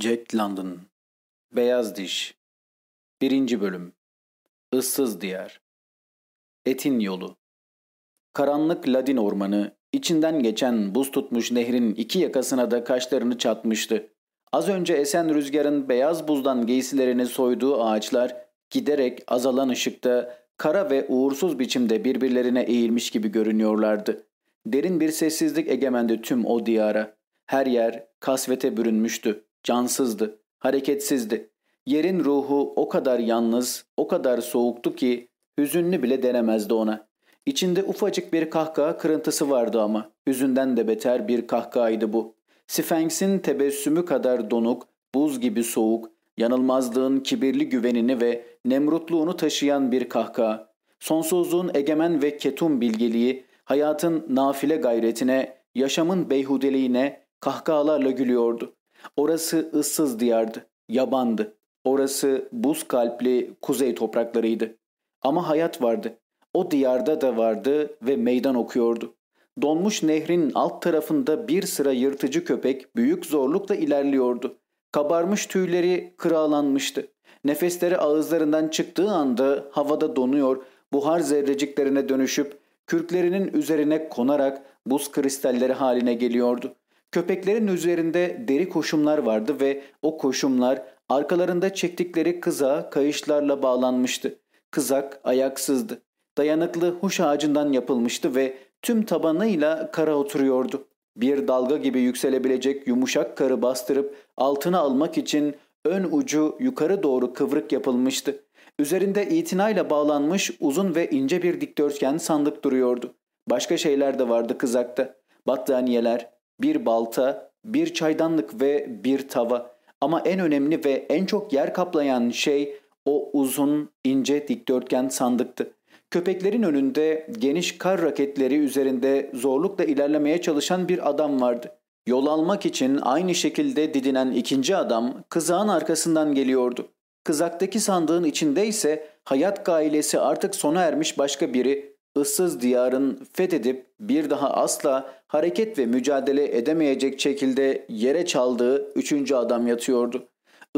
Jack London Beyaz Diş 1. Bölüm Issız Diyar Etin Yolu Karanlık Ladin ormanı, içinden geçen buz tutmuş nehrin iki yakasına da kaşlarını çatmıştı. Az önce esen rüzgarın beyaz buzdan giysilerini soyduğu ağaçlar, giderek azalan ışıkta kara ve uğursuz biçimde birbirlerine eğilmiş gibi görünüyorlardı. Derin bir sessizlik egemendi tüm o diyara. Her yer kasvete bürünmüştü. Cansızdı, hareketsizdi. Yerin ruhu o kadar yalnız, o kadar soğuktu ki hüzünlü bile denemezdi ona. İçinde ufacık bir kahkaha kırıntısı vardı ama hüzünden de beter bir kahkahaydı bu. Sphinx'in tebessümü kadar donuk, buz gibi soğuk, yanılmazlığın kibirli güvenini ve nemrutluğunu taşıyan bir kahkaha. Sonsuzluğun egemen ve ketum bilgeliği, hayatın nafile gayretine, yaşamın beyhudeliğine kahkahalarla gülüyordu. Orası ıssız diyardı, yabandı. Orası buz kalpli kuzey topraklarıydı. Ama hayat vardı. O diyarda da vardı ve meydan okuyordu. Donmuş nehrin alt tarafında bir sıra yırtıcı köpek büyük zorlukla ilerliyordu. Kabarmış tüyleri kıralanmıştı. Nefesleri ağızlarından çıktığı anda havada donuyor, buhar zerreciklerine dönüşüp kürklerinin üzerine konarak buz kristalleri haline geliyordu. Köpeklerin üzerinde deri koşumlar vardı ve o koşumlar arkalarında çektikleri kıza kayışlarla bağlanmıştı. Kızak ayaksızdı. Dayanıklı huş ağacından yapılmıştı ve tüm tabanıyla kara oturuyordu. Bir dalga gibi yükselebilecek yumuşak karı bastırıp altına almak için ön ucu yukarı doğru kıvrık yapılmıştı. Üzerinde itinayla bağlanmış uzun ve ince bir dikdörtgen sandık duruyordu. Başka şeyler de vardı kızakta. Battaniyeler, bir balta, bir çaydanlık ve bir tava. Ama en önemli ve en çok yer kaplayan şey o uzun, ince dikdörtgen sandıktı. Köpeklerin önünde geniş kar raketleri üzerinde zorlukla ilerlemeye çalışan bir adam vardı. Yol almak için aynı şekilde didinen ikinci adam kızağın arkasından geliyordu. Kızaktaki sandığın içinde ise hayat gailesi artık sona ermiş başka biri ıssız diyarın fethedip bir daha asla hareket ve mücadele edemeyecek şekilde yere çaldığı üçüncü adam yatıyordu.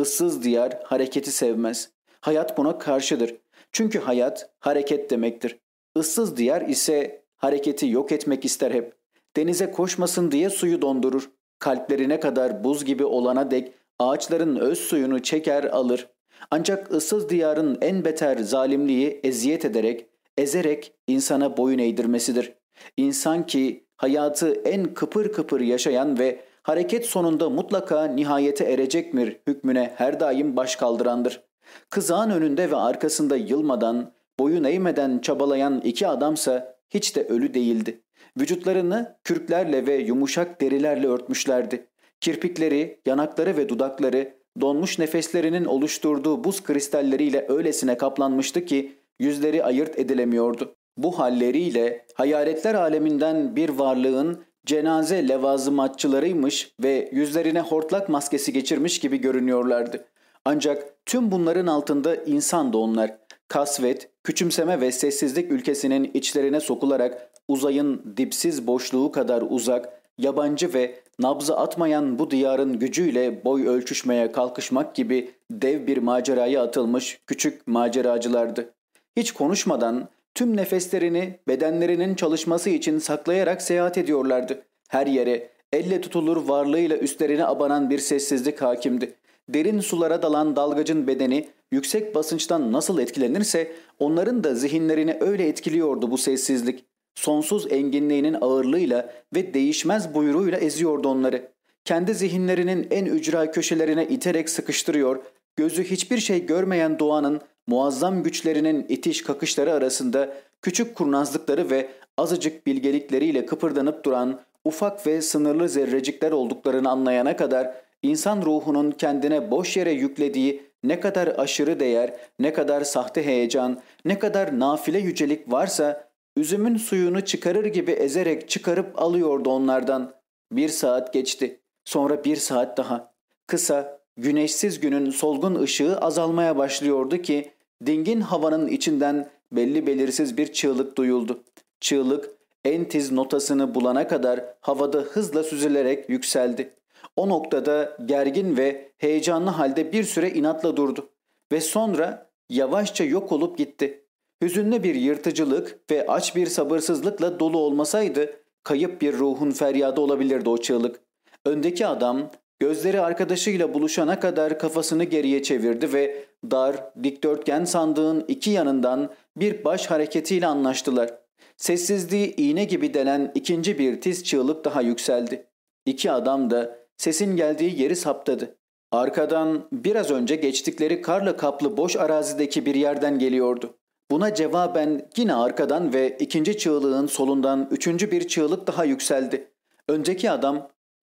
Issız diyar hareketi sevmez. Hayat buna karşıdır. Çünkü hayat hareket demektir. Issız diyar ise hareketi yok etmek ister hep. Denize koşmasın diye suyu dondurur. Kalplerine kadar buz gibi olana dek ağaçların öz suyunu çeker alır. Ancak ıssız diyarın en beter zalimliği eziyet ederek ezerek insana boyun eğdirmesidir. İnsan ki hayatı en kıpır kıpır yaşayan ve hareket sonunda mutlaka nihayete erecekmir hükmüne her daim baş kaldırandır. Kızağın önünde ve arkasında yılmadan, boyun eğmeden çabalayan iki adamsa hiç de ölü değildi. Vücutlarını kürklerle ve yumuşak derilerle örtmüşlerdi. Kirpikleri, yanakları ve dudakları donmuş nefeslerinin oluşturduğu buz kristalleriyle öylesine kaplanmıştı ki yüzleri ayırt edilemiyordu. Bu halleriyle hayaletler aleminden bir varlığın cenaze levazımatçılarıymış ve yüzlerine hortlak maskesi geçirmiş gibi görünüyorlardı. Ancak tüm bunların altında insan da onlar. Kasvet, küçümseme ve sessizlik ülkesinin içlerine sokularak uzayın dipsiz boşluğu kadar uzak, yabancı ve nabzı atmayan bu diyarın gücüyle boy ölçüşmeye kalkışmak gibi dev bir maceraya atılmış küçük maceracılardı. Hiç konuşmadan tüm nefeslerini bedenlerinin çalışması için saklayarak seyahat ediyorlardı. Her yere elle tutulur varlığıyla üstlerine abanan bir sessizlik hakimdi. Derin sulara dalan dalgacın bedeni yüksek basınçtan nasıl etkilenirse onların da zihinlerini öyle etkiliyordu bu sessizlik. Sonsuz enginliğinin ağırlığıyla ve değişmez buyruğuyla eziyordu onları. Kendi zihinlerinin en ücra köşelerine iterek sıkıştırıyor, gözü hiçbir şey görmeyen doğanın muazzam güçlerinin itiş kakışları arasında küçük kurnazlıkları ve azıcık bilgelikleriyle kıpırdanıp duran ufak ve sınırlı zerrecikler olduklarını anlayana kadar insan ruhunun kendine boş yere yüklediği ne kadar aşırı değer, ne kadar sahte heyecan, ne kadar nafile yücelik varsa üzümün suyunu çıkarır gibi ezerek çıkarıp alıyordu onlardan. Bir saat geçti. Sonra bir saat daha. Kısa, güneşsiz günün solgun ışığı azalmaya başlıyordu ki Dingin havanın içinden belli belirsiz bir çığlık duyuldu. Çığlık en tiz notasını bulana kadar havada hızla süzülerek yükseldi. O noktada gergin ve heyecanlı halde bir süre inatla durdu ve sonra yavaşça yok olup gitti. Hüzünlü bir yırtıcılık ve aç bir sabırsızlıkla dolu olmasaydı kayıp bir ruhun feryadı olabilirdi o çığlık. Öndeki adam gözleri arkadaşıyla buluşana kadar kafasını geriye çevirdi ve dar, dikdörtgen sandığın iki yanından bir baş hareketiyle anlaştılar. Sessizliği iğne gibi delen ikinci bir tiz çığlık daha yükseldi. İki adam da sesin geldiği yeri saptadı. Arkadan biraz önce geçtikleri karla kaplı boş arazideki bir yerden geliyordu. Buna cevaben yine arkadan ve ikinci çığlığın solundan üçüncü bir çığlık daha yükseldi. Önceki adam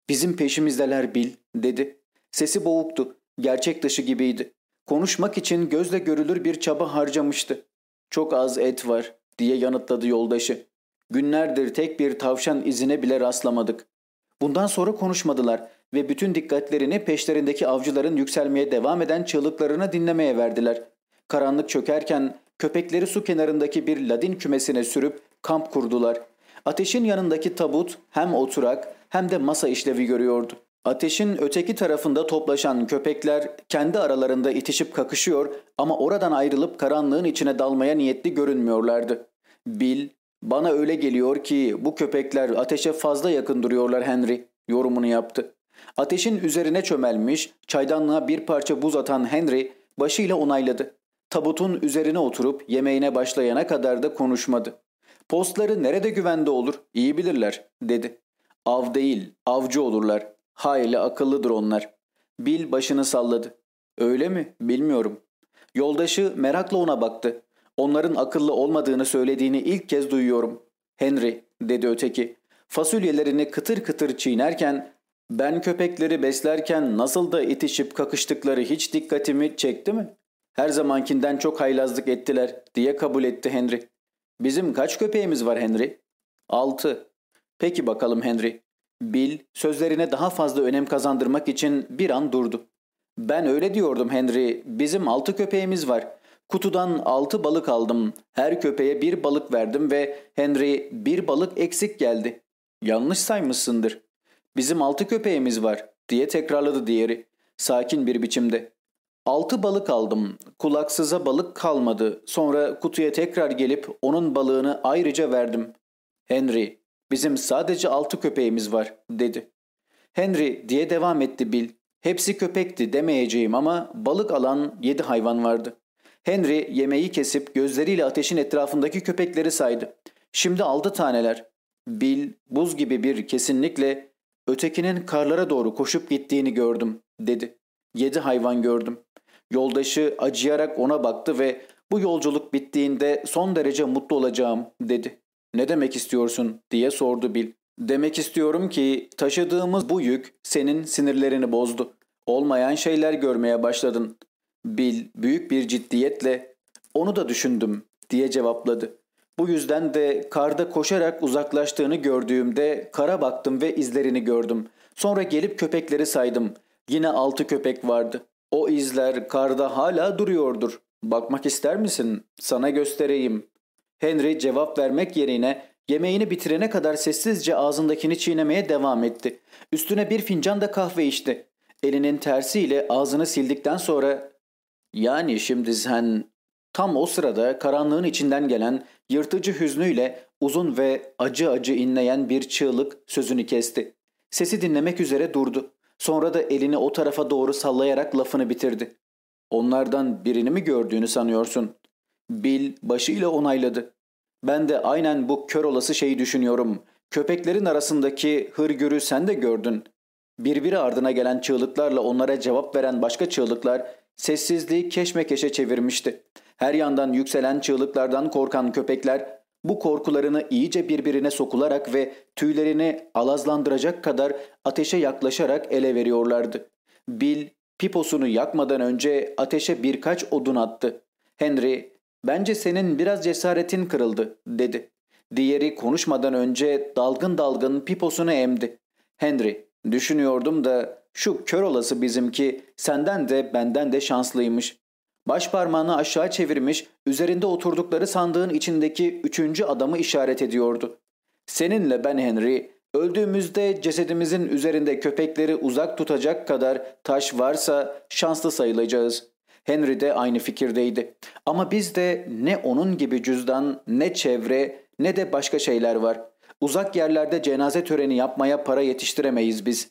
bizim peşimizdeler Bil dedi. Sesi boğuktu, gerçek dışı gibiydi. Konuşmak için gözle görülür bir çaba harcamıştı. Çok az et var diye yanıtladı yoldaşı. Günlerdir tek bir tavşan izine bile rastlamadık. Bundan sonra konuşmadılar ve bütün dikkatlerini peşlerindeki avcıların yükselmeye devam eden çığlıklarını dinlemeye verdiler. Karanlık çökerken köpekleri su kenarındaki bir ladin kümesine sürüp kamp kurdular. Ateşin yanındaki tabut hem oturak hem de masa işlevi görüyordu. Ateşin öteki tarafında toplaşan köpekler kendi aralarında itişip kakışıyor ama oradan ayrılıp karanlığın içine dalmaya niyetli görünmüyorlardı. Bill, bana öyle geliyor ki bu köpekler ateşe fazla yakın duruyorlar Henry, yorumunu yaptı. Ateşin üzerine çömelmiş, çaydanlığa bir parça buz atan Henry başıyla onayladı. Tabutun üzerine oturup yemeğine başlayana kadar da konuşmadı. Postları nerede güvende olur, iyi bilirler, dedi. Av değil, avcı olurlar. Hayli akıllıdır onlar. Bill başını salladı. Öyle mi? Bilmiyorum. Yoldaşı merakla ona baktı. Onların akıllı olmadığını söylediğini ilk kez duyuyorum. Henry, dedi öteki. Fasulyelerini kıtır kıtır çiğnerken ben köpekleri beslerken nasıl da itişip kakıştıkları hiç dikkatimi çekti mi? Her zamankinden çok haylazlık ettiler diye kabul etti Henry. Bizim kaç köpeğimiz var Henry? Altı. Peki bakalım Henry. Bill sözlerine daha fazla önem kazandırmak için bir an durdu. Ben öyle diyordum Henry. Bizim altı köpeğimiz var. Kutudan altı balık aldım. Her köpeğe bir balık verdim ve Henry bir balık eksik geldi. Yanlış saymışsındır. Bizim altı köpeğimiz var diye tekrarladı diğeri. Sakin bir biçimde. Altı balık aldım. Kulaksıza balık kalmadı. Sonra kutuya tekrar gelip onun balığını ayrıca verdim. Henry, bizim sadece altı köpeğimiz var dedi. Henry diye devam etti Bill. Hepsi köpekti demeyeceğim ama balık alan yedi hayvan vardı. Henry yemeği kesip gözleriyle ateşin etrafındaki köpekleri saydı. Şimdi aldı taneler. Bill buz gibi bir kesinlikle ötekinin karlara doğru koşup gittiğini gördüm dedi. Yedi hayvan gördüm. Yoldaşı acıyarak ona baktı ve bu yolculuk bittiğinde son derece mutlu olacağım dedi. Ne demek istiyorsun diye sordu Bill. Demek istiyorum ki taşıdığımız bu yük senin sinirlerini bozdu. Olmayan şeyler görmeye başladın. Bill büyük bir ciddiyetle onu da düşündüm diye cevapladı. Bu yüzden de karda koşarak uzaklaştığını gördüğümde kara baktım ve izlerini gördüm. Sonra gelip köpekleri saydım. Yine altı köpek vardı. O izler karda hala duruyordur. Bakmak ister misin? Sana göstereyim. Henry cevap vermek yerine yemeğini bitirene kadar sessizce ağzındakini çiğnemeye devam etti. Üstüne bir fincan da kahve içti. Elinin tersiyle ağzını sildikten sonra ''Yani şimdi sen...'' Tam o sırada karanlığın içinden gelen yırtıcı hüznüyle uzun ve acı acı inleyen bir çığlık sözünü kesti. Sesi dinlemek üzere durdu. Sonra da elini o tarafa doğru sallayarak lafını bitirdi. Onlardan birini mi gördüğünü sanıyorsun? Bill başıyla onayladı. Ben de aynen bu kör olası şeyi düşünüyorum. Köpeklerin arasındaki hırgürü sen de gördün. Birbiri ardına gelen çığlıklarla onlara cevap veren başka çığlıklar sessizliği keşmekeşe çevirmişti. Her yandan yükselen çığlıklardan korkan köpekler bu korkularını iyice birbirine sokularak ve tüylerini alazlandıracak kadar ateşe yaklaşarak ele veriyorlardı. Bill piposunu yakmadan önce ateşe birkaç odun attı. Henry, bence senin biraz cesaretin kırıldı dedi. Diğeri konuşmadan önce dalgın dalgın piposunu emdi. Henry, düşünüyordum da şu kör olası bizimki senden de benden de şanslıymış. Baş parmağını aşağı çevirmiş, üzerinde oturdukları sandığın içindeki üçüncü adamı işaret ediyordu. Seninle ben Henry, Öldüğümüzde cesedimizin üzerinde köpekleri uzak tutacak kadar taş varsa şanslı sayılacağız. Henry de aynı fikirdeydi. Ama bizde ne onun gibi cüzdan, ne çevre, ne de başka şeyler var. Uzak yerlerde cenaze töreni yapmaya para yetiştiremeyiz biz.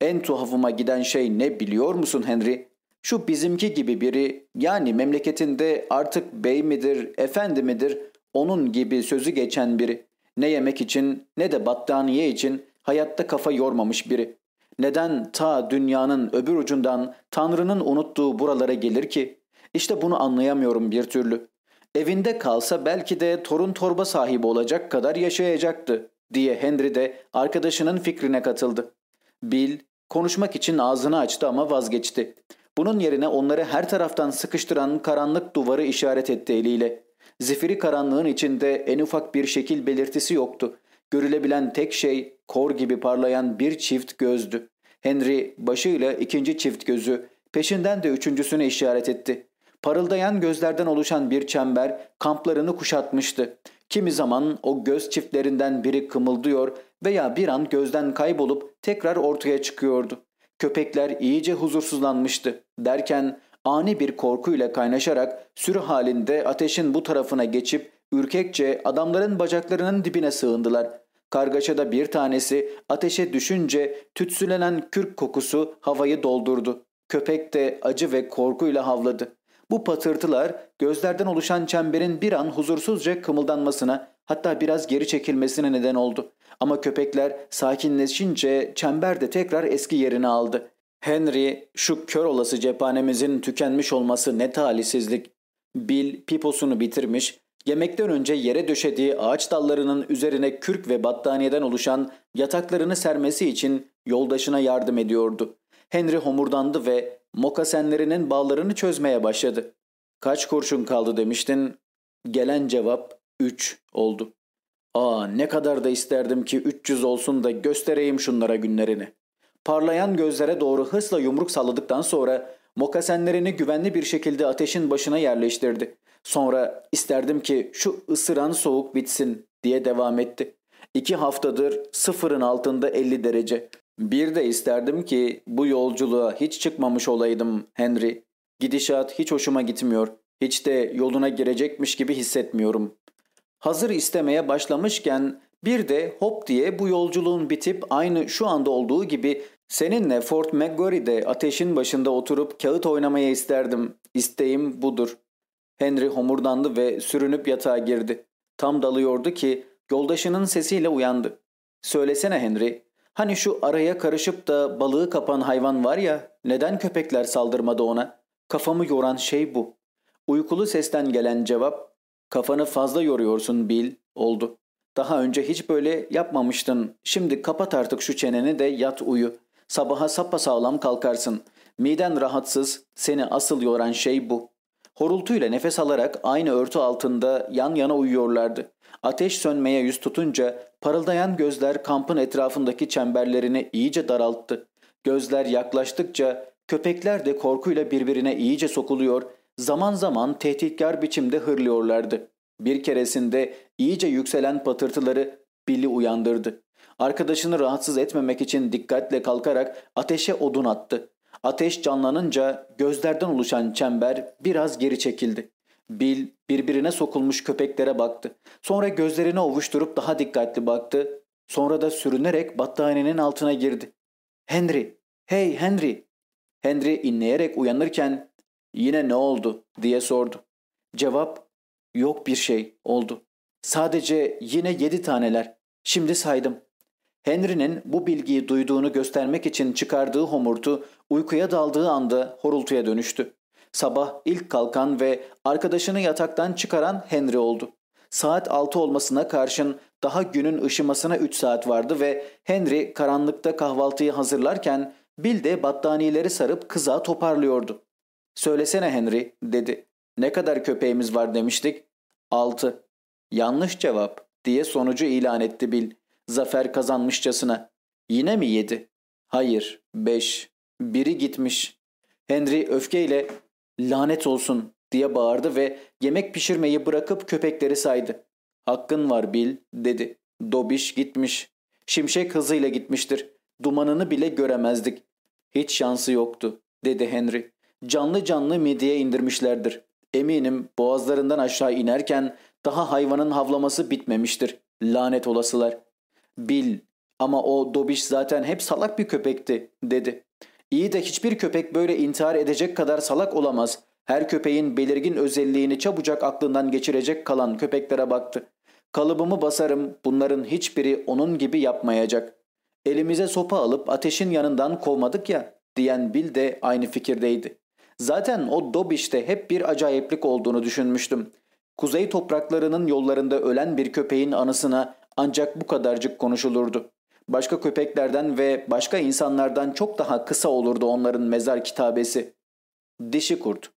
En tuhafıma giden şey ne biliyor musun Henry? Şu bizimki gibi biri yani memleketinde artık bey midir, efendi midir onun gibi sözü geçen biri. Ne yemek için ne de battaniye için hayatta kafa yormamış biri. Neden ta dünyanın öbür ucundan Tanrı'nın unuttuğu buralara gelir ki? İşte bunu anlayamıyorum bir türlü. Evinde kalsa belki de torun torba sahibi olacak kadar yaşayacaktı diye Henry de arkadaşının fikrine katıldı. Bill konuşmak için ağzını açtı ama vazgeçti. Bunun yerine onları her taraftan sıkıştıran karanlık duvarı işaret etti eliyle. Zifiri karanlığın içinde en ufak bir şekil belirtisi yoktu. Görülebilen tek şey kor gibi parlayan bir çift gözdü. Henry başıyla ikinci çift gözü, peşinden de üçüncüsünü işaret etti. Parıldayan gözlerden oluşan bir çember kamplarını kuşatmıştı. Kimi zaman o göz çiftlerinden biri kımıldıyor veya bir an gözden kaybolup tekrar ortaya çıkıyordu. Köpekler iyice huzursuzlanmıştı. Derken ani bir korkuyla kaynaşarak sürü halinde ateşin bu tarafına geçip ürkekçe adamların bacaklarının dibine sığındılar. Kargaşada bir tanesi ateşe düşünce tütsülenen kürk kokusu havayı doldurdu. Köpek de acı ve korkuyla havladı. Bu patırtılar gözlerden oluşan çemberin bir an huzursuzca kımıldanmasına hatta biraz geri çekilmesine neden oldu. Ama köpekler sakinleşince çember de tekrar eski yerini aldı. Henry şu kör olası cephanemizin tükenmiş olması ne talihsizlik. Bill piposunu bitirmiş, yemekten önce yere döşediği ağaç dallarının üzerine kürk ve battaniyeden oluşan yataklarını sermesi için yoldaşına yardım ediyordu. Henry homurdandı ve mokasenlerinin bağlarını çözmeye başladı. Kaç kurşun kaldı demiştin? Gelen cevap 3 oldu. Aa ne kadar da isterdim ki 300 olsun da göstereyim şunlara günlerini. Parlayan gözlere doğru hızla yumruk salladıktan sonra mokasenlerini güvenli bir şekilde ateşin başına yerleştirdi. Sonra isterdim ki şu ısıran soğuk bitsin diye devam etti. İki haftadır sıfırın altında 50 derece. Bir de isterdim ki bu yolculuğa hiç çıkmamış olaydım Henry. Gidişat hiç hoşuma gitmiyor. Hiç de yoluna girecekmiş gibi hissetmiyorum. Hazır istemeye başlamışken bir de hop diye bu yolculuğun bitip aynı şu anda olduğu gibi seninle Fort McGorry'de ateşin başında oturup kağıt oynamaya isterdim. İsteğim budur. Henry homurdandı ve sürünüp yatağa girdi. Tam dalıyordu ki yoldaşının sesiyle uyandı. Söylesene Henry, hani şu araya karışıp da balığı kapan hayvan var ya, neden köpekler saldırmadı ona? Kafamı yoran şey bu. Uykulu sesten gelen cevap, kafanı fazla yoruyorsun Bill, oldu. Daha önce hiç böyle yapmamıştın. Şimdi kapat artık şu çeneni de yat uyu. Sabaha sağlam kalkarsın. Miden rahatsız, seni asıl yoran şey bu. Horultuyla nefes alarak aynı örtü altında yan yana uyuyorlardı. Ateş sönmeye yüz tutunca parıldayan gözler kampın etrafındaki çemberlerini iyice daralttı. Gözler yaklaştıkça köpekler de korkuyla birbirine iyice sokuluyor, zaman zaman tehditkar biçimde hırlıyorlardı. Bir keresinde iyice yükselen patırtıları Bill'i uyandırdı. Arkadaşını rahatsız etmemek için dikkatle kalkarak ateşe odun attı. Ateş canlanınca gözlerden oluşan çember biraz geri çekildi. Bill birbirine sokulmuş köpeklere baktı. Sonra gözlerini ovuşturup daha dikkatli baktı. Sonra da sürünerek battaniyenin altına girdi. Henry, hey Henry. Henry inleyerek uyanırken yine ne oldu diye sordu. Cevap yok bir şey oldu. Sadece yine yedi taneler. Şimdi saydım. Henry'nin bu bilgiyi duyduğunu göstermek için çıkardığı homurtu uykuya daldığı anda horultuya dönüştü. Sabah ilk kalkan ve arkadaşını yataktan çıkaran Henry oldu. Saat 6 olmasına karşın daha günün ışımasına 3 saat vardı ve Henry karanlıkta kahvaltıyı hazırlarken Bill de battaniyeleri sarıp kıza toparlıyordu. ''Söylesene Henry'' dedi. ''Ne kadar köpeğimiz var demiştik?'' ''Altı.'' ''Yanlış cevap'' diye sonucu ilan etti Bill zafer kazanmışçasına. Yine mi yedi? Hayır, beş. Biri gitmiş. Henry öfkeyle lanet olsun diye bağırdı ve yemek pişirmeyi bırakıp köpekleri saydı. Hakkın var Bill dedi. Dobiş gitmiş. Şimşek hızıyla gitmiştir. Dumanını bile göremezdik. Hiç şansı yoktu, dedi Henry. Canlı canlı midyeye indirmişlerdir. Eminim boğazlarından aşağı inerken daha hayvanın havlaması bitmemiştir. Lanet olasılar. Bil ama o Dobiş zaten hep salak bir köpekti dedi. İyi de hiçbir köpek böyle intihar edecek kadar salak olamaz. Her köpeğin belirgin özelliğini çabucak aklından geçirecek kalan köpeklere baktı. Kalıbımı basarım bunların hiçbiri onun gibi yapmayacak. Elimize sopa alıp ateşin yanından kovmadık ya diyen Bill de aynı fikirdeydi. Zaten o Dobiş'te hep bir acayiplik olduğunu düşünmüştüm. Kuzey topraklarının yollarında ölen bir köpeğin anısına ancak bu kadarcık konuşulurdu. Başka köpeklerden ve başka insanlardan çok daha kısa olurdu onların mezar kitabesi. Dişi kurt.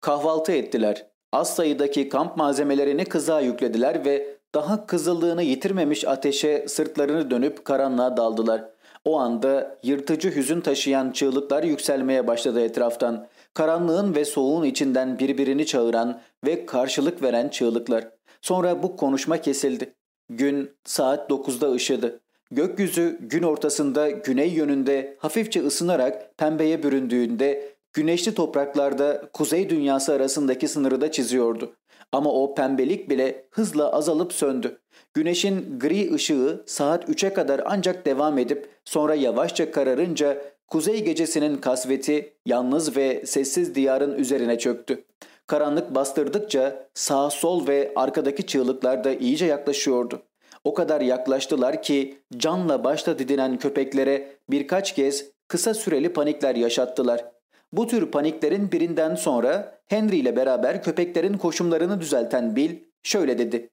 Kahvaltı ettiler. Az sayıdaki kamp malzemelerini kıza yüklediler ve daha kızıldığını yitirmemiş ateşe sırtlarını dönüp karanlığa daldılar. O anda yırtıcı hüzün taşıyan çığlıklar yükselmeye başladı etraftan. Karanlığın ve soğuğun içinden birbirini çağıran ve karşılık veren çığlıklar. Sonra bu konuşma kesildi. Gün saat 9'da ışıdı. Gökyüzü gün ortasında güney yönünde hafifçe ısınarak pembeye büründüğünde güneşli topraklarda kuzey dünyası arasındaki sınırı da çiziyordu. Ama o pembelik bile hızla azalıp söndü. Güneşin gri ışığı saat 3'e kadar ancak devam edip sonra yavaşça kararınca kuzey gecesinin kasveti yalnız ve sessiz diyarın üzerine çöktü. Karanlık bastırdıkça sağ sol ve arkadaki çığlıklar da iyice yaklaşıyordu. O kadar yaklaştılar ki canla başta didinen köpeklere birkaç kez kısa süreli panikler yaşattılar. Bu tür paniklerin birinden sonra Henry ile beraber köpeklerin koşumlarını düzelten Bill şöyle dedi.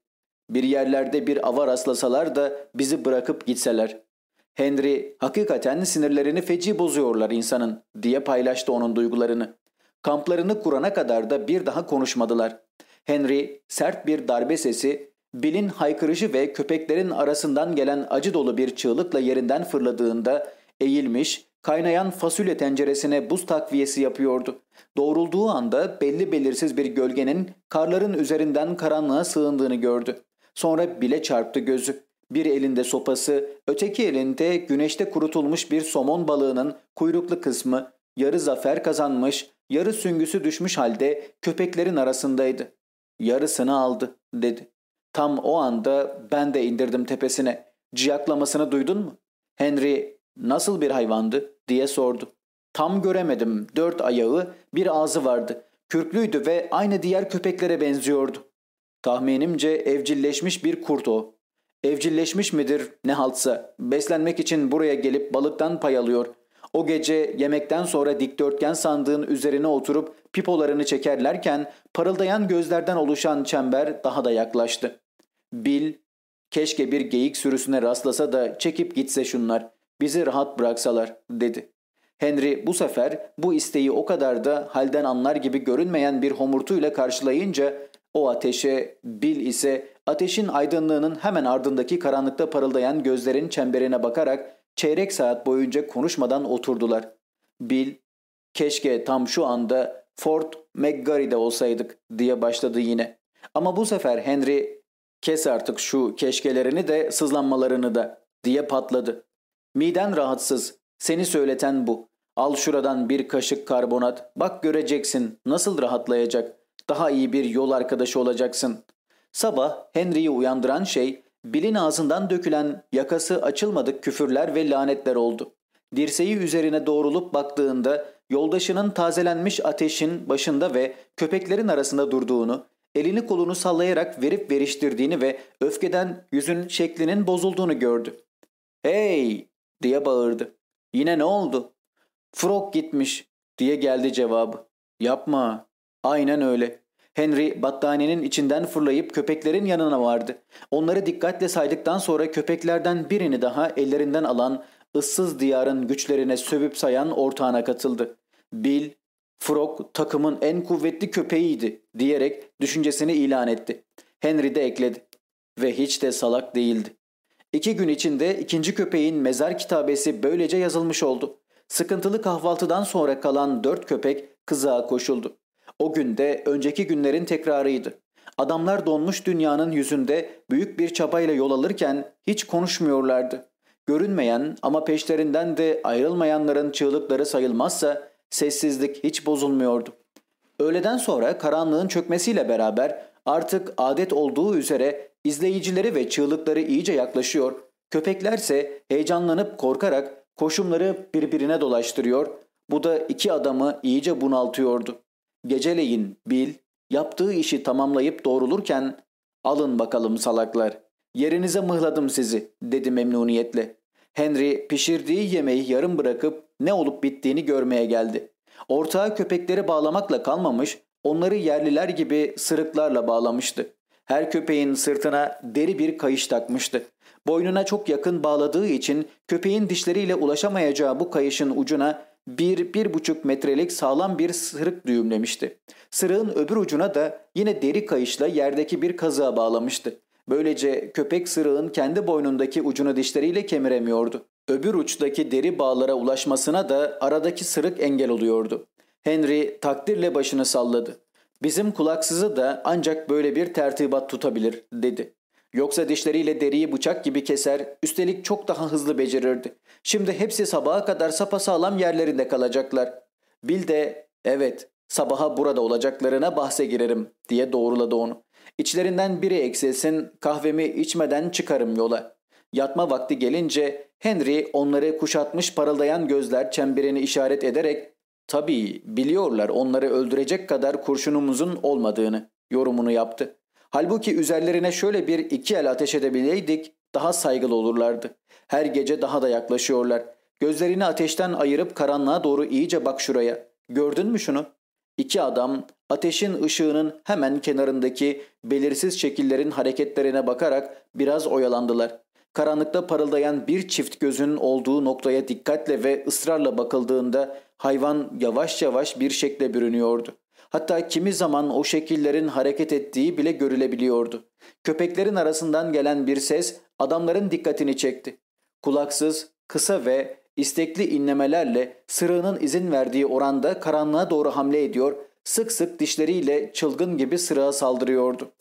Bir yerlerde bir ava rastlasalar da bizi bırakıp gitseler. Henry hakikaten sinirlerini feci bozuyorlar insanın diye paylaştı onun duygularını. Kamplarını kurana kadar da bir daha konuşmadılar. Henry sert bir darbe sesi, Bill'in haykırışı ve köpeklerin arasından gelen acı dolu bir çığlıkla yerinden fırladığında eğilmiş, kaynayan fasulye tenceresine buz takviyesi yapıyordu. Doğrulduğu anda belli belirsiz bir gölgenin karların üzerinden karanlığa sığındığını gördü. Sonra bile çarptı gözü. Bir elinde sopası, öteki elinde güneşte kurutulmuş bir somon balığının kuyruklu kısmı, yarı zafer kazanmış, yarı süngüsü düşmüş halde köpeklerin arasındaydı. Yarısını aldı, dedi. Tam o anda ben de indirdim tepesine. Ciyaklamasını duydun mu? Henry nasıl bir hayvandı diye sordu. Tam göremedim. Dört ayağı, bir ağzı vardı. Kürklüydü ve aynı diğer köpeklere benziyordu. Tahminimce evcilleşmiş bir kurt o. Evcilleşmiş midir ne haltsa. Beslenmek için buraya gelip balıktan pay alıyor. O gece yemekten sonra dikdörtgen sandığın üzerine oturup pipolarını çekerlerken parıldayan gözlerden oluşan çember daha da yaklaştı. Bill, keşke bir geyik sürüsüne rastlasa da çekip gitse şunlar, bizi rahat bıraksalar dedi. Henry bu sefer bu isteği o kadar da halden anlar gibi görünmeyen bir homurtuyla karşılayınca o ateşe, Bill ise ateşin aydınlığının hemen ardındaki karanlıkta parıldayan gözlerin çemberine bakarak çeyrek saat boyunca konuşmadan oturdular. Bill, keşke tam şu anda Fort McGarry'de olsaydık diye başladı yine. Ama bu sefer Henry, kes artık şu keşkelerini de sızlanmalarını da diye patladı. Miden rahatsız, seni söyleten bu. Al şuradan bir kaşık karbonat, bak göreceksin nasıl rahatlayacak. Daha iyi bir yol arkadaşı olacaksın. Sabah Henry'yi uyandıran şey Bill'in ağzından dökülen yakası açılmadık küfürler ve lanetler oldu. Dirseği üzerine doğrulup baktığında yoldaşının tazelenmiş ateşin başında ve köpeklerin arasında durduğunu, elini kolunu sallayarak verip veriştirdiğini ve öfkeden yüzün şeklinin bozulduğunu gördü. ''Hey!'' diye bağırdı. ''Yine ne oldu?'' ''Frog gitmiş.'' diye geldi cevabı. ''Yapma.'' Aynen öyle. Henry battaniyenin içinden fırlayıp köpeklerin yanına vardı. Onları dikkatle saydıktan sonra köpeklerden birini daha ellerinden alan ıssız diyarın güçlerine sövüp sayan ortağına katıldı. Bill, Frog takımın en kuvvetli köpeğiydi diyerek düşüncesini ilan etti. Henry de ekledi. Ve hiç de salak değildi. İki gün içinde ikinci köpeğin mezar kitabesi böylece yazılmış oldu. Sıkıntılı kahvaltıdan sonra kalan dört köpek kızığa koşuldu. O gün de önceki günlerin tekrarıydı. Adamlar donmuş dünyanın yüzünde büyük bir çabayla yol alırken hiç konuşmuyorlardı. görünmeyen ama peşlerinden de ayrılmayanların çığlıkları sayılmazsa sessizlik hiç bozulmuyordu. Öğleden sonra karanlığın çökmesiyle beraber artık adet olduğu üzere izleyicileri ve çığlıkları iyice yaklaşıyor, köpeklerse heyecanlanıp korkarak koşumları birbirine dolaştırıyor, bu da iki adamı iyice bunaltıyordu. Geceleyin Bill yaptığı işi tamamlayıp doğrulurken ''Alın bakalım salaklar, yerinize mıhladım sizi'' dedi memnuniyetle. Henry pişirdiği yemeği yarım bırakıp ne olup bittiğini görmeye geldi. Ortağı köpekleri bağlamakla kalmamış, onları yerliler gibi sırıklarla bağlamıştı. Her köpeğin sırtına deri bir kayış takmıştı. Boynuna çok yakın bağladığı için köpeğin dişleriyle ulaşamayacağı bu kayışın ucuna bir, bir buçuk metrelik sağlam bir sırık düğümlemişti. Sırığın öbür ucuna da yine deri kayışla yerdeki bir kazığa bağlamıştı. Böylece köpek sırığın kendi boynundaki ucunu dişleriyle kemiremiyordu. Öbür uçtaki deri bağlara ulaşmasına da aradaki sırık engel oluyordu. Henry takdirle başını salladı. Bizim kulaksızı da ancak böyle bir tertibat tutabilir dedi. Yoksa dişleriyle deriyi bıçak gibi keser, üstelik çok daha hızlı becerirdi. Şimdi hepsi sabaha kadar sapasağlam yerlerinde kalacaklar. Bil de evet sabaha burada olacaklarına bahse girerim diye doğruladı onu. İçlerinden biri eksilsin kahvemi içmeden çıkarım yola. Yatma vakti gelince Henry onları kuşatmış parıldayan gözler çemberini işaret ederek tabii biliyorlar onları öldürecek kadar kurşunumuzun olmadığını yorumunu yaptı. Halbuki üzerlerine şöyle bir iki el ateş edebileydik daha saygılı olurlardı. Her gece daha da yaklaşıyorlar. Gözlerini ateşten ayırıp karanlığa doğru iyice bak şuraya. Gördün mü şunu? İki adam ateşin ışığının hemen kenarındaki belirsiz şekillerin hareketlerine bakarak biraz oyalandılar. Karanlıkta parıldayan bir çift gözün olduğu noktaya dikkatle ve ısrarla bakıldığında hayvan yavaş yavaş bir şekle bürünüyordu. Hatta kimi zaman o şekillerin hareket ettiği bile görülebiliyordu. Köpeklerin arasından gelen bir ses adamların dikkatini çekti. Kulaksız, kısa ve istekli inlemelerle sırığının izin verdiği oranda karanlığa doğru hamle ediyor, sık sık dişleriyle çılgın gibi sırığa saldırıyordu.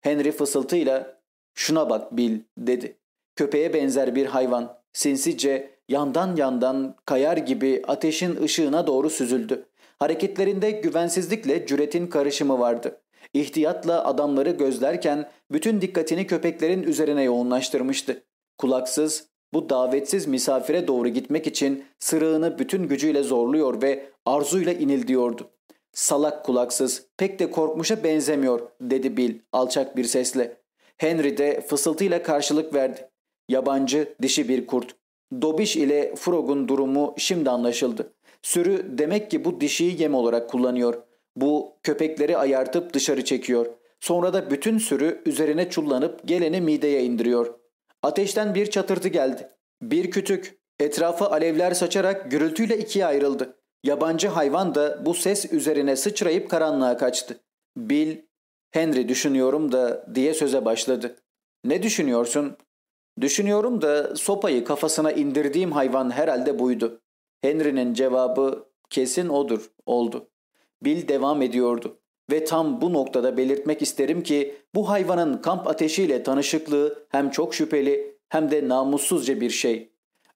Henry fısıltıyla ''Şuna bak Bill'' dedi. Köpeğe benzer bir hayvan, sinsice yandan yandan kayar gibi ateşin ışığına doğru süzüldü. Hareketlerinde güvensizlikle cüretin karışımı vardı. İhtiyatla adamları gözlerken bütün dikkatini köpeklerin üzerine yoğunlaştırmıştı. Kulaksız, bu davetsiz misafire doğru gitmek için sırığını bütün gücüyle zorluyor ve arzuyla inildiyordu. Salak kulaksız, pek de korkmuşa benzemiyor dedi Bill alçak bir sesle. Henry de fısıltıyla karşılık verdi. Yabancı dişi bir kurt. Dobiş ile Frog'un durumu şimdi anlaşıldı. Sürü demek ki bu dişiyi yem olarak kullanıyor. Bu köpekleri ayartıp dışarı çekiyor. Sonra da bütün sürü üzerine çullanıp geleni mideye indiriyor. Ateşten bir çatırtı geldi. Bir kütük. Etrafı alevler saçarak gürültüyle ikiye ayrıldı. Yabancı hayvan da bu ses üzerine sıçrayıp karanlığa kaçtı. Bill, Henry düşünüyorum da diye söze başladı. Ne düşünüyorsun? Düşünüyorum da sopayı kafasına indirdiğim hayvan herhalde buydu. Henry'nin cevabı kesin odur, oldu. Bill devam ediyordu. Ve tam bu noktada belirtmek isterim ki bu hayvanın kamp ateşiyle tanışıklığı hem çok şüpheli hem de namussuzca bir şey.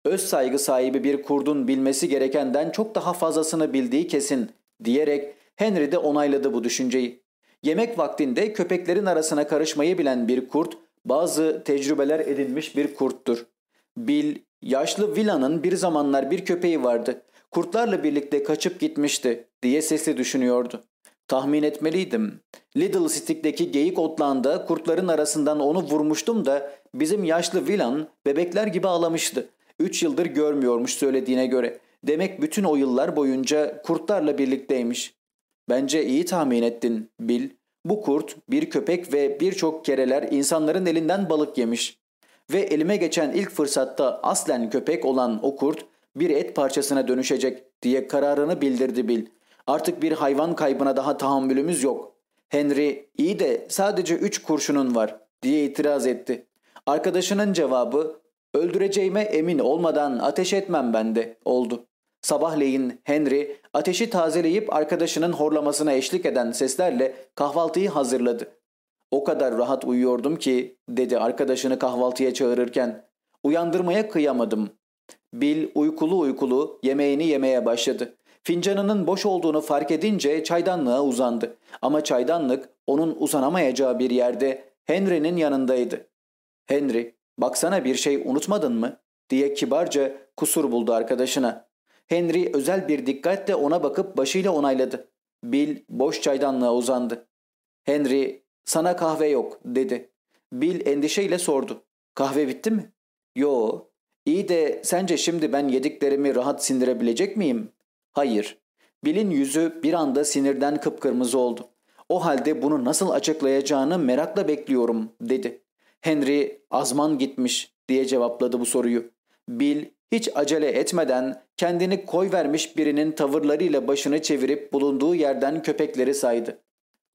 Öz saygı sahibi bir kurdun bilmesi gerekenden çok daha fazlasını bildiği kesin diyerek Henry de onayladı bu düşünceyi. Yemek vaktinde köpeklerin arasına karışmayı bilen bir kurt bazı tecrübeler edinmiş bir kurttur. Bill, yaşlı Villa'nın bir zamanlar bir köpeği vardı. Kurtlarla birlikte kaçıp gitmişti diye sesli düşünüyordu. Tahmin etmeliydim. Little Stick'teki geyik otlağında kurtların arasından onu vurmuştum da bizim yaşlı Villan bebekler gibi ağlamıştı. Üç yıldır görmüyormuş söylediğine göre. Demek bütün o yıllar boyunca kurtlarla birlikteymiş. Bence iyi tahmin ettin Bill. Bu kurt bir köpek ve birçok kereler insanların elinden balık yemiş. Ve elime geçen ilk fırsatta aslen köpek olan o kurt bir et parçasına dönüşecek diye kararını bildirdi Bill. Artık bir hayvan kaybına daha tahammülümüz yok. Henry iyi de sadece üç kurşunun var diye itiraz etti. Arkadaşının cevabı öldüreceğime emin olmadan ateş etmem ben de oldu. Sabahleyin Henry ateşi tazeleyip arkadaşının horlamasına eşlik eden seslerle kahvaltıyı hazırladı. O kadar rahat uyuyordum ki dedi arkadaşını kahvaltıya çağırırken. Uyandırmaya kıyamadım. Bill uykulu uykulu yemeğini yemeye başladı. Fincanının boş olduğunu fark edince çaydanlığa uzandı. Ama çaydanlık onun uzanamayacağı bir yerde Henry'nin yanındaydı. Henry, baksana bir şey unutmadın mı? diye kibarca kusur buldu arkadaşına. Henry özel bir dikkatle ona bakıp başıyla onayladı. Bill boş çaydanlığa uzandı. Henry, sana kahve yok dedi. Bill endişeyle sordu. Kahve bitti mi? Yo. İyi de sence şimdi ben yediklerimi rahat sindirebilecek miyim? Hayır. Bill'in yüzü bir anda sinirden kıpkırmızı oldu. O halde bunu nasıl açıklayacağını merakla bekliyorum dedi. Henry azman gitmiş diye cevapladı bu soruyu. Bill hiç acele etmeden kendini koy vermiş birinin tavırlarıyla başını çevirip bulunduğu yerden köpekleri saydı.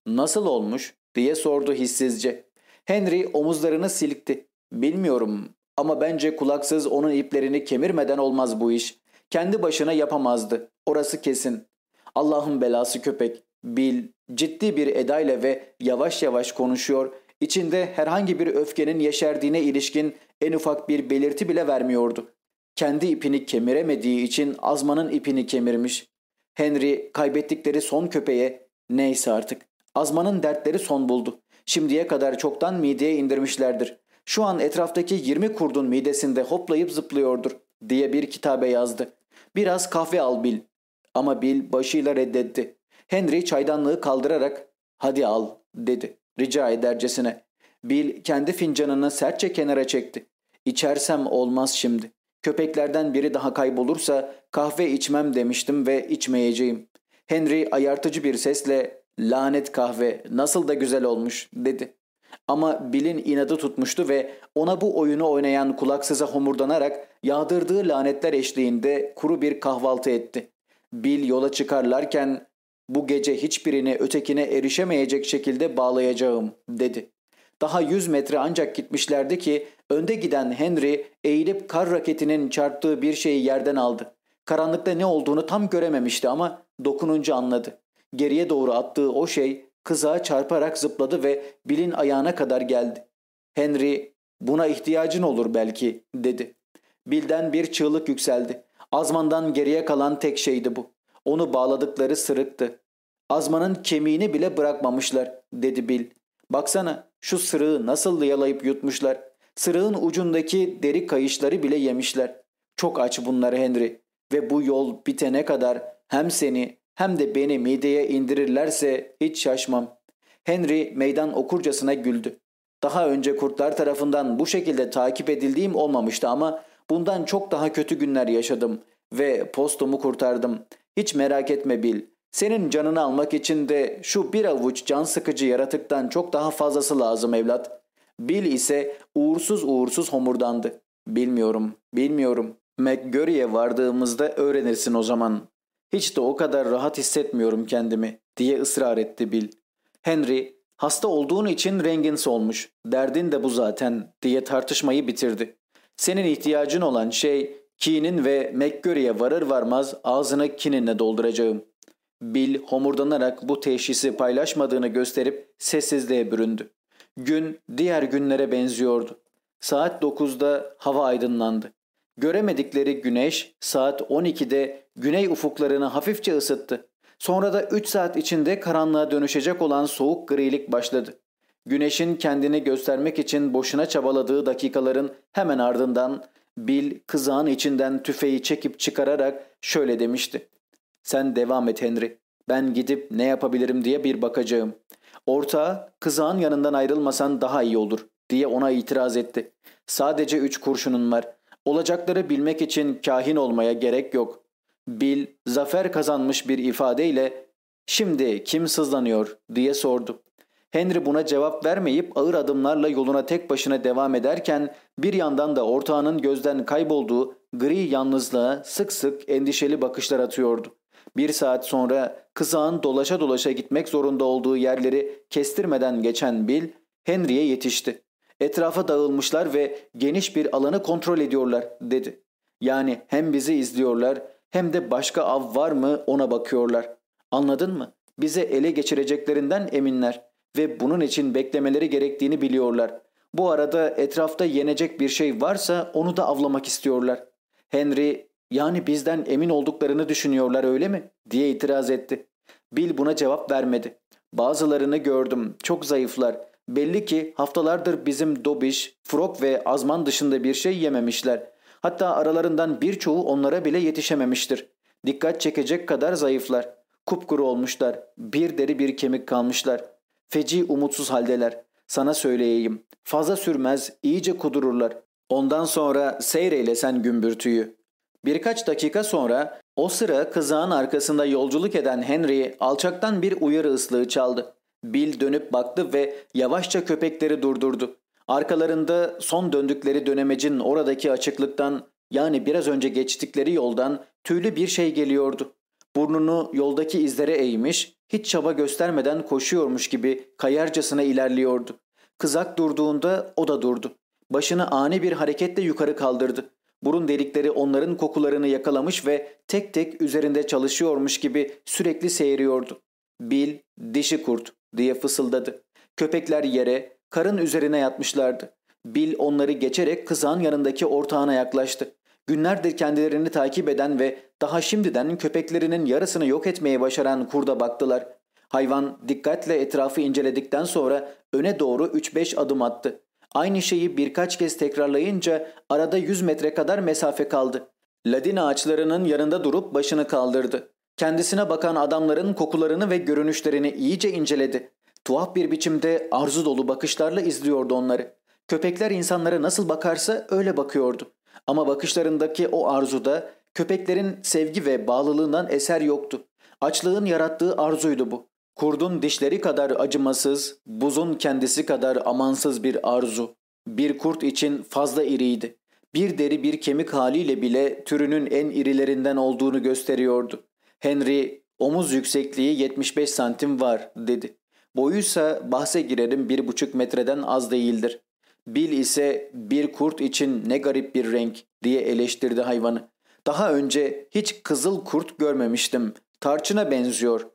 Nasıl olmuş diye sordu hissizce. Henry omuzlarını silkti. Bilmiyorum ama bence kulaksız onun iplerini kemirmeden olmaz bu iş. Kendi başına yapamazdı. Orası kesin. Allah'ın belası köpek. Bill ciddi bir edayla ve yavaş yavaş konuşuyor. İçinde herhangi bir öfkenin yeşerdiğine ilişkin en ufak bir belirti bile vermiyordu. Kendi ipini kemiremediği için Azman'ın ipini kemirmiş. Henry kaybettikleri son köpeğe neyse artık. Azman'ın dertleri son buldu. Şimdiye kadar çoktan mideye indirmişlerdir. Şu an etraftaki 20 kurdun midesinde hoplayıp zıplıyordur diye bir kitabe yazdı. Biraz kahve al Bill. Ama Bill başıyla reddetti. Henry çaydanlığı kaldırarak hadi al dedi rica edercesine. Bill kendi fincanını sertçe kenara çekti. İçersem olmaz şimdi. Köpeklerden biri daha kaybolursa kahve içmem demiştim ve içmeyeceğim. Henry ayartıcı bir sesle lanet kahve nasıl da güzel olmuş dedi. Ama Bill'in inadı tutmuştu ve ona bu oyunu oynayan kulaksıza homurdanarak yağdırdığı lanetler eşliğinde kuru bir kahvaltı etti. Bill yola çıkarlarken bu gece hiçbirini ötekine erişemeyecek şekilde bağlayacağım dedi. Daha yüz metre ancak gitmişlerdi ki önde giden Henry eğilip kar raketinin çarptığı bir şeyi yerden aldı. Karanlıkta ne olduğunu tam görememişti ama dokununca anladı. Geriye doğru attığı o şey kızağa çarparak zıpladı ve Bill'in ayağına kadar geldi. Henry buna ihtiyacın olur belki dedi. Bill'den bir çığlık yükseldi. Azman'dan geriye kalan tek şeydi bu. Onu bağladıkları sırıktı. Azman'ın kemiğini bile bırakmamışlar dedi Bill. Baksana şu sırığı nasıl yalayıp yutmuşlar. Sırığın ucundaki deri kayışları bile yemişler. Çok aç bunlar Henry. Ve bu yol bitene kadar hem seni hem de beni mideye indirirlerse hiç şaşmam. Henry meydan okurcasına güldü. Daha önce kurtlar tarafından bu şekilde takip edildiğim olmamıştı ama bundan çok daha kötü günler yaşadım ve postumu kurtardım. Hiç merak etme Bill. Senin canını almak için de şu bir avuç can sıkıcı yaratıktan çok daha fazlası lazım evlat. Bill ise uğursuz uğursuz homurdandı. Bilmiyorum, bilmiyorum. McGurry'e vardığımızda öğrenirsin o zaman. Hiç de o kadar rahat hissetmiyorum kendimi diye ısrar etti Bill. Henry, hasta olduğun için rengin solmuş. Derdin de bu zaten diye tartışmayı bitirdi. Senin ihtiyacın olan şey Keen'in ve McGurry'e varır varmaz ağzını kininle dolduracağım. Bill homurdanarak bu teşhisi paylaşmadığını gösterip sessizliğe büründü. Gün diğer günlere benziyordu. Saat 9'da hava aydınlandı. Göremedikleri güneş saat 12'de güney ufuklarını hafifçe ısıttı. Sonra da 3 saat içinde karanlığa dönüşecek olan soğuk grilik başladı. Güneşin kendini göstermek için boşuna çabaladığı dakikaların hemen ardından Bill kızağın içinden tüfeği çekip çıkararak şöyle demişti. Sen devam et Henry. Ben gidip ne yapabilirim diye bir bakacağım. Ortağı kızağın yanından ayrılmasan daha iyi olur diye ona itiraz etti. Sadece üç kurşunun var. Olacakları bilmek için kahin olmaya gerek yok. Bill zafer kazanmış bir ifadeyle şimdi kim sızlanıyor diye sordu. Henry buna cevap vermeyip ağır adımlarla yoluna tek başına devam ederken bir yandan da ortağının gözden kaybolduğu gri yalnızlığa sık sık endişeli bakışlar atıyordu. Bir saat sonra kızağın dolaşa dolaşa gitmek zorunda olduğu yerleri kestirmeden geçen Bill, Henry'e yetişti. Etrafa dağılmışlar ve geniş bir alanı kontrol ediyorlar dedi. Yani hem bizi izliyorlar hem de başka av var mı ona bakıyorlar. Anladın mı? Bize ele geçireceklerinden eminler ve bunun için beklemeleri gerektiğini biliyorlar. Bu arada etrafta yenecek bir şey varsa onu da avlamak istiyorlar. Henry yani bizden emin olduklarını düşünüyorlar öyle mi? diye itiraz etti. Bill buna cevap vermedi. Bazılarını gördüm. Çok zayıflar. Belli ki haftalardır bizim Dobiş, Frog ve Azman dışında bir şey yememişler. Hatta aralarından birçoğu onlara bile yetişememiştir. Dikkat çekecek kadar zayıflar. Kupkuru olmuşlar. Bir deri bir kemik kalmışlar. Feci umutsuz haldeler. Sana söyleyeyim. Fazla sürmez, iyice kudururlar. Ondan sonra seyreyle sen gümbürtüyü. Birkaç dakika sonra o sıra kızağın arkasında yolculuk eden Henry alçaktan bir uyarı ıslığı çaldı. Bill dönüp baktı ve yavaşça köpekleri durdurdu. Arkalarında son döndükleri dönemecin oradaki açıklıktan yani biraz önce geçtikleri yoldan tüylü bir şey geliyordu. Burnunu yoldaki izlere eğmiş, hiç çaba göstermeden koşuyormuş gibi kayarcasına ilerliyordu. Kızak durduğunda o da durdu. Başını ani bir hareketle yukarı kaldırdı. Burun delikleri onların kokularını yakalamış ve tek tek üzerinde çalışıyormuş gibi sürekli seyiriyordu. Bil, dişi kurt diye fısıldadı. Köpekler yere, karın üzerine yatmışlardı. Bil onları geçerek kızağın yanındaki ortağına yaklaştı. Günlerdir kendilerini takip eden ve daha şimdiden köpeklerinin yarısını yok etmeye başaran kurda baktılar. Hayvan dikkatle etrafı inceledikten sonra öne doğru 3-5 adım attı. Aynı şeyi birkaç kez tekrarlayınca arada 100 metre kadar mesafe kaldı. Ladin ağaçlarının yanında durup başını kaldırdı. Kendisine bakan adamların kokularını ve görünüşlerini iyice inceledi. Tuhaf bir biçimde arzu dolu bakışlarla izliyordu onları. Köpekler insanlara nasıl bakarsa öyle bakıyordu. Ama bakışlarındaki o arzuda köpeklerin sevgi ve bağlılığından eser yoktu. Açlığın yarattığı arzuydu bu. Kurdun dişleri kadar acımasız, buzun kendisi kadar amansız bir arzu. Bir kurt için fazla iriydi. Bir deri bir kemik haliyle bile türünün en irilerinden olduğunu gösteriyordu. Henry, omuz yüksekliği 75 santim var dedi. Boyuysa bahse girerim bir buçuk metreden az değildir. Bill ise bir kurt için ne garip bir renk diye eleştirdi hayvanı. Daha önce hiç kızıl kurt görmemiştim. Tarçına benziyor.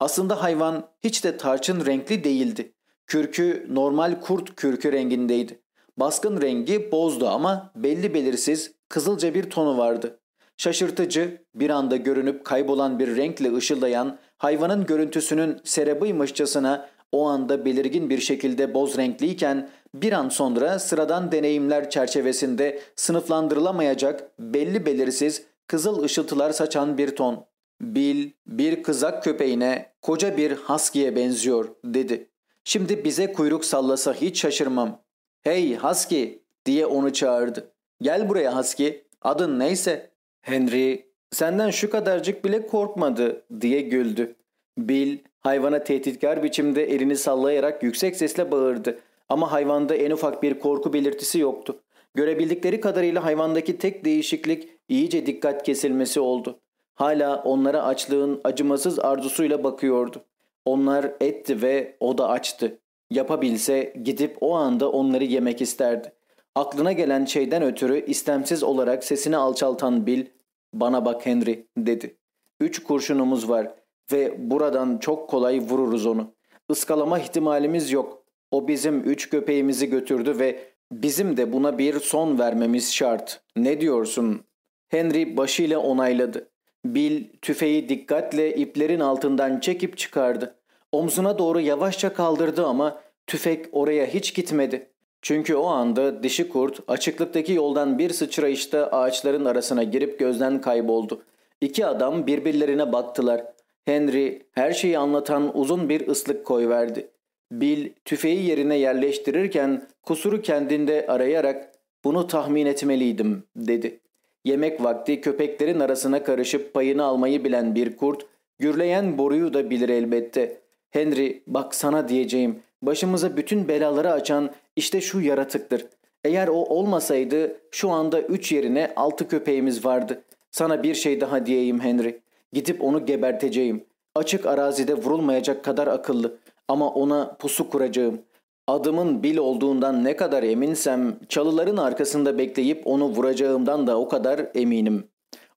Aslında hayvan hiç de tarçın renkli değildi. Kürkü normal kurt kürkü rengindeydi. Baskın rengi bozdu ama belli belirsiz kızılca bir tonu vardı. Şaşırtıcı, bir anda görünüp kaybolan bir renkle ışıldayan hayvanın görüntüsünün serebıymışçasına o anda belirgin bir şekilde boz renkliyken bir an sonra sıradan deneyimler çerçevesinde sınıflandırılamayacak belli belirsiz kızıl ışıltılar saçan bir ton. Bill bir kızak köpeğine koca bir husky'ye benziyor dedi. Şimdi bize kuyruk sallasa hiç şaşırmam. Hey husky diye onu çağırdı. Gel buraya husky adın neyse. Henry senden şu kadarcık bile korkmadı diye güldü. Bill hayvana tehditkar biçimde elini sallayarak yüksek sesle bağırdı. Ama hayvanda en ufak bir korku belirtisi yoktu. Görebildikleri kadarıyla hayvandaki tek değişiklik iyice dikkat kesilmesi oldu. Hala onlara açlığın acımasız arzusuyla bakıyordu. Onlar etti ve o da açtı. Yapabilse gidip o anda onları yemek isterdi. Aklına gelen şeyden ötürü istemsiz olarak sesini alçaltan Bill, ''Bana bak Henry'' dedi. ''Üç kurşunumuz var ve buradan çok kolay vururuz onu. Iskalama ihtimalimiz yok. O bizim üç köpeğimizi götürdü ve bizim de buna bir son vermemiz şart. Ne diyorsun?'' Henry başıyla onayladı. Bill tüfeği dikkatle iplerin altından çekip çıkardı. Omzuna doğru yavaşça kaldırdı ama tüfek oraya hiç gitmedi. Çünkü o anda dişi kurt açıklıktaki yoldan bir sıçrayışta ağaçların arasına girip gözden kayboldu. İki adam birbirlerine baktılar. Henry her şeyi anlatan uzun bir ıslık koyverdi. Bill tüfeği yerine yerleştirirken kusuru kendinde arayarak bunu tahmin etmeliydim dedi. Yemek vakti köpeklerin arasına karışıp payını almayı bilen bir kurt, gürleyen boruyu da bilir elbette. Henry bak sana diyeceğim, başımıza bütün belaları açan işte şu yaratıktır. Eğer o olmasaydı şu anda üç yerine altı köpeğimiz vardı. Sana bir şey daha diyeyim Henry. Gidip onu geberteceğim. Açık arazide vurulmayacak kadar akıllı. Ama ona pusu kuracağım. Adımın Bil olduğundan ne kadar eminsem çalıların arkasında bekleyip onu vuracağımdan da o kadar eminim.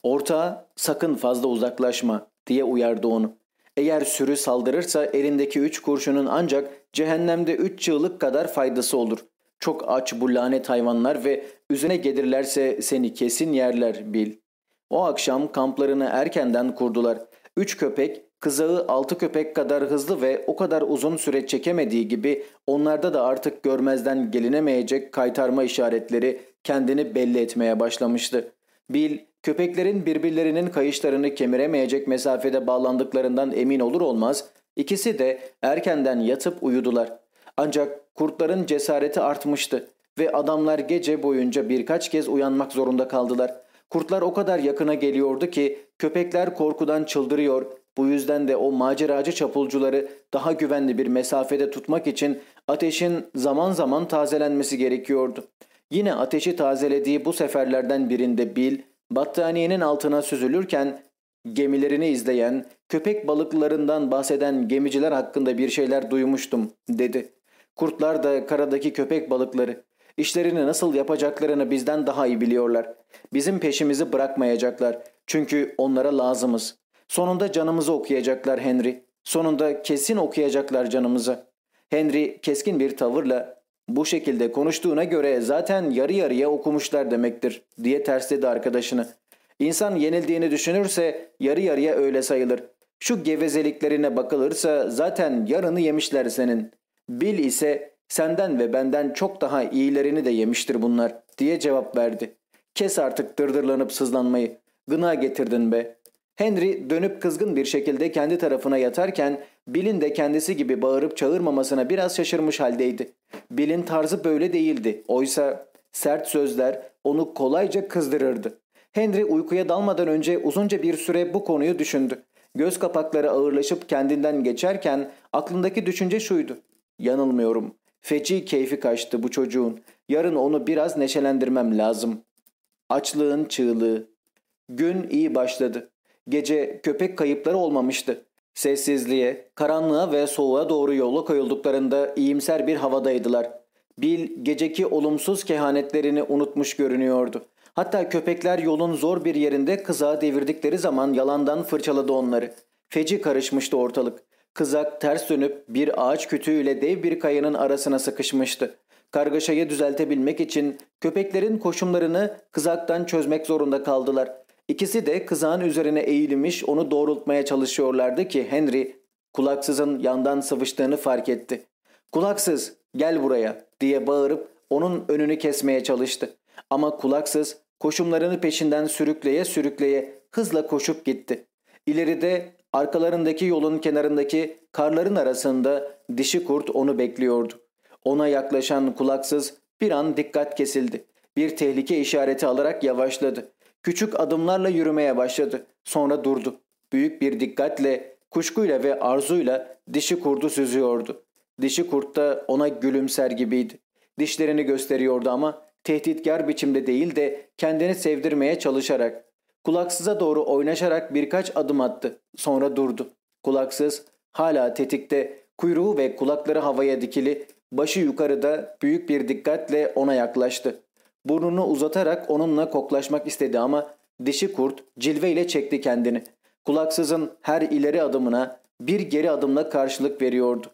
Orta sakın fazla uzaklaşma diye uyardı onu. Eğer sürü saldırırsa elindeki üç kurşunun ancak cehennemde üç çığlık kadar faydası olur. Çok aç bu lanet hayvanlar ve üzerine gelirlerse seni kesin yerler bil. O akşam kamplarını erkenden kurdular. Üç köpek, kızağı altı köpek kadar hızlı ve o kadar uzun süre çekemediği gibi onlarda da artık görmezden gelinemeyecek kaytarma işaretleri kendini belli etmeye başlamıştı. Bill, köpeklerin birbirlerinin kayışlarını kemiremeyecek mesafede bağlandıklarından emin olur olmaz, ikisi de erkenden yatıp uyudular. Ancak kurtların cesareti artmıştı ve adamlar gece boyunca birkaç kez uyanmak zorunda kaldılar. Kurtlar o kadar yakına geliyordu ki köpekler korkudan çıldırıyor. Bu yüzden de o maceracı çapulcuları daha güvenli bir mesafede tutmak için ateşin zaman zaman tazelenmesi gerekiyordu. Yine ateşi tazelediği bu seferlerden birinde Bill, battaniyenin altına süzülürken gemilerini izleyen, köpek balıklarından bahseden gemiciler hakkında bir şeyler duymuştum, dedi. Kurtlar da karadaki köpek balıkları. İşlerini nasıl yapacaklarını bizden daha iyi biliyorlar. Bizim peşimizi bırakmayacaklar. Çünkü onlara lazımız. Sonunda canımızı okuyacaklar Henry. Sonunda kesin okuyacaklar canımızı. Henry keskin bir tavırla bu şekilde konuştuğuna göre zaten yarı yarıya okumuşlar demektir diye tersledi arkadaşını. İnsan yenildiğini düşünürse yarı yarıya öyle sayılır. Şu gevezeliklerine bakılırsa zaten yarını yemişler senin. Bil ise senden ve benden çok daha iyilerini de yemiştir bunlar diye cevap verdi. Kes artık dırdırlanıp sızlanmayı. Gına getirdin be. Henry dönüp kızgın bir şekilde kendi tarafına yatarken Bill'in de kendisi gibi bağırıp çağırmamasına biraz şaşırmış haldeydi. Bill'in tarzı böyle değildi. Oysa sert sözler onu kolayca kızdırırdı. Henry uykuya dalmadan önce uzunca bir süre bu konuyu düşündü. Göz kapakları ağırlaşıp kendinden geçerken aklındaki düşünce şuydu. Yanılmıyorum. Feci keyfi kaçtı bu çocuğun. Yarın onu biraz neşelendirmem lazım. Açlığın çığlığı. Gün iyi başladı. Gece köpek kayıpları olmamıştı. Sessizliğe, karanlığa ve soğuğa doğru yola koyulduklarında iyimser bir havadaydılar. Bill geceki olumsuz kehanetlerini unutmuş görünüyordu. Hatta köpekler yolun zor bir yerinde kızağı devirdikleri zaman yalandan fırçaladı onları. Feci karışmıştı ortalık. Kızak ters dönüp bir ağaç kütüğüyle dev bir kayanın arasına sıkışmıştı. Kargaşayı düzeltebilmek için köpeklerin koşumlarını kızaktan çözmek zorunda kaldılar. İkisi de kızağın üzerine eğilmiş onu doğrultmaya çalışıyorlardı ki Henry kulaksızın yandan sıvıştığını fark etti. Kulaksız gel buraya diye bağırıp onun önünü kesmeye çalıştı. Ama kulaksız koşumlarını peşinden sürükleye sürükleye hızla koşup gitti. İleride arkalarındaki yolun kenarındaki karların arasında dişi kurt onu bekliyordu. Ona yaklaşan kulaksız bir an dikkat kesildi. Bir tehlike işareti alarak yavaşladı. Küçük adımlarla yürümeye başladı. Sonra durdu. Büyük bir dikkatle, kuşkuyla ve arzuyla dişi kurdu süzüyordu. Dişi kurt da ona gülümser gibiydi. Dişlerini gösteriyordu ama tehditkar biçimde değil de kendini sevdirmeye çalışarak. Kulaksıza doğru oynaşarak birkaç adım attı. Sonra durdu. Kulaksız hala tetikte, kuyruğu ve kulakları havaya dikili, başı yukarıda büyük bir dikkatle ona yaklaştı. Burnunu uzatarak onunla koklaşmak istedi ama dişi kurt cilveyle çekti kendini. Kulaksızın her ileri adımına bir geri adımla karşılık veriyordu.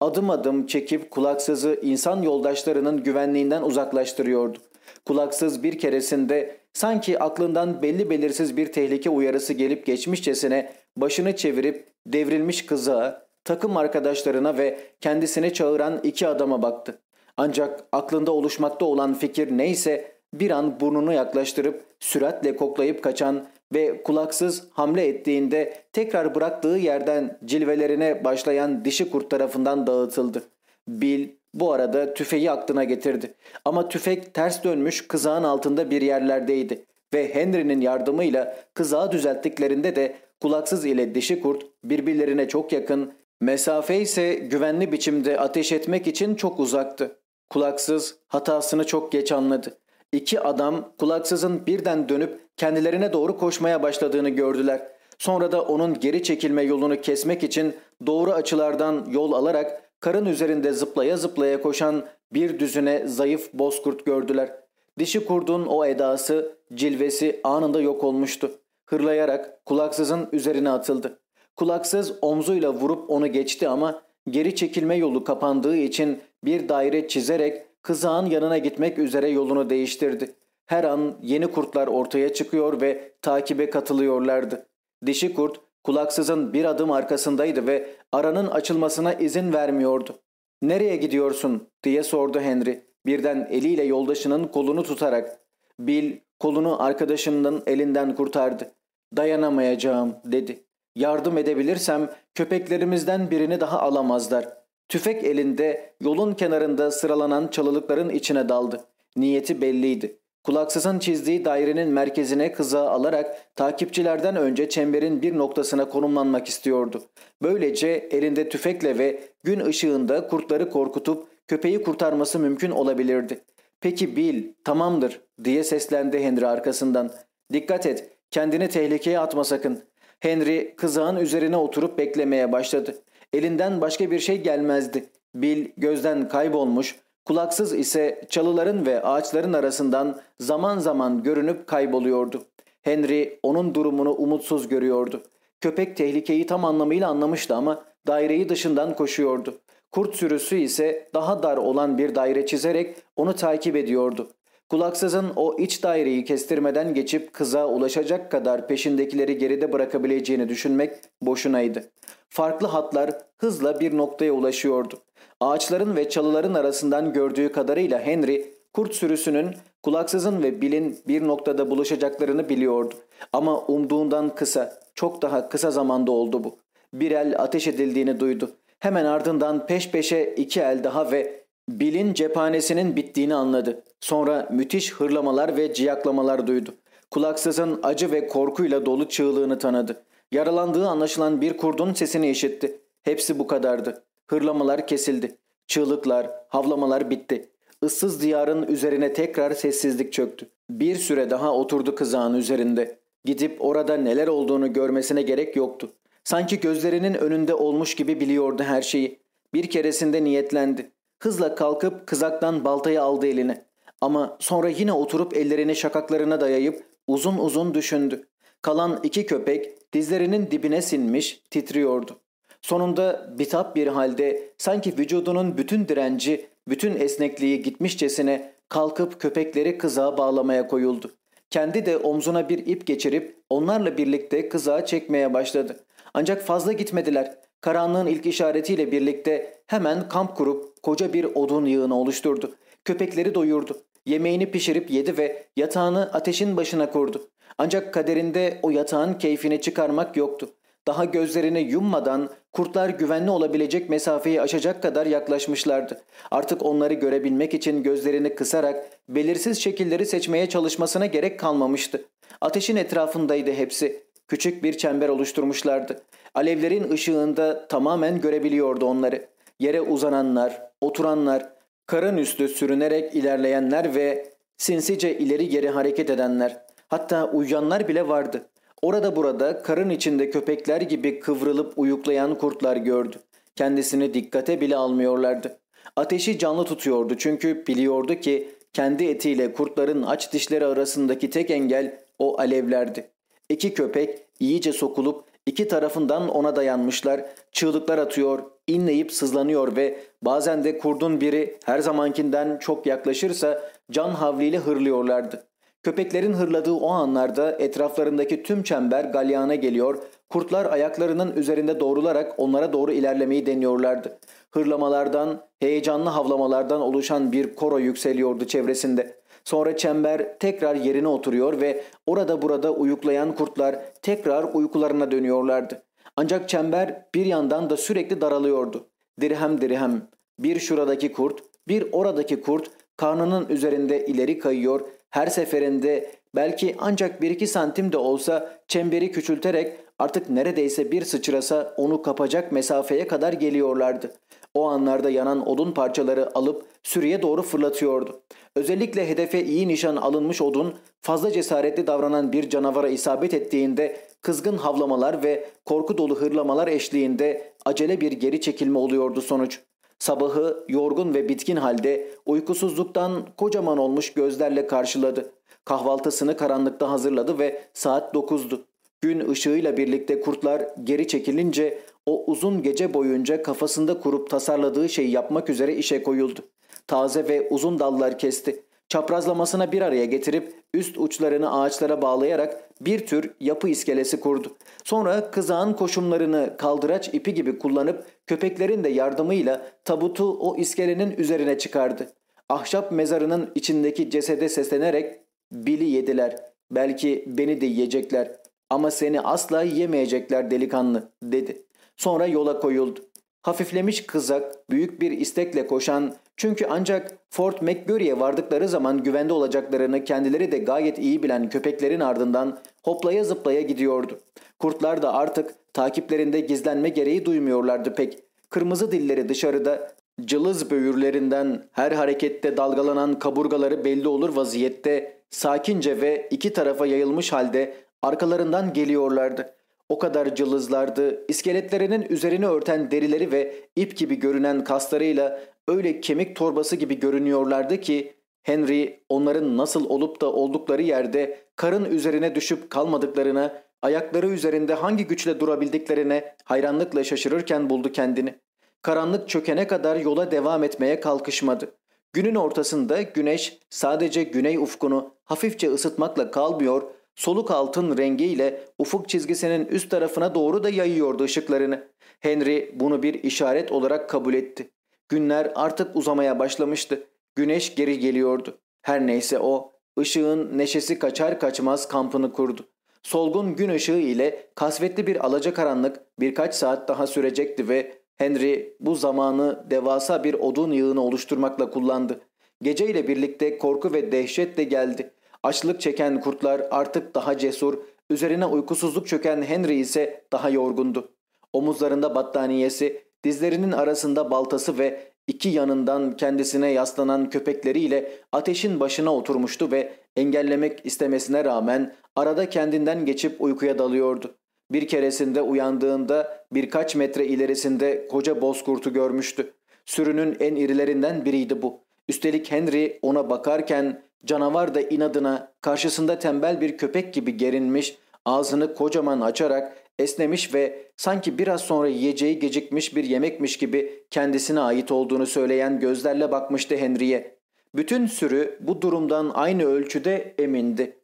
Adım adım çekip kulaksızı insan yoldaşlarının güvenliğinden uzaklaştırıyordu. Kulaksız bir keresinde sanki aklından belli belirsiz bir tehlike uyarısı gelip geçmişçesine başını çevirip devrilmiş kıza, takım arkadaşlarına ve kendisine çağıran iki adama baktı. Ancak aklında oluşmakta olan fikir neyse bir an burnunu yaklaştırıp süratle koklayıp kaçan ve kulaksız hamle ettiğinde tekrar bıraktığı yerden cilvelerine başlayan dişi kurt tarafından dağıtıldı. Bill bu arada tüfeği aklına getirdi. Ama tüfek ters dönmüş kızağın altında bir yerlerdeydi ve Henry'nin yardımıyla kızağı düzelttiklerinde de kulaksız ile dişi kurt birbirlerine çok yakın, mesafe ise güvenli biçimde ateş etmek için çok uzaktı. Kulaksız hatasını çok geç anladı. İki adam kulaksızın birden dönüp kendilerine doğru koşmaya başladığını gördüler. Sonra da onun geri çekilme yolunu kesmek için doğru açılardan yol alarak karın üzerinde zıplaya zıplaya koşan bir düzüne zayıf bozkurt gördüler. Dişi kurdun o edası, cilvesi anında yok olmuştu. Hırlayarak kulaksızın üzerine atıldı. Kulaksız omzuyla vurup onu geçti ama geri çekilme yolu kapandığı için bir daire çizerek kızağın yanına gitmek üzere yolunu değiştirdi. Her an yeni kurtlar ortaya çıkıyor ve takibe katılıyorlardı. Dişi kurt kulaksızın bir adım arkasındaydı ve aranın açılmasına izin vermiyordu. ''Nereye gidiyorsun?'' diye sordu Henry. Birden eliyle yoldaşının kolunu tutarak. Bill kolunu arkadaşımın elinden kurtardı. ''Dayanamayacağım'' dedi. ''Yardım edebilirsem köpeklerimizden birini daha alamazlar.'' Tüfek elinde yolun kenarında sıralanan çalılıkların içine daldı. Niyeti belliydi. Kulaksızın çizdiği dairenin merkezine kızağı alarak takipçilerden önce çemberin bir noktasına konumlanmak istiyordu. Böylece elinde tüfekle ve gün ışığında kurtları korkutup köpeği kurtarması mümkün olabilirdi. Peki Bill, tamamdır diye seslendi Henry arkasından. Dikkat et, kendini tehlikeye atma sakın. Henry kızağın üzerine oturup beklemeye başladı. Elinden başka bir şey gelmezdi. Bill gözden kaybolmuş, kulaksız ise çalıların ve ağaçların arasından zaman zaman görünüp kayboluyordu. Henry onun durumunu umutsuz görüyordu. Köpek tehlikeyi tam anlamıyla anlamıştı ama daireyi dışından koşuyordu. Kurt sürüsü ise daha dar olan bir daire çizerek onu takip ediyordu. Kulaksızın o iç daireyi kestirmeden geçip kıza ulaşacak kadar peşindekileri geride bırakabileceğini düşünmek boşunaydı. Farklı hatlar hızla bir noktaya ulaşıyordu. Ağaçların ve çalıların arasından gördüğü kadarıyla Henry, kurt sürüsünün kulaksızın ve Bill'in bir noktada buluşacaklarını biliyordu. Ama umduğundan kısa, çok daha kısa zamanda oldu bu. Bir el ateş edildiğini duydu. Hemen ardından peş peşe iki el daha ve Bill'in cephanesinin bittiğini anladı. Sonra müthiş hırlamalar ve ciyaklamalar duydu. Kulaksızın acı ve korkuyla dolu çığlığını tanıdı. Yaralandığı anlaşılan bir kurdun sesini işitti. Hepsi bu kadardı. Hırlamalar kesildi. Çığlıklar, havlamalar bitti. Issız diyarın üzerine tekrar sessizlik çöktü. Bir süre daha oturdu kızağın üzerinde. Gidip orada neler olduğunu görmesine gerek yoktu. Sanki gözlerinin önünde olmuş gibi biliyordu her şeyi. Bir keresinde niyetlendi. Hızla kalkıp kızaktan baltayı aldı eline. Ama sonra yine oturup ellerini şakaklarına dayayıp uzun uzun düşündü. Kalan iki köpek dizlerinin dibine sinmiş, titriyordu. Sonunda bitap bir halde sanki vücudunun bütün direnci, bütün esnekliği gitmişçesine kalkıp köpekleri kızağa bağlamaya koyuldu. Kendi de omzuna bir ip geçirip onlarla birlikte kızağa çekmeye başladı. Ancak fazla gitmediler. Karanlığın ilk işaretiyle birlikte hemen kamp kurup koca bir odun yığını oluşturdu. Köpekleri doyurdu. Yemeğini pişirip yedi ve yatağını ateşin başına kurdu. Ancak kaderinde o yatağın keyfini çıkarmak yoktu. Daha gözlerini yummadan kurtlar güvenli olabilecek mesafeyi aşacak kadar yaklaşmışlardı. Artık onları görebilmek için gözlerini kısarak belirsiz şekilleri seçmeye çalışmasına gerek kalmamıştı. Ateşin etrafındaydı hepsi. Küçük bir çember oluşturmuşlardı. Alevlerin ışığında tamamen görebiliyordu onları. Yere uzananlar, oturanlar, karın üstü sürünerek ilerleyenler ve sinsice ileri geri hareket edenler. Hatta uyuyanlar bile vardı. Orada burada karın içinde köpekler gibi kıvrılıp uyuklayan kurtlar gördü. Kendisini dikkate bile almıyorlardı. Ateşi canlı tutuyordu çünkü biliyordu ki kendi etiyle kurtların aç dişleri arasındaki tek engel o alevlerdi. İki köpek iyice sokulup iki tarafından ona dayanmışlar, çığlıklar atıyor, inleyip sızlanıyor ve bazen de kurdun biri her zamankinden çok yaklaşırsa can havliyle hırlıyorlardı. Köpeklerin hırladığı o anlarda etraflarındaki tüm çember galyana geliyor, kurtlar ayaklarının üzerinde doğrularak onlara doğru ilerlemeyi deniyorlardı. Hırlamalardan, heyecanlı havlamalardan oluşan bir koro yükseliyordu çevresinde. Sonra çember tekrar yerine oturuyor ve orada burada uyuklayan kurtlar tekrar uykularına dönüyorlardı. Ancak çember bir yandan da sürekli daralıyordu. Dirhem dirhem, bir şuradaki kurt, bir oradaki kurt karnının üzerinde ileri kayıyor, her seferinde belki ancak bir iki santim de olsa çemberi küçülterek artık neredeyse bir sıçrasa onu kapacak mesafeye kadar geliyorlardı. O anlarda yanan odun parçaları alıp sürüye doğru fırlatıyordu. Özellikle hedefe iyi nişan alınmış odun fazla cesaretli davranan bir canavara isabet ettiğinde kızgın havlamalar ve korku dolu hırlamalar eşliğinde acele bir geri çekilme oluyordu sonuç. Sabahı yorgun ve bitkin halde uykusuzluktan kocaman olmuş gözlerle karşıladı. Kahvaltısını karanlıkta hazırladı ve saat dokuzdu. Gün ışığıyla birlikte kurtlar geri çekilince o uzun gece boyunca kafasında kurup tasarladığı şeyi yapmak üzere işe koyuldu. taze ve uzun dallar kesti. Çaprazlamasına bir araya getirip üst uçlarını ağaçlara bağlayarak bir tür yapı iskelesi kurdu. Sonra kızağın koşumlarını kaldıraç ipi gibi kullanıp köpeklerin de yardımıyla tabutu o iskelenin üzerine çıkardı. Ahşap mezarının içindeki cesede seslenerek Bili yediler. Belki beni de yiyecekler. Ama seni asla yemeyecekler delikanlı dedi. Sonra yola koyuldu. Hafiflemiş kızak büyük bir istekle koşan çünkü ancak Fort McGurry'e vardıkları zaman güvende olacaklarını kendileri de gayet iyi bilen köpeklerin ardından hoplaya zıplaya gidiyordu. Kurtlar da artık takiplerinde gizlenme gereği duymuyorlardı pek. Kırmızı dilleri dışarıda cılız böğürlerinden her harekette dalgalanan kaburgaları belli olur vaziyette sakince ve iki tarafa yayılmış halde arkalarından geliyorlardı. O kadar cılızlardı, iskeletlerinin üzerini örten derileri ve ip gibi görünen kaslarıyla öyle kemik torbası gibi görünüyorlardı ki Henry onların nasıl olup da oldukları yerde karın üzerine düşüp kalmadıklarına, ayakları üzerinde hangi güçle durabildiklerine hayranlıkla şaşırırken buldu kendini. Karanlık çökene kadar yola devam etmeye kalkışmadı. Günün ortasında güneş sadece güney ufkunu hafifçe ısıtmakla kalmıyor, soluk altın rengiyle ufuk çizgisinin üst tarafına doğru da yayıyordu ışıklarını. Henry bunu bir işaret olarak kabul etti. Günler artık uzamaya başlamıştı. Güneş geri geliyordu. Her neyse o, ışığın neşesi kaçar kaçmaz kampını kurdu. Solgun gün ışığı ile kasvetli bir alacakaranlık birkaç saat daha sürecekti ve Henry bu zamanı devasa bir odun yığını oluşturmakla kullandı. Geceyle birlikte korku ve dehşet de geldi. Açlık çeken kurtlar artık daha cesur, üzerine uykusuzluk çöken Henry ise daha yorgundu. Omuzlarında battaniyesi, dizlerinin arasında baltası ve iki yanından kendisine yaslanan köpekleriyle ateşin başına oturmuştu ve engellemek istemesine rağmen arada kendinden geçip uykuya dalıyordu. Bir keresinde uyandığında birkaç metre ilerisinde koca bozkurtu görmüştü. Sürünün en irilerinden biriydi bu. Üstelik Henry ona bakarken canavar da inadına karşısında tembel bir köpek gibi gerinmiş, ağzını kocaman açarak esnemiş ve sanki biraz sonra yiyeceği gecikmiş bir yemekmiş gibi kendisine ait olduğunu söyleyen gözlerle bakmıştı Henry'e. Bütün sürü bu durumdan aynı ölçüde emindi.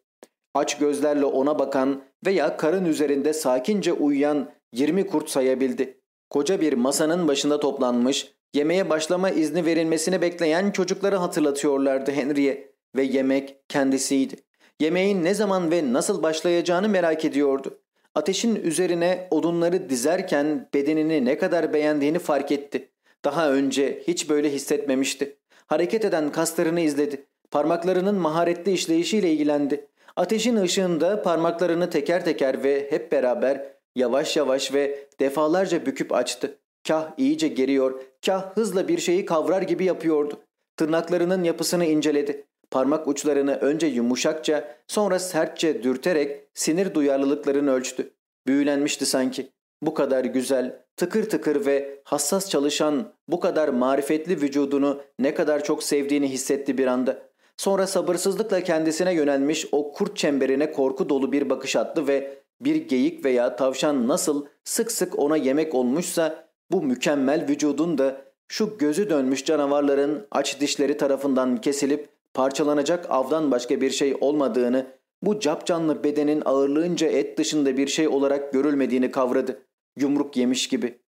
Aç gözlerle ona bakan veya karın üzerinde sakince uyuyan 20 kurt sayabildi. Koca bir masanın başında toplanmış, yemeğe başlama izni verilmesini bekleyen çocukları hatırlatıyorlardı Henry'e ve yemek kendisiydi. Yemeğin ne zaman ve nasıl başlayacağını merak ediyordu. Ateşin üzerine odunları dizerken bedenini ne kadar beğendiğini fark etti. Daha önce hiç böyle hissetmemişti. Hareket eden kaslarını izledi. Parmaklarının maharetli işleyişiyle ilgilendi. Ateşin ışığında parmaklarını teker teker ve hep beraber yavaş yavaş ve defalarca büküp açtı. Kah iyice geriyor, kah hızla bir şeyi kavrar gibi yapıyordu. Tırnaklarının yapısını inceledi. Parmak uçlarını önce yumuşakça sonra sertçe dürterek sinir duyarlılıklarını ölçtü. Büyülenmişti sanki. Bu kadar güzel, tıkır tıkır ve hassas çalışan bu kadar marifetli vücudunu ne kadar çok sevdiğini hissetti bir anda. Sonra sabırsızlıkla kendisine yönelmiş o kurt çemberine korku dolu bir bakış attı ve bir geyik veya tavşan nasıl sık sık ona yemek olmuşsa bu mükemmel vücudun da şu gözü dönmüş canavarların aç dişleri tarafından kesilip parçalanacak avdan başka bir şey olmadığını, bu capcanlı bedenin ağırlığınca et dışında bir şey olarak görülmediğini kavradı. Yumruk yemiş gibi.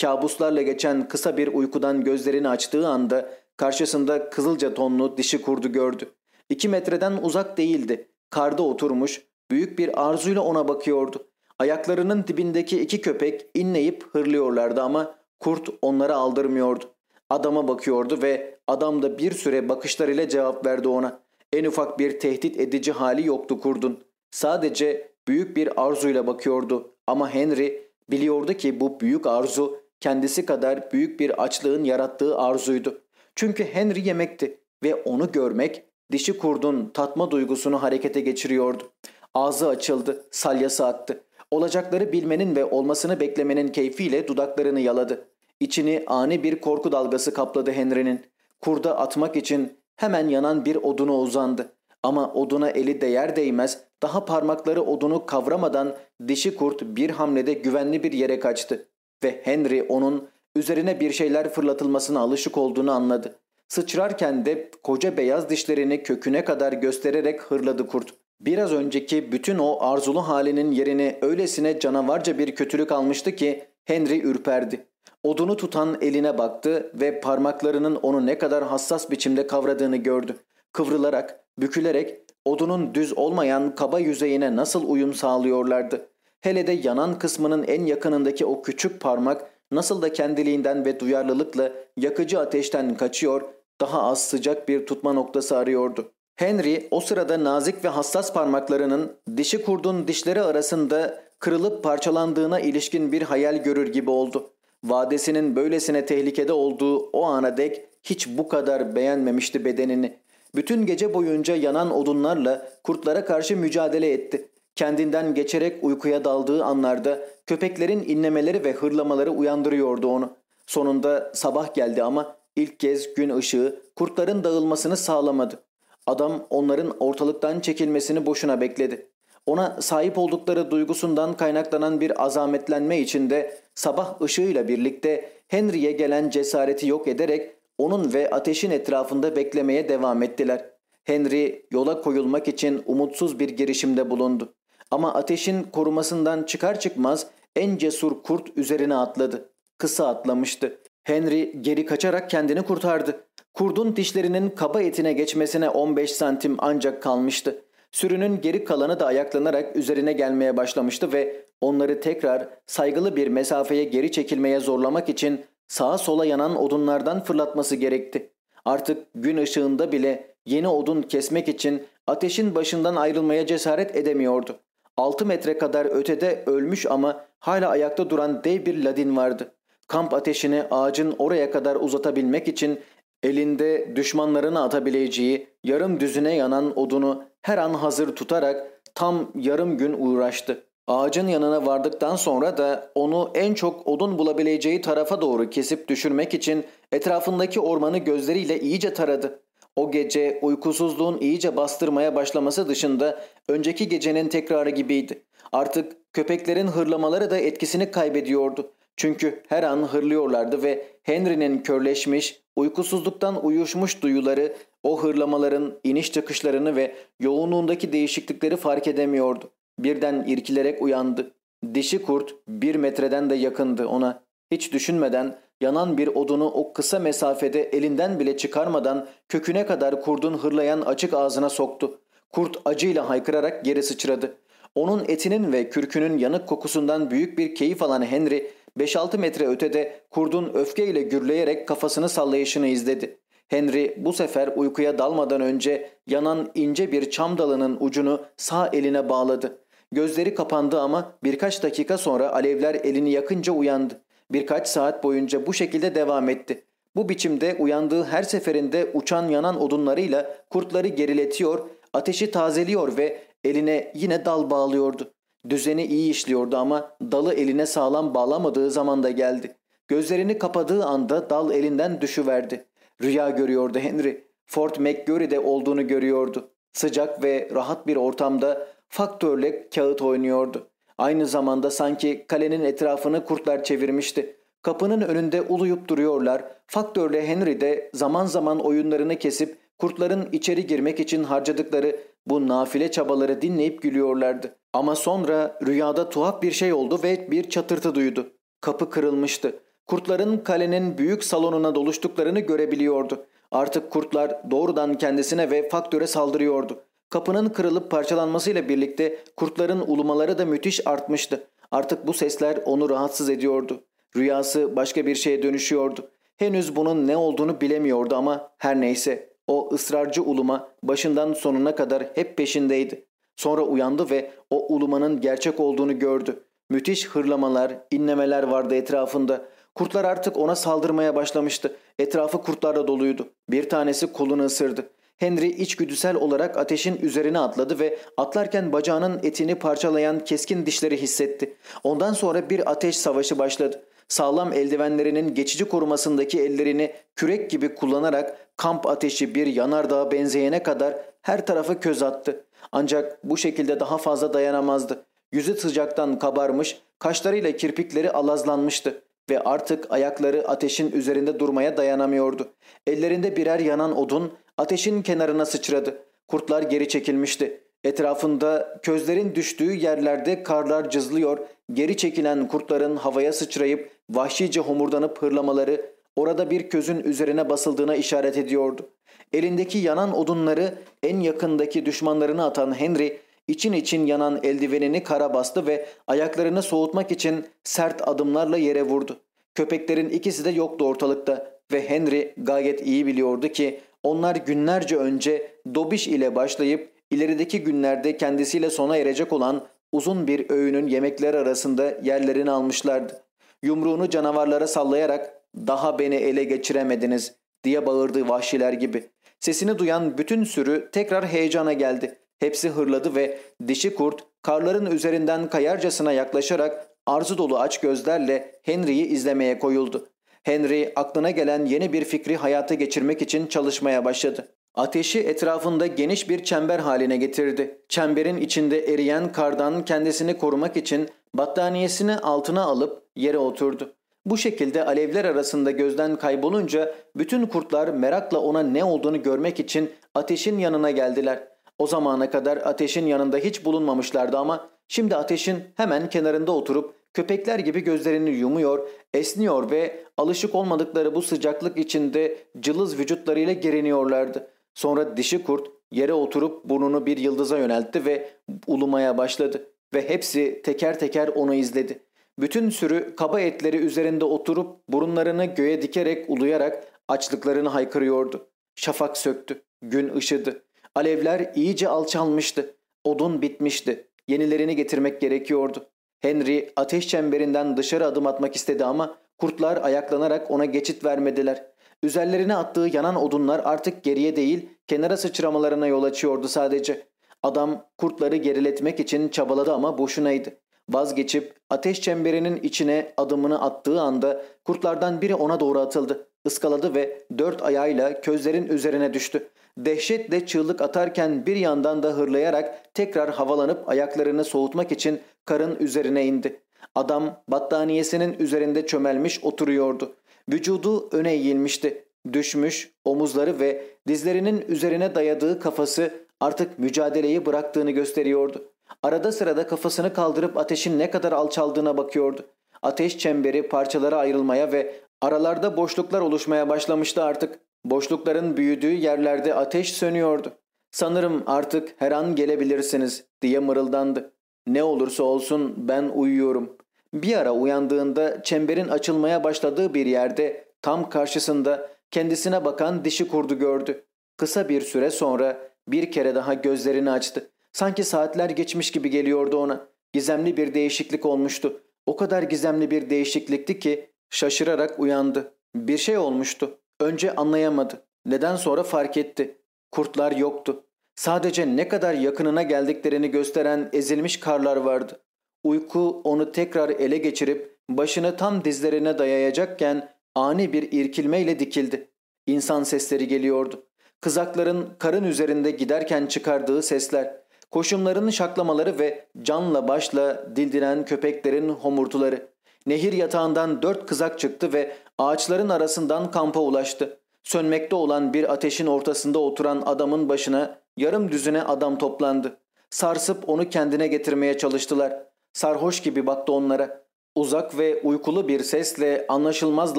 Kabuslarla geçen kısa bir uykudan gözlerini açtığı anda Karşısında kızılca tonlu dişi kurdu gördü. İki metreden uzak değildi. Karda oturmuş, büyük bir arzuyla ona bakıyordu. Ayaklarının dibindeki iki köpek inleyip hırlıyorlardı ama kurt onları aldırmıyordu. Adama bakıyordu ve adam da bir süre bakışlarıyla cevap verdi ona. En ufak bir tehdit edici hali yoktu kurdun. Sadece büyük bir arzuyla bakıyordu ama Henry biliyordu ki bu büyük arzu kendisi kadar büyük bir açlığın yarattığı arzuydu. Çünkü Henry yemekti ve onu görmek dişi kurdun tatma duygusunu harekete geçiriyordu. Ağzı açıldı, salyası attı. Olacakları bilmenin ve olmasını beklemenin keyfiyle dudaklarını yaladı. İçini ani bir korku dalgası kapladı Henry'nin. Kurda atmak için hemen yanan bir oduna uzandı. Ama oduna eli değer değmez daha parmakları odunu kavramadan dişi kurt bir hamlede güvenli bir yere kaçtı. Ve Henry onun üzerine bir şeyler fırlatılmasına alışık olduğunu anladı. Sıçrarken de koca beyaz dişlerini köküne kadar göstererek hırladı kurt. Biraz önceki bütün o arzulu halinin yerini öylesine canavarca bir kötülük almıştı ki Henry ürperdi. Odunu tutan eline baktı ve parmaklarının onu ne kadar hassas biçimde kavradığını gördü. Kıvrılarak, bükülerek odunun düz olmayan kaba yüzeyine nasıl uyum sağlıyorlardı. Hele de yanan kısmının en yakınındaki o küçük parmak nasıl da kendiliğinden ve duyarlılıkla yakıcı ateşten kaçıyor, daha az sıcak bir tutma noktası arıyordu. Henry o sırada nazik ve hassas parmaklarının dişi kurdun dişleri arasında kırılıp parçalandığına ilişkin bir hayal görür gibi oldu. Vadesinin böylesine tehlikede olduğu o ana dek hiç bu kadar beğenmemişti bedenini. Bütün gece boyunca yanan odunlarla kurtlara karşı mücadele etti. Kendinden geçerek uykuya daldığı anlarda köpeklerin inlemeleri ve hırlamaları uyandırıyordu onu. Sonunda sabah geldi ama ilk kez gün ışığı kurtların dağılmasını sağlamadı. Adam onların ortalıktan çekilmesini boşuna bekledi. Ona sahip oldukları duygusundan kaynaklanan bir azametlenme içinde sabah ışığıyla birlikte Henry'e gelen cesareti yok ederek onun ve ateşin etrafında beklemeye devam ettiler. Henry yola koyulmak için umutsuz bir girişimde bulundu. Ama ateşin korumasından çıkar çıkmaz en cesur kurt üzerine atladı. Kısa atlamıştı. Henry geri kaçarak kendini kurtardı. Kurdun dişlerinin kaba etine geçmesine 15 santim ancak kalmıştı. Sürünün geri kalanı da ayaklanarak üzerine gelmeye başlamıştı ve onları tekrar saygılı bir mesafeye geri çekilmeye zorlamak için sağa sola yanan odunlardan fırlatması gerekti. Artık gün ışığında bile yeni odun kesmek için ateşin başından ayrılmaya cesaret edemiyordu. 6 metre kadar ötede ölmüş ama hala ayakta duran dev bir ladin vardı. Kamp ateşini ağacın oraya kadar uzatabilmek için elinde düşmanlarını atabileceği yarım düzüne yanan odunu her an hazır tutarak tam yarım gün uğraştı. Ağacın yanına vardıktan sonra da onu en çok odun bulabileceği tarafa doğru kesip düşürmek için etrafındaki ormanı gözleriyle iyice taradı. O gece uykusuzluğun iyice bastırmaya başlaması dışında önceki gecenin tekrarı gibiydi. Artık köpeklerin hırlamaları da etkisini kaybediyordu. Çünkü her an hırlıyorlardı ve Henry'nin körleşmiş, uykusuzluktan uyuşmuş duyuları o hırlamaların iniş çıkışlarını ve yoğunluğundaki değişiklikleri fark edemiyordu. Birden irkilerek uyandı. Dişi kurt bir metreden de yakındı ona. Hiç düşünmeden yanan bir odunu o kısa mesafede elinden bile çıkarmadan köküne kadar kurdun hırlayan açık ağzına soktu. Kurt acıyla haykırarak geri sıçradı. Onun etinin ve kürkünün yanık kokusundan büyük bir keyif alan Henry 5-6 metre ötede kurdun öfkeyle gürleyerek kafasını sallayışını izledi. Henry bu sefer uykuya dalmadan önce yanan ince bir çam dalının ucunu sağ eline bağladı. Gözleri kapandı ama birkaç dakika sonra alevler elini yakınca uyandı. Birkaç saat boyunca bu şekilde devam etti. Bu biçimde uyandığı her seferinde uçan yanan odunlarıyla kurtları geriletiyor, ateşi tazeliyor ve eline yine dal bağlıyordu. Düzeni iyi işliyordu ama dalı eline sağlam bağlamadığı zaman da geldi. Gözlerini kapadığı anda dal elinden düşüverdi. Rüya görüyordu Henry. Fort McGurry'de olduğunu görüyordu. Sıcak ve rahat bir ortamda faktörle kağıt oynuyordu. Aynı zamanda sanki kalenin etrafını kurtlar çevirmişti. Kapının önünde uluyup duruyorlar. Faktörle Henry de zaman zaman oyunlarını kesip kurtların içeri girmek için harcadıkları bu nafile çabaları dinleyip gülüyorlardı. Ama sonra rüyada tuhaf bir şey oldu ve bir çatırtı duydu. Kapı kırılmıştı. Kurtların kalenin büyük salonuna doluştuklarını görebiliyordu. Artık kurtlar doğrudan kendisine ve faktöre saldırıyordu. Kapının kırılıp parçalanmasıyla birlikte kurtların ulumaları da müthiş artmıştı. Artık bu sesler onu rahatsız ediyordu. Rüyası başka bir şeye dönüşüyordu. Henüz bunun ne olduğunu bilemiyordu ama her neyse o ısrarcı uluma başından sonuna kadar hep peşindeydi. Sonra uyandı ve o ulumanın gerçek olduğunu gördü. Müthiş hırlamalar, inlemeler vardı etrafında. Kurtlar artık ona saldırmaya başlamıştı. Etrafı kurtlarla doluydu. Bir tanesi kolunu ısırdı. Henry içgüdüsel olarak ateşin üzerine atladı ve atlarken bacağının etini parçalayan keskin dişleri hissetti. Ondan sonra bir ateş savaşı başladı. Sağlam eldivenlerinin geçici korumasındaki ellerini kürek gibi kullanarak kamp ateşi bir yanardağa benzeyene kadar her tarafa köz attı. Ancak bu şekilde daha fazla dayanamazdı. Yüzü sıcaktan kabarmış, kaşlarıyla kirpikleri alazlanmıştı. Ve artık ayakları ateşin üzerinde durmaya dayanamıyordu. Ellerinde birer yanan odun ateşin kenarına sıçradı. Kurtlar geri çekilmişti. Etrafında közlerin düştüğü yerlerde karlar cızlıyor, geri çekilen kurtların havaya sıçrayıp vahşice homurdanıp hırlamaları orada bir közün üzerine basıldığına işaret ediyordu. Elindeki yanan odunları en yakındaki düşmanlarını atan Henry için için yanan eldivenini kara bastı ve ayaklarını soğutmak için sert adımlarla yere vurdu. Köpeklerin ikisi de yoktu ortalıkta ve Henry gayet iyi biliyordu ki onlar günlerce önce Dobiş ile başlayıp ilerideki günlerde kendisiyle sona erecek olan uzun bir öğünün yemekler arasında yerlerini almışlardı. Yumruğunu canavarlara sallayarak daha beni ele geçiremediniz diye bağırdı vahşiler gibi. Sesini duyan bütün sürü tekrar heyecana geldi. Hepsi hırladı ve dişi kurt karların üzerinden kayarcasına yaklaşarak arzu dolu aç gözlerle Henry'i izlemeye koyuldu. Henry aklına gelen yeni bir fikri hayata geçirmek için çalışmaya başladı. Ateşi etrafında geniş bir çember haline getirdi. Çemberin içinde eriyen kardan kendisini korumak için battaniyesini altına alıp yere oturdu. Bu şekilde alevler arasında gözden kaybolunca bütün kurtlar merakla ona ne olduğunu görmek için ateşin yanına geldiler. O zamana kadar ateşin yanında hiç bulunmamışlardı ama şimdi ateşin hemen kenarında oturup köpekler gibi gözlerini yumuyor, esniyor ve alışık olmadıkları bu sıcaklık içinde cılız vücutlarıyla geriniyorlardı. Sonra dişi kurt yere oturup burnunu bir yıldıza yöneltti ve ulumaya başladı ve hepsi teker teker onu izledi. Bütün sürü kaba etleri üzerinde oturup burunlarını göğe dikerek uluyarak açlıklarını haykırıyordu. Şafak söktü, gün ışıdı. Alevler iyice alçalmıştı. Odun bitmişti. Yenilerini getirmek gerekiyordu. Henry ateş çemberinden dışarı adım atmak istedi ama kurtlar ayaklanarak ona geçit vermediler. Üzerlerine attığı yanan odunlar artık geriye değil kenara sıçramalarına yol açıyordu sadece. Adam kurtları geriletmek için çabaladı ama boşunaydı. Vazgeçip ateş çemberinin içine adımını attığı anda kurtlardan biri ona doğru atıldı. Iskaladı ve dört ayağıyla közlerin üzerine düştü. Dehşetle çığlık atarken bir yandan da hırlayarak tekrar havalanıp ayaklarını soğutmak için karın üzerine indi. Adam battaniyesinin üzerinde çömelmiş oturuyordu. Vücudu öne eğilmişti. Düşmüş, omuzları ve dizlerinin üzerine dayadığı kafası artık mücadeleyi bıraktığını gösteriyordu. Arada sırada kafasını kaldırıp ateşin ne kadar alçaldığına bakıyordu. Ateş çemberi parçalara ayrılmaya ve aralarda boşluklar oluşmaya başlamıştı artık. Boşlukların büyüdüğü yerlerde ateş sönüyordu. Sanırım artık her an gelebilirsiniz diye mırıldandı. Ne olursa olsun ben uyuyorum. Bir ara uyandığında çemberin açılmaya başladığı bir yerde tam karşısında kendisine bakan dişi kurdu gördü. Kısa bir süre sonra bir kere daha gözlerini açtı. Sanki saatler geçmiş gibi geliyordu ona. Gizemli bir değişiklik olmuştu. O kadar gizemli bir değişiklikti ki şaşırarak uyandı. Bir şey olmuştu. Önce anlayamadı. Neden sonra fark etti. Kurtlar yoktu. Sadece ne kadar yakınına geldiklerini gösteren ezilmiş karlar vardı. Uyku onu tekrar ele geçirip başını tam dizlerine dayayacakken ani bir irkilmeyle dikildi. İnsan sesleri geliyordu. Kızakların karın üzerinde giderken çıkardığı sesler, koşumların şaklamaları ve canla başla dildiren köpeklerin homurtuları. Nehir yatağından dört kızak çıktı ve ağaçların arasından kampa ulaştı. Sönmekte olan bir ateşin ortasında oturan adamın başına yarım düzine adam toplandı. Sarsıp onu kendine getirmeye çalıştılar. Sarhoş gibi baktı onlara. Uzak ve uykulu bir sesle anlaşılmaz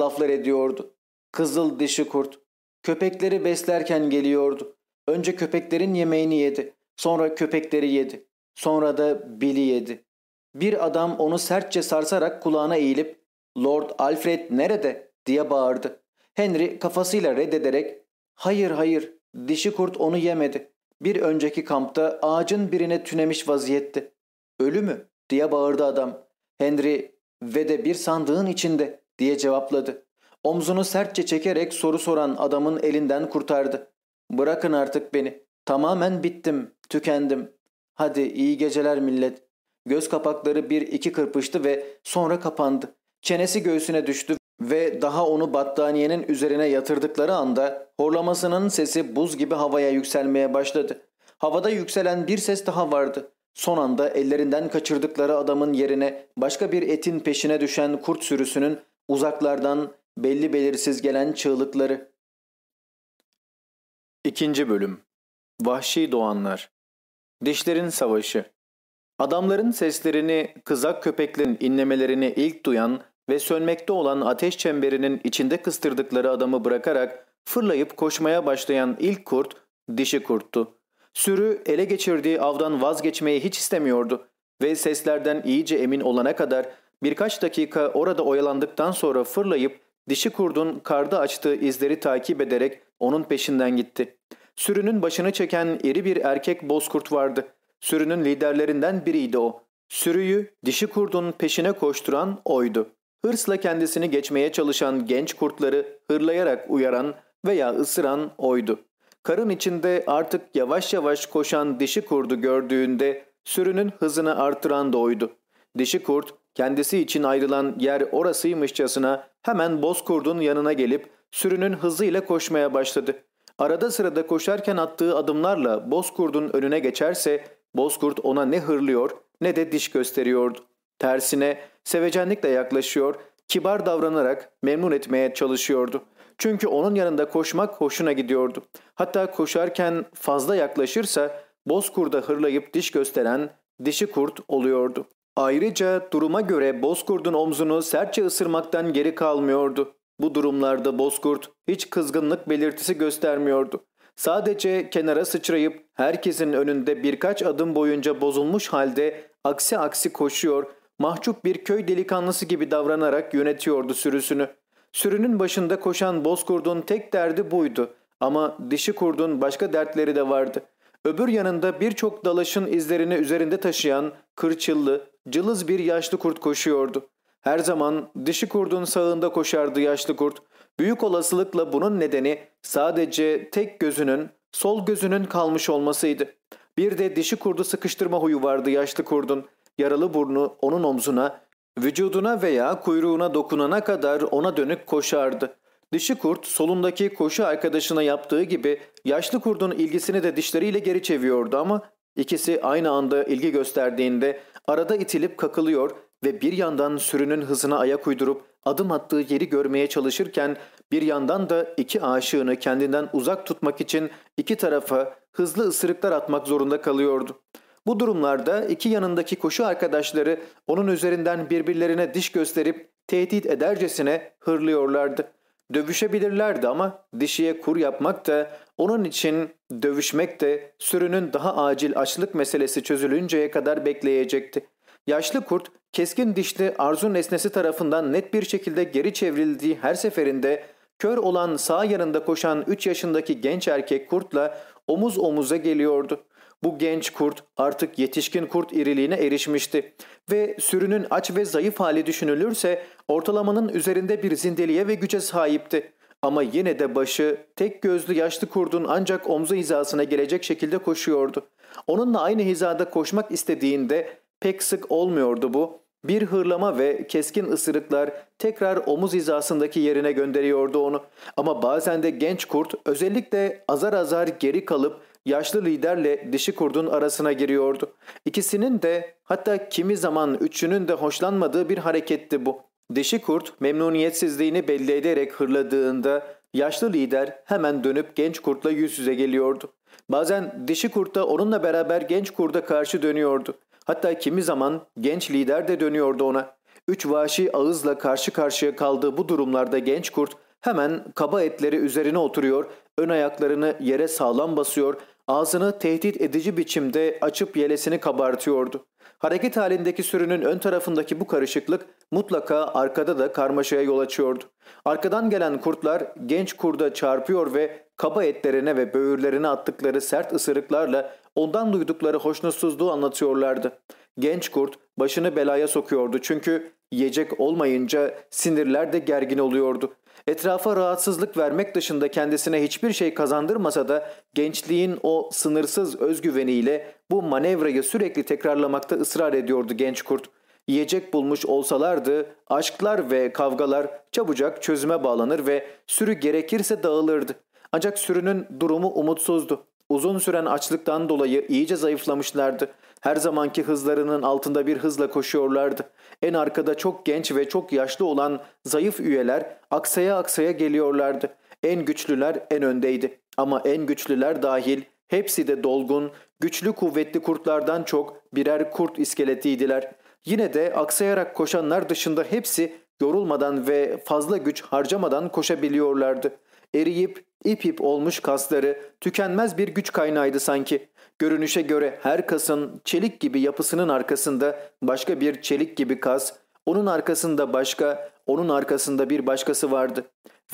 laflar ediyordu. Kızıl dişi kurt. Köpekleri beslerken geliyordu. Önce köpeklerin yemeğini yedi. Sonra köpekleri yedi. Sonra da Billy yedi. Bir adam onu sertçe sarsarak kulağına eğilip ''Lord Alfred nerede?'' diye bağırdı. Henry kafasıyla reddederek ''Hayır hayır, dişi kurt onu yemedi. Bir önceki kampta ağacın birine tünemiş vaziyette. Ölü mü?'' diye bağırdı adam. Henry ve de bir sandığın içinde diye cevapladı. Omzunu sertçe çekerek soru soran adamın elinden kurtardı. Bırakın artık beni. Tamamen bittim, tükendim. Hadi iyi geceler millet. Göz kapakları bir iki kırpıştı ve sonra kapandı. Çenesi göğsüne düştü ve daha onu battaniyenin üzerine yatırdıkları anda horlamasının sesi buz gibi havaya yükselmeye başladı. Havada yükselen bir ses daha vardı. Son anda ellerinden kaçırdıkları adamın yerine başka bir etin peşine düşen kurt sürüsünün Uzaklardan belli belirsiz gelen çığlıkları. İkinci Bölüm Vahşi Doğanlar Dişlerin Savaşı Adamların seslerini, kızak köpeklerin inlemelerini ilk duyan ve sönmekte olan ateş çemberinin içinde kıstırdıkları adamı bırakarak fırlayıp koşmaya başlayan ilk kurt dişi kurttu. Sürü ele geçirdiği avdan vazgeçmeyi hiç istemiyordu ve seslerden iyice emin olana kadar birkaç dakika orada oyalandıktan sonra fırlayıp dişi kurdun karda açtığı izleri takip ederek onun peşinden gitti. Sürünün başını çeken iri bir erkek bozkurt vardı. Sürünün liderlerinden biriydi o. Sürüyü dişi kurdun peşine koşturan oydu. Hırsla kendisini geçmeye çalışan genç kurtları hırlayarak uyaran veya ısıran oydu. Karın içinde artık yavaş yavaş koşan dişi kurdu gördüğünde sürünün hızını artıran da oydu. Dişi kurt kendisi için ayrılan yer orasıymışçasına hemen bozkurdun yanına gelip sürünün hızıyla koşmaya başladı. Arada sırada koşarken attığı adımlarla bozkurdun önüne geçerse bozkurt ona ne hırlıyor ne de diş gösteriyordu. Tersine sevecenlikle yaklaşıyor, kibar davranarak memnun etmeye çalışıyordu. Çünkü onun yanında koşmak hoşuna gidiyordu. Hatta koşarken fazla yaklaşırsa bozkurda hırlayıp diş gösteren dişi kurt oluyordu. Ayrıca duruma göre bozkurdun omzunu sertçe ısırmaktan geri kalmıyordu. Bu durumlarda bozkurt hiç kızgınlık belirtisi göstermiyordu. Sadece kenara sıçrayıp herkesin önünde birkaç adım boyunca bozulmuş halde aksi aksi koşuyor, mahcup bir köy delikanlısı gibi davranarak yönetiyordu sürüsünü. Sürünün başında koşan bozkurdun tek derdi buydu ama dişi kurdun başka dertleri de vardı. Öbür yanında birçok dalaşın izlerini üzerinde taşıyan kırçıllı, cılız bir yaşlı kurt koşuyordu. Her zaman dişi kurdun sağında koşardı yaşlı kurt. Büyük olasılıkla bunun nedeni sadece tek gözünün, sol gözünün kalmış olmasıydı. Bir de dişi kurdu sıkıştırma huyu vardı yaşlı kurdun. Yaralı burnu onun omzuna, vücuduna veya kuyruğuna dokunana kadar ona dönük koşardı. Dişi kurt solundaki koşu arkadaşına yaptığı gibi yaşlı kurdun ilgisini de dişleriyle geri çeviriyordu ama ikisi aynı anda ilgi gösterdiğinde arada itilip kakılıyor ve bir yandan sürünün hızına ayak uydurup adım attığı yeri görmeye çalışırken bir yandan da iki aşığını kendinden uzak tutmak için iki tarafa hızlı ısırıklar atmak zorunda kalıyordu. Bu durumlarda iki yanındaki koşu arkadaşları onun üzerinden birbirlerine diş gösterip tehdit edercesine hırlıyorlardı. Dövüşebilirlerdi ama dişiye kur yapmak da onun için dövüşmek de sürünün daha acil açlık meselesi çözülünceye kadar bekleyecekti. Yaşlı kurt keskin dişli arzu nesnesi tarafından net bir şekilde geri çevrildiği her seferinde kör olan sağ yanında koşan 3 yaşındaki genç erkek kurtla omuz omuza geliyordu. Bu genç kurt artık yetişkin kurt iriliğine erişmişti ve sürünün aç ve zayıf hali düşünülürse ortalamanın üzerinde bir zindeliğe ve güce sahipti. Ama yine de başı tek gözlü yaşlı kurdun ancak omzu hizasına gelecek şekilde koşuyordu. Onunla aynı hizada koşmak istediğinde pek sık olmuyordu bu. Bir hırlama ve keskin ısırıklar tekrar omuz hizasındaki yerine gönderiyordu onu. Ama bazen de genç kurt özellikle azar azar geri kalıp yaşlı liderle dişi kurdun arasına giriyordu. İkisinin de hatta kimi zaman üçünün de hoşlanmadığı bir hareketti bu. Dişi kurt memnuniyetsizliğini belli ederek hırladığında yaşlı lider hemen dönüp genç kurtla yüz yüze geliyordu. Bazen dişi kurt da onunla beraber genç kurda karşı dönüyordu. Hatta kimi zaman genç lider de dönüyordu ona. Üç vahşi ağızla karşı karşıya kaldığı bu durumlarda genç kurt hemen kaba etleri üzerine oturuyor, ön ayaklarını yere sağlam basıyor, ağzını tehdit edici biçimde açıp yelesini kabartıyordu. Hareket halindeki sürünün ön tarafındaki bu karışıklık mutlaka arkada da karmaşaya yol açıyordu. Arkadan gelen kurtlar genç kurda çarpıyor ve kaba etlerine ve böğürlerine attıkları sert ısırıklarla ondan duydukları hoşnutsuzluğu anlatıyorlardı. Genç kurt başını belaya sokuyordu çünkü yiyecek olmayınca sinirler de gergin oluyordu. Etrafa rahatsızlık vermek dışında kendisine hiçbir şey kazandırmasa da gençliğin o sınırsız özgüveniyle bu manevrayı sürekli tekrarlamakta ısrar ediyordu genç kurt. Yiyecek bulmuş olsalardı aşklar ve kavgalar çabucak çözüme bağlanır ve sürü gerekirse dağılırdı. Ancak sürünün durumu umutsuzdu. Uzun süren açlıktan dolayı iyice zayıflamışlardı Her zamanki hızlarının altında bir hızla koşuyorlardı. En arkada çok genç ve çok yaşlı olan zayıf üyeler aksaya aksaya geliyorlardı. En güçlüler en öndeydi. Ama en güçlüler dahil hepsi de dolgun, güçlü kuvvetli kurtlardan çok birer kurt iskeletiydiler. Yine de aksayarak koşanlar dışında hepsi yorulmadan ve fazla güç harcamadan koşabiliyorlardı. Eriyip ip ip olmuş kasları tükenmez bir güç kaynağıydı sanki. Görünüşe göre her kasın çelik gibi yapısının arkasında başka bir çelik gibi kas, onun arkasında başka, onun arkasında bir başkası vardı.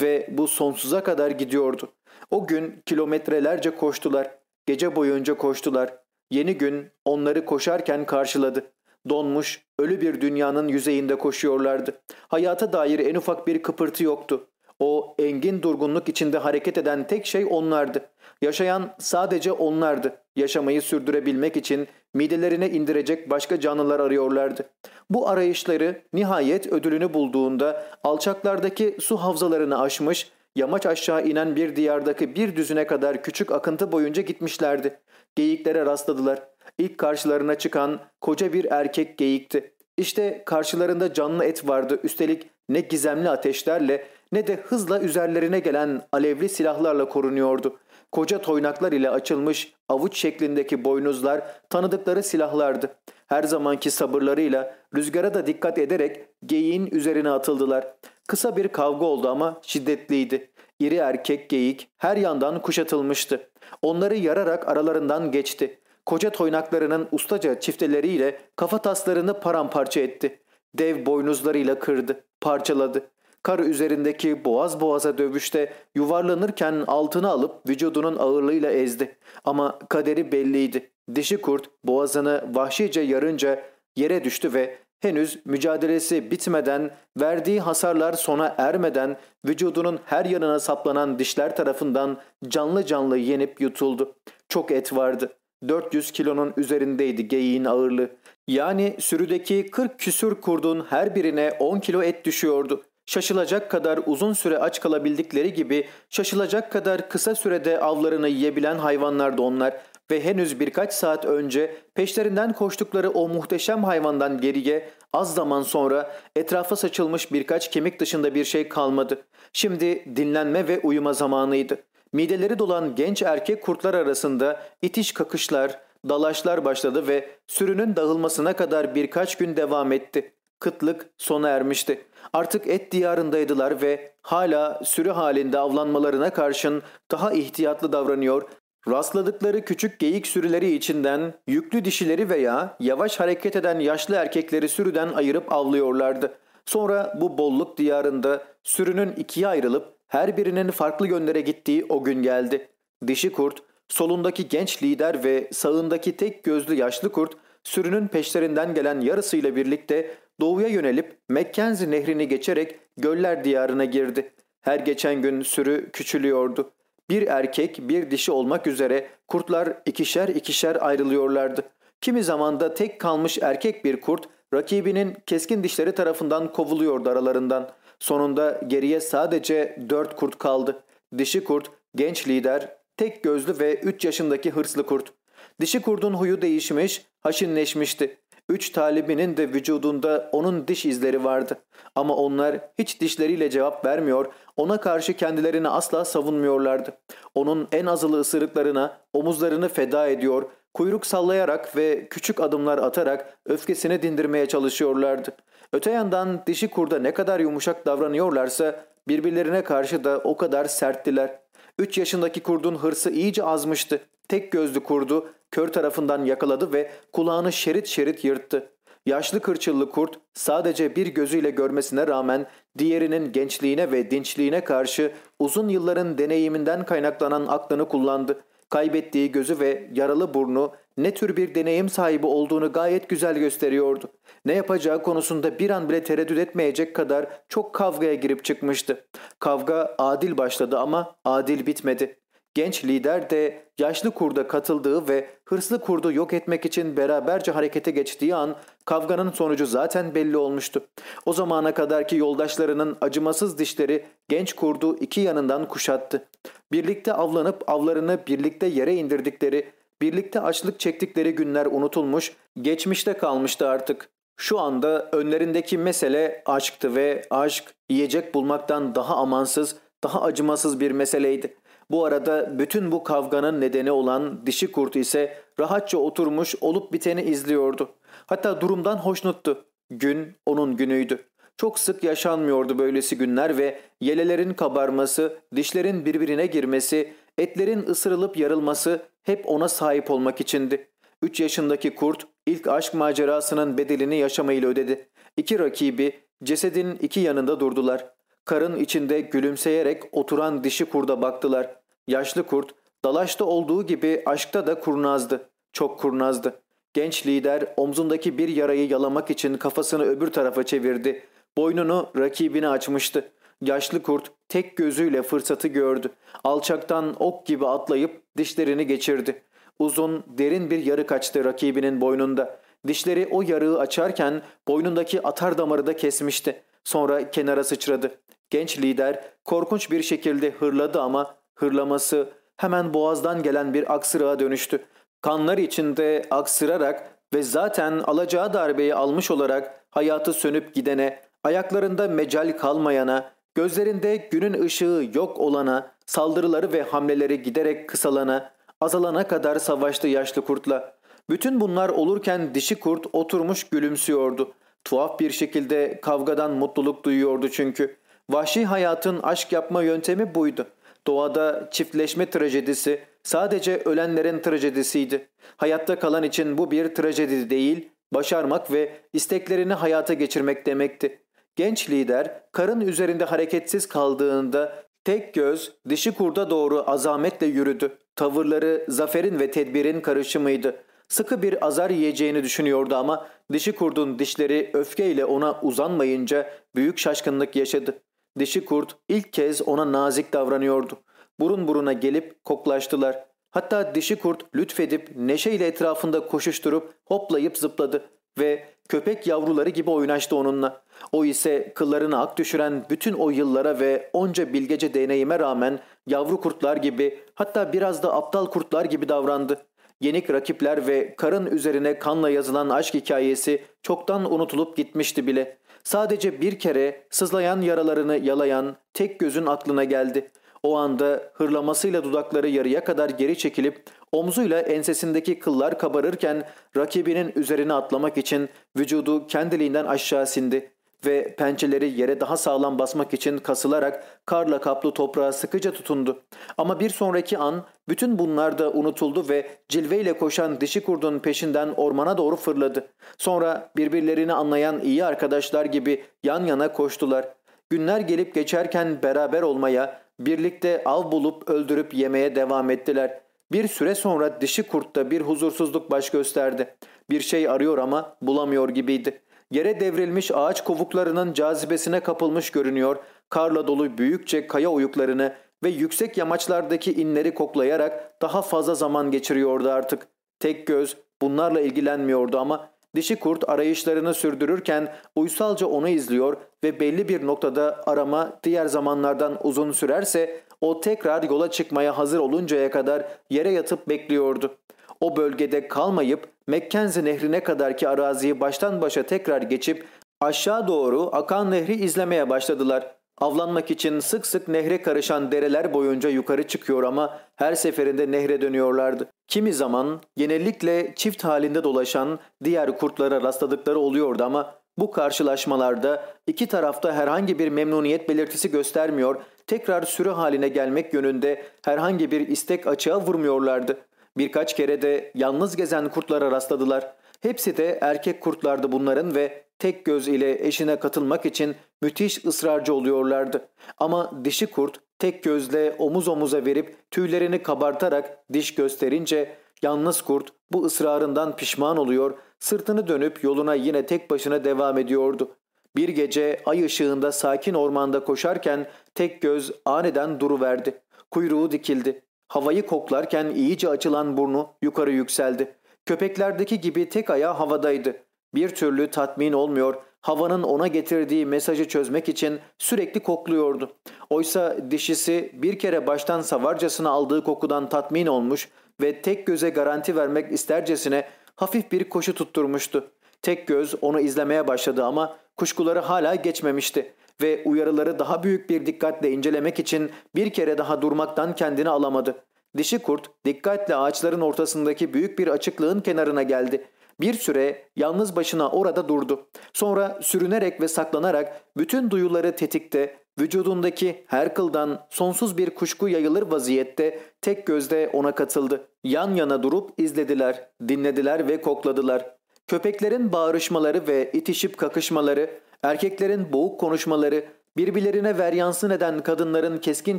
Ve bu sonsuza kadar gidiyordu. O gün kilometrelerce koştular. Gece boyunca koştular. Yeni gün onları koşarken karşıladı. Donmuş, ölü bir dünyanın yüzeyinde koşuyorlardı. Hayata dair en ufak bir kıpırtı yoktu. O engin durgunluk içinde hareket eden tek şey onlardı. Yaşayan sadece onlardı. Yaşamayı sürdürebilmek için midelerine indirecek başka canlılar arıyorlardı. Bu arayışları nihayet ödülünü bulduğunda alçaklardaki su havzalarını aşmış, yamaç aşağı inen bir diyardaki bir düzüne kadar küçük akıntı boyunca gitmişlerdi. Geyiklere rastladılar. İlk karşılarına çıkan koca bir erkek geyikti. İşte karşılarında canlı et vardı. Üstelik ne gizemli ateşlerle ne de hızla üzerlerine gelen alevli silahlarla korunuyordu. Koca toynaklar ile açılmış avuç şeklindeki boynuzlar tanıdıkları silahlardı. Her zamanki sabırlarıyla rüzgara da dikkat ederek geyiğin üzerine atıldılar. Kısa bir kavga oldu ama şiddetliydi. İri erkek geyik her yandan kuşatılmıştı. Onları yararak aralarından geçti. Koca toynaklarının ustaca çifteleriyle kafa taslarını paramparça etti. Dev boynuzlarıyla kırdı, parçaladı. Kar üzerindeki boğaz boğaza dövüşte yuvarlanırken altına alıp vücudunun ağırlığıyla ezdi. Ama kaderi belliydi. Dişi kurt boğazını vahşice yarınca yere düştü ve henüz mücadelesi bitmeden, verdiği hasarlar sona ermeden vücudunun her yanına saplanan dişler tarafından canlı canlı yenip yutuldu. Çok et vardı. 400 kilonun üzerindeydi geyiğin ağırlığı. Yani sürüdeki 40 küsür kurdun her birine 10 kilo et düşüyordu. Şaşılacak kadar uzun süre aç kalabildikleri gibi şaşılacak kadar kısa sürede avlarını yiyebilen hayvanlardı onlar ve henüz birkaç saat önce peşlerinden koştukları o muhteşem hayvandan geriye az zaman sonra etrafa saçılmış birkaç kemik dışında bir şey kalmadı. Şimdi dinlenme ve uyuma zamanıydı. Mideleri dolan genç erkek kurtlar arasında itiş kakışlar, dalaşlar başladı ve sürünün dağılmasına kadar birkaç gün devam etti. Kıtlık sona ermişti. Artık et diyarındaydılar ve hala sürü halinde avlanmalarına karşın daha ihtiyatlı davranıyor, rastladıkları küçük geyik sürüleri içinden yüklü dişileri veya yavaş hareket eden yaşlı erkekleri sürüden ayırıp avlıyorlardı. Sonra bu bolluk diyarında sürünün ikiye ayrılıp her birinin farklı yönlere gittiği o gün geldi. Dişi kurt, solundaki genç lider ve sağındaki tek gözlü yaşlı kurt sürünün peşlerinden gelen yarısıyla birlikte doğuya yönelip Mackenzie nehrini geçerek göller diyarına girdi. Her geçen gün sürü küçülüyordu. Bir erkek bir dişi olmak üzere kurtlar ikişer ikişer ayrılıyorlardı. Kimi zamanda tek kalmış erkek bir kurt rakibinin keskin dişleri tarafından kovuluyordu aralarından. Sonunda geriye sadece dört kurt kaldı. Dişi kurt, genç lider, tek gözlü ve üç yaşındaki hırslı kurt. Dişi kurdun huyu değişmiş, haşinleşmişti. Üç talibinin de vücudunda onun diş izleri vardı. Ama onlar hiç dişleriyle cevap vermiyor, ona karşı kendilerini asla savunmuyorlardı. Onun en azılı ısırıklarına omuzlarını feda ediyor, kuyruk sallayarak ve küçük adımlar atarak öfkesini dindirmeye çalışıyorlardı. Öte yandan dişi kurda ne kadar yumuşak davranıyorlarsa birbirlerine karşı da o kadar serttiler. Üç yaşındaki kurdun hırsı iyice azmıştı. Tek gözlü kurdu kör tarafından yakaladı ve kulağını şerit şerit yırttı. Yaşlı kırçıllı kurt sadece bir gözüyle görmesine rağmen diğerinin gençliğine ve dinçliğine karşı uzun yılların deneyiminden kaynaklanan aklını kullandı. Kaybettiği gözü ve yaralı burnu ne tür bir deneyim sahibi olduğunu gayet güzel gösteriyordu. Ne yapacağı konusunda bir an bile tereddüt etmeyecek kadar çok kavgaya girip çıkmıştı. Kavga adil başladı ama adil bitmedi. Genç lider de yaşlı kurda katıldığı ve hırslı kurdu yok etmek için beraberce harekete geçtiği an kavganın sonucu zaten belli olmuştu. O zamana kadarki yoldaşlarının acımasız dişleri genç kurdu iki yanından kuşattı. Birlikte avlanıp avlarını birlikte yere indirdikleri Birlikte açlık çektikleri günler unutulmuş, geçmişte kalmıştı artık. Şu anda önlerindeki mesele aşktı ve aşk yiyecek bulmaktan daha amansız, daha acımasız bir meseleydi. Bu arada bütün bu kavganın nedeni olan dişi kurt ise rahatça oturmuş olup biteni izliyordu. Hatta durumdan hoşnuttu. Gün onun günüydü. Çok sık yaşanmıyordu böylesi günler ve yelelerin kabarması, dişlerin birbirine girmesi, etlerin ısırılıp yarılması hep ona sahip olmak içindi. Üç yaşındaki kurt ilk aşk macerasının bedelini yaşamayla ödedi. İki rakibi cesedin iki yanında durdular. Karın içinde gülümseyerek oturan dişi kurda baktılar. Yaşlı kurt dalaşta olduğu gibi aşkta da kurnazdı. Çok kurnazdı. Genç lider omzundaki bir yarayı yalamak için kafasını öbür tarafa çevirdi. Boynunu rakibine açmıştı. Yaşlı kurt tek gözüyle fırsatı gördü. Alçaktan ok gibi atlayıp dişlerini geçirdi. Uzun, derin bir yarı kaçtı rakibinin boynunda. Dişleri o yarığı açarken boynundaki atar damarı da kesmişti. Sonra kenara sıçradı. Genç lider korkunç bir şekilde hırladı ama hırlaması hemen boğazdan gelen bir aksırığa dönüştü. Kanlar içinde aksırarak ve zaten alacağı darbeyi almış olarak hayatı sönüp gidene, ayaklarında mecal kalmayana, gözlerinde günün ışığı yok olana, saldırıları ve hamleleri giderek kısalana, azalana kadar savaştı yaşlı kurtla. Bütün bunlar olurken dişi kurt oturmuş gülümsüyordu. Tuhaf bir şekilde kavgadan mutluluk duyuyordu çünkü. Vahşi hayatın aşk yapma yöntemi buydu. Doğada çiftleşme trajedisi sadece ölenlerin trajedisiydi. Hayatta kalan için bu bir trajedi değil, başarmak ve isteklerini hayata geçirmek demekti. Genç lider karın üzerinde hareketsiz kaldığında tek göz dişi kurda doğru azametle yürüdü. Tavırları zaferin ve tedbirin karışımıydı. Sıkı bir azar yiyeceğini düşünüyordu ama dişi kurdun dişleri öfkeyle ona uzanmayınca büyük şaşkınlık yaşadı. Dişi kurt ilk kez ona nazik davranıyordu. Burun buruna gelip koklaştılar. Hatta dişi kurt lütfedip neşeyle etrafında koşuşturup hoplayıp zıpladı ve köpek yavruları gibi oynaştı onunla. O ise kıllarını ak düşüren bütün o yıllara ve onca bilgece deneyime rağmen yavru kurtlar gibi hatta biraz da aptal kurtlar gibi davrandı. Yenik rakipler ve karın üzerine kanla yazılan aşk hikayesi çoktan unutulup gitmişti bile. Sadece bir kere sızlayan yaralarını yalayan tek gözün aklına geldi. O anda hırlamasıyla dudakları yarıya kadar geri çekilip omzuyla ensesindeki kıllar kabarırken rakibinin üzerine atlamak için vücudu kendiliğinden aşağı sindi ve pençeleri yere daha sağlam basmak için kasılarak karla kaplı toprağa sıkıca tutundu. Ama bir sonraki an bütün bunlar da unutuldu ve cilveyle koşan dişi kurdun peşinden ormana doğru fırladı. Sonra birbirlerini anlayan iyi arkadaşlar gibi yan yana koştular. Günler gelip geçerken beraber olmaya, birlikte av bulup öldürüp yemeye devam ettiler. Bir süre sonra dişi kurtta bir huzursuzluk baş gösterdi. Bir şey arıyor ama bulamıyor gibiydi. Yere devrilmiş ağaç kovuklarının cazibesine kapılmış görünüyor, karla dolu büyükçe kaya oyuklarını ve yüksek yamaçlardaki inleri koklayarak daha fazla zaman geçiriyordu artık. Tek göz bunlarla ilgilenmiyordu ama dişi kurt arayışlarını sürdürürken uysalca onu izliyor ve belli bir noktada arama diğer zamanlardan uzun sürerse o tekrar yola çıkmaya hazır oluncaya kadar yere yatıp bekliyordu. O bölgede kalmayıp Mekkenzi nehrine kadarki araziyi baştan başa tekrar geçip aşağı doğru akan nehri izlemeye başladılar. Avlanmak için sık sık nehre karışan dereler boyunca yukarı çıkıyor ama her seferinde nehre dönüyorlardı. Kimi zaman genellikle çift halinde dolaşan diğer kurtlara rastladıkları oluyordu ama bu karşılaşmalarda iki tarafta herhangi bir memnuniyet belirtisi göstermiyor, tekrar sürü haline gelmek yönünde herhangi bir istek açığa vurmuyorlardı. Birkaç kere de yalnız gezen kurtlara rastladılar. Hepsi de erkek kurtlardı bunların ve tek göz ile eşine katılmak için müthiş ısrarcı oluyorlardı. Ama dişi kurt tek gözle omuz omuza verip tüylerini kabartarak diş gösterince yalnız kurt bu ısrarından pişman oluyor, sırtını dönüp yoluna yine tek başına devam ediyordu. Bir gece ay ışığında sakin ormanda koşarken tek göz aniden duruverdi. Kuyruğu dikildi. Havayı koklarken iyice açılan burnu yukarı yükseldi. Köpeklerdeki gibi tek ayağı havadaydı. Bir türlü tatmin olmuyor, havanın ona getirdiği mesajı çözmek için sürekli kokluyordu. Oysa dişisi bir kere baştan savarcasına aldığı kokudan tatmin olmuş ve tek göze garanti vermek istercesine hafif bir koşu tutturmuştu. Tek göz onu izlemeye başladı ama kuşkuları hala geçmemişti ve uyarıları daha büyük bir dikkatle incelemek için bir kere daha durmaktan kendini alamadı. Dişi kurt dikkatle ağaçların ortasındaki büyük bir açıklığın kenarına geldi. Bir süre yalnız başına orada durdu. Sonra sürünerek ve saklanarak bütün duyuları tetikte, vücudundaki her kıldan sonsuz bir kuşku yayılır vaziyette tek gözde ona katıldı. Yan yana durup izlediler, dinlediler ve kokladılar. Köpeklerin bağırışmaları ve itişip kakışmaları, erkeklerin boğuk konuşmaları, birbirlerine veryansın eden kadınların keskin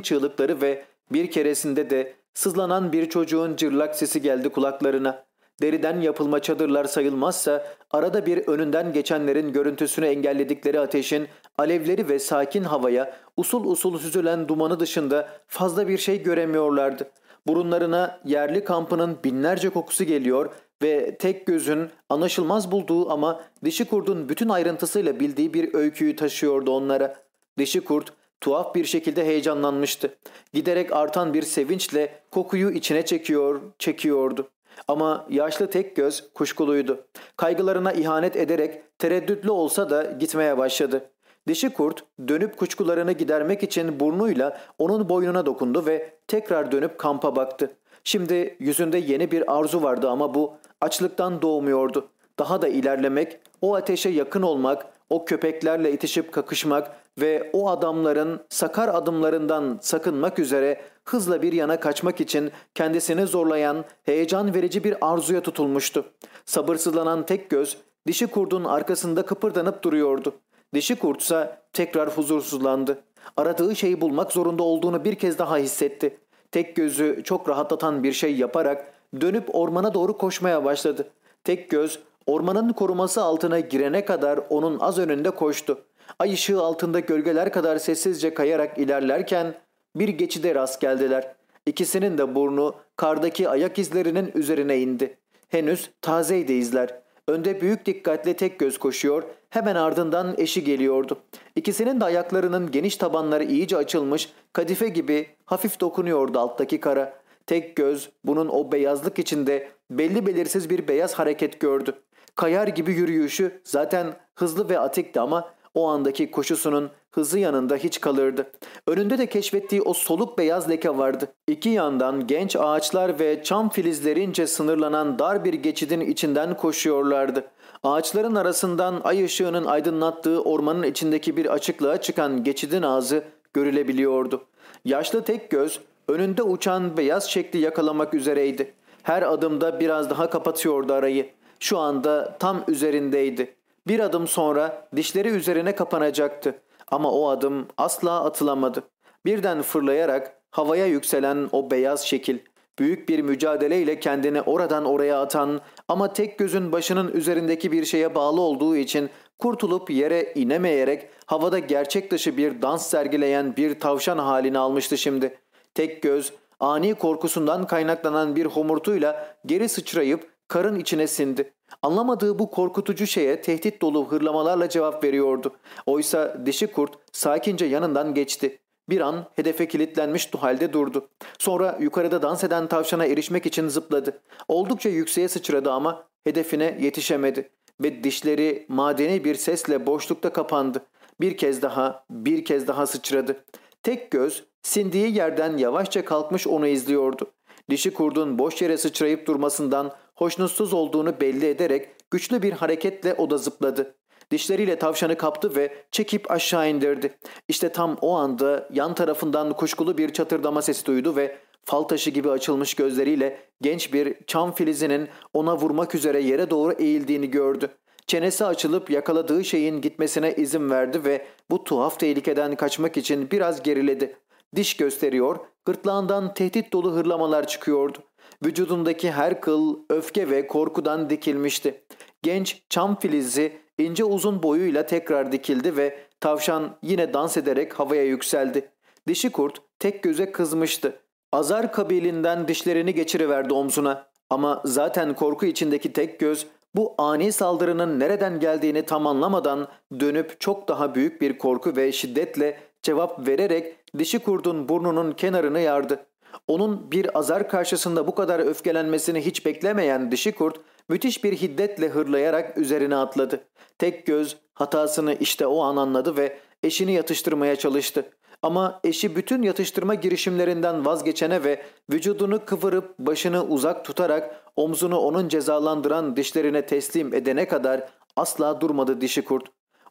çığlıkları ve bir keresinde de sızlanan bir çocuğun cırlak sesi geldi kulaklarına. Deriden yapılma çadırlar sayılmazsa arada bir önünden geçenlerin görüntüsünü engelledikleri ateşin alevleri ve sakin havaya usul usul süzülen dumanı dışında fazla bir şey göremiyorlardı. Burunlarına yerli kampının binlerce kokusu geliyor ve tek gözün anlaşılmaz bulduğu ama dişi kurdun bütün ayrıntısıyla bildiği bir öyküyü taşıyordu onlara. Dişi kurt tuhaf bir şekilde heyecanlanmıştı. Giderek artan bir sevinçle kokuyu içine çekiyor, çekiyordu. Ama yaşlı tek göz kuşkuluydu. Kaygılarına ihanet ederek tereddütlü olsa da gitmeye başladı. Dişi kurt dönüp kuşkularını gidermek için burnuyla onun boynuna dokundu ve tekrar dönüp kampa baktı. Şimdi yüzünde yeni bir arzu vardı ama bu açlıktan doğmuyordu. Daha da ilerlemek, o ateşe yakın olmak, o köpeklerle itişip kakışmak ve o adamların sakar adımlarından sakınmak üzere hızla bir yana kaçmak için kendisini zorlayan heyecan verici bir arzuya tutulmuştu. Sabırsızlanan tek göz dişi kurdun arkasında kıpırdanıp duruyordu. Dişi kurtsa tekrar huzursuzlandı. Aradığı şeyi bulmak zorunda olduğunu bir kez daha hissetti. Tek gözü çok rahatlatan bir şey yaparak dönüp ormana doğru koşmaya başladı. Tek göz ormanın koruması altına girene kadar onun az önünde koştu. Ay ışığı altında gölgeler kadar sessizce kayarak ilerlerken bir geçide rast geldiler. İkisinin de burnu kardaki ayak izlerinin üzerine indi. Henüz tazeydi izler. Önde büyük dikkatle tek göz koşuyor, hemen ardından eşi geliyordu. İkisinin de ayaklarının geniş tabanları iyice açılmış, kadife gibi hafif dokunuyordu alttaki kara. Tek göz bunun o beyazlık içinde belli belirsiz bir beyaz hareket gördü. Kayar gibi yürüyüşü zaten hızlı ve atikti ama o andaki koşusunun hızı yanında hiç kalırdı. Önünde de keşfettiği o soluk beyaz leke vardı. İki yandan genç ağaçlar ve çam filizlerince sınırlanan dar bir geçidin içinden koşuyorlardı. Ağaçların arasından ay ışığının aydınlattığı ormanın içindeki bir açıklığa çıkan geçidin ağzı görülebiliyordu. Yaşlı tek göz önünde uçan beyaz şekli yakalamak üzereydi. Her adımda biraz daha kapatıyordu arayı. Şu anda tam üzerindeydi. Bir adım sonra dişleri üzerine kapanacaktı. Ama o adım asla atılamadı. Birden fırlayarak havaya yükselen o beyaz şekil, büyük bir mücadeleyle kendini oradan oraya atan ama tek gözün başının üzerindeki bir şeye bağlı olduğu için kurtulup yere inemeyerek havada gerçek dışı bir dans sergileyen bir tavşan halini almıştı şimdi. Tek göz ani korkusundan kaynaklanan bir homurtuyla geri sıçrayıp karın içine sindi. Anlamadığı bu korkutucu şeye tehdit dolu hırlamalarla cevap veriyordu. Oysa dişi kurt sakince yanından geçti. Bir an hedefe kilitlenmiş halde durdu. Sonra yukarıda dans eden tavşana erişmek için zıpladı. Oldukça yükseğe sıçradı ama hedefine yetişemedi. Ve dişleri madeni bir sesle boşlukta kapandı. Bir kez daha, bir kez daha sıçradı. Tek göz sindiği yerden yavaşça kalkmış onu izliyordu. Dişi kurdun boş yere sıçrayıp durmasından hoşnutsuz olduğunu belli ederek güçlü bir hareketle o da zıpladı. Dişleriyle tavşanı kaptı ve çekip aşağı indirdi. İşte tam o anda yan tarafından kuşkulu bir çatırdama sesi duydu ve fal taşı gibi açılmış gözleriyle genç bir çam filizinin ona vurmak üzere yere doğru eğildiğini gördü. Çenesi açılıp yakaladığı şeyin gitmesine izin verdi ve bu tuhaf tehlikeden kaçmak için biraz geriledi. Diş gösteriyor, gırtlağından tehdit dolu hırlamalar çıkıyordu. Vücudundaki her kıl öfke ve korkudan dikilmişti. Genç çam filizi ince uzun boyuyla tekrar dikildi ve tavşan yine dans ederek havaya yükseldi. Dişi kurt tek göze kızmıştı. Azar kabilinden dişlerini geçiriverdi omzuna. Ama zaten korku içindeki tek göz Bu ani saldırının nereden geldiğini tam anlamadan dönüp çok daha büyük bir korku ve şiddetle cevap vererek dişi kurdun burnunun kenarını yardı. Onun bir azar karşısında bu kadar öfkelenmesini hiç beklemeyen dişi kurt müthiş bir hiddetle hırlayarak üzerine atladı. Tek göz hatasını işte o an anladı ve eşini yatıştırmaya çalıştı. Ama eşi bütün yatıştırma girişimlerinden vazgeçene ve vücudunu kıvırıp başını uzak tutarak omzunu onun cezalandıran dişlerine teslim edene kadar asla durmadı dişi kurt.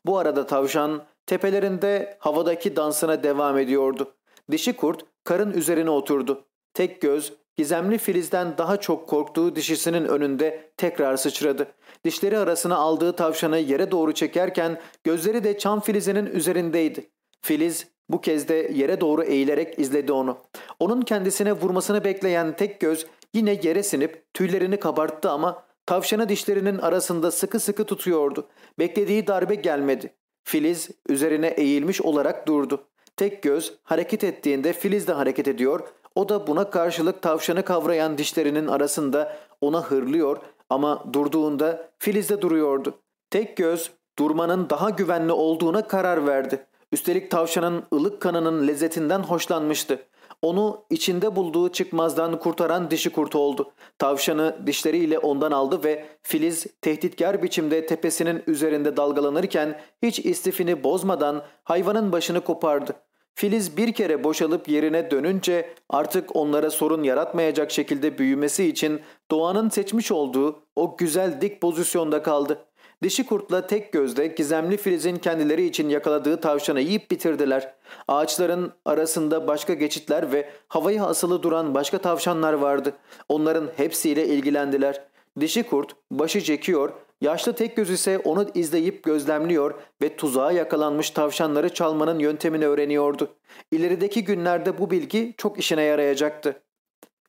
Bu arada tavşan tepelerinde havadaki dansına devam ediyordu. Dişi kurt karın üzerine oturdu. Tek göz gizemli filizden daha çok korktuğu dişisinin önünde tekrar sıçradı. Dişleri arasına aldığı tavşanı yere doğru çekerken gözleri de çam filizinin üzerindeydi. Filiz bu kez de yere doğru eğilerek izledi onu. Onun kendisine vurmasını bekleyen tek göz yine yere sinip tüylerini kabarttı ama tavşanı dişlerinin arasında sıkı sıkı tutuyordu. Beklediği darbe gelmedi. Filiz üzerine eğilmiş olarak durdu. Tek göz hareket ettiğinde Filiz de hareket ediyor. O da buna karşılık tavşanı kavrayan dişlerinin arasında ona hırlıyor ama durduğunda Filiz de duruyordu. Tek göz durmanın daha güvenli olduğuna karar verdi. Üstelik tavşanın ılık kanının lezzetinden hoşlanmıştı. Onu içinde bulduğu çıkmazdan kurtaran dişi kurt oldu. Tavşanı dişleriyle ondan aldı ve Filiz tehditkar biçimde tepesinin üzerinde dalgalanırken hiç istifini bozmadan hayvanın başını kopardı. Filiz bir kere boşalıp yerine dönünce artık onlara sorun yaratmayacak şekilde büyümesi için doğanın seçmiş olduğu o güzel dik pozisyonda kaldı. Dişi kurtla tek gözde gizemli Filiz'in kendileri için yakaladığı tavşanı yiyip bitirdiler. Ağaçların arasında başka geçitler ve havayı asılı duran başka tavşanlar vardı. Onların hepsiyle ilgilendiler. Dişi kurt başı çekiyor, yaşlı tek göz ise onu izleyip gözlemliyor ve tuzağa yakalanmış tavşanları çalmanın yöntemini öğreniyordu. İlerideki günlerde bu bilgi çok işine yarayacaktı.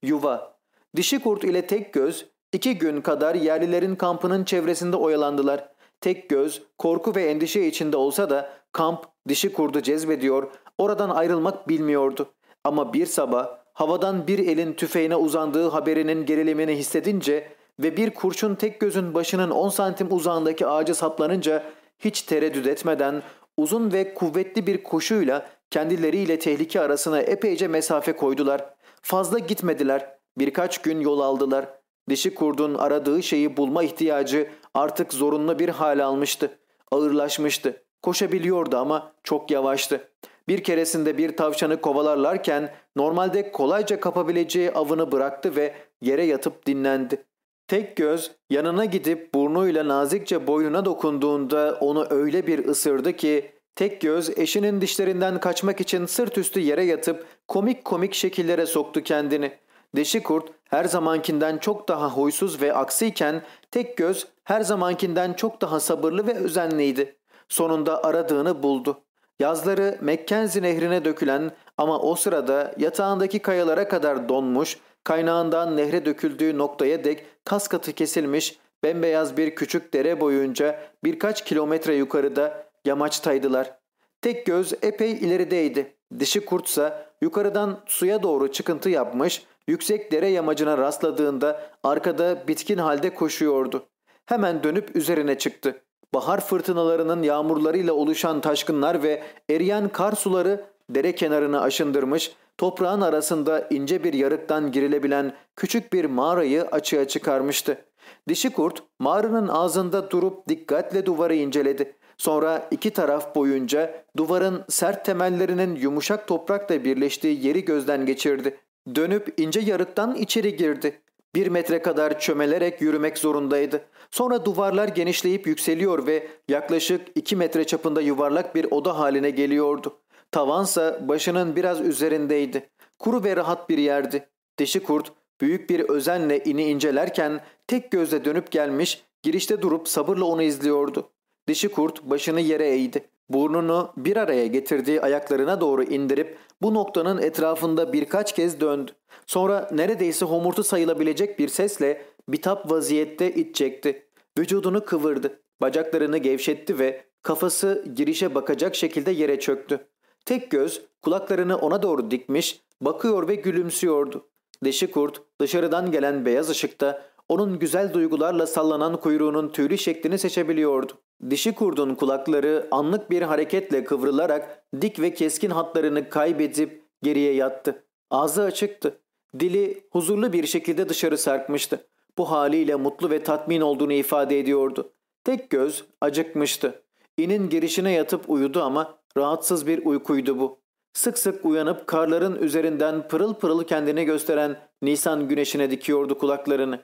Yuva Dişi kurt ile tek göz İki gün kadar yerlilerin kampının çevresinde oyalandılar. Tek göz, korku ve endişe içinde olsa da kamp dişi kurdu cezbediyor, oradan ayrılmak bilmiyordu. Ama bir sabah havadan bir elin tüfeğine uzandığı haberinin gerilimini hissedince ve bir kurşun tek gözün başının 10 santim uzağındaki ağaca saplanınca hiç tereddüt etmeden uzun ve kuvvetli bir koşuyla kendileriyle tehlike arasına epeyce mesafe koydular. Fazla gitmediler. Birkaç gün yol aldılar. Dişi kurdun aradığı şeyi bulma ihtiyacı artık zorunlu bir hal almıştı. Ağırlaşmıştı. Koşabiliyordu ama çok yavaştı. Bir keresinde bir tavşanı kovalarlarken normalde kolayca kapabileceği avını bıraktı ve yere yatıp dinlendi. Tek göz yanına gidip burnuyla nazikçe boynuna dokunduğunda onu öyle bir ısırdı ki tek göz eşinin dişlerinden kaçmak için sırt üstü yere yatıp komik komik şekillere soktu kendini. Dişi kurt her zamankinden çok daha huysuz ve aksiyken tek göz her zamankinden çok daha sabırlı ve özenliydi. Sonunda aradığını buldu. Yazları Mekkenzi nehrine dökülen ama o sırada yatağındaki kayalara kadar donmuş, kaynağından nehre döküldüğü noktaya dek kas katı kesilmiş, bembeyaz bir küçük dere boyunca birkaç kilometre yukarıda yamaçtaydılar. Tek göz epey ilerideydi. Dişi kurtsa yukarıdan suya doğru çıkıntı yapmış, Yüksek dere yamacına rastladığında arkada bitkin halde koşuyordu. Hemen dönüp üzerine çıktı. Bahar fırtınalarının yağmurlarıyla oluşan taşkınlar ve eriyen kar suları dere kenarını aşındırmış, toprağın arasında ince bir yarıktan girilebilen küçük bir mağarayı açığa çıkarmıştı. Dişi kurt mağaranın ağzında durup dikkatle duvarı inceledi. Sonra iki taraf boyunca duvarın sert temellerinin yumuşak toprakla birleştiği yeri gözden geçirdi. Dönüp ince yarıktan içeri girdi. Bir metre kadar çömelerek yürümek zorundaydı. Sonra duvarlar genişleyip yükseliyor ve yaklaşık iki metre çapında yuvarlak bir oda haline geliyordu. Tavansa başının biraz üzerindeydi. Kuru ve rahat bir yerdi. Dişi kurt büyük bir özenle ini incelerken tek gözle dönüp gelmiş, girişte durup sabırla onu izliyordu. Dişi kurt başını yere eğdi. Burnunu bir araya getirdiği ayaklarına doğru indirip bu noktanın etrafında birkaç kez döndü. Sonra neredeyse homurtu sayılabilecek bir sesle bitap vaziyette it çekti. Vücudunu kıvırdı. Bacaklarını gevşetti ve kafası girişe bakacak şekilde yere çöktü. Tek göz kulaklarını ona doğru dikmiş, bakıyor ve gülümsüyordu. Deşi kurt dışarıdan gelen beyaz ışıkta onun güzel duygularla sallanan kuyruğunun tüylü şeklini seçebiliyordu. Dişi kurdun kulakları anlık bir hareketle kıvrılarak dik ve keskin hatlarını kaybedip geriye yattı. Ağzı açıktı. Dili huzurlu bir şekilde dışarı sarkmıştı. Bu haliyle mutlu ve tatmin olduğunu ifade ediyordu. Tek göz acıkmıştı. İnin girişine yatıp uyudu ama rahatsız bir uykuydu bu. Sık sık uyanıp karların üzerinden pırıl pırıl kendini gösteren Nisan güneşine dikiyordu kulaklarını.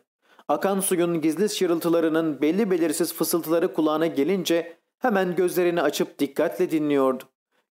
Akan suyun gizli şırıltılarının belli belirsiz fısıltıları kulağına gelince hemen gözlerini açıp dikkatle dinliyordu.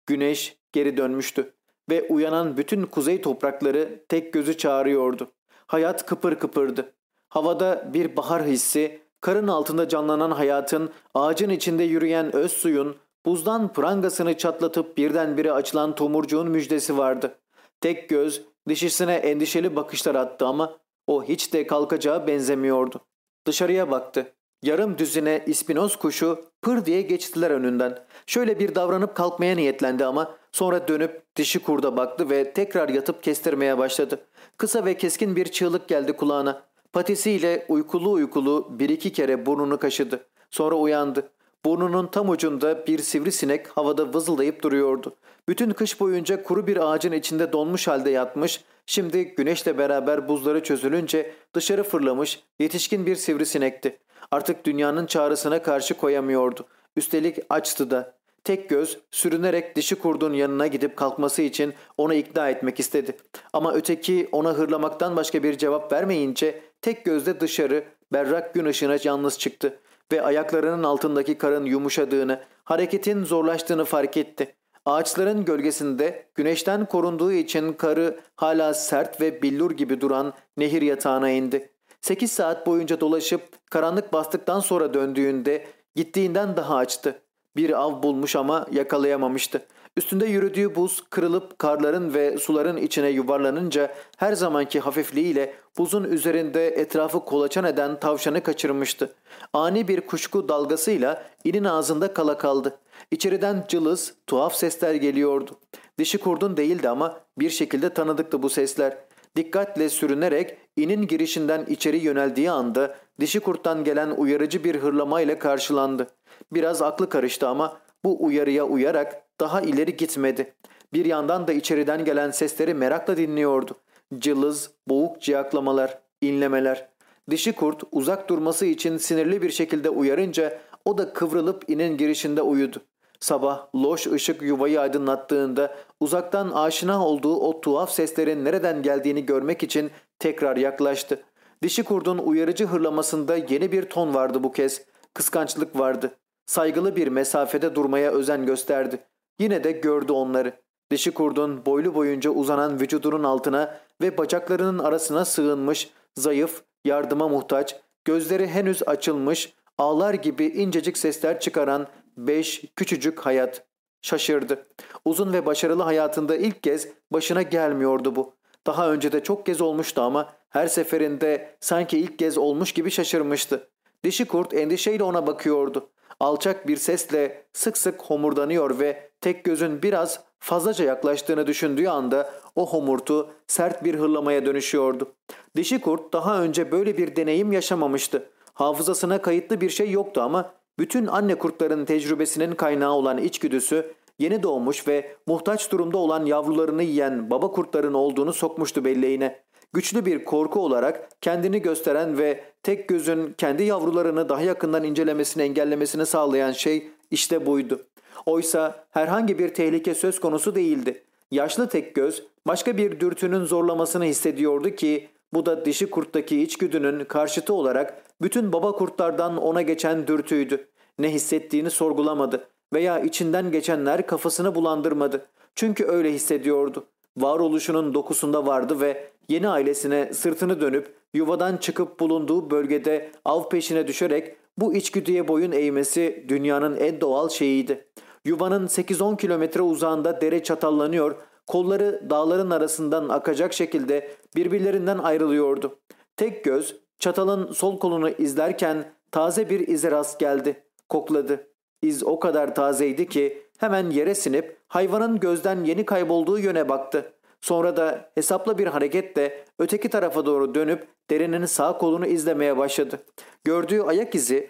Güneş geri dönmüştü ve uyanan bütün kuzey toprakları tek gözü çağırıyordu. Hayat kıpır kıpırdı. Havada bir bahar hissi, karın altında canlanan hayatın, ağacın içinde yürüyen öz suyun, buzdan prangasını çatlatıp birdenbire açılan tomurcuğun müjdesi vardı. Tek göz dişisine endişeli bakışlar attı ama o hiç de kalkacağı benzemiyordu. Dışarıya baktı. Yarım düzine ispinoz kuşu pır diye geçtiler önünden. Şöyle bir davranıp kalkmaya niyetlendi ama sonra dönüp dişi kurda baktı ve tekrar yatıp kestirmeye başladı. Kısa ve keskin bir çığlık geldi kulağına. Patisiyle uykulu uykulu bir iki kere burnunu kaşıdı. Sonra uyandı. Burnunun tam ucunda bir sivrisinek havada vızıldayıp duruyordu. Bütün kış boyunca kuru bir ağacın içinde donmuş halde yatmış, şimdi güneşle beraber buzları çözülünce dışarı fırlamış yetişkin bir sivrisinekti. Artık dünyanın çağrısına karşı koyamıyordu. Üstelik açtı da. Tek göz sürünerek dişi kurdun yanına gidip kalkması için onu ikna etmek istedi. Ama öteki ona hırlamaktan başka bir cevap vermeyince tek gözde dışarı berrak gün ışığına yalnız çıktı ve ayaklarının altındaki karın yumuşadığını, hareketin zorlaştığını fark etti. Ağaçların gölgesinde güneşten korunduğu için karı hala sert ve billur gibi duran nehir yatağına indi. 8 saat boyunca dolaşıp karanlık bastıktan sonra döndüğünde gittiğinden daha açtı. Bir av bulmuş ama yakalayamamıştı. Üstünde yürüdüğü buz kırılıp karların ve suların içine yuvarlanınca her zamanki hafifliğiyle buzun üzerinde etrafı kolaçan eden tavşanı kaçırmıştı. Ani bir kuşku dalgasıyla inin ağzında kala kaldı. İçeriden cılız, tuhaf sesler geliyordu. Dişi kurdun değildi ama bir şekilde tanıdıktı bu sesler. Dikkatle sürünerek inin girişinden içeri yöneldiği anda dişi kurttan gelen uyarıcı bir hırlamayla karşılandı. Biraz aklı karıştı ama bu uyarıya uyarak daha ileri gitmedi. Bir yandan da içeriden gelen sesleri merakla dinliyordu. Cılız, boğuk ciyaklamalar, inlemeler. Dişi kurt uzak durması için sinirli bir şekilde uyarınca o da kıvrılıp inin girişinde uyudu. Sabah loş ışık yuvayı aydınlattığında uzaktan aşina olduğu o tuhaf seslerin nereden geldiğini görmek için tekrar yaklaştı. Dişi kurdun uyarıcı hırlamasında yeni bir ton vardı bu kez. Kıskançlık vardı. Saygılı bir mesafede durmaya özen gösterdi. Yine de gördü onları. Dişi kurdun boylu boyunca uzanan vücudunun altına ve bacaklarının arasına sığınmış, zayıf, yardıma muhtaç, gözleri henüz açılmış, ağlar gibi incecik sesler çıkaran beş küçücük hayat. Şaşırdı. Uzun ve başarılı hayatında ilk kez başına gelmiyordu bu. Daha önce de çok kez olmuştu ama her seferinde sanki ilk kez olmuş gibi şaşırmıştı. Dişi kurt endişeyle ona bakıyordu. Alçak bir sesle sık sık homurdanıyor ve tek gözün biraz fazlaca yaklaştığını düşündüğü anda o homurtu sert bir hırlamaya dönüşüyordu. Dişi kurt daha önce böyle bir deneyim yaşamamıştı. Hafızasına kayıtlı bir şey yoktu ama bütün anne kurtların tecrübesinin kaynağı olan içgüdüsü yeni doğmuş ve muhtaç durumda olan yavrularını yiyen baba kurtların olduğunu sokmuştu belleğine. Güçlü bir korku olarak kendini gösteren ve tek gözün kendi yavrularını daha yakından incelemesini engellemesini sağlayan şey işte buydu. Oysa herhangi bir tehlike söz konusu değildi. Yaşlı tek göz başka bir dürtünün zorlamasını hissediyordu ki bu da dişi kurttaki içgüdünün karşıtı olarak bütün baba kurtlardan ona geçen dürtüydü. Ne hissettiğini sorgulamadı veya içinden geçenler kafasını bulandırmadı. Çünkü öyle hissediyordu. Varoluşunun dokusunda vardı ve yeni ailesine sırtını dönüp yuvadan çıkıp bulunduğu bölgede av peşine düşerek bu içgüdüye boyun eğmesi dünyanın en doğal şeyiydi. Yuvanın 8-10 kilometre uzağında dere çatallanıyor, kolları dağların arasından akacak şekilde birbirlerinden ayrılıyordu. Tek göz çatalın sol kolunu izlerken taze bir ize rast geldi. Kokladı. İz o kadar tazeydi ki hemen yere sinip hayvanın gözden yeni kaybolduğu yöne baktı. Sonra da hesaplı bir hareketle öteki tarafa doğru dönüp derenin sağ kolunu izlemeye başladı. Gördüğü ayak izi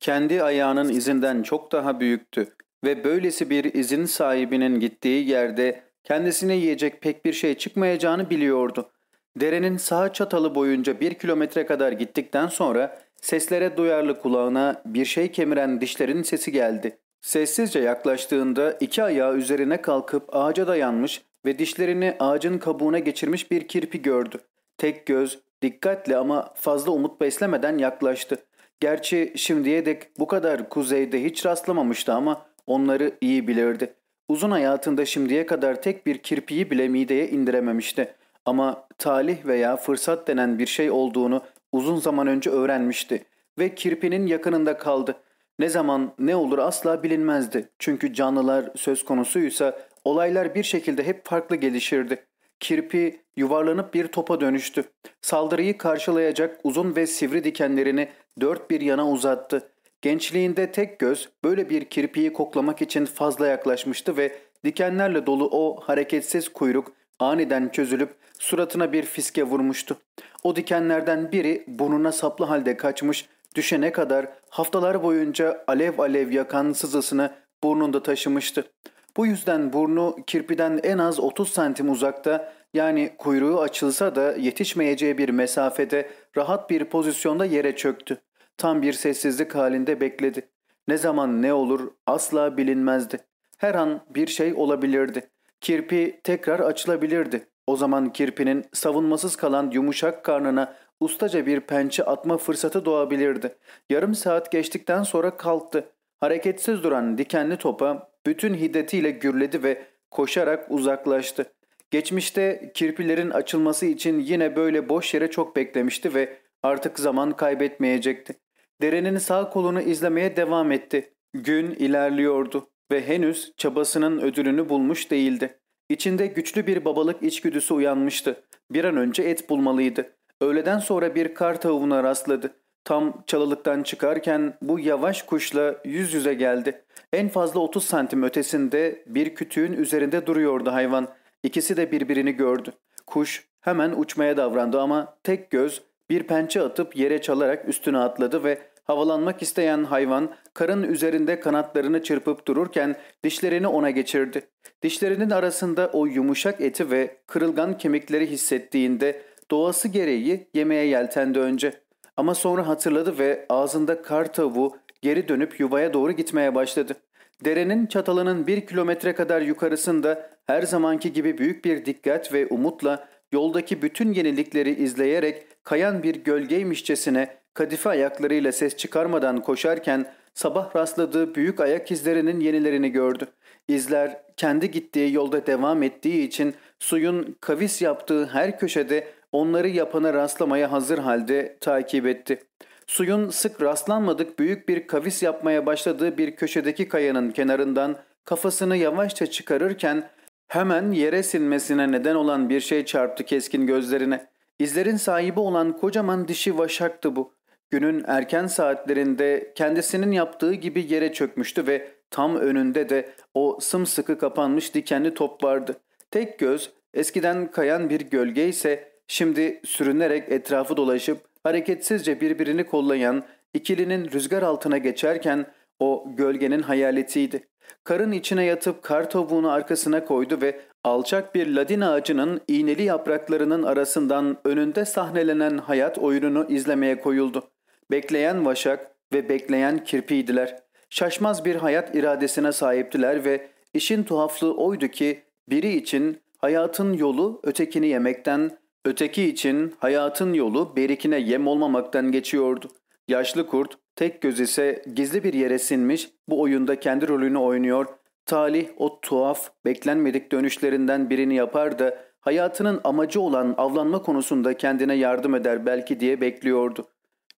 kendi ayağının izinden çok daha büyüktü ve böylesi bir izin sahibinin gittiği yerde kendisine yiyecek pek bir şey çıkmayacağını biliyordu. Derenin sağ çatalı boyunca bir kilometre kadar gittikten sonra seslere duyarlı kulağına bir şey kemiren dişlerin sesi geldi. Sessizce yaklaştığında iki ayağı üzerine kalkıp ağaca dayanmış ve dişlerini ağacın kabuğuna geçirmiş bir kirpi gördü. Tek göz, dikkatli ama fazla umut beslemeden yaklaştı. Gerçi şimdiye dek bu kadar kuzeyde hiç rastlamamıştı ama onları iyi bilirdi. Uzun hayatında şimdiye kadar tek bir kirpiyi bile mideye indirememişti. Ama talih veya fırsat denen bir şey olduğunu uzun zaman önce öğrenmişti ve kirpinin yakınında kaldı. Ne zaman ne olur asla bilinmezdi. Çünkü canlılar söz konusuysa olaylar bir şekilde hep farklı gelişirdi. Kirpi yuvarlanıp bir topa dönüştü. Saldırıyı karşılayacak uzun ve sivri dikenlerini dört bir yana uzattı. Gençliğinde tek göz böyle bir kirpiyi koklamak için fazla yaklaşmıştı ve dikenlerle dolu o hareketsiz kuyruk aniden çözülüp suratına bir fiske vurmuştu. O dikenlerden biri burnuna saplı halde kaçmış, düşene kadar haftalar boyunca alev alev yakan sızısını burnunda taşımıştı. Bu yüzden burnu kirpiden en az 30 santim uzakta yani kuyruğu açılsa da yetişmeyeceği bir mesafede rahat bir pozisyonda yere çöktü. Tam bir sessizlik halinde bekledi. Ne zaman ne olur asla bilinmezdi. Her an bir şey olabilirdi. Kirpi tekrar açılabilirdi. O zaman kirpinin savunmasız kalan yumuşak karnına ustaca bir pençe atma fırsatı doğabilirdi. Yarım saat geçtikten sonra kalktı. Hareketsiz duran dikenli topa bütün hiddetiyle gürledi ve koşarak uzaklaştı. Geçmişte kirpilerin açılması için yine böyle boş yere çok beklemişti ve artık zaman kaybetmeyecekti. Derenin sağ kolunu izlemeye devam etti. Gün ilerliyordu ve henüz çabasının ödülünü bulmuş değildi. İçinde güçlü bir babalık içgüdüsü uyanmıştı. Bir an önce et bulmalıydı. Öğleden sonra bir kar tavuğuna rastladı. Tam çalılıktan çıkarken bu yavaş kuşla yüz yüze geldi. En fazla 30 santim ötesinde bir kütüğün üzerinde duruyordu hayvan. İkisi de birbirini gördü. Kuş hemen uçmaya davrandı ama tek göz bir pençe atıp yere çalarak üstüne atladı ve havalanmak isteyen hayvan karın üzerinde kanatlarını çırpıp dururken dişlerini ona geçirdi. Dişlerinin arasında o yumuşak eti ve kırılgan kemikleri hissettiğinde doğası gereği yemeye yeltendi önce. Ama sonra hatırladı ve ağzında kar tavuğu geri dönüp yuvaya doğru gitmeye başladı. Derenin çatalının bir kilometre kadar yukarısında her zamanki gibi büyük bir dikkat ve umutla yoldaki bütün yenilikleri izleyerek kayan bir gölgeymişçesine kadife ayaklarıyla ses çıkarmadan koşarken sabah rastladığı büyük ayak izlerinin yenilerini gördü. İzler kendi gittiği yolda devam ettiği için suyun kavis yaptığı her köşede onları yapana rastlamaya hazır halde takip etti. Suyun sık rastlanmadık büyük bir kavis yapmaya başladığı bir köşedeki kayanın kenarından kafasını yavaşça çıkarırken hemen yere sinmesine neden olan bir şey çarptı keskin gözlerine. İzlerin sahibi olan kocaman dişi vaşaktı bu. Günün erken saatlerinde kendisinin yaptığı gibi yere çökmüştü ve tam önünde de o sımsıkı kapanmış dikenli top vardı. Tek göz eskiden kayan bir gölge ise şimdi sürünerek etrafı dolaşıp hareketsizce birbirini kollayan ikilinin rüzgar altına geçerken o gölgenin hayaletiydi. Karın içine yatıp kar tavuğunu arkasına koydu ve alçak bir ladin ağacının iğneli yapraklarının arasından önünde sahnelenen hayat oyununu izlemeye koyuldu. Bekleyen vaşak ve bekleyen kirpiydiler. Şaşmaz bir hayat iradesine sahiptiler ve işin tuhaflığı oydu ki biri için hayatın yolu ötekini yemekten, öteki için hayatın yolu berikine yem olmamaktan geçiyordu. Yaşlı kurt tek göz ise gizli bir yere sinmiş bu oyunda kendi rolünü oynuyor. Talih o tuhaf, beklenmedik dönüşlerinden birini yapar da hayatının amacı olan avlanma konusunda kendine yardım eder belki diye bekliyordu.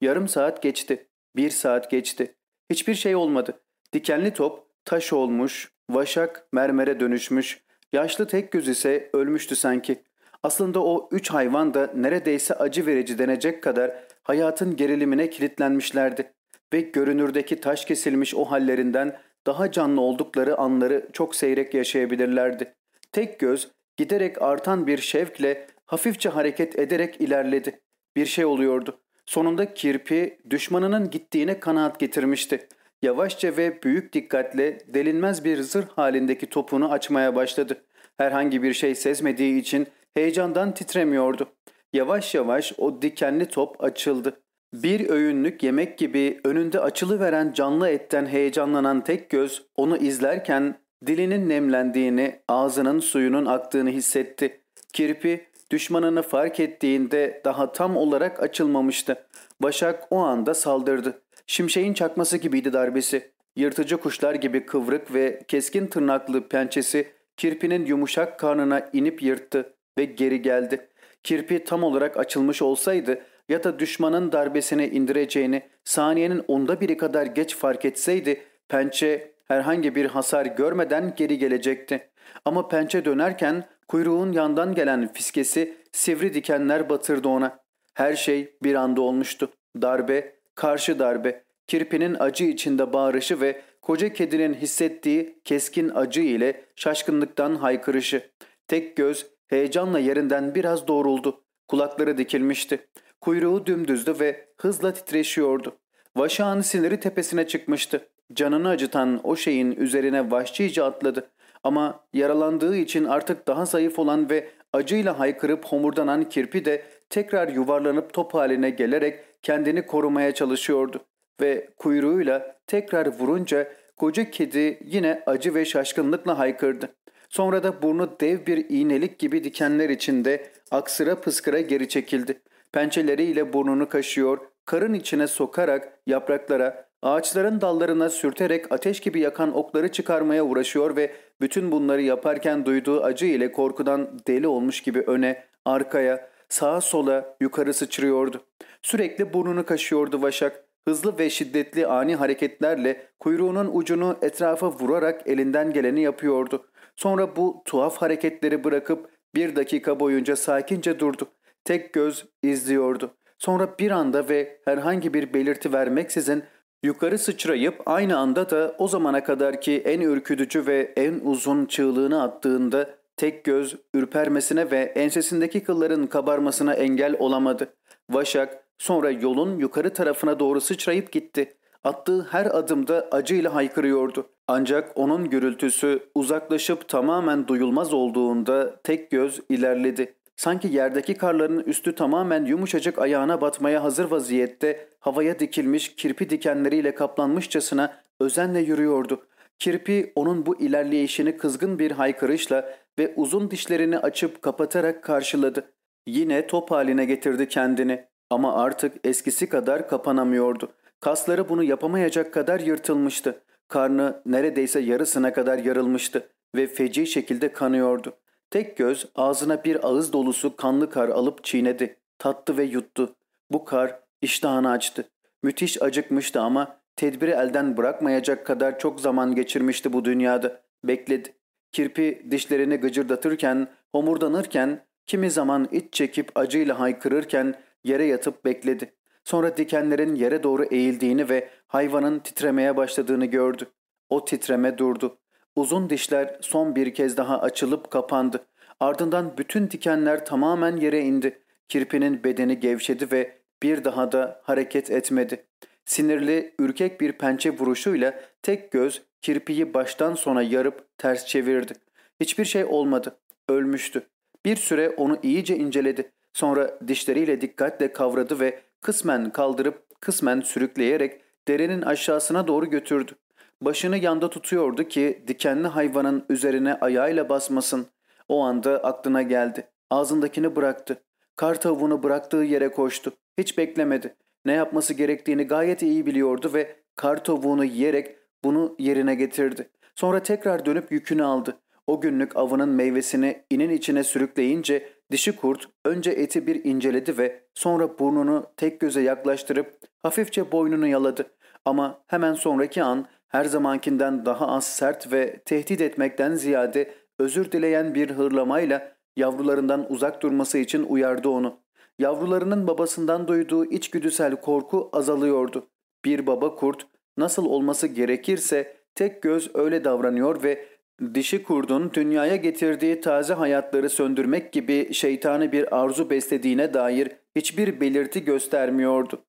Yarım saat geçti. Bir saat geçti. Hiçbir şey olmadı. Dikenli top taş olmuş, vaşak mermere dönüşmüş, yaşlı tek göz ise ölmüştü sanki. Aslında o üç hayvan da neredeyse acı verici denecek kadar hayatın gerilimine kilitlenmişlerdi ve görünürdeki taş kesilmiş o hallerinden daha canlı oldukları anları çok seyrek yaşayabilirlerdi. Tek göz Giderek artan bir şevkle hafifçe hareket ederek ilerledi. Bir şey oluyordu. Sonunda kirpi düşmanının gittiğine kanaat getirmişti. Yavaşça ve büyük dikkatle delinmez bir zırh halindeki topunu açmaya başladı. Herhangi bir şey sezmediği için heyecandan titremiyordu. Yavaş yavaş o dikenli top açıldı. Bir öğünlük yemek gibi önünde açılıveren canlı etten heyecanlanan tek göz onu izlerken dilinin nemlendiğini, ağzının suyunun aktığını hissetti. Kirpi düşmanını fark ettiğinde daha tam olarak açılmamıştı. Başak o anda saldırdı. Şimşeğin çakması gibiydi darbesi. Yırtıcı kuşlar gibi kıvrık ve keskin tırnaklı pençesi kirpinin yumuşak karnına inip yırttı ve geri geldi. Kirpi tam olarak açılmış olsaydı ya da düşmanın darbesini indireceğini saniyenin onda biri kadar geç fark etseydi pençe herhangi bir hasar görmeden geri gelecekti. Ama pençe dönerken kuyruğun yandan gelen fiskesi sivri dikenler batırdı ona. Her şey bir anda olmuştu. Darbe, karşı darbe, kirpinin acı içinde bağırışı ve koca kedinin hissettiği keskin acı ile şaşkınlıktan haykırışı. Tek göz heyecanla yerinden biraz doğruldu. Kulakları dikilmişti. Kuyruğu dümdüzdü ve hızla titreşiyordu. Vaşağın siniri tepesine çıkmıştı. Canını acıtan o şeyin üzerine vahşice atladı. Ama yaralandığı için artık daha zayıf olan ve acıyla haykırıp homurdanan kirpi de tekrar yuvarlanıp top haline gelerek kendini korumaya çalışıyordu. Ve kuyruğuyla tekrar vurunca koca kedi yine acı ve şaşkınlıkla haykırdı. Sonra da burnu dev bir iğnelik gibi dikenler içinde aksıra pıskıra geri çekildi. Pençeleriyle burnunu kaşıyor, karın içine sokarak yapraklara, ağaçların dallarına sürterek ateş gibi yakan okları çıkarmaya uğraşıyor ve bütün bunları yaparken duyduğu acı ile korkudan deli olmuş gibi öne, arkaya, sağa sola yukarı sıçrıyordu. Sürekli burnunu kaşıyordu Vaşak. Hızlı ve şiddetli ani hareketlerle kuyruğunun ucunu etrafa vurarak elinden geleni yapıyordu. Sonra bu tuhaf hareketleri bırakıp bir dakika boyunca sakince durdu. Tek göz izliyordu. Sonra bir anda ve herhangi bir belirti vermeksizin yukarı sıçrayıp aynı anda da o zamana kadarki en ürkütücü ve en uzun çığlığını attığında tek göz ürpermesine ve ensesindeki kılların kabarmasına engel olamadı. Vaşak sonra yolun yukarı tarafına doğru sıçrayıp gitti. Attığı her adımda acıyla haykırıyordu. Ancak onun gürültüsü uzaklaşıp tamamen duyulmaz olduğunda tek göz ilerledi. Sanki yerdeki karların üstü tamamen yumuşacık ayağına batmaya hazır vaziyette havaya dikilmiş kirpi dikenleriyle kaplanmışçasına özenle yürüyordu. Kirpi onun bu ilerleyişini kızgın bir haykırışla ve uzun dişlerini açıp kapatarak karşıladı. Yine top haline getirdi kendini ama artık eskisi kadar kapanamıyordu. Kasları bunu yapamayacak kadar yırtılmıştı. Karnı neredeyse yarısına kadar yarılmıştı ve feci şekilde kanıyordu. Tek göz ağzına bir ağız dolusu kanlı kar alıp çiğnedi. Tattı ve yuttu. Bu kar iştahını açtı. Müthiş acıkmıştı ama tedbiri elden bırakmayacak kadar çok zaman geçirmişti bu dünyada. Bekledi. Kirpi dişlerini gıcırdatırken, homurdanırken, kimi zaman iç çekip acıyla haykırırken yere yatıp bekledi. Sonra dikenlerin yere doğru eğildiğini ve hayvanın titremeye başladığını gördü. O titreme durdu. Uzun dişler son bir kez daha açılıp kapandı. Ardından bütün dikenler tamamen yere indi. Kirpinin bedeni gevşedi ve bir daha da hareket etmedi. Sinirli, ürkek bir pençe vuruşuyla tek göz kirpiyi baştan sona yarıp ters çevirdi. Hiçbir şey olmadı. Ölmüştü. Bir süre onu iyice inceledi. Sonra dişleriyle dikkatle kavradı ve kısmen kaldırıp kısmen sürükleyerek derenin aşağısına doğru götürdü. Başını yanda tutuyordu ki dikenli hayvanın üzerine ayağıyla basmasın. O anda aklına geldi. Ağzındakini bıraktı. Kar tavuğunu bıraktığı yere koştu. Hiç beklemedi. Ne yapması gerektiğini gayet iyi biliyordu ve kar tavuğunu yiyerek bunu yerine getirdi. Sonra tekrar dönüp yükünü aldı. O günlük avının meyvesini inin içine sürükleyince dişi kurt önce eti bir inceledi ve sonra burnunu tek göze yaklaştırıp hafifçe boynunu yaladı. Ama hemen sonraki an her zamankinden daha az sert ve tehdit etmekten ziyade özür dileyen bir hırlamayla yavrularından uzak durması için uyardı onu. Yavrularının babasından duyduğu içgüdüsel korku azalıyordu. Bir baba kurt nasıl olması gerekirse tek göz öyle davranıyor ve Dişi kurdun dünyaya getirdiği taze hayatları söndürmek gibi şeytanı bir arzu beslediğine dair hiçbir belirti göstermiyordu.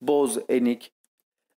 Boz enik.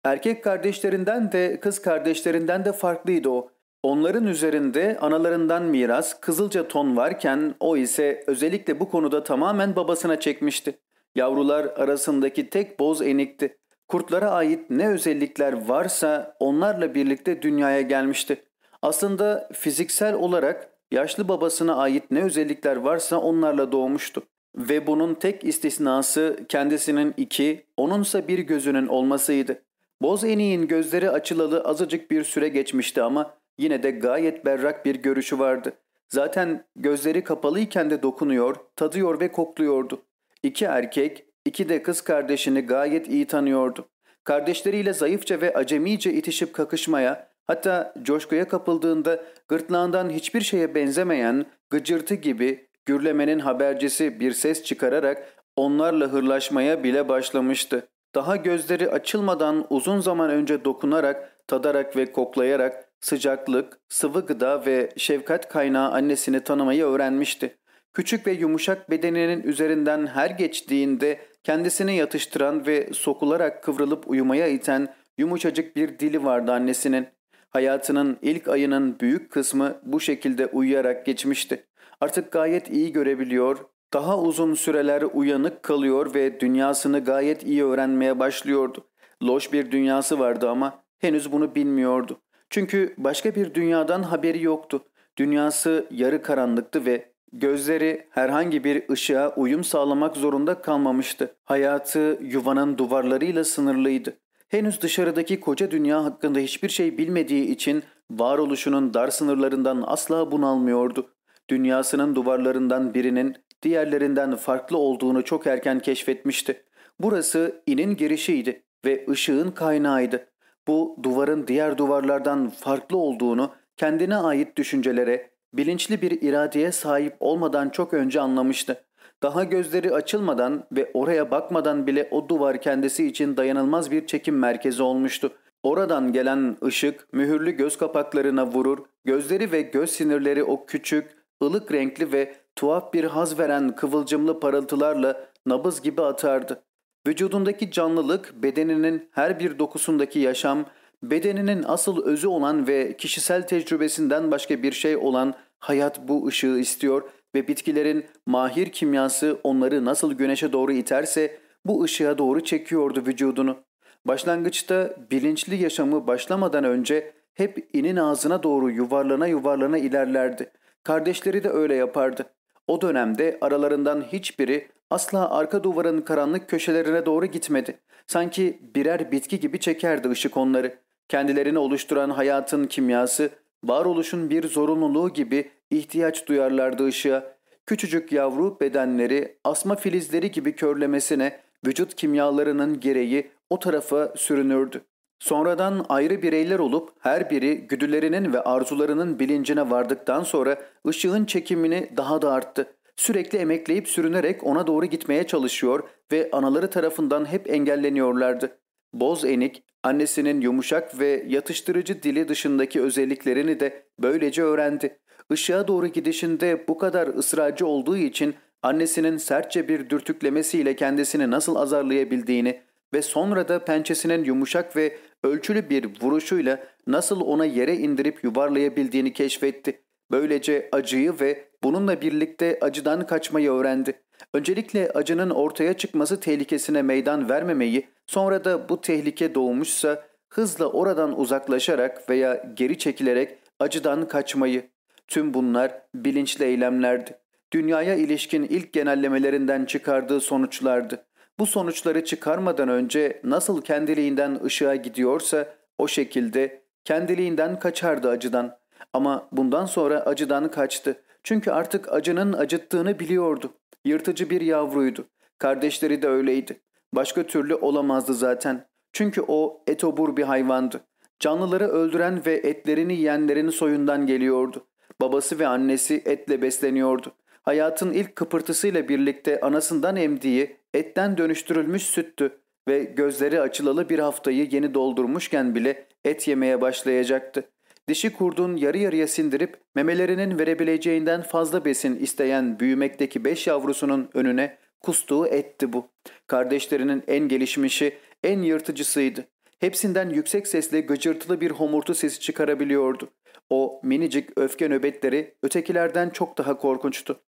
Erkek kardeşlerinden de kız kardeşlerinden de farklıydı o. Onların üzerinde analarından miras kızılca ton varken o ise özellikle bu konuda tamamen babasına çekmişti. Yavrular arasındaki tek boz enikti. Kurtlara ait ne özellikler varsa onlarla birlikte dünyaya gelmişti. Aslında fiziksel olarak yaşlı babasına ait ne özellikler varsa onlarla doğmuştu. Ve bunun tek istisnası kendisinin iki, onunsa bir gözünün olmasıydı. Boz eniğin gözleri açılalı azıcık bir süre geçmişti ama yine de gayet berrak bir görüşü vardı. Zaten gözleri kapalıyken de dokunuyor, tadıyor ve kokluyordu. İki erkek, iki de kız kardeşini gayet iyi tanıyordu. Kardeşleriyle zayıfça ve acemice itişip kakışmaya, hatta coşkuya kapıldığında gırtlağından hiçbir şeye benzemeyen gıcırtı gibi gürlemenin habercisi bir ses çıkararak onlarla hırlaşmaya bile başlamıştı. Daha gözleri açılmadan uzun zaman önce dokunarak, tadarak ve koklayarak sıcaklık, sıvı gıda ve şefkat kaynağı annesini tanımayı öğrenmişti. Küçük ve yumuşak bedeninin üzerinden her geçtiğinde kendisini yatıştıran ve sokularak kıvrılıp uyumaya iten yumuşacık bir dili vardı annesinin. Hayatının ilk ayının büyük kısmı bu şekilde uyuyarak geçmişti. Artık gayet iyi görebiliyor, daha uzun süreler uyanık kalıyor ve dünyasını gayet iyi öğrenmeye başlıyordu. Loş bir dünyası vardı ama henüz bunu bilmiyordu. Çünkü başka bir dünyadan haberi yoktu. Dünyası yarı karanlıktı ve gözleri herhangi bir ışığa uyum sağlamak zorunda kalmamıştı. Hayatı yuvanın duvarlarıyla sınırlıydı. Henüz dışarıdaki koca dünya hakkında hiçbir şey bilmediği için varoluşunun dar sınırlarından asla bunalmıyordu. Dünyasının duvarlarından birinin diğerlerinden farklı olduğunu çok erken keşfetmişti. Burası inin girişiydi ve ışığın kaynağıydı. Bu duvarın diğer duvarlardan farklı olduğunu kendine ait düşüncelere, bilinçli bir iradeye sahip olmadan çok önce anlamıştı. Daha gözleri açılmadan ve oraya bakmadan bile o duvar kendisi için dayanılmaz bir çekim merkezi olmuştu. Oradan gelen ışık mühürlü göz kapaklarına vurur, gözleri ve göz sinirleri o küçük, ılık renkli ve tuhaf bir haz veren kıvılcımlı parıltılarla nabız gibi atardı. Vücudundaki canlılık, bedeninin her bir dokusundaki yaşam, bedeninin asıl özü olan ve kişisel tecrübesinden başka bir şey olan hayat bu ışığı istiyor ve bitkilerin mahir kimyası onları nasıl güneşe doğru iterse bu ışığa doğru çekiyordu vücudunu. Başlangıçta bilinçli yaşamı başlamadan önce hep inin ağzına doğru yuvarlana yuvarlana ilerlerdi. Kardeşleri de öyle yapardı. O dönemde aralarından hiçbiri asla arka duvarın karanlık köşelerine doğru gitmedi. Sanki birer bitki gibi çekerdi ışık onları. Kendilerini oluşturan hayatın kimyası, varoluşun bir zorunluluğu gibi ihtiyaç duyarlardı ışığa. Küçücük yavru bedenleri asma filizleri gibi körlemesine vücut kimyalarının gereği o tarafa sürünürdü. Sonradan ayrı bireyler olup her biri güdülerinin ve arzularının bilincine vardıktan sonra ışığın çekimini daha da arttı. Sürekli emekleyip sürünerek ona doğru gitmeye çalışıyor ve anaları tarafından hep engelleniyorlardı. Boz enik, annesinin yumuşak ve yatıştırıcı dili dışındaki özelliklerini de böylece öğrendi. Işığa doğru gidişinde bu kadar ısrarcı olduğu için annesinin sertçe bir dürtüklemesiyle kendisini nasıl azarlayabildiğini ve sonra da pençesinin yumuşak ve ölçülü bir vuruşuyla nasıl ona yere indirip yuvarlayabildiğini keşfetti. Böylece acıyı ve bununla birlikte acıdan kaçmayı öğrendi. Öncelikle acının ortaya çıkması tehlikesine meydan vermemeyi, sonra da bu tehlike doğmuşsa hızla oradan uzaklaşarak veya geri çekilerek acıdan kaçmayı. Tüm bunlar bilinçli eylemlerdi. Dünyaya ilişkin ilk genellemelerinden çıkardığı sonuçlardı. Bu sonuçları çıkarmadan önce nasıl kendiliğinden ışığa gidiyorsa o şekilde kendiliğinden kaçardı acıdan. Ama bundan sonra acıdan kaçtı. Çünkü artık acının acıttığını biliyordu. Yırtıcı bir yavruydu. Kardeşleri de öyleydi. Başka türlü olamazdı zaten. Çünkü o etobur bir hayvandı. Canlıları öldüren ve etlerini yiyenlerin soyundan geliyordu. Babası ve annesi etle besleniyordu. Hayatın ilk kıpırtısıyla birlikte anasından emdiği etten dönüştürülmüş süttü ve gözleri açılalı bir haftayı yeni doldurmuşken bile et yemeye başlayacaktı. Dişi kurdun yarı yarıya sindirip memelerinin verebileceğinden fazla besin isteyen büyümekteki beş yavrusunun önüne kustuğu etti bu. Kardeşlerinin en gelişmişi, en yırtıcısıydı. Hepsinden yüksek sesle gıcırtılı bir homurtu sesi çıkarabiliyordu. O minicik öfke nöbetleri ötekilerden çok daha korkunçtu.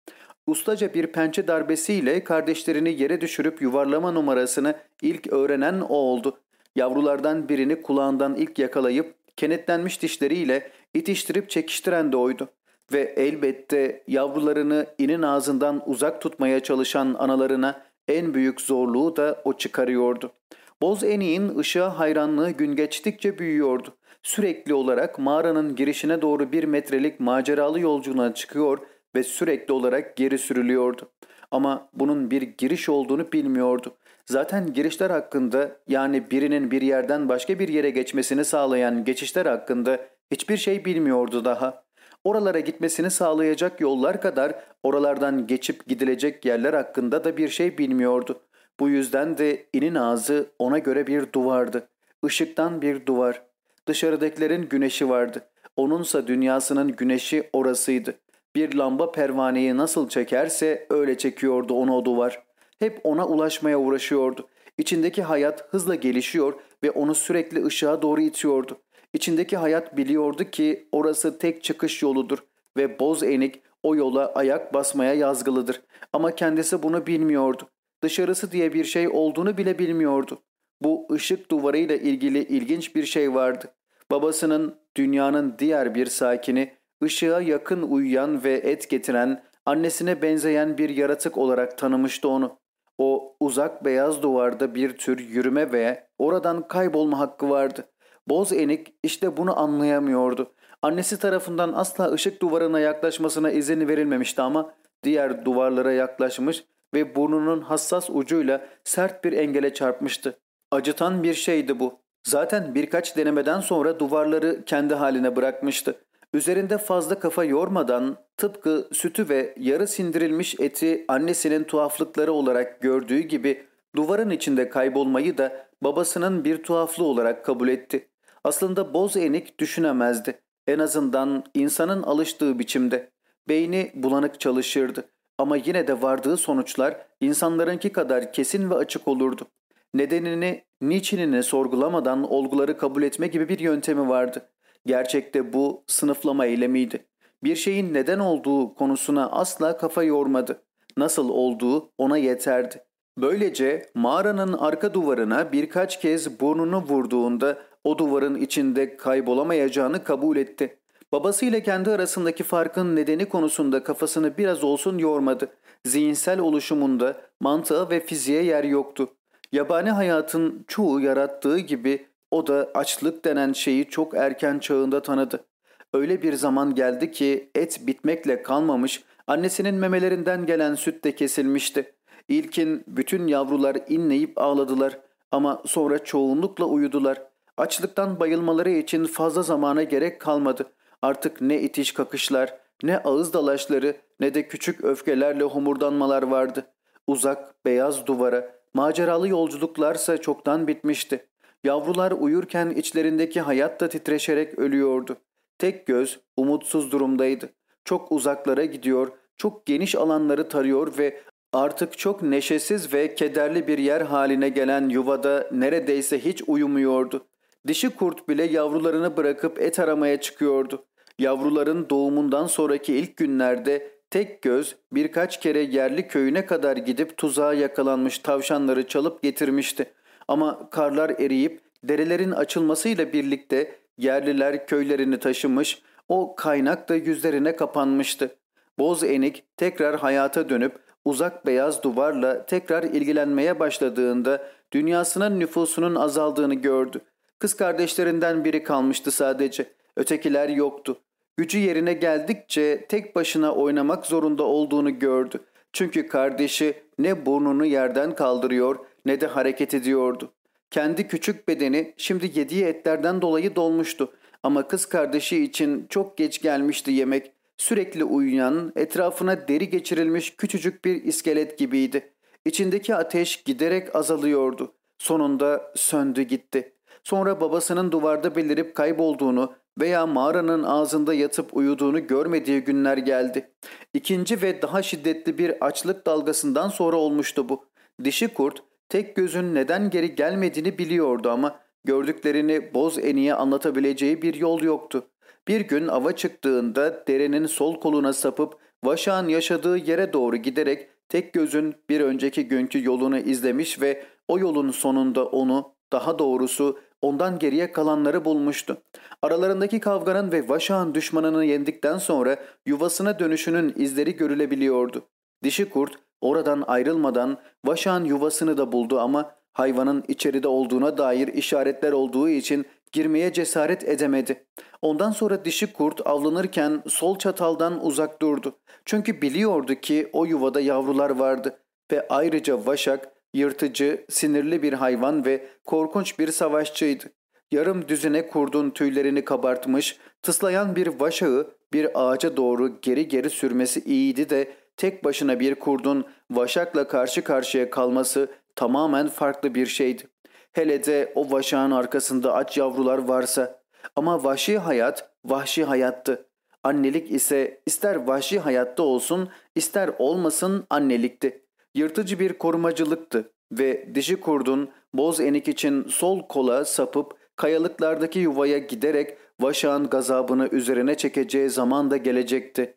Ustaca bir pençe darbesiyle kardeşlerini yere düşürüp yuvarlama numarasını ilk öğrenen o oldu. Yavrulardan birini kulağından ilk yakalayıp kenetlenmiş dişleriyle itiştirip çekiştiren de oydu. Ve elbette yavrularını inin ağzından uzak tutmaya çalışan analarına en büyük zorluğu da o çıkarıyordu. Boz Eni'nin ışığa hayranlığı gün geçtikçe büyüyordu. Sürekli olarak mağaranın girişine doğru bir metrelik maceralı yolculuğuna çıkıyor ve sürekli olarak geri sürülüyordu. Ama bunun bir giriş olduğunu bilmiyordu. Zaten girişler hakkında yani birinin bir yerden başka bir yere geçmesini sağlayan geçişler hakkında hiçbir şey bilmiyordu daha. Oralara gitmesini sağlayacak yollar kadar oralardan geçip gidilecek yerler hakkında da bir şey bilmiyordu. Bu yüzden de inin ağzı ona göre bir duvardı. Işıktan bir duvar. Dışarıdakilerin güneşi vardı. Onunsa dünyasının güneşi orasıydı. Bir lamba pervaneyi nasıl çekerse öyle çekiyordu onu o duvar. Hep ona ulaşmaya uğraşıyordu. İçindeki hayat hızla gelişiyor ve onu sürekli ışığa doğru itiyordu. İçindeki hayat biliyordu ki orası tek çıkış yoludur ve boz enik o yola ayak basmaya yazgılıdır. Ama kendisi bunu bilmiyordu. Dışarısı diye bir şey olduğunu bile bilmiyordu. Bu ışık duvarıyla ilgili ilginç bir şey vardı. Babasının dünyanın diğer bir sakini, ışığa yakın uyuyan ve et getiren, annesine benzeyen bir yaratık olarak tanımıştı onu. O uzak beyaz duvarda bir tür yürüme ve oradan kaybolma hakkı vardı. Boz enik işte bunu anlayamıyordu. Annesi tarafından asla ışık duvarına yaklaşmasına izin verilmemişti ama diğer duvarlara yaklaşmış ve burnunun hassas ucuyla sert bir engele çarpmıştı. Acıtan bir şeydi bu. Zaten birkaç denemeden sonra duvarları kendi haline bırakmıştı. Üzerinde fazla kafa yormadan tıpkı sütü ve yarı sindirilmiş eti annesinin tuhaflıkları olarak gördüğü gibi duvarın içinde kaybolmayı da babasının bir tuhaflığı olarak kabul etti. Aslında boz enik düşünemezdi. En azından insanın alıştığı biçimde. Beyni bulanık çalışırdı. Ama yine de vardığı sonuçlar insanlarınki kadar kesin ve açık olurdu. Nedenini, niçinini sorgulamadan olguları kabul etme gibi bir yöntemi vardı. Gerçekte bu sınıflama eylemiydi. Bir şeyin neden olduğu konusuna asla kafa yormadı. Nasıl olduğu ona yeterdi. Böylece mağaranın arka duvarına birkaç kez burnunu vurduğunda o duvarın içinde kaybolamayacağını kabul etti. Babasıyla kendi arasındaki farkın nedeni konusunda kafasını biraz olsun yormadı. Zihinsel oluşumunda mantığa ve fiziğe yer yoktu. Yabani hayatın çoğu yarattığı gibi o da açlık denen şeyi çok erken çağında tanıdı. Öyle bir zaman geldi ki et bitmekle kalmamış, annesinin memelerinden gelen süt de kesilmişti. İlkin bütün yavrular inleyip ağladılar ama sonra çoğunlukla uyudular. Açlıktan bayılmaları için fazla zamana gerek kalmadı. Artık ne itiş kakışlar, ne ağız dalaşları, ne de küçük öfkelerle homurdanmalar vardı. Uzak, beyaz duvara, maceralı yolculuklarsa çoktan bitmişti. Yavrular uyurken içlerindeki hayat da titreşerek ölüyordu. Tek göz umutsuz durumdaydı. Çok uzaklara gidiyor, çok geniş alanları tarıyor ve artık çok neşesiz ve kederli bir yer haline gelen yuvada neredeyse hiç uyumuyordu. Dişi kurt bile yavrularını bırakıp et aramaya çıkıyordu. Yavruların doğumundan sonraki ilk günlerde tek göz birkaç kere yerli köyüne kadar gidip tuzağa yakalanmış tavşanları çalıp getirmişti. Ama karlar eriyip derelerin açılmasıyla birlikte yerliler köylerini taşımış, o kaynak da yüzlerine kapanmıştı. Boz enik tekrar hayata dönüp uzak beyaz duvarla tekrar ilgilenmeye başladığında dünyasının nüfusunun azaldığını gördü. Kız kardeşlerinden biri kalmıştı sadece. Ötekiler yoktu. Gücü yerine geldikçe tek başına oynamak zorunda olduğunu gördü. Çünkü kardeşi ne burnunu yerden kaldırıyor ne de hareket ediyordu. Kendi küçük bedeni şimdi yediği etlerden dolayı dolmuştu. Ama kız kardeşi için çok geç gelmişti yemek. Sürekli uyuyan, etrafına deri geçirilmiş küçücük bir iskelet gibiydi. İçindeki ateş giderek azalıyordu. Sonunda söndü gitti. Sonra babasının duvarda belirip kaybolduğunu veya mağaranın ağzında yatıp uyuduğunu görmediği günler geldi. İkinci ve daha şiddetli bir açlık dalgasından sonra olmuştu bu. Dişi kurt tek gözün neden geri gelmediğini biliyordu ama gördüklerini boz eniye anlatabileceği bir yol yoktu. Bir gün ava çıktığında derenin sol koluna sapıp Vaşak'ın yaşadığı yere doğru giderek tek gözün bir önceki günkü yolunu izlemiş ve o yolun sonunda onu, daha doğrusu ondan geriye kalanları bulmuştu. Aralarındaki kavganın ve Vaşak'ın düşmanını yendikten sonra yuvasına dönüşünün izleri görülebiliyordu. Dişi kurt oradan ayrılmadan Vaşak'ın yuvasını da buldu ama hayvanın içeride olduğuna dair işaretler olduğu için girmeye cesaret edemedi. Ondan sonra dişi kurt avlanırken sol çataldan uzak durdu. Çünkü biliyordu ki o yuvada yavrular vardı ve ayrıca Vaşak yırtıcı, sinirli bir hayvan ve korkunç bir savaşçıydı. Yarım düzine kurdun tüylerini kabartmış, tıslayan bir vaşağı bir ağaca doğru geri geri sürmesi iyiydi de tek başına bir kurdun vaşakla karşı karşıya kalması tamamen farklı bir şeydi. Hele de o vaşağın arkasında aç yavrular varsa. Ama vahşi hayat vahşi hayattı. Annelik ise ister vahşi hayatta olsun ister olmasın annelikti. Yırtıcı bir korumacılıktı ve dişi kurdun boz enik için sol kola sapıp kayalıklardaki yuvaya giderek vaşağın gazabını üzerine çekeceği zaman da gelecekti.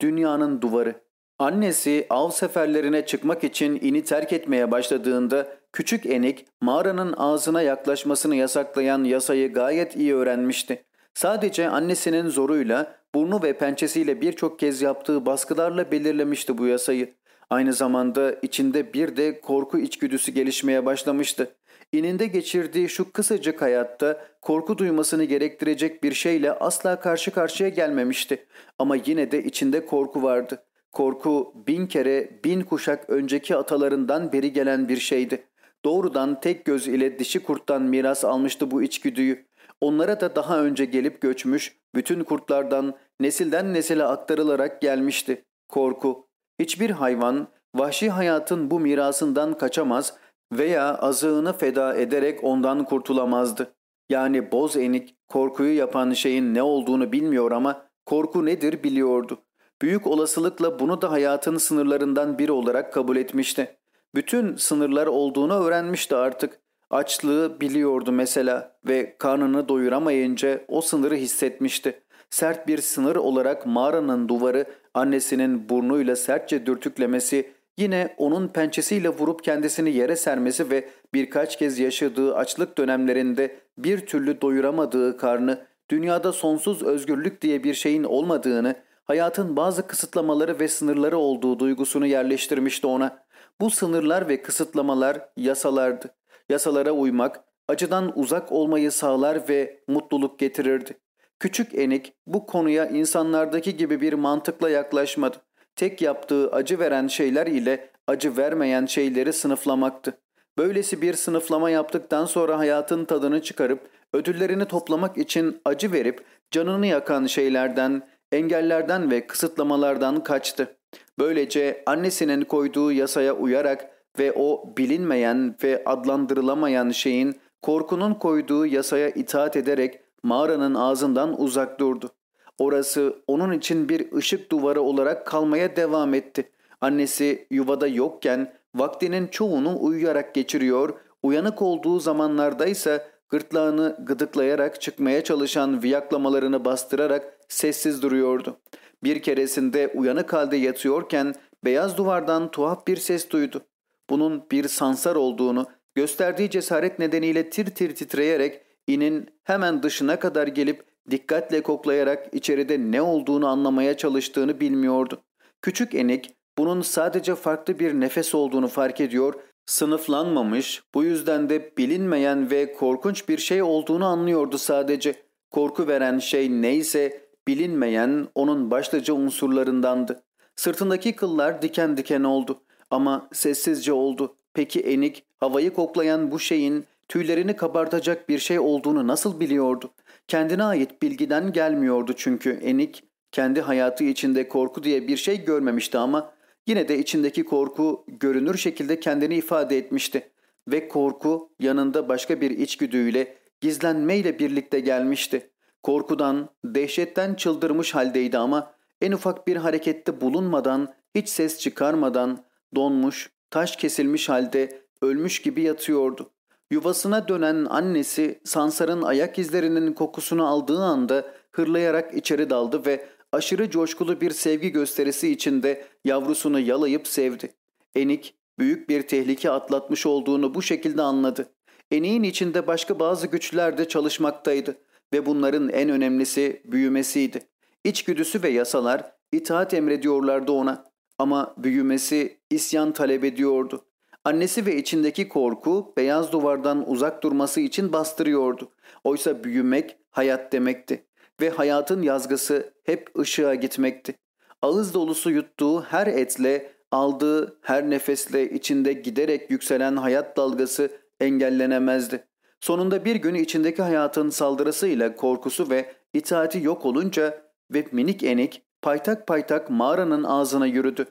Dünyanın duvarı Annesi av seferlerine çıkmak için ini terk etmeye başladığında küçük enik mağaranın ağzına yaklaşmasını yasaklayan yasayı gayet iyi öğrenmişti. Sadece annesinin zoruyla burnu ve pençesiyle birçok kez yaptığı baskılarla belirlemişti bu yasayı. Aynı zamanda içinde bir de korku içgüdüsü gelişmeye başlamıştı. İninde geçirdiği şu kısacık hayatta korku duymasını gerektirecek bir şeyle asla karşı karşıya gelmemişti. Ama yine de içinde korku vardı. Korku bin kere bin kuşak önceki atalarından beri gelen bir şeydi. Doğrudan tek göz ile dişi kurttan miras almıştı bu içgüdüyü. Onlara da daha önce gelip göçmüş, bütün kurtlardan nesilden nesile aktarılarak gelmişti. Korku. Hiçbir hayvan vahşi hayatın bu mirasından kaçamaz veya azığını feda ederek ondan kurtulamazdı. Yani boz enik korkuyu yapan şeyin ne olduğunu bilmiyor ama korku nedir biliyordu. Büyük olasılıkla bunu da hayatın sınırlarından biri olarak kabul etmişti. Bütün sınırlar olduğunu öğrenmişti artık. Açlığı biliyordu mesela ve karnını doyuramayınca o sınırı hissetmişti. Sert bir sınır olarak mağaranın duvarı annesinin burnuyla sertçe dürtüklemesi, yine onun pençesiyle vurup kendisini yere sermesi ve birkaç kez yaşadığı açlık dönemlerinde bir türlü doyuramadığı karnı, dünyada sonsuz özgürlük diye bir şeyin olmadığını, hayatın bazı kısıtlamaları ve sınırları olduğu duygusunu yerleştirmişti ona. Bu sınırlar ve kısıtlamalar yasalardı. Yasalara uymak, acıdan uzak olmayı sağlar ve mutluluk getirirdi. Küçük Enik bu konuya insanlardaki gibi bir mantıkla yaklaşmadı. Tek yaptığı acı veren şeyler ile acı vermeyen şeyleri sınıflamaktı. Böylesi bir sınıflama yaptıktan sonra hayatın tadını çıkarıp ödüllerini toplamak için acı verip canını yakan şeylerden, engellerden ve kısıtlamalardan kaçtı. Böylece annesinin koyduğu yasaya uyarak ve o bilinmeyen ve adlandırılamayan şeyin korkunun koyduğu yasaya itaat ederek mağaranın ağzından uzak durdu. Orası onun için bir ışık duvarı olarak kalmaya devam etti. Annesi yuvada yokken vaktinin çoğunu uyuyarak geçiriyor, uyanık olduğu zamanlarda ise gırtlağını gıdıklayarak çıkmaya çalışan viyaklamalarını bastırarak sessiz duruyordu. Bir keresinde uyanık halde yatıyorken beyaz duvardan tuhaf bir ses duydu. Bunun bir sansar olduğunu, gösterdiği cesaret nedeniyle tir tir titreyerek inin hemen dışına kadar gelip dikkatle koklayarak içeride ne olduğunu anlamaya çalıştığını bilmiyordu. Küçük enik bunun sadece farklı bir nefes olduğunu fark ediyor, sınıflanmamış, bu yüzden de bilinmeyen ve korkunç bir şey olduğunu anlıyordu sadece. Korku veren şey neyse bilinmeyen onun başlıca unsurlarındandı. Sırtındaki kıllar diken diken oldu ama sessizce oldu. Peki Enik havayı koklayan bu şeyin tüylerini kabartacak bir şey olduğunu nasıl biliyordu? Kendine ait bilgiden gelmiyordu çünkü Enik kendi hayatı içinde korku diye bir şey görmemişti ama yine de içindeki korku görünür şekilde kendini ifade etmişti. Ve korku yanında başka bir içgüdüyle, gizlenmeyle birlikte gelmişti. Korkudan, dehşetten çıldırmış haldeydi ama en ufak bir harekette bulunmadan, hiç ses çıkarmadan, donmuş, taş kesilmiş halde ölmüş gibi yatıyordu. Yuvasına dönen annesi Sansar'ın ayak izlerinin kokusunu aldığı anda hırlayarak içeri daldı ve aşırı coşkulu bir sevgi gösterisi içinde yavrusunu yalayıp sevdi. Enik büyük bir tehlike atlatmış olduğunu bu şekilde anladı. Enik'in içinde başka bazı güçler de çalışmaktaydı ve bunların en önemlisi büyümesiydi. İçgüdüsü ve yasalar itaat emrediyorlardı ona ama büyümesi isyan talep ediyordu. Annesi ve içindeki korku beyaz duvardan uzak durması için bastırıyordu. Oysa büyümek hayat demekti ve hayatın yazgısı hep ışığa gitmekti. Ağız dolusu yuttuğu her etle, aldığı her nefesle içinde giderek yükselen hayat dalgası engellenemezdi. Sonunda bir gün içindeki hayatın saldırısıyla korkusu ve itaati yok olunca ve minik enik paytak paytak mağaranın ağzına yürüdü.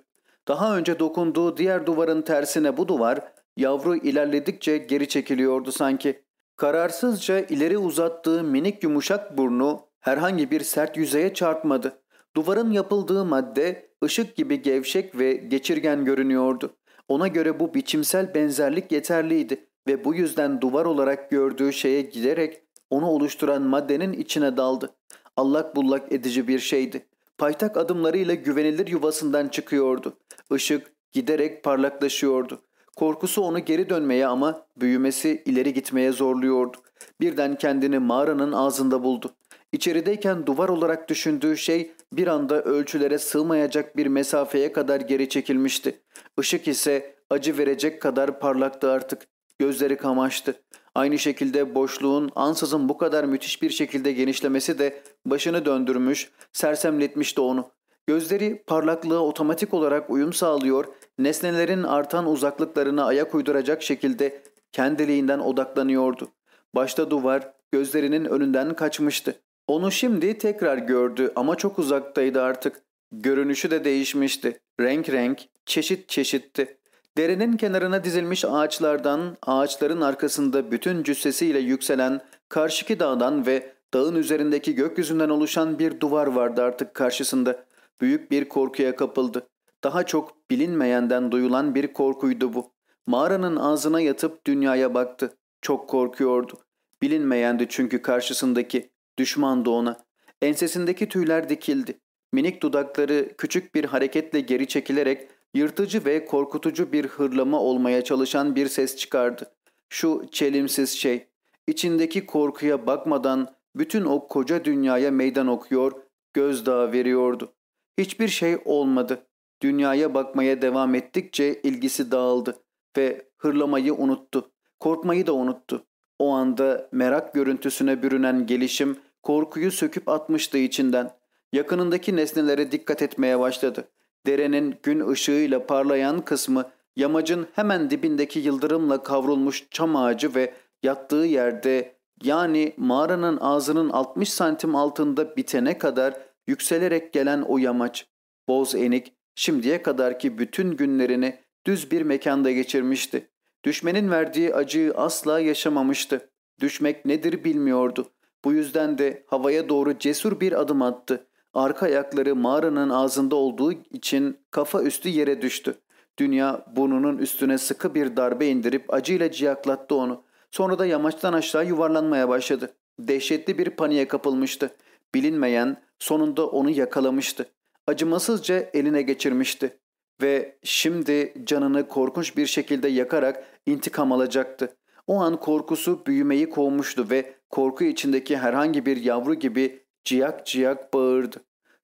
Daha önce dokunduğu diğer duvarın tersine bu duvar yavru ilerledikçe geri çekiliyordu sanki. Kararsızca ileri uzattığı minik yumuşak burnu herhangi bir sert yüzeye çarpmadı. Duvarın yapıldığı madde ışık gibi gevşek ve geçirgen görünüyordu. Ona göre bu biçimsel benzerlik yeterliydi ve bu yüzden duvar olarak gördüğü şeye giderek onu oluşturan maddenin içine daldı. Allak bullak edici bir şeydi. Paytak adımlarıyla güvenilir yuvasından çıkıyordu. Işık giderek parlaklaşıyordu. Korkusu onu geri dönmeye ama büyümesi ileri gitmeye zorluyordu. Birden kendini mağaranın ağzında buldu. İçerideyken duvar olarak düşündüğü şey bir anda ölçülere sığmayacak bir mesafeye kadar geri çekilmişti. Işık ise acı verecek kadar parlaktı artık. Gözleri kamaştı. Aynı şekilde boşluğun ansızın bu kadar müthiş bir şekilde genişlemesi de başını döndürmüş, sersemletmişti onu. Gözleri parlaklığa otomatik olarak uyum sağlıyor, nesnelerin artan uzaklıklarına ayak uyduracak şekilde kendiliğinden odaklanıyordu. Başta duvar gözlerinin önünden kaçmıştı. Onu şimdi tekrar gördü ama çok uzaktaydı artık. Görünüşü de değişmişti. Renk renk, çeşit çeşitti. Derenin kenarına dizilmiş ağaçlardan, ağaçların arkasında bütün cüssesiyle yükselen karşıki dağdan ve dağın üzerindeki gökyüzünden oluşan bir duvar vardı artık karşısında. Büyük bir korkuya kapıldı. Daha çok bilinmeyenden duyulan bir korkuydu bu. Mağaranın ağzına yatıp dünyaya baktı. Çok korkuyordu. Bilinmeyendi çünkü karşısındaki. Düşmandı ona. Ensesindeki tüyler dikildi. Minik dudakları küçük bir hareketle geri çekilerek yırtıcı ve korkutucu bir hırlama olmaya çalışan bir ses çıkardı. Şu çelimsiz şey. İçindeki korkuya bakmadan bütün o koca dünyaya meydan okuyor, gözdağı veriyordu. Hiçbir şey olmadı. Dünyaya bakmaya devam ettikçe ilgisi dağıldı ve hırlamayı unuttu. Korkmayı da unuttu. O anda merak görüntüsüne bürünen gelişim korkuyu söküp atmıştı içinden. Yakınındaki nesnelere dikkat etmeye başladı. Derenin gün ışığıyla parlayan kısmı yamacın hemen dibindeki yıldırımla kavrulmuş çam ağacı ve yattığı yerde yani mağaranın ağzının 60 santim altında bitene kadar yükselerek gelen o yamaç. Boz enik şimdiye kadarki bütün günlerini düz bir mekanda geçirmişti. Düşmenin verdiği acıyı asla yaşamamıştı. Düşmek nedir bilmiyordu. Bu yüzden de havaya doğru cesur bir adım attı. Arka ayakları mağaranın ağzında olduğu için kafa üstü yere düştü. Dünya burnunun üstüne sıkı bir darbe indirip acıyla ciyaklattı onu. Sonra da yamaçtan aşağı yuvarlanmaya başladı. Dehşetli bir paniğe kapılmıştı. Bilinmeyen sonunda onu yakalamıştı. Acımasızca eline geçirmişti. Ve şimdi canını korkunç bir şekilde yakarak intikam alacaktı. O an korkusu büyümeyi kovmuştu ve korku içindeki herhangi bir yavru gibi ciyak ciyak bağırdı.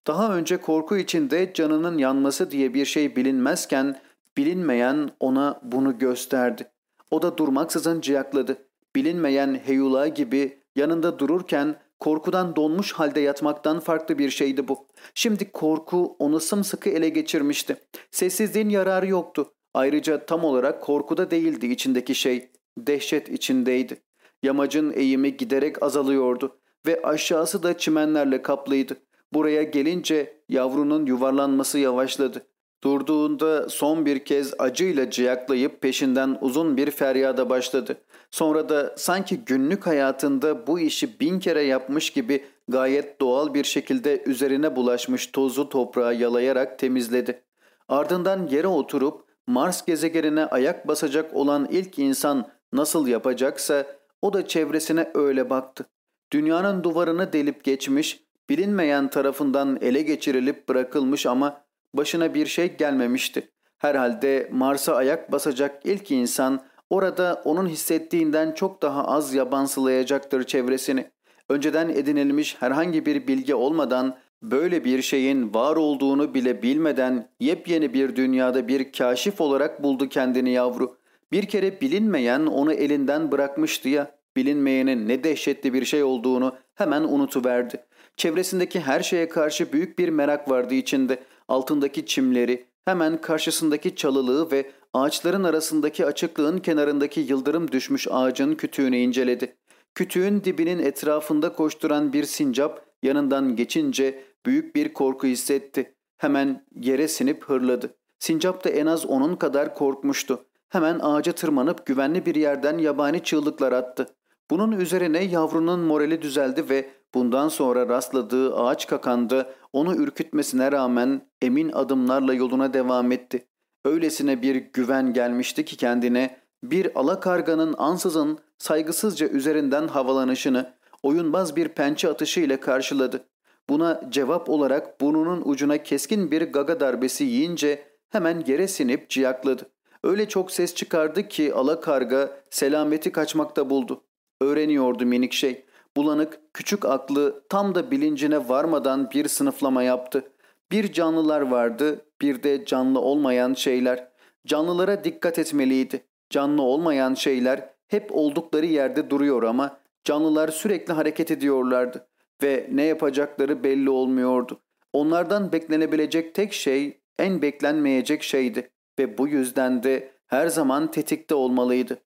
Daha önce korku içinde canının yanması diye bir şey bilinmezken bilinmeyen ona bunu gösterdi. O da durmaksızın ciyakladı. Bilinmeyen heyula gibi yanında dururken korkudan donmuş halde yatmaktan farklı bir şeydi bu. Şimdi korku onu sımsıkı ele geçirmişti. Sessizliğin yararı yoktu. Ayrıca tam olarak korkuda değildi içindeki şey. Dehşet içindeydi. Yamacın eğimi giderek azalıyordu ve aşağısı da çimenlerle kaplıydı. Buraya gelince yavrunun yuvarlanması yavaşladı. Durduğunda son bir kez acıyla ciyaklayıp peşinden uzun bir feryada başladı. Sonra da sanki günlük hayatında bu işi bin kere yapmış gibi gayet doğal bir şekilde üzerine bulaşmış tozu toprağı yalayarak temizledi. Ardından yere oturup Mars gezegenine ayak basacak olan ilk insan nasıl yapacaksa o da çevresine öyle baktı. Dünyanın duvarını delip geçmiş, bilinmeyen tarafından ele geçirilip bırakılmış ama başına bir şey gelmemişti. Herhalde Mars'a ayak basacak ilk insan orada onun hissettiğinden çok daha az yabansılayacaktır çevresini. Önceden edinilmiş herhangi bir bilgi olmadan böyle bir şeyin var olduğunu bile bilmeden yepyeni bir dünyada bir kaşif olarak buldu kendini yavru. Bir kere bilinmeyen onu elinden bırakmıştı ya, bilinmeyenin ne dehşetli bir şey olduğunu hemen unutuverdi. Çevresindeki her şeye karşı büyük bir merak vardı içinde. Altındaki çimleri, hemen karşısındaki çalılığı ve ağaçların arasındaki açıklığın kenarındaki yıldırım düşmüş ağacın kütüğünü inceledi. Kütüğün dibinin etrafında koşturan bir sincap yanından geçince büyük bir korku hissetti. Hemen yere sinip hırladı. Sincap da en az onun kadar korkmuştu. Hemen ağaca tırmanıp güvenli bir yerden yabani çığlıklar attı. Bunun üzerine yavrunun morali düzeldi ve bundan sonra rastladığı ağaç kakanda onu ürkütmesine rağmen emin adımlarla yoluna devam etti. Öylesine bir güven gelmişti ki kendine bir alakarganın ansızın saygısızca üzerinden havalanışını oyunbaz bir pençe atışı ile karşıladı. Buna cevap olarak burnunun ucuna keskin bir gaga darbesi yiyince hemen yere sinip ciyakladı. Öyle çok ses çıkardı ki alakarga selameti kaçmakta buldu. Öğreniyordu minik şey. Bulanık, küçük aklı tam da bilincine varmadan bir sınıflama yaptı. Bir canlılar vardı, bir de canlı olmayan şeyler. Canlılara dikkat etmeliydi. Canlı olmayan şeyler hep oldukları yerde duruyor ama canlılar sürekli hareket ediyorlardı ve ne yapacakları belli olmuyordu. Onlardan beklenebilecek tek şey en beklenmeyecek şeydi ve bu yüzden de her zaman tetikte olmalıydı.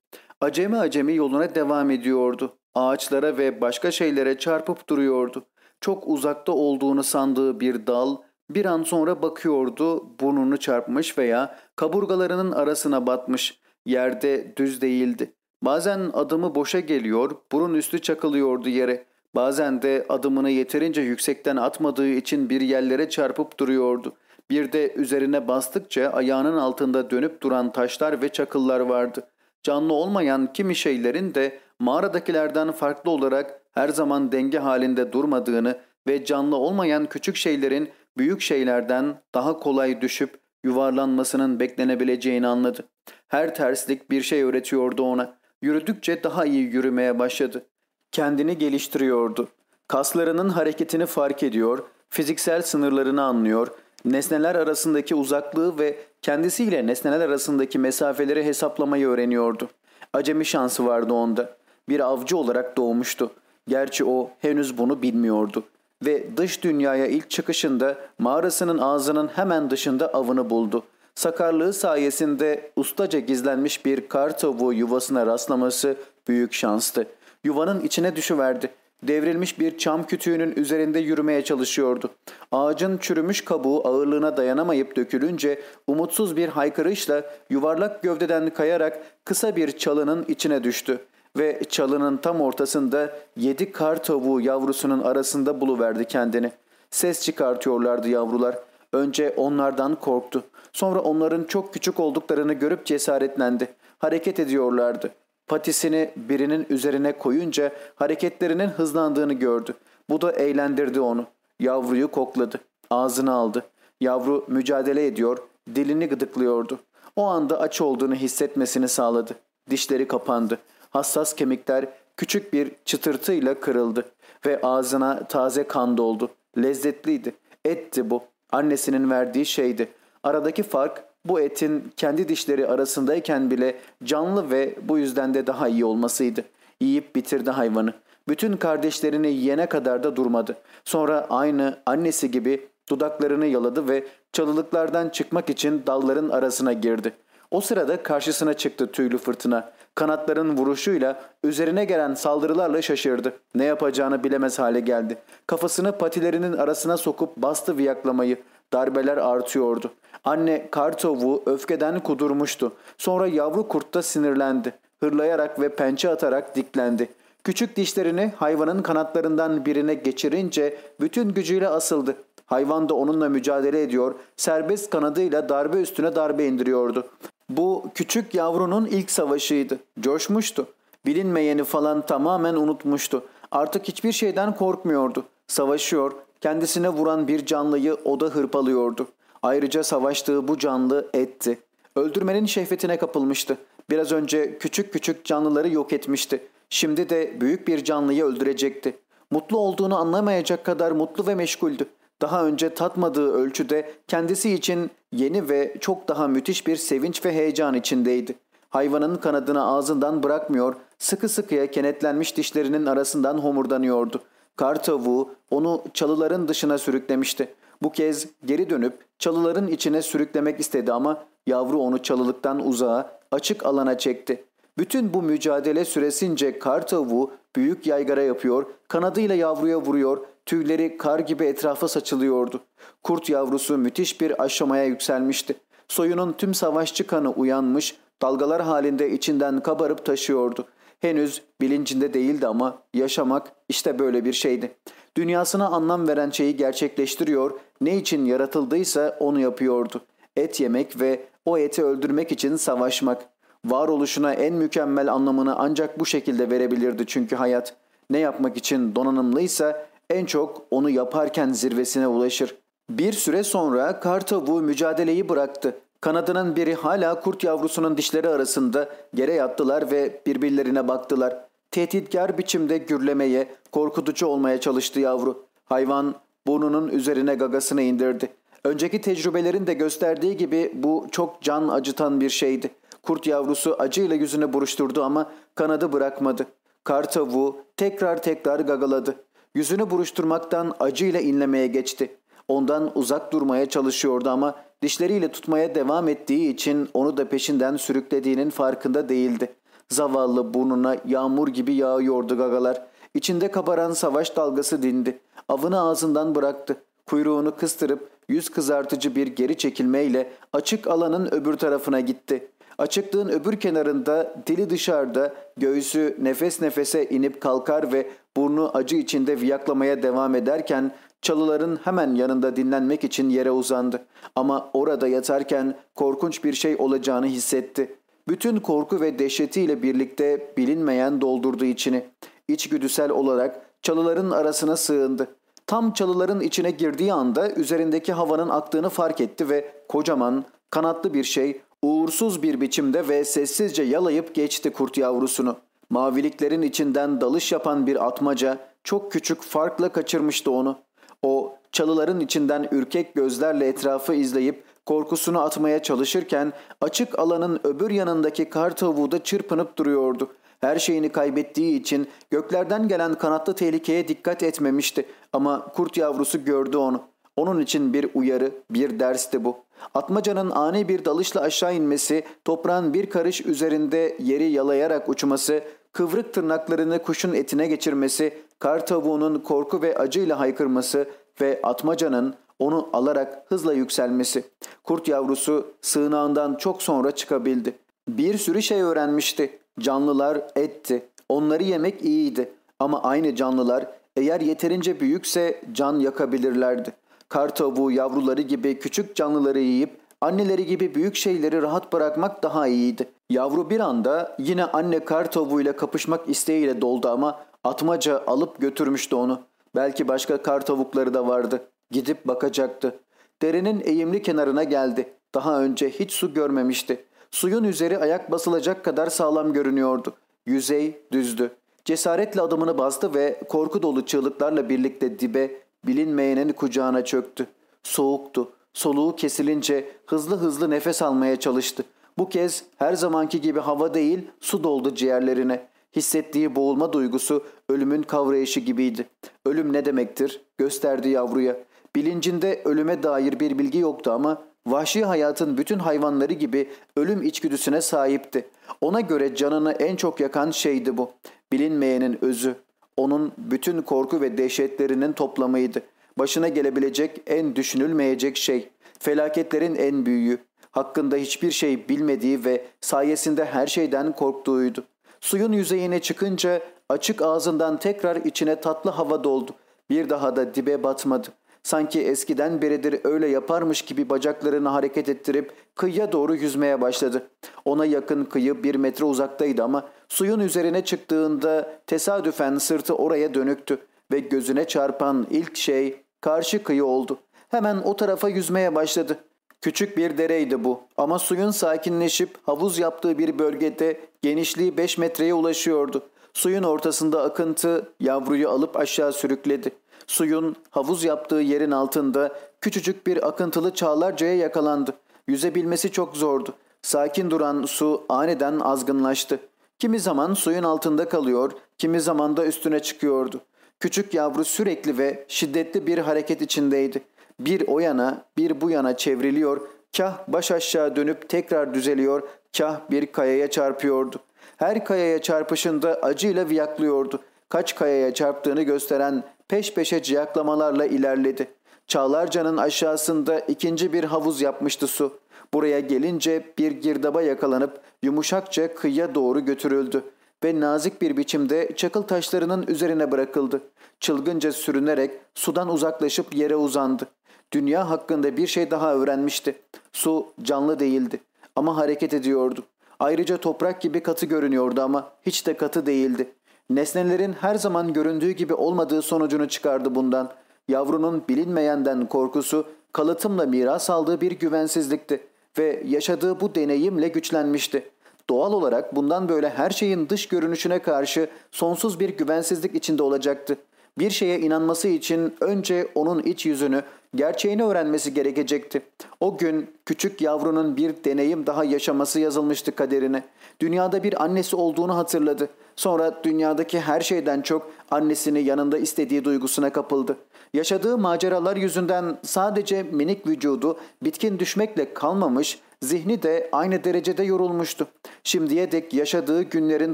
Acemi acemi yoluna devam ediyordu. Ağaçlara ve başka şeylere çarpıp duruyordu. Çok uzakta olduğunu sandığı bir dal bir an sonra bakıyordu burnunu çarpmış veya kaburgalarının arasına batmış. Yerde düz değildi. Bazen adımı boşa geliyor, burun üstü çakılıyordu yere. Bazen de adımını yeterince yüksekten atmadığı için bir yerlere çarpıp duruyordu. Bir de üzerine bastıkça ayağının altında dönüp duran taşlar ve çakıllar vardı. Canlı olmayan kimi şeylerin de mağaradakilerden farklı olarak her zaman denge halinde durmadığını ve canlı olmayan küçük şeylerin büyük şeylerden daha kolay düşüp yuvarlanmasının beklenebileceğini anladı. Her terslik bir şey öğretiyordu ona. Yürüdükçe daha iyi yürümeye başladı. Kendini geliştiriyordu. Kaslarının hareketini fark ediyor, fiziksel sınırlarını anlıyor, nesneler arasındaki uzaklığı ve kendisiyle nesneler arasındaki mesafeleri hesaplamayı öğreniyordu. Acemi şansı vardı onda. Bir avcı olarak doğmuştu. Gerçi o henüz bunu bilmiyordu. Ve dış dünyaya ilk çıkışında mağarasının ağzının hemen dışında avını buldu. Sakarlığı sayesinde ustaca gizlenmiş bir kar tavuğu yuvasına rastlaması büyük şanstı. Yuvanın içine düşüverdi. Devrilmiş bir çam kütüğünün üzerinde yürümeye çalışıyordu. Ağacın çürümüş kabuğu ağırlığına dayanamayıp dökülünce umutsuz bir haykırışla yuvarlak gövdeden kayarak kısa bir çalının içine düştü ve çalının tam ortasında yedi kar tavuğu yavrusunun arasında buluverdi kendini. Ses çıkartıyorlardı yavrular. Önce onlardan korktu. Sonra onların çok küçük olduklarını görüp cesaretlendi. Hareket ediyorlardı. Patisini birinin üzerine koyunca hareketlerinin hızlandığını gördü. Bu da eğlendirdi onu. Yavruyu kokladı. Ağzını aldı. Yavru mücadele ediyor, dilini gıdıklıyordu. O anda aç olduğunu hissetmesini sağladı. Dişleri kapandı. Hassas kemikler küçük bir çıtırtıyla kırıldı ve ağzına taze kan doldu. Lezzetliydi. Etti bu. Annesinin verdiği şeydi. Aradaki fark bu etin kendi dişleri arasındayken bile canlı ve bu yüzden de daha iyi olmasıydı. Yiyip bitirdi hayvanı. Bütün kardeşlerini yiyene kadar da durmadı. Sonra aynı annesi gibi dudaklarını yaladı ve çalılıklardan çıkmak için dalların arasına girdi. O sırada karşısına çıktı tüylü fırtına. Kanatların vuruşuyla üzerine gelen saldırılarla şaşırdı. Ne yapacağını bilemez hale geldi. Kafasını patilerinin arasına sokup bastı viyaklamayı. Darbeler artıyordu. Anne kar tavuğu öfkeden kudurmuştu. Sonra yavru kurt da sinirlendi. Hırlayarak ve pençe atarak diklendi. Küçük dişlerini hayvanın kanatlarından birine geçirince bütün gücüyle asıldı. Hayvan da onunla mücadele ediyor, serbest kanadıyla darbe üstüne darbe indiriyordu. Bu küçük yavrunun ilk savaşıydı. Coşmuştu. Bilinmeyeni falan tamamen unutmuştu. Artık hiçbir şeyden korkmuyordu. Savaşıyor, kendisine vuran bir canlıyı o da hırpalıyordu. Ayrıca savaştığı bu canlı etti. Öldürmenin şehvetine kapılmıştı. Biraz önce küçük küçük canlıları yok etmişti. Şimdi de büyük bir canlıyı öldürecekti. Mutlu olduğunu anlamayacak kadar mutlu ve meşguldü. Daha önce tatmadığı ölçüde kendisi için yeni ve çok daha müthiş bir sevinç ve heyecan içindeydi. Hayvanın kanadını ağzından bırakmıyor, sıkı sıkıya kenetlenmiş dişlerinin arasından homurdanıyordu. Kar tavuğu onu çalıların dışına sürüklemişti. Bu kez geri dönüp çalıların içine sürüklemek istedi ama yavru onu çalılıktan uzağa, açık alana çekti. Bütün bu mücadele süresince kar tavuğu büyük yaygara yapıyor, kanadıyla yavruya vuruyor, tüyleri kar gibi etrafa saçılıyordu. Kurt yavrusu müthiş bir aşamaya yükselmişti. Soyunun tüm savaşçı kanı uyanmış, dalgalar halinde içinden kabarıp taşıyordu. Henüz bilincinde değildi ama yaşamak işte böyle bir şeydi. Dünyasına anlam veren şeyi gerçekleştiriyor, ne için yaratıldıysa onu yapıyordu. Et yemek ve o eti öldürmek için savaşmak. Varoluşuna en mükemmel anlamını ancak bu şekilde verebilirdi çünkü hayat. Ne yapmak için donanımlıysa en çok onu yaparken zirvesine ulaşır. Bir süre sonra kar tavuğu mücadeleyi bıraktı. Kanadının biri hala kurt yavrusunun dişleri arasında yere yattılar ve birbirlerine baktılar. Tehditkar biçimde gürlemeye, korkutucu olmaya çalıştı yavru. Hayvan burnunun üzerine gagasını indirdi. Önceki tecrübelerin de gösterdiği gibi bu çok can acıtan bir şeydi. Kurt yavrusu acıyla yüzüne buruşturdu ama kanadı bırakmadı. Kar tavuğu tekrar tekrar gagaladı. Yüzünü buruşturmaktan acıyla inlemeye geçti. Ondan uzak durmaya çalışıyordu ama dişleriyle tutmaya devam ettiği için onu da peşinden sürüklediğinin farkında değildi. Zavallı burnuna yağmur gibi yağıyordu gagalar. İçinde kabaran savaş dalgası dindi. Avını ağzından bıraktı. Kuyruğunu kıstırıp yüz kızartıcı bir geri çekilmeyle açık alanın öbür tarafına gitti. Açıklığın öbür kenarında dili dışarıda göğsü nefes nefese inip kalkar ve burnu acı içinde viyaklamaya devam ederken çalıların hemen yanında dinlenmek için yere uzandı. Ama orada yatarken korkunç bir şey olacağını hissetti. Bütün korku ve dehşetiyle birlikte bilinmeyen doldurdu içini. İçgüdüsel olarak çalıların arasına sığındı. Tam çalıların içine girdiği anda üzerindeki havanın aktığını fark etti ve kocaman, kanatlı bir şey uğursuz bir biçimde ve sessizce yalayıp geçti kurt yavrusunu. Maviliklerin içinden dalış yapan bir atmaca çok küçük farkla kaçırmıştı onu. O çalıların içinden ürkek gözlerle etrafı izleyip korkusunu atmaya çalışırken açık alanın öbür yanındaki kar tavuğu da çırpınıp duruyordu. Her şeyini kaybettiği için göklerden gelen kanatlı tehlikeye dikkat etmemişti ama kurt yavrusu gördü onu. Onun için bir uyarı, bir dersti bu. Atmacanın ani bir dalışla aşağı inmesi, toprağın bir karış üzerinde yeri yalayarak uçması, kıvrık tırnaklarını kuşun etine geçirmesi, kar tavuğunun korku ve acıyla haykırması ve atmacanın onu alarak hızla yükselmesi. Kurt yavrusu sığınağından çok sonra çıkabildi. Bir sürü şey öğrenmişti. Canlılar etti. Onları yemek iyiydi. Ama aynı canlılar eğer yeterince büyükse can yakabilirlerdi. Kar tavuğu yavruları gibi küçük canlıları yiyip anneleri gibi büyük şeyleri rahat bırakmak daha iyiydi. Yavru bir anda yine anne kar tavuğuyla kapışmak isteğiyle doldu ama atmaca alıp götürmüştü onu. Belki başka kar tavukları da vardı. Gidip bakacaktı. Derenin eğimli kenarına geldi. Daha önce hiç su görmemişti. Suyun üzeri ayak basılacak kadar sağlam görünüyordu. Yüzey düzdü. Cesaretle adımını bastı ve korku dolu çığlıklarla birlikte dibe, bilinmeyenin kucağına çöktü. Soğuktu. Soluğu kesilince hızlı hızlı nefes almaya çalıştı. Bu kez her zamanki gibi hava değil su doldu ciğerlerine. Hissettiği boğulma duygusu ölümün kavrayışı gibiydi. Ölüm ne demektir? Gösterdi yavruya. Bilincinde ölüme dair bir bilgi yoktu ama vahşi hayatın bütün hayvanları gibi ölüm içgüdüsüne sahipti. Ona göre canını en çok yakan şeydi bu. Bilinmeyenin özü. Onun bütün korku ve dehşetlerinin toplamıydı. başına gelebilecek en düşünülmeyecek şey. Felaketlerin en büyüğü. Hakkında hiçbir şey bilmediği ve sayesinde her şeyden korktuğuydu. Suyun yüzeyine çıkınca açık ağzından tekrar içine tatlı hava doldu. Bir daha da dibe batmadı. Sanki eskiden beridir öyle yaparmış gibi bacaklarını hareket ettirip kıyıya doğru yüzmeye başladı. Ona yakın kıyı bir metre uzaktaydı ama suyun üzerine çıktığında tesadüfen sırtı oraya dönüktü ve gözüne çarpan ilk şey karşı kıyı oldu. Hemen o tarafa yüzmeye başladı. Küçük bir dereydi bu ama suyun sakinleşip havuz yaptığı bir bölgede genişliği 5 metreye ulaşıyordu. Suyun ortasında akıntı yavruyu alıp aşağı sürükledi. Suyun havuz yaptığı yerin altında küçücük bir akıntılı çağlarcaya yakalandı. Yüzebilmesi çok zordu. Sakin duran su aniden azgınlaştı. Kimi zaman suyun altında kalıyor, kimi zaman da üstüne çıkıyordu. Küçük yavru sürekli ve şiddetli bir hareket içindeydi. Bir o yana, bir bu yana çevriliyor, kah baş aşağı dönüp tekrar düzeliyor, kah bir kayaya çarpıyordu. Her kayaya çarpışında acıyla viyaklıyordu. Kaç kayaya çarptığını gösteren peş peşe ciyaklamalarla ilerledi. Çağlarca'nın aşağısında ikinci bir havuz yapmıştı su. Buraya gelince bir girdaba yakalanıp yumuşakça kıyıya doğru götürüldü ve nazik bir biçimde çakıl taşlarının üzerine bırakıldı. Çılgınca sürünerek sudan uzaklaşıp yere uzandı. Dünya hakkında bir şey daha öğrenmişti. Su canlı değildi ama hareket ediyordu. Ayrıca toprak gibi katı görünüyordu ama hiç de katı değildi. Nesnelerin her zaman göründüğü gibi olmadığı sonucunu çıkardı bundan. Yavrunun bilinmeyenden korkusu kalıtımla miras aldığı bir güvensizlikti ve yaşadığı bu deneyimle güçlenmişti. Doğal olarak bundan böyle her şeyin dış görünüşüne karşı sonsuz bir güvensizlik içinde olacaktı. Bir şeye inanması için önce onun iç yüzünü, gerçeğini öğrenmesi gerekecekti. O gün küçük yavrunun bir deneyim daha yaşaması yazılmıştı kaderine. Dünyada bir annesi olduğunu hatırladı. Sonra dünyadaki her şeyden çok annesini yanında istediği duygusuna kapıldı. Yaşadığı maceralar yüzünden sadece minik vücudu bitkin düşmekle kalmamış, zihni de aynı derecede yorulmuştu. Şimdiye dek yaşadığı günlerin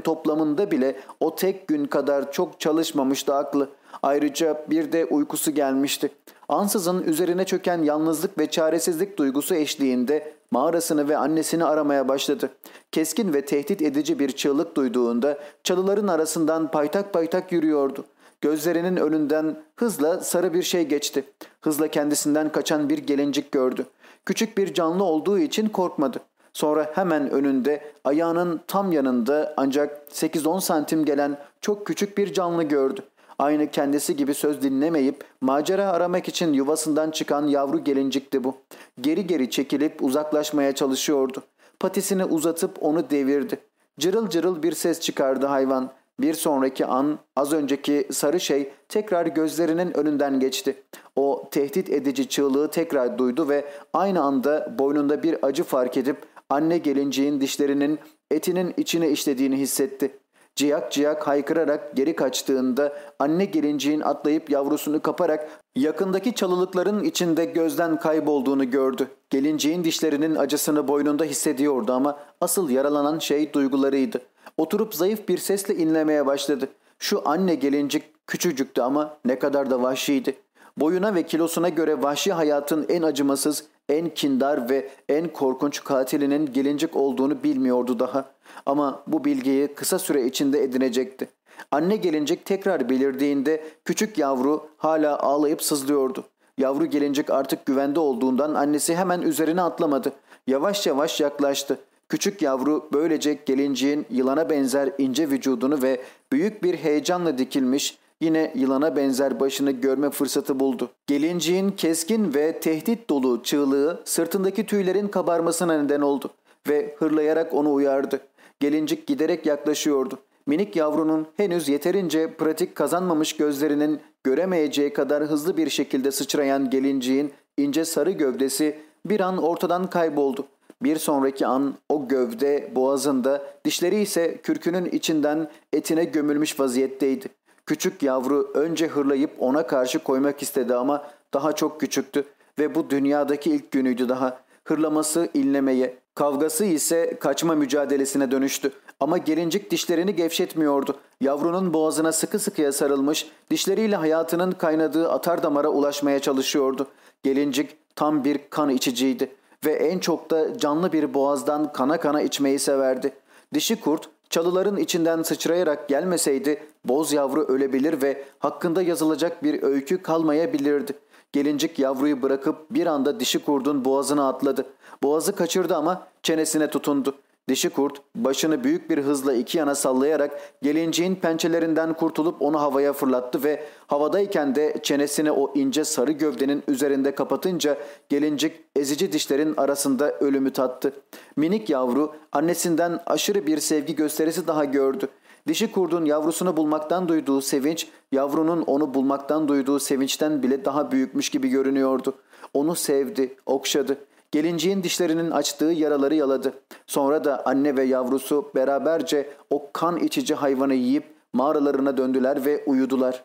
toplamında bile o tek gün kadar çok çalışmamıştı aklı. Ayrıca bir de uykusu gelmişti. Ansızın üzerine çöken yalnızlık ve çaresizlik duygusu eşliğinde mağarasını ve annesini aramaya başladı. Keskin ve tehdit edici bir çığlık duyduğunda çalıların arasından paytak paytak yürüyordu. Gözlerinin önünden hızla sarı bir şey geçti. Hızla kendisinden kaçan bir gelincik gördü. Küçük bir canlı olduğu için korkmadı. Sonra hemen önünde ayağının tam yanında ancak 8-10 santim gelen çok küçük bir canlı gördü. Aynı kendisi gibi söz dinlemeyip macera aramak için yuvasından çıkan yavru gelincikti bu. Geri geri çekilip uzaklaşmaya çalışıyordu. Patisini uzatıp onu devirdi. Cırıl cırıl bir ses çıkardı hayvan. Bir sonraki an az önceki sarı şey tekrar gözlerinin önünden geçti. O tehdit edici çığlığı tekrar duydu ve aynı anda boynunda bir acı fark edip anne gelinciğin dişlerinin etinin içine işlediğini hissetti. Ciyak ciyak haykırarak geri kaçtığında anne gelinciğin atlayıp yavrusunu kaparak yakındaki çalılıkların içinde gözden kaybolduğunu gördü. Gelinciğin dişlerinin acısını boynunda hissediyordu ama asıl yaralanan şey duygularıydı. Oturup zayıf bir sesle inlemeye başladı. Şu anne gelincik küçücüktü ama ne kadar da vahşiydi. Boyuna ve kilosuna göre vahşi hayatın en acımasız, en kindar ve en korkunç katilinin gelincik olduğunu bilmiyordu daha. Ama bu bilgiyi kısa süre içinde edinecekti. Anne gelincik tekrar belirdiğinde küçük yavru hala ağlayıp sızlıyordu. Yavru gelincik artık güvende olduğundan annesi hemen üzerine atlamadı. Yavaş yavaş yaklaştı. Küçük yavru böylece gelinciğin yılana benzer ince vücudunu ve büyük bir heyecanla dikilmiş, yine yılana benzer başını görme fırsatı buldu. Gelinciğin keskin ve tehdit dolu çığlığı sırtındaki tüylerin kabarmasına neden oldu ve hırlayarak onu uyardı. Gelincik giderek yaklaşıyordu. Minik yavrunun henüz yeterince pratik kazanmamış gözlerinin göremeyeceği kadar hızlı bir şekilde sıçrayan gelinciğin ince sarı gövdesi bir an ortadan kayboldu. Bir sonraki an o gövde boğazında, dişleri ise kürkünün içinden etine gömülmüş vaziyetteydi. Küçük yavru önce hırlayıp ona karşı koymak istedi ama daha çok küçüktü ve bu dünyadaki ilk günüydü daha. Hırlaması inlemeye, Kavgası ise kaçma mücadelesine dönüştü. Ama gelincik dişlerini gevşetmiyordu. Yavrunun boğazına sıkı sıkıya sarılmış, dişleriyle hayatının kaynadığı atar damara ulaşmaya çalışıyordu. Gelincik tam bir kan içiciydi ve en çok da canlı bir boğazdan kana kana içmeyi severdi. Dişi kurt çalıların içinden sıçrayarak gelmeseydi boz yavru ölebilir ve hakkında yazılacak bir öykü kalmayabilirdi. Gelincik yavruyu bırakıp bir anda dişi kurdun boğazına atladı. Boğazı kaçırdı ama çenesine tutundu. Dişi kurt başını büyük bir hızla iki yana sallayarak gelinciğin pençelerinden kurtulup onu havaya fırlattı ve havadayken de çenesini o ince sarı gövdenin üzerinde kapatınca gelincik ezici dişlerin arasında ölümü tattı. Minik yavru annesinden aşırı bir sevgi gösterisi daha gördü. Dişi kurdun yavrusunu bulmaktan duyduğu sevinç, yavrunun onu bulmaktan duyduğu sevinçten bile daha büyükmüş gibi görünüyordu. Onu sevdi, okşadı. Gelinciğin dişlerinin açtığı yaraları yaladı. Sonra da anne ve yavrusu beraberce o kan içici hayvanı yiyip mağaralarına döndüler ve uyudular.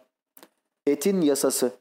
Etin yasası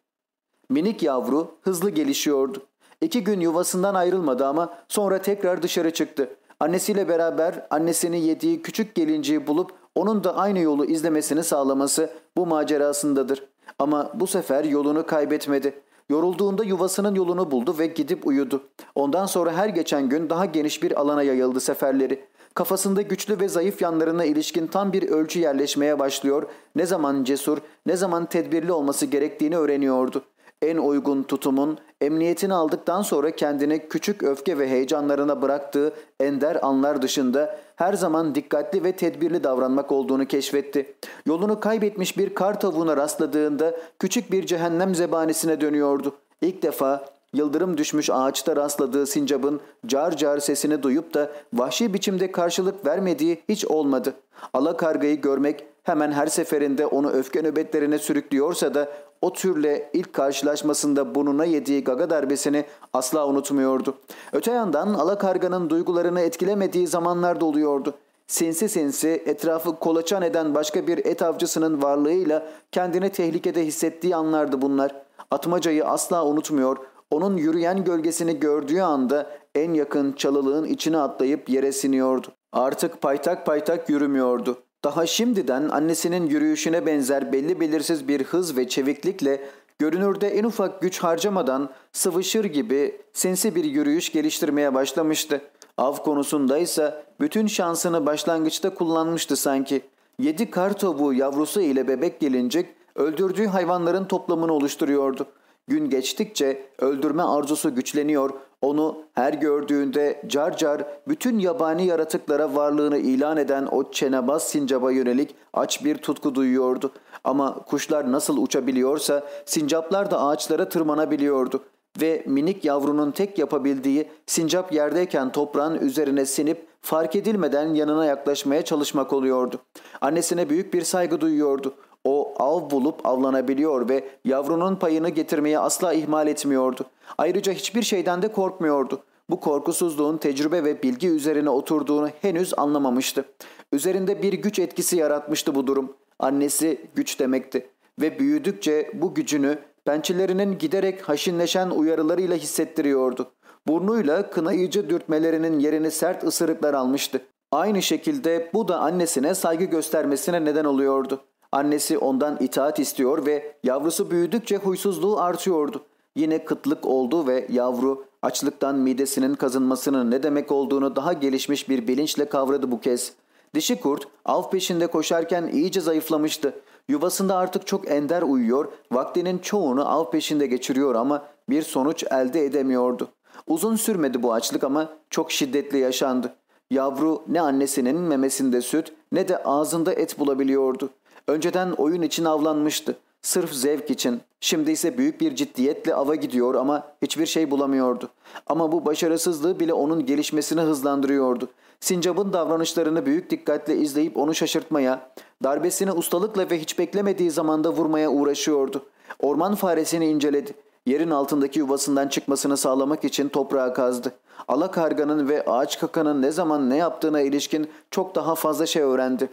Minik yavru hızlı gelişiyordu. İki gün yuvasından ayrılmadı ama sonra tekrar dışarı çıktı. Annesiyle beraber annesini yediği küçük gelinciği bulup onun da aynı yolu izlemesini sağlaması bu macerasındadır. Ama bu sefer yolunu kaybetmedi. Yorulduğunda yuvasının yolunu buldu ve gidip uyudu. Ondan sonra her geçen gün daha geniş bir alana yayıldı seferleri. Kafasında güçlü ve zayıf yanlarına ilişkin tam bir ölçü yerleşmeye başlıyor, ne zaman cesur, ne zaman tedbirli olması gerektiğini öğreniyordu en uygun tutumun emniyetini aldıktan sonra kendini küçük öfke ve heyecanlarına bıraktığı ender anlar dışında her zaman dikkatli ve tedbirli davranmak olduğunu keşfetti. Yolunu kaybetmiş bir kar tavuğuna rastladığında küçük bir cehennem zebanisine dönüyordu. İlk defa yıldırım düşmüş ağaçta rastladığı sincabın car car sesini duyup da vahşi biçimde karşılık vermediği hiç olmadı. Alakargayı görmek hemen her seferinde onu öfke nöbetlerine sürüklüyorsa da o türle ilk karşılaşmasında burnuna yediği gaga darbesini asla unutmuyordu. Öte yandan alakarganın duygularını etkilemediği zamanlar da oluyordu. Sinsi sinsi etrafı kolaçan eden başka bir et avcısının varlığıyla kendini tehlikede hissettiği anlardı bunlar. Atmacayı asla unutmuyor, onun yürüyen gölgesini gördüğü anda en yakın çalılığın içine atlayıp yere siniyordu. Artık paytak paytak yürümüyordu. Daha şimdiden annesinin yürüyüşüne benzer belli belirsiz bir hız ve çeviklikle görünürde en ufak güç harcamadan sıvışır gibi sinsi bir yürüyüş geliştirmeye başlamıştı. Av konusunda ise bütün şansını başlangıçta kullanmıştı sanki. Yedi kar tavuğu yavrusu ile bebek gelincik öldürdüğü hayvanların toplamını oluşturuyordu. Gün geçtikçe öldürme arzusu güçleniyor, onu her gördüğünde car car bütün yabani yaratıklara varlığını ilan eden o çenebaz sincaba yönelik aç bir tutku duyuyordu. Ama kuşlar nasıl uçabiliyorsa sincaplar da ağaçlara tırmanabiliyordu. Ve minik yavrunun tek yapabildiği sincap yerdeyken toprağın üzerine sinip fark edilmeden yanına yaklaşmaya çalışmak oluyordu. Annesine büyük bir saygı duyuyordu. O av bulup avlanabiliyor ve yavrunun payını getirmeyi asla ihmal etmiyordu. Ayrıca hiçbir şeyden de korkmuyordu. Bu korkusuzluğun tecrübe ve bilgi üzerine oturduğunu henüz anlamamıştı. Üzerinde bir güç etkisi yaratmıştı bu durum. Annesi güç demekti ve büyüdükçe bu gücünü pençelerinin giderek haşinleşen uyarılarıyla hissettiriyordu. Burnuyla kınayıcı dürtmelerinin yerini sert ısırıklar almıştı. Aynı şekilde bu da annesine saygı göstermesine neden oluyordu. Annesi ondan itaat istiyor ve yavrusu büyüdükçe huysuzluğu artıyordu. Yine kıtlık oldu ve yavru açlıktan midesinin kazınmasının ne demek olduğunu daha gelişmiş bir bilinçle kavradı bu kez. Dişi kurt av peşinde koşarken iyice zayıflamıştı. Yuvasında artık çok ender uyuyor, vaktinin çoğunu av peşinde geçiriyor ama bir sonuç elde edemiyordu. Uzun sürmedi bu açlık ama çok şiddetli yaşandı. Yavru ne annesinin memesinde süt ne de ağzında et bulabiliyordu. Önceden oyun için avlanmıştı. Sırf zevk için. Şimdi ise büyük bir ciddiyetle ava gidiyor ama hiçbir şey bulamıyordu. Ama bu başarısızlığı bile onun gelişmesini hızlandırıyordu. Sincap'ın davranışlarını büyük dikkatle izleyip onu şaşırtmaya, darbesini ustalıkla ve hiç beklemediği zamanda vurmaya uğraşıyordu. Orman faresini inceledi. Yerin altındaki yuvasından çıkmasını sağlamak için toprağa kazdı. Ala karganın ve ağaç kakanın ne zaman ne yaptığına ilişkin çok daha fazla şey öğrendi.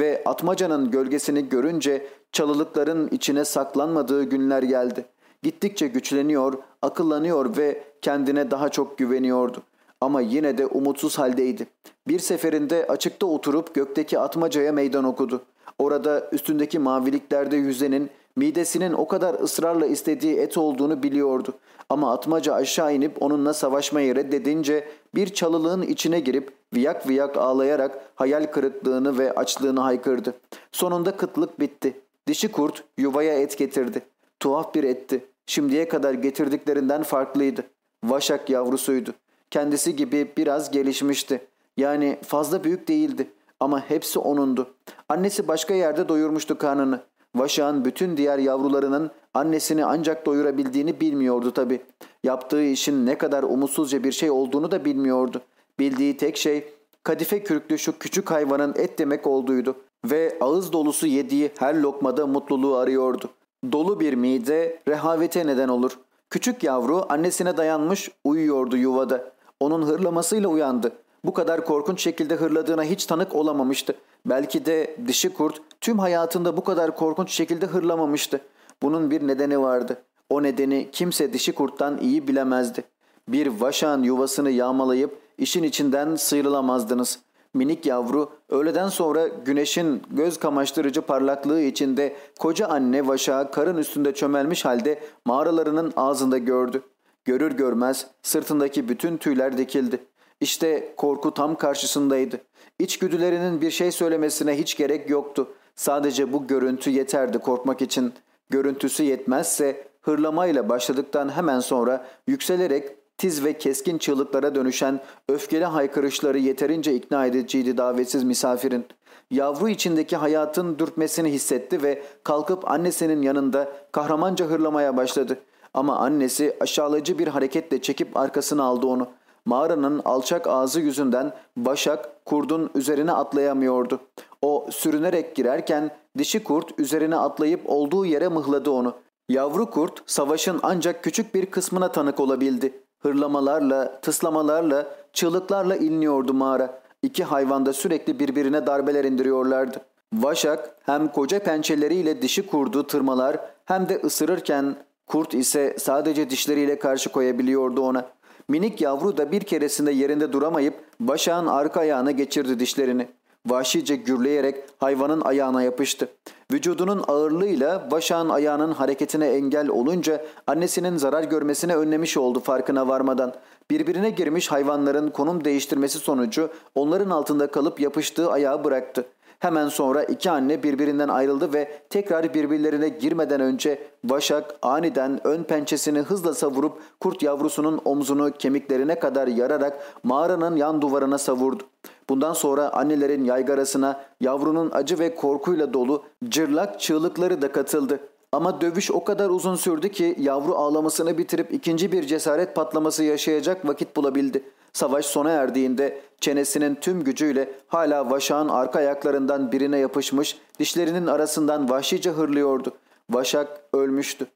Ve atmacanın gölgesini görünce çalılıkların içine saklanmadığı günler geldi. Gittikçe güçleniyor, akıllanıyor ve kendine daha çok güveniyordu. ama yine de umutsuz haldeydi. Bir seferinde açıkta oturup gökteki atmacaya meydan okudu. Orada üstündeki maviliklerde yüzenin midesinin o kadar ısrarla istediği et olduğunu biliyordu. Ama atmaca aşağı inip onunla savaşmayı reddedince bir çalılığın içine girip viyak viyak ağlayarak hayal kırıklığını ve açlığını haykırdı. Sonunda kıtlık bitti. Dişi kurt yuvaya et getirdi. Tuhaf bir etti. Şimdiye kadar getirdiklerinden farklıydı. Vaşak yavrusuydu. Kendisi gibi biraz gelişmişti. Yani fazla büyük değildi. Ama hepsi onundu. Annesi başka yerde doyurmuştu karnını. Vaşak'ın bütün diğer yavrularının annesini ancak doyurabildiğini bilmiyordu tabi. Yaptığı işin ne kadar umutsuzca bir şey olduğunu da bilmiyordu. Bildiği tek şey kadife kürklü şu küçük hayvanın et demek olduğuydu. Ve ağız dolusu yediği her lokmada mutluluğu arıyordu. Dolu bir mide rehavete neden olur. Küçük yavru annesine dayanmış uyuyordu yuvada. Onun hırlamasıyla uyandı. Bu kadar korkunç şekilde hırladığına hiç tanık olamamıştı. Belki de dişi kurt tüm hayatında bu kadar korkunç şekilde hırlamamıştı. Bunun bir nedeni vardı. O nedeni kimse dişi kurttan iyi bilemezdi. Bir vaşan yuvasını yağmalayıp işin içinden sıyrılamazdınız. Minik yavru öğleden sonra güneşin göz kamaştırıcı parlaklığı içinde koca anne vaşağı karın üstünde çömelmiş halde mağaralarının ağzında gördü. Görür görmez sırtındaki bütün tüyler dikildi. İşte korku tam karşısındaydı. İçgüdülerinin bir şey söylemesine hiç gerek yoktu. Sadece bu görüntü yeterdi korkmak için. Görüntüsü yetmezse hırlamayla başladıktan hemen sonra yükselerek tiz ve keskin çığlıklara dönüşen öfkeli haykırışları yeterince ikna ediciydi davetsiz misafirin. Yavru içindeki hayatın dürtmesini hissetti ve kalkıp annesinin yanında kahramanca hırlamaya başladı. Ama annesi aşağılayıcı bir hareketle çekip arkasına aldı onu. Mağaranın alçak ağzı yüzünden Başak kurdun üzerine atlayamıyordu. O sürünerek girerken dişi kurt üzerine atlayıp olduğu yere mıhladı onu. Yavru kurt savaşın ancak küçük bir kısmına tanık olabildi. Hırlamalarla, tıslamalarla, çığlıklarla inliyordu mağara. İki hayvan da sürekli birbirine darbeler indiriyorlardı. Vaşak hem koca pençeleriyle dişi kurdu tırmalar hem de ısırırken kurt ise sadece dişleriyle karşı koyabiliyordu ona. Minik yavru da bir keresinde yerinde duramayıp başağın arka ayağına geçirdi dişlerini. Vahşice gürleyerek hayvanın ayağına yapıştı. Vücudunun ağırlığıyla başağın ayağının hareketine engel olunca annesinin zarar görmesine önlemiş oldu farkına varmadan. Birbirine girmiş hayvanların konum değiştirmesi sonucu onların altında kalıp yapıştığı ayağı bıraktı. Hemen sonra iki anne birbirinden ayrıldı ve tekrar birbirlerine girmeden önce Vaşak aniden ön pençesini hızla savurup kurt yavrusunun omzunu kemiklerine kadar yararak mağaranın yan duvarına savurdu. Bundan sonra annelerin yaygarasına yavrunun acı ve korkuyla dolu cırlak çığlıkları da katıldı. Ama dövüş o kadar uzun sürdü ki yavru ağlamasını bitirip ikinci bir cesaret patlaması yaşayacak vakit bulabildi. Savaş sona erdiğinde çenesinin tüm gücüyle hala Vaşak'ın arka ayaklarından birine yapışmış dişlerinin arasından vahşice hırlıyordu. Vaşak ölmüştü.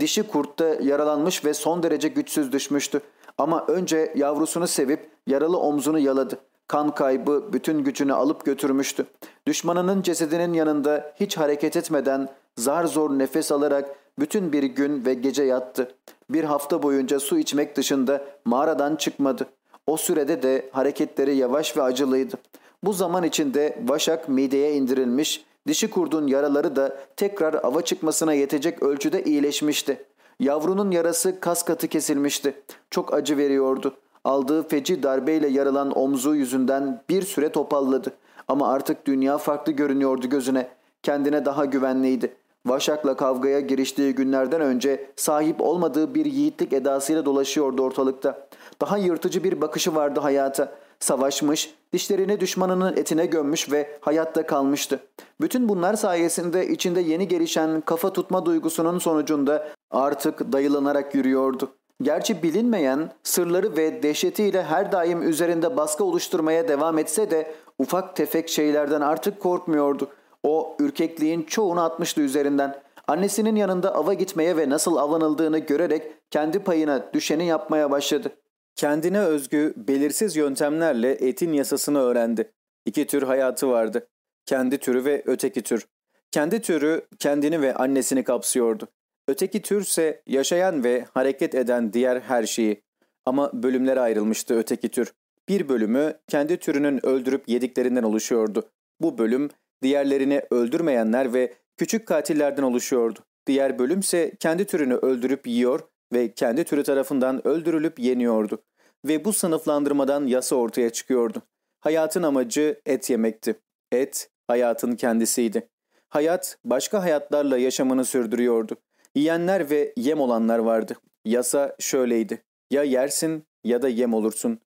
Dişi kurtta yaralanmış ve son derece güçsüz düşmüştü. Ama önce yavrusunu sevip yaralı omzunu yaladı. Kan kaybı bütün gücünü alıp götürmüştü. Düşmanının cesedinin yanında hiç hareket etmeden zar zor nefes alarak bütün bir gün ve gece yattı. Bir hafta boyunca su içmek dışında mağaradan çıkmadı. O sürede de hareketleri yavaş ve acılıydı. Bu zaman içinde Vaşak mideye indirilmiş, dişi kurdun yaraları da tekrar ava çıkmasına yetecek ölçüde iyileşmişti. Yavrunun yarası kas katı kesilmişti. Çok acı veriyordu. Aldığı feci darbeyle yaralan omzu yüzünden bir süre topalladı. Ama artık dünya farklı görünüyordu gözüne. Kendine daha güvenliydi. Vaşak'la kavgaya giriştiği günlerden önce sahip olmadığı bir yiğitlik edasıyla dolaşıyordu ortalıkta. Daha yırtıcı bir bakışı vardı hayata. Savaşmış, dişlerini düşmanının etine gömmüş ve hayatta kalmıştı. Bütün bunlar sayesinde içinde yeni gelişen kafa tutma duygusunun sonucunda artık dayılanarak yürüyordu. Gerçi bilinmeyen sırları ve dehşetiyle her daim üzerinde baskı oluşturmaya devam etse de ufak tefek şeylerden artık korkmuyordu. O ürkekliğin çoğunu atmıştı üzerinden. Annesinin yanında ava gitmeye ve nasıl avlanıldığını görerek kendi payına düşeni yapmaya başladı. Kendine özgü belirsiz yöntemlerle etin yasasını öğrendi. İki tür hayatı vardı. Kendi türü ve öteki tür. Kendi türü kendini ve annesini kapsıyordu. Öteki türse yaşayan ve hareket eden diğer her şeyi. Ama bölümlere ayrılmıştı öteki tür. Bir bölümü kendi türünün öldürüp yediklerinden oluşuyordu. Bu bölüm diğerlerini öldürmeyenler ve küçük katillerden oluşuyordu. Diğer bölümse kendi türünü öldürüp yiyor ve kendi türü tarafından öldürülüp yeniyordu. Ve bu sınıflandırmadan yasa ortaya çıkıyordu. Hayatın amacı et yemekti. Et, hayatın kendisiydi. Hayat, başka hayatlarla yaşamını sürdürüyordu. Yiyenler ve yem olanlar vardı. Yasa şöyleydi. Ya yersin ya da yem olursun.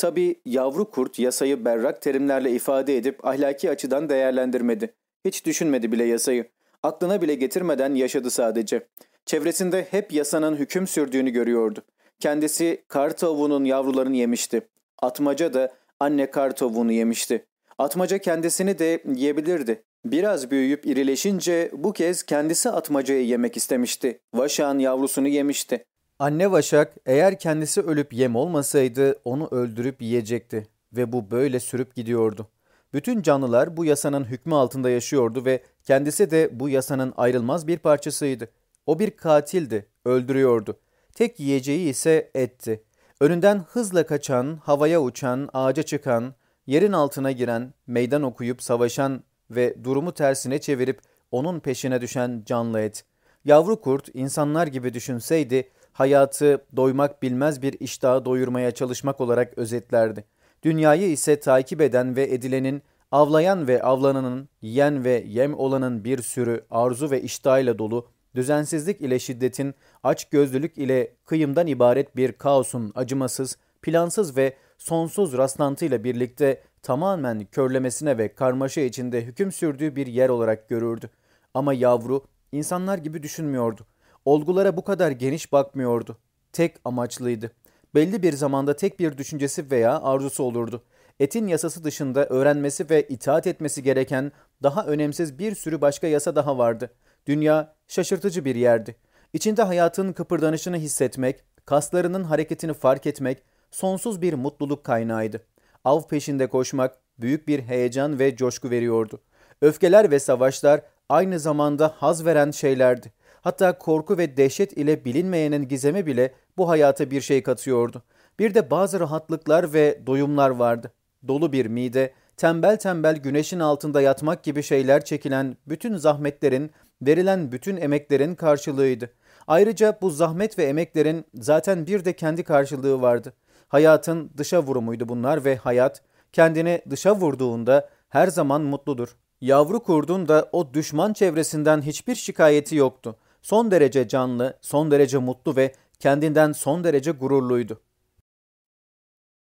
Tabi yavru kurt yasayı berrak terimlerle ifade edip ahlaki açıdan değerlendirmedi. Hiç düşünmedi bile yasayı. Aklına bile getirmeden yaşadı sadece. Çevresinde hep yasanın hüküm sürdüğünü görüyordu. Kendisi kar yavrularını yemişti. Atmaca da anne kar yemişti. Atmaca kendisini de yiyebilirdi. Biraz büyüyüp irileşince bu kez kendisi atmacayı yemek istemişti. Vaşak'ın yavrusunu yemişti. Anne Vaşak eğer kendisi ölüp yem olmasaydı onu öldürüp yiyecekti ve bu böyle sürüp gidiyordu. Bütün canlılar bu yasanın hükmü altında yaşıyordu ve kendisi de bu yasanın ayrılmaz bir parçasıydı. O bir katildi, öldürüyordu. Tek yiyeceği ise etti. Önünden hızla kaçan, havaya uçan, ağaca çıkan, yerin altına giren, meydan okuyup savaşan ve durumu tersine çevirip onun peşine düşen canlı et. Yavru kurt insanlar gibi düşünseydi hayatı doymak bilmez bir iştahı doyurmaya çalışmak olarak özetlerdi. Dünyayı ise takip eden ve edilenin, avlayan ve avlananın, yiyen ve yem olanın bir sürü arzu ve iştahıyla dolu, düzensizlik ile şiddetin, açgözlülük ile kıyımdan ibaret bir kaosun acımasız, plansız ve sonsuz rastlantıyla birlikte tamamen körlemesine ve karmaşa içinde hüküm sürdüğü bir yer olarak görürdü. Ama yavru insanlar gibi düşünmüyordu. Olgulara bu kadar geniş bakmıyordu. Tek amaçlıydı. Belli bir zamanda tek bir düşüncesi veya arzusu olurdu. Etin yasası dışında öğrenmesi ve itaat etmesi gereken daha önemsiz bir sürü başka yasa daha vardı. Dünya şaşırtıcı bir yerdi. İçinde hayatın kıpırdanışını hissetmek, kaslarının hareketini fark etmek sonsuz bir mutluluk kaynağıydı. Av peşinde koşmak büyük bir heyecan ve coşku veriyordu. Öfkeler ve savaşlar aynı zamanda haz veren şeylerdi. Hatta korku ve dehşet ile bilinmeyenin gizemi bile bu hayata bir şey katıyordu. Bir de bazı rahatlıklar ve doyumlar vardı. Dolu bir mide, tembel tembel güneşin altında yatmak gibi şeyler çekilen bütün zahmetlerin, verilen bütün emeklerin karşılığıydı. Ayrıca bu zahmet ve emeklerin zaten bir de kendi karşılığı vardı. Hayatın dışa vurumuydu bunlar ve hayat kendini dışa vurduğunda her zaman mutludur. Yavru kurdun da o düşman çevresinden hiçbir şikayeti yoktu. Son derece canlı, son derece mutlu ve kendinden son derece gururluydu.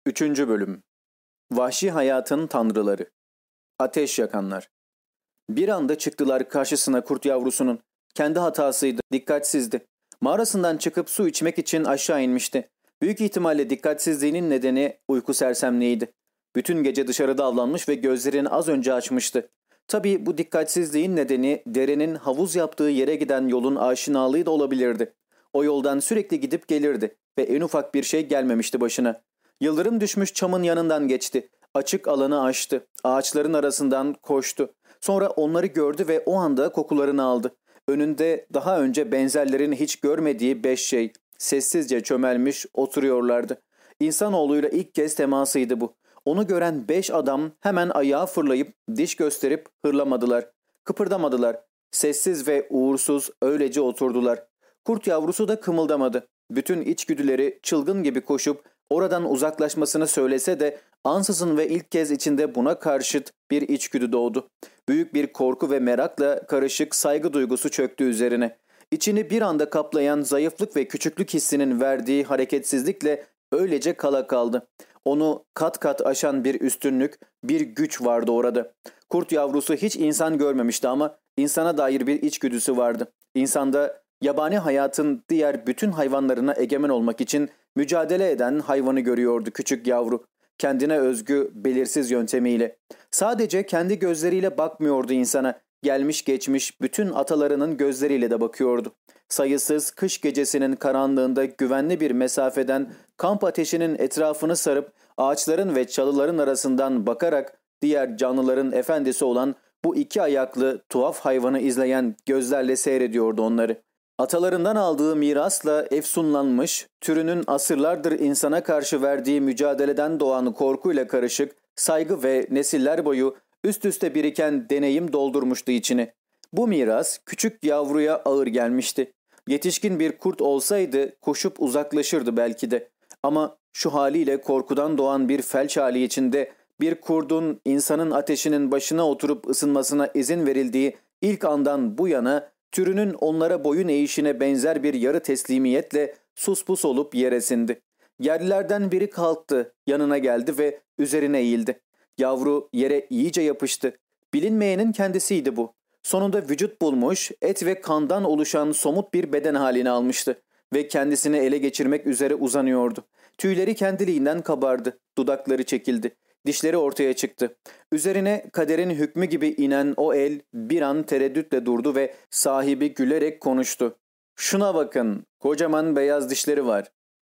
Üçüncü Bölüm Vahşi Hayatın Tanrıları Ateş Yakanlar Bir anda çıktılar karşısına kurt yavrusunun. Kendi hatasıydı, dikkatsizdi. Mağarasından çıkıp su içmek için aşağı inmişti. Büyük ihtimalle dikkatsizliğinin nedeni uyku sersemliğiydi. Bütün gece dışarıda avlanmış ve gözlerini az önce açmıştı. Tabii bu dikkatsizliğin nedeni derenin havuz yaptığı yere giden yolun aşinalığı da olabilirdi. O yoldan sürekli gidip gelirdi ve en ufak bir şey gelmemişti başına. Yıldırım düşmüş çamın yanından geçti. Açık alanı aştı. Ağaçların arasından koştu. Sonra onları gördü ve o anda kokularını aldı. Önünde daha önce benzerlerini hiç görmediği beş şey sessizce çömelmiş oturuyorlardı. İnsanoğluyla ilk kez temasıydı bu. Onu gören beş adam hemen ayağa fırlayıp diş gösterip hırlamadılar. Kıpırdamadılar. Sessiz ve uğursuz öylece oturdular. Kurt yavrusu da kımıldamadı. Bütün içgüdüleri çılgın gibi koşup oradan uzaklaşmasını söylese de ansızın ve ilk kez içinde buna karşıt bir içgüdü doğdu. Büyük bir korku ve merakla karışık saygı duygusu çöktü üzerine. İçini bir anda kaplayan zayıflık ve küçüklük hissinin verdiği hareketsizlikle öylece kala kaldı. Onu kat kat aşan bir üstünlük, bir güç vardı orada. Kurt yavrusu hiç insan görmemişti ama insana dair bir içgüdüsü vardı. İnsanda yabani hayatın diğer bütün hayvanlarına egemen olmak için mücadele eden hayvanı görüyordu küçük yavru. Kendine özgü belirsiz yöntemiyle. Sadece kendi gözleriyle bakmıyordu insana. Gelmiş geçmiş bütün atalarının gözleriyle de bakıyordu. Sayısız kış gecesinin karanlığında güvenli bir mesafeden kamp ateşinin etrafını sarıp ağaçların ve çalıların arasından bakarak diğer canlıların efendisi olan bu iki ayaklı tuhaf hayvanı izleyen gözlerle seyrediyordu onları. Atalarından aldığı mirasla efsunlanmış, türünün asırlardır insana karşı verdiği mücadeleden doğan korkuyla karışık, saygı ve nesiller boyu üst üste biriken deneyim doldurmuştu içini. Bu miras küçük yavruya ağır gelmişti. Yetişkin bir kurt olsaydı koşup uzaklaşırdı belki de. Ama şu haliyle korkudan doğan bir felç hali içinde bir kurdun insanın ateşinin başına oturup ısınmasına izin verildiği ilk andan bu yana türünün onlara boyun eğişine benzer bir yarı teslimiyetle suspus olup yere sindi. Yerlilerden biri kalktı, yanına geldi ve üzerine eğildi. Yavru yere iyice yapıştı. Bilinmeyenin kendisiydi bu. Sonunda vücut bulmuş, et ve kandan oluşan somut bir beden halini almıştı ve kendisini ele geçirmek üzere uzanıyordu. Tüyleri kendiliğinden kabardı, dudakları çekildi. Dişleri ortaya çıktı. Üzerine kaderin hükmü gibi inen o el bir an tereddütle durdu ve sahibi gülerek konuştu. Şuna bakın, kocaman beyaz dişleri var.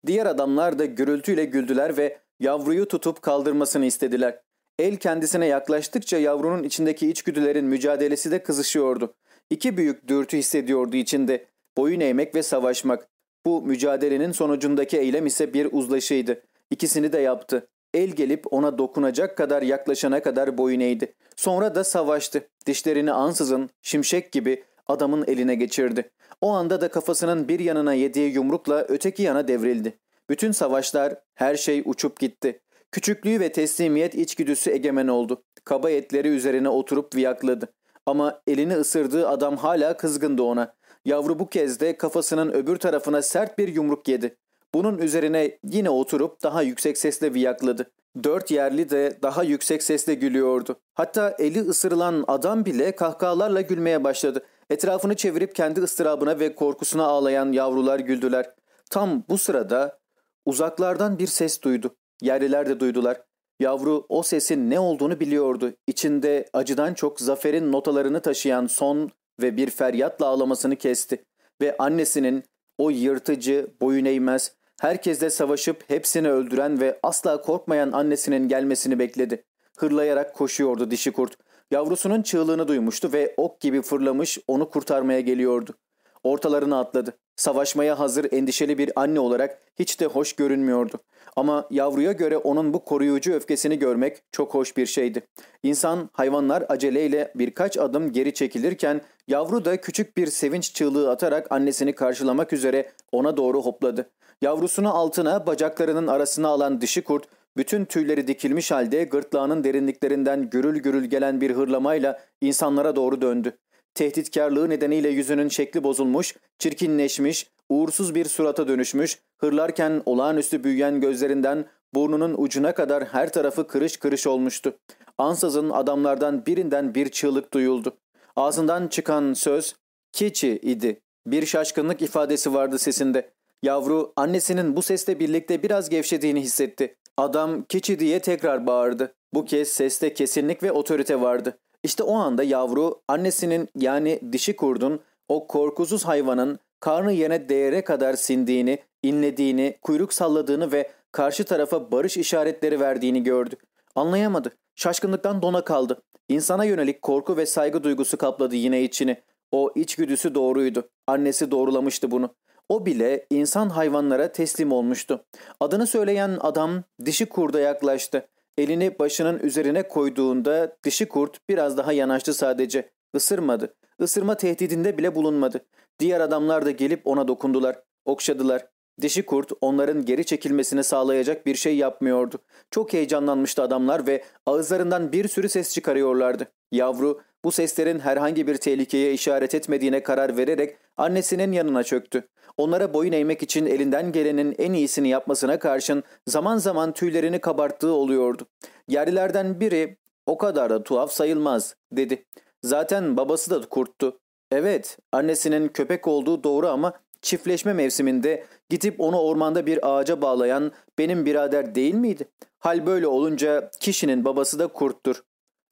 Diğer adamlar da gürültüyle güldüler ve yavruyu tutup kaldırmasını istediler. El kendisine yaklaştıkça yavrunun içindeki içgüdülerin mücadelesi de kızışıyordu. İki büyük dürtü hissediyordu içinde. Boyun eğmek ve savaşmak. Bu mücadelenin sonucundaki eylem ise bir uzlaşıydı. İkisini de yaptı. El gelip ona dokunacak kadar yaklaşana kadar boyun eğdi. Sonra da savaştı. Dişlerini ansızın, şimşek gibi adamın eline geçirdi. O anda da kafasının bir yanına yediği yumrukla öteki yana devrildi. Bütün savaşlar, her şey uçup gitti. Küçüklüğü ve teslimiyet içgüdüsü egemen oldu. Kaba etleri üzerine oturup viyakladı. Ama elini ısırdığı adam hala kızgındı ona. Yavru bu kez de kafasının öbür tarafına sert bir yumruk yedi. Bunun üzerine yine oturup daha yüksek sesle viyakladı. Dört yerli de daha yüksek sesle gülüyordu. Hatta eli ısırılan adam bile kahkahalarla gülmeye başladı. Etrafını çevirip kendi ıstırabına ve korkusuna ağlayan yavrular güldüler. Tam bu sırada uzaklardan bir ses duydu. Yerliler de duydular. Yavru o sesin ne olduğunu biliyordu. İçinde acıdan çok zaferin notalarını taşıyan son ve bir feryatla ağlamasını kesti. Ve annesinin o yırtıcı, boyun eğmez, herkesle savaşıp hepsini öldüren ve asla korkmayan annesinin gelmesini bekledi. Hırlayarak koşuyordu dişi kurt. Yavrusunun çığlığını duymuştu ve ok gibi fırlamış onu kurtarmaya geliyordu. Ortalarına atladı. Savaşmaya hazır endişeli bir anne olarak hiç de hoş görünmüyordu. Ama yavruya göre onun bu koruyucu öfkesini görmek çok hoş bir şeydi. İnsan hayvanlar aceleyle birkaç adım geri çekilirken yavru da küçük bir sevinç çığlığı atarak annesini karşılamak üzere ona doğru hopladı. Yavrusunu altına bacaklarının arasına alan dişi kurt bütün tüyleri dikilmiş halde gırtlağının derinliklerinden gürül gürül gelen bir hırlamayla insanlara doğru döndü. Tehditkarlığı nedeniyle yüzünün şekli bozulmuş, çirkinleşmiş, uğursuz bir surata dönüşmüş, hırlarken olağanüstü büyüyen gözlerinden burnunun ucuna kadar her tarafı kırış kırış olmuştu. Ansızın adamlardan birinden bir çığlık duyuldu. Ağzından çıkan söz keçi idi. Bir şaşkınlık ifadesi vardı sesinde. Yavru annesinin bu sesle birlikte biraz gevşediğini hissetti. Adam keçi diye tekrar bağırdı. Bu kez seste kesinlik ve otorite vardı. İşte o anda yavru annesinin yani dişi kurdun o korkusuz hayvanın karnı yene değere kadar sindiğini, inlediğini, kuyruk salladığını ve karşı tarafa barış işaretleri verdiğini gördü. Anlayamadı. Şaşkınlıktan dona kaldı. İnsana yönelik korku ve saygı duygusu kapladı yine içini. O içgüdüsü doğruydu. Annesi doğrulamıştı bunu. O bile insan hayvanlara teslim olmuştu. Adını söyleyen adam dişi kurda yaklaştı. Elini başının üzerine koyduğunda dişi kurt biraz daha yanaştı sadece. Isırmadı. Isırma tehdidinde bile bulunmadı. Diğer adamlar da gelip ona dokundular. Okşadılar. Dişi kurt onların geri çekilmesini sağlayacak bir şey yapmıyordu. Çok heyecanlanmıştı adamlar ve ağızlarından bir sürü ses çıkarıyorlardı. Yavru bu seslerin herhangi bir tehlikeye işaret etmediğine karar vererek annesinin yanına çöktü. Onlara boyun eğmek için elinden gelenin en iyisini yapmasına karşın zaman zaman tüylerini kabarttığı oluyordu. Yerlilerden biri o kadar da tuhaf sayılmaz dedi. Zaten babası da kurttu. Evet annesinin köpek olduğu doğru ama çiftleşme mevsiminde gidip onu ormanda bir ağaca bağlayan benim birader değil miydi? Hal böyle olunca kişinin babası da kurttur.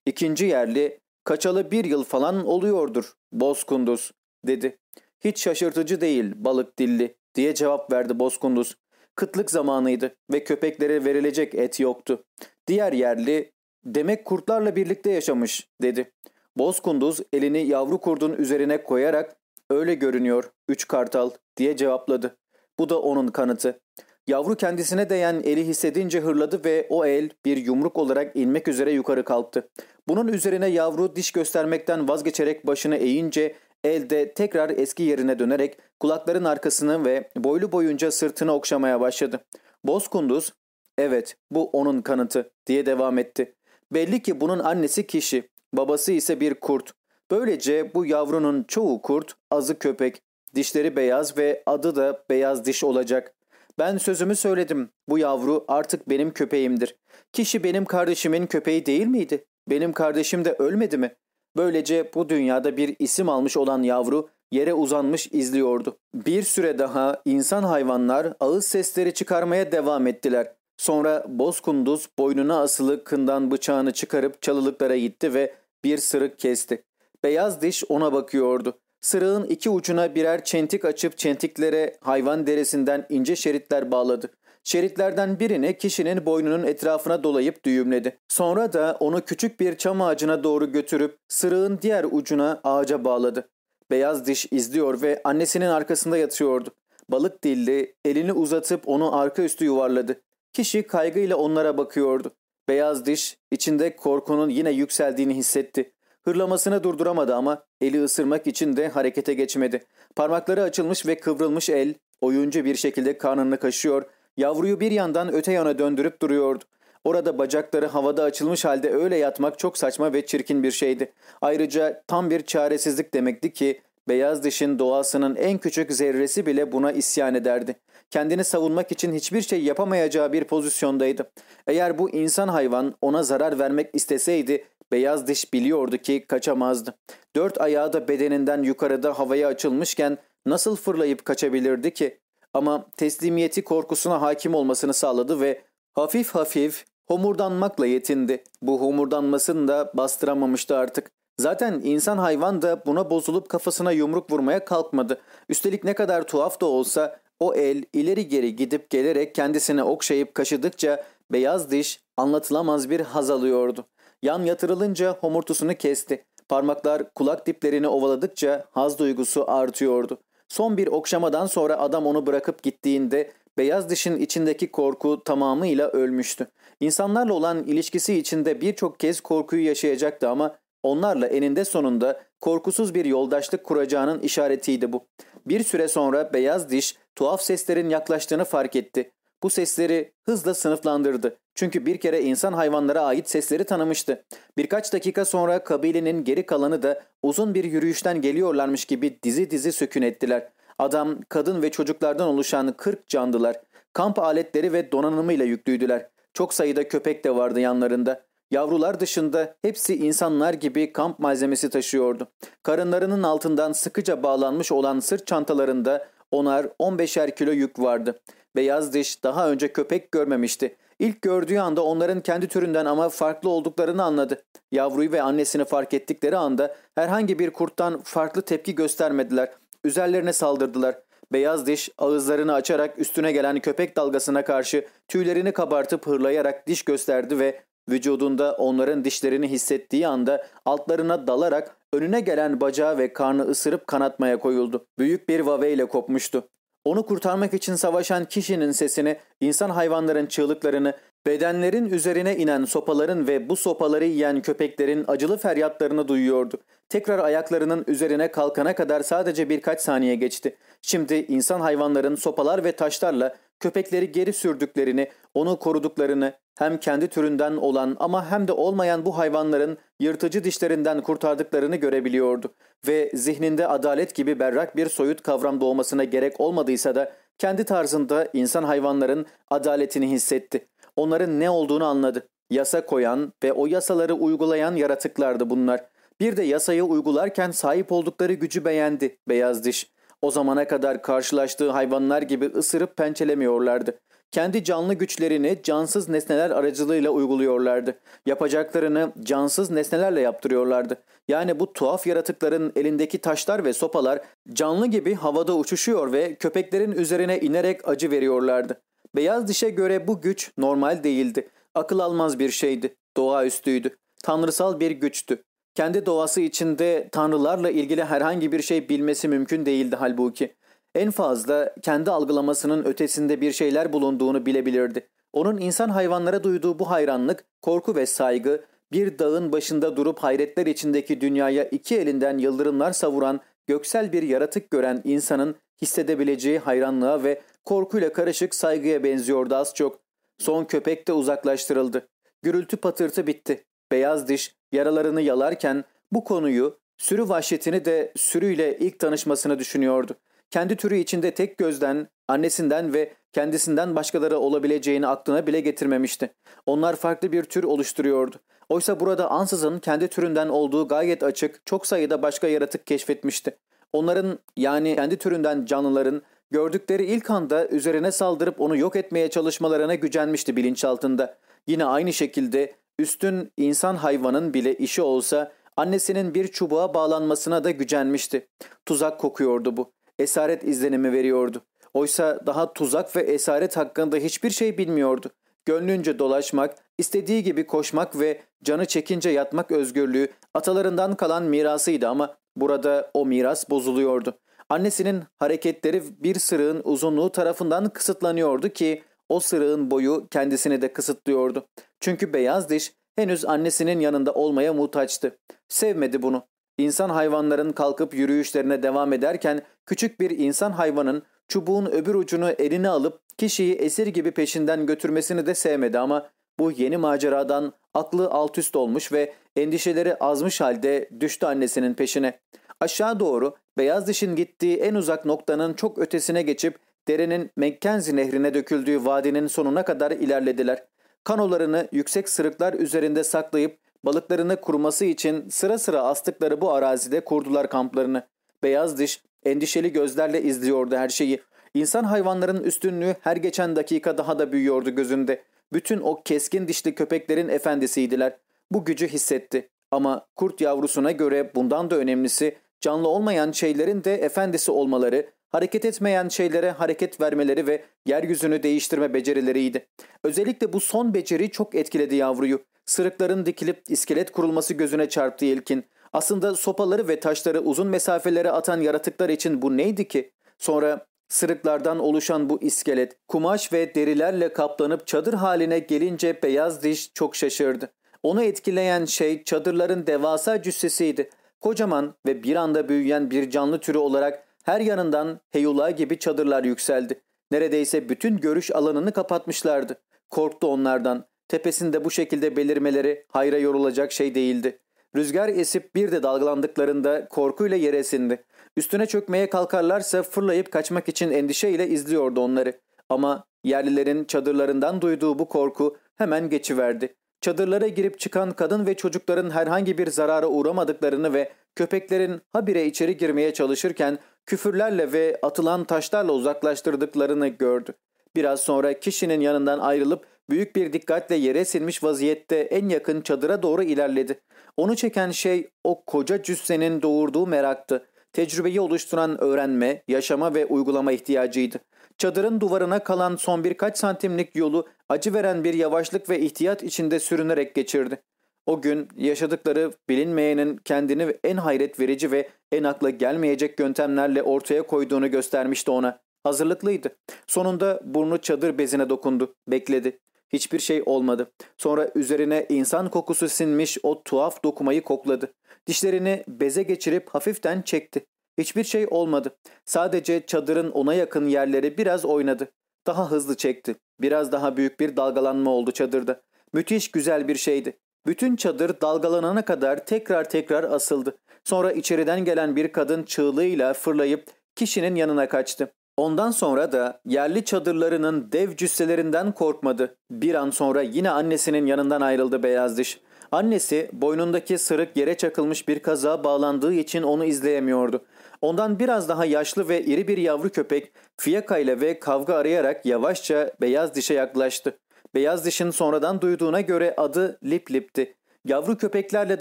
İkinci yerli kaçalı bir yıl falan oluyordur Bozkunduz dedi. Hiç şaşırtıcı değil balık dilli diye cevap verdi Bozkunduz. Kıtlık zamanıydı ve köpeklere verilecek et yoktu. Diğer yerli demek kurtlarla birlikte yaşamış dedi. Bozkunduz elini yavru kurdun üzerine koyarak Öyle görünüyor, üç kartal diye cevapladı. Bu da onun kanıtı. Yavru kendisine değen eli hissedince hırladı ve o el bir yumruk olarak inmek üzere yukarı kalktı. Bunun üzerine yavru diş göstermekten vazgeçerek başını eğince elde tekrar eski yerine dönerek kulakların arkasını ve boylu boyunca sırtını okşamaya başladı. Bozkunduz, evet bu onun kanıtı diye devam etti. Belli ki bunun annesi kişi, babası ise bir kurt. Böylece bu yavrunun çoğu kurt, azı köpek, dişleri beyaz ve adı da beyaz diş olacak. Ben sözümü söyledim. Bu yavru artık benim köpeğimdir. Kişi benim kardeşimin köpeği değil miydi? Benim kardeşim de ölmedi mi? Böylece bu dünyada bir isim almış olan yavru yere uzanmış izliyordu. Bir süre daha insan hayvanlar ağız sesleri çıkarmaya devam ettiler. Sonra Bozkunduz boynuna asılı kından bıçağını çıkarıp çalılıklara gitti ve bir sırık kesti. Beyaz diş ona bakıyordu. Sırığın iki ucuna birer çentik açıp çentiklere hayvan derisinden ince şeritler bağladı. Şeritlerden birini kişinin boynunun etrafına dolayıp düğümledi. Sonra da onu küçük bir çam ağacına doğru götürüp sırığın diğer ucuna ağaca bağladı. Beyaz diş izliyor ve annesinin arkasında yatıyordu. Balık dilli elini uzatıp onu arka üstü yuvarladı. Kişi kaygıyla onlara bakıyordu. Beyaz diş içinde korkunun yine yükseldiğini hissetti. Hırlamasını durduramadı ama eli ısırmak için de harekete geçmedi. Parmakları açılmış ve kıvrılmış el oyuncu bir şekilde karnını kaşıyor, yavruyu bir yandan öte yana döndürüp duruyordu. Orada bacakları havada açılmış halde öyle yatmak çok saçma ve çirkin bir şeydi. Ayrıca tam bir çaresizlik demekti ki beyaz dişin doğasının en küçük zerresi bile buna isyan ederdi. Kendini savunmak için hiçbir şey yapamayacağı bir pozisyondaydı. Eğer bu insan hayvan ona zarar vermek isteseydi Beyaz diş biliyordu ki kaçamazdı. Dört ayağı da bedeninden yukarıda havaya açılmışken nasıl fırlayıp kaçabilirdi ki? Ama teslimiyeti korkusuna hakim olmasını sağladı ve hafif hafif homurdanmakla yetindi. Bu homurdanmasını da bastıramamıştı artık. Zaten insan hayvan da buna bozulup kafasına yumruk vurmaya kalkmadı. Üstelik ne kadar tuhaf da olsa o el ileri geri gidip gelerek kendisine okşayıp kaşıdıkça beyaz diş anlatılamaz bir haz alıyordu. Yan yatırılınca homurtusunu kesti. Parmaklar kulak diplerini ovaladıkça haz duygusu artıyordu. Son bir okşamadan sonra adam onu bırakıp gittiğinde beyaz dişin içindeki korku tamamıyla ölmüştü. İnsanlarla olan ilişkisi içinde birçok kez korkuyu yaşayacaktı ama onlarla eninde sonunda korkusuz bir yoldaşlık kuracağının işaretiydi bu. Bir süre sonra beyaz diş tuhaf seslerin yaklaştığını fark etti. Bu sesleri hızla sınıflandırdı. Çünkü bir kere insan hayvanlara ait sesleri tanımıştı. Birkaç dakika sonra kabilenin geri kalanı da uzun bir yürüyüşten geliyorlarmış gibi dizi dizi sökün ettiler. Adam, kadın ve çocuklardan oluşan 40 candılar. Kamp aletleri ve donanımıyla yüklüydüler. Çok sayıda köpek de vardı yanlarında. Yavrular dışında hepsi insanlar gibi kamp malzemesi taşıyordu. Karınlarının altından sıkıca bağlanmış olan sırt çantalarında onar 15'er kilo yük vardı. Beyaz diş daha önce köpek görmemişti. İlk gördüğü anda onların kendi türünden ama farklı olduklarını anladı. Yavruyu ve annesini fark ettikleri anda herhangi bir kurttan farklı tepki göstermediler. Üzerlerine saldırdılar. Beyaz diş ağızlarını açarak üstüne gelen köpek dalgasına karşı tüylerini kabartıp hırlayarak diş gösterdi ve vücudunda onların dişlerini hissettiği anda altlarına dalarak önüne gelen bacağı ve karnı ısırıp kanatmaya koyuldu. Büyük bir vaveyle kopmuştu. Onu kurtarmak için savaşan kişinin sesini, insan hayvanların çığlıklarını, bedenlerin üzerine inen sopaların ve bu sopaları yiyen köpeklerin acılı feryatlarını duyuyordu. Tekrar ayaklarının üzerine kalkana kadar sadece birkaç saniye geçti. Şimdi insan hayvanların sopalar ve taşlarla köpekleri geri sürdüklerini, onu koruduklarını, hem kendi türünden olan ama hem de olmayan bu hayvanların yırtıcı dişlerinden kurtardıklarını görebiliyordu ve zihninde adalet gibi berrak bir soyut kavram doğmasına gerek olmadıysa da kendi tarzında insan hayvanların adaletini hissetti. Onların ne olduğunu anladı. Yasa koyan ve o yasaları uygulayan yaratıklardı bunlar. Bir de yasayı uygularken sahip oldukları gücü beğendi beyaz diş. O zamana kadar karşılaştığı hayvanlar gibi ısırıp pençelemiyorlardı. Kendi canlı güçlerini cansız nesneler aracılığıyla uyguluyorlardı. Yapacaklarını cansız nesnelerle yaptırıyorlardı. Yani bu tuhaf yaratıkların elindeki taşlar ve sopalar canlı gibi havada uçuşuyor ve köpeklerin üzerine inerek acı veriyorlardı. Beyaz dişe göre bu güç normal değildi. Akıl almaz bir şeydi. Doğaüstüydü. Tanrısal bir güçtü. Kendi doğası içinde tanrılarla ilgili herhangi bir şey bilmesi mümkün değildi halbuki. En fazla kendi algılamasının ötesinde bir şeyler bulunduğunu bilebilirdi. Onun insan hayvanlara duyduğu bu hayranlık, korku ve saygı, bir dağın başında durup hayretler içindeki dünyaya iki elinden yıldırımlar savuran göksel bir yaratık gören insanın hissedebileceği hayranlığa ve korkuyla karışık saygıya benziyordu az çok. Son köpek de uzaklaştırıldı. Gürültü patırtı bitti. Beyaz diş yaralarını yalarken bu konuyu, sürü vahşetini de sürüyle ilk tanışmasını düşünüyordu. Kendi türü içinde tek gözden, annesinden ve kendisinden başkaları olabileceğini aklına bile getirmemişti. Onlar farklı bir tür oluşturuyordu. Oysa burada ansızın kendi türünden olduğu gayet açık, çok sayıda başka yaratık keşfetmişti. Onların yani kendi türünden canlıların gördükleri ilk anda üzerine saldırıp onu yok etmeye çalışmalarına gücenmişti bilinçaltında. Yine aynı şekilde üstün insan hayvanın bile işi olsa annesinin bir çubuğa bağlanmasına da gücenmişti. Tuzak kokuyordu bu. Esaret izlenimi veriyordu. Oysa daha tuzak ve esaret hakkında hiçbir şey bilmiyordu. Gönlünce dolaşmak, istediği gibi koşmak ve canı çekince yatmak özgürlüğü atalarından kalan mirasıydı ama burada o miras bozuluyordu. Annesinin hareketleri bir sırığın uzunluğu tarafından kısıtlanıyordu ki o sırığın boyu kendisini de kısıtlıyordu. Çünkü beyaz diş henüz annesinin yanında olmaya muhtaçtı. Sevmedi bunu. İnsan hayvanların kalkıp yürüyüşlerine devam ederken küçük bir insan hayvanın çubuğun öbür ucunu eline alıp kişiyi esir gibi peşinden götürmesini de sevmedi ama bu yeni maceradan aklı alt üst olmuş ve endişeleri azmış halde düştü annesinin peşine. Aşağı doğru beyaz dişin gittiği en uzak noktanın çok ötesine geçip derenin Mackenzie nehrine döküldüğü vadinin sonuna kadar ilerlediler. Kanolarını yüksek sırıklar üzerinde saklayıp balıklarını kuruması için sıra sıra astıkları bu arazide kurdular kamplarını. Beyaz diş endişeli gözlerle izliyordu her şeyi. İnsan hayvanların üstünlüğü her geçen dakika daha da büyüyordu gözünde. Bütün o keskin dişli köpeklerin efendisiydiler. Bu gücü hissetti. Ama kurt yavrusuna göre bundan da önemlisi canlı olmayan şeylerin de efendisi olmaları, hareket etmeyen şeylere hareket vermeleri ve yeryüzünü değiştirme becerileriydi. Özellikle bu son beceri çok etkiledi yavruyu. Sırıkların dikilip iskelet kurulması gözüne çarptı ilkin. Aslında sopaları ve taşları uzun mesafelere atan yaratıklar için bu neydi ki? Sonra sırıklardan oluşan bu iskelet, kumaş ve derilerle kaplanıp çadır haline gelince beyaz diş çok şaşırdı. Onu etkileyen şey çadırların devasa cüssesiydi. Kocaman ve bir anda büyüyen bir canlı türü olarak her yanından heyula gibi çadırlar yükseldi. Neredeyse bütün görüş alanını kapatmışlardı. Korktu onlardan. Tepesinde bu şekilde belirmeleri hayra yorulacak şey değildi. Rüzgar esip bir de dalgalandıklarında korkuyla yere sindi. Üstüne çökmeye kalkarlarsa fırlayıp kaçmak için endişeyle izliyordu onları. Ama yerlilerin çadırlarından duyduğu bu korku hemen geçiverdi. Çadırlara girip çıkan kadın ve çocukların herhangi bir zarara uğramadıklarını ve köpeklerin habire içeri girmeye çalışırken küfürlerle ve atılan taşlarla uzaklaştırdıklarını gördü. Biraz sonra kişinin yanından ayrılıp büyük bir dikkatle yere silmiş vaziyette en yakın çadıra doğru ilerledi. Onu çeken şey o koca cüssenin doğurduğu meraktı. Tecrübeyi oluşturan öğrenme, yaşama ve uygulama ihtiyacıydı. Çadırın duvarına kalan son birkaç santimlik yolu acı veren bir yavaşlık ve ihtiyat içinde sürünerek geçirdi. O gün yaşadıkları bilinmeyenin kendini en hayret verici ve en akla gelmeyecek yöntemlerle ortaya koyduğunu göstermişti ona. Hazırlıklıydı. Sonunda burnu çadır bezine dokundu. Bekledi. Hiçbir şey olmadı. Sonra üzerine insan kokusu sinmiş o tuhaf dokumayı kokladı. Dişlerini beze geçirip hafiften çekti. Hiçbir şey olmadı. Sadece çadırın ona yakın yerleri biraz oynadı. Daha hızlı çekti. Biraz daha büyük bir dalgalanma oldu çadırda. Müthiş güzel bir şeydi. Bütün çadır dalgalanana kadar tekrar tekrar asıldı. Sonra içeriden gelen bir kadın çığlığıyla fırlayıp kişinin yanına kaçtı. Ondan sonra da yerli çadırlarının dev cüsselerinden korkmadı. Bir an sonra yine annesinin yanından ayrıldı beyaz diş. Annesi boynundaki sırık yere çakılmış bir kaza bağlandığı için onu izleyemiyordu. Ondan biraz daha yaşlı ve iri bir yavru köpek fiyakayla ve kavga arayarak yavaşça beyaz dişe yaklaştı. Beyaz dişin sonradan duyduğuna göre adı Lip Lip'ti. Yavru köpeklerle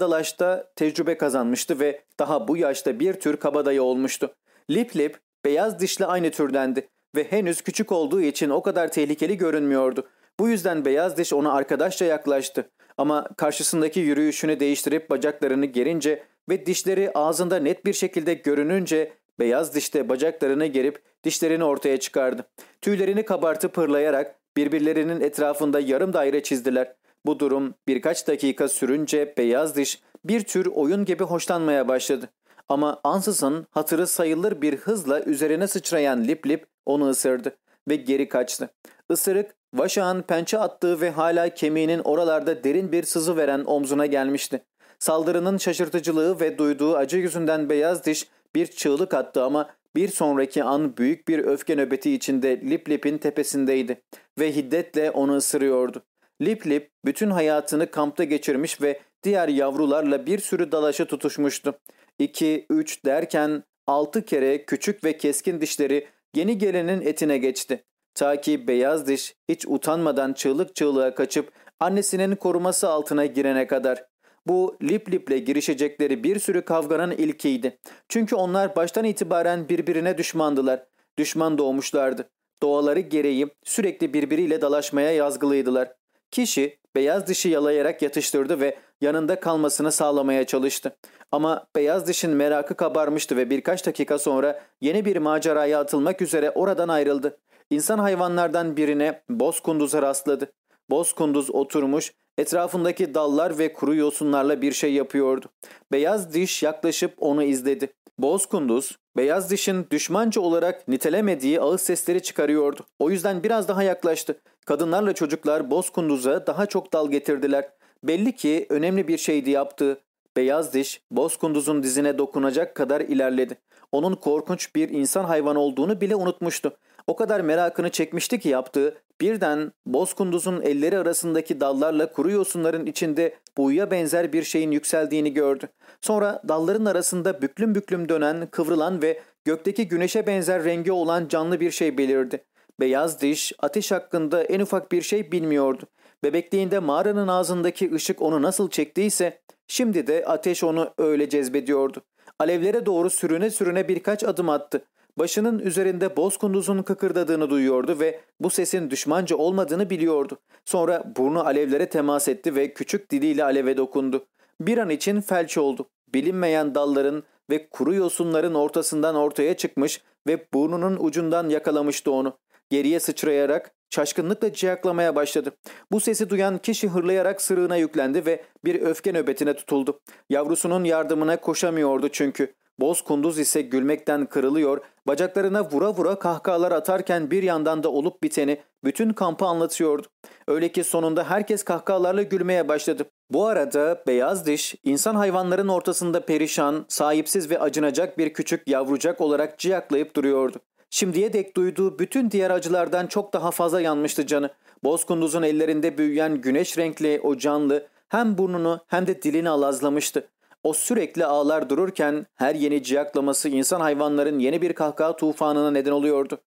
dalaşta tecrübe kazanmıştı ve daha bu yaşta bir tür kabadayı olmuştu. Lip Lip beyaz dişli aynı türdendi ve henüz küçük olduğu için o kadar tehlikeli görünmüyordu. Bu yüzden beyaz diş ona arkadaşça yaklaştı. Ama karşısındaki yürüyüşünü değiştirip bacaklarını gerince ve dişleri ağzında net bir şekilde görününce beyaz dişte bacaklarını gerip dişlerini ortaya çıkardı. Tüylerini kabartıp hırlayarak birbirlerinin etrafında yarım daire çizdiler. Bu durum birkaç dakika sürünce beyaz diş bir tür oyun gibi hoşlanmaya başladı. Ama ansızın hatırı sayılır bir hızla üzerine sıçrayan Lip Lip onu ısırdı ve geri kaçtı. Isırık, Vaşak'ın pençe attığı ve hala kemiğinin oralarda derin bir sızı veren omzuna gelmişti. Saldırının şaşırtıcılığı ve duyduğu acı yüzünden beyaz diş bir çığlık attı ama bir sonraki an büyük bir öfke nöbeti içinde Lip Lip'in tepesindeydi ve hiddetle onu ısırıyordu. Lip Lip bütün hayatını kampta geçirmiş ve diğer yavrularla bir sürü dalaşa tutuşmuştu. 2, 3 derken 6 kere küçük ve keskin dişleri yeni gelenin etine geçti. Ta ki beyaz diş hiç utanmadan çığlık çığlığa kaçıp annesinin koruması altına girene kadar. Bu Lip Lip'le girişecekleri bir sürü kavganın ilkiydi. Çünkü onlar baştan itibaren birbirine düşmandılar. Düşman doğmuşlardı. Doğaları gereği sürekli birbiriyle dalaşmaya yazgılıydılar. Kişi beyaz dişi yalayarak yatıştırdı ve yanında kalmasını sağlamaya çalıştı. Ama beyaz dişin merakı kabarmıştı ve birkaç dakika sonra yeni bir maceraya atılmak üzere oradan ayrıldı. İnsan hayvanlardan birine Bozkunduz'a rastladı. Bozkunduz oturmuş, etrafındaki dallar ve kuru yosunlarla bir şey yapıyordu. Beyaz diş yaklaşıp onu izledi. Bozkunduz, beyaz dişin düşmanca olarak nitelemediği ağız sesleri çıkarıyordu. O yüzden biraz daha yaklaştı. Kadınlarla çocuklar Bozkunduz'a daha çok dal getirdiler. Belli ki önemli bir şeydi yaptığı. Beyaz diş Bozkunduz'un dizine dokunacak kadar ilerledi. Onun korkunç bir insan hayvan olduğunu bile unutmuştu. O kadar merakını çekmişti ki yaptığı birden Bozkunduz'un elleri arasındaki dallarla kuru yosunların içinde buğuya benzer bir şeyin yükseldiğini gördü. Sonra dalların arasında büklüm büklüm dönen, kıvrılan ve gökteki güneşe benzer rengi olan canlı bir şey belirdi. Beyaz diş ateş hakkında en ufak bir şey bilmiyordu. Bebekliğinde mağaranın ağzındaki ışık onu nasıl çektiyse şimdi de ateş onu öyle cezbediyordu. Alevlere doğru sürüne sürüne birkaç adım attı. Başının üzerinde bozkunduzun kıkırdadığını duyuyordu ve bu sesin düşmanca olmadığını biliyordu. Sonra burnu alevlere temas etti ve küçük diliyle aleve dokundu. Bir an için felç oldu. Bilinmeyen dalların ve kuru yosunların ortasından ortaya çıkmış ve burnunun ucundan yakalamıştı onu. Geriye sıçrayarak şaşkınlıkla ciyaklamaya başladı. Bu sesi duyan kişi hırlayarak sırığına yüklendi ve bir öfke nöbetine tutuldu. Yavrusunun yardımına koşamıyordu çünkü. Boz kunduz ise gülmekten kırılıyor, bacaklarına vura vura kahkahalar atarken bir yandan da olup biteni bütün kampı anlatıyordu. Öyle ki sonunda herkes kahkahalarla gülmeye başladı. Bu arada beyaz diş insan hayvanların ortasında perişan, sahipsiz ve acınacak bir küçük yavrucak olarak ciyaklayıp duruyordu. Şimdiye dek duyduğu bütün diğer acılardan çok daha fazla yanmıştı canı. Bozkunduz'un ellerinde büyüyen güneş renkli o canlı hem burnunu hem de dilini alazlamıştı. O sürekli ağlar dururken her yeni ciyaklaması insan hayvanların yeni bir kahkaha tufanına neden oluyordu.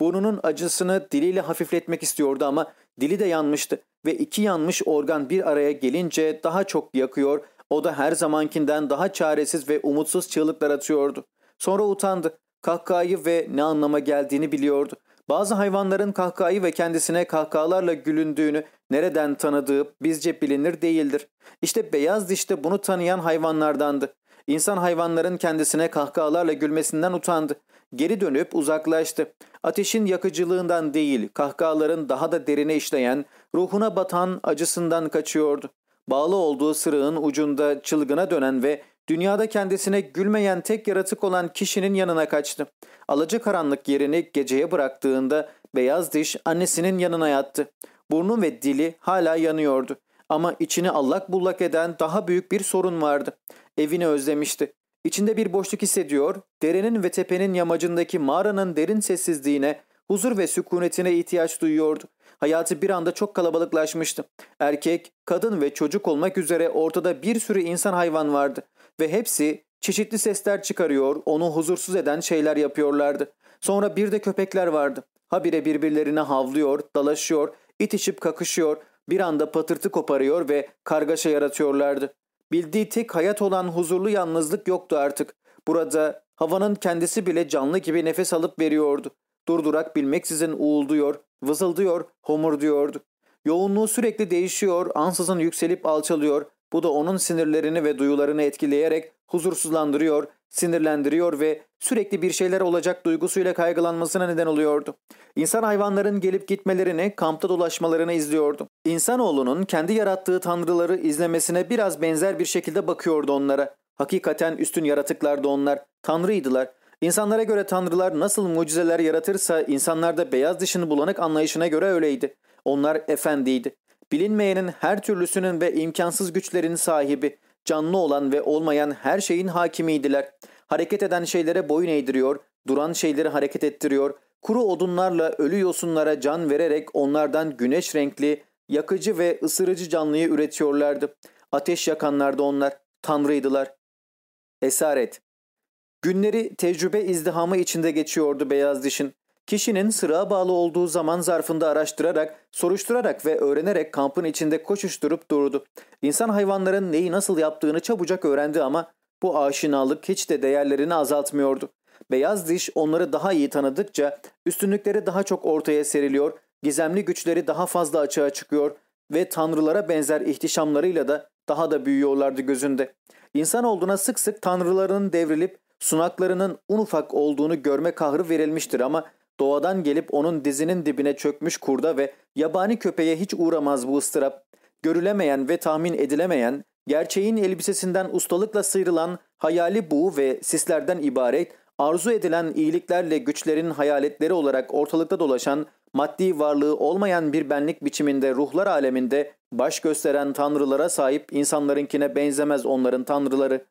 Burnunun acısını diliyle hafifletmek istiyordu ama dili de yanmıştı ve iki yanmış organ bir araya gelince daha çok yakıyor, o da her zamankinden daha çaresiz ve umutsuz çığlıklar atıyordu. Sonra utandı. Kahkahayı ve ne anlama geldiğini biliyordu. Bazı hayvanların kahkahayı ve kendisine kahkahalarla gülündüğünü nereden tanıdığı bizce bilinir değildir. İşte beyaz dişte bunu tanıyan hayvanlardandı. İnsan hayvanların kendisine kahkahalarla gülmesinden utandı. Geri dönüp uzaklaştı. Ateşin yakıcılığından değil, kahkahaların daha da derine işleyen, ruhuna batan acısından kaçıyordu. Bağlı olduğu sırığın ucunda çılgına dönen ve Dünyada kendisine gülmeyen tek yaratık olan kişinin yanına kaçtı. Alıcı karanlık yerini geceye bıraktığında beyaz diş annesinin yanına yattı. Burnu ve dili hala yanıyordu. Ama içini allak bullak eden daha büyük bir sorun vardı. Evini özlemişti. İçinde bir boşluk hissediyor, derenin ve tepenin yamacındaki mağaranın derin sessizliğine, huzur ve sükunetine ihtiyaç duyuyordu. Hayatı bir anda çok kalabalıklaşmıştı. Erkek, kadın ve çocuk olmak üzere ortada bir sürü insan hayvan vardı ve hepsi çeşitli sesler çıkarıyor, onu huzursuz eden şeyler yapıyorlardı. Sonra bir de köpekler vardı. Habire birbirlerine havlıyor, dalaşıyor, itişip kakışıyor, bir anda patırtı koparıyor ve kargaşa yaratıyorlardı. Bildiği tek hayat olan huzurlu yalnızlık yoktu artık. Burada havanın kendisi bile canlı gibi nefes alıp veriyordu. Durdurak bilmeksizin uğulduyor, vızıldıyor, homurduyordu. Yoğunluğu sürekli değişiyor, ansızın yükselip alçalıyor. Bu da onun sinirlerini ve duyularını etkileyerek huzursuzlandırıyor, sinirlendiriyor ve sürekli bir şeyler olacak duygusuyla kaygılanmasına neden oluyordu. İnsan hayvanların gelip gitmelerini, kampta dolaşmalarını izliyordu. İnsanoğlunun kendi yarattığı tanrıları izlemesine biraz benzer bir şekilde bakıyordu onlara. Hakikaten üstün yaratıklardı onlar. Tanrıydılar. İnsanlara göre tanrılar nasıl mucizeler yaratırsa insanlarda beyaz dışını bulanık anlayışına göre öyleydi. Onlar efendiydi. Bilinmeyenin her türlüsünün ve imkansız güçlerin sahibi, canlı olan ve olmayan her şeyin hakimiydiler. Hareket eden şeylere boyun eğdiriyor, duran şeyleri hareket ettiriyor, kuru odunlarla ölü yosunlara can vererek onlardan güneş renkli, yakıcı ve ısırıcı canlıyı üretiyorlardı. Ateş yakanlardı onlar, tanrıydılar. Esaret Günleri tecrübe izdihamı içinde geçiyordu beyaz dişin. Kişinin sıra bağlı olduğu zaman zarfında araştırarak, soruşturarak ve öğrenerek kampın içinde koşuşturup durdu. İnsan hayvanların neyi nasıl yaptığını çabucak öğrendi ama bu aşinalık hiç de değerlerini azaltmıyordu. Beyaz diş onları daha iyi tanıdıkça üstünlükleri daha çok ortaya seriliyor, gizemli güçleri daha fazla açığa çıkıyor ve tanrılara benzer ihtişamlarıyla da daha da büyüyorlardı gözünde. İnsan olduğuna sık sık tanrıların devrilip sunaklarının un ufak olduğunu görme kahrı verilmiştir ama doğadan gelip onun dizinin dibine çökmüş kurda ve yabani köpeğe hiç uğramaz bu ıstırap. Görülemeyen ve tahmin edilemeyen, gerçeğin elbisesinden ustalıkla sıyrılan hayali buğu ve sislerden ibaret, arzu edilen iyiliklerle güçlerin hayaletleri olarak ortalıkta dolaşan, maddi varlığı olmayan bir benlik biçiminde ruhlar aleminde baş gösteren tanrılara sahip insanlarınkine benzemez onların tanrıları.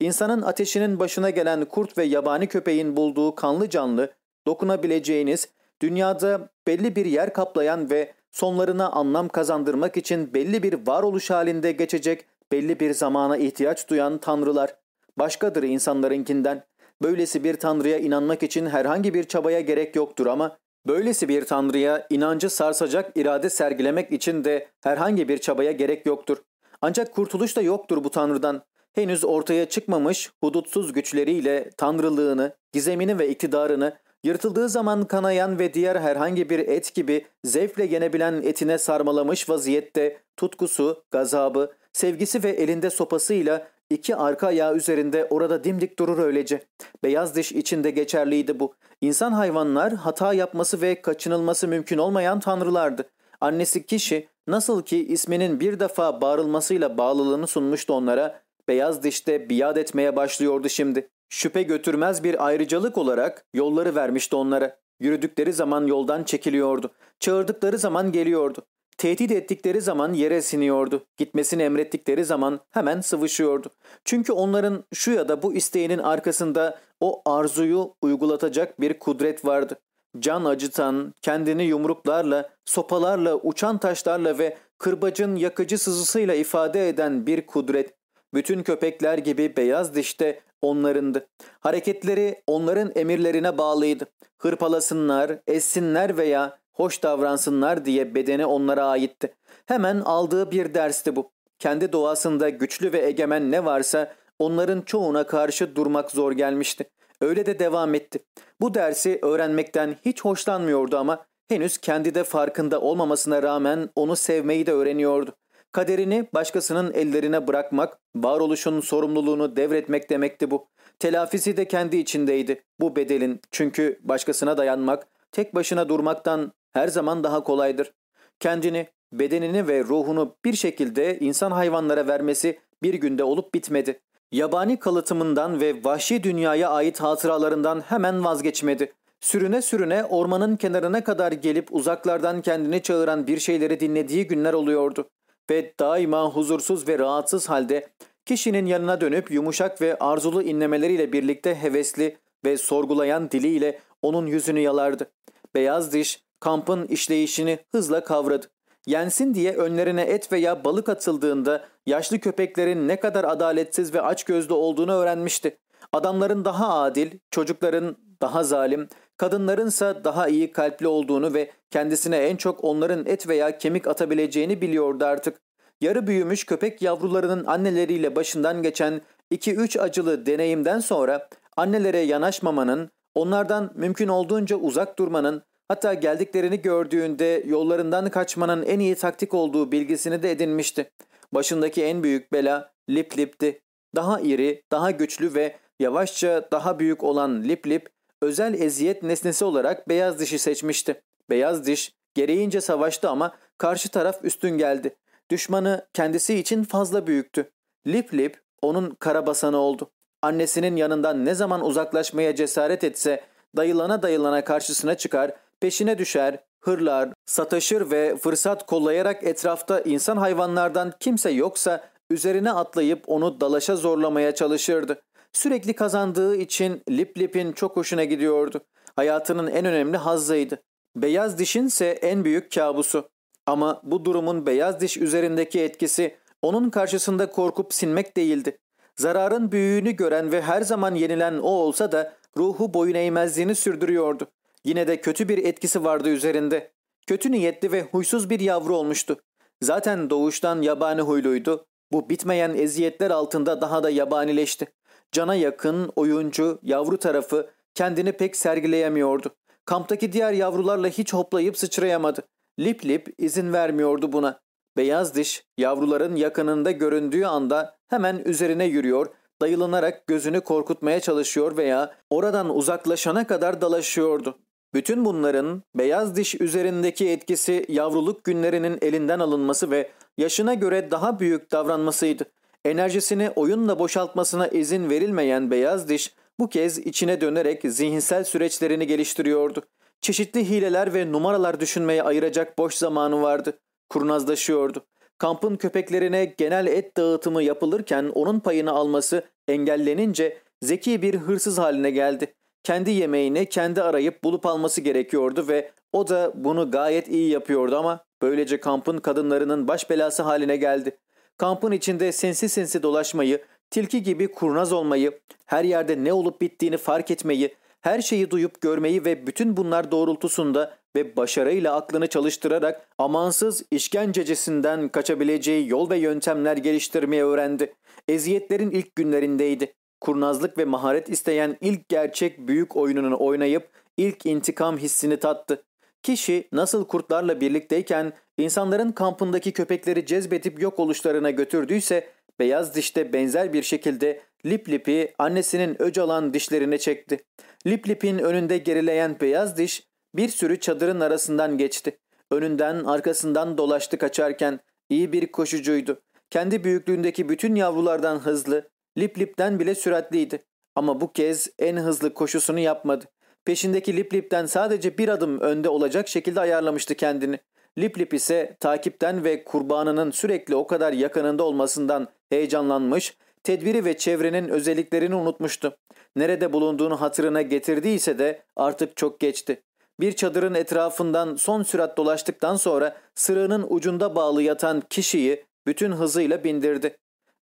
İnsanın ateşinin başına gelen kurt ve yabani köpeğin bulduğu kanlı canlı, dokunabileceğiniz, dünyada belli bir yer kaplayan ve sonlarına anlam kazandırmak için belli bir varoluş halinde geçecek, belli bir zamana ihtiyaç duyan tanrılar. Başkadır insanlarınkinden. Böylesi bir tanrıya inanmak için herhangi bir çabaya gerek yoktur ama böylesi bir tanrıya inancı sarsacak irade sergilemek için de herhangi bir çabaya gerek yoktur. Ancak kurtuluş da yoktur bu tanrıdan henüz ortaya çıkmamış hudutsuz güçleriyle tanrılığını, gizemini ve iktidarını yırtıldığı zaman kanayan ve diğer herhangi bir et gibi zevkle yenebilen etine sarmalamış vaziyette tutkusu, gazabı, sevgisi ve elinde sopasıyla iki arka ayağı üzerinde orada dimdik durur öylece. Beyaz diş içinde geçerliydi bu. İnsan hayvanlar hata yapması ve kaçınılması mümkün olmayan tanrılardı. Annesi kişi nasıl ki isminin bir defa bağırılmasıyla bağlılığını sunmuştu onlara, beyaz dişte biat etmeye başlıyordu şimdi. Şüphe götürmez bir ayrıcalık olarak yolları vermişti onlara. Yürüdükleri zaman yoldan çekiliyordu. Çağırdıkları zaman geliyordu. Tehdit ettikleri zaman yere siniyordu. Gitmesini emrettikleri zaman hemen sıvışıyordu. Çünkü onların şu ya da bu isteğinin arkasında o arzuyu uygulatacak bir kudret vardı. Can acıtan, kendini yumruklarla, sopalarla, uçan taşlarla ve kırbacın yakıcı sızısıyla ifade eden bir kudret. Bütün köpekler gibi beyaz dişte onlarındı. Hareketleri onların emirlerine bağlıydı. Hırpalasınlar, essinler veya hoş davransınlar diye bedeni onlara aitti. Hemen aldığı bir dersti bu. Kendi doğasında güçlü ve egemen ne varsa onların çoğuna karşı durmak zor gelmişti. Öyle de devam etti. Bu dersi öğrenmekten hiç hoşlanmıyordu ama henüz kendi de farkında olmamasına rağmen onu sevmeyi de öğreniyordu. Kaderini başkasının ellerine bırakmak, varoluşun sorumluluğunu devretmek demekti bu. Telafisi de kendi içindeydi bu bedelin çünkü başkasına dayanmak, tek başına durmaktan her zaman daha kolaydır. Kendini, bedenini ve ruhunu bir şekilde insan hayvanlara vermesi bir günde olup bitmedi. Yabani kalıtımından ve vahşi dünyaya ait hatıralarından hemen vazgeçmedi. Sürüne sürüne ormanın kenarına kadar gelip uzaklardan kendini çağıran bir şeyleri dinlediği günler oluyordu ve daima huzursuz ve rahatsız halde kişinin yanına dönüp yumuşak ve arzulu inlemeleriyle birlikte hevesli ve sorgulayan diliyle onun yüzünü yalardı. Beyaz diş kampın işleyişini hızla kavradı. Yensin diye önlerine et veya balık atıldığında yaşlı köpeklerin ne kadar adaletsiz ve açgözlü olduğunu öğrenmişti. Adamların daha adil, çocukların daha zalim, kadınlarınsa daha iyi kalpli olduğunu ve kendisine en çok onların et veya kemik atabileceğini biliyordu artık. Yarı büyümüş köpek yavrularının anneleriyle başından geçen 2-3 acılı deneyimden sonra annelere yanaşmamanın, onlardan mümkün olduğunca uzak durmanın, Hatta geldiklerini gördüğünde yollarından kaçmanın en iyi taktik olduğu bilgisini de edinmişti. Başındaki en büyük bela Lip Lip'ti. Daha iri, daha güçlü ve yavaşça daha büyük olan Lip Lip özel eziyet nesnesi olarak beyaz dişi seçmişti. Beyaz diş gereğince savaştı ama karşı taraf üstün geldi. Düşmanı kendisi için fazla büyüktü. Lip Lip onun karabasanı oldu. Annesinin yanından ne zaman uzaklaşmaya cesaret etse dayılana dayılana karşısına çıkar, peşine düşer, hırlar, sataşır ve fırsat kollayarak etrafta insan hayvanlardan kimse yoksa üzerine atlayıp onu dalaşa zorlamaya çalışırdı. Sürekli kazandığı için Lip Lip'in çok hoşuna gidiyordu. Hayatının en önemli hazzıydı. Beyaz dişinse en büyük kabusu. Ama bu durumun beyaz diş üzerindeki etkisi onun karşısında korkup sinmek değildi. Zararın büyüğünü gören ve her zaman yenilen o olsa da ruhu boyun eğmezliğini sürdürüyordu. Yine de kötü bir etkisi vardı üzerinde. Kötü niyetli ve huysuz bir yavru olmuştu. Zaten doğuştan yabani huyluydu. Bu bitmeyen eziyetler altında daha da yabanileşti. Cana yakın, oyuncu, yavru tarafı kendini pek sergileyemiyordu. Kamptaki diğer yavrularla hiç hoplayıp sıçrayamadı. Lip Lip izin vermiyordu buna. Beyaz diş yavruların yakınında göründüğü anda hemen üzerine yürüyor, dayılanarak gözünü korkutmaya çalışıyor veya oradan uzaklaşana kadar dalaşıyordu. Bütün bunların beyaz diş üzerindeki etkisi yavruluk günlerinin elinden alınması ve yaşına göre daha büyük davranmasıydı. Enerjisini oyunla boşaltmasına izin verilmeyen beyaz diş bu kez içine dönerek zihinsel süreçlerini geliştiriyordu. Çeşitli hileler ve numaralar düşünmeye ayıracak boş zamanı vardı. Kurnazlaşıyordu. Kampın köpeklerine genel et dağıtımı yapılırken onun payını alması engellenince zeki bir hırsız haline geldi. Kendi yemeğini kendi arayıp bulup alması gerekiyordu ve o da bunu gayet iyi yapıyordu ama böylece kampın kadınlarının baş belası haline geldi. Kampın içinde sinsi sinsi dolaşmayı, tilki gibi kurnaz olmayı, her yerde ne olup bittiğini fark etmeyi, her şeyi duyup görmeyi ve bütün bunlar doğrultusunda ve başarıyla aklını çalıştırarak amansız işkencecisinden kaçabileceği yol ve yöntemler geliştirmeyi öğrendi. Eziyetlerin ilk günlerindeydi. Kurnazlık ve maharet isteyen ilk gerçek büyük oyununu oynayıp ilk intikam hissini tattı. Kişi nasıl kurtlarla birlikteyken insanların kampındaki köpekleri cezbedip yok oluşlarına götürdüyse beyaz dişte benzer bir şekilde Lip Lip'i annesinin öc alan dişlerine çekti. Lip Lip'in önünde gerileyen beyaz diş bir sürü çadırın arasından geçti. Önünden arkasından dolaştı kaçarken iyi bir koşucuydu. Kendi büyüklüğündeki bütün yavrulardan hızlı, Lip Lip'ten bile süratliydi. Ama bu kez en hızlı koşusunu yapmadı. Peşindeki Lip Lip'ten sadece bir adım önde olacak şekilde ayarlamıştı kendini. Lip Lip ise takipten ve kurbanının sürekli o kadar yakınında olmasından heyecanlanmış, tedbiri ve çevrenin özelliklerini unutmuştu. Nerede bulunduğunu hatırına getirdiyse de artık çok geçti. Bir çadırın etrafından son sürat dolaştıktan sonra sırığının ucunda bağlı yatan kişiyi bütün hızıyla bindirdi.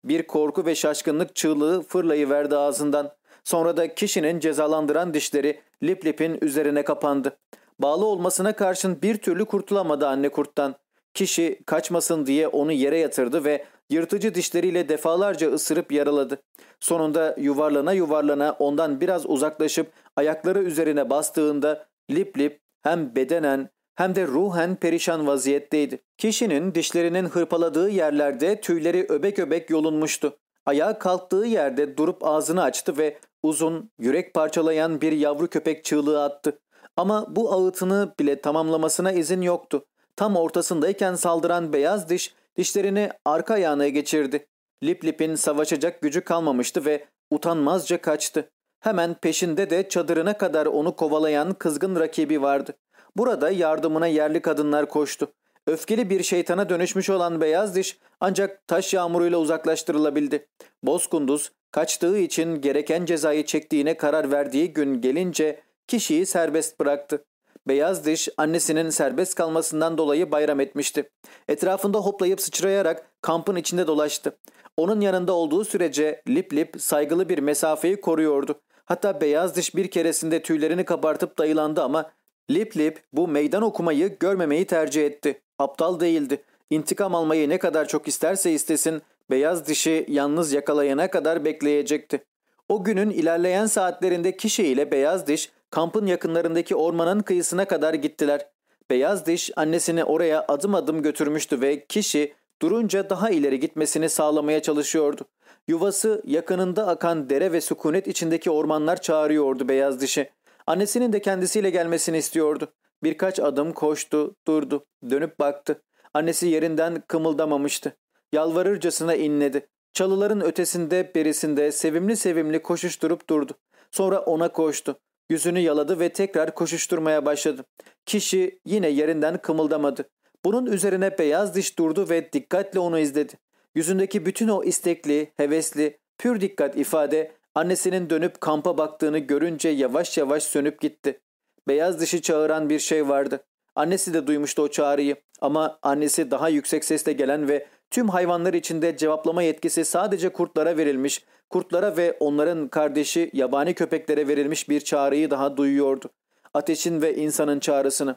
Bir korku ve şaşkınlık çığlığı fırlayıverdi ağzından. Sonra da kişinin cezalandıran dişleri Lip Lip'in üzerine kapandı. Bağlı olmasına karşın bir türlü kurtulamadı anne kurttan. Kişi kaçmasın diye onu yere yatırdı ve yırtıcı dişleriyle defalarca ısırıp yaraladı. Sonunda yuvarlana yuvarlana ondan biraz uzaklaşıp ayakları üzerine bastığında Lip Lip hem bedenen hem de ruhen perişan vaziyetteydi. Kişinin dişlerinin hırpaladığı yerlerde tüyleri öbek öbek yolunmuştu. Ayağa kalktığı yerde durup ağzını açtı ve uzun, yürek parçalayan bir yavru köpek çığlığı attı. Ama bu ağıtını bile tamamlamasına izin yoktu. Tam ortasındayken saldıran beyaz diş dişlerini arka ayağına geçirdi. Lip Lip'in savaşacak gücü kalmamıştı ve utanmazca kaçtı. Hemen peşinde de çadırına kadar onu kovalayan kızgın rakibi vardı. Burada yardımına yerli kadınlar koştu. Öfkeli bir şeytana dönüşmüş olan beyaz diş ancak taş yağmuruyla uzaklaştırılabildi. Bozkunduz kaçtığı için gereken cezayı çektiğine karar verdiği gün gelince kişiyi serbest bıraktı. Beyaz diş annesinin serbest kalmasından dolayı bayram etmişti. Etrafında hoplayıp sıçrayarak kampın içinde dolaştı. Onun yanında olduğu sürece Lip Lip saygılı bir mesafeyi koruyordu. Hatta beyaz diş bir keresinde tüylerini kabartıp dayılandı ama Lip Lip bu meydan okumayı görmemeyi tercih etti. Aptal değildi. İntikam almayı ne kadar çok isterse istesin beyaz dişi yalnız yakalayana kadar bekleyecekti. O günün ilerleyen saatlerinde kişi ile beyaz diş kampın yakınlarındaki ormanın kıyısına kadar gittiler. Beyaz diş annesini oraya adım adım götürmüştü ve kişi durunca daha ileri gitmesini sağlamaya çalışıyordu. Yuvası yakınında akan dere ve sükunet içindeki ormanlar çağırıyordu beyaz dişi. Annesinin de kendisiyle gelmesini istiyordu. Birkaç adım koştu, durdu, dönüp baktı. Annesi yerinden kımıldamamıştı. Yalvarırcasına inledi. Çalıların ötesinde berisinde sevimli sevimli koşuşturup durdu. Sonra ona koştu. Yüzünü yaladı ve tekrar koşuşturmaya başladı. Kişi yine yerinden kımıldamadı. Bunun üzerine beyaz diş durdu ve dikkatle onu izledi. Yüzündeki bütün o istekli, hevesli, pür dikkat ifade annesinin dönüp kampa baktığını görünce yavaş yavaş sönüp gitti. Beyaz dişi çağıran bir şey vardı. Annesi de duymuştu o çağrıyı ama annesi daha yüksek sesle gelen ve tüm hayvanlar içinde cevaplama yetkisi sadece kurtlara verilmiş, kurtlara ve onların kardeşi yabani köpeklere verilmiş bir çağrıyı daha duyuyordu. Ateşin ve insanın çağrısını.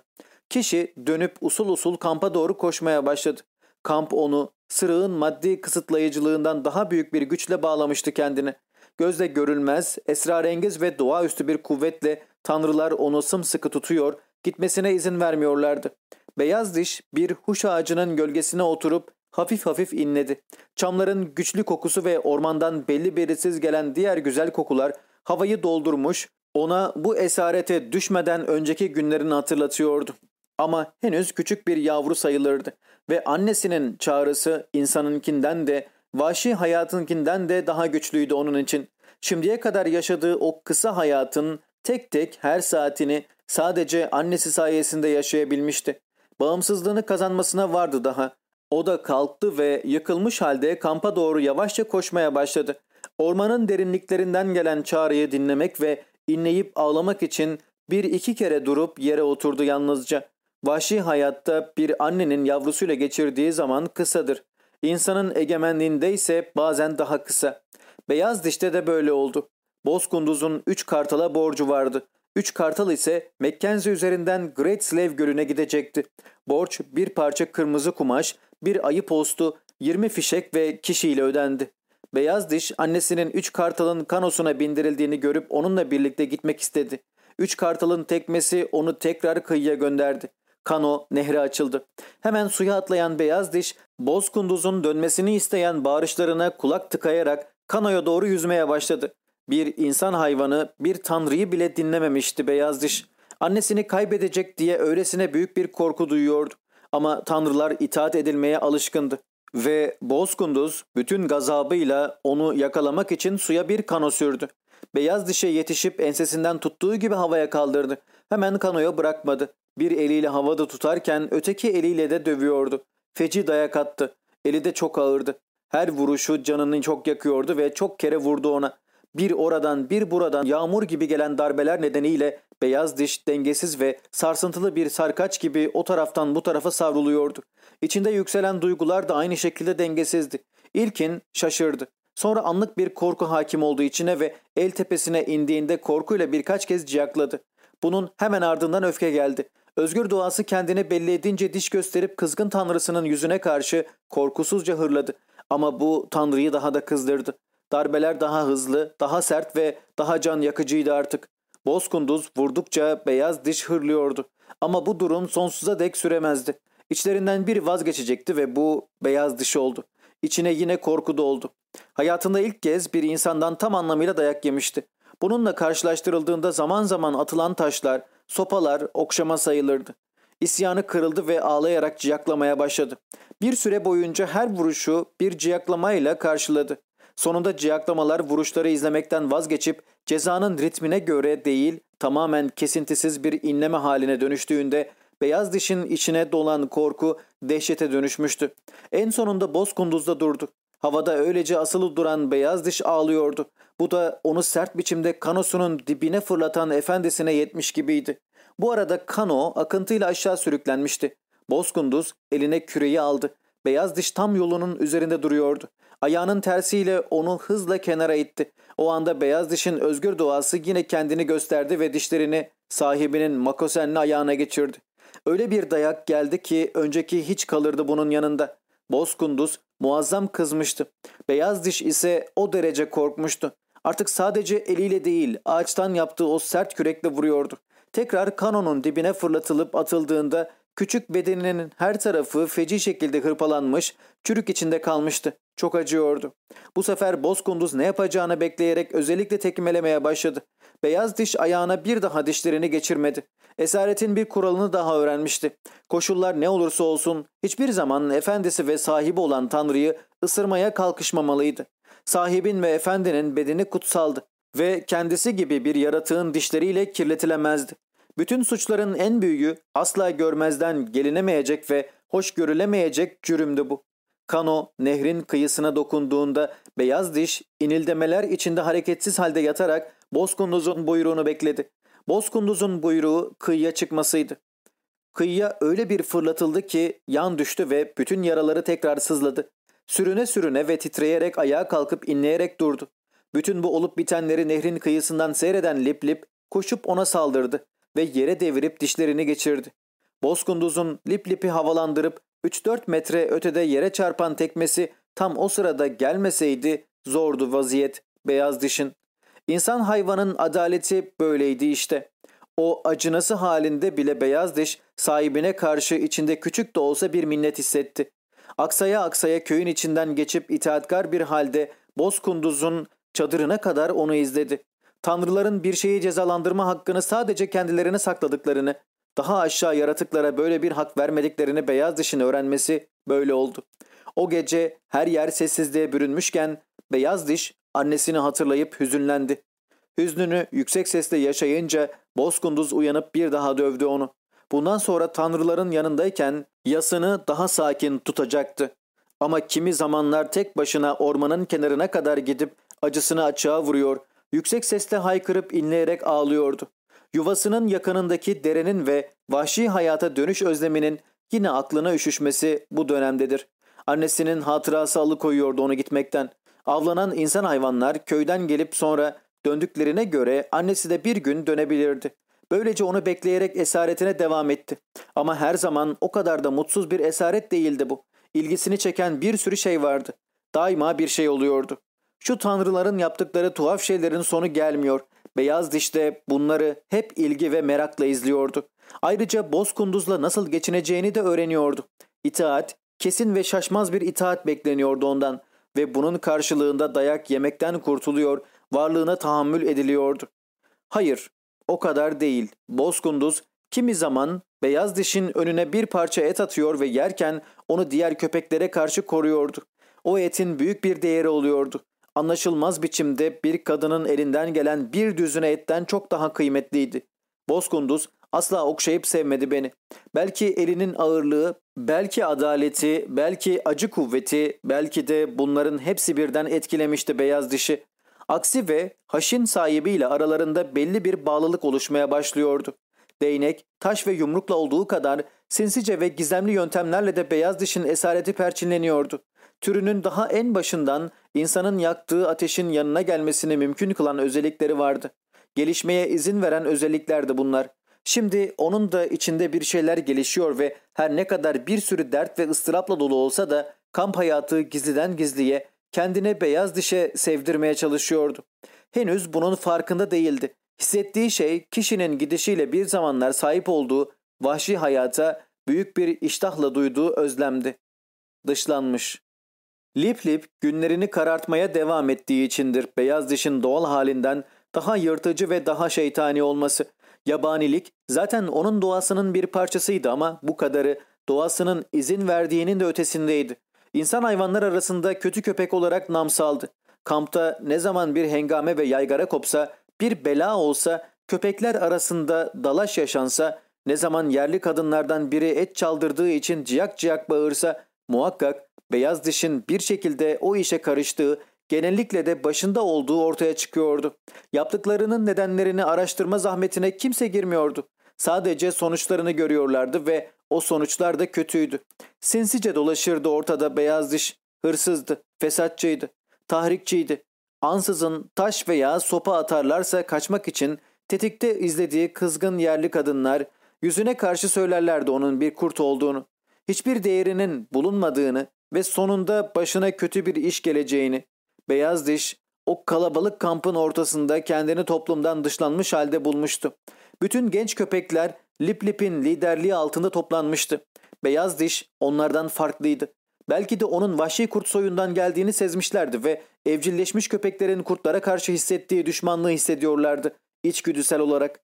Kişi dönüp usul usul kampa doğru koşmaya başladı. Kamp onu sırığın maddi kısıtlayıcılığından daha büyük bir güçle bağlamıştı kendini. Gözle görülmez, esrarengiz ve doğaüstü bir kuvvetle tanrılar onu sımsıkı tutuyor, gitmesine izin vermiyorlardı. Beyaz diş bir huş ağacının gölgesine oturup hafif hafif inledi. Çamların güçlü kokusu ve ormandan belli belirsiz gelen diğer güzel kokular havayı doldurmuş, ona bu esarete düşmeden önceki günlerini hatırlatıyordu. Ama henüz küçük bir yavru sayılırdı ve annesinin çağrısı insanınkinden de vahşi hayatınkinden de daha güçlüydü onun için. Şimdiye kadar yaşadığı o kısa hayatın tek tek her saatini sadece annesi sayesinde yaşayabilmişti. Bağımsızlığını kazanmasına vardı daha. O da kalktı ve yıkılmış halde kampa doğru yavaşça koşmaya başladı. Ormanın derinliklerinden gelen çağrıyı dinlemek ve inleyip ağlamak için bir iki kere durup yere oturdu yalnızca. Vahşi hayatta bir annenin yavrusuyla geçirdiği zaman kısadır. İnsanın egemenliğinde ise bazen daha kısa. Beyaz dişte de böyle oldu. Bozkunduz'un üç kartala borcu vardı. Üç kartal ise Mackenzie üzerinden Great Slave Gölü'ne gidecekti. Borç bir parça kırmızı kumaş, bir ayı postu, 20 fişek ve kişiyle ödendi. Beyaz diş annesinin üç kartalın kanosuna bindirildiğini görüp onunla birlikte gitmek istedi. Üç kartalın tekmesi onu tekrar kıyıya gönderdi. Kano nehre açıldı. Hemen suya atlayan beyaz diş, Bozkunduz'un dönmesini isteyen bağırışlarına kulak tıkayarak kanoya doğru yüzmeye başladı. Bir insan hayvanı bir tanrıyı bile dinlememişti beyaz diş. Annesini kaybedecek diye öylesine büyük bir korku duyuyordu. Ama tanrılar itaat edilmeye alışkındı. Ve Bozkunduz bütün gazabıyla onu yakalamak için suya bir kano sürdü. Beyaz dişe yetişip ensesinden tuttuğu gibi havaya kaldırdı. Hemen kanoya bırakmadı. Bir eliyle havada tutarken öteki eliyle de dövüyordu. Feci dayak attı. Eli de çok ağırdı. Her vuruşu canını çok yakıyordu ve çok kere vurdu ona. Bir oradan bir buradan yağmur gibi gelen darbeler nedeniyle beyaz diş dengesiz ve sarsıntılı bir sarkaç gibi o taraftan bu tarafa savruluyordu. İçinde yükselen duygular da aynı şekilde dengesizdi. İlkin şaşırdı. Sonra anlık bir korku hakim olduğu içine ve el tepesine indiğinde korkuyla birkaç kez ciyakladı. Bunun hemen ardından öfke geldi. Özgür doğası kendini belli edince diş gösterip kızgın tanrısının yüzüne karşı korkusuzca hırladı. Ama bu tanrıyı daha da kızdırdı. Darbeler daha hızlı, daha sert ve daha can yakıcıydı artık. Bozkunduz vurdukça beyaz diş hırlıyordu. Ama bu durum sonsuza dek süremezdi. İçlerinden biri vazgeçecekti ve bu beyaz diş oldu. İçine yine korku doldu. Hayatında ilk kez bir insandan tam anlamıyla dayak yemişti. Bununla karşılaştırıldığında zaman zaman atılan taşlar, sopalar okşama sayılırdı. İsyanı kırıldı ve ağlayarak ciyaklamaya başladı. Bir süre boyunca her vuruşu bir ciyaklamayla karşıladı. Sonunda ciyaklamalar vuruşları izlemekten vazgeçip cezanın ritmine göre değil tamamen kesintisiz bir inleme haline dönüştüğünde beyaz dişin içine dolan korku dehşete dönüşmüştü. En sonunda Bozkunduz'da durdu. Havada öylece asılı duran beyaz diş ağlıyordu. Bu da onu sert biçimde kanosunun dibine fırlatan efendisine yetmiş gibiydi. Bu arada kano akıntıyla aşağı sürüklenmişti. Bozkunduz eline küreyi aldı. Beyaz diş tam yolunun üzerinde duruyordu. Ayağının tersiyle onu hızla kenara itti. O anda beyaz dişin özgür doğası yine kendini gösterdi ve dişlerini sahibinin makosenli ayağına geçirdi. Öyle bir dayak geldi ki önceki hiç kalırdı bunun yanında. Bozkunduz muazzam kızmıştı. Beyaz diş ise o derece korkmuştu. Artık sadece eliyle değil ağaçtan yaptığı o sert kürekle vuruyordu. Tekrar kanonun dibine fırlatılıp atıldığında küçük bedeninin her tarafı feci şekilde hırpalanmış, çürük içinde kalmıştı. Çok acıyordu. Bu sefer Bozkunduz ne yapacağını bekleyerek özellikle tekmelemeye başladı. Beyaz diş ayağına bir daha dişlerini geçirmedi. Esaretin bir kuralını daha öğrenmişti. Koşullar ne olursa olsun hiçbir zaman efendisi ve sahibi olan Tanrı'yı ısırmaya kalkışmamalıydı. Sahibin ve efendinin bedeni kutsaldı ve kendisi gibi bir yaratığın dişleriyle kirletilemezdi. Bütün suçların en büyüğü asla görmezden gelinemeyecek ve hoş görülemeyecek cürümdü bu. Kano nehrin kıyısına dokunduğunda beyaz diş inildemeler içinde hareketsiz halde yatarak Bozkunduz'un buyruğunu bekledi. Bozkunduz'un buyruğu kıyıya çıkmasıydı. Kıyıya öyle bir fırlatıldı ki yan düştü ve bütün yaraları tekrar sızladı. Sürüne sürüne ve titreyerek ayağa kalkıp inleyerek durdu. Bütün bu olup bitenleri nehrin kıyısından seyreden Lip Lip koşup ona saldırdı ve yere devirip dişlerini geçirdi. Bozkunduz'un Lip Lip'i havalandırıp 3-4 metre ötede yere çarpan tekmesi tam o sırada gelmeseydi zordu vaziyet beyaz dişin. İnsan hayvanın adaleti böyleydi işte. O acınası halinde bile beyaz diş sahibine karşı içinde küçük de olsa bir minnet hissetti. Aksaya aksaya köyün içinden geçip itaatkar bir halde Bozkunduz'un çadırına kadar onu izledi. Tanrıların bir şeyi cezalandırma hakkını sadece kendilerine sakladıklarını, daha aşağı yaratıklara böyle bir hak vermediklerini beyaz dişin öğrenmesi böyle oldu. O gece her yer sessizliğe bürünmüşken beyaz diş annesini hatırlayıp hüzünlendi. Hüznünü yüksek sesle yaşayınca Bozkunduz uyanıp bir daha dövdü onu. Bundan sonra tanrıların yanındayken yasını daha sakin tutacaktı. Ama kimi zamanlar tek başına ormanın kenarına kadar gidip acısını açığa vuruyor, yüksek sesle haykırıp inleyerek ağlıyordu. Yuvasının yakınındaki derenin ve vahşi hayata dönüş özleminin yine aklına üşüşmesi bu dönemdedir. Annesinin hatırası alıkoyuyordu onu gitmekten. Avlanan insan hayvanlar köyden gelip sonra döndüklerine göre annesi de bir gün dönebilirdi. Böylece onu bekleyerek esaretine devam etti. Ama her zaman o kadar da mutsuz bir esaret değildi bu. İlgisini çeken bir sürü şey vardı. Daima bir şey oluyordu. Şu tanrıların yaptıkları tuhaf şeylerin sonu gelmiyor. Beyaz dişte bunları hep ilgi ve merakla izliyordu. Ayrıca Bozkunduz'la nasıl geçineceğini de öğreniyordu. İtaat, kesin ve şaşmaz bir itaat bekleniyordu ondan ve bunun karşılığında dayak yemekten kurtuluyor, varlığına tahammül ediliyordu. Hayır, o kadar değil. Bozkunduz kimi zaman beyaz dişin önüne bir parça et atıyor ve yerken onu diğer köpeklere karşı koruyordu. O etin büyük bir değeri oluyordu. Anlaşılmaz biçimde bir kadının elinden gelen bir düzüne etten çok daha kıymetliydi. Bozkunduz asla okşayıp sevmedi beni. Belki elinin ağırlığı, belki adaleti, belki acı kuvveti, belki de bunların hepsi birden etkilemişti beyaz dişi. Aksi ve haşin sahibiyle aralarında belli bir bağlılık oluşmaya başlıyordu. Değnek, taş ve yumrukla olduğu kadar sinsice ve gizemli yöntemlerle de beyaz dişin esareti perçinleniyordu. Türünün daha en başından insanın yaktığı ateşin yanına gelmesini mümkün kılan özellikleri vardı. Gelişmeye izin veren özelliklerdi bunlar. Şimdi onun da içinde bir şeyler gelişiyor ve her ne kadar bir sürü dert ve ıstırapla dolu olsa da kamp hayatı gizliden gizliye kendine beyaz dişe sevdirmeye çalışıyordu. Henüz bunun farkında değildi. Hissettiği şey kişinin gidişiyle bir zamanlar sahip olduğu vahşi hayata büyük bir iştahla duyduğu özlemdi. Dışlanmış. Lip Lip günlerini karartmaya devam ettiği içindir beyaz dişin doğal halinden daha yırtıcı ve daha şeytani olması. Yabanilik zaten onun doğasının bir parçasıydı ama bu kadarı doğasının izin verdiğinin de ötesindeydi. İnsan hayvanlar arasında kötü köpek olarak nam saldı. Kampta ne zaman bir hengame ve yaygara kopsa, bir bela olsa, köpekler arasında dalaş yaşansa, ne zaman yerli kadınlardan biri et çaldırdığı için ciyak ciyak bağırsa, muhakkak beyaz dişin bir şekilde o işe karıştığı, genellikle de başında olduğu ortaya çıkıyordu. Yaptıklarının nedenlerini araştırma zahmetine kimse girmiyordu. Sadece sonuçlarını görüyorlardı ve o sonuçlar da kötüydü. Sinsice dolaşırdı ortada beyaz diş. Hırsızdı, fesatçıydı, tahrikçiydi. Ansızın taş veya sopa atarlarsa kaçmak için tetikte izlediği kızgın yerli kadınlar yüzüne karşı söylerlerdi onun bir kurt olduğunu. Hiçbir değerinin bulunmadığını ve sonunda başına kötü bir iş geleceğini. Beyaz diş o kalabalık kampın ortasında kendini toplumdan dışlanmış halde bulmuştu. Bütün genç köpekler Lip Lip'in liderliği altında toplanmıştı. Beyaz diş onlardan farklıydı. Belki de onun vahşi kurt soyundan geldiğini sezmişlerdi ve evcilleşmiş köpeklerin kurtlara karşı hissettiği düşmanlığı hissediyorlardı içgüdüsel olarak.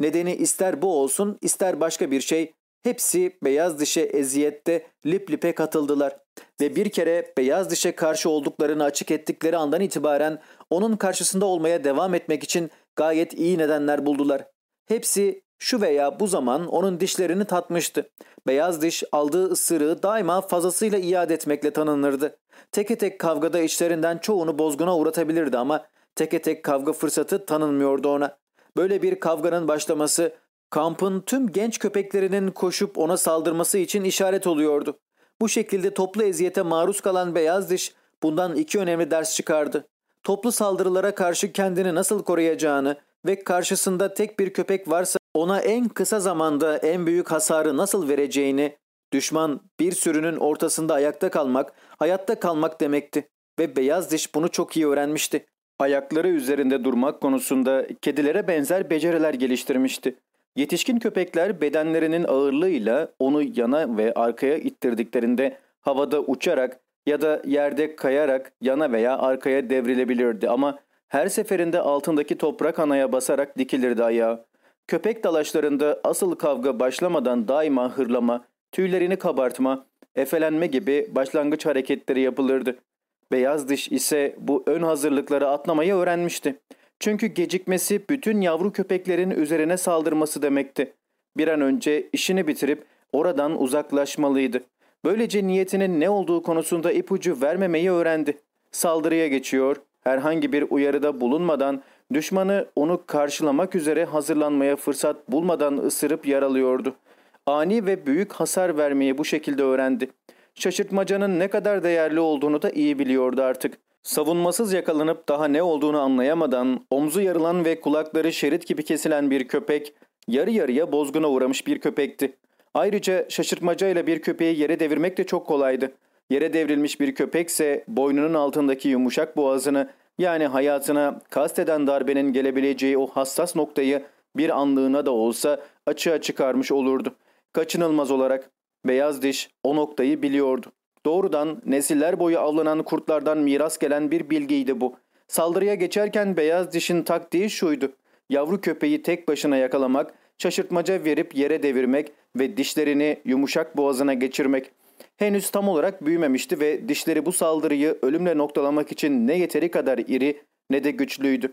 Nedeni ister bu olsun ister başka bir şey hepsi beyaz dişe eziyette lip lipe katıldılar. Ve bir kere beyaz dişe karşı olduklarını açık ettikleri andan itibaren onun karşısında olmaya devam etmek için gayet iyi nedenler buldular. Hepsi şu veya bu zaman onun dişlerini tatmıştı. Beyaz diş aldığı ısırığı daima fazlasıyla iade etmekle tanınırdı. Teke tek kavgada içlerinden çoğunu bozguna uğratabilirdi ama teke tek kavga fırsatı tanınmıyordu ona. Böyle bir kavganın başlaması kampın tüm genç köpeklerinin koşup ona saldırması için işaret oluyordu. Bu şekilde toplu eziyete maruz kalan beyaz diş bundan iki önemli ders çıkardı. Toplu saldırılara karşı kendini nasıl koruyacağını ve karşısında tek bir köpek varsa ona en kısa zamanda en büyük hasarı nasıl vereceğini, düşman bir sürünün ortasında ayakta kalmak, hayatta kalmak demekti ve beyaz diş bunu çok iyi öğrenmişti. Ayakları üzerinde durmak konusunda kedilere benzer beceriler geliştirmişti. Yetişkin köpekler bedenlerinin ağırlığıyla onu yana ve arkaya ittirdiklerinde havada uçarak ya da yerde kayarak yana veya arkaya devrilebilirdi ama her seferinde altındaki toprak anaya basarak dikilirdi ayağı. Köpek dalaşlarında asıl kavga başlamadan daima hırlama, tüylerini kabartma, efelenme gibi başlangıç hareketleri yapılırdı. Beyaz diş ise bu ön hazırlıkları atlamayı öğrenmişti. Çünkü gecikmesi bütün yavru köpeklerin üzerine saldırması demekti. Bir an önce işini bitirip oradan uzaklaşmalıydı. Böylece niyetinin ne olduğu konusunda ipucu vermemeyi öğrendi. Saldırıya geçiyor, herhangi bir uyarıda bulunmadan düşmanı onu karşılamak üzere hazırlanmaya fırsat bulmadan ısırıp yaralıyordu. Ani ve büyük hasar vermeyi bu şekilde öğrendi. Şaşırtmacanın ne kadar değerli olduğunu da iyi biliyordu artık. Savunmasız yakalanıp daha ne olduğunu anlayamadan omzu yarılan ve kulakları şerit gibi kesilen bir köpek yarı yarıya bozguna uğramış bir köpekti. Ayrıca şaşırtmacayla bir köpeği yere devirmek de çok kolaydı. Yere devrilmiş bir köpekse boynunun altındaki yumuşak boğazını yani hayatına kasteden darbenin gelebileceği o hassas noktayı bir anlığına da olsa açığa çıkarmış olurdu. Kaçınılmaz olarak beyaz diş o noktayı biliyordu. Doğrudan nesiller boyu avlanan kurtlardan miras gelen bir bilgiydi bu. Saldırıya geçerken beyaz dişin taktiği şuydu. Yavru köpeği tek başına yakalamak, şaşırtmaca verip yere devirmek ve dişlerini yumuşak boğazına geçirmek. Henüz tam olarak büyümemişti ve dişleri bu saldırıyı ölümle noktalamak için ne yeteri kadar iri ne de güçlüydü.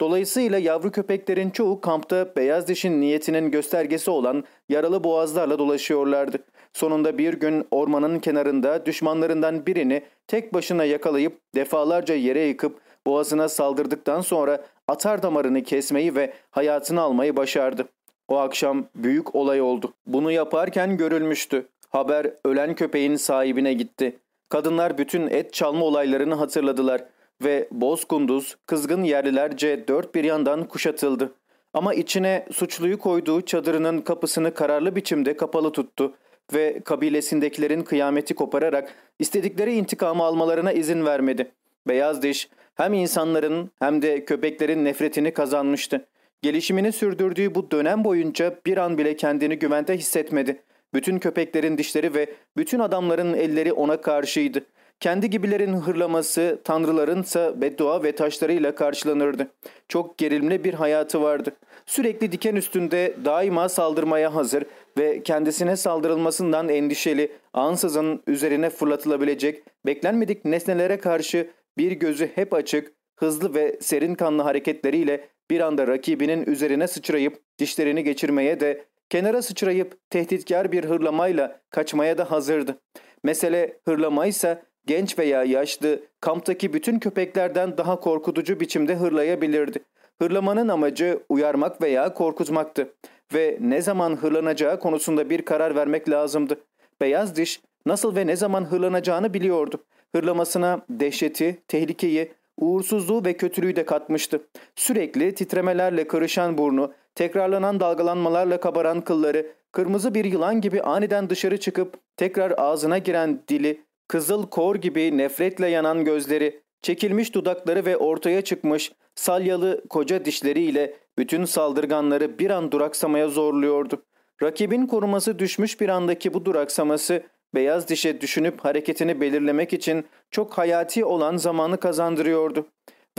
Dolayısıyla yavru köpeklerin çoğu kampta beyaz dişin niyetinin göstergesi olan yaralı boğazlarla dolaşıyorlardı. Sonunda bir gün ormanın kenarında düşmanlarından birini tek başına yakalayıp defalarca yere yıkıp boğazına saldırdıktan sonra atar damarını kesmeyi ve hayatını almayı başardı. O akşam büyük olay oldu. Bunu yaparken görülmüştü. Haber ölen köpeğin sahibine gitti. Kadınlar bütün et çalma olaylarını hatırladılar ve Bozkunduz kızgın yerlilerce dört bir yandan kuşatıldı. Ama içine suçluyu koyduğu çadırının kapısını kararlı biçimde kapalı tuttu ve kabilesindekilerin kıyameti kopararak istedikleri intikamı almalarına izin vermedi. Beyaz diş hem insanların hem de köpeklerin nefretini kazanmıştı. Gelişimini sürdürdüğü bu dönem boyunca bir an bile kendini güvende hissetmedi. Bütün köpeklerin dişleri ve bütün adamların elleri ona karşıydı. Kendi gibilerin hırlaması, tanrılarınsa beddua ve taşlarıyla karşılanırdı. Çok gerilimli bir hayatı vardı. Sürekli diken üstünde daima saldırmaya hazır ve kendisine saldırılmasından endişeli, ansızın üzerine fırlatılabilecek, beklenmedik nesnelere karşı bir gözü hep açık, hızlı ve serin kanlı hareketleriyle bir anda rakibinin üzerine sıçrayıp dişlerini geçirmeye de kenara sıçrayıp tehditkar bir hırlamayla kaçmaya da hazırdı. Mesele hırlamaysa genç veya yaşlı kamptaki bütün köpeklerden daha korkutucu biçimde hırlayabilirdi. Hırlamanın amacı uyarmak veya korkutmaktı ve ne zaman hırlanacağı konusunda bir karar vermek lazımdı. Beyaz diş nasıl ve ne zaman hırlanacağını biliyordu. Hırlamasına dehşeti, tehlikeyi, uğursuzluğu ve kötülüğü de katmıştı. Sürekli titremelerle karışan burnu, tekrarlanan dalgalanmalarla kabaran kılları, kırmızı bir yılan gibi aniden dışarı çıkıp tekrar ağzına giren dili, kızıl kor gibi nefretle yanan gözleri, Çekilmiş dudakları ve ortaya çıkmış salyalı koca dişleriyle bütün saldırganları bir an duraksamaya zorluyordu. Rakibin koruması düşmüş bir andaki bu duraksaması beyaz dişe düşünüp hareketini belirlemek için çok hayati olan zamanı kazandırıyordu.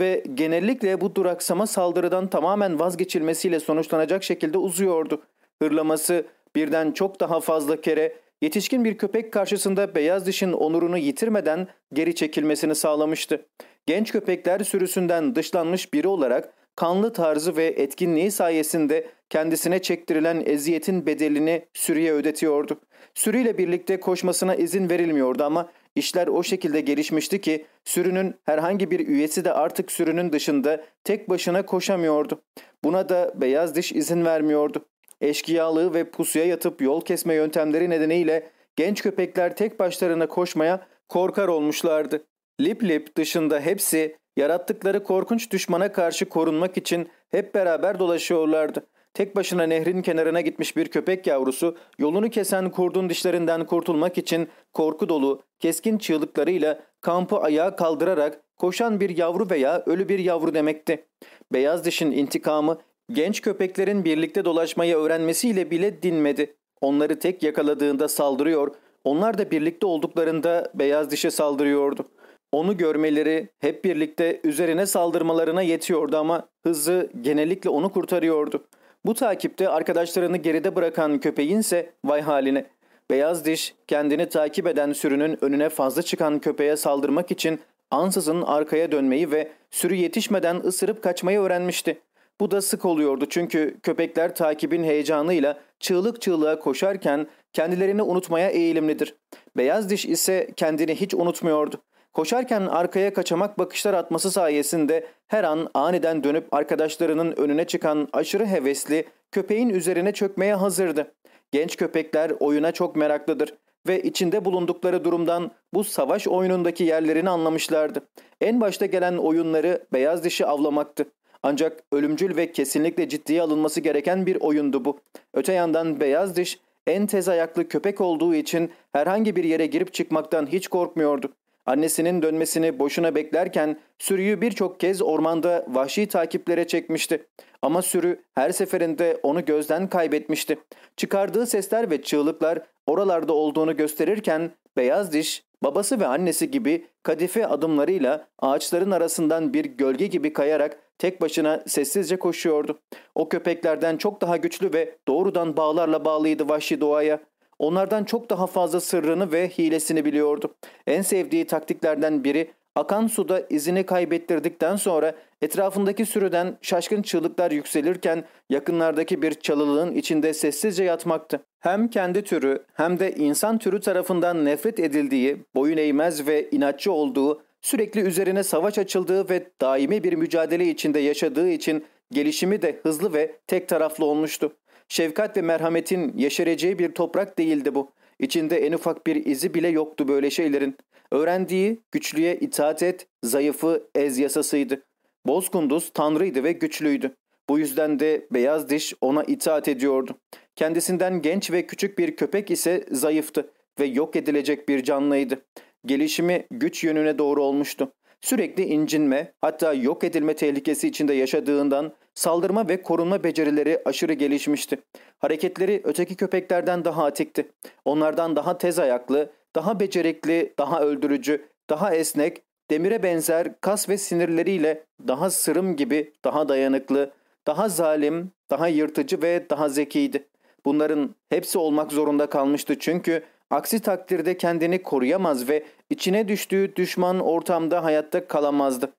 Ve genellikle bu duraksama saldırıdan tamamen vazgeçilmesiyle sonuçlanacak şekilde uzuyordu. Hırlaması birden çok daha fazla kere yetişkin bir köpek karşısında beyaz dişin onurunu yitirmeden geri çekilmesini sağlamıştı. Genç köpekler sürüsünden dışlanmış biri olarak kanlı tarzı ve etkinliği sayesinde kendisine çektirilen eziyetin bedelini sürüye ödetiyordu. Sürüyle birlikte koşmasına izin verilmiyordu ama işler o şekilde gelişmişti ki sürünün herhangi bir üyesi de artık sürünün dışında tek başına koşamıyordu. Buna da beyaz diş izin vermiyordu. Eşkıyalığı ve pusuya yatıp yol kesme yöntemleri nedeniyle genç köpekler tek başlarına koşmaya korkar olmuşlardı. Lip Lip dışında hepsi yarattıkları korkunç düşmana karşı korunmak için hep beraber dolaşıyorlardı. Tek başına nehrin kenarına gitmiş bir köpek yavrusu yolunu kesen kurdun dişlerinden kurtulmak için korku dolu, keskin çığlıklarıyla kampı ayağa kaldırarak koşan bir yavru veya ölü bir yavru demekti. Beyaz dişin intikamı genç köpeklerin birlikte dolaşmayı öğrenmesiyle bile dinmedi. Onları tek yakaladığında saldırıyor, onlar da birlikte olduklarında beyaz dişe saldırıyordu. Onu görmeleri hep birlikte üzerine saldırmalarına yetiyordu ama hızı genellikle onu kurtarıyordu. Bu takipte arkadaşlarını geride bırakan köpeğin ise vay haline. Beyaz diş kendini takip eden sürünün önüne fazla çıkan köpeğe saldırmak için ansızın arkaya dönmeyi ve sürü yetişmeden ısırıp kaçmayı öğrenmişti. Bu da sık oluyordu çünkü köpekler takibin heyecanıyla çığlık çığlığa koşarken kendilerini unutmaya eğilimlidir. Beyaz diş ise kendini hiç unutmuyordu. Koşarken arkaya kaçamak bakışlar atması sayesinde her an aniden dönüp arkadaşlarının önüne çıkan aşırı hevesli köpeğin üzerine çökmeye hazırdı. Genç köpekler oyuna çok meraklıdır ve içinde bulundukları durumdan bu savaş oyunundaki yerlerini anlamışlardı. En başta gelen oyunları beyaz dişi avlamaktı. Ancak ölümcül ve kesinlikle ciddiye alınması gereken bir oyundu bu. Öte yandan beyaz diş en tez ayaklı köpek olduğu için herhangi bir yere girip çıkmaktan hiç korkmuyordu. Annesinin dönmesini boşuna beklerken sürüyü birçok kez ormanda vahşi takiplere çekmişti. Ama sürü her seferinde onu gözden kaybetmişti. Çıkardığı sesler ve çığlıklar oralarda olduğunu gösterirken beyaz diş babası ve annesi gibi kadife adımlarıyla ağaçların arasından bir gölge gibi kayarak tek başına sessizce koşuyordu. O köpeklerden çok daha güçlü ve doğrudan bağlarla bağlıydı vahşi doğaya. Onlardan çok daha fazla sırrını ve hilesini biliyordu. En sevdiği taktiklerden biri akan suda izini kaybettirdikten sonra etrafındaki sürüden şaşkın çığlıklar yükselirken yakınlardaki bir çalılığın içinde sessizce yatmaktı. Hem kendi türü hem de insan türü tarafından nefret edildiği, boyun eğmez ve inatçı olduğu, sürekli üzerine savaş açıldığı ve daimi bir mücadele içinde yaşadığı için gelişimi de hızlı ve tek taraflı olmuştu. Şefkat ve merhametin yeşereceği bir toprak değildi bu. İçinde en ufak bir izi bile yoktu böyle şeylerin. Öğrendiği güçlüye itaat et, zayıfı ez yasasıydı. Bozkunduz tanrıydı ve güçlüydü. Bu yüzden de beyaz diş ona itaat ediyordu. Kendisinden genç ve küçük bir köpek ise zayıftı ve yok edilecek bir canlıydı. Gelişimi güç yönüne doğru olmuştu. Sürekli incinme hatta yok edilme tehlikesi içinde yaşadığından saldırma ve korunma becerileri aşırı gelişmişti. Hareketleri öteki köpeklerden daha atikti. Onlardan daha tez ayaklı, daha becerikli, daha öldürücü, daha esnek, demire benzer kas ve sinirleriyle daha sırım gibi daha dayanıklı, daha zalim, daha yırtıcı ve daha zekiydi. Bunların hepsi olmak zorunda kalmıştı çünkü Aksi takdirde kendini koruyamaz ve içine düştüğü düşman ortamda hayatta kalamazdı.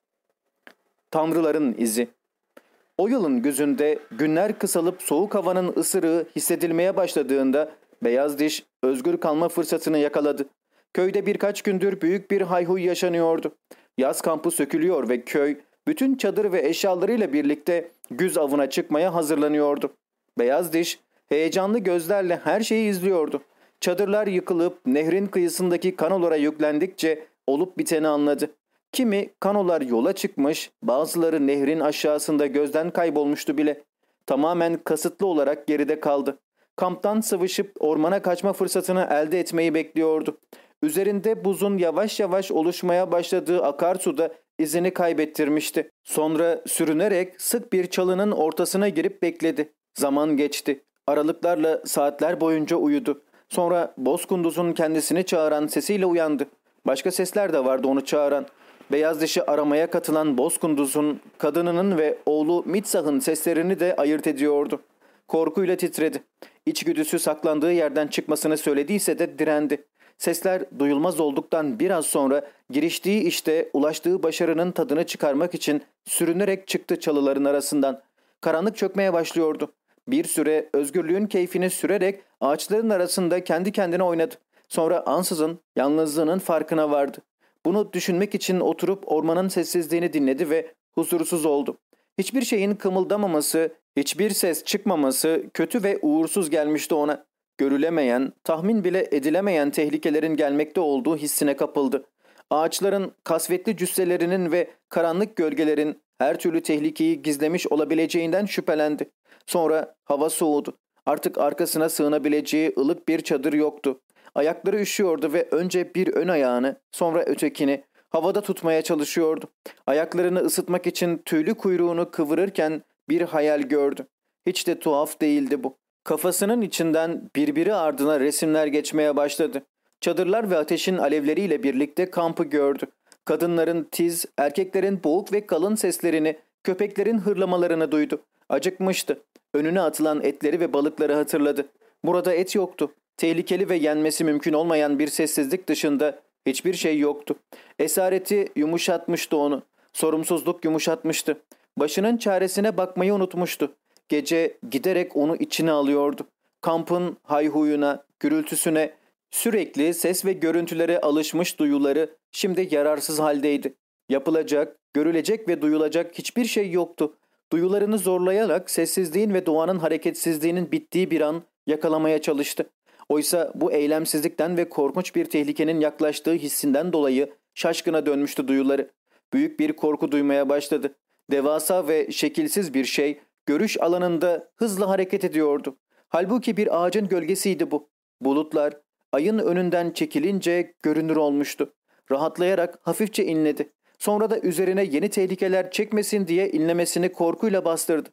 Tanrıların izi O yılın gözünde günler kısalıp soğuk havanın ısırığı hissedilmeye başladığında beyaz diş özgür kalma fırsatını yakaladı. Köyde birkaç gündür büyük bir hayhuy yaşanıyordu. Yaz kampı sökülüyor ve köy bütün çadır ve eşyalarıyla birlikte güz avına çıkmaya hazırlanıyordu. Beyaz diş heyecanlı gözlerle her şeyi izliyordu. Çadırlar yıkılıp nehrin kıyısındaki kanolara yüklendikçe olup biteni anladı. Kimi kanolar yola çıkmış, bazıları nehrin aşağısında gözden kaybolmuştu bile. Tamamen kasıtlı olarak geride kaldı. Kamptan sıvışıp ormana kaçma fırsatını elde etmeyi bekliyordu. Üzerinde buzun yavaş yavaş oluşmaya başladığı akarsuda izini kaybettirmişti. Sonra sürünerek sık bir çalının ortasına girip bekledi. Zaman geçti. Aralıklarla saatler boyunca uyudu. Sonra Bozkunduz'un kendisini çağıran sesiyle uyandı. Başka sesler de vardı onu çağıran. Beyaz dişi aramaya katılan Bozkunduz'un kadınının ve oğlu Mitsah'ın seslerini de ayırt ediyordu. Korkuyla titredi. İçgüdüsü saklandığı yerden çıkmasını söylediyse de direndi. Sesler duyulmaz olduktan biraz sonra giriştiği işte ulaştığı başarının tadını çıkarmak için sürünerek çıktı çalıların arasından. Karanlık çökmeye başlıyordu. Bir süre özgürlüğün keyfini sürerek ağaçların arasında kendi kendine oynadı. Sonra ansızın yalnızlığının farkına vardı. Bunu düşünmek için oturup ormanın sessizliğini dinledi ve huzursuz oldu. Hiçbir şeyin kımıldamaması, hiçbir ses çıkmaması kötü ve uğursuz gelmişti ona. Görülemeyen, tahmin bile edilemeyen tehlikelerin gelmekte olduğu hissine kapıldı. Ağaçların kasvetli cüsselerinin ve karanlık gölgelerin her türlü tehlikeyi gizlemiş olabileceğinden şüphelendi. Sonra hava soğudu. Artık arkasına sığınabileceği ılık bir çadır yoktu. Ayakları üşüyordu ve önce bir ön ayağını, sonra ötekini havada tutmaya çalışıyordu. Ayaklarını ısıtmak için tüylü kuyruğunu kıvırırken bir hayal gördü. Hiç de tuhaf değildi bu. Kafasının içinden birbiri ardına resimler geçmeye başladı. Çadırlar ve ateşin alevleriyle birlikte kampı gördü. Kadınların tiz, erkeklerin boğuk ve kalın seslerini, köpeklerin hırlamalarını duydu. Acıkmıştı. Önüne atılan etleri ve balıkları hatırladı. Burada et yoktu. Tehlikeli ve yenmesi mümkün olmayan bir sessizlik dışında hiçbir şey yoktu. Esareti yumuşatmıştı onu. Sorumsuzluk yumuşatmıştı. Başının çaresine bakmayı unutmuştu. Gece giderek onu içine alıyordu. Kampın hayhuyuna, gürültüsüne, sürekli ses ve görüntülere alışmış duyuları şimdi yararsız haldeydi. Yapılacak, görülecek ve duyulacak hiçbir şey yoktu. Duyularını zorlayarak sessizliğin ve doğanın hareketsizliğinin bittiği bir an yakalamaya çalıştı. Oysa bu eylemsizlikten ve korkunç bir tehlikenin yaklaştığı hissinden dolayı şaşkına dönmüştü duyuları. Büyük bir korku duymaya başladı. Devasa ve şekilsiz bir şey görüş alanında hızla hareket ediyordu. Halbuki bir ağacın gölgesiydi bu. Bulutlar ayın önünden çekilince görünür olmuştu. Rahatlayarak hafifçe inledi. Sonra da üzerine yeni tehlikeler çekmesin diye inlemesini korkuyla bastırdı.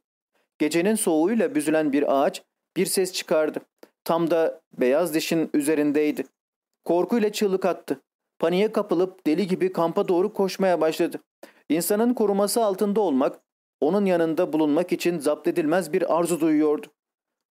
Gecenin soğuğuyla büzülen bir ağaç bir ses çıkardı. Tam da beyaz dişin üzerindeydi. Korkuyla çığlık attı. Paniğe kapılıp deli gibi kampa doğru koşmaya başladı. İnsanın koruması altında olmak, onun yanında bulunmak için zapt edilmez bir arzu duyuyordu.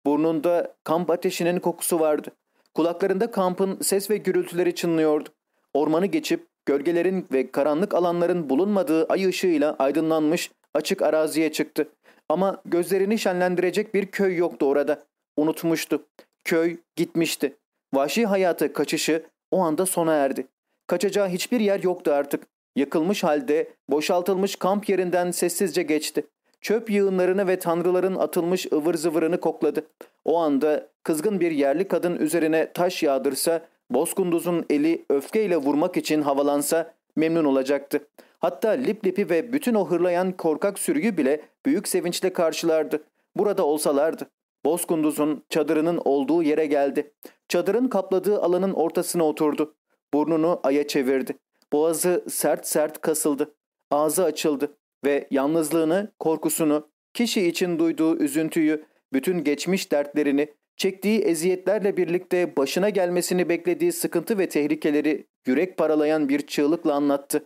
Burnunda kamp ateşinin kokusu vardı. Kulaklarında kampın ses ve gürültüleri çınlıyordu. Ormanı geçip gölgelerin ve karanlık alanların bulunmadığı ay ışığıyla aydınlanmış açık araziye çıktı. Ama gözlerini şenlendirecek bir köy yoktu orada. Unutmuştu. Köy gitmişti. Vahşi hayatı kaçışı o anda sona erdi. Kaçacağı hiçbir yer yoktu artık. Yıkılmış halde boşaltılmış kamp yerinden sessizce geçti. Çöp yığınlarını ve tanrıların atılmış ıvır zıvırını kokladı. O anda kızgın bir yerli kadın üzerine taş yağdırsa, Bozkunduz'un eli öfkeyle vurmak için havalansa memnun olacaktı. Hatta Liplip'i ve bütün o hırlayan korkak sürüyü bile büyük sevinçle karşılardı. Burada olsalardı. Bozkunduz'un çadırının olduğu yere geldi. Çadırın kapladığı alanın ortasına oturdu. Burnunu aya çevirdi. Boğazı sert sert kasıldı. Ağzı açıldı ve yalnızlığını, korkusunu, kişi için duyduğu üzüntüyü, bütün geçmiş dertlerini, çektiği eziyetlerle birlikte başına gelmesini beklediği sıkıntı ve tehlikeleri yürek paralayan bir çığlıkla anlattı.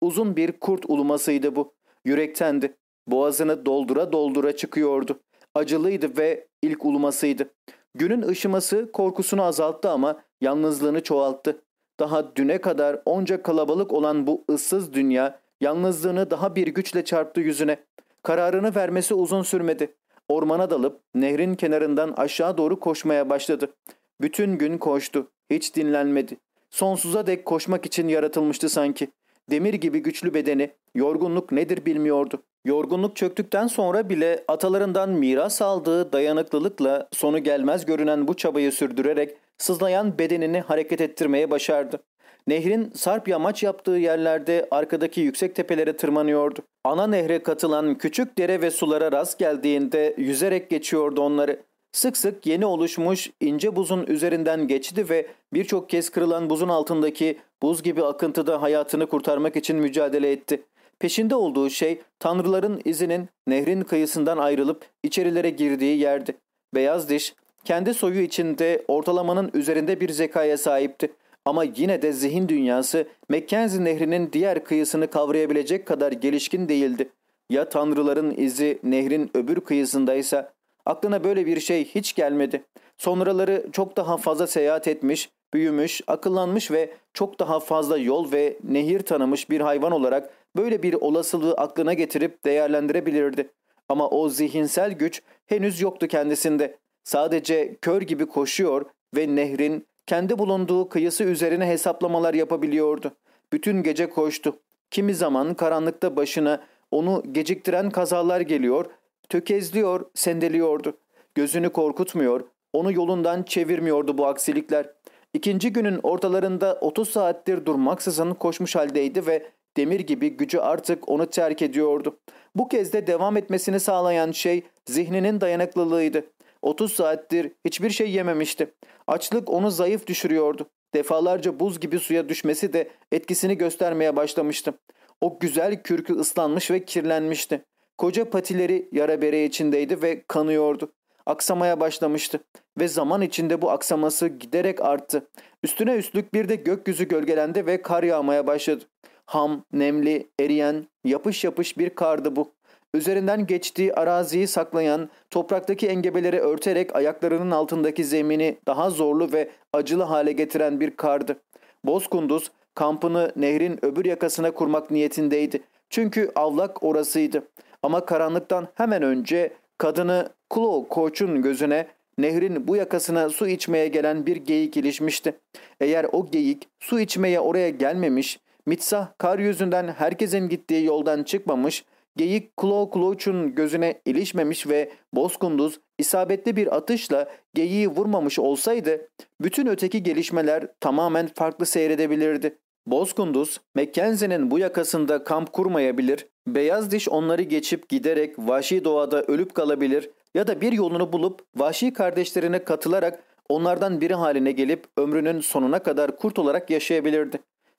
Uzun bir kurt ulumasıydı bu. Yürektendi. Boğazını doldura doldura çıkıyordu. Acılıydı ve ilk ulumasıydı. Günün ışıması korkusunu azalttı ama yalnızlığını çoğalttı. Daha düne kadar onca kalabalık olan bu ıssız dünya yalnızlığını daha bir güçle çarptı yüzüne. Kararını vermesi uzun sürmedi. Ormana dalıp nehrin kenarından aşağı doğru koşmaya başladı. Bütün gün koştu. Hiç dinlenmedi. Sonsuza dek koşmak için yaratılmıştı sanki. Demir gibi güçlü bedeni, yorgunluk nedir bilmiyordu. Yorgunluk çöktükten sonra bile atalarından miras aldığı dayanıklılıkla sonu gelmez görünen bu çabayı sürdürerek sızlayan bedenini hareket ettirmeye başardı. Nehrin sarp yamaç yaptığı yerlerde arkadaki yüksek tepelere tırmanıyordu. Ana nehre katılan küçük dere ve sulara rast geldiğinde yüzerek geçiyordu onları. Sık sık yeni oluşmuş ince buzun üzerinden geçti ve birçok kez kırılan buzun altındaki buz gibi akıntıda hayatını kurtarmak için mücadele etti. Peşinde olduğu şey tanrıların izinin nehrin kıyısından ayrılıp içerilere girdiği yerdi. Beyaz diş kendi soyu içinde ortalamanın üzerinde bir zekaya sahipti. Ama yine de zihin dünyası Mackenzie nehrinin diğer kıyısını kavrayabilecek kadar gelişkin değildi. Ya tanrıların izi nehrin öbür kıyısındaysa aklına böyle bir şey hiç gelmedi. Sonraları çok daha fazla seyahat etmiş, büyümüş, akıllanmış ve çok daha fazla yol ve nehir tanımış bir hayvan olarak böyle bir olasılığı aklına getirip değerlendirebilirdi. Ama o zihinsel güç henüz yoktu kendisinde. Sadece kör gibi koşuyor ve nehrin kendi bulunduğu kıyısı üzerine hesaplamalar yapabiliyordu. Bütün gece koştu. Kimi zaman karanlıkta başına onu geciktiren kazalar geliyor, tökezliyor, sendeliyordu. Gözünü korkutmuyor, onu yolundan çevirmiyordu bu aksilikler. İkinci günün ortalarında 30 saattir durmaksızın koşmuş haldeydi ve demir gibi gücü artık onu terk ediyordu. Bu kez de devam etmesini sağlayan şey zihninin dayanıklılığıydı. 30 saattir hiçbir şey yememişti. Açlık onu zayıf düşürüyordu. Defalarca buz gibi suya düşmesi de etkisini göstermeye başlamıştı. O güzel kürkü ıslanmış ve kirlenmişti. Koca patileri yara bere içindeydi ve kanıyordu. Aksamaya başlamıştı ve zaman içinde bu aksaması giderek arttı. Üstüne üstlük bir de gökyüzü gölgelendi ve kar yağmaya başladı. Ham, nemli, eriyen, yapış yapış bir kardı bu. Üzerinden geçtiği araziyi saklayan, topraktaki engebeleri örterek ayaklarının altındaki zemini daha zorlu ve acılı hale getiren bir kardı. Bozkunduz kampını nehrin öbür yakasına kurmak niyetindeydi. Çünkü avlak orasıydı. Ama karanlıktan hemen önce kadını Klo Koç'un gözüne nehrin bu yakasına su içmeye gelen bir geyik ilişmişti. Eğer o geyik su içmeye oraya gelmemiş, Mitsah kar yüzünden herkesin gittiği yoldan çıkmamış, Geyik Klo Kloç'un gözüne ilişmemiş ve Bozkunduz isabetli bir atışla geyiği vurmamış olsaydı bütün öteki gelişmeler tamamen farklı seyredebilirdi. Bozkunduz, Mackenzie'nin bu yakasında kamp kurmayabilir, beyaz diş onları geçip giderek vahşi doğada ölüp kalabilir ya da bir yolunu bulup vahşi kardeşlerine katılarak onlardan biri haline gelip ömrünün sonuna kadar kurt olarak yaşayabilirdi.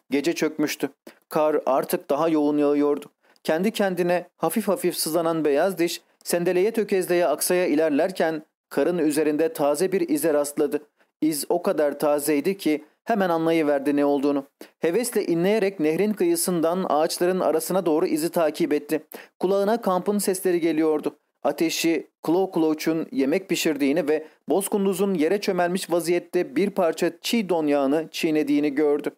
Gece çökmüştü. Kar artık daha yoğun yağıyordu. Kendi kendine hafif hafif sızlanan beyaz diş sendeleye tökezleye aksaya ilerlerken karın üzerinde taze bir ize rastladı. İz o kadar tazeydi ki hemen anlayıverdi ne olduğunu. Hevesle inleyerek nehrin kıyısından ağaçların arasına doğru izi takip etti. Kulağına kampın sesleri geliyordu. Ateşi Klo Kloç'un yemek pişirdiğini ve Bozkunduz'un yere çömelmiş vaziyette bir parça çiğ don yağını çiğnediğini gördü.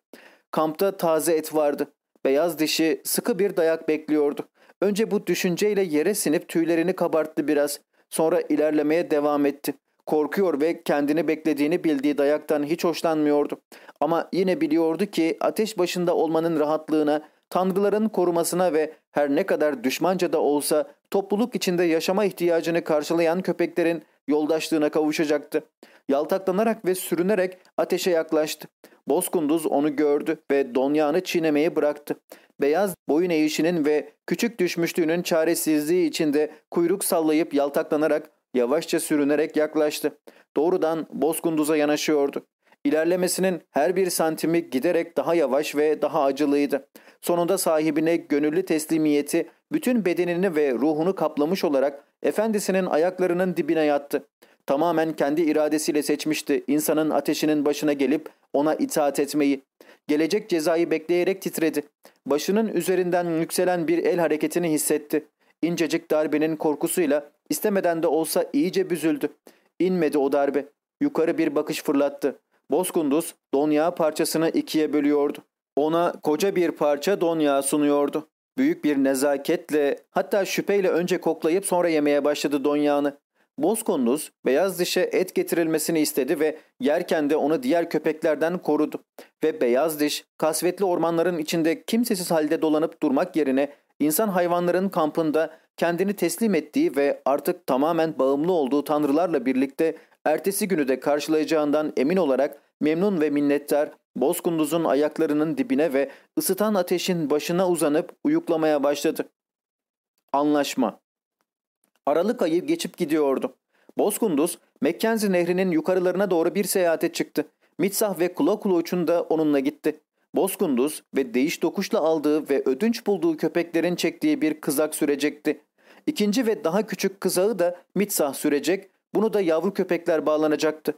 Kampta taze et vardı. Beyaz dişi sıkı bir dayak bekliyordu. Önce bu düşünceyle yere sinip tüylerini kabarttı biraz. Sonra ilerlemeye devam etti. Korkuyor ve kendini beklediğini bildiği dayaktan hiç hoşlanmıyordu. Ama yine biliyordu ki ateş başında olmanın rahatlığına, tanrıların korumasına ve her ne kadar düşmanca da olsa topluluk içinde yaşama ihtiyacını karşılayan köpeklerin yoldaşlığına kavuşacaktı. Yaltaklanarak ve sürünerek ateşe yaklaştı. Bozkunduz onu gördü ve donyağını çiğnemeyi bıraktı. Beyaz boyun eğişinin ve küçük düşmüşlüğünün çaresizliği içinde kuyruk sallayıp yaltaklanarak yavaşça sürünerek yaklaştı. Doğrudan Bozkunduz'a yanaşıyordu. İlerlemesinin her bir santimi giderek daha yavaş ve daha acılıydı. Sonunda sahibine gönüllü teslimiyeti bütün bedenini ve ruhunu kaplamış olarak efendisinin ayaklarının dibine yattı. Tamamen kendi iradesiyle seçmişti insanın ateşinin başına gelip ona itaat etmeyi. Gelecek cezayı bekleyerek titredi. Başının üzerinden yükselen bir el hareketini hissetti. İncecik darbenin korkusuyla istemeden de olsa iyice büzüldü. İnmedi o darbe. Yukarı bir bakış fırlattı. Bozkunduz don parçasını ikiye bölüyordu. Ona koca bir parça don sunuyordu. Büyük bir nezaketle hatta şüpheyle önce koklayıp sonra yemeye başladı don Bozkonduz beyaz dişe et getirilmesini istedi ve yerken de onu diğer köpeklerden korudu. Ve beyaz diş kasvetli ormanların içinde kimsesiz halde dolanıp durmak yerine insan hayvanların kampında kendini teslim ettiği ve artık tamamen bağımlı olduğu tanrılarla birlikte ertesi günü de karşılayacağından emin olarak memnun ve minnettar Bozkunduz'un ayaklarının dibine ve ısıtan ateşin başına uzanıp uyuklamaya başladı. Anlaşma Aralık ayı geçip gidiyordu. Bozkunduz, Mackenzie nehrinin yukarılarına doğru bir seyahate çıktı. Mitsah ve Kulakuluç'un da onunla gitti. Bozkunduz ve değiş dokuşla aldığı ve ödünç bulduğu köpeklerin çektiği bir kızak sürecekti. İkinci ve daha küçük kızağı da Mitsah sürecek, bunu da yavru köpekler bağlanacaktı.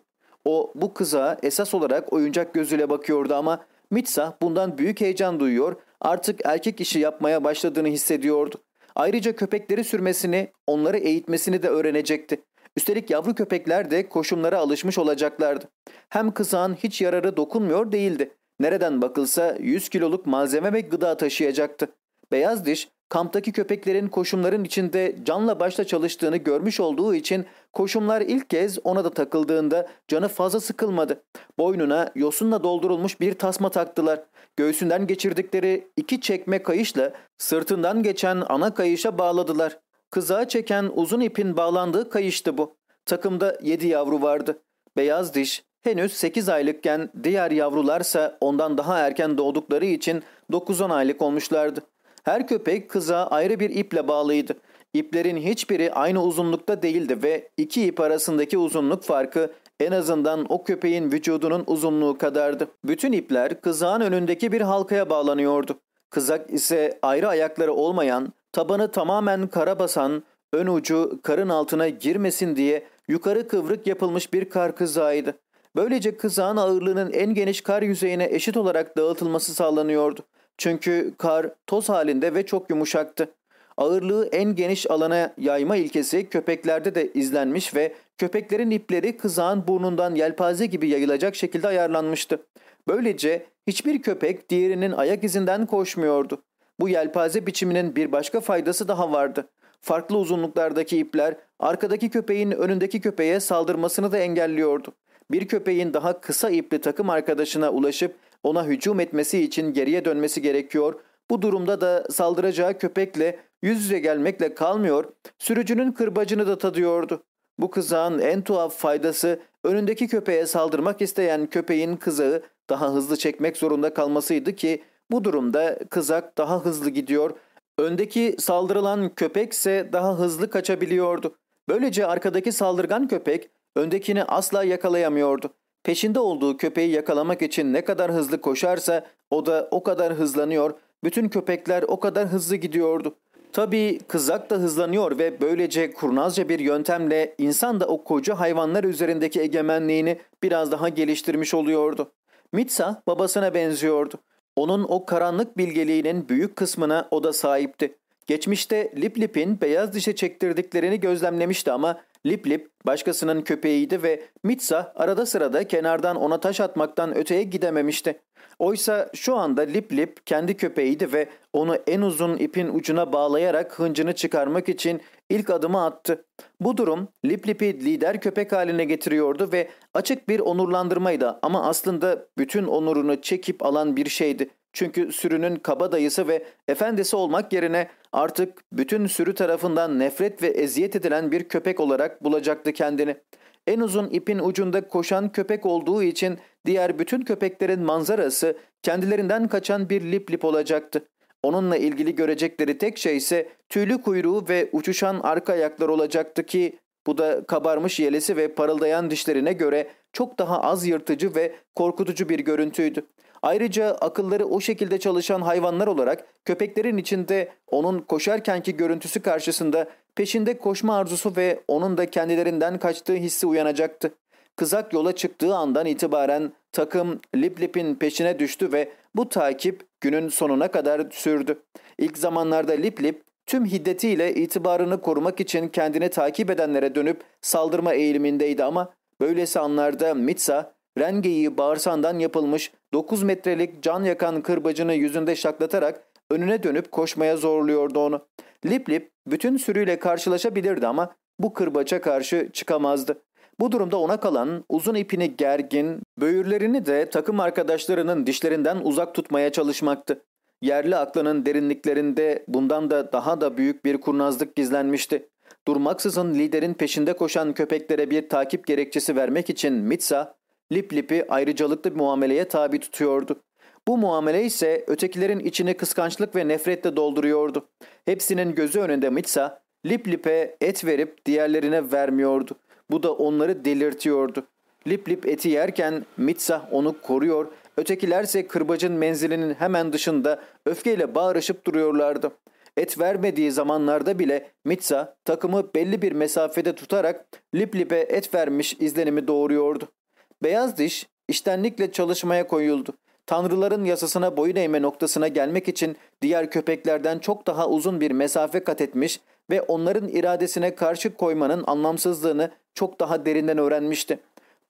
O bu kızağa esas olarak oyuncak gözüyle bakıyordu ama Mitsah bundan büyük heyecan duyuyor, artık erkek işi yapmaya başladığını hissediyordu. Ayrıca köpekleri sürmesini, onları eğitmesini de öğrenecekti. Üstelik yavru köpekler de koşumlara alışmış olacaklardı. Hem kızağın hiç yararı dokunmuyor değildi. Nereden bakılsa 100 kiloluk malzeme ve gıda taşıyacaktı. Beyaz diş kamptaki köpeklerin koşumların içinde canla başla çalıştığını görmüş olduğu için koşumlar ilk kez ona da takıldığında canı fazla sıkılmadı. Boynuna yosunla doldurulmuş bir tasma taktılar. Göğsünden geçirdikleri iki çekme kayışla sırtından geçen ana kayışa bağladılar. Kızağa çeken uzun ipin bağlandığı kayıştı bu. Takımda yedi yavru vardı. Beyaz diş henüz 8 aylıkken diğer yavrularsa ondan daha erken doğdukları için 9-10 aylık olmuşlardı. Her köpek kıza ayrı bir iple bağlıydı. İplerin hiçbiri aynı uzunlukta değildi ve iki ip arasındaki uzunluk farkı en azından o köpeğin vücudunun uzunluğu kadardı. Bütün ipler kızağın önündeki bir halkaya bağlanıyordu. Kızak ise ayrı ayakları olmayan, tabanı tamamen kara basan, ön ucu karın altına girmesin diye yukarı kıvrık yapılmış bir kar kızağıydı. Böylece kızağın ağırlığının en geniş kar yüzeyine eşit olarak dağıtılması sağlanıyordu. Çünkü kar toz halinde ve çok yumuşaktı. Ağırlığı en geniş alana yayma ilkesi köpeklerde de izlenmiş ve köpeklerin ipleri kızağın burnundan yelpaze gibi yayılacak şekilde ayarlanmıştı. Böylece hiçbir köpek diğerinin ayak izinden koşmuyordu. Bu yelpaze biçiminin bir başka faydası daha vardı. Farklı uzunluklardaki ipler arkadaki köpeğin önündeki köpeğe saldırmasını da engelliyordu. Bir köpeğin daha kısa ipli takım arkadaşına ulaşıp ona hücum etmesi için geriye dönmesi gerekiyor. Bu durumda da saldıracağı köpekle yüz yüze gelmekle kalmıyor, sürücünün kırbacını da tadıyordu. Bu kızağın en tuhaf faydası önündeki köpeğe saldırmak isteyen köpeğin kızağı daha hızlı çekmek zorunda kalmasıydı ki bu durumda kızak daha hızlı gidiyor, öndeki saldırılan köpek ise daha hızlı kaçabiliyordu. Böylece arkadaki saldırgan köpek öndekini asla yakalayamıyordu. Peşinde olduğu köpeği yakalamak için ne kadar hızlı koşarsa o da o kadar hızlanıyor, bütün köpekler o kadar hızlı gidiyordu. Tabii kızak da hızlanıyor ve böylece kurnazca bir yöntemle insan da o koca hayvanlar üzerindeki egemenliğini biraz daha geliştirmiş oluyordu. Mitsa babasına benziyordu. Onun o karanlık bilgeliğinin büyük kısmına o da sahipti. Geçmişte Lip Lip'in beyaz dişe çektirdiklerini gözlemlemişti ama Lip Lip başkasının köpeğiydi ve Mitsa arada sırada kenardan ona taş atmaktan öteye gidememişti. Oysa şu anda Lip Lip kendi köpeğiydi ve onu en uzun ipin ucuna bağlayarak hıncını çıkarmak için ilk adımı attı. Bu durum Lip Lip'i lider köpek haline getiriyordu ve açık bir onurlandırmaydı ama aslında bütün onurunu çekip alan bir şeydi. Çünkü sürünün kabadayısı ve efendisi olmak yerine artık bütün sürü tarafından nefret ve eziyet edilen bir köpek olarak bulacaktı kendini. En uzun ipin ucunda koşan köpek olduğu için diğer bütün köpeklerin manzarası kendilerinden kaçan bir lip lip olacaktı. Onunla ilgili görecekleri tek şey ise tüylü kuyruğu ve uçuşan arka ayaklar olacaktı ki bu da kabarmış yelesi ve parıldayan dişlerine göre çok daha az yırtıcı ve korkutucu bir görüntüydü. Ayrıca akılları o şekilde çalışan hayvanlar olarak köpeklerin içinde onun koşarkenki görüntüsü karşısında peşinde koşma arzusu ve onun da kendilerinden kaçtığı hissi uyanacaktı. Kızak yola çıktığı andan itibaren takım Lip Lip'in peşine düştü ve bu takip günün sonuna kadar sürdü. İlk zamanlarda Lip Lip tüm hiddetiyle itibarını korumak için kendini takip edenlere dönüp saldırma eğilimindeydi ama böylesi anlarda Mitsa rengeyi bağırsağından yapılmış 9 metrelik can yakan kırbacını yüzünde şaklatarak önüne dönüp koşmaya zorluyordu onu. Lip Lip bütün sürüyle karşılaşabilirdi ama bu kırbaça karşı çıkamazdı. Bu durumda ona kalan uzun ipini gergin, böğürlerini de takım arkadaşlarının dişlerinden uzak tutmaya çalışmaktı. Yerli aklının derinliklerinde bundan da daha da büyük bir kurnazlık gizlenmişti. Durmaksızın liderin peşinde koşan köpeklere bir takip gerekçesi vermek için Mitsa, Lip Lip'i ayrıcalıklı bir muameleye tabi tutuyordu. Bu muamele ise ötekilerin içini kıskançlık ve nefretle dolduruyordu. Hepsinin gözü önünde Mitsa, Lip Lip'e et verip diğerlerine vermiyordu. Bu da onları delirtiyordu. Lip lip eti yerken Mitsah onu koruyor, ötekilerse kırbacın menzilinin hemen dışında öfkeyle bağırışıp duruyorlardı. Et vermediği zamanlarda bile Mitsa takımı belli bir mesafede tutarak Lip Lip'e et vermiş izlenimi doğuruyordu. Beyaz diş iştenlikle çalışmaya koyuldu. Tanrıların yasasına boyun eğme noktasına gelmek için diğer köpeklerden çok daha uzun bir mesafe kat etmiş ve onların iradesine karşı koymanın anlamsızlığını çok daha derinden öğrenmişti.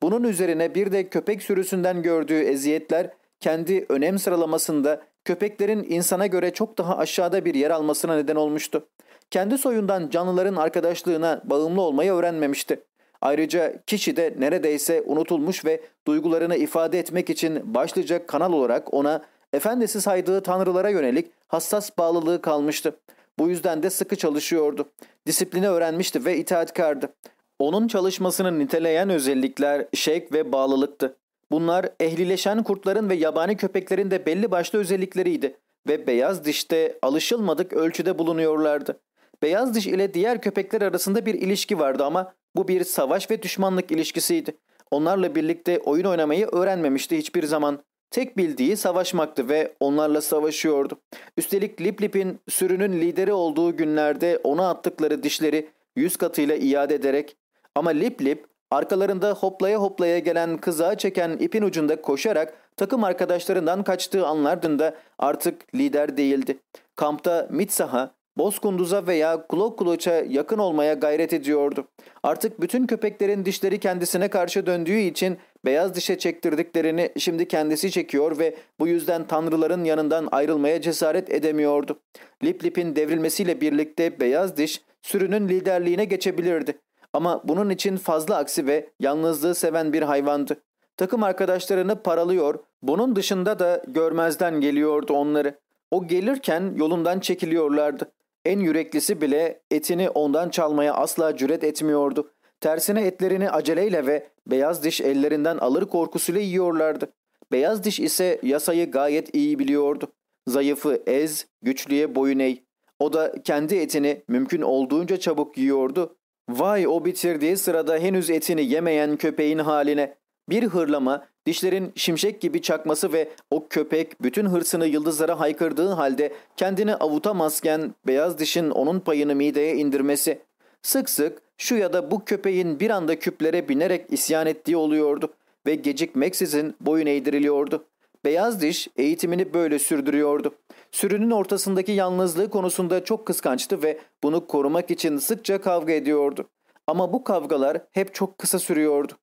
Bunun üzerine bir de köpek sürüsünden gördüğü eziyetler kendi önem sıralamasında köpeklerin insana göre çok daha aşağıda bir yer almasına neden olmuştu. Kendi soyundan canlıların arkadaşlığına bağımlı olmayı öğrenmemişti. Ayrıca kişi de neredeyse unutulmuş ve duygularını ifade etmek için başlıca kanal olarak ona efendisi saydığı tanrılara yönelik hassas bağlılığı kalmıştı. Bu yüzden de sıkı çalışıyordu. Disiplini öğrenmişti ve itaatkardı. Onun çalışmasını niteleyen özellikler şek ve bağlılıktı. Bunlar ehlileşen kurtların ve yabani köpeklerin de belli başlı özellikleriydi ve beyaz dişte alışılmadık ölçüde bulunuyorlardı. Beyaz diş ile diğer köpekler arasında bir ilişki vardı ama bu bir savaş ve düşmanlık ilişkisiydi. Onlarla birlikte oyun oynamayı öğrenmemişti hiçbir zaman. Tek bildiği savaşmaktı ve onlarla savaşıyordu. Üstelik Lip Lip'in sürünün lideri olduğu günlerde ona attıkları dişleri yüz katıyla iade ederek ama Lip Lip arkalarında hoplaya hoplaya gelen kızağı çeken ipin ucunda koşarak takım arkadaşlarından kaçtığı anlardında artık lider değildi. Kampta Mitsah'a Bozkunduz'a veya Kulok Kuluç'a yakın olmaya gayret ediyordu. Artık bütün köpeklerin dişleri kendisine karşı döndüğü için beyaz dişe çektirdiklerini şimdi kendisi çekiyor ve bu yüzden tanrıların yanından ayrılmaya cesaret edemiyordu. Lip Lip'in devrilmesiyle birlikte beyaz diş sürünün liderliğine geçebilirdi. Ama bunun için fazla aksi ve yalnızlığı seven bir hayvandı. Takım arkadaşlarını paralıyor, bunun dışında da görmezden geliyordu onları. O gelirken yolundan çekiliyorlardı. En yüreklisi bile etini ondan çalmaya asla cüret etmiyordu. Tersine etlerini aceleyle ve beyaz diş ellerinden alır korkusuyla yiyorlardı. Beyaz diş ise yasayı gayet iyi biliyordu. Zayıfı ez, güçlüye boyun eğ. O da kendi etini mümkün olduğunca çabuk yiyordu. Vay o bitirdiği sırada henüz etini yemeyen köpeğin haline. Bir hırlama, dişlerin şimşek gibi çakması ve o köpek bütün hırsını yıldızlara haykırdığı halde kendini avutamazken beyaz dişin onun payını mideye indirmesi. Sık sık şu ya da bu köpeğin bir anda küplere binerek isyan ettiği oluyordu ve gecikmeksizin boyun eğdiriliyordu. Beyaz diş eğitimini böyle sürdürüyordu. Sürünün ortasındaki yalnızlığı konusunda çok kıskançtı ve bunu korumak için sıkça kavga ediyordu. Ama bu kavgalar hep çok kısa sürüyordu.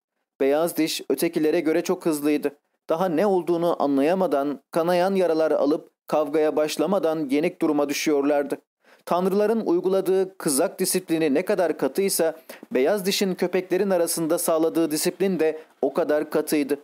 Beyaz diş ötekilere göre çok hızlıydı. Daha ne olduğunu anlayamadan, kanayan yaralar alıp kavgaya başlamadan yenik duruma düşüyorlardı. Tanrıların uyguladığı kızak disiplini ne kadar katıysa beyaz dişin köpeklerin arasında sağladığı disiplin de o kadar katıydı.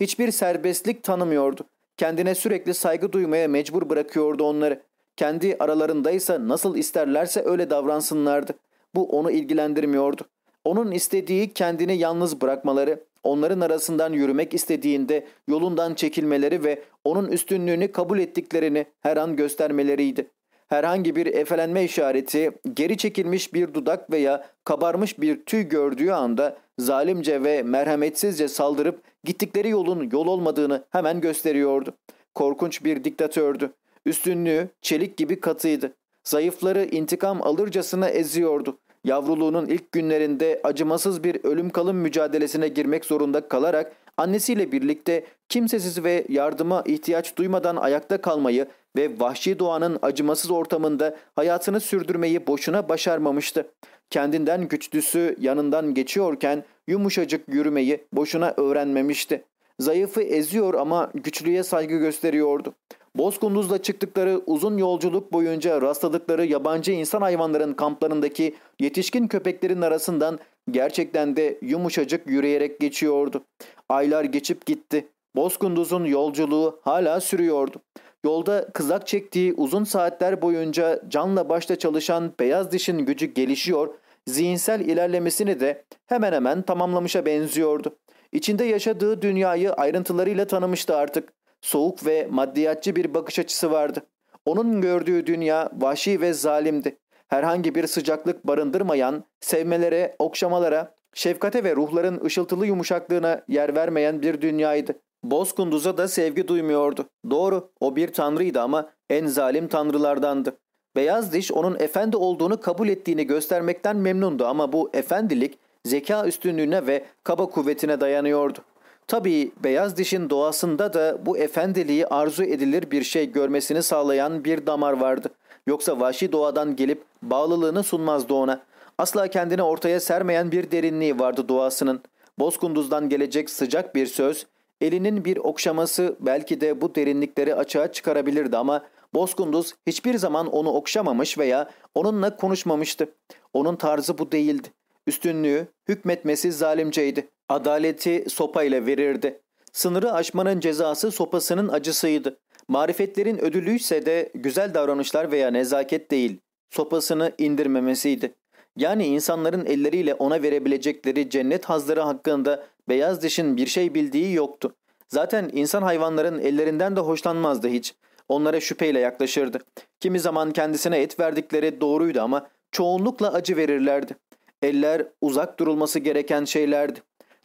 Hiçbir serbestlik tanımıyordu. Kendine sürekli saygı duymaya mecbur bırakıyordu onları. Kendi aralarındaysa nasıl isterlerse öyle davransınlardı. Bu onu ilgilendirmiyordu. Onun istediği kendini yalnız bırakmaları, onların arasından yürümek istediğinde yolundan çekilmeleri ve onun üstünlüğünü kabul ettiklerini her an göstermeleriydi. Herhangi bir efelenme işareti, geri çekilmiş bir dudak veya kabarmış bir tüy gördüğü anda zalimce ve merhametsizce saldırıp gittikleri yolun yol olmadığını hemen gösteriyordu. Korkunç bir diktatördü. Üstünlüğü çelik gibi katıydı. Zayıfları intikam alırcasına eziyordu. Yavruluğunun ilk günlerinde acımasız bir ölüm kalım mücadelesine girmek zorunda kalarak annesiyle birlikte kimsesiz ve yardıma ihtiyaç duymadan ayakta kalmayı ve vahşi doğanın acımasız ortamında hayatını sürdürmeyi boşuna başarmamıştı. Kendinden güçlüsü yanından geçiyorken yumuşacık yürümeyi boşuna öğrenmemişti. Zayıfı eziyor ama güçlüye saygı gösteriyordu. Bozkunduz'la çıktıkları uzun yolculuk boyunca rastladıkları yabancı insan hayvanların kamplarındaki yetişkin köpeklerin arasından gerçekten de yumuşacık yürüyerek geçiyordu. Aylar geçip gitti. Bozkunduz'un yolculuğu hala sürüyordu. Yolda kızak çektiği uzun saatler boyunca canla başla çalışan beyaz dişin gücü gelişiyor, zihinsel ilerlemesini de hemen hemen tamamlamışa benziyordu. İçinde yaşadığı dünyayı ayrıntılarıyla tanımıştı artık. Soğuk ve maddiyatçı bir bakış açısı vardı. Onun gördüğü dünya vahşi ve zalimdi. Herhangi bir sıcaklık barındırmayan, sevmelere, okşamalara, Şefkate ve ruhların ışıltılı yumuşaklığına yer vermeyen bir dünyaydı. Bozkunduz'a da sevgi duymuyordu. Doğru, o bir tanrıydı ama en zalim tanrılardandı. Beyaz diş onun efendi olduğunu kabul ettiğini göstermekten memnundu ama bu efendilik zeka üstünlüğüne ve kaba kuvvetine dayanıyordu. Tabii beyaz dişin doğasında da bu efendiliği arzu edilir bir şey görmesini sağlayan bir damar vardı. Yoksa vahşi doğadan gelip bağlılığını sunmazdı ona. Asla kendini ortaya sermeyen bir derinliği vardı doğasının. Bozkunduz'dan gelecek sıcak bir söz, elinin bir okşaması belki de bu derinlikleri açığa çıkarabilirdi ama Bozkunduz hiçbir zaman onu okşamamış veya onunla konuşmamıştı. Onun tarzı bu değildi. Üstünlüğü, hükmetmesi zalimceydi. Adaleti sopayla verirdi. Sınırı aşmanın cezası sopasının acısıydı. Marifetlerin ödülü de güzel davranışlar veya nezaket değil, sopasını indirmemesiydi. Yani insanların elleriyle ona verebilecekleri cennet hazları hakkında beyaz dişin bir şey bildiği yoktu. Zaten insan hayvanların ellerinden de hoşlanmazdı hiç. Onlara şüpheyle yaklaşırdı. Kimi zaman kendisine et verdikleri doğruydu ama çoğunlukla acı verirlerdi. Eller uzak durulması gereken şeylerdi.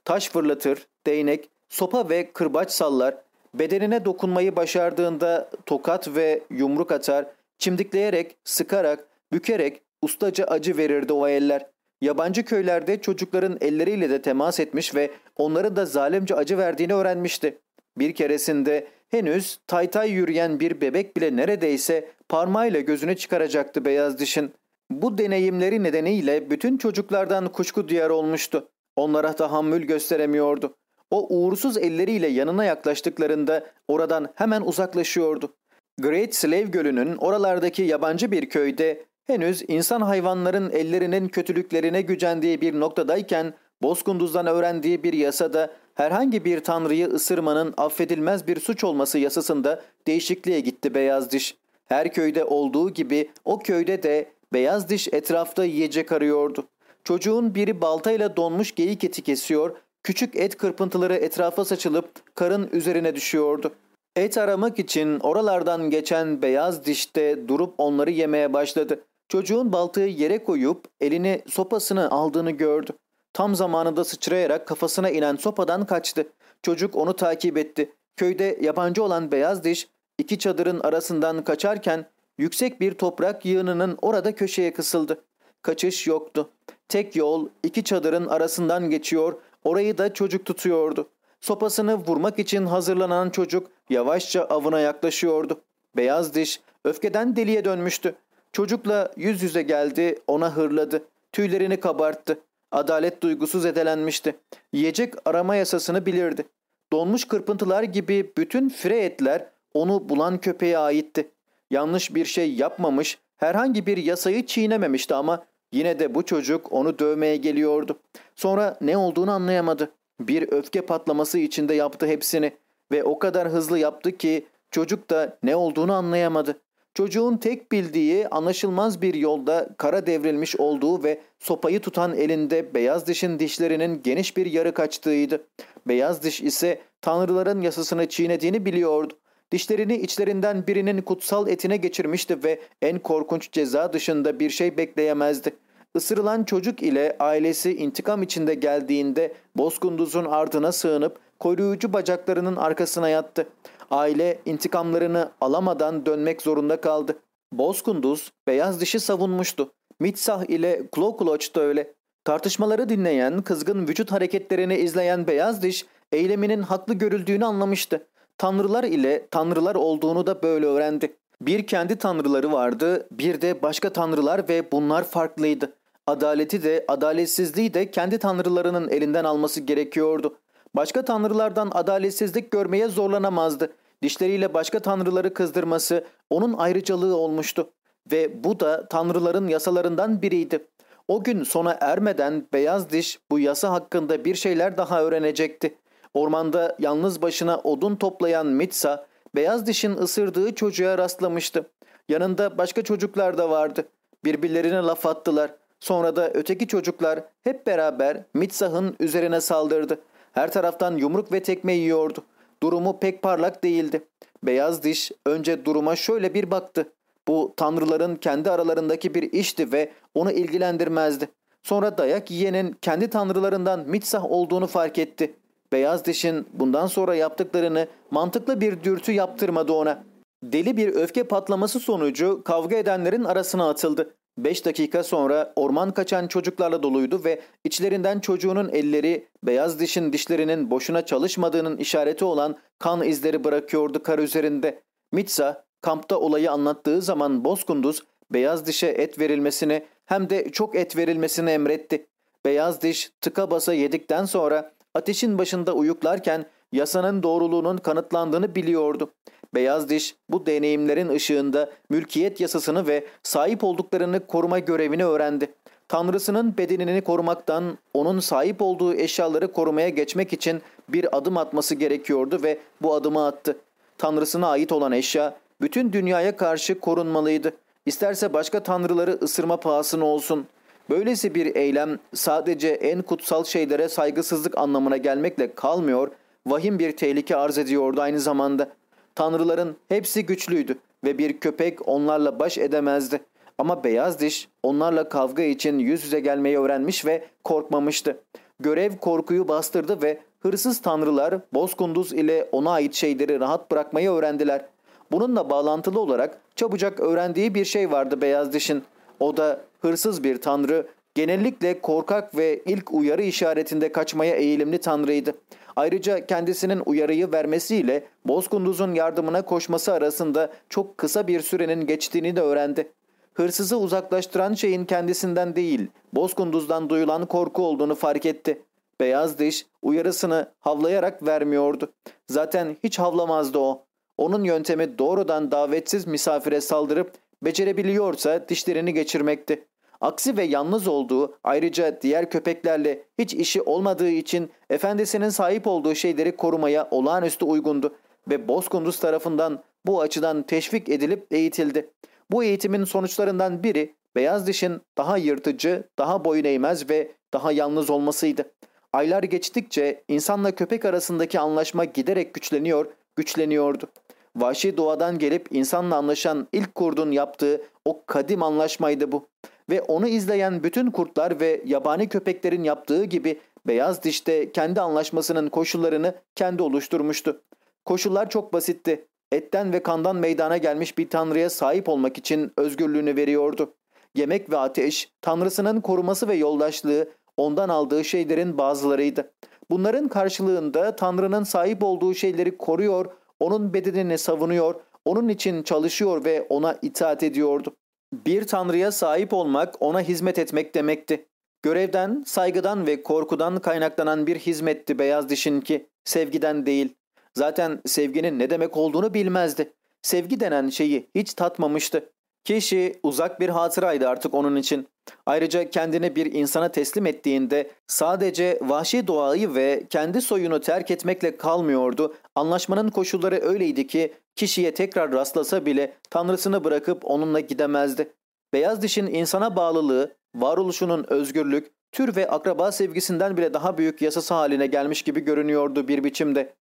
Taş fırlatır, değnek, sopa ve kırbaç sallar, bedenine dokunmayı başardığında tokat ve yumruk atar, çimdikleyerek, sıkarak, bükerek ustaca acı verirdi o eller. Yabancı köylerde çocukların elleriyle de temas etmiş ve onları da zalimce acı verdiğini öğrenmişti. Bir keresinde henüz taytay yürüyen bir bebek bile neredeyse parmağıyla gözünü çıkaracaktı beyaz dişin. Bu deneyimleri nedeniyle bütün çocuklardan kuşku duyar olmuştu. Onlara tahammül gösteremiyordu. O uğursuz elleriyle yanına yaklaştıklarında oradan hemen uzaklaşıyordu. Great Slave Gölü'nün oralardaki yabancı bir köyde henüz insan hayvanların ellerinin kötülüklerine gücendiği bir noktadayken Bozkunduz'dan öğrendiği bir yasada herhangi bir tanrıyı ısırmanın affedilmez bir suç olması yasasında değişikliğe gitti beyaz diş. Her köyde olduğu gibi o köyde de beyaz diş etrafta yiyecek arıyordu. Çocuğun biri baltayla donmuş geyik eti kesiyor, küçük et kırpıntıları etrafa saçılıp karın üzerine düşüyordu. Et aramak için oralardan geçen beyaz dişte durup onları yemeye başladı. Çocuğun baltayı yere koyup elini sopasını aldığını gördü. Tam zamanında sıçrayarak kafasına inen sopadan kaçtı. Çocuk onu takip etti. Köyde yabancı olan beyaz diş iki çadırın arasından kaçarken yüksek bir toprak yığınının orada köşeye kısıldı. Kaçış yoktu. Tek yol iki çadırın arasından geçiyor, orayı da çocuk tutuyordu. Sopasını vurmak için hazırlanan çocuk yavaşça avına yaklaşıyordu. Beyaz diş öfkeden deliye dönmüştü. Çocukla yüz yüze geldi, ona hırladı. Tüylerini kabarttı. Adalet duygusu zedelenmişti. Yiyecek arama yasasını bilirdi. Donmuş kırpıntılar gibi bütün fire etler onu bulan köpeğe aitti. Yanlış bir şey yapmamış, herhangi bir yasayı çiğnememişti ama yine de bu çocuk onu dövmeye geliyordu. Sonra ne olduğunu anlayamadı. Bir öfke patlaması içinde yaptı hepsini ve o kadar hızlı yaptı ki çocuk da ne olduğunu anlayamadı. Çocuğun tek bildiği anlaşılmaz bir yolda kara devrilmiş olduğu ve sopayı tutan elinde beyaz dişin dişlerinin geniş bir yarı kaçtığıydı. Beyaz diş ise tanrıların yasasını çiğnediğini biliyordu. Dişlerini içlerinden birinin kutsal etine geçirmişti ve en korkunç ceza dışında bir şey bekleyemezdi. Isırılan çocuk ile ailesi intikam içinde geldiğinde Bozkunduz'un ardına sığınıp koruyucu bacaklarının arkasına yattı. Aile intikamlarını alamadan dönmek zorunda kaldı. Bozkunduz beyaz dişi savunmuştu. Mitsah ile Klokloç da öyle. Tartışmaları dinleyen, kızgın vücut hareketlerini izleyen beyaz diş eyleminin haklı görüldüğünü anlamıştı. Tanrılar ile tanrılar olduğunu da böyle öğrendi. Bir kendi tanrıları vardı, bir de başka tanrılar ve bunlar farklıydı. Adaleti de adaletsizliği de kendi tanrılarının elinden alması gerekiyordu. Başka tanrılardan adaletsizlik görmeye zorlanamazdı. Dişleriyle başka tanrıları kızdırması onun ayrıcalığı olmuştu. Ve bu da tanrıların yasalarından biriydi. O gün sona ermeden beyaz diş bu yasa hakkında bir şeyler daha öğrenecekti. Ormanda yalnız başına odun toplayan Mitsa, beyaz dişin ısırdığı çocuğa rastlamıştı. Yanında başka çocuklar da vardı. Birbirlerine laf attılar. Sonra da öteki çocuklar hep beraber Mitsah'ın üzerine saldırdı. Her taraftan yumruk ve tekme yiyordu. Durumu pek parlak değildi. Beyaz diş önce duruma şöyle bir baktı. Bu tanrıların kendi aralarındaki bir işti ve onu ilgilendirmezdi. Sonra dayak yiyenin kendi tanrılarından Mitsah olduğunu fark etti. Beyaz dişin bundan sonra yaptıklarını mantıklı bir dürtü yaptırmadı ona. Deli bir öfke patlaması sonucu kavga edenlerin arasına atıldı. Beş dakika sonra orman kaçan çocuklarla doluydu ve içlerinden çocuğunun elleri beyaz dişin dişlerinin boşuna çalışmadığının işareti olan kan izleri bırakıyordu kar üzerinde. Mitsa kampta olayı anlattığı zaman Bozkunduz beyaz dişe et verilmesini hem de çok et verilmesini emretti. Beyaz diş tıka basa yedikten sonra ateşin başında uyuklarken yasanın doğruluğunun kanıtlandığını biliyordu. Beyaz Diş bu deneyimlerin ışığında mülkiyet yasasını ve sahip olduklarını koruma görevini öğrendi. Tanrısının bedenini korumaktan onun sahip olduğu eşyaları korumaya geçmek için bir adım atması gerekiyordu ve bu adımı attı. Tanrısına ait olan eşya bütün dünyaya karşı korunmalıydı. İsterse başka tanrıları ısırma pahasına olsun. Böylesi bir eylem sadece en kutsal şeylere saygısızlık anlamına gelmekle kalmıyor, vahim bir tehlike arz ediyordu aynı zamanda. Tanrıların hepsi güçlüydü ve bir köpek onlarla baş edemezdi. Ama beyaz diş onlarla kavga için yüz yüze gelmeyi öğrenmiş ve korkmamıştı. Görev korkuyu bastırdı ve hırsız tanrılar Bozkunduz ile ona ait şeyleri rahat bırakmayı öğrendiler. Bununla bağlantılı olarak çabucak öğrendiği bir şey vardı beyaz dişin. O da hırsız bir tanrı, genellikle korkak ve ilk uyarı işaretinde kaçmaya eğilimli tanrıydı. Ayrıca kendisinin uyarıyı vermesiyle Bozkunduz'un yardımına koşması arasında çok kısa bir sürenin geçtiğini de öğrendi. Hırsızı uzaklaştıran şeyin kendisinden değil, Bozkunduz'dan duyulan korku olduğunu fark etti. Beyaz diş uyarısını havlayarak vermiyordu. Zaten hiç havlamazdı o. Onun yöntemi doğrudan davetsiz misafire saldırıp becerebiliyorsa dişlerini geçirmekti. Aksi ve yalnız olduğu ayrıca diğer köpeklerle hiç işi olmadığı için efendisinin sahip olduğu şeyleri korumaya olağanüstü uygundu ve Bozkunduz tarafından bu açıdan teşvik edilip eğitildi. Bu eğitimin sonuçlarından biri beyaz dişin daha yırtıcı, daha boyun eğmez ve daha yalnız olmasıydı. Aylar geçtikçe insanla köpek arasındaki anlaşma giderek güçleniyor, güçleniyordu. Vahşi doğadan gelip insanla anlaşan ilk kurdun yaptığı o kadim anlaşmaydı bu ve onu izleyen bütün kurtlar ve yabani köpeklerin yaptığı gibi beyaz dişte kendi anlaşmasının koşullarını kendi oluşturmuştu. Koşullar çok basitti. Etten ve kandan meydana gelmiş bir tanrıya sahip olmak için özgürlüğünü veriyordu. Yemek ve ateş, tanrısının koruması ve yoldaşlığı ondan aldığı şeylerin bazılarıydı. Bunların karşılığında tanrının sahip olduğu şeyleri koruyor, onun bedenini savunuyor, onun için çalışıyor ve ona itaat ediyordu. Bir tanrıya sahip olmak ona hizmet etmek demekti. Görevden, saygıdan ve korkudan kaynaklanan bir hizmetti beyaz dişin ki sevgiden değil. Zaten sevginin ne demek olduğunu bilmezdi. Sevgi denen şeyi hiç tatmamıştı. Kişi uzak bir hatıraydı artık onun için. Ayrıca kendini bir insana teslim ettiğinde sadece vahşi doğayı ve kendi soyunu terk etmekle kalmıyordu. Anlaşmanın koşulları öyleydi ki kişiye tekrar rastlasa bile tanrısını bırakıp onunla gidemezdi. Beyaz dişin insana bağlılığı, varoluşunun özgürlük, tür ve akraba sevgisinden bile daha büyük yasası haline gelmiş gibi görünüyordu bir biçimde.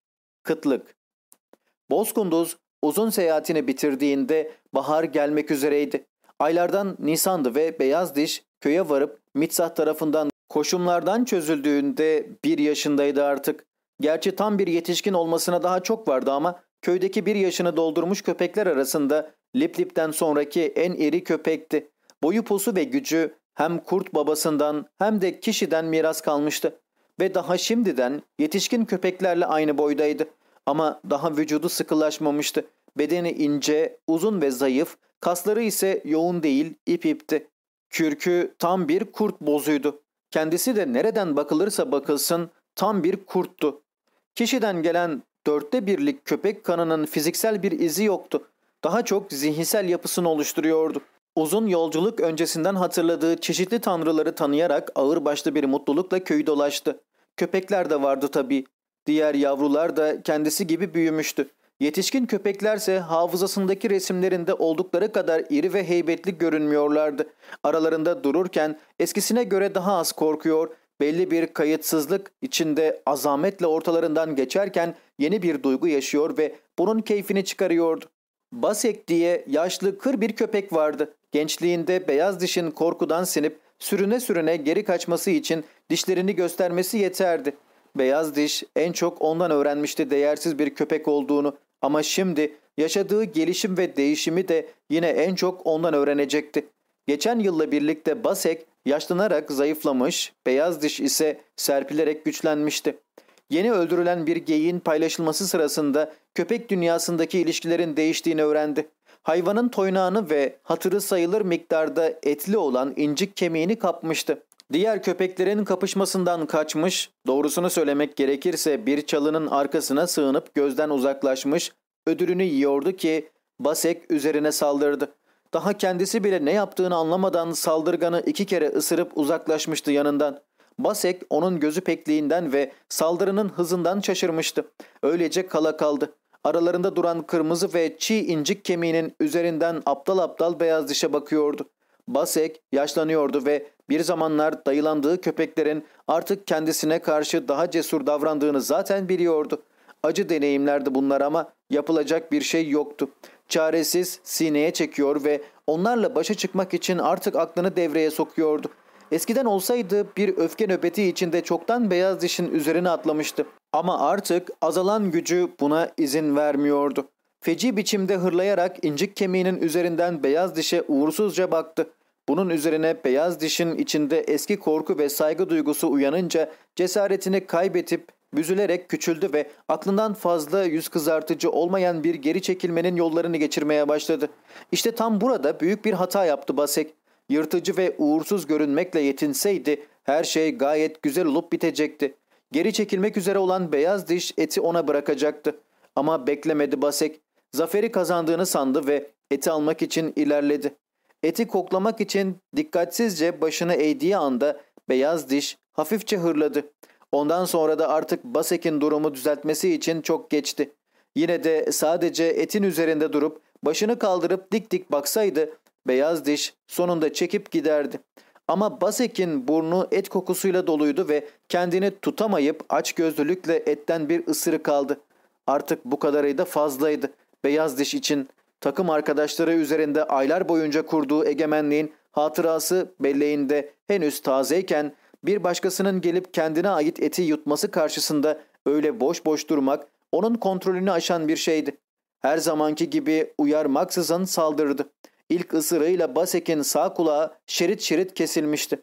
Kıtlık Bozkunduz uzun seyahatini bitirdiğinde bahar gelmek üzereydi. Aylardan Nisan'dı ve beyaz diş köye varıp Mitsah tarafından koşumlardan çözüldüğünde bir yaşındaydı artık. Gerçi tam bir yetişkin olmasına daha çok vardı ama köydeki bir yaşını doldurmuş köpekler arasında Lip Lip'ten sonraki en iri köpekti. Boyu posu ve gücü hem kurt babasından hem de kişiden miras kalmıştı. Ve daha şimdiden yetişkin köpeklerle aynı boydaydı. Ama daha vücudu sıkılaşmamıştı. Bedeni ince, uzun ve zayıf, kasları ise yoğun değil, ip ipti. Kürkü tam bir kurt bozuydu. Kendisi de nereden bakılırsa bakılsın tam bir kurttu. Kişiden gelen dörtte birlik köpek kanının fiziksel bir izi yoktu. Daha çok zihinsel yapısını oluşturuyordu. Uzun yolculuk öncesinden hatırladığı çeşitli tanrıları tanıyarak ağırbaşlı bir mutlulukla köyü dolaştı. Köpekler de vardı tabii. Diğer yavrular da kendisi gibi büyümüştü. Yetişkin köpeklerse hafızasındaki resimlerinde oldukları kadar iri ve heybetli görünmüyorlardı. Aralarında dururken eskisine göre daha az korkuyor, belli bir kayıtsızlık içinde azametle ortalarından geçerken yeni bir duygu yaşıyor ve bunun keyfini çıkarıyordu. Basek diye yaşlı kır bir köpek vardı. Gençliğinde beyaz dişin korkudan sinip sürüne sürüne geri kaçması için dişlerini göstermesi yeterdi. Beyaz diş en çok ondan öğrenmişti değersiz bir köpek olduğunu ama şimdi yaşadığı gelişim ve değişimi de yine en çok ondan öğrenecekti. Geçen yılla birlikte Basek yaşlanarak zayıflamış, beyaz diş ise serpilerek güçlenmişti. Yeni öldürülen bir geyiğin paylaşılması sırasında köpek dünyasındaki ilişkilerin değiştiğini öğrendi. Hayvanın toynağını ve hatırı sayılır miktarda etli olan incik kemiğini kapmıştı. Diğer köpeklerin kapışmasından kaçmış, doğrusunu söylemek gerekirse bir çalının arkasına sığınıp gözden uzaklaşmış, ödülünü yiyordu ki Basek üzerine saldırdı. Daha kendisi bile ne yaptığını anlamadan saldırganı iki kere ısırıp uzaklaşmıştı yanından. Basek onun gözü pekliğinden ve saldırının hızından şaşırmıştı. Öylece kala kaldı. Aralarında duran kırmızı ve çiğ incik kemiğinin üzerinden aptal aptal beyaz dişe bakıyordu. Basek yaşlanıyordu ve bir zamanlar dayılandığı köpeklerin artık kendisine karşı daha cesur davrandığını zaten biliyordu. Acı deneyimlerdi bunlar ama yapılacak bir şey yoktu. Çaresiz sineye çekiyor ve onlarla başa çıkmak için artık aklını devreye sokuyordu. Eskiden olsaydı bir öfke nöbeti içinde çoktan beyaz dişin üzerine atlamıştı. Ama artık azalan gücü buna izin vermiyordu. Feci biçimde hırlayarak incik kemiğinin üzerinden beyaz dişe uğursuzca baktı. Bunun üzerine beyaz dişin içinde eski korku ve saygı duygusu uyanınca cesaretini kaybetip büzülerek küçüldü ve aklından fazla yüz kızartıcı olmayan bir geri çekilmenin yollarını geçirmeye başladı. İşte tam burada büyük bir hata yaptı Basek. Yırtıcı ve uğursuz görünmekle yetinseydi her şey gayet güzel olup bitecekti. Geri çekilmek üzere olan beyaz diş eti ona bırakacaktı. Ama beklemedi Basek. Zaferi kazandığını sandı ve eti almak için ilerledi. Eti koklamak için dikkatsizce başını eğdiği anda beyaz diş hafifçe hırladı. Ondan sonra da artık Basek'in durumu düzeltmesi için çok geçti. Yine de sadece etin üzerinde durup başını kaldırıp dik dik baksaydı beyaz diş sonunda çekip giderdi. Ama Basek'in burnu et kokusuyla doluydu ve kendini tutamayıp aç gözlülükle etten bir ısırık aldı. Artık bu kadarıydı da fazlaydı. Beyaz diş için takım arkadaşları üzerinde aylar boyunca kurduğu egemenliğin hatırası belleğinde henüz tazeyken bir başkasının gelip kendine ait eti yutması karşısında öyle boş boş durmak onun kontrolünü aşan bir şeydi. Her zamanki gibi uyarmaksızın saldırdı. İlk ısırığıyla Basek'in sağ kulağı şerit şerit kesilmişti.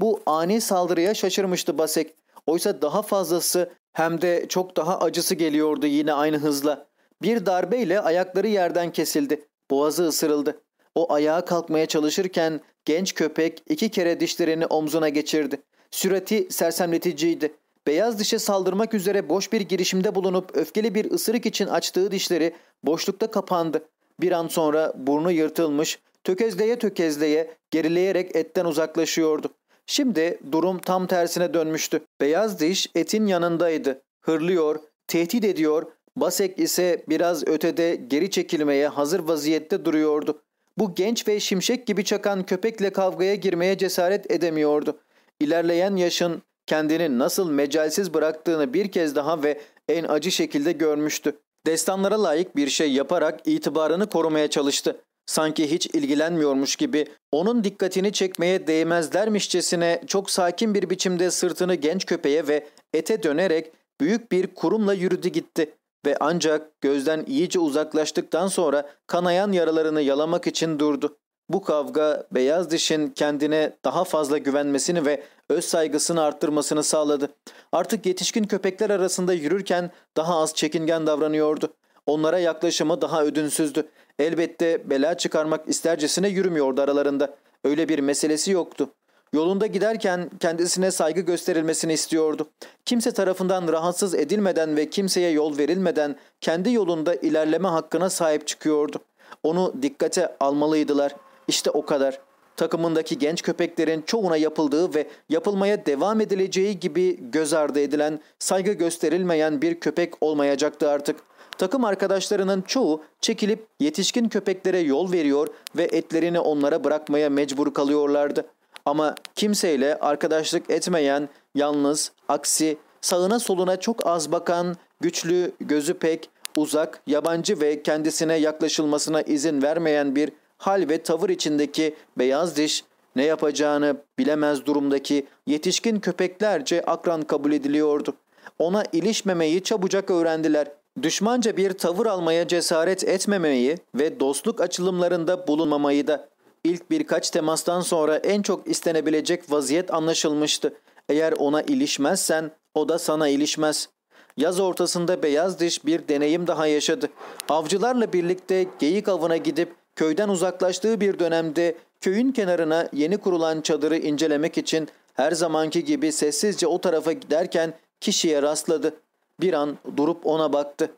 Bu ani saldırıya şaşırmıştı Basek. Oysa daha fazlası hem de çok daha acısı geliyordu yine aynı hızla. Bir darbeyle ayakları yerden kesildi. Boğazı ısırıldı. O ayağa kalkmaya çalışırken genç köpek iki kere dişlerini omzuna geçirdi. Sürati sersemleticiydi. Beyaz dişe saldırmak üzere boş bir girişimde bulunup öfkeli bir ısırık için açtığı dişleri boşlukta kapandı. Bir an sonra burnu yırtılmış, tökezleye tökezleye gerileyerek etten uzaklaşıyordu. Şimdi durum tam tersine dönmüştü. Beyaz diş etin yanındaydı. Hırlıyor, tehdit ediyor, Basek ise biraz ötede geri çekilmeye hazır vaziyette duruyordu. Bu genç ve şimşek gibi çakan köpekle kavgaya girmeye cesaret edemiyordu. İlerleyen yaşın kendini nasıl mecalsiz bıraktığını bir kez daha ve en acı şekilde görmüştü. Destanlara layık bir şey yaparak itibarını korumaya çalıştı. Sanki hiç ilgilenmiyormuş gibi onun dikkatini çekmeye değmezlermişçesine çok sakin bir biçimde sırtını genç köpeğe ve ete dönerek büyük bir kurumla yürüdü gitti ve ancak gözden iyice uzaklaştıktan sonra kanayan yaralarını yalamak için durdu. Bu kavga beyaz dişin kendine daha fazla güvenmesini ve öz saygısını arttırmasını sağladı. Artık yetişkin köpekler arasında yürürken daha az çekingen davranıyordu. Onlara yaklaşımı daha ödünsüzdü. Elbette bela çıkarmak istercesine yürümüyordu aralarında. Öyle bir meselesi yoktu. Yolunda giderken kendisine saygı gösterilmesini istiyordu. Kimse tarafından rahatsız edilmeden ve kimseye yol verilmeden kendi yolunda ilerleme hakkına sahip çıkıyordu. Onu dikkate almalıydılar. İşte o kadar. Takımındaki genç köpeklerin çoğuna yapıldığı ve yapılmaya devam edileceği gibi göz ardı edilen, saygı gösterilmeyen bir köpek olmayacaktı artık. Takım arkadaşlarının çoğu çekilip yetişkin köpeklere yol veriyor ve etlerini onlara bırakmaya mecbur kalıyorlardı. Ama kimseyle arkadaşlık etmeyen, yalnız, aksi, sağına soluna çok az bakan, güçlü, gözü pek, uzak, yabancı ve kendisine yaklaşılmasına izin vermeyen bir hal ve tavır içindeki beyaz diş ne yapacağını bilemez durumdaki yetişkin köpeklerce akran kabul ediliyordu. Ona ilişmemeyi çabucak öğrendiler. Düşmanca bir tavır almaya cesaret etmemeyi ve dostluk açılımlarında bulunmamayı da. İlk birkaç temastan sonra en çok istenebilecek vaziyet anlaşılmıştı. Eğer ona ilişmezsen o da sana ilişmez. Yaz ortasında beyaz diş bir deneyim daha yaşadı. Avcılarla birlikte geyik avına gidip köyden uzaklaştığı bir dönemde köyün kenarına yeni kurulan çadırı incelemek için her zamanki gibi sessizce o tarafa giderken kişiye rastladı. Bir an durup ona baktı.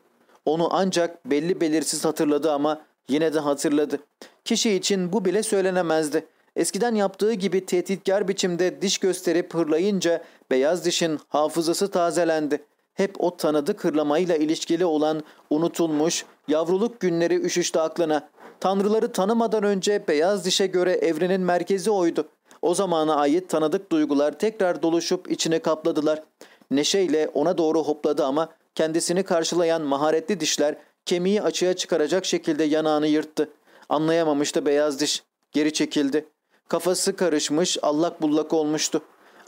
Onu ancak belli belirsiz hatırladı ama yine de hatırladı. Kişi için bu bile söylenemezdi. Eskiden yaptığı gibi tehditkar biçimde diş gösterip hırlayınca beyaz dişin hafızası tazelendi. Hep o tanıdık hırlamayla ilişkili olan unutulmuş, yavruluk günleri üşüştü aklına. Tanrıları tanımadan önce beyaz dişe göre evrenin merkezi oydu. O zamana ait tanıdık duygular tekrar doluşup içini kapladılar. Neşeyle ona doğru hopladı ama kendisini karşılayan maharetli dişler kemiği açığa çıkaracak şekilde yanağını yırttı. Anlayamamıştı beyaz diş. Geri çekildi. Kafası karışmış, allak bullak olmuştu.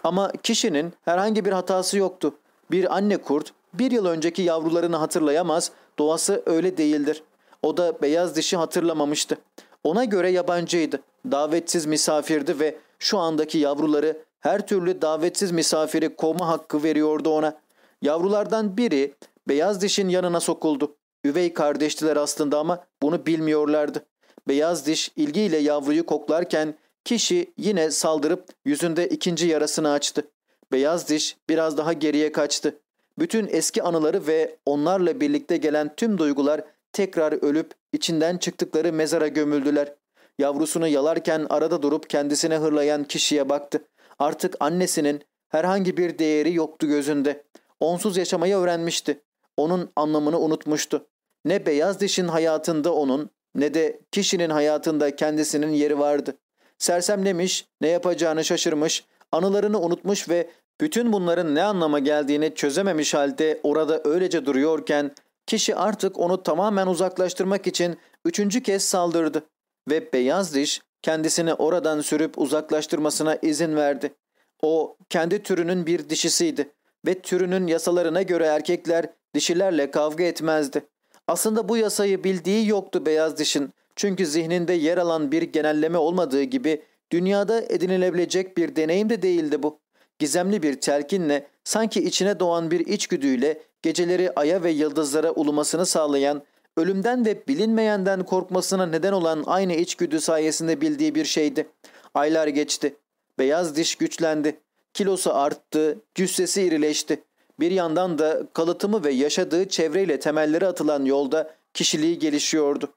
Ama kişinin herhangi bir hatası yoktu. Bir anne kurt bir yıl önceki yavrularını hatırlayamaz, doğası öyle değildir. O da beyaz dişi hatırlamamıştı. Ona göre yabancıydı, davetsiz misafirdi ve şu andaki yavruları her türlü davetsiz misafiri kovma hakkı veriyordu ona. Yavrulardan biri beyaz dişin yanına sokuldu. Üvey kardeştiler aslında ama bunu bilmiyorlardı. Beyaz diş ilgiyle yavruyu koklarken kişi yine saldırıp yüzünde ikinci yarasını açtı. Beyaz diş biraz daha geriye kaçtı. Bütün eski anıları ve onlarla birlikte gelen tüm duygular tekrar ölüp içinden çıktıkları mezara gömüldüler. Yavrusunu yalarken arada durup kendisine hırlayan kişiye baktı. Artık annesinin herhangi bir değeri yoktu gözünde. Onsuz yaşamayı öğrenmişti. Onun anlamını unutmuştu. Ne beyaz dişin hayatında onun ne de kişinin hayatında kendisinin yeri vardı. Sersemlemiş, ne yapacağını şaşırmış, anılarını unutmuş ve bütün bunların ne anlama geldiğini çözememiş halde orada öylece duruyorken kişi artık onu tamamen uzaklaştırmak için üçüncü kez saldırdı ve beyaz diş kendisini oradan sürüp uzaklaştırmasına izin verdi. O kendi türünün bir dişisiydi ve türünün yasalarına göre erkekler dişilerle kavga etmezdi. Aslında bu yasayı bildiği yoktu beyaz dişin. Çünkü zihninde yer alan bir genelleme olmadığı gibi dünyada edinilebilecek bir deneyim de değildi bu. Gizemli bir telkinle sanki içine doğan bir içgüdüyle geceleri aya ve yıldızlara ulumasını sağlayan, ölümden ve bilinmeyenden korkmasına neden olan aynı içgüdü sayesinde bildiği bir şeydi. Aylar geçti. Beyaz diş güçlendi. Kilosu arttı, cüssesi irileşti. Bir yandan da kalıtımı ve yaşadığı çevreyle temelleri atılan yolda kişiliği gelişiyordu.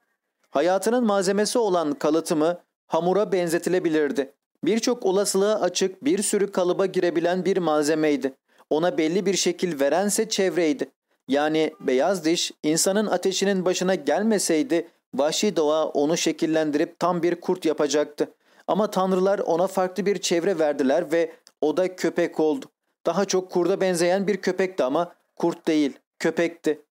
Hayatının malzemesi olan kalıtımı hamura benzetilebilirdi. Birçok olasılığa açık bir sürü kalıba girebilen bir malzemeydi. Ona belli bir şekil verense çevreydi. Yani beyaz diş insanın ateşinin başına gelmeseydi vahşi doğa onu şekillendirip tam bir kurt yapacaktı. Ama tanrılar ona farklı bir çevre verdiler ve o da köpek oldu. Daha çok kurda benzeyen bir köpekti ama kurt değil, köpekti.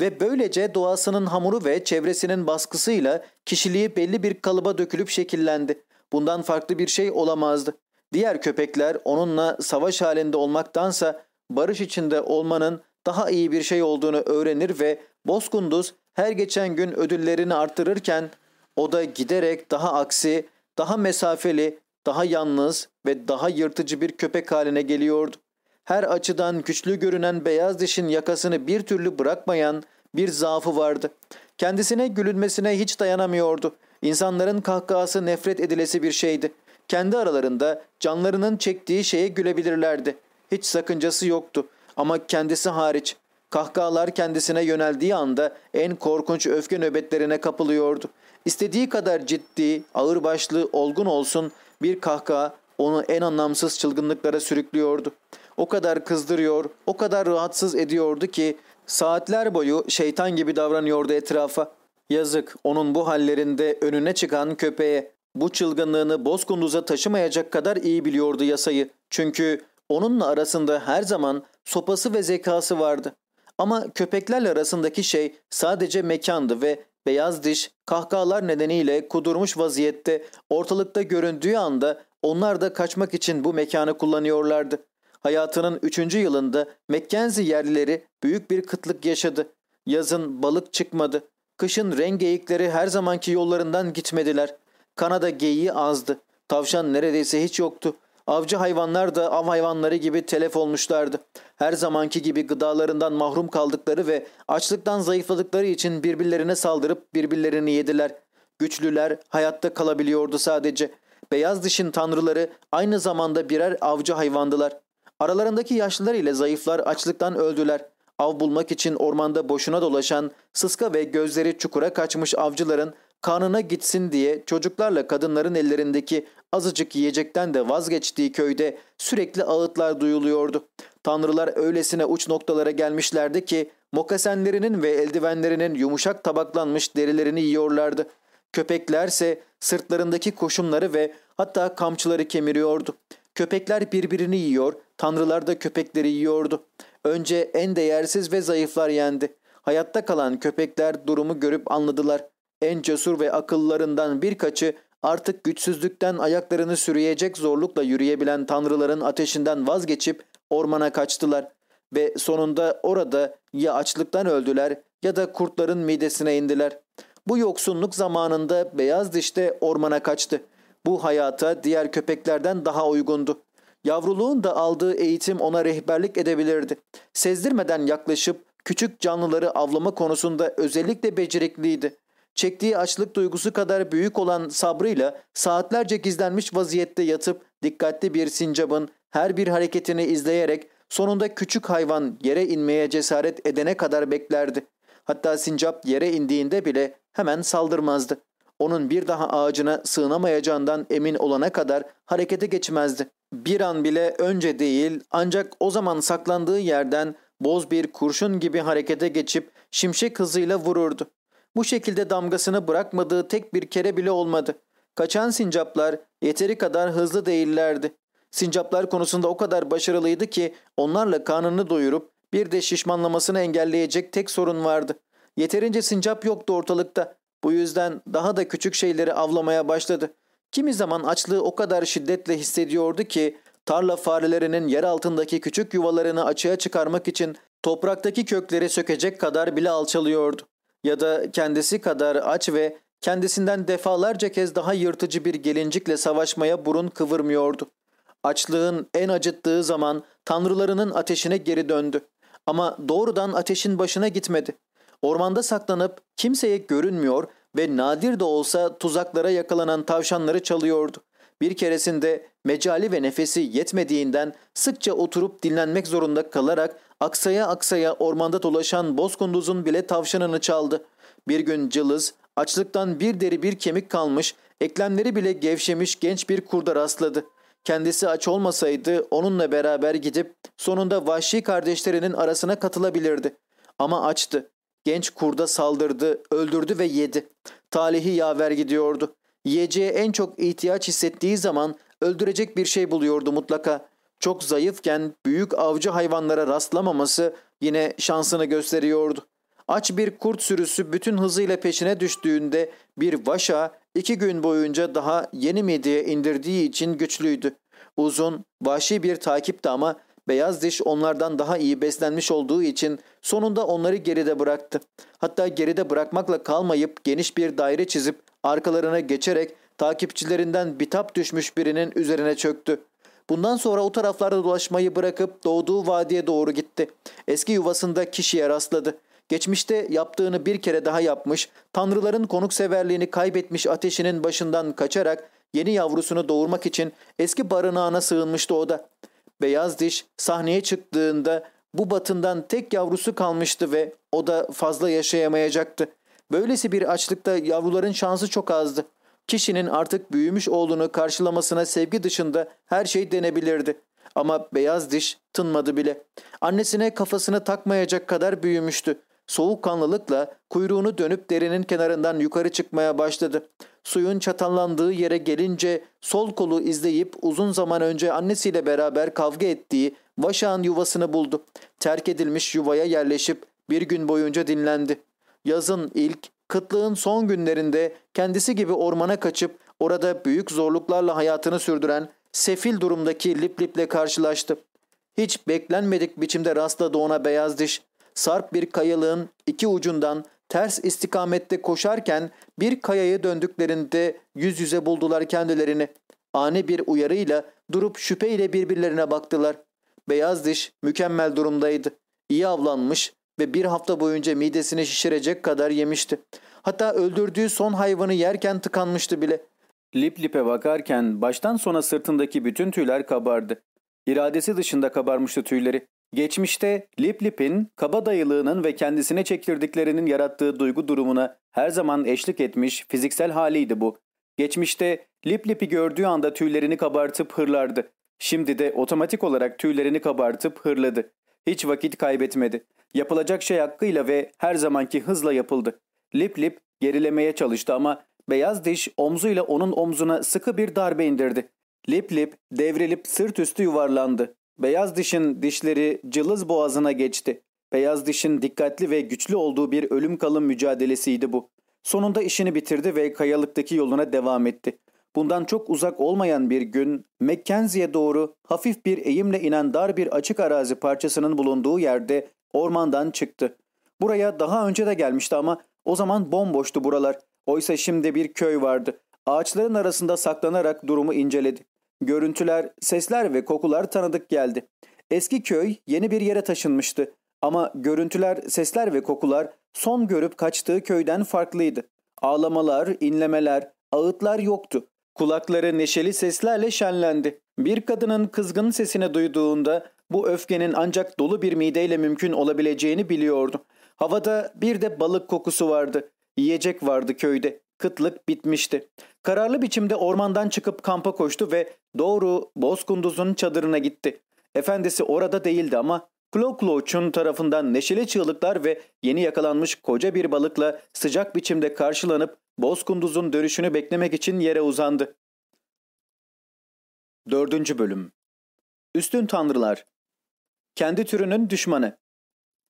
Ve böylece doğasının hamuru ve çevresinin baskısıyla kişiliği belli bir kalıba dökülüp şekillendi. Bundan farklı bir şey olamazdı. Diğer köpekler onunla savaş halinde olmaktansa barış içinde olmanın daha iyi bir şey olduğunu öğrenir ve Bozkunduz her geçen gün ödüllerini arttırırken o da giderek daha aksi, daha mesafeli, daha yalnız ve daha yırtıcı bir köpek haline geliyordu. Her açıdan güçlü görünen beyaz dişin yakasını bir türlü bırakmayan bir zaafı vardı. Kendisine gülünmesine hiç dayanamıyordu. İnsanların kahkahası nefret edilesi bir şeydi. Kendi aralarında canlarının çektiği şeye gülebilirlerdi. Hiç sakıncası yoktu ama kendisi hariç. Kahkahalar kendisine yöneldiği anda en korkunç öfke nöbetlerine kapılıyordu. İstediği kadar ciddi, ağırbaşlı, olgun olsun bir kahkaha onu en anlamsız çılgınlıklara sürüklüyordu. O kadar kızdırıyor, o kadar rahatsız ediyordu ki saatler boyu şeytan gibi davranıyordu etrafa. Yazık onun bu hallerinde önüne çıkan köpeğe. Bu çılgınlığını Bozkunduz'a taşımayacak kadar iyi biliyordu yasayı. Çünkü onunla arasında her zaman sopası ve zekası vardı. Ama köpeklerle arasındaki şey sadece mekandı ve beyaz diş kahkahalar nedeniyle kudurmuş vaziyette ortalıkta göründüğü anda onlar da kaçmak için bu mekanı kullanıyorlardı. Hayatının üçüncü yılında Mackenzie yerlileri büyük bir kıtlık yaşadı. Yazın balık çıkmadı. Kışın rengeyikleri her zamanki yollarından gitmediler. Kanada geyiği azdı. Tavşan neredeyse hiç yoktu. Avcı hayvanlar da av hayvanları gibi telef olmuşlardı. Her zamanki gibi gıdalarından mahrum kaldıkları ve açlıktan zayıfladıkları için birbirlerine saldırıp birbirlerini yediler. Güçlüler hayatta kalabiliyordu sadece. Beyaz dişin tanrıları aynı zamanda birer avcı hayvandılar. Aralarındaki yaşlılar ile zayıflar açlıktan öldüler. Av bulmak için ormanda boşuna dolaşan, sıska ve gözleri çukura kaçmış avcıların karnına gitsin diye çocuklarla kadınların ellerindeki azıcık yiyecekten de vazgeçtiği köyde sürekli ağıtlar duyuluyordu. Tanrılar öylesine uç noktalara gelmişlerdi ki mokasenlerinin ve eldivenlerinin yumuşak tabaklanmış derilerini yiyorlardı. Köpeklerse sırtlarındaki koşumları ve hatta kamçıları kemiriyordu. Köpekler birbirini yiyor, tanrılar da köpekleri yiyordu. Önce en değersiz ve zayıflar yendi. Hayatta kalan köpekler durumu görüp anladılar. En cesur ve akıllarından birkaçı artık güçsüzlükten ayaklarını sürüyecek zorlukla yürüyebilen tanrıların ateşinden vazgeçip ormana kaçtılar. Ve sonunda orada ya açlıktan öldüler ya da kurtların midesine indiler. Bu yoksunluk zamanında beyaz dişte ormana kaçtı. Bu hayata diğer köpeklerden daha uygundu. Yavruluğun da aldığı eğitim ona rehberlik edebilirdi. Sezdirmeden yaklaşıp küçük canlıları avlama konusunda özellikle becerikliydi. Çektiği açlık duygusu kadar büyük olan sabrıyla saatlerce gizlenmiş vaziyette yatıp dikkatli bir sincabın her bir hareketini izleyerek sonunda küçük hayvan yere inmeye cesaret edene kadar beklerdi. Hatta sincap yere indiğinde bile hemen saldırmazdı. Onun bir daha ağacına sığınamayacağından emin olana kadar harekete geçmezdi. Bir an bile önce değil ancak o zaman saklandığı yerden boz bir kurşun gibi harekete geçip şimşek hızıyla vururdu. Bu şekilde damgasını bırakmadığı tek bir kere bile olmadı. Kaçan sincaplar yeteri kadar hızlı değillerdi. Sincaplar konusunda o kadar başarılıydı ki onlarla karnını doyurup bir de şişmanlamasını engelleyecek tek sorun vardı. Yeterince sincap yoktu ortalıkta. Bu yüzden daha da küçük şeyleri avlamaya başladı. Kimi zaman açlığı o kadar şiddetle hissediyordu ki tarla farelerinin yer altındaki küçük yuvalarını açığa çıkarmak için topraktaki kökleri sökecek kadar bile alçalıyordu. Ya da kendisi kadar aç ve kendisinden defalarca kez daha yırtıcı bir gelincikle savaşmaya burun kıvırmıyordu. Açlığın en acıttığı zaman tanrılarının ateşine geri döndü. Ama doğrudan ateşin başına gitmedi. Ormanda saklanıp kimseye görünmüyor ve nadir de olsa tuzaklara yakalanan tavşanları çalıyordu. Bir keresinde mecali ve nefesi yetmediğinden sıkça oturup dinlenmek zorunda kalarak aksaya aksaya ormanda dolaşan bozkunduzun bile tavşanını çaldı. Bir gün cılız, açlıktan bir deri bir kemik kalmış, eklemleri bile gevşemiş genç bir kurda rastladı. Kendisi aç olmasaydı onunla beraber gidip sonunda vahşi kardeşlerinin arasına katılabilirdi. Ama açtı. Genç kurda saldırdı, öldürdü ve yedi. Talihi yaver gidiyordu. Yiyeceğe en çok ihtiyaç hissettiği zaman öldürecek bir şey buluyordu mutlaka. Çok zayıfken büyük avcı hayvanlara rastlamaması yine şansını gösteriyordu. Aç bir kurt sürüsü bütün hızıyla peşine düştüğünde bir vaşa iki gün boyunca daha yeni medyaya indirdiği için güçlüydü. Uzun, vahşi bir takipti ama beyaz diş onlardan daha iyi beslenmiş olduğu için sonunda onları geride bıraktı. Hatta geride bırakmakla kalmayıp geniş bir daire çizip arkalarına geçerek takipçilerinden bitap düşmüş birinin üzerine çöktü. Bundan sonra o taraflarda dolaşmayı bırakıp doğduğu vadiye doğru gitti. Eski yuvasında kişiye rastladı. Geçmişte yaptığını bir kere daha yapmış, tanrıların konukseverliğini kaybetmiş ateşinin başından kaçarak yeni yavrusunu doğurmak için eski barınağına sığınmıştı o da. Beyaz diş sahneye çıktığında bu batından tek yavrusu kalmıştı ve o da fazla yaşayamayacaktı. Böylesi bir açlıkta yavruların şansı çok azdı. Kişinin artık büyümüş oğlunu karşılamasına sevgi dışında her şey denebilirdi. Ama beyaz diş tınmadı bile. Annesine kafasını takmayacak kadar büyümüştü. Soğukkanlılıkla kuyruğunu dönüp derinin kenarından yukarı çıkmaya başladı. Suyun çatallandığı yere gelince sol kolu izleyip uzun zaman önce annesiyle beraber kavga ettiği Vaşak'ın yuvasını buldu. Terk edilmiş yuvaya yerleşip bir gün boyunca dinlendi. Yazın ilk, kıtlığın son günlerinde kendisi gibi ormana kaçıp orada büyük zorluklarla hayatını sürdüren sefil durumdaki Lip Lip'le karşılaştı. Hiç beklenmedik biçimde rastladı ona beyaz diş. Sarp bir kayalığın iki ucundan ters istikamette koşarken bir kayayı döndüklerinde yüz yüze buldular kendilerini. Ani bir uyarıyla durup şüpheyle birbirlerine baktılar. Beyaz diş mükemmel durumdaydı. İyi avlanmış ve bir hafta boyunca midesini şişirecek kadar yemişti. Hatta öldürdüğü son hayvanı yerken tıkanmıştı bile. Lip Lip'e bakarken baştan sona sırtındaki bütün tüyler kabardı. İradesi dışında kabarmıştı tüyleri. Geçmişte Lip Lip'in kabadayılığının ve kendisine çektirdiklerinin yarattığı duygu durumuna her zaman eşlik etmiş fiziksel haliydi bu. Geçmişte Lip Lip'i gördüğü anda tüylerini kabartıp hırlardı. Şimdi de otomatik olarak tüylerini kabartıp hırladı. Hiç vakit kaybetmedi. Yapılacak şey hakkıyla ve her zamanki hızla yapıldı. Lip Lip gerilemeye çalıştı ama beyaz diş omzuyla onun omzuna sıkı bir darbe indirdi. Lip Lip devrilip sırt üstü yuvarlandı. Beyaz dişin dişleri cılız boğazına geçti. Beyaz dişin dikkatli ve güçlü olduğu bir ölüm kalım mücadelesiydi bu. Sonunda işini bitirdi ve kayalıktaki yoluna devam etti. Bundan çok uzak olmayan bir gün Mackenzie'ye doğru hafif bir eğimle inen dar bir açık arazi parçasının bulunduğu yerde ormandan çıktı. Buraya daha önce de gelmişti ama o zaman bomboştu buralar. Oysa şimdi bir köy vardı. Ağaçların arasında saklanarak durumu inceledi. Görüntüler, sesler ve kokular tanıdık geldi. Eski köy yeni bir yere taşınmıştı. Ama görüntüler, sesler ve kokular son görüp kaçtığı köyden farklıydı. Ağlamalar, inlemeler, ağıtlar yoktu. Kulakları neşeli seslerle şenlendi. Bir kadının kızgın sesini duyduğunda bu öfkenin ancak dolu bir mideyle mümkün olabileceğini biliyordu. Havada bir de balık kokusu vardı. Yiyecek vardı köyde. Kıtlık bitmişti. Kararlı biçimde ormandan çıkıp kampa koştu ve doğru Bozkunduz'un çadırına gitti. Efendisi orada değildi ama Klokloç'un tarafından neşeli çığlıklar ve yeni yakalanmış koca bir balıkla sıcak biçimde karşılanıp Bozkunduz'un dönüşünü beklemek için yere uzandı. Dördüncü Bölüm Üstün Tanrılar Kendi türünün düşmanı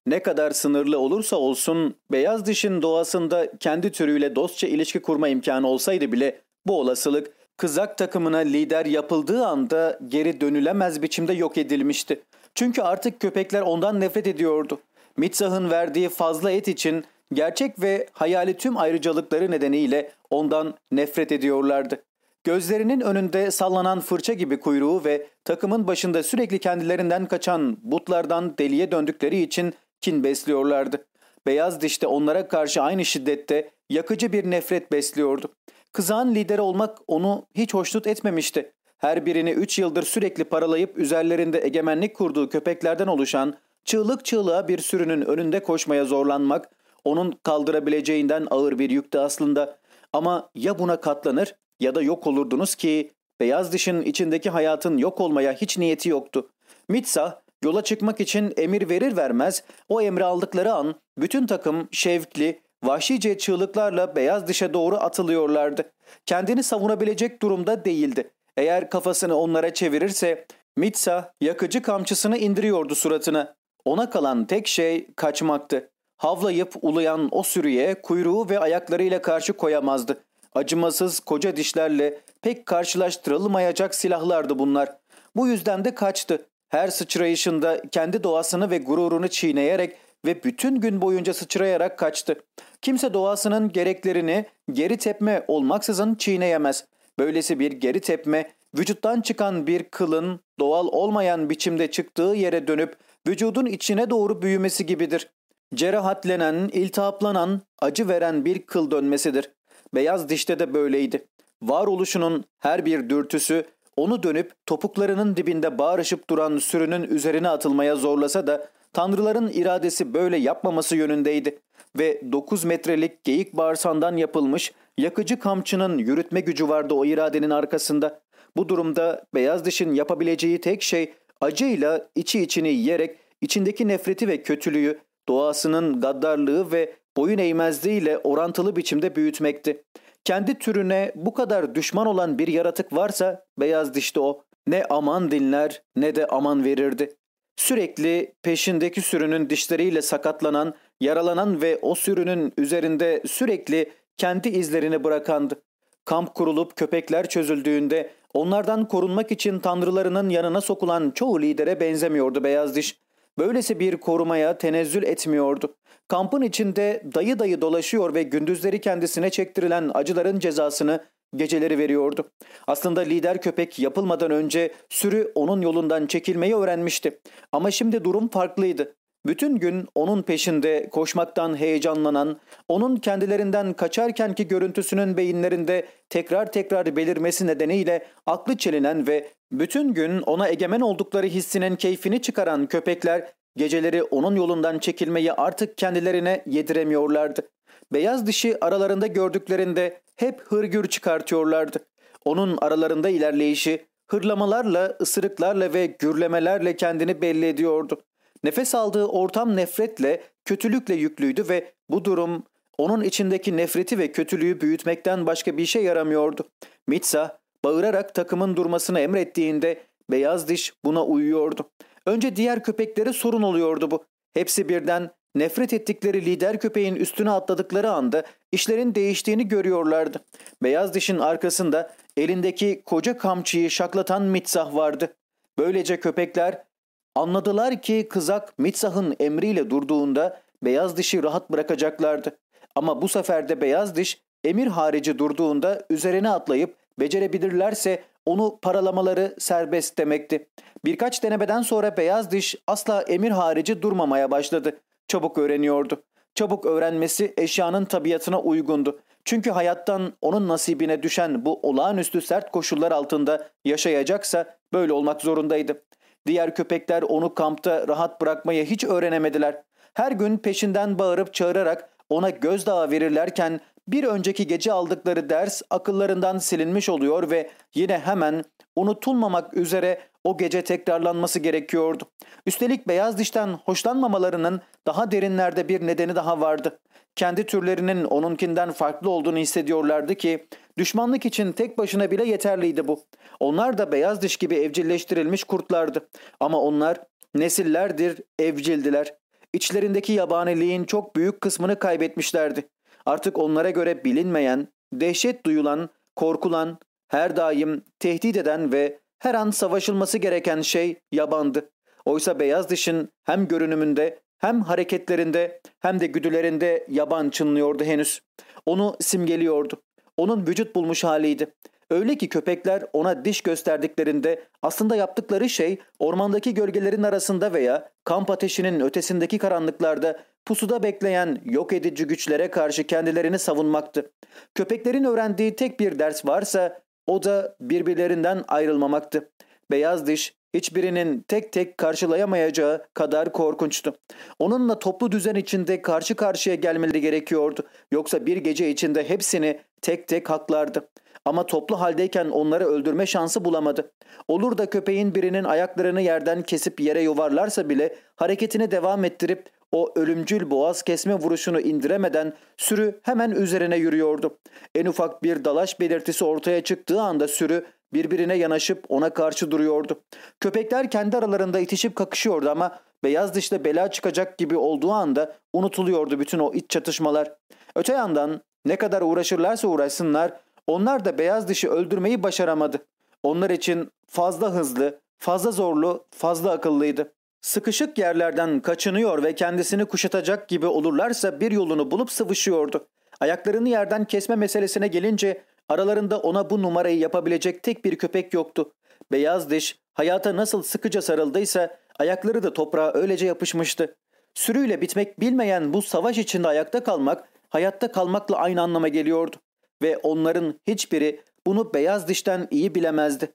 ne kadar sınırlı olursa olsun beyaz dişin doğasında kendi türüyle dostça ilişki kurma imkanı olsaydı bile bu olasılık kızak takımına lider yapıldığı anda geri dönülemez biçimde yok edilmişti. Çünkü artık köpekler ondan nefret ediyordu. Mitzah'ın verdiği fazla et için gerçek ve hayali tüm ayrıcalıkları nedeniyle ondan nefret ediyorlardı. Gözlerinin önünde sallanan fırça gibi kuyruğu ve takımın başında sürekli kendilerinden kaçan butlardan deliye döndükleri için kin besliyorlardı. Beyaz dişte onlara karşı aynı şiddette yakıcı bir nefret besliyordu. Kızağın lideri olmak onu hiç hoşnut etmemişti. Her birini 3 yıldır sürekli paralayıp üzerlerinde egemenlik kurduğu köpeklerden oluşan çığlık çığlığa bir sürünün önünde koşmaya zorlanmak onun kaldırabileceğinden ağır bir yükte aslında. Ama ya buna katlanır ya da yok olurdunuz ki beyaz dişin içindeki hayatın yok olmaya hiç niyeti yoktu. Mitsa yola çıkmak için emir verir vermez o emri aldıkları an bütün takım şevkli, vahşice çığlıklarla beyaz dişe doğru atılıyorlardı. Kendini savunabilecek durumda değildi. Eğer kafasını onlara çevirirse Mitsa yakıcı kamçısını indiriyordu suratına. Ona kalan tek şey kaçmaktı. Havlayıp uluyan o sürüye kuyruğu ve ayaklarıyla karşı koyamazdı. Acımasız koca dişlerle pek karşılaştırılmayacak silahlardı bunlar. Bu yüzden de kaçtı. Her sıçrayışında kendi doğasını ve gururunu çiğneyerek ve bütün gün boyunca sıçrayarak kaçtı. Kimse doğasının gereklerini geri tepme olmaksızın çiğneyemez. Böylesi bir geri tepme, vücuttan çıkan bir kılın doğal olmayan biçimde çıktığı yere dönüp vücudun içine doğru büyümesi gibidir. Cerahatlenen, iltihaplanan, acı veren bir kıl dönmesidir. Beyaz dişte de böyleydi. Varoluşunun her bir dürtüsü onu dönüp topuklarının dibinde bağırışıp duran sürünün üzerine atılmaya zorlasa da tanrıların iradesi böyle yapmaması yönündeydi ve 9 metrelik geyik bağırsandan yapılmış yakıcı kamçının yürütme gücü vardı o iradenin arkasında. Bu durumda beyaz dişin yapabileceği tek şey acıyla içi içini yiyerek içindeki nefreti ve kötülüğü, doğasının gaddarlığı ve boyun eğmezliğiyle orantılı biçimde büyütmekti. Kendi türüne bu kadar düşman olan bir yaratık varsa beyaz dişti o. Ne aman dinler ne de aman verirdi. Sürekli peşindeki sürünün dişleriyle sakatlanan, yaralanan ve o sürünün üzerinde sürekli kendi izlerini bırakandı. Kamp kurulup köpekler çözüldüğünde onlardan korunmak için tanrılarının yanına sokulan çoğu lidere benzemiyordu beyaz diş. Böylesi bir korumaya tenezzül etmiyordu. Kampın içinde dayı dayı dolaşıyor ve gündüzleri kendisine çektirilen acıların cezasını geceleri veriyordu. Aslında lider köpek yapılmadan önce sürü onun yolundan çekilmeyi öğrenmişti. Ama şimdi durum farklıydı. Bütün gün onun peşinde koşmaktan heyecanlanan, onun kendilerinden kaçarkenki görüntüsünün beyinlerinde tekrar tekrar belirmesi nedeniyle aklı çelinen ve bütün gün ona egemen oldukları hissinin keyfini çıkaran köpekler geceleri onun yolundan çekilmeyi artık kendilerine yediremiyorlardı. Beyaz dişi aralarında gördüklerinde hep hırgür çıkartıyorlardı. Onun aralarında ilerleyişi hırlamalarla, ısırıklarla ve gürlemelerle kendini belli ediyordu. Nefes aldığı ortam nefretle, kötülükle yüklüydü ve bu durum onun içindeki nefreti ve kötülüğü büyütmekten başka bir şey yaramıyordu. Mitsa bağırarak takımın durmasını emrettiğinde beyaz diş buna uyuyordu. Önce diğer köpeklere sorun oluyordu bu. Hepsi birden nefret ettikleri lider köpeğin üstüne atladıkları anda işlerin değiştiğini görüyorlardı. Beyaz dişin arkasında elindeki koca kamçıyı şaklatan Mitsah vardı. Böylece köpekler anladılar ki kızak Mitsah'ın emriyle durduğunda beyaz dişi rahat bırakacaklardı. Ama bu sefer de beyaz diş emir harici durduğunda üzerine atlayıp becerebilirlerse onu paralamaları serbest demekti. Birkaç denemeden sonra beyaz diş asla emir harici durmamaya başladı. Çabuk öğreniyordu. Çabuk öğrenmesi eşyanın tabiatına uygundu. Çünkü hayattan onun nasibine düşen bu olağanüstü sert koşullar altında yaşayacaksa böyle olmak zorundaydı. Diğer köpekler onu kampta rahat bırakmayı hiç öğrenemediler. Her gün peşinden bağırıp çağırarak ona gözdağı verirlerken bir önceki gece aldıkları ders akıllarından silinmiş oluyor ve yine hemen unutulmamak üzere o gece tekrarlanması gerekiyordu. Üstelik beyaz dişten hoşlanmamalarının daha derinlerde bir nedeni daha vardı. Kendi türlerinin onunkinden farklı olduğunu hissediyorlardı ki düşmanlık için tek başına bile yeterliydi bu. Onlar da beyaz diş gibi evcilleştirilmiş kurtlardı. Ama onlar nesillerdir evcildiler. İçlerindeki yabaniliğin çok büyük kısmını kaybetmişlerdi. Artık onlara göre bilinmeyen, dehşet duyulan, korkulan, her daim tehdit eden ve her an savaşılması gereken şey yabandı. Oysa beyaz dişin hem görünümünde hem hareketlerinde hem de güdülerinde yaban çınlıyordu henüz. Onu simgeliyordu. Onun vücut bulmuş haliydi. Öyle ki köpekler ona diş gösterdiklerinde aslında yaptıkları şey ormandaki gölgelerin arasında veya kamp ateşinin ötesindeki karanlıklarda pusuda bekleyen yok edici güçlere karşı kendilerini savunmaktı. Köpeklerin öğrendiği tek bir ders varsa o da birbirlerinden ayrılmamaktı. Beyaz diş hiçbirinin tek tek karşılayamayacağı kadar korkunçtu. Onunla toplu düzen içinde karşı karşıya gelmeleri gerekiyordu. Yoksa bir gece içinde hepsini tek tek haklardı. Ama toplu haldeyken onları öldürme şansı bulamadı. Olur da köpeğin birinin ayaklarını yerden kesip yere yuvarlarsa bile hareketini devam ettirip o ölümcül boğaz kesme vuruşunu indiremeden sürü hemen üzerine yürüyordu. En ufak bir dalaş belirtisi ortaya çıktığı anda sürü birbirine yanaşıp ona karşı duruyordu. Köpekler kendi aralarında itişip kakışıyordu ama beyaz dişle bela çıkacak gibi olduğu anda unutuluyordu bütün o iç çatışmalar. Öte yandan ne kadar uğraşırlarsa uğraşsınlar onlar da beyaz dişi öldürmeyi başaramadı. Onlar için fazla hızlı, fazla zorlu, fazla akıllıydı. Sıkışık yerlerden kaçınıyor ve kendisini kuşatacak gibi olurlarsa bir yolunu bulup sıvışıyordu. Ayaklarını yerden kesme meselesine gelince aralarında ona bu numarayı yapabilecek tek bir köpek yoktu. Beyaz diş hayata nasıl sıkıca sarıldıysa ayakları da toprağa öylece yapışmıştı. Sürüyle bitmek bilmeyen bu savaş içinde ayakta kalmak hayatta kalmakla aynı anlama geliyordu. Ve onların hiçbiri bunu beyaz dişten iyi bilemezdi.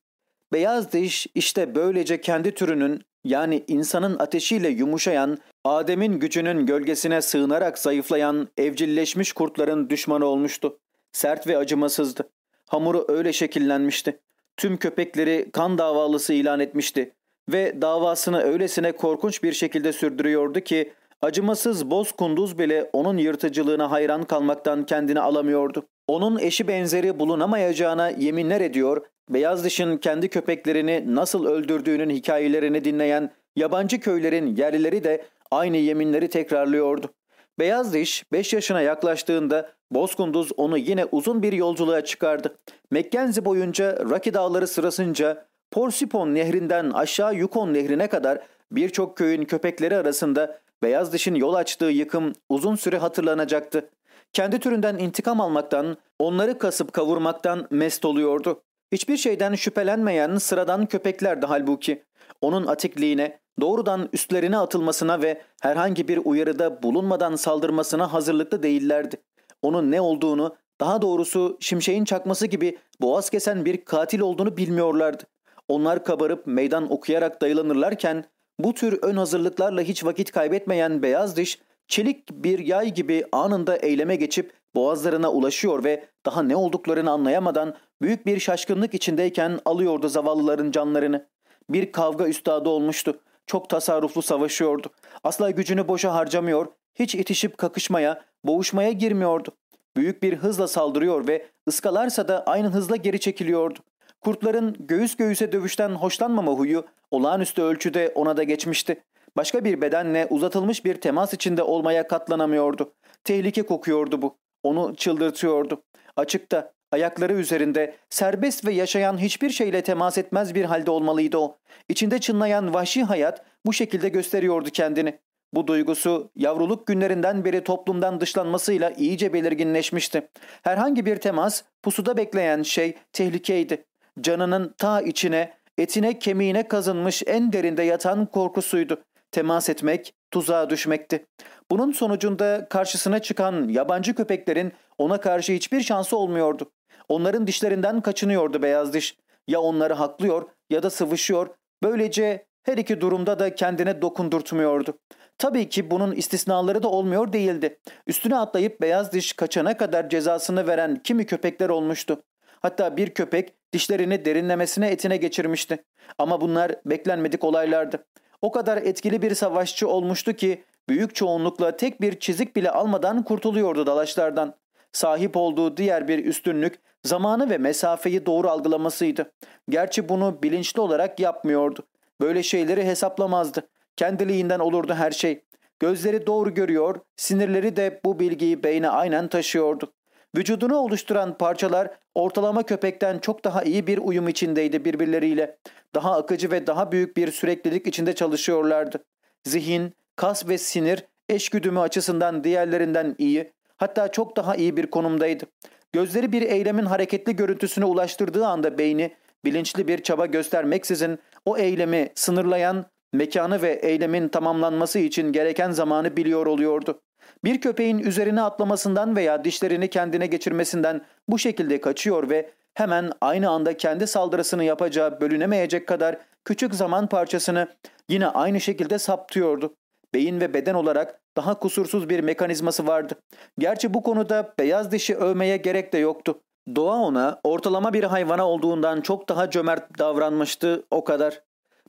Beyaz diş işte böylece kendi türünün yani insanın ateşiyle yumuşayan, Adem'in gücünün gölgesine sığınarak zayıflayan evcilleşmiş kurtların düşmanı olmuştu. Sert ve acımasızdı. Hamuru öyle şekillenmişti. Tüm köpekleri kan davalısı ilan etmişti ve davasını öylesine korkunç bir şekilde sürdürüyordu ki acımasız boz kunduz bile onun yırtıcılığına hayran kalmaktan kendini alamıyordu. Onun eşi benzeri bulunamayacağına yeminler ediyor Beyaz dişin kendi köpeklerini nasıl öldürdüğünün hikayelerini dinleyen yabancı köylerin yerlileri de aynı yeminleri tekrarlıyordu. Beyaz diş 5 yaşına yaklaştığında Bozkunduz onu yine uzun bir yolculuğa çıkardı. Mackenzie boyunca Rocky Dağları sırasınca Porsipon nehrinden aşağı Yukon nehrine kadar birçok köyün köpekleri arasında beyaz dişin yol açtığı yıkım uzun süre hatırlanacaktı. Kendi türünden intikam almaktan, onları kasıp kavurmaktan mest oluyordu. Hiçbir şeyden şüphelenmeyen sıradan köpeklerdi halbuki. Onun atikliğine, doğrudan üstlerine atılmasına ve herhangi bir uyarıda bulunmadan saldırmasına hazırlıklı değillerdi. Onun ne olduğunu, daha doğrusu şimşeğin çakması gibi boğaz kesen bir katil olduğunu bilmiyorlardı. Onlar kabarıp meydan okuyarak dayılanırlarken bu tür ön hazırlıklarla hiç vakit kaybetmeyen beyaz diş çelik bir yay gibi anında eyleme geçip boğazlarına ulaşıyor ve daha ne olduklarını anlayamadan büyük bir şaşkınlık içindeyken alıyordu zavallıların canlarını. Bir kavga üstadı olmuştu. Çok tasarruflu savaşıyordu. Asla gücünü boşa harcamıyor, hiç itişip kakışmaya, boğuşmaya girmiyordu. Büyük bir hızla saldırıyor ve ıskalarsa da aynı hızla geri çekiliyordu. Kurtların göğüs göğüse dövüşten hoşlanmama huyu olağanüstü ölçüde ona da geçmişti. Başka bir bedenle uzatılmış bir temas içinde olmaya katlanamıyordu. Tehlike kokuyordu bu. Onu çıldırtıyordu. Açıkta, ayakları üzerinde, serbest ve yaşayan hiçbir şeyle temas etmez bir halde olmalıydı o. İçinde çınlayan vahşi hayat bu şekilde gösteriyordu kendini. Bu duygusu yavruluk günlerinden beri toplumdan dışlanmasıyla iyice belirginleşmişti. Herhangi bir temas pusuda bekleyen şey tehlikeydi. Canının ta içine, etine kemiğine kazınmış en derinde yatan korkusuydu. Temas etmek, tuzağa düşmekti. Bunun sonucunda karşısına çıkan yabancı köpeklerin ona karşı hiçbir şansı olmuyordu. Onların dişlerinden kaçınıyordu beyaz diş. Ya onları haklıyor ya da sıvışıyor. Böylece her iki durumda da kendine dokundurtmuyordu. Tabii ki bunun istisnaları da olmuyor değildi. Üstüne atlayıp beyaz diş kaçana kadar cezasını veren kimi köpekler olmuştu. Hatta bir köpek dişlerini derinlemesine etine geçirmişti. Ama bunlar beklenmedik olaylardı. O kadar etkili bir savaşçı olmuştu ki büyük çoğunlukla tek bir çizik bile almadan kurtuluyordu dalaşlardan. Sahip olduğu diğer bir üstünlük zamanı ve mesafeyi doğru algılamasıydı. Gerçi bunu bilinçli olarak yapmıyordu. Böyle şeyleri hesaplamazdı. Kendiliğinden olurdu her şey. Gözleri doğru görüyor, sinirleri de bu bilgiyi beyne aynen taşıyordu. Vücudunu oluşturan parçalar ortalama köpekten çok daha iyi bir uyum içindeydi birbirleriyle. Daha akıcı ve daha büyük bir süreklilik içinde çalışıyorlardı. Zihin, kas ve sinir eşgüdümü açısından diğerlerinden iyi, hatta çok daha iyi bir konumdaydı. Gözleri bir eylemin hareketli görüntüsüne ulaştırdığı anda beyni bilinçli bir çaba göstermeksizin o eylemi sınırlayan mekanı ve eylemin tamamlanması için gereken zamanı biliyor oluyordu. Bir köpeğin üzerine atlamasından veya dişlerini kendine geçirmesinden bu şekilde kaçıyor ve hemen aynı anda kendi saldırısını yapacağı bölünemeyecek kadar küçük zaman parçasını yine aynı şekilde saptıyordu. Beyin ve beden olarak daha kusursuz bir mekanizması vardı. Gerçi bu konuda beyaz dişi övmeye gerek de yoktu. Doğa ona ortalama bir hayvana olduğundan çok daha cömert davranmıştı o kadar.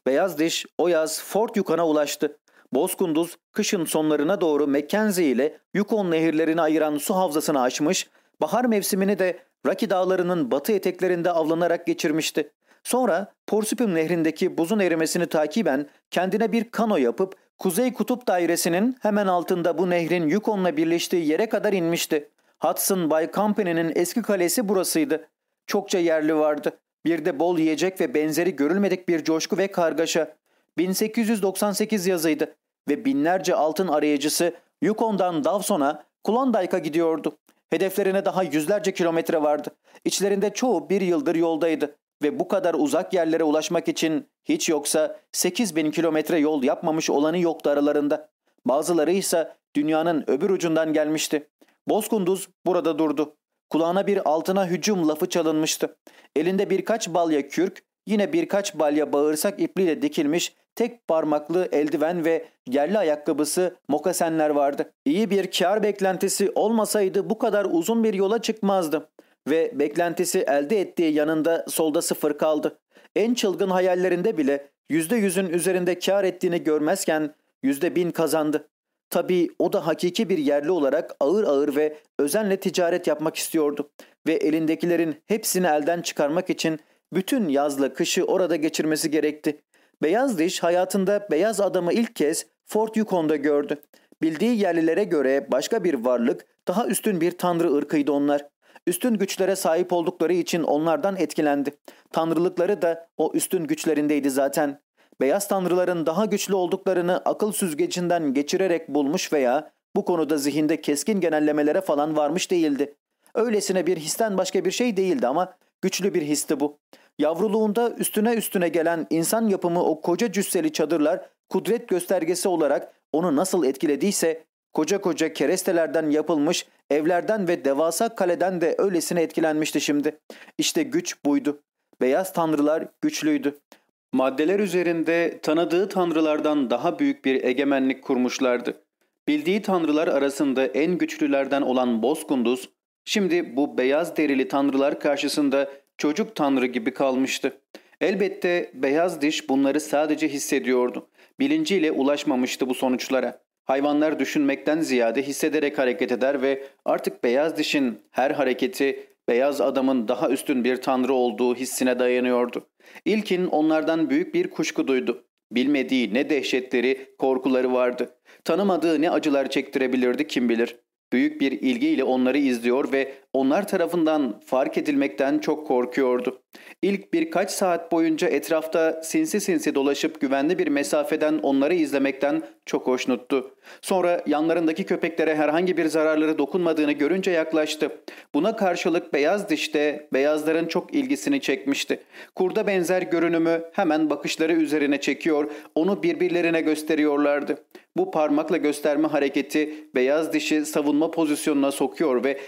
Beyaz diş o yaz Fort Yukon'a ulaştı. Bozkunduz kışın sonlarına doğru Mackenzie ile Yukon nehirlerini ayıran su havzasını açmış, bahar mevsimini de Rocky dağlarının batı eteklerinde avlanarak geçirmişti. Sonra Porsipim nehrindeki buzun erimesini takiben kendine bir kano yapıp Kuzey Kutup Dairesi'nin hemen altında bu nehrin Yukon'la birleştiği yere kadar inmişti. Hudson Bay Company'nin eski kalesi burasıydı. Çokça yerli vardı. Bir de bol yiyecek ve benzeri görülmedik bir coşku ve kargaşa. 1898 yazıydı ve binlerce altın arayıcısı Yukon'dan Dawson'a, Klondike'a gidiyordu. Hedeflerine daha yüzlerce kilometre vardı. İçlerinde çoğu bir yıldır yoldaydı ve bu kadar uzak yerlere ulaşmak için hiç yoksa 8 bin kilometre yol yapmamış olanı yoktu aralarında. Bazıları ise dünyanın öbür ucundan gelmişti. Bozkunduz burada durdu. Kulağına bir altına hücum lafı çalınmıştı. Elinde birkaç balya kürk, yine birkaç balya bağırsak ipliyle dikilmiş tek parmaklı eldiven ve yerli ayakkabısı mokasenler vardı. İyi bir kar beklentisi olmasaydı bu kadar uzun bir yola çıkmazdı. Ve beklentisi elde ettiği yanında solda sıfır kaldı. En çılgın hayallerinde bile yüzde yüzün üzerinde kar ettiğini görmezken yüzde bin kazandı. Tabii o da hakiki bir yerli olarak ağır ağır ve özenle ticaret yapmak istiyordu. Ve elindekilerin hepsini elden çıkarmak için bütün yazla kışı orada geçirmesi gerekti. Beyaz diş hayatında beyaz adamı ilk kez Fort Yukon'da gördü. Bildiği yerlilere göre başka bir varlık, daha üstün bir tanrı ırkıydı onlar. Üstün güçlere sahip oldukları için onlardan etkilendi. Tanrılıkları da o üstün güçlerindeydi zaten. Beyaz tanrıların daha güçlü olduklarını akıl süzgecinden geçirerek bulmuş veya bu konuda zihinde keskin genellemelere falan varmış değildi. Öylesine bir histen başka bir şey değildi ama güçlü bir histi bu. Yavruluğunda üstüne üstüne gelen insan yapımı o koca cüsseli çadırlar kudret göstergesi olarak onu nasıl etkilediyse koca koca kerestelerden yapılmış evlerden ve devasa kaleden de öylesine etkilenmişti şimdi. İşte güç buydu. Beyaz tanrılar güçlüydü. Maddeler üzerinde tanıdığı tanrılardan daha büyük bir egemenlik kurmuşlardı. Bildiği tanrılar arasında en güçlülerden olan Bozkunduz, şimdi bu beyaz derili tanrılar karşısında çocuk tanrı gibi kalmıştı. Elbette beyaz diş bunları sadece hissediyordu. Bilinciyle ulaşmamıştı bu sonuçlara. Hayvanlar düşünmekten ziyade hissederek hareket eder ve artık beyaz dişin her hareketi beyaz adamın daha üstün bir tanrı olduğu hissine dayanıyordu. İlkin onlardan büyük bir kuşku duydu. Bilmediği ne dehşetleri, korkuları vardı. Tanımadığı ne acılar çektirebilirdi kim bilir. Büyük bir ilgiyle onları izliyor ve onlar tarafından fark edilmekten çok korkuyordu. İlk birkaç saat boyunca etrafta sinsi sinsi dolaşıp güvenli bir mesafeden onları izlemekten çok hoşnuttu. Sonra yanlarındaki köpeklere herhangi bir zararları dokunmadığını görünce yaklaştı. Buna karşılık beyaz dişte beyazların çok ilgisini çekmişti. Kurda benzer görünümü hemen bakışları üzerine çekiyor, onu birbirlerine gösteriyorlardı. Bu parmakla gösterme hareketi beyaz dişi savunma pozisyonuna sokuyor ve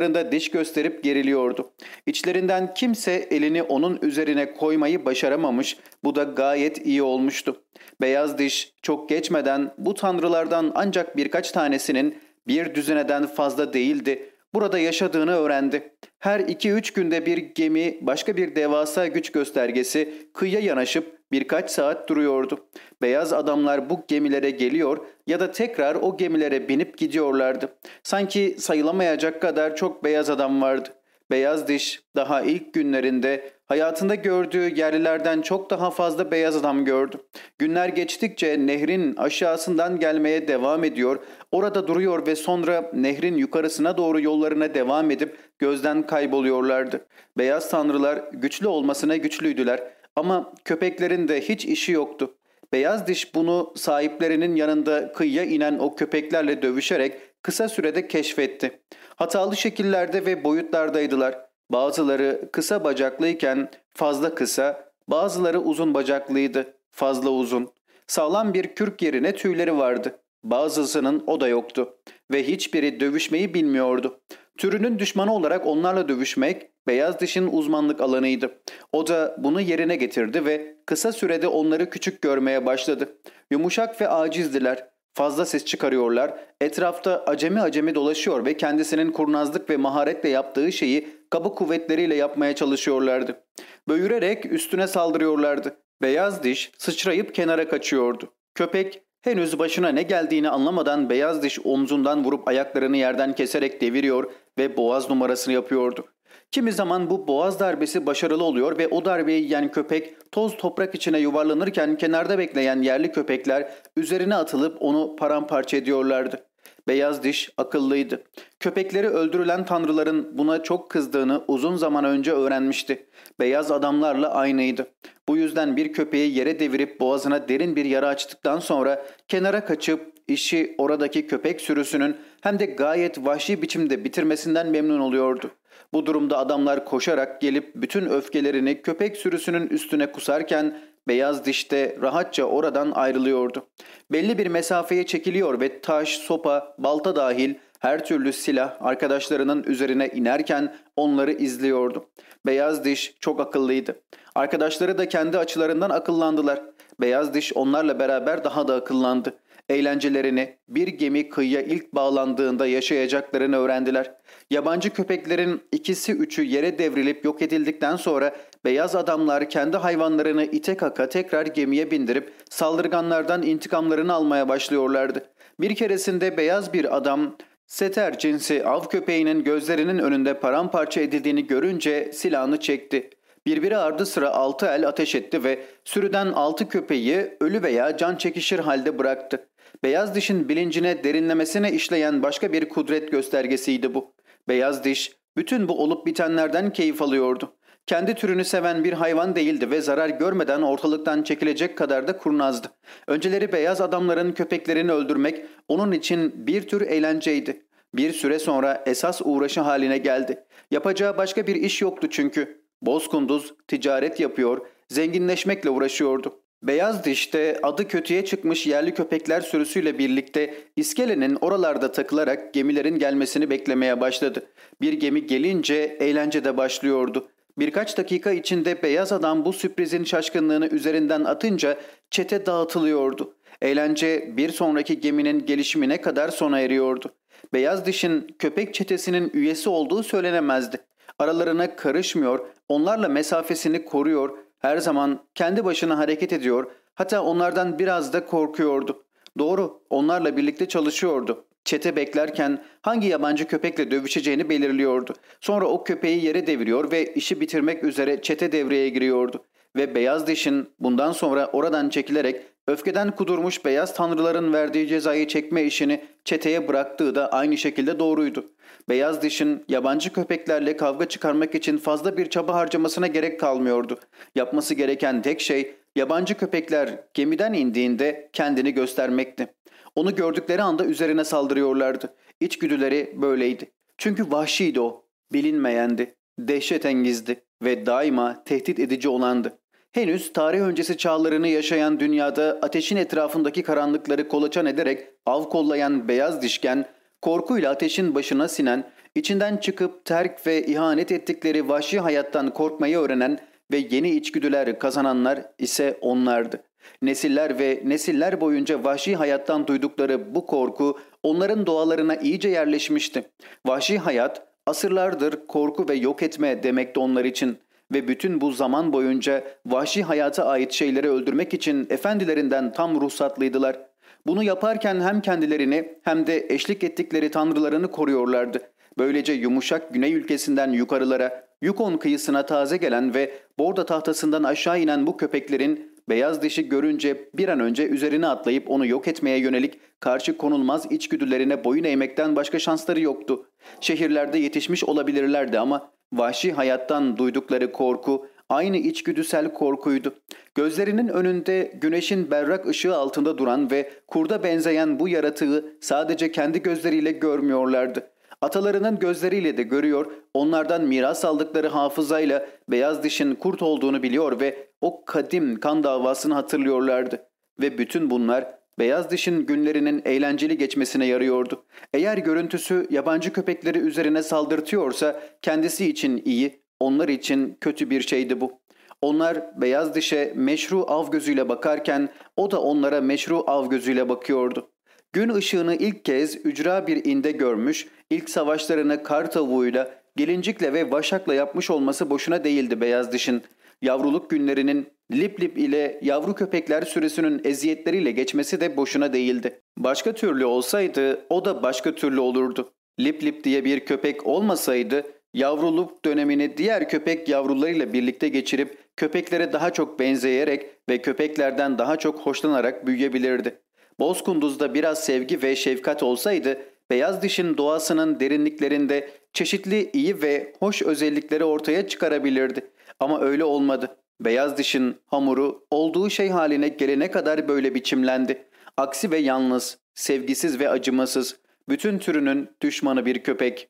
yaklaştıklarında diş gösterip geriliyordu. İçlerinden kimse elini onun üzerine koymayı başaramamış, bu da gayet iyi olmuştu. Beyaz diş çok geçmeden bu tanrılardan ancak birkaç tanesinin bir düzineden fazla değildi. Burada yaşadığını öğrendi. Her iki üç günde bir gemi başka bir devasa güç göstergesi kıyıya yanaşıp birkaç saat duruyordu. Beyaz adamlar bu gemilere geliyor ya da tekrar o gemilere binip gidiyorlardı. Sanki sayılamayacak kadar çok beyaz adam vardı. Beyaz diş daha ilk günlerinde hayatında gördüğü yerlilerden çok daha fazla beyaz adam gördü. Günler geçtikçe nehrin aşağısından gelmeye devam ediyor, orada duruyor ve sonra nehrin yukarısına doğru yollarına devam edip gözden kayboluyorlardı. Beyaz tanrılar güçlü olmasına güçlüydüler ama köpeklerin de hiç işi yoktu. Beyaz diş bunu sahiplerinin yanında kıyıya inen o köpeklerle dövüşerek kısa sürede keşfetti. Hatalı şekillerde ve boyutlardaydılar. Bazıları kısa bacaklıyken fazla kısa, bazıları uzun bacaklıydı, fazla uzun. Sağlam bir kürk yerine tüyleri vardı. Bazısının o da yoktu ve hiçbiri dövüşmeyi bilmiyordu. Türünün düşmanı olarak onlarla dövüşmek beyaz dişin uzmanlık alanıydı. O da bunu yerine getirdi ve kısa sürede onları küçük görmeye başladı. Yumuşak ve acizdiler. Fazla ses çıkarıyorlar, etrafta acemi acemi dolaşıyor ve kendisinin kurnazlık ve maharetle yaptığı şeyi kaba kuvvetleriyle yapmaya çalışıyorlardı. Böğürerek üstüne saldırıyorlardı. Beyaz diş sıçrayıp kenara kaçıyordu. Köpek henüz başına ne geldiğini anlamadan beyaz diş omzundan vurup ayaklarını yerden keserek deviriyor ve boğaz numarasını yapıyordu. Kimi zaman bu boğaz darbesi başarılı oluyor ve o darbeyi yiyen köpek toz toprak içine yuvarlanırken kenarda bekleyen yerli köpekler üzerine atılıp onu paramparça ediyorlardı. Beyaz diş akıllıydı. Köpekleri öldürülen tanrıların buna çok kızdığını uzun zaman önce öğrenmişti. Beyaz adamlarla aynıydı. Bu yüzden bir köpeği yere devirip boğazına derin bir yara açtıktan sonra kenara kaçıp işi oradaki köpek sürüsünün hem de gayet vahşi biçimde bitirmesinden memnun oluyordu. Bu durumda adamlar koşarak gelip bütün öfkelerini köpek sürüsünün üstüne kusarken beyaz dişte rahatça oradan ayrılıyordu. Belli bir mesafeye çekiliyor ve taş, sopa, balta dahil her türlü silah arkadaşlarının üzerine inerken onları izliyordu. Beyaz diş çok akıllıydı. Arkadaşları da kendi açılarından akıllandılar. Beyaz diş onlarla beraber daha da akıllandı. Eğlencelerini bir gemi kıyıya ilk bağlandığında yaşayacaklarını öğrendiler. Yabancı köpeklerin ikisi üçü yere devrilip yok edildikten sonra beyaz adamlar kendi hayvanlarını ite kaka tekrar gemiye bindirip saldırganlardan intikamlarını almaya başlıyorlardı. Bir keresinde beyaz bir adam seter cinsi av köpeğinin gözlerinin önünde paramparça edildiğini görünce silahını çekti. Birbiri ardı sıra altı el ateş etti ve sürüden altı köpeği ölü veya can çekişir halde bıraktı. Beyaz dişin bilincine derinlemesine işleyen başka bir kudret göstergesiydi bu. Beyaz diş bütün bu olup bitenlerden keyif alıyordu. Kendi türünü seven bir hayvan değildi ve zarar görmeden ortalıktan çekilecek kadar da kurnazdı. Önceleri beyaz adamların köpeklerini öldürmek onun için bir tür eğlenceydi. Bir süre sonra esas uğraşı haline geldi. Yapacağı başka bir iş yoktu çünkü. Bozkunduz ticaret yapıyor, zenginleşmekle uğraşıyordu. Beyaz dişte adı kötüye çıkmış yerli köpekler sürüsüyle birlikte iskelenin oralarda takılarak gemilerin gelmesini beklemeye başladı. Bir gemi gelince eğlence de başlıyordu. Birkaç dakika içinde beyaz adam bu sürprizin şaşkınlığını üzerinden atınca çete dağıtılıyordu. Eğlence bir sonraki geminin gelişimine kadar sona eriyordu. Beyaz dişin köpek çetesinin üyesi olduğu söylenemezdi. Aralarına karışmıyor, onlarla mesafesini koruyor, her zaman kendi başına hareket ediyor, hatta onlardan biraz da korkuyordu. Doğru, onlarla birlikte çalışıyordu. Çete beklerken hangi yabancı köpekle dövüşeceğini belirliyordu. Sonra o köpeği yere deviriyor ve işi bitirmek üzere çete devreye giriyordu. Ve beyaz dişin bundan sonra oradan çekilerek öfkeden kudurmuş beyaz tanrıların verdiği cezayı çekme işini çeteye bıraktığı da aynı şekilde doğruydu. Beyaz dişin yabancı köpeklerle kavga çıkarmak için fazla bir çaba harcamasına gerek kalmıyordu. Yapması gereken tek şey yabancı köpekler gemiden indiğinde kendini göstermekti. Onu gördükleri anda üzerine saldırıyorlardı. İçgüdüleri böyleydi. Çünkü vahşiydi o. Bilinmeyendi. Dehşetengizdi ve daima tehdit edici olandı. Henüz tarih öncesi çağlarını yaşayan dünyada ateşin etrafındaki karanlıkları kolaçan ederek av kollayan beyaz dişken, korkuyla ateşin başına sinen, içinden çıkıp terk ve ihanet ettikleri vahşi hayattan korkmayı öğrenen ve yeni içgüdüler kazananlar ise onlardı. Nesiller ve nesiller boyunca vahşi hayattan duydukları bu korku onların doğalarına iyice yerleşmişti. Vahşi hayat asırlardır korku ve yok etme demekti onlar için ve bütün bu zaman boyunca vahşi hayata ait şeyleri öldürmek için efendilerinden tam ruhsatlıydılar. Bunu yaparken hem kendilerini hem de eşlik ettikleri tanrılarını koruyorlardı. Böylece yumuşak güney ülkesinden yukarılara, Yukon kıyısına taze gelen ve Borda tahtasından aşağı inen bu köpeklerin beyaz dişi görünce bir an önce üzerine atlayıp onu yok etmeye yönelik karşı konulmaz içgüdülerine boyun eğmekten başka şansları yoktu. Şehirlerde yetişmiş olabilirlerdi ama vahşi hayattan duydukları korku aynı içgüdüsel korkuydu. Gözlerinin önünde güneşin berrak ışığı altında duran ve kurda benzeyen bu yaratığı sadece kendi gözleriyle görmüyorlardı. Atalarının gözleriyle de görüyor, onlardan miras aldıkları hafızayla beyaz dişin kurt olduğunu biliyor ve o kadim kan davasını hatırlıyorlardı. Ve bütün bunlar beyaz dişin günlerinin eğlenceli geçmesine yarıyordu. Eğer görüntüsü yabancı köpekleri üzerine saldırtıyorsa kendisi için iyi, onlar için kötü bir şeydi bu. Onlar beyaz dişe meşru av gözüyle bakarken o da onlara meşru av gözüyle bakıyordu. Gün ışığını ilk kez ücra bir inde görmüş, ilk savaşlarını kar tavuğuyla, gelincikle ve vaşakla yapmış olması boşuna değildi beyaz dişin. Yavruluk günlerinin Lip Lip ile yavru köpekler sürüsünün eziyetleriyle geçmesi de boşuna değildi. Başka türlü olsaydı o da başka türlü olurdu. Lip Lip diye bir köpek olmasaydı yavruluk dönemini diğer köpek yavrularıyla birlikte geçirip köpeklere daha çok benzeyerek ve köpeklerden daha çok hoşlanarak büyüyebilirdi. Bozkunduz'da biraz sevgi ve şefkat olsaydı beyaz dişin doğasının derinliklerinde çeşitli iyi ve hoş özellikleri ortaya çıkarabilirdi. Ama öyle olmadı. Beyaz dişin hamuru olduğu şey haline gelene kadar böyle biçimlendi. Aksi ve yalnız, sevgisiz ve acımasız, bütün türünün düşmanı bir köpek.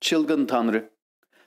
Çılgın tanrı.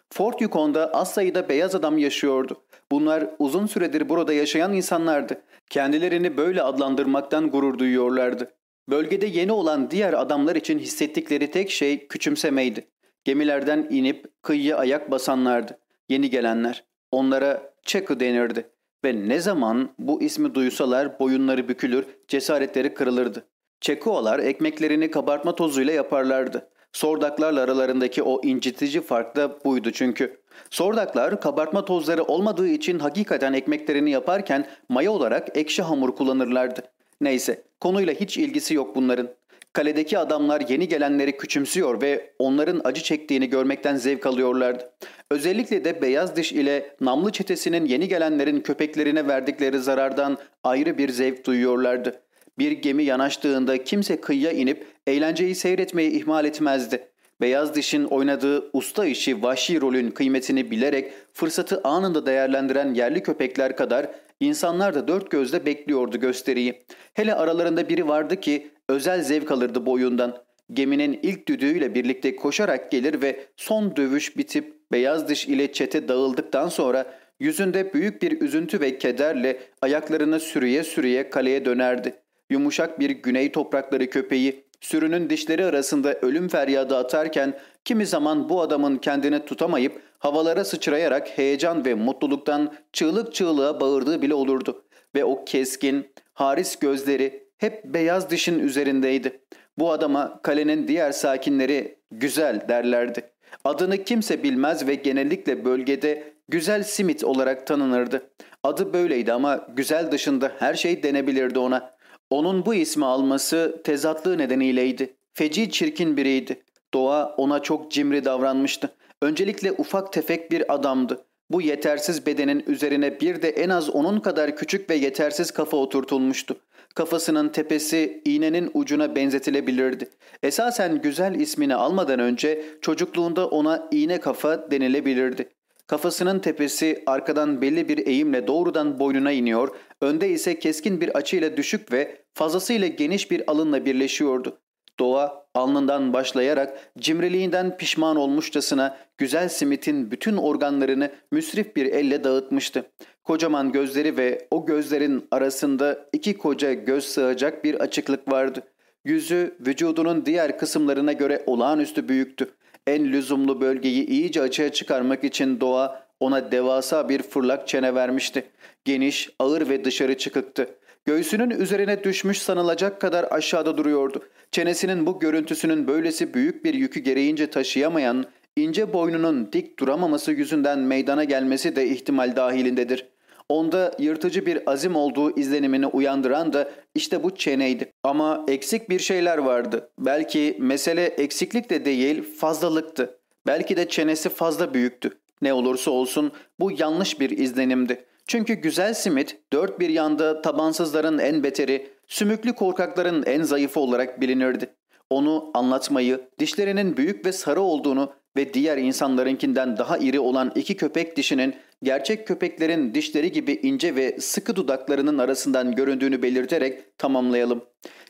Fort Yukon'da az sayıda beyaz adam yaşıyordu. Bunlar uzun süredir burada yaşayan insanlardı. Kendilerini böyle adlandırmaktan gurur duyuyorlardı. Bölgede yeni olan diğer adamlar için hissettikleri tek şey küçümsemeydi. Gemilerden inip kıyıya ayak basanlardı. Yeni gelenler. Onlara Çakı denirdi. Ve ne zaman bu ismi duysalar boyunları bükülür, cesaretleri kırılırdı. Çekoalar ekmeklerini kabartma tozuyla yaparlardı. Sordaklarla aralarındaki o incitici fark da buydu çünkü. Sordaklar kabartma tozları olmadığı için hakikaten ekmeklerini yaparken maya olarak ekşi hamur kullanırlardı. Neyse konuyla hiç ilgisi yok bunların. Kaledeki adamlar yeni gelenleri küçümsüyor ve onların acı çektiğini görmekten zevk alıyorlardı. Özellikle de beyaz diş ile namlı çetesinin yeni gelenlerin köpeklerine verdikleri zarardan ayrı bir zevk duyuyorlardı. Bir gemi yanaştığında kimse kıyıya inip eğlenceyi seyretmeyi ihmal etmezdi. Beyaz dişin oynadığı usta işi vahşi rolün kıymetini bilerek fırsatı anında değerlendiren yerli köpekler kadar insanlar da dört gözle bekliyordu gösteriyi. Hele aralarında biri vardı ki özel zevk alırdı boyundan. Geminin ilk düdüğüyle birlikte koşarak gelir ve son dövüş bitip beyaz diş ile çete dağıldıktan sonra yüzünde büyük bir üzüntü ve kederle ayaklarını sürüye sürüye kaleye dönerdi. Yumuşak bir güney toprakları köpeği sürünün dişleri arasında ölüm feryadı atarken kimi zaman bu adamın kendini tutamayıp havalara sıçrayarak heyecan ve mutluluktan çığlık çığlığa bağırdığı bile olurdu. Ve o keskin, haris gözleri hep beyaz dişin üzerindeydi. Bu adama kalenin diğer sakinleri güzel derlerdi. Adını kimse bilmez ve genellikle bölgede güzel simit olarak tanınırdı. Adı böyleydi ama güzel dışında her şey denebilirdi ona. Onun bu ismi alması tezatlığı nedeniyleydi. Feci çirkin biriydi. Doğa ona çok cimri davranmıştı. Öncelikle ufak tefek bir adamdı. Bu yetersiz bedenin üzerine bir de en az onun kadar küçük ve yetersiz kafa oturtulmuştu. Kafasının tepesi iğnenin ucuna benzetilebilirdi. Esasen güzel ismini almadan önce çocukluğunda ona iğne kafa denilebilirdi. Kafasının tepesi arkadan belli bir eğimle doğrudan boynuna iniyor, önde ise keskin bir açıyla düşük ve fazlasıyla geniş bir alınla birleşiyordu. Doğa alnından başlayarak cimriliğinden pişman olmuşçasına güzel simitin bütün organlarını müsrif bir elle dağıtmıştı. Kocaman gözleri ve o gözlerin arasında iki koca göz sığacak bir açıklık vardı. Yüzü vücudunun diğer kısımlarına göre olağanüstü büyüktü. En lüzumlu bölgeyi iyice açığa çıkarmak için doğa ona devasa bir fırlak çene vermişti. Geniş, ağır ve dışarı çıkıktı. Göğsünün üzerine düşmüş sanılacak kadar aşağıda duruyordu. Çenesinin bu görüntüsünün böylesi büyük bir yükü gereğince taşıyamayan, ince boynunun dik duramaması yüzünden meydana gelmesi de ihtimal dahilindedir. Onda yırtıcı bir azim olduğu izlenimini uyandıran da işte bu çeneydi. Ama eksik bir şeyler vardı. Belki mesele eksiklik de değil fazlalıktı. Belki de çenesi fazla büyüktü. Ne olursa olsun bu yanlış bir izlenimdi. Çünkü güzel simit dört bir yanda tabansızların en beteri, sümüklü korkakların en zayıfı olarak bilinirdi. Onu anlatmayı, dişlerinin büyük ve sarı olduğunu ve diğer insanlarınkinden daha iri olan iki köpek dişinin gerçek köpeklerin dişleri gibi ince ve sıkı dudaklarının arasından göründüğünü belirterek tamamlayalım.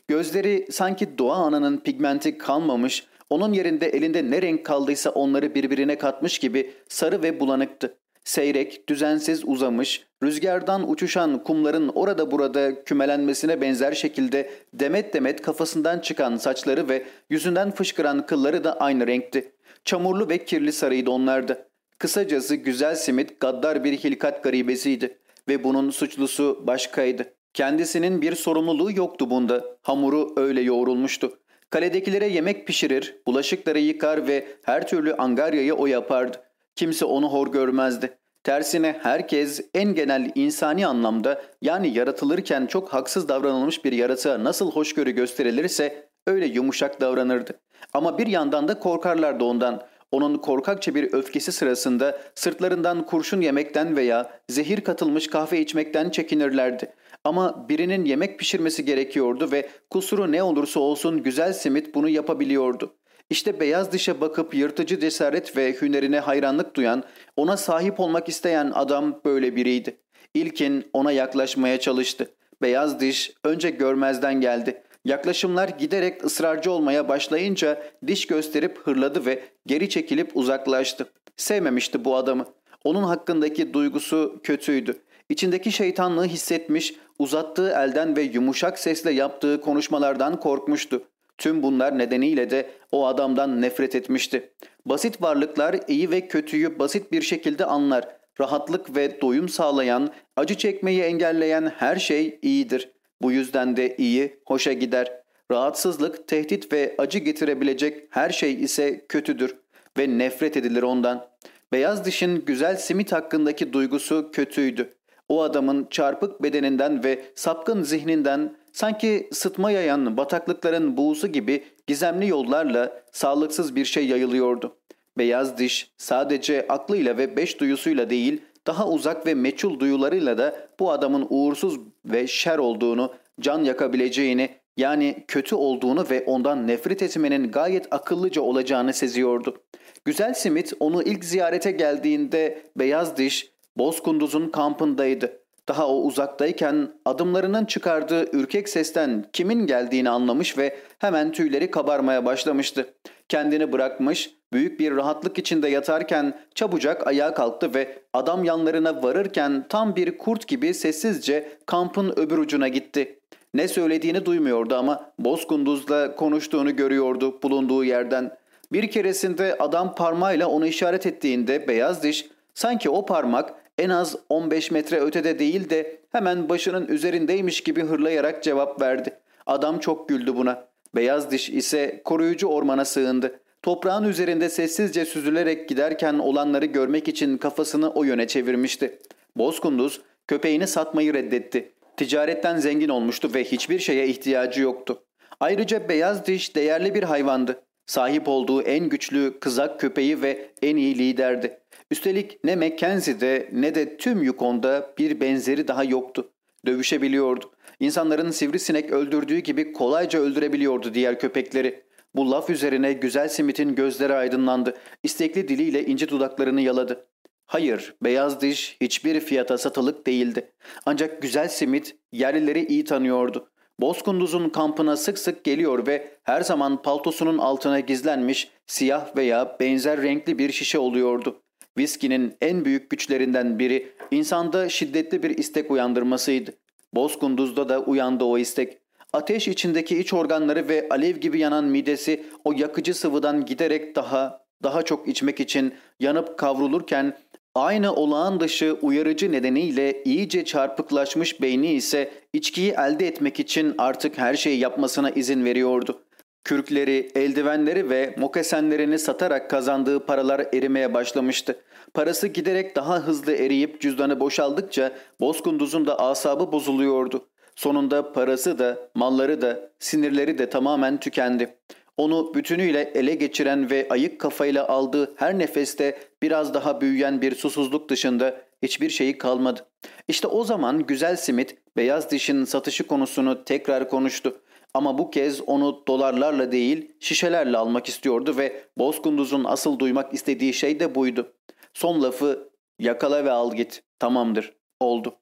Gözleri sanki doğa ananın pigmenti kalmamış, onun yerinde elinde ne renk kaldıysa onları birbirine katmış gibi sarı ve bulanıktı. Seyrek, düzensiz uzamış, rüzgardan uçuşan kumların orada burada kümelenmesine benzer şekilde demet demet kafasından çıkan saçları ve yüzünden fışkıran kılları da aynı renkti. Çamurlu ve kirli sarıydı onlarda. Kısacası güzel simit gaddar bir hilkat garibesiydi ve bunun suçlusu başkaydı. Kendisinin bir sorumluluğu yoktu bunda. Hamuru öyle yoğrulmuştu. Kaledekilere yemek pişirir, bulaşıkları yıkar ve her türlü angaryayı o yapardı. Kimse onu hor görmezdi. Tersine herkes en genel insani anlamda yani yaratılırken çok haksız davranılmış bir yaratığa nasıl hoşgörü gösterilirse öyle yumuşak davranırdı. Ama bir yandan da korkarlardı ondan. Onun korkakça bir öfkesi sırasında sırtlarından kurşun yemekten veya zehir katılmış kahve içmekten çekinirlerdi. Ama birinin yemek pişirmesi gerekiyordu ve kusuru ne olursa olsun güzel simit bunu yapabiliyordu. İşte beyaz dişe bakıp yırtıcı cesaret ve hünerine hayranlık duyan, ona sahip olmak isteyen adam böyle biriydi. İlkin ona yaklaşmaya çalıştı. Beyaz diş önce görmezden geldi. Yaklaşımlar giderek ısrarcı olmaya başlayınca diş gösterip hırladı ve geri çekilip uzaklaştı. Sevmemişti bu adamı. Onun hakkındaki duygusu kötüydü. İçindeki şeytanlığı hissetmiş, uzattığı elden ve yumuşak sesle yaptığı konuşmalardan korkmuştu. Tüm bunlar nedeniyle de o adamdan nefret etmişti. Basit varlıklar iyi ve kötüyü basit bir şekilde anlar. Rahatlık ve doyum sağlayan, acı çekmeyi engelleyen her şey iyidir. Bu yüzden de iyi, hoşa gider. Rahatsızlık, tehdit ve acı getirebilecek her şey ise kötüdür ve nefret edilir ondan. Beyaz dişin güzel simit hakkındaki duygusu kötüydü. O adamın çarpık bedeninden ve sapkın zihninden sanki sıtma yayan bataklıkların buğusu gibi gizemli yollarla sağlıksız bir şey yayılıyordu. Beyaz diş sadece aklıyla ve beş duyusuyla değil daha uzak ve meçhul duyularıyla da bu adamın uğursuz ve şer olduğunu can yakabileceğini yani kötü olduğunu ve ondan nefret etmenin gayet akıllıca olacağını seziyordu. Güzel Simit onu ilk ziyarete geldiğinde beyaz diş Bozkunduz'un kampındaydı. Daha o uzaktayken adımlarının çıkardığı ürkek sesten kimin geldiğini anlamış ve hemen tüyleri kabarmaya başlamıştı. Kendini bırakmış, büyük bir rahatlık içinde yatarken çabucak ayağa kalktı ve adam yanlarına varırken tam bir kurt gibi sessizce kampın öbür ucuna gitti. Ne söylediğini duymuyordu ama Bozkunduz'la konuştuğunu görüyordu bulunduğu yerden. Bir keresinde adam parmağıyla onu işaret ettiğinde beyaz diş sanki o parmak en az 15 metre ötede değil de hemen başının üzerindeymiş gibi hırlayarak cevap verdi. Adam çok güldü buna. Beyaz diş ise koruyucu ormana sığındı. Toprağın üzerinde sessizce süzülerek giderken olanları görmek için kafasını o yöne çevirmişti. Bozkunduz köpeğini satmayı reddetti. Ticaretten zengin olmuştu ve hiçbir şeye ihtiyacı yoktu. Ayrıca beyaz diş değerli bir hayvandı. Sahip olduğu en güçlü kızak köpeği ve en iyi liderdi. Üstelik ne Mackenzie'de ne de tüm Yukon'da bir benzeri daha yoktu. Dövüşebiliyordu. İnsanların sivrisinek öldürdüğü gibi kolayca öldürebiliyordu diğer köpekleri. Bu laf üzerine güzel Smith'in gözleri aydınlandı. İstekli diliyle ince dudaklarını yaladı. Hayır, beyaz diş hiçbir fiyata satılık değildi. Ancak güzel Smith yerlileri iyi tanıyordu. Bozkunduz'un kampına sık sık geliyor ve her zaman paltosunun altına gizlenmiş siyah veya benzer renkli bir şişe oluyordu. Viskinin en büyük güçlerinden biri insanda şiddetli bir istek uyandırmasıydı. Bozkunduz'da da uyandı o istek. Ateş içindeki iç organları ve alev gibi yanan midesi o yakıcı sıvıdan giderek daha daha çok içmek için yanıp kavrulurken aynı olağan dışı uyarıcı nedeniyle iyice çarpıklaşmış beyni ise içkiyi elde etmek için artık her şeyi yapmasına izin veriyordu. Kürkleri, eldivenleri ve mokesenlerini satarak kazandığı paralar erimeye başlamıştı. Parası giderek daha hızlı eriyip cüzdanı boşaldıkça Bozkunduz'un da asabı bozuluyordu. Sonunda parası da, malları da, sinirleri de tamamen tükendi. Onu bütünüyle ele geçiren ve ayık kafayla aldığı her nefeste biraz daha büyüyen bir susuzluk dışında hiçbir şeyi kalmadı. İşte o zaman güzel simit beyaz dişin satışı konusunu tekrar konuştu. Ama bu kez onu dolarlarla değil şişelerle almak istiyordu ve Bozkunduz'un asıl duymak istediği şey de buydu. Son lafı yakala ve al git. Tamamdır. Oldu.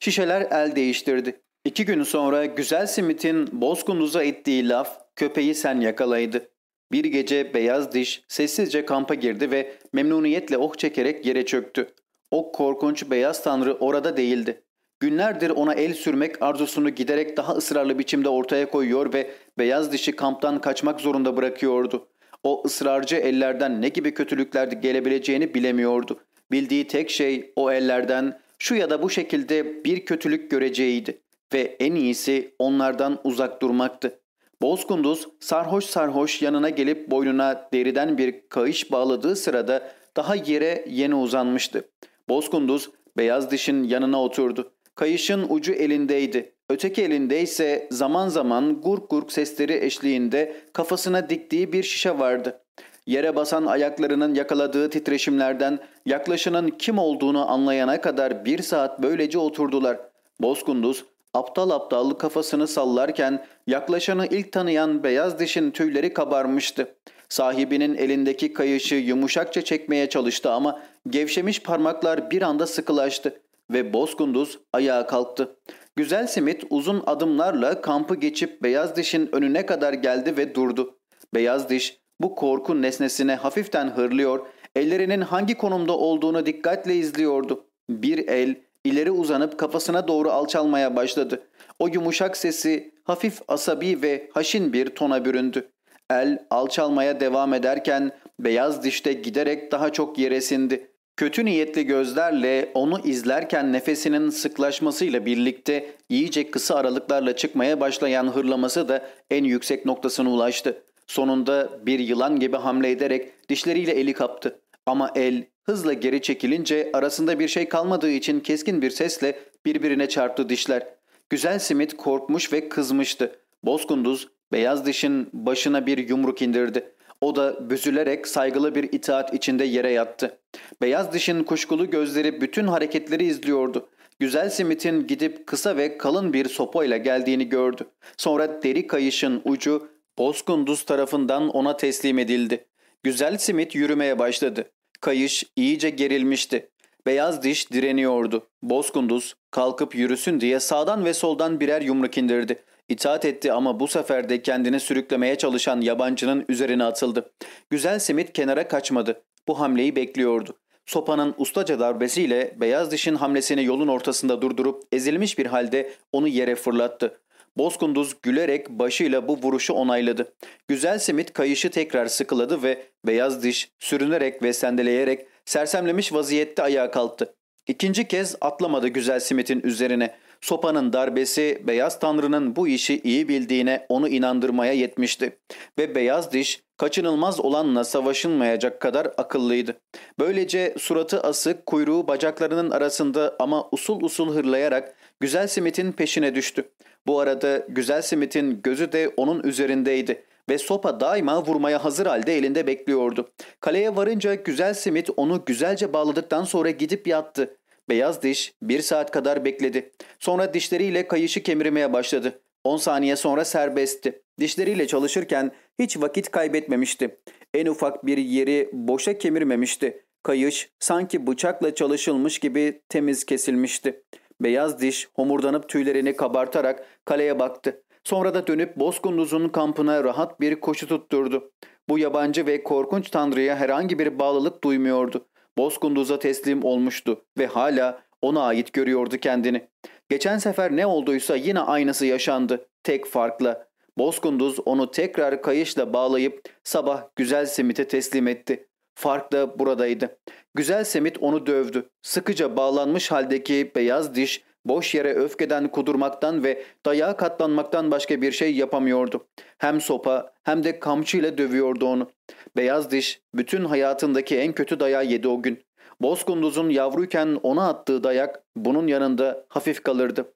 Şişeler el değiştirdi. İki gün sonra Güzel Simit'in Bozkunduz'a ettiği laf köpeği sen yakalaydı. Bir gece beyaz diş sessizce kampa girdi ve memnuniyetle oh çekerek yere çöktü. O korkunç beyaz tanrı orada değildi. Günlerdir ona el sürmek arzusunu giderek daha ısrarlı biçimde ortaya koyuyor ve beyaz dişi kamptan kaçmak zorunda bırakıyordu. O ısrarcı ellerden ne gibi kötülükler gelebileceğini bilemiyordu. Bildiği tek şey o ellerden şu ya da bu şekilde bir kötülük göreceğiydi ve en iyisi onlardan uzak durmaktı. Bozkunduz sarhoş sarhoş yanına gelip boynuna deriden bir kayış bağladığı sırada daha yere yeni uzanmıştı. Bozkunduz beyaz dişin yanına oturdu. Kayışın ucu elindeydi. Öteki elinde ise zaman zaman gurk gurk sesleri eşliğinde kafasına diktiği bir şişe vardı. Yere basan ayaklarının yakaladığı titreşimlerden yaklaşının kim olduğunu anlayana kadar bir saat böylece oturdular. Bozkunduz aptal aptal kafasını sallarken yaklaşanı ilk tanıyan beyaz dişin tüyleri kabarmıştı. Sahibinin elindeki kayışı yumuşakça çekmeye çalıştı ama gevşemiş parmaklar bir anda sıkılaştı ve Bozkunduz ayağa kalktı. Güzel simit uzun adımlarla kampı geçip beyaz dişin önüne kadar geldi ve durdu. Beyaz diş bu korku nesnesine hafiften hırlıyor, ellerinin hangi konumda olduğunu dikkatle izliyordu. Bir el ileri uzanıp kafasına doğru alçalmaya başladı. O yumuşak sesi hafif asabi ve haşin bir tona büründü. El alçalmaya devam ederken beyaz dişte giderek daha çok yere sindi. Kötü niyetli gözlerle onu izlerken nefesinin sıklaşmasıyla birlikte iyice kısa aralıklarla çıkmaya başlayan hırlaması da en yüksek noktasına ulaştı. Sonunda bir yılan gibi hamle ederek dişleriyle eli kaptı. Ama el hızla geri çekilince arasında bir şey kalmadığı için keskin bir sesle birbirine çarptı dişler. Güzel simit korkmuş ve kızmıştı. Bozkunduz beyaz dişin başına bir yumruk indirdi. O da büzülerek saygılı bir itaat içinde yere yattı. Beyaz dişin kuşkulu gözleri bütün hareketleri izliyordu. Güzel Simit'in gidip kısa ve kalın bir sopayla geldiğini gördü. Sonra deri kayışın ucu Bozkunduz tarafından ona teslim edildi. Güzel Simit yürümeye başladı. Kayış iyice gerilmişti. Beyaz diş direniyordu. Bozkunduz kalkıp yürüsün diye sağdan ve soldan birer yumruk indirdi. İtaat etti ama bu sefer de kendini sürüklemeye çalışan yabancının üzerine atıldı. Güzel simit kenara kaçmadı. Bu hamleyi bekliyordu. Sopanın ustaca darbesiyle beyaz dişin hamlesini yolun ortasında durdurup ezilmiş bir halde onu yere fırlattı. Bozkunduz gülerek başıyla bu vuruşu onayladı. Güzel simit kayışı tekrar sıkıladı ve beyaz diş sürünerek ve sendeleyerek sersemlemiş vaziyette ayağa kalktı. İkinci kez atlamadı güzel simitin üzerine. Sopanın darbesi beyaz tanrının bu işi iyi bildiğine onu inandırmaya yetmişti. Ve beyaz diş kaçınılmaz olanla savaşılmayacak kadar akıllıydı. Böylece suratı asık, kuyruğu bacaklarının arasında ama usul usul hırlayarak Güzel Simit'in peşine düştü. Bu arada Güzel Simit'in gözü de onun üzerindeydi ve sopa daima vurmaya hazır halde elinde bekliyordu. Kaleye varınca Güzel Simit onu güzelce bağladıktan sonra gidip yattı. Beyaz diş bir saat kadar bekledi. Sonra dişleriyle kayışı kemirmeye başladı. 10 saniye sonra serbestti. Dişleriyle çalışırken hiç vakit kaybetmemişti. En ufak bir yeri boşa kemirmemişti. Kayış sanki bıçakla çalışılmış gibi temiz kesilmişti. Beyaz diş homurdanıp tüylerini kabartarak kaleye baktı. Sonra da dönüp Bozkunduz'un kampına rahat bir koşu tutturdu. Bu yabancı ve korkunç tanrıya herhangi bir bağlılık duymuyordu. Bozkunduz'a teslim olmuştu ve hala ona ait görüyordu kendini. Geçen sefer ne olduysa yine aynısı yaşandı. Tek farkla. Bozkunduz onu tekrar kayışla bağlayıp sabah Güzel Simit'e teslim etti. Fark da buradaydı. Güzel Semit onu dövdü. Sıkıca bağlanmış haldeki beyaz diş boş yere öfkeden kudurmaktan ve dayağa katlanmaktan başka bir şey yapamıyordu. Hem sopa hem de kamçıyla dövüyordu onu. Beyaz diş bütün hayatındaki en kötü dayağı yedi o gün. Bozkunduz'un yavruyken ona attığı dayak bunun yanında hafif kalırdı.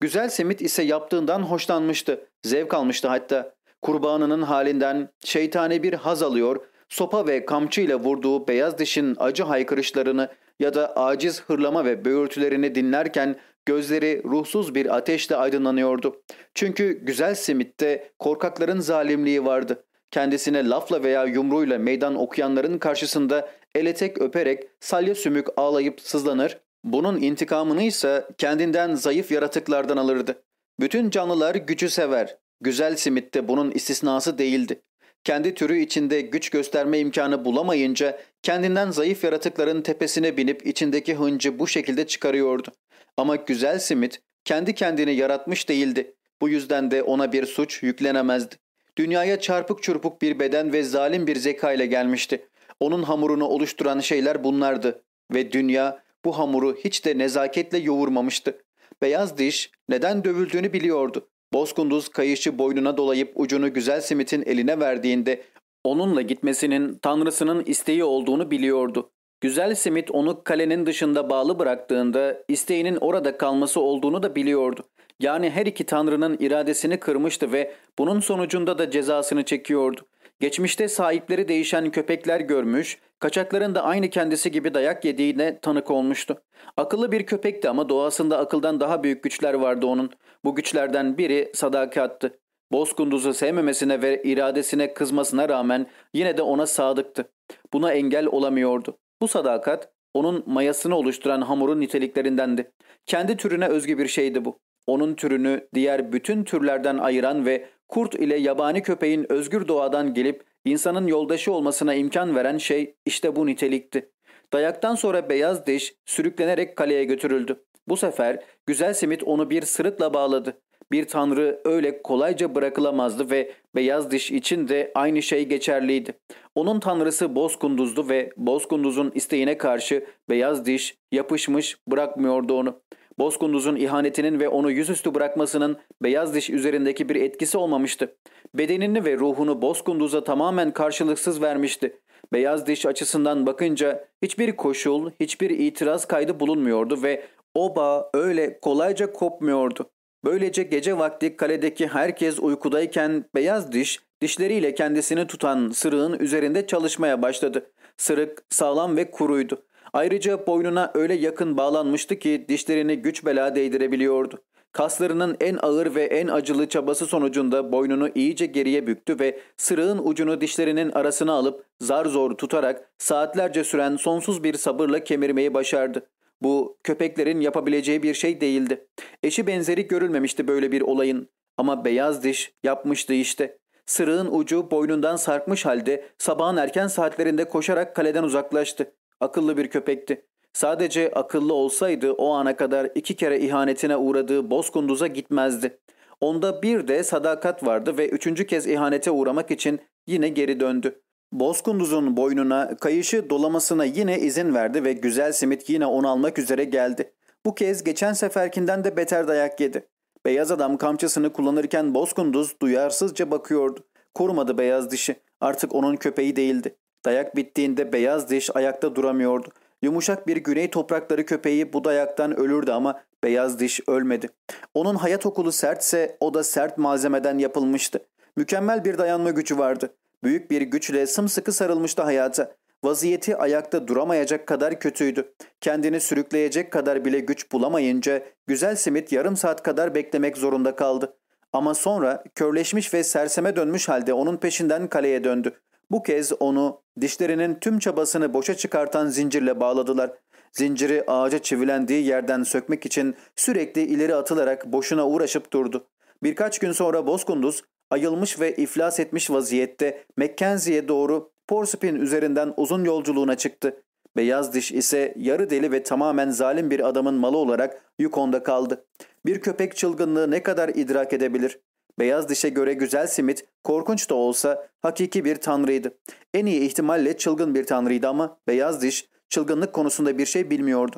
Güzel Semit ise yaptığından hoşlanmıştı. Zevk almıştı hatta. Kurbanının halinden şeytane bir haz alıyor, sopa ve kamçıyla vurduğu beyaz dişin acı haykırışlarını ya da aciz hırlama ve böğürtülerini dinlerken gözleri ruhsuz bir ateşle aydınlanıyordu. Çünkü güzel Simit'te korkakların zalimliği vardı. Kendisine lafla veya yumruğuyla meydan okuyanların karşısında ele tek öperek salya sümük ağlayıp sızlanır, bunun intikamını ise kendinden zayıf yaratıklardan alırdı. Bütün canlılar gücü sever. Güzel simit de bunun istisnası değildi. Kendi türü içinde güç gösterme imkanı bulamayınca kendinden zayıf yaratıkların tepesine binip içindeki hıncı bu şekilde çıkarıyordu. Ama güzel simit kendi kendini yaratmış değildi. Bu yüzden de ona bir suç yüklenemezdi. Dünyaya çarpık çırpık bir beden ve zalim bir zeka ile gelmişti. Onun hamurunu oluşturan şeyler bunlardı ve dünya bu hamuru hiç de nezaketle yoğurmamıştı. Beyaz diş neden dövüldüğünü biliyordu. Bozkunduz kayışı boynuna dolayıp ucunu güzel simitin eline verdiğinde onunla gitmesinin tanrısının isteği olduğunu biliyordu. Güzel simit onu kalenin dışında bağlı bıraktığında isteğinin orada kalması olduğunu da biliyordu. Yani her iki tanrının iradesini kırmıştı ve bunun sonucunda da cezasını çekiyordu. Geçmişte sahipleri değişen köpekler görmüş, kaçakların da aynı kendisi gibi dayak yediğine tanık olmuştu. Akıllı bir köpekti ama doğasında akıldan daha büyük güçler vardı onun. Bu güçlerden biri sadakattı. Bozkunduz'u sevmemesine ve iradesine kızmasına rağmen yine de ona sadıktı. Buna engel olamıyordu. Bu sadakat onun mayasını oluşturan hamurun niteliklerindendi. Kendi türüne özgü bir şeydi bu. Onun türünü diğer bütün türlerden ayıran ve kurt ile yabani köpeğin özgür doğadan gelip insanın yoldaşı olmasına imkan veren şey işte bu nitelikti. Dayaktan sonra beyaz diş sürüklenerek kaleye götürüldü. Bu sefer güzel simit onu bir sırıkla bağladı. Bir tanrı öyle kolayca bırakılamazdı ve beyaz diş için de aynı şey geçerliydi. Onun tanrısı Bozkunduz'du ve Bozkunduz'un isteğine karşı beyaz diş yapışmış bırakmıyordu onu. Bozkunduz'un ihanetinin ve onu yüzüstü bırakmasının beyaz diş üzerindeki bir etkisi olmamıştı. Bedenini ve ruhunu Bozkunduz'a tamamen karşılıksız vermişti. Beyaz diş açısından bakınca hiçbir koşul, hiçbir itiraz kaydı bulunmuyordu ve o bağ öyle kolayca kopmuyordu. Böylece gece vakti kaledeki herkes uykudayken beyaz diş dişleriyle kendisini tutan sırığın üzerinde çalışmaya başladı. Sırık sağlam ve kuruydu. Ayrıca boynuna öyle yakın bağlanmıştı ki dişlerini güç bela değdirebiliyordu. Kaslarının en ağır ve en acılı çabası sonucunda boynunu iyice geriye büktü ve sırığın ucunu dişlerinin arasına alıp zar zor tutarak saatlerce süren sonsuz bir sabırla kemirmeyi başardı. Bu köpeklerin yapabileceği bir şey değildi. Eşi benzeri görülmemişti böyle bir olayın. Ama beyaz diş yapmıştı işte. Sırığın ucu boynundan sarkmış halde sabahın erken saatlerinde koşarak kaleden uzaklaştı. Akıllı bir köpekti. Sadece akıllı olsaydı o ana kadar iki kere ihanetine uğradığı Bozkunduz'a gitmezdi. Onda bir de sadakat vardı ve üçüncü kez ihanete uğramak için yine geri döndü. Bozkunduz'un boynuna kayışı dolamasına yine izin verdi ve güzel simit yine onu almak üzere geldi. Bu kez geçen seferkinden de beter dayak yedi. Beyaz adam kamçısını kullanırken Bozkunduz duyarsızca bakıyordu. Korumadı beyaz dişi. Artık onun köpeği değildi. Dayak bittiğinde beyaz diş ayakta duramıyordu. Yumuşak bir güney toprakları köpeği bu dayaktan ölürdü ama beyaz diş ölmedi. Onun hayat okulu sertse o da sert malzemeden yapılmıştı. Mükemmel bir dayanma gücü vardı. Büyük bir güçle sımsıkı sarılmıştı hayata. Vaziyeti ayakta duramayacak kadar kötüydü. Kendini sürükleyecek kadar bile güç bulamayınca güzel simit yarım saat kadar beklemek zorunda kaldı. Ama sonra körleşmiş ve serseme dönmüş halde onun peşinden kaleye döndü. Bu kez onu dişlerinin tüm çabasını boşa çıkartan zincirle bağladılar. Zinciri ağaca çivilendiği yerden sökmek için sürekli ileri atılarak boşuna uğraşıp durdu. Birkaç gün sonra Bozkunduz ayılmış ve iflas etmiş vaziyette Mackenzie'ye doğru Porspin üzerinden uzun yolculuğuna çıktı. Beyaz diş ise yarı deli ve tamamen zalim bir adamın malı olarak Yukon'da kaldı. Bir köpek çılgınlığı ne kadar idrak edebilir? Beyaz dişe göre güzel simit korkunç da olsa hakiki bir tanrıydı. En iyi ihtimalle çılgın bir tanrıydı ama beyaz diş çılgınlık konusunda bir şey bilmiyordu.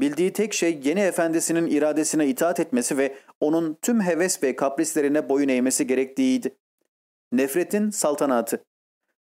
Bildiği tek şey yeni efendisinin iradesine itaat etmesi ve onun tüm heves ve kaprislerine boyun eğmesi gerektiğiydi. Nefretin saltanatı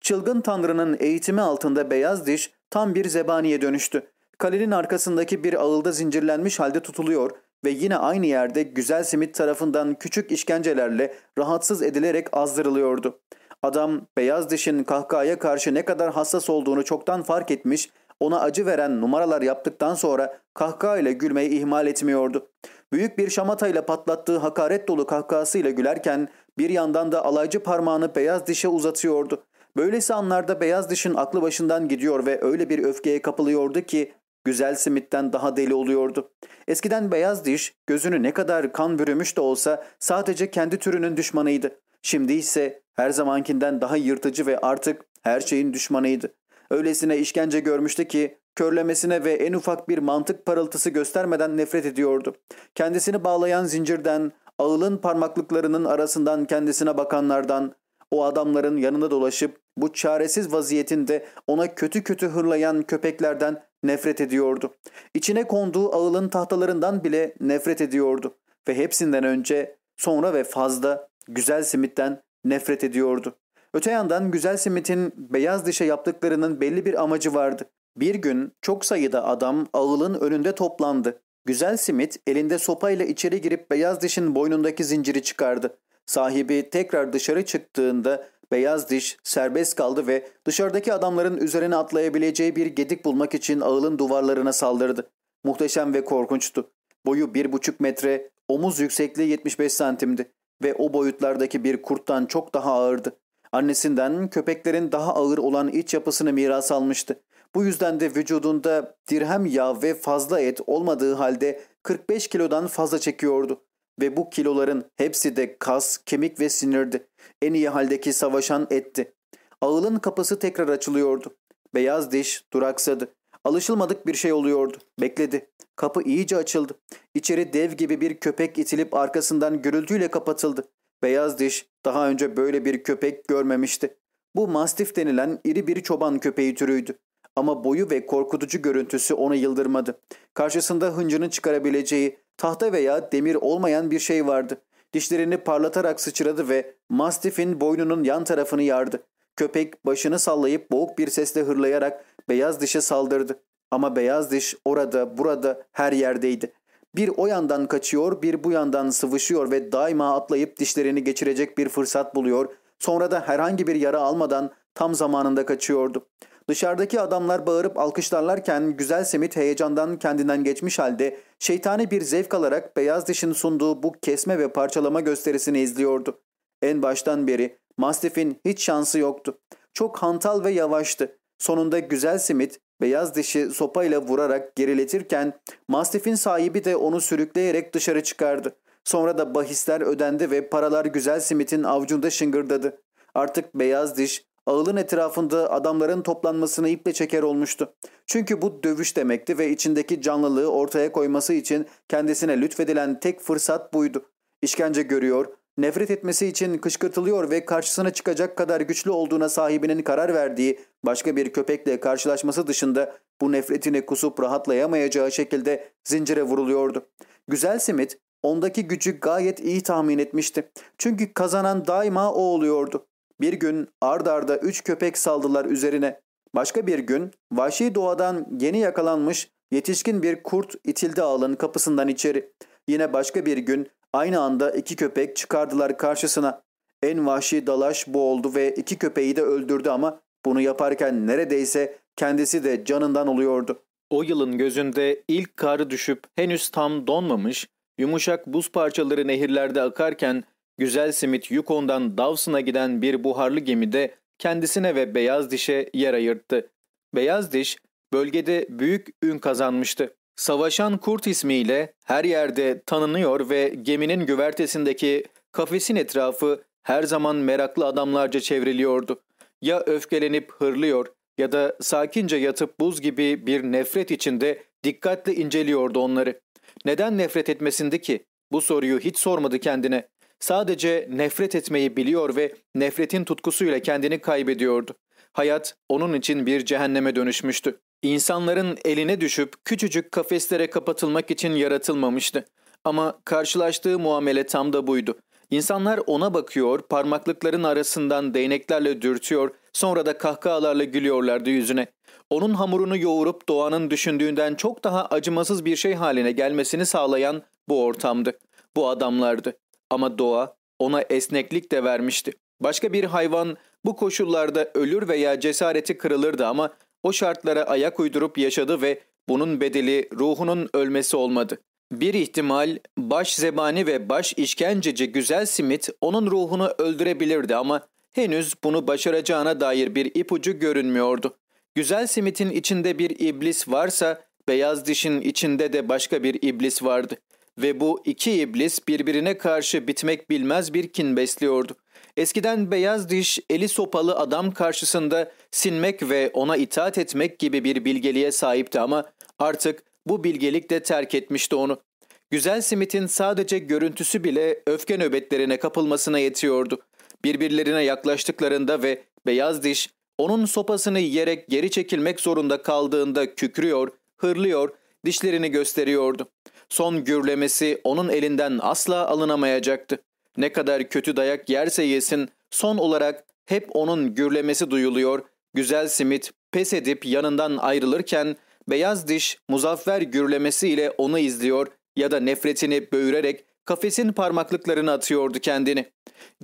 Çılgın tanrının eğitimi altında beyaz diş tam bir zebaniye dönüştü. Kalenin arkasındaki bir ağılda zincirlenmiş halde tutuluyor ve yine aynı yerde güzel simit tarafından küçük işkencelerle rahatsız edilerek azdırılıyordu. Adam beyaz dişin kahkahaya karşı ne kadar hassas olduğunu çoktan fark etmiş, ona acı veren numaralar yaptıktan sonra kahkaha ile gülmeyi ihmal etmiyordu. Büyük bir şamatayla patlattığı hakaret dolu kahkahasıyla gülerken bir yandan da alaycı parmağını beyaz dişe uzatıyordu. Böylesi anlarda beyaz dişin aklı başından gidiyor ve öyle bir öfkeye kapılıyordu ki Güzel simitten daha deli oluyordu. Eskiden beyaz diş gözünü ne kadar kan bürümüş de olsa sadece kendi türünün düşmanıydı. Şimdi ise her zamankinden daha yırtıcı ve artık her şeyin düşmanıydı. Öylesine işkence görmüştü ki körlemesine ve en ufak bir mantık parıltısı göstermeden nefret ediyordu. Kendisini bağlayan zincirden, ağılın parmaklıklarının arasından kendisine bakanlardan, o adamların yanında dolaşıp bu çaresiz vaziyetinde ona kötü kötü hırlayan köpeklerden nefret ediyordu. İçine konduğu ağılın tahtalarından bile nefret ediyordu. Ve hepsinden önce, sonra ve fazla güzel simitten nefret ediyordu. Öte yandan güzel simitin beyaz dişe yaptıklarının belli bir amacı vardı. Bir gün çok sayıda adam ağılın önünde toplandı. Güzel simit elinde sopayla içeri girip beyaz dişin boynundaki zinciri çıkardı. Sahibi tekrar dışarı çıktığında Beyaz diş serbest kaldı ve dışarıdaki adamların üzerine atlayabileceği bir gedik bulmak için ağılın duvarlarına saldırdı. Muhteşem ve korkunçtu. Boyu bir buçuk metre, omuz yüksekliği 75 santimdi ve o boyutlardaki bir kurttan çok daha ağırdı. Annesinden köpeklerin daha ağır olan iç yapısını miras almıştı. Bu yüzden de vücudunda dirhem yağ ve fazla et olmadığı halde 45 kilodan fazla çekiyordu. Ve bu kiloların hepsi de kas, kemik ve sinirdi. En iyi haldeki savaşan etti. Ağılın kapısı tekrar açılıyordu. Beyaz diş duraksadı. Alışılmadık bir şey oluyordu. Bekledi. Kapı iyice açıldı. İçeri dev gibi bir köpek itilip arkasından gürültüyle kapatıldı. Beyaz diş daha önce böyle bir köpek görmemişti. Bu mastif denilen iri bir çoban köpeği türüydü. Ama boyu ve korkutucu görüntüsü onu yıldırmadı. Karşısında hıncını çıkarabileceği tahta veya demir olmayan bir şey vardı. Dişlerini parlatarak sıçradı ve Mastif'in boynunun yan tarafını yardı. Köpek başını sallayıp boğuk bir sesle hırlayarak beyaz dişe saldırdı. Ama beyaz diş orada burada her yerdeydi. Bir o yandan kaçıyor bir bu yandan sıvışıyor ve daima atlayıp dişlerini geçirecek bir fırsat buluyor. Sonra da herhangi bir yara almadan tam zamanında kaçıyordu. Dışarıdaki adamlar bağırıp alkışlarlarken güzel Simit heyecandan kendinden geçmiş halde şeytani bir zevk alarak beyaz dişin sunduğu bu kesme ve parçalama gösterisini izliyordu. En baştan beri Mastif'in hiç şansı yoktu. Çok hantal ve yavaştı. Sonunda güzel Simit beyaz dişi sopayla vurarak geriletirken Mastif'in sahibi de onu sürükleyerek dışarı çıkardı. Sonra da bahisler ödendi ve paralar güzel Smith'in avcunda şıngırdadı. Artık beyaz diş ağılın etrafında adamların toplanmasını iple çeker olmuştu. Çünkü bu dövüş demekti ve içindeki canlılığı ortaya koyması için kendisine lütfedilen tek fırsat buydu. İşkence görüyor, nefret etmesi için kışkırtılıyor ve karşısına çıkacak kadar güçlü olduğuna sahibinin karar verdiği başka bir köpekle karşılaşması dışında bu nefretini kusup rahatlayamayacağı şekilde zincire vuruluyordu. Güzel Smith ondaki gücü gayet iyi tahmin etmişti. Çünkü kazanan daima o oluyordu. Bir gün ard arda üç köpek saldılar üzerine. Başka bir gün vahşi doğadan yeni yakalanmış yetişkin bir kurt itildi ağılın kapısından içeri. Yine başka bir gün aynı anda iki köpek çıkardılar karşısına. En vahşi dalaş bu oldu ve iki köpeği de öldürdü ama bunu yaparken neredeyse kendisi de canından oluyordu. O yılın gözünde ilk karı düşüp henüz tam donmamış, yumuşak buz parçaları nehirlerde akarken Güzel Simit Yukon'dan Dawson'a giden bir buharlı gemide kendisine ve Beyaz Diş'e yer ayırttı. Beyaz Diş bölgede büyük ün kazanmıştı. Savaşan Kurt ismiyle her yerde tanınıyor ve geminin güvertesindeki kafesin etrafı her zaman meraklı adamlarca çevriliyordu. Ya öfkelenip hırlıyor ya da sakince yatıp buz gibi bir nefret içinde dikkatle inceliyordu onları. Neden nefret etmesindi ki? Bu soruyu hiç sormadı kendine. Sadece nefret etmeyi biliyor ve nefretin tutkusuyla kendini kaybediyordu. Hayat onun için bir cehenneme dönüşmüştü. İnsanların eline düşüp küçücük kafeslere kapatılmak için yaratılmamıştı. Ama karşılaştığı muamele tam da buydu. İnsanlar ona bakıyor, parmaklıkların arasından değneklerle dürtüyor, sonra da kahkahalarla gülüyorlardı yüzüne. Onun hamurunu yoğurup doğanın düşündüğünden çok daha acımasız bir şey haline gelmesini sağlayan bu ortamdı. Bu adamlardı. Ama doğa ona esneklik de vermişti. Başka bir hayvan bu koşullarda ölür veya cesareti kırılırdı ama o şartlara ayak uydurup yaşadı ve bunun bedeli ruhunun ölmesi olmadı. Bir ihtimal baş zebani ve baş işkenceci Güzel Simit onun ruhunu öldürebilirdi ama henüz bunu başaracağına dair bir ipucu görünmüyordu. Güzel Simit'in içinde bir iblis varsa beyaz dişin içinde de başka bir iblis vardı. Ve bu iki iblis birbirine karşı bitmek bilmez bir kin besliyordu. Eskiden beyaz diş eli sopalı adam karşısında sinmek ve ona itaat etmek gibi bir bilgeliğe sahipti ama artık bu bilgelik de terk etmişti onu. Güzel Smith'in sadece görüntüsü bile öfke nöbetlerine kapılmasına yetiyordu. Birbirlerine yaklaştıklarında ve beyaz diş onun sopasını yiyerek geri çekilmek zorunda kaldığında kükrüyor, hırlıyor, dişlerini gösteriyordu. Son gürlemesi onun elinden asla alınamayacaktı. Ne kadar kötü dayak yerse yesin son olarak hep onun gürlemesi duyuluyor. Güzel simit pes edip yanından ayrılırken beyaz diş muzaffer gürlemesiyle onu izliyor ya da nefretini böğürerek kafesin parmaklıklarını atıyordu kendini.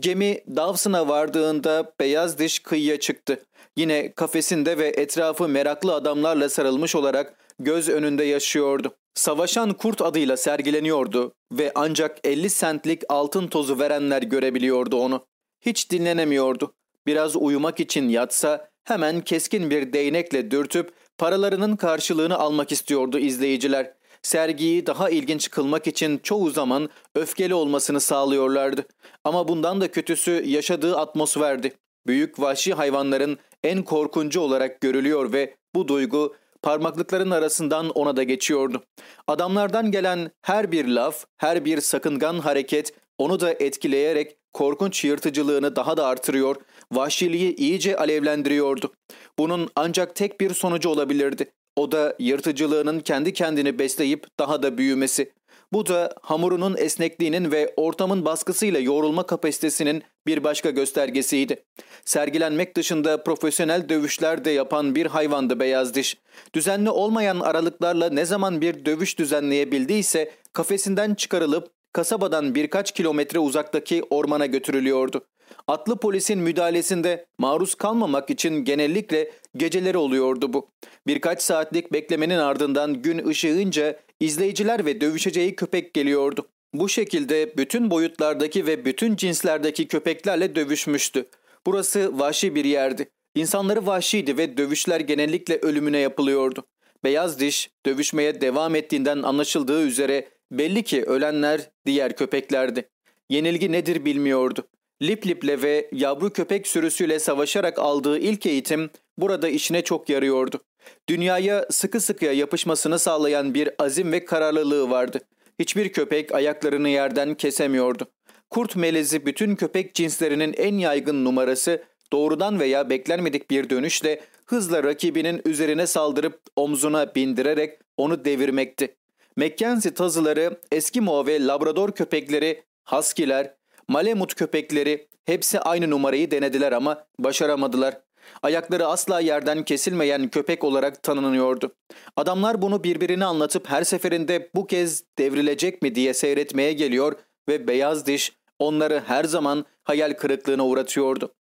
Gemi Dawson'a vardığında beyaz diş kıyıya çıktı. Yine kafesinde ve etrafı meraklı adamlarla sarılmış olarak göz önünde yaşıyordu. Savaşan Kurt adıyla sergileniyordu ve ancak 50 sentlik altın tozu verenler görebiliyordu onu. Hiç dinlenemiyordu. Biraz uyumak için yatsa hemen keskin bir değnekle dürtüp paralarının karşılığını almak istiyordu izleyiciler. Sergiyi daha ilginç kılmak için çoğu zaman öfkeli olmasını sağlıyorlardı. Ama bundan da kötüsü yaşadığı atmosferdi. Büyük vahşi hayvanların en korkuncu olarak görülüyor ve bu duygu parmaklıkların arasından ona da geçiyordu. Adamlardan gelen her bir laf, her bir sakıngan hareket onu da etkileyerek korkunç yırtıcılığını daha da artırıyor, vahşiliği iyice alevlendiriyordu. Bunun ancak tek bir sonucu olabilirdi. O da yırtıcılığının kendi kendini besleyip daha da büyümesi. Bu da hamurunun esnekliğinin ve ortamın baskısıyla yoğrulma kapasitesinin bir başka göstergesiydi. Sergilenmek dışında profesyonel dövüşler de yapan bir hayvandı beyaz diş. Düzenli olmayan aralıklarla ne zaman bir dövüş düzenleyebildiyse kafesinden çıkarılıp kasabadan birkaç kilometre uzaktaki ormana götürülüyordu. Atlı polisin müdahalesinde maruz kalmamak için genellikle geceleri oluyordu bu. Birkaç saatlik beklemenin ardından gün ışığınca izleyiciler ve dövüşeceği köpek geliyordu. Bu şekilde bütün boyutlardaki ve bütün cinslerdeki köpeklerle dövüşmüştü. Burası vahşi bir yerdi. İnsanları vahşiydi ve dövüşler genellikle ölümüne yapılıyordu. Beyaz diş dövüşmeye devam ettiğinden anlaşıldığı üzere belli ki ölenler diğer köpeklerdi. Yenilgi nedir bilmiyordu. Lip Lip'le ve yavru köpek sürüsüyle savaşarak aldığı ilk eğitim burada işine çok yarıyordu. Dünyaya sıkı sıkıya yapışmasını sağlayan bir azim ve kararlılığı vardı. Hiçbir köpek ayaklarını yerden kesemiyordu. Kurt melezi bütün köpek cinslerinin en yaygın numarası doğrudan veya beklenmedik bir dönüşle hızla rakibinin üzerine saldırıp omzuna bindirerek onu devirmekti. Mackenzie tazıları, Eskimo ve Labrador köpekleri, Husky'ler, Malemut köpekleri hepsi aynı numarayı denediler ama başaramadılar. Ayakları asla yerden kesilmeyen köpek olarak tanınıyordu. Adamlar bunu birbirine anlatıp her seferinde bu kez devrilecek mi diye seyretmeye geliyor ve beyaz diş onları her zaman hayal kırıklığına uğratıyordu.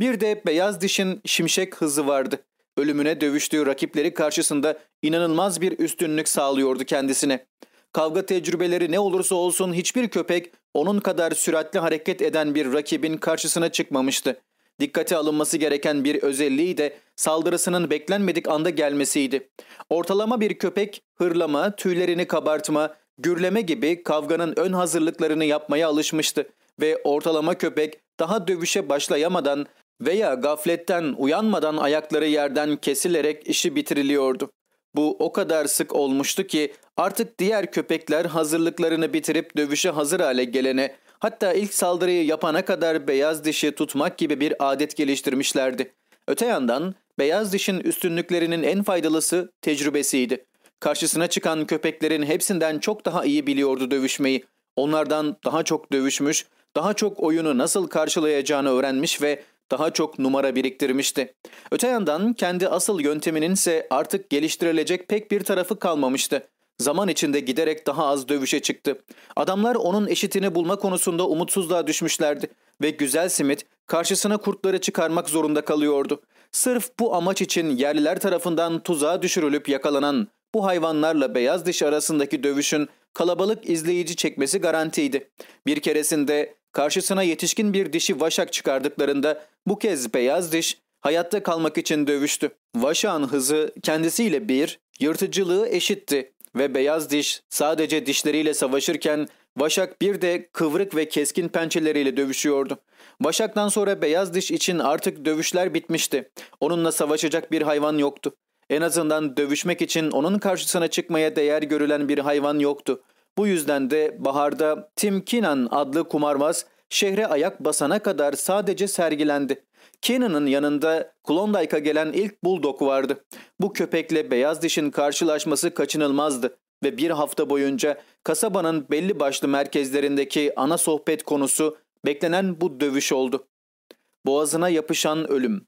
Bir de beyaz dişin şimşek hızı vardı. Ölümüne dövüştüğü rakipleri karşısında inanılmaz bir üstünlük sağlıyordu kendisine. Kavga tecrübeleri ne olursa olsun hiçbir köpek onun kadar süratli hareket eden bir rakibin karşısına çıkmamıştı. Dikkate alınması gereken bir özelliği de saldırısının beklenmedik anda gelmesiydi. Ortalama bir köpek hırlama, tüylerini kabartma, gürleme gibi kavganın ön hazırlıklarını yapmaya alışmıştı ve ortalama köpek daha dövüşe başlayamadan veya gafletten uyanmadan ayakları yerden kesilerek işi bitiriliyordu. Bu o kadar sık olmuştu ki artık diğer köpekler hazırlıklarını bitirip dövüşe hazır hale gelene, hatta ilk saldırıyı yapana kadar beyaz dişi tutmak gibi bir adet geliştirmişlerdi. Öte yandan beyaz dişin üstünlüklerinin en faydalısı tecrübesiydi. Karşısına çıkan köpeklerin hepsinden çok daha iyi biliyordu dövüşmeyi. Onlardan daha çok dövüşmüş, daha çok oyunu nasıl karşılayacağını öğrenmiş ve daha çok numara biriktirmişti. Öte yandan kendi asıl yönteminin ise artık geliştirilecek pek bir tarafı kalmamıştı. Zaman içinde giderek daha az dövüşe çıktı. Adamlar onun eşitini bulma konusunda umutsuzluğa düşmüşlerdi ve Güzel Simit karşısına kurtları çıkarmak zorunda kalıyordu. Sırf bu amaç için yerliler tarafından tuzağa düşürülüp yakalanan bu hayvanlarla beyaz diş arasındaki dövüşün kalabalık izleyici çekmesi garantiydi. Bir keresinde karşısına yetişkin bir dişi vaşak çıkardıklarında bu kez beyaz diş hayatta kalmak için dövüştü. Vaşak'ın hızı kendisiyle bir, yırtıcılığı eşitti ve beyaz diş sadece dişleriyle savaşırken Vaşak bir de kıvrık ve keskin pençeleriyle dövüşüyordu. Vaşak'tan sonra beyaz diş için artık dövüşler bitmişti. Onunla savaşacak bir hayvan yoktu. En azından dövüşmek için onun karşısına çıkmaya değer görülen bir hayvan yoktu. Bu yüzden de baharda Tim Keenan adlı kumarbaz şehre ayak basana kadar sadece sergilendi. Keenan'ın yanında Klondike'a gelen ilk Bulldog vardı. Bu köpekle beyaz dişin karşılaşması kaçınılmazdı ve bir hafta boyunca kasabanın belli başlı merkezlerindeki ana sohbet konusu beklenen bu dövüş oldu. Boğazına yapışan ölüm.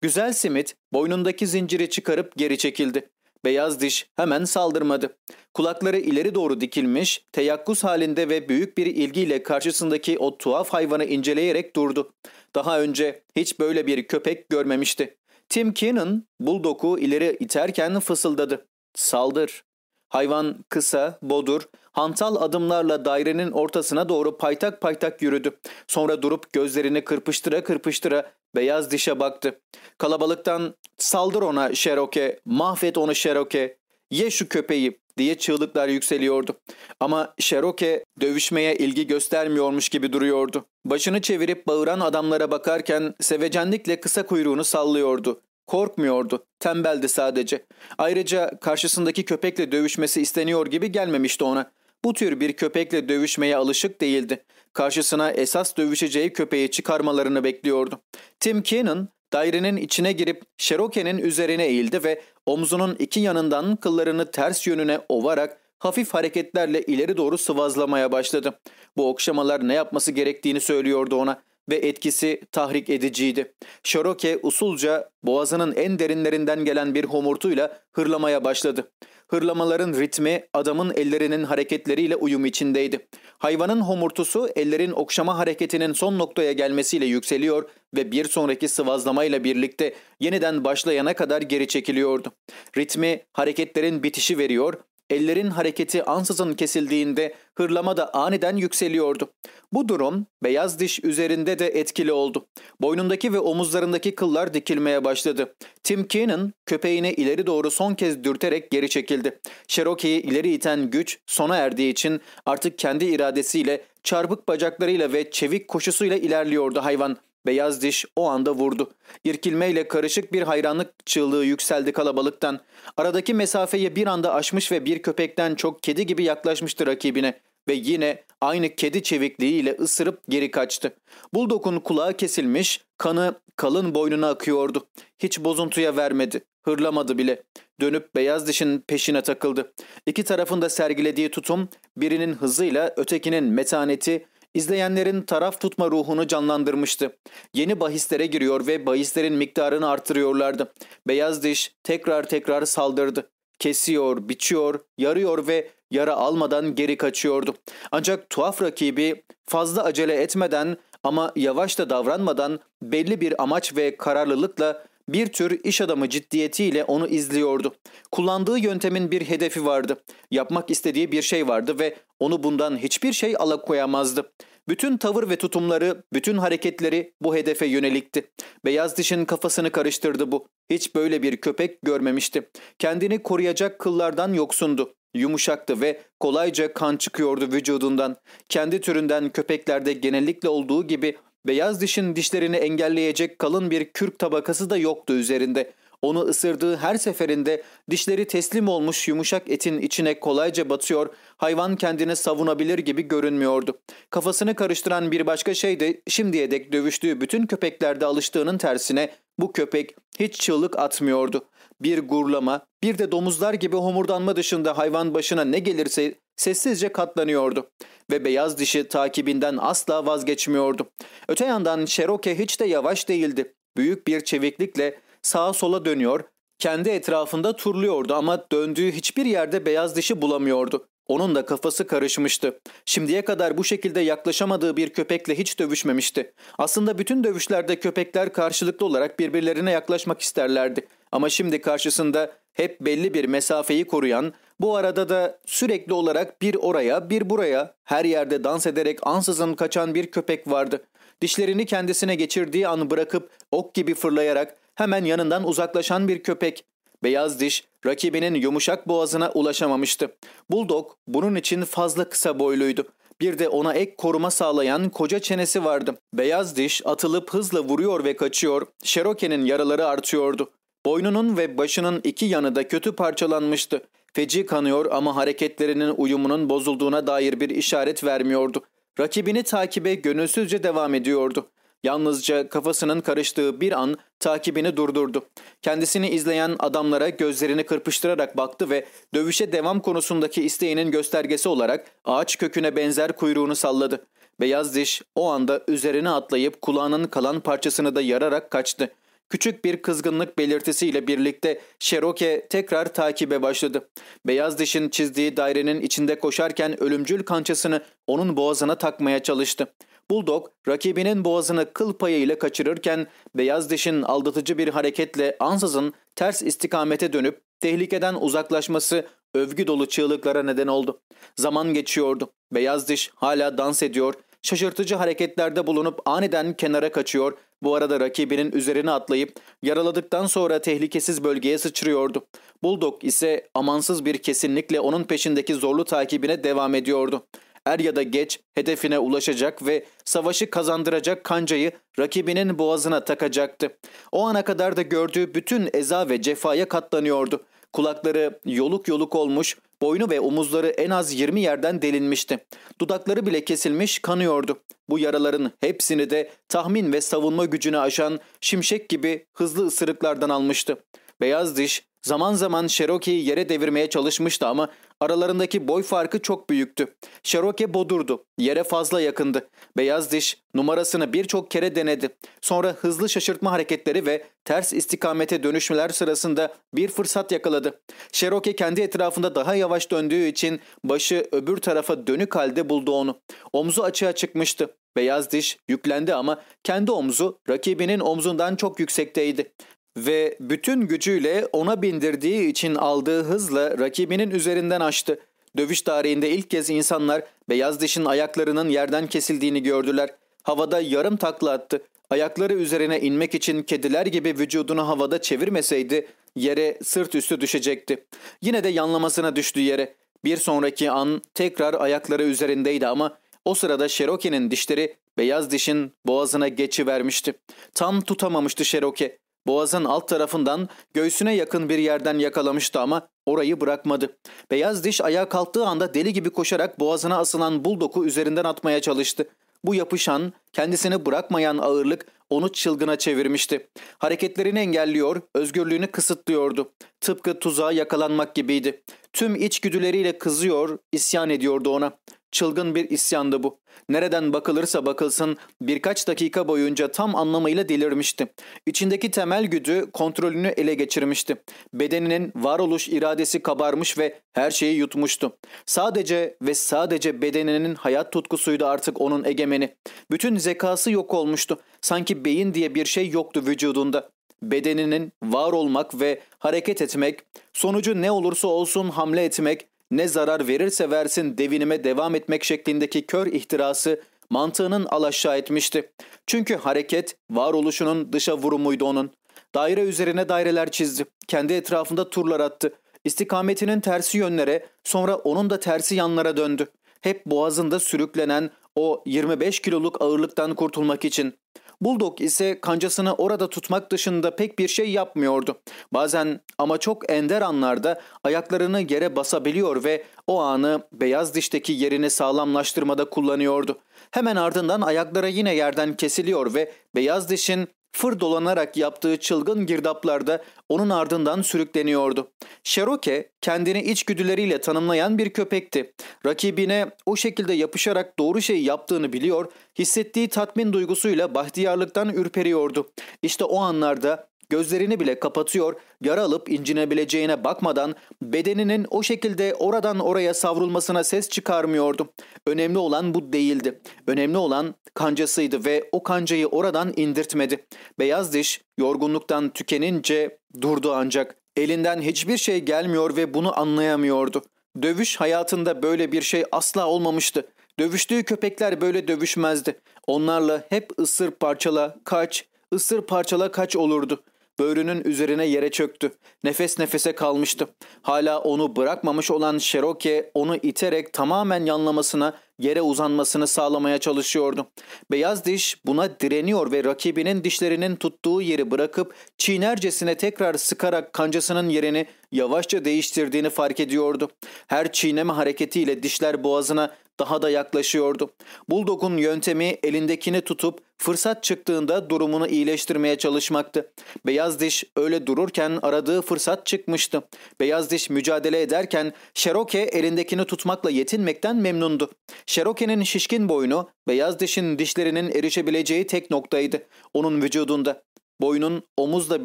Güzel simit boynundaki zinciri çıkarıp geri çekildi. Beyaz diş hemen saldırmadı. Kulakları ileri doğru dikilmiş, teyakkuz halinde ve büyük bir ilgiyle karşısındaki o tuhaf hayvanı inceleyerek durdu. Daha önce hiç böyle bir köpek görmemişti. Tim Keenan buldog'u ileri iterken fısıldadı. Saldır. Hayvan kısa, bodur, hantal adımlarla dairenin ortasına doğru paytak paytak yürüdü. Sonra durup gözlerini kırpıştıra kırpıştıra beyaz dişe baktı. Kalabalıktan saldır ona Şeroke, mahvet onu Şeroke, ye şu köpeği diye çığlıklar yükseliyordu. Ama Şeroke dövüşmeye ilgi göstermiyormuş gibi duruyordu. Başını çevirip bağıran adamlara bakarken sevecenlikle kısa kuyruğunu sallıyordu. Korkmuyordu. Tembeldi sadece. Ayrıca karşısındaki köpekle dövüşmesi isteniyor gibi gelmemişti ona. Bu tür bir köpekle dövüşmeye alışık değildi. Karşısına esas dövüşeceği köpeği çıkarmalarını bekliyordu. Tim Keenan dairenin içine girip Sheroke'nin üzerine eğildi ve omzunun iki yanından kıllarını ters yönüne ovarak hafif hareketlerle ileri doğru sıvazlamaya başladı. Bu okşamalar ne yapması gerektiğini söylüyordu ona ve etkisi tahrik ediciydi. Şeroke usulca boğazının en derinlerinden gelen bir homurtuyla hırlamaya başladı. Hırlamaların ritmi adamın ellerinin hareketleriyle uyum içindeydi. Hayvanın homurtusu ellerin okşama hareketinin son noktaya gelmesiyle yükseliyor ve bir sonraki sıvazlamayla birlikte yeniden başlayana kadar geri çekiliyordu. Ritmi hareketlerin bitişi veriyor Ellerin hareketi ansızın kesildiğinde hırlama da aniden yükseliyordu. Bu durum beyaz diş üzerinde de etkili oldu. Boynundaki ve omuzlarındaki kıllar dikilmeye başladı. Tim Keenan köpeğini ileri doğru son kez dürterek geri çekildi. Cherokee'yi ileri iten güç sona erdiği için artık kendi iradesiyle, çarpık bacaklarıyla ve çevik koşusuyla ilerliyordu hayvan. Beyaz diş o anda vurdu. İrkilmeyle karışık bir hayranlık çığlığı yükseldi kalabalıktan. Aradaki mesafeyi bir anda aşmış ve bir köpekten çok kedi gibi yaklaşmıştı rakibine. Ve yine aynı kedi çevikliğiyle ısırıp geri kaçtı. Buldog'un kulağı kesilmiş, kanı kalın boynuna akıyordu. Hiç bozuntuya vermedi, hırlamadı bile. Dönüp beyaz dişin peşine takıldı. İki tarafında sergilediği tutum, birinin hızıyla ötekinin metaneti, İzleyenlerin taraf tutma ruhunu canlandırmıştı. Yeni bahislere giriyor ve bahislerin miktarını artırıyorlardı. Beyaz diş tekrar tekrar saldırdı. Kesiyor, biçiyor, yarıyor ve yara almadan geri kaçıyordu. Ancak tuhaf rakibi fazla acele etmeden ama yavaş da davranmadan belli bir amaç ve kararlılıkla bir tür iş adamı ciddiyetiyle onu izliyordu. Kullandığı yöntemin bir hedefi vardı. Yapmak istediği bir şey vardı ve onu bundan hiçbir şey alakoyamazdı. Bütün tavır ve tutumları, bütün hareketleri bu hedefe yönelikti. Beyaz dişin kafasını karıştırdı bu. Hiç böyle bir köpek görmemişti. Kendini koruyacak kıllardan yoksundu. Yumuşaktı ve kolayca kan çıkıyordu vücudundan. Kendi türünden köpeklerde genellikle olduğu gibi Beyaz dişin dişlerini engelleyecek kalın bir kürk tabakası da yoktu üzerinde. Onu ısırdığı her seferinde dişleri teslim olmuş yumuşak etin içine kolayca batıyor, hayvan kendini savunabilir gibi görünmüyordu. Kafasını karıştıran bir başka şey de şimdiye dek dövüştüğü bütün köpeklerde alıştığının tersine bu köpek hiç çığlık atmıyordu. Bir gurlama, bir de domuzlar gibi homurdanma dışında hayvan başına ne gelirse sessizce katlanıyordu ve beyaz dişi takibinden asla vazgeçmiyordu. Öte yandan Cherokee hiç de yavaş değildi. Büyük bir çeviklikle sağa sola dönüyor, kendi etrafında turluyordu ama döndüğü hiçbir yerde beyaz dişi bulamıyordu. Onun da kafası karışmıştı. Şimdiye kadar bu şekilde yaklaşamadığı bir köpekle hiç dövüşmemişti. Aslında bütün dövüşlerde köpekler karşılıklı olarak birbirlerine yaklaşmak isterlerdi. Ama şimdi karşısında hep belli bir mesafeyi koruyan, bu arada da sürekli olarak bir oraya bir buraya her yerde dans ederek ansızın kaçan bir köpek vardı. Dişlerini kendisine geçirdiği an bırakıp ok gibi fırlayarak hemen yanından uzaklaşan bir köpek. Beyaz diş rakibinin yumuşak boğazına ulaşamamıştı. Bulldog bunun için fazla kısa boyluydu. Bir de ona ek koruma sağlayan koca çenesi vardı. Beyaz diş atılıp hızla vuruyor ve kaçıyor. Cherokee'nin yaraları artıyordu. Boynunun ve başının iki yanı da kötü parçalanmıştı. Feci kanıyor ama hareketlerinin uyumunun bozulduğuna dair bir işaret vermiyordu. Rakibini takibe gönülsüzce devam ediyordu. Yalnızca kafasının karıştığı bir an takibini durdurdu. Kendisini izleyen adamlara gözlerini kırpıştırarak baktı ve dövüşe devam konusundaki isteğinin göstergesi olarak ağaç köküne benzer kuyruğunu salladı. Beyaz diş o anda üzerine atlayıp kulağının kalan parçasını da yararak kaçtı. Küçük bir kızgınlık belirtisiyle birlikte Cherokee tekrar takibe başladı. Beyaz dişin çizdiği dairenin içinde koşarken ölümcül kançasını onun boğazına takmaya çalıştı. Bulldog rakibinin boğazını kıl payıyla kaçırırken beyaz dişin aldatıcı bir hareketle ansızın ters istikamete dönüp tehlikeden uzaklaşması övgü dolu çığlıklara neden oldu. Zaman geçiyordu. Beyaz diş hala dans ediyor, şaşırtıcı hareketlerde bulunup aniden kenara kaçıyor bu arada rakibinin üzerine atlayıp yaraladıktan sonra tehlikesiz bölgeye sıçrıyordu. Bulldog ise amansız bir kesinlikle onun peşindeki zorlu takibine devam ediyordu. Er ya da geç hedefine ulaşacak ve savaşı kazandıracak kancayı rakibinin boğazına takacaktı. O ana kadar da gördüğü bütün eza ve cefaya katlanıyordu. Kulakları yoluk yoluk olmuş, boynu ve omuzları en az 20 yerden delinmişti. Dudakları bile kesilmiş, kanıyordu. Bu yaraların hepsini de tahmin ve savunma gücünü aşan şimşek gibi hızlı ısırıklardan almıştı. Beyaz diş Zaman zaman Cherokee'yi yere devirmeye çalışmıştı ama aralarındaki boy farkı çok büyüktü. Cherokee bodurdu. Yere fazla yakındı. Beyaz diş numarasını birçok kere denedi. Sonra hızlı şaşırtma hareketleri ve ters istikamete dönüşmeler sırasında bir fırsat yakaladı. Cherokee kendi etrafında daha yavaş döndüğü için başı öbür tarafa dönük halde buldu onu. Omzu açığa çıkmıştı. Beyaz diş yüklendi ama kendi omzu rakibinin omzundan çok yüksekteydi ve bütün gücüyle ona bindirdiği için aldığı hızla rakibinin üzerinden açtı. Dövüş tarihinde ilk kez insanlar beyaz dişin ayaklarının yerden kesildiğini gördüler. Havada yarım takla attı. Ayakları üzerine inmek için kediler gibi vücudunu havada çevirmeseydi yere sırt üstü düşecekti. Yine de yanlamasına düştü yere. Bir sonraki an tekrar ayakları üzerindeydi ama o sırada Cherokee'nin dişleri beyaz dişin boğazına geçivermişti. Tam tutamamıştı Cherokee. Boğazın alt tarafından göğsüne yakın bir yerden yakalamıştı ama orayı bırakmadı. Beyaz diş ayağa kalktığı anda deli gibi koşarak boğazına asılan buldoku üzerinden atmaya çalıştı. Bu yapışan, kendisini bırakmayan ağırlık onu çılgına çevirmişti. Hareketlerini engelliyor, özgürlüğünü kısıtlıyordu. Tıpkı tuzağa yakalanmak gibiydi. Tüm içgüdüleriyle kızıyor, isyan ediyordu ona. Çılgın bir isyandı bu. Nereden bakılırsa bakılsın birkaç dakika boyunca tam anlamıyla delirmişti. İçindeki temel güdü kontrolünü ele geçirmişti. Bedeninin varoluş iradesi kabarmış ve her şeyi yutmuştu. Sadece ve sadece bedeninin hayat tutkusuydu artık onun egemeni. Bütün zekası yok olmuştu. Sanki beyin diye bir şey yoktu vücudunda. Bedeninin var olmak ve hareket etmek, sonucu ne olursa olsun hamle etmek, ne zarar verirse versin devinime devam etmek şeklindeki kör ihtirası mantığının alaşağı etmişti. Çünkü hareket varoluşunun dışa vurumuydu onun. Daire üzerine daireler çizdi. Kendi etrafında turlar attı. İstikametinin tersi yönlere sonra onun da tersi yanlara döndü. Hep boğazında sürüklenen o 25 kiloluk ağırlıktan kurtulmak için. Bulldog ise kancasını orada tutmak dışında pek bir şey yapmıyordu. Bazen ama çok ender anlarda ayaklarını yere basabiliyor ve o anı beyaz dişteki yerini sağlamlaştırmada kullanıyordu. Hemen ardından ayakları yine yerden kesiliyor ve beyaz dişin fır dolanarak yaptığı çılgın girdaplarda onun ardından sürükleniyordu. Cherokee kendini içgüdüleriyle tanımlayan bir köpekti. Rakibine o şekilde yapışarak doğru şeyi yaptığını biliyor, hissettiği tatmin duygusuyla bahtiyarlıktan ürperiyordu. İşte o anlarda Gözlerini bile kapatıyor, yara alıp incinebileceğine bakmadan bedeninin o şekilde oradan oraya savrulmasına ses çıkarmıyordu. Önemli olan bu değildi. Önemli olan kancasıydı ve o kancayı oradan indirtmedi. Beyaz diş yorgunluktan tükenince durdu ancak. Elinden hiçbir şey gelmiyor ve bunu anlayamıyordu. Dövüş hayatında böyle bir şey asla olmamıştı. Dövüştüğü köpekler böyle dövüşmezdi. Onlarla hep ısır parçala, kaç, ısır parçala kaç olurdu. Böğrünün üzerine yere çöktü. Nefes nefese kalmıştı. Hala onu bırakmamış olan Cherokee onu iterek tamamen yanlamasına, yere uzanmasını sağlamaya çalışıyordu. Beyaz diş buna direniyor ve rakibinin dişlerinin tuttuğu yeri bırakıp çiğnercesine tekrar sıkarak kancasının yerini yavaşça değiştirdiğini fark ediyordu. Her çiğneme hareketiyle dişler boğazına daha da yaklaşıyordu. Bulldog'un yöntemi elindekini tutup fırsat çıktığında durumunu iyileştirmeye çalışmaktı. Beyaz diş öyle dururken aradığı fırsat çıkmıştı. Beyaz diş mücadele ederken Cherokee elindekini tutmakla yetinmekten memnundu. Cherokee'nin şişkin boynu beyaz dişin dişlerinin erişebileceği tek noktaydı. Onun vücudunda. Boynun omuzla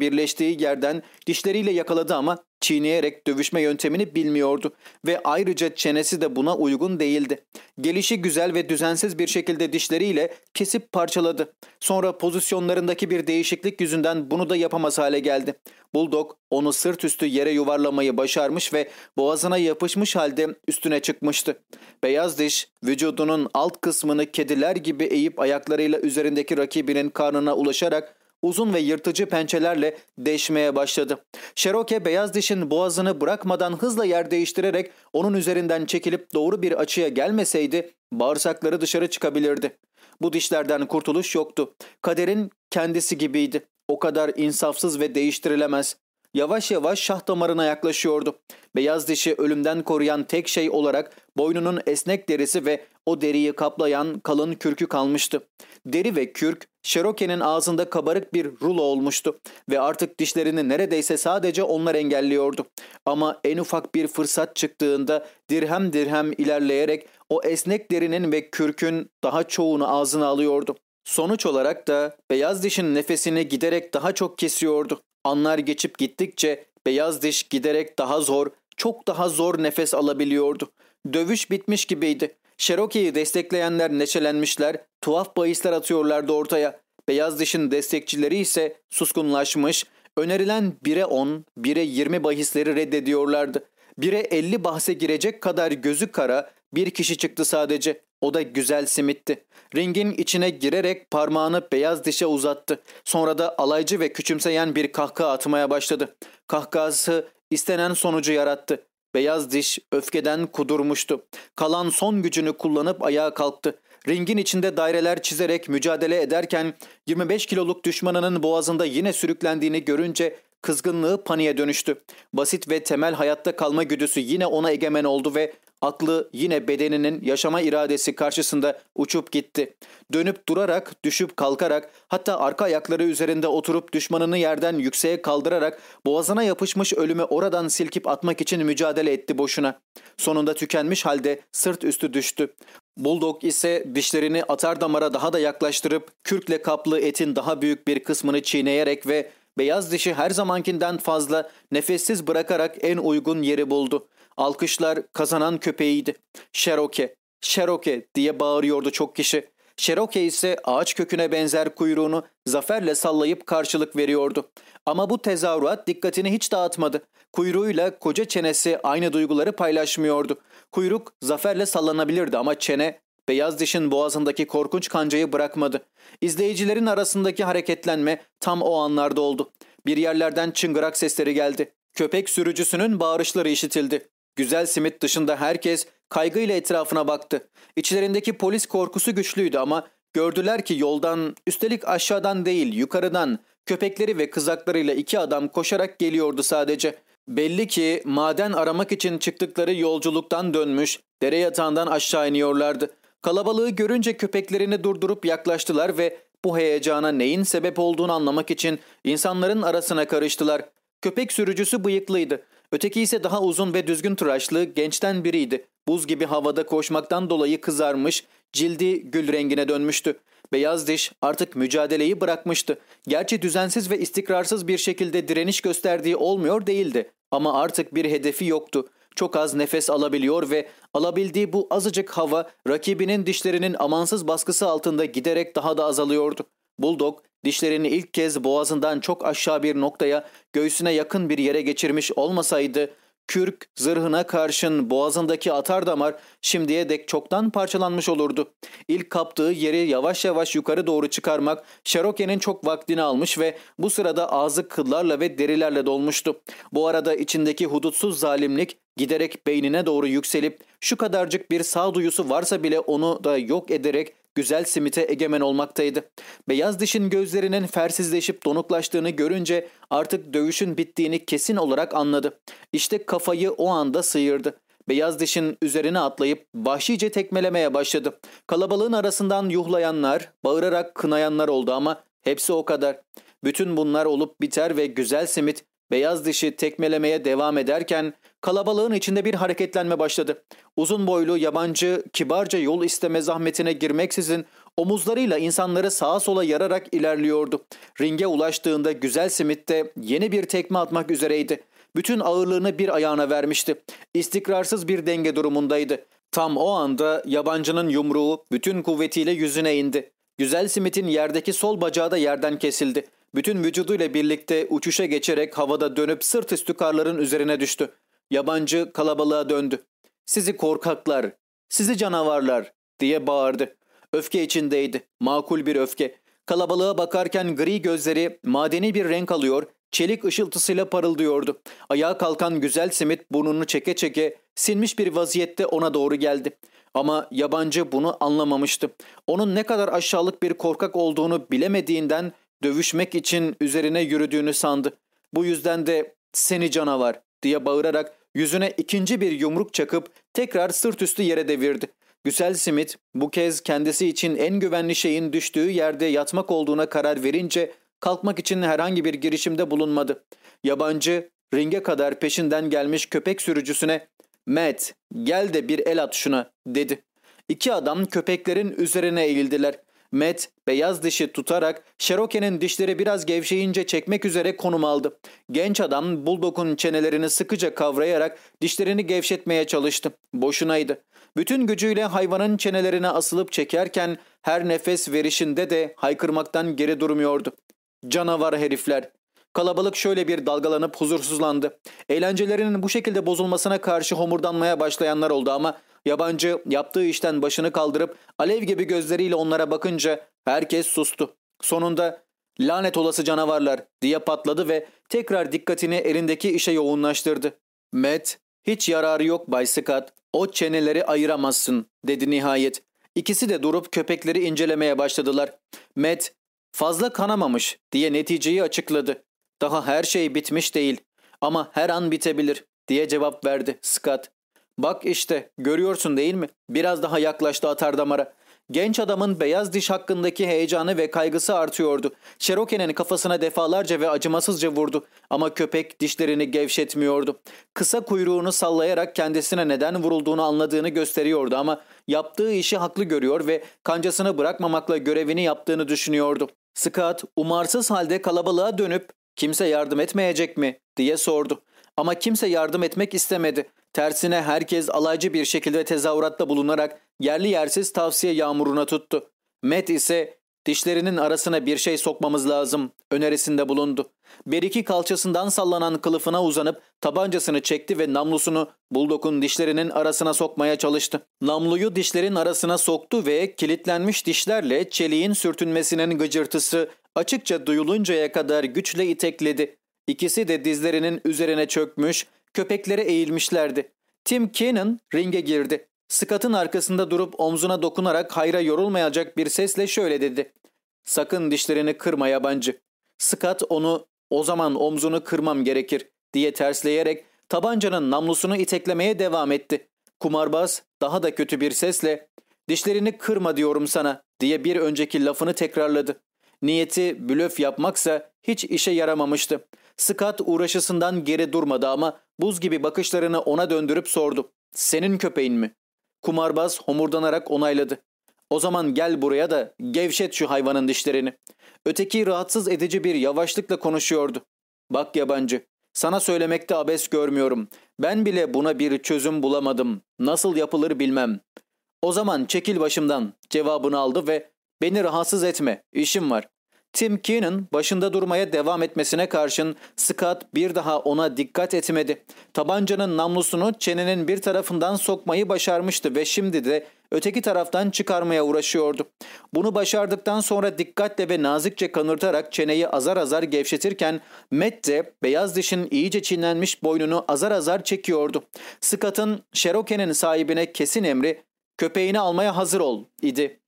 birleştiği yerden dişleriyle yakaladı ama çiğneyerek dövüşme yöntemini bilmiyordu ve ayrıca çenesi de buna uygun değildi. Gelişi güzel ve düzensiz bir şekilde dişleriyle kesip parçaladı. Sonra pozisyonlarındaki bir değişiklik yüzünden bunu da yapamaz hale geldi. Bulldog onu sırt üstü yere yuvarlamayı başarmış ve boğazına yapışmış halde üstüne çıkmıştı. Beyaz diş vücudunun alt kısmını kediler gibi eğip ayaklarıyla üzerindeki rakibinin karnına ulaşarak uzun ve yırtıcı pençelerle deşmeye başladı. Cherokee beyaz dişin boğazını bırakmadan hızla yer değiştirerek onun üzerinden çekilip doğru bir açıya gelmeseydi bağırsakları dışarı çıkabilirdi. Bu dişlerden kurtuluş yoktu. Kaderin kendisi gibiydi. O kadar insafsız ve değiştirilemez. Yavaş yavaş şah damarına yaklaşıyordu. Beyaz dişi ölümden koruyan tek şey olarak boynunun esnek derisi ve o deriyi kaplayan kalın kürkü kalmıştı. Deri ve kürk Cherokie'nin ağzında kabarık bir rulo olmuştu ve artık dişlerini neredeyse sadece onlar engelliyordu. Ama en ufak bir fırsat çıktığında dirhem dirhem ilerleyerek o esnek derinin ve kürkün daha çoğunu ağzına alıyordu. Sonuç olarak da beyaz dişin nefesini giderek daha çok kesiyordu. Anlar geçip gittikçe beyaz diş giderek daha zor, çok daha zor nefes alabiliyordu. Dövüş bitmiş gibiydi. Cherokee'yi destekleyenler neşelenmişler, tuhaf bahisler atıyorlardı ortaya. Beyaz dişin destekçileri ise suskunlaşmış, önerilen 1'e 10, 1'e 20 bahisleri reddediyorlardı. 1'e 50 bahse girecek kadar gözü kara bir kişi çıktı sadece. O da güzel simitti. Ringin içine girerek parmağını beyaz dişe uzattı. Sonra da alaycı ve küçümseyen bir kahkaha atmaya başladı. Kahkahası istenen sonucu yarattı. Beyaz diş öfkeden kudurmuştu. Kalan son gücünü kullanıp ayağa kalktı. Ringin içinde daireler çizerek mücadele ederken 25 kiloluk düşmanının boğazında yine sürüklendiğini görünce kızgınlığı paniğe dönüştü. Basit ve temel hayatta kalma güdüsü yine ona egemen oldu ve Aklı yine bedeninin yaşama iradesi karşısında uçup gitti. Dönüp durarak, düşüp kalkarak, hatta arka ayakları üzerinde oturup düşmanını yerden yükseğe kaldırarak boğazına yapışmış ölümü oradan silkip atmak için mücadele etti boşuna. Sonunda tükenmiş halde sırt üstü düştü. Bulldog ise dişlerini atar damara daha da yaklaştırıp kürkle kaplı etin daha büyük bir kısmını çiğneyerek ve beyaz dişi her zamankinden fazla nefessiz bırakarak en uygun yeri buldu. Alkışlar kazanan köpeğiydi. Cherokee, Cherokee diye bağırıyordu çok kişi. Cherokee ise ağaç köküne benzer kuyruğunu zaferle sallayıp karşılık veriyordu. Ama bu tezahürat dikkatini hiç dağıtmadı. Kuyruğuyla koca çenesi aynı duyguları paylaşmıyordu. Kuyruk zaferle sallanabilirdi ama çene beyaz dişin boğazındaki korkunç kancayı bırakmadı. İzleyicilerin arasındaki hareketlenme tam o anlarda oldu. Bir yerlerden çıngırak sesleri geldi. Köpek sürücüsünün bağırışları işitildi. Güzel simit dışında herkes kaygıyla etrafına baktı. İçlerindeki polis korkusu güçlüydü ama gördüler ki yoldan, üstelik aşağıdan değil yukarıdan köpekleri ve kızaklarıyla iki adam koşarak geliyordu sadece. Belli ki maden aramak için çıktıkları yolculuktan dönmüş, dere yatağından aşağı iniyorlardı. Kalabalığı görünce köpeklerini durdurup yaklaştılar ve bu heyecana neyin sebep olduğunu anlamak için insanların arasına karıştılar. Köpek sürücüsü bıyıklıydı. Öteki ise daha uzun ve düzgün tıraşlı, gençten biriydi. Buz gibi havada koşmaktan dolayı kızarmış, cildi gül rengine dönmüştü. Beyaz diş artık mücadeleyi bırakmıştı. Gerçi düzensiz ve istikrarsız bir şekilde direniş gösterdiği olmuyor değildi. Ama artık bir hedefi yoktu. Çok az nefes alabiliyor ve alabildiği bu azıcık hava rakibinin dişlerinin amansız baskısı altında giderek daha da azalıyordu. Bulldog dişlerini ilk kez boğazından çok aşağı bir noktaya göğsüne yakın bir yere geçirmiş olmasaydı kürk zırhına karşın boğazındaki atar damar şimdiye dek çoktan parçalanmış olurdu. İlk kaptığı yeri yavaş yavaş yukarı doğru çıkarmak Cherokee'nin çok vaktini almış ve bu sırada ağzı kıllarla ve derilerle dolmuştu. Bu arada içindeki hudutsuz zalimlik giderek beynine doğru yükselip şu kadarcık bir sağduyusu varsa bile onu da yok ederek güzel simite egemen olmaktaydı. Beyaz dişin gözlerinin fersizleşip donuklaştığını görünce artık dövüşün bittiğini kesin olarak anladı. İşte kafayı o anda sıyırdı. Beyaz dişin üzerine atlayıp vahşice tekmelemeye başladı. Kalabalığın arasından yuhlayanlar, bağırarak kınayanlar oldu ama hepsi o kadar. Bütün bunlar olup biter ve güzel simit beyaz dişi tekmelemeye devam ederken Kalabalığın içinde bir hareketlenme başladı. Uzun boylu yabancı kibarca yol isteme zahmetine girmeksizin omuzlarıyla insanları sağa sola yararak ilerliyordu. Ringe ulaştığında güzel simit de yeni bir tekme atmak üzereydi. Bütün ağırlığını bir ayağına vermişti. İstikrarsız bir denge durumundaydı. Tam o anda yabancının yumruğu bütün kuvvetiyle yüzüne indi. Güzel Smith'in yerdeki sol bacağı da yerden kesildi. Bütün vücuduyla birlikte uçuşa geçerek havada dönüp sırt üstü karların üzerine düştü. Yabancı kalabalığa döndü. Sizi korkaklar, sizi canavarlar diye bağırdı. Öfke içindeydi, makul bir öfke. Kalabalığa bakarken gri gözleri madeni bir renk alıyor, çelik ışıltısıyla parıldıyordu. Ayağa kalkan güzel simit burnunu çeke çeke sinmiş bir vaziyette ona doğru geldi. Ama yabancı bunu anlamamıştı. Onun ne kadar aşağılık bir korkak olduğunu bilemediğinden dövüşmek için üzerine yürüdüğünü sandı. Bu yüzden de seni canavar diye bağırarak yüzüne ikinci bir yumruk çakıp tekrar sırt üstü yere devirdi. Güzel Smith bu kez kendisi için en güvenli şeyin düştüğü yerde yatmak olduğuna karar verince kalkmak için herhangi bir girişimde bulunmadı. Yabancı ringe kadar peşinden gelmiş köpek sürücüsüne ''Matt gel de bir el at şuna'' dedi. İki adam köpeklerin üzerine eğildiler. Matt beyaz dişi tutarak Cherokie'nin dişleri biraz gevşeyince çekmek üzere konum aldı. Genç adam Bulldog'un çenelerini sıkıca kavrayarak dişlerini gevşetmeye çalıştı. Boşunaydı. Bütün gücüyle hayvanın çenelerine asılıp çekerken her nefes verişinde de haykırmaktan geri durmuyordu. Canavar herifler. Kalabalık şöyle bir dalgalanıp huzursuzlandı. Eğlencelerinin bu şekilde bozulmasına karşı homurdanmaya başlayanlar oldu ama yabancı yaptığı işten başını kaldırıp alev gibi gözleriyle onlara bakınca herkes sustu. Sonunda lanet olası canavarlar diye patladı ve tekrar dikkatini elindeki işe yoğunlaştırdı. Matt, hiç yararı yok Bay Scott, o çeneleri ayıramazsın dedi nihayet. İkisi de durup köpekleri incelemeye başladılar. Matt, fazla kanamamış diye neticeyi açıkladı. Daha her şey bitmiş değil ama her an bitebilir diye cevap verdi Scott. Bak işte görüyorsun değil mi? Biraz daha yaklaştı atar damara. Genç adamın beyaz diş hakkındaki heyecanı ve kaygısı artıyordu. Cherokee'nin kafasına defalarca ve acımasızca vurdu ama köpek dişlerini gevşetmiyordu. Kısa kuyruğunu sallayarak kendisine neden vurulduğunu anladığını gösteriyordu ama yaptığı işi haklı görüyor ve kancasını bırakmamakla görevini yaptığını düşünüyordu. Scott umarsız halde kalabalığa dönüp kimse yardım etmeyecek mi diye sordu. Ama kimse yardım etmek istemedi. Tersine herkes alaycı bir şekilde tezahüratta bulunarak yerli yersiz tavsiye yağmuruna tuttu. Matt ise dişlerinin arasına bir şey sokmamız lazım önerisinde bulundu. Beriki kalçasından sallanan kılıfına uzanıp tabancasını çekti ve namlusunu Bulldog'un dişlerinin arasına sokmaya çalıştı. Namluyu dişlerin arasına soktu ve kilitlenmiş dişlerle çeliğin sürtünmesinin gıcırtısı açıkça duyuluncaya kadar güçle itekledi. İkisi de dizlerinin üzerine çökmüş, köpeklere eğilmişlerdi. Tim Keenan ringe girdi. Scott'ın arkasında durup omzuna dokunarak hayra yorulmayacak bir sesle şöyle dedi. Sakın dişlerini kırma yabancı. Scott onu o zaman omzunu kırmam gerekir diye tersleyerek tabancanın namlusunu iteklemeye devam etti. Kumarbaz daha da kötü bir sesle dişlerini kırma diyorum sana diye bir önceki lafını tekrarladı. Niyeti blöf yapmaksa hiç işe yaramamıştı. Scott uğraşısından geri durmadı ama buz gibi bakışlarını ona döndürüp sordu. Senin köpeğin mi? Kumarbaz homurdanarak onayladı. O zaman gel buraya da gevşet şu hayvanın dişlerini. Öteki rahatsız edici bir yavaşlıkla konuşuyordu. Bak yabancı, sana söylemekte abes görmüyorum. Ben bile buna bir çözüm bulamadım. Nasıl yapılır bilmem. O zaman çekil başımdan cevabını aldı ve beni rahatsız etme, işim var. Tim Keenan başında durmaya devam etmesine karşın Scott bir daha ona dikkat etmedi. Tabancanın namlusunu çenenin bir tarafından sokmayı başarmıştı ve şimdi de öteki taraftan çıkarmaya uğraşıyordu. Bunu başardıktan sonra dikkatle ve nazikçe kanırtarak çeneyi azar azar gevşetirken Matt de beyaz dişin iyice çinlenmiş boynunu azar azar çekiyordu. Scott'ın Cherokee'nin sahibine kesin emri köpeğini almaya hazır ol idi.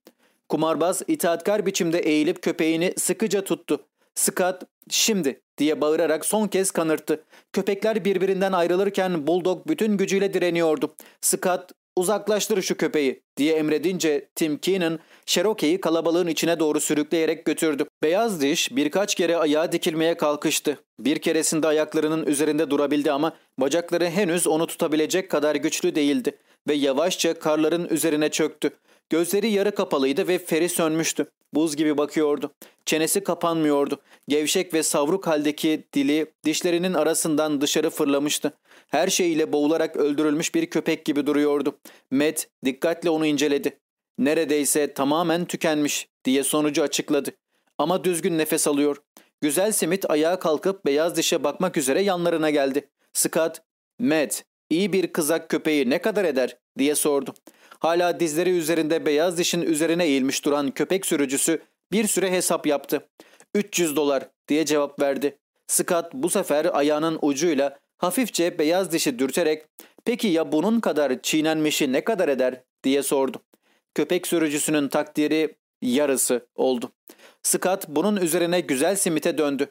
Kumarbaz itaatkar biçimde eğilip köpeğini sıkıca tuttu. Scott şimdi diye bağırarak son kez kanırttı. Köpekler birbirinden ayrılırken Bulldog bütün gücüyle direniyordu. Scott uzaklaştır şu köpeği diye emredince Tim Keenan Cherokee'yi kalabalığın içine doğru sürükleyerek götürdü. Beyaz diş birkaç kere ayağa dikilmeye kalkıştı. Bir keresinde ayaklarının üzerinde durabildi ama bacakları henüz onu tutabilecek kadar güçlü değildi ve yavaşça karların üzerine çöktü. Gözleri yarı kapalıydı ve feri sönmüştü. Buz gibi bakıyordu. Çenesi kapanmıyordu. Gevşek ve savruk haldeki dili dişlerinin arasından dışarı fırlamıştı. Her şeyiyle boğularak öldürülmüş bir köpek gibi duruyordu. Matt dikkatle onu inceledi. Neredeyse tamamen tükenmiş diye sonucu açıkladı. Ama düzgün nefes alıyor. Güzel Smith ayağa kalkıp beyaz dişe bakmak üzere yanlarına geldi. Scott, Matt, iyi bir kızak köpeği ne kadar eder diye sordu. Hala dizleri üzerinde beyaz dişin üzerine eğilmiş duran köpek sürücüsü bir süre hesap yaptı. 300 dolar diye cevap verdi. Scott bu sefer ayağının ucuyla hafifçe beyaz dişi dürterek peki ya bunun kadar çiğnenmişi ne kadar eder diye sordu. Köpek sürücüsünün takdiri yarısı oldu. Scott bunun üzerine güzel simite döndü.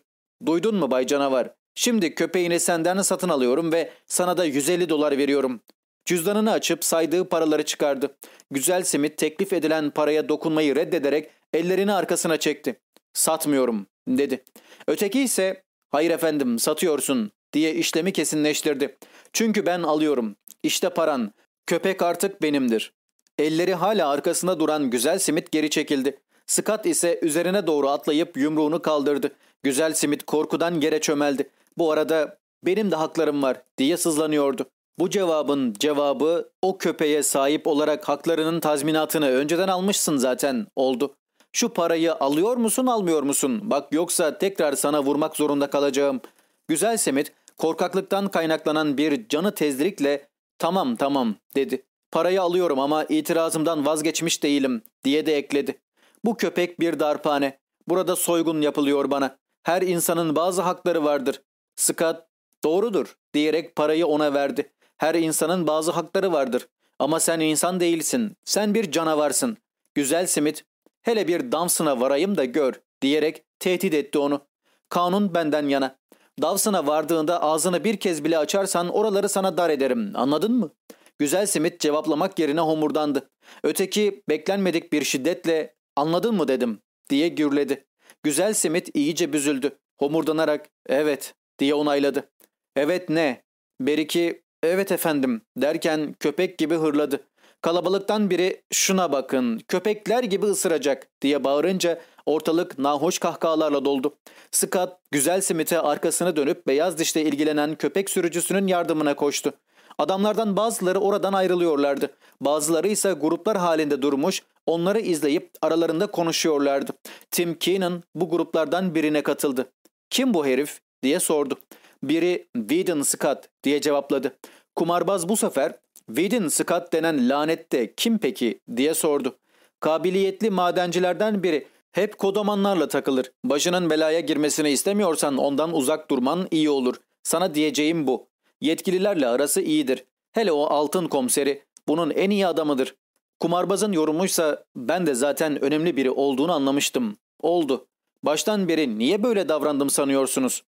Duydun mu Bay Canavar? Şimdi köpeğini senden satın alıyorum ve sana da 150 dolar veriyorum. Cüzdanını açıp saydığı paraları çıkardı. Güzel simit teklif edilen paraya dokunmayı reddederek ellerini arkasına çekti. Satmıyorum dedi. Öteki ise hayır efendim satıyorsun diye işlemi kesinleştirdi. Çünkü ben alıyorum. İşte paran. Köpek artık benimdir. Elleri hala arkasında duran güzel simit geri çekildi. Scott ise üzerine doğru atlayıp yumruğunu kaldırdı. Güzel simit korkudan yere çömeldi. Bu arada benim de haklarım var diye sızlanıyordu. Bu cevabın cevabı o köpeğe sahip olarak haklarının tazminatını önceden almışsın zaten oldu. Şu parayı alıyor musun almıyor musun? Bak yoksa tekrar sana vurmak zorunda kalacağım. Güzel Semit korkaklıktan kaynaklanan bir canı tezlikle tamam tamam dedi. Parayı alıyorum ama itirazımdan vazgeçmiş değilim diye de ekledi. Bu köpek bir darphane. Burada soygun yapılıyor bana. Her insanın bazı hakları vardır. Scott doğrudur diyerek parayı ona verdi. Her insanın bazı hakları vardır. Ama sen insan değilsin. Sen bir canavarsın. Güzel Smith, hele bir Dawson'a varayım da gör diyerek tehdit etti onu. Kanun benden yana. Dawson'a vardığında ağzını bir kez bile açarsan oraları sana dar ederim. Anladın mı? Güzel Smith cevaplamak yerine homurdandı. Öteki beklenmedik bir şiddetle anladın mı dedim diye gürledi. Güzel Smith iyice büzüldü. Homurdanarak evet diye onayladı. Evet ne? Beriki evet efendim derken köpek gibi hırladı. Kalabalıktan biri şuna bakın köpekler gibi ısıracak diye bağırınca ortalık nahoş kahkahalarla doldu. Scott güzel simite arkasını dönüp beyaz dişle ilgilenen köpek sürücüsünün yardımına koştu. Adamlardan bazıları oradan ayrılıyorlardı. Bazıları ise gruplar halinde durmuş, onları izleyip aralarında konuşuyorlardı. Tim Keenan bu gruplardan birine katıldı. ''Kim bu herif?'' diye sordu. Biri Whedon Scott diye cevapladı. Kumarbaz bu sefer Whedon Scott denen lanette kim peki diye sordu. Kabiliyetli madencilerden biri hep kodamanlarla takılır. Başının belaya girmesini istemiyorsan ondan uzak durman iyi olur. Sana diyeceğim bu. Yetkililerle arası iyidir. Hele o altın komiseri bunun en iyi adamıdır. Kumarbazın yorumuysa ben de zaten önemli biri olduğunu anlamıştım. Oldu. Baştan beri niye böyle davrandım sanıyorsunuz?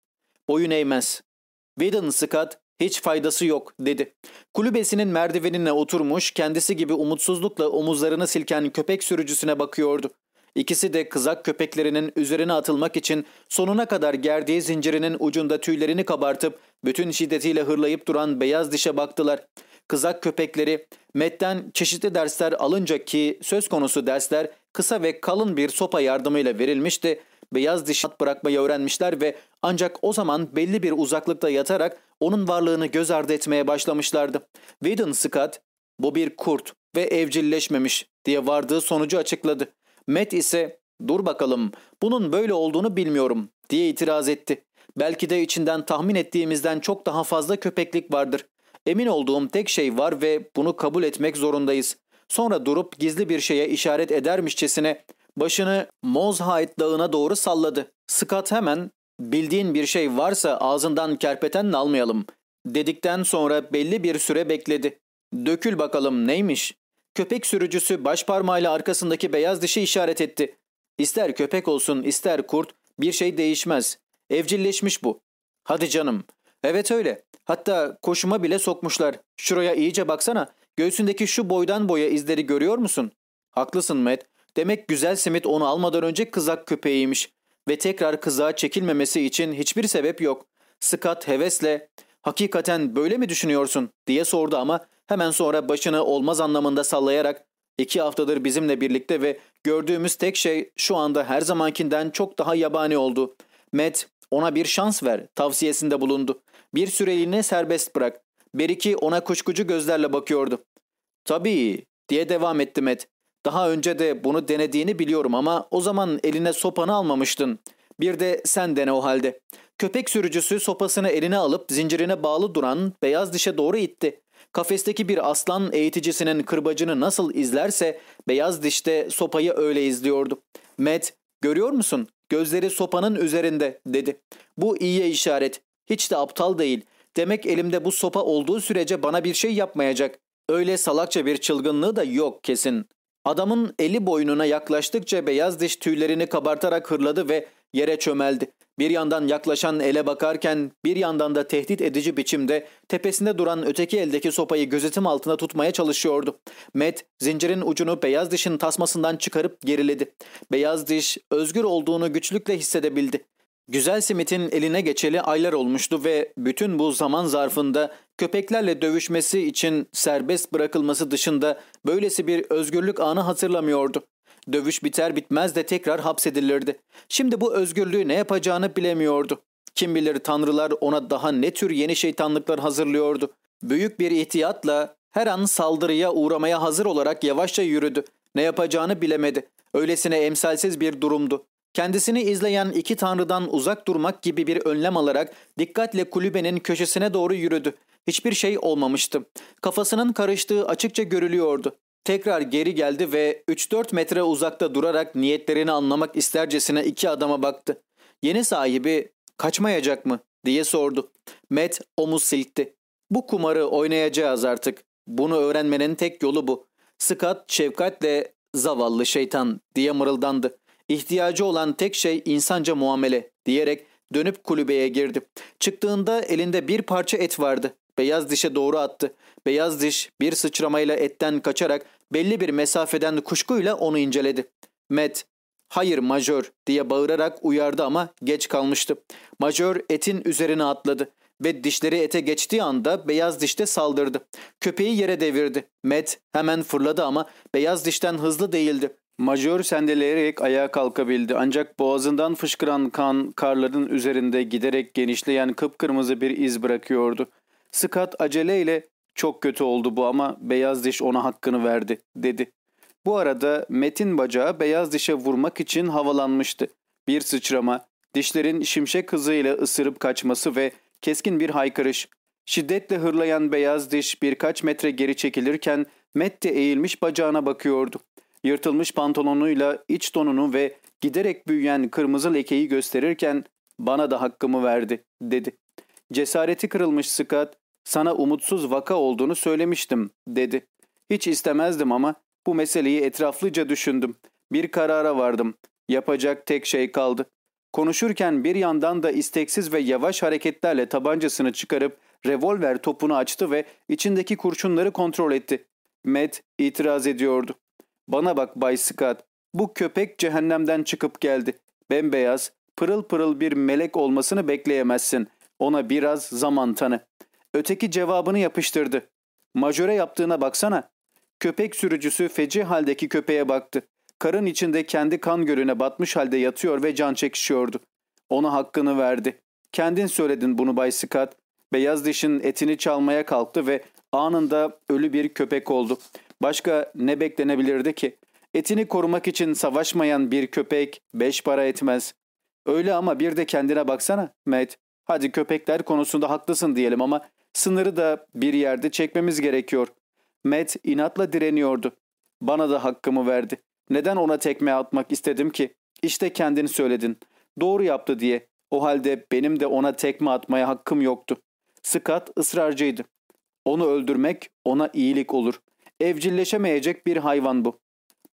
Boyun eğmez. Whedon Scott hiç faydası yok dedi. Kulübesinin merdivenine oturmuş kendisi gibi umutsuzlukla omuzlarını silken köpek sürücüsüne bakıyordu. İkisi de kızak köpeklerinin üzerine atılmak için sonuna kadar gerdiği zincirinin ucunda tüylerini kabartıp bütün şiddetiyle hırlayıp duran beyaz dişe baktılar. Kızak köpekleri Met'ten çeşitli dersler alınca ki söz konusu dersler kısa ve kalın bir sopa yardımıyla verilmişti. Beyaz diş at bırakmayı öğrenmişler ve ancak o zaman belli bir uzaklıkta yatarak onun varlığını göz ardı etmeye başlamışlardı. Whedon Scott bu bir kurt ve evcilleşmemiş diye vardığı sonucu açıkladı. Matt ise dur bakalım bunun böyle olduğunu bilmiyorum diye itiraz etti. Belki de içinden tahmin ettiğimizden çok daha fazla köpeklik vardır. Emin olduğum tek şey var ve bunu kabul etmek zorundayız. Sonra durup gizli bir şeye işaret edermişçesine başını Mozhide dağına doğru salladı. Scott hemen bildiğin bir şey varsa ağzından kerpetenle almayalım dedikten sonra belli bir süre bekledi. Dökül bakalım neymiş? Köpek sürücüsü baş parmağıyla arkasındaki beyaz dişi işaret etti. İster köpek olsun ister kurt bir şey değişmez. Evcilleşmiş bu. Hadi canım. Evet öyle. Hatta koşuma bile sokmuşlar. Şuraya iyice baksana. Göğsündeki şu boydan boya izleri görüyor musun? Haklısın Matt. Demek güzel simit onu almadan önce kızak köpeğiymiş. Ve tekrar kızağa çekilmemesi için hiçbir sebep yok. Scott hevesle hakikaten böyle mi düşünüyorsun diye sordu ama hemen sonra başını olmaz anlamında sallayarak iki haftadır bizimle birlikte ve gördüğümüz tek şey şu anda her zamankinden çok daha yabani oldu. Matt ona bir şans ver tavsiyesinde bulundu. Bir süreliğine serbest bırak. Beriki ona kuşkucu gözlerle bakıyordu. Tabii diye devam etti Matt. Daha önce de bunu denediğini biliyorum ama o zaman eline sopanı almamıştın. Bir de sen dene o halde. Köpek sürücüsü sopasını eline alıp zincirine bağlı duran beyaz dişe doğru itti. Kafesteki bir aslan eğiticisinin kırbacını nasıl izlerse beyaz dişte sopayı öyle izliyordu. Matt, görüyor musun? Gözleri sopanın üzerinde dedi. Bu iyiye işaret. Hiç de aptal değil. Demek elimde bu sopa olduğu sürece bana bir şey yapmayacak. Öyle salakça bir çılgınlığı da yok kesin. Adamın eli boynuna yaklaştıkça beyaz diş tüylerini kabartarak hırladı ve yere çömeldi. Bir yandan yaklaşan ele bakarken bir yandan da tehdit edici biçimde tepesinde duran öteki eldeki sopayı gözetim altında tutmaya çalışıyordu. Matt zincirin ucunu beyaz dişin tasmasından çıkarıp geriledi. Beyaz diş özgür olduğunu güçlükle hissedebildi. Güzel Smith'in eline geçeli aylar olmuştu ve bütün bu zaman zarfında köpeklerle dövüşmesi için serbest bırakılması dışında böylesi bir özgürlük anı hatırlamıyordu. Dövüş biter bitmez de tekrar hapsedilirdi. Şimdi bu özgürlüğü ne yapacağını bilemiyordu. Kim bilir tanrılar ona daha ne tür yeni şeytanlıklar hazırlıyordu. Büyük bir ihtiyatla her an saldırıya uğramaya hazır olarak yavaşça yürüdü. Ne yapacağını bilemedi. Öylesine emsalsiz bir durumdu. Kendisini izleyen iki tanrıdan uzak durmak gibi bir önlem alarak dikkatle kulübenin köşesine doğru yürüdü. Hiçbir şey olmamıştı. Kafasının karıştığı açıkça görülüyordu. Tekrar geri geldi ve 3-4 metre uzakta durarak niyetlerini anlamak istercesine iki adama baktı. Yeni sahibi kaçmayacak mı diye sordu. Matt omuz silkti. Bu kumarı oynayacağız artık. Bunu öğrenmenin tek yolu bu. Scott şefkatle zavallı şeytan diye mırıldandı. İhtiyacı olan tek şey insanca muamele diyerek dönüp kulübeye girdi. Çıktığında elinde bir parça et vardı. Beyaz dişe doğru attı. Beyaz diş bir sıçramayla etten kaçarak belli bir mesafeden kuşkuyla onu inceledi. Matt, hayır majör diye bağırarak uyardı ama geç kalmıştı. Majör etin üzerine atladı ve dişleri ete geçtiği anda beyaz dişte saldırdı. Köpeği yere devirdi. Matt hemen fırladı ama beyaz dişten hızlı değildi. Majör sendeleyerek ayağa kalkabildi ancak boğazından fışkıran kan karların üzerinde giderek genişleyen kıpkırmızı bir iz bırakıyordu. Scott aceleyle çok kötü oldu bu ama beyaz diş ona hakkını verdi dedi. Bu arada Metin bacağı beyaz dişe vurmak için havalanmıştı. Bir sıçrama, dişlerin şimşek hızıyla ısırıp kaçması ve keskin bir haykırış. Şiddetle hırlayan beyaz diş birkaç metre geri çekilirken Matt de eğilmiş bacağına bakıyordu. Yırtılmış pantolonuyla iç tonunu ve giderek büyüyen kırmızı lekeyi gösterirken bana da hakkımı verdi dedi. Cesareti kırılmış Scott sana umutsuz vaka olduğunu söylemiştim dedi. Hiç istemezdim ama bu meseleyi etraflıca düşündüm. Bir karara vardım. Yapacak tek şey kaldı. Konuşurken bir yandan da isteksiz ve yavaş hareketlerle tabancasını çıkarıp revolver topunu açtı ve içindeki kurşunları kontrol etti. Matt itiraz ediyordu. Bana bak Bay Scott, bu köpek cehennemden çıkıp geldi. Bembeyaz, pırıl pırıl bir melek olmasını bekleyemezsin. Ona biraz zaman tanı. Öteki cevabını yapıştırdı. Majöre yaptığına baksana. Köpek sürücüsü feci haldeki köpeğe baktı. Karın içinde kendi kan gölüne batmış halde yatıyor ve can çekişiyordu. Ona hakkını verdi. Kendin söyledin bunu Bay Scott. Beyaz dişin etini çalmaya kalktı ve anında ölü bir köpek oldu. Başka ne beklenebilirdi ki? Etini korumak için savaşmayan bir köpek beş para etmez. Öyle ama bir de kendine baksana Matt. Hadi köpekler konusunda haklısın diyelim ama sınırı da bir yerde çekmemiz gerekiyor. Matt inatla direniyordu. Bana da hakkımı verdi. Neden ona tekme atmak istedim ki? İşte kendin söyledin. Doğru yaptı diye. O halde benim de ona tekme atmaya hakkım yoktu. Scott ısrarcıydı. Onu öldürmek ona iyilik olur. Evcilleşemeyecek bir hayvan bu.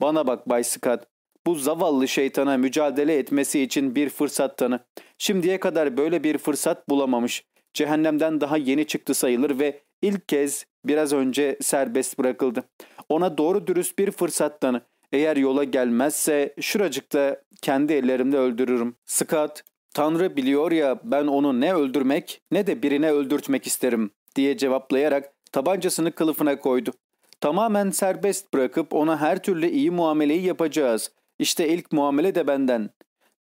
Bana bak Bay Scott. Bu zavallı şeytana mücadele etmesi için bir fırsat tanı. Şimdiye kadar böyle bir fırsat bulamamış. Cehennemden daha yeni çıktı sayılır ve ilk kez biraz önce serbest bırakıldı. Ona doğru dürüst bir fırsat tanı. Eğer yola gelmezse şuracıkta kendi ellerimle öldürürüm. Scott, Tanrı biliyor ya ben onu ne öldürmek ne de birine öldürtmek isterim diye cevaplayarak tabancasını kılıfına koydu. Tamamen serbest bırakıp ona her türlü iyi muameleyi yapacağız. İşte ilk muamele de benden.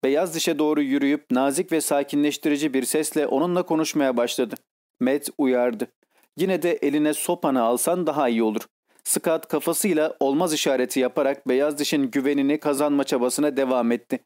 Beyaz dişe doğru yürüyüp nazik ve sakinleştirici bir sesle onunla konuşmaya başladı. Matt uyardı. Yine de eline sopanı alsan daha iyi olur. Scott kafasıyla olmaz işareti yaparak beyaz dişin güvenini kazanma çabasına devam etti.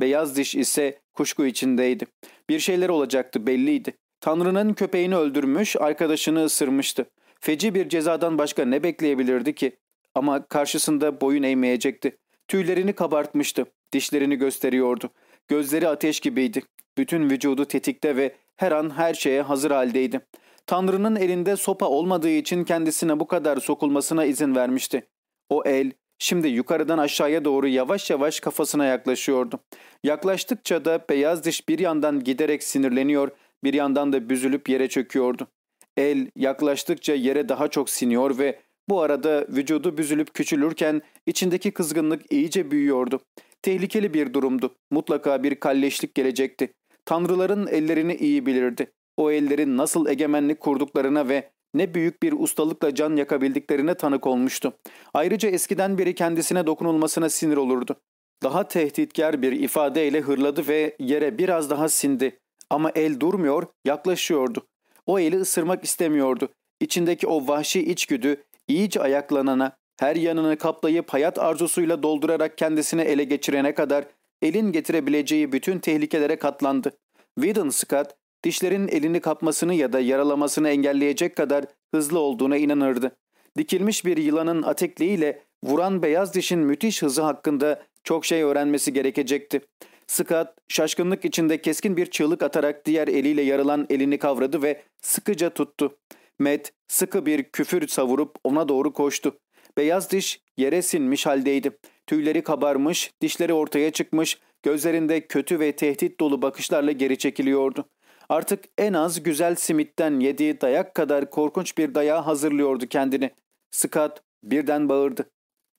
Beyaz diş ise kuşku içindeydi. Bir şeyler olacaktı belliydi. Tanrı'nın köpeğini öldürmüş, arkadaşını ısırmıştı. Feci bir cezadan başka ne bekleyebilirdi ki? Ama karşısında boyun eğmeyecekti. Tüylerini kabartmıştı. Dişlerini gösteriyordu. Gözleri ateş gibiydi. Bütün vücudu tetikte ve her an her şeye hazır haldeydi. Tanrı'nın elinde sopa olmadığı için kendisine bu kadar sokulmasına izin vermişti. O el Şimdi yukarıdan aşağıya doğru yavaş yavaş kafasına yaklaşıyordu. Yaklaştıkça da beyaz diş bir yandan giderek sinirleniyor, bir yandan da büzülüp yere çöküyordu. El yaklaştıkça yere daha çok siniyor ve bu arada vücudu büzülüp küçülürken içindeki kızgınlık iyice büyüyordu. Tehlikeli bir durumdu. Mutlaka bir kalleşlik gelecekti. Tanrıların ellerini iyi bilirdi. O ellerin nasıl egemenlik kurduklarına ve ne büyük bir ustalıkla can yakabildiklerine tanık olmuştu. Ayrıca eskiden beri kendisine dokunulmasına sinir olurdu. Daha tehditkar bir ifadeyle hırladı ve yere biraz daha sindi. Ama el durmuyor, yaklaşıyordu. O eli ısırmak istemiyordu. İçindeki o vahşi içgüdü iyice ayaklanana, her yanını kaplayıp hayat arzusuyla doldurarak kendisini ele geçirene kadar elin getirebileceği bütün tehlikelere katlandı. Whedon Scott, dişlerin elini kapmasını ya da yaralamasını engelleyecek kadar hızlı olduğuna inanırdı. Dikilmiş bir yılanın atekliğiyle vuran beyaz dişin müthiş hızı hakkında çok şey öğrenmesi gerekecekti. Scott şaşkınlık içinde keskin bir çığlık atarak diğer eliyle yarılan elini kavradı ve sıkıca tuttu. Matt sıkı bir küfür savurup ona doğru koştu. Beyaz diş yere sinmiş haldeydi. Tüyleri kabarmış, dişleri ortaya çıkmış, gözlerinde kötü ve tehdit dolu bakışlarla geri çekiliyordu. Artık en az güzel simitten yediği dayak kadar korkunç bir dayağa hazırlıyordu kendini. Scott birden bağırdı.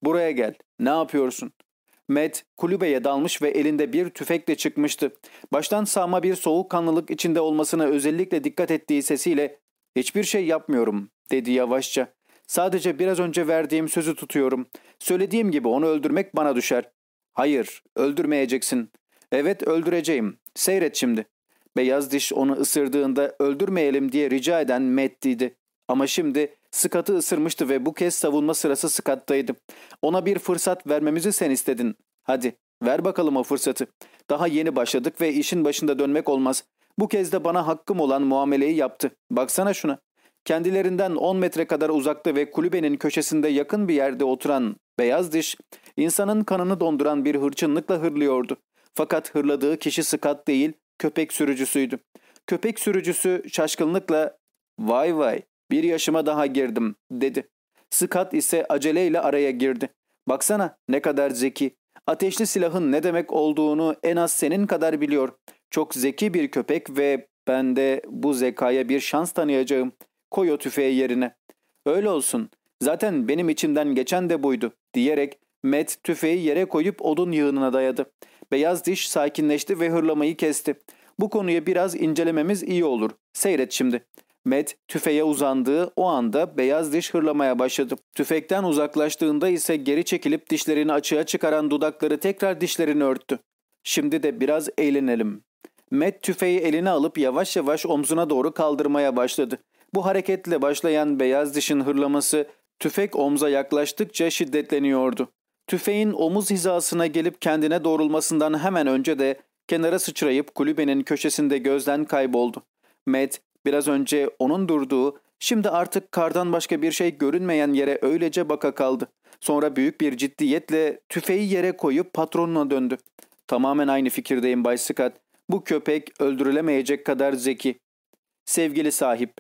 Buraya gel. Ne yapıyorsun? Matt kulübeye dalmış ve elinde bir tüfekle çıkmıştı. Baştan sağma bir soğukkanlılık içinde olmasına özellikle dikkat ettiği sesiyle ''Hiçbir şey yapmıyorum'' dedi yavaşça. ''Sadece biraz önce verdiğim sözü tutuyorum. Söylediğim gibi onu öldürmek bana düşer.'' ''Hayır, öldürmeyeceksin.'' ''Evet, öldüreceğim. Seyret şimdi.'' Beyaz diş onu ısırdığında öldürmeyelim diye rica eden Matt'iydi. Ama şimdi Scott'ı ısırmıştı ve bu kez savunma sırası Scott'taydı. Ona bir fırsat vermemizi sen istedin. Hadi ver bakalım o fırsatı. Daha yeni başladık ve işin başında dönmek olmaz. Bu kez de bana hakkım olan muameleyi yaptı. Baksana şuna. Kendilerinden 10 metre kadar uzakta ve kulübenin köşesinde yakın bir yerde oturan beyaz diş, insanın kanını donduran bir hırçınlıkla hırlıyordu. Fakat hırladığı kişi Scott değil, köpek sürücüsüydü. Köpek sürücüsü şaşkınlıkla ''Vay vay, bir yaşıma daha girdim.'' dedi. Scott ise aceleyle araya girdi. ''Baksana ne kadar zeki. Ateşli silahın ne demek olduğunu en az senin kadar biliyor. Çok zeki bir köpek ve ben de bu zekaya bir şans tanıyacağım. Koy o tüfeği yerine. Öyle olsun. Zaten benim içimden geçen de buydu diyerek Matt tüfeği yere koyup odun yığınına dayadı. Beyaz diş sakinleşti ve hırlamayı kesti. Bu konuyu biraz incelememiz iyi olur. Seyret şimdi. Matt tüfeğe uzandığı o anda beyaz diş hırlamaya başladı. Tüfekten uzaklaştığında ise geri çekilip dişlerini açığa çıkaran dudakları tekrar dişlerini örttü. Şimdi de biraz eğlenelim. Matt tüfeği eline alıp yavaş yavaş omzuna doğru kaldırmaya başladı. Bu hareketle başlayan beyaz dişin hırlaması tüfek omza yaklaştıkça şiddetleniyordu. Tüfeğin omuz hizasına gelip kendine doğrulmasından hemen önce de kenara sıçrayıp kulübenin köşesinde gözden kayboldu. Matt biraz önce onun durduğu, şimdi artık kardan başka bir şey görünmeyen yere öylece baka kaldı. Sonra büyük bir ciddiyetle tüfeği yere koyup patronuna döndü. Tamamen aynı fikirdeyim Bay Scott. Bu köpek öldürülemeyecek kadar zeki. Sevgili sahip.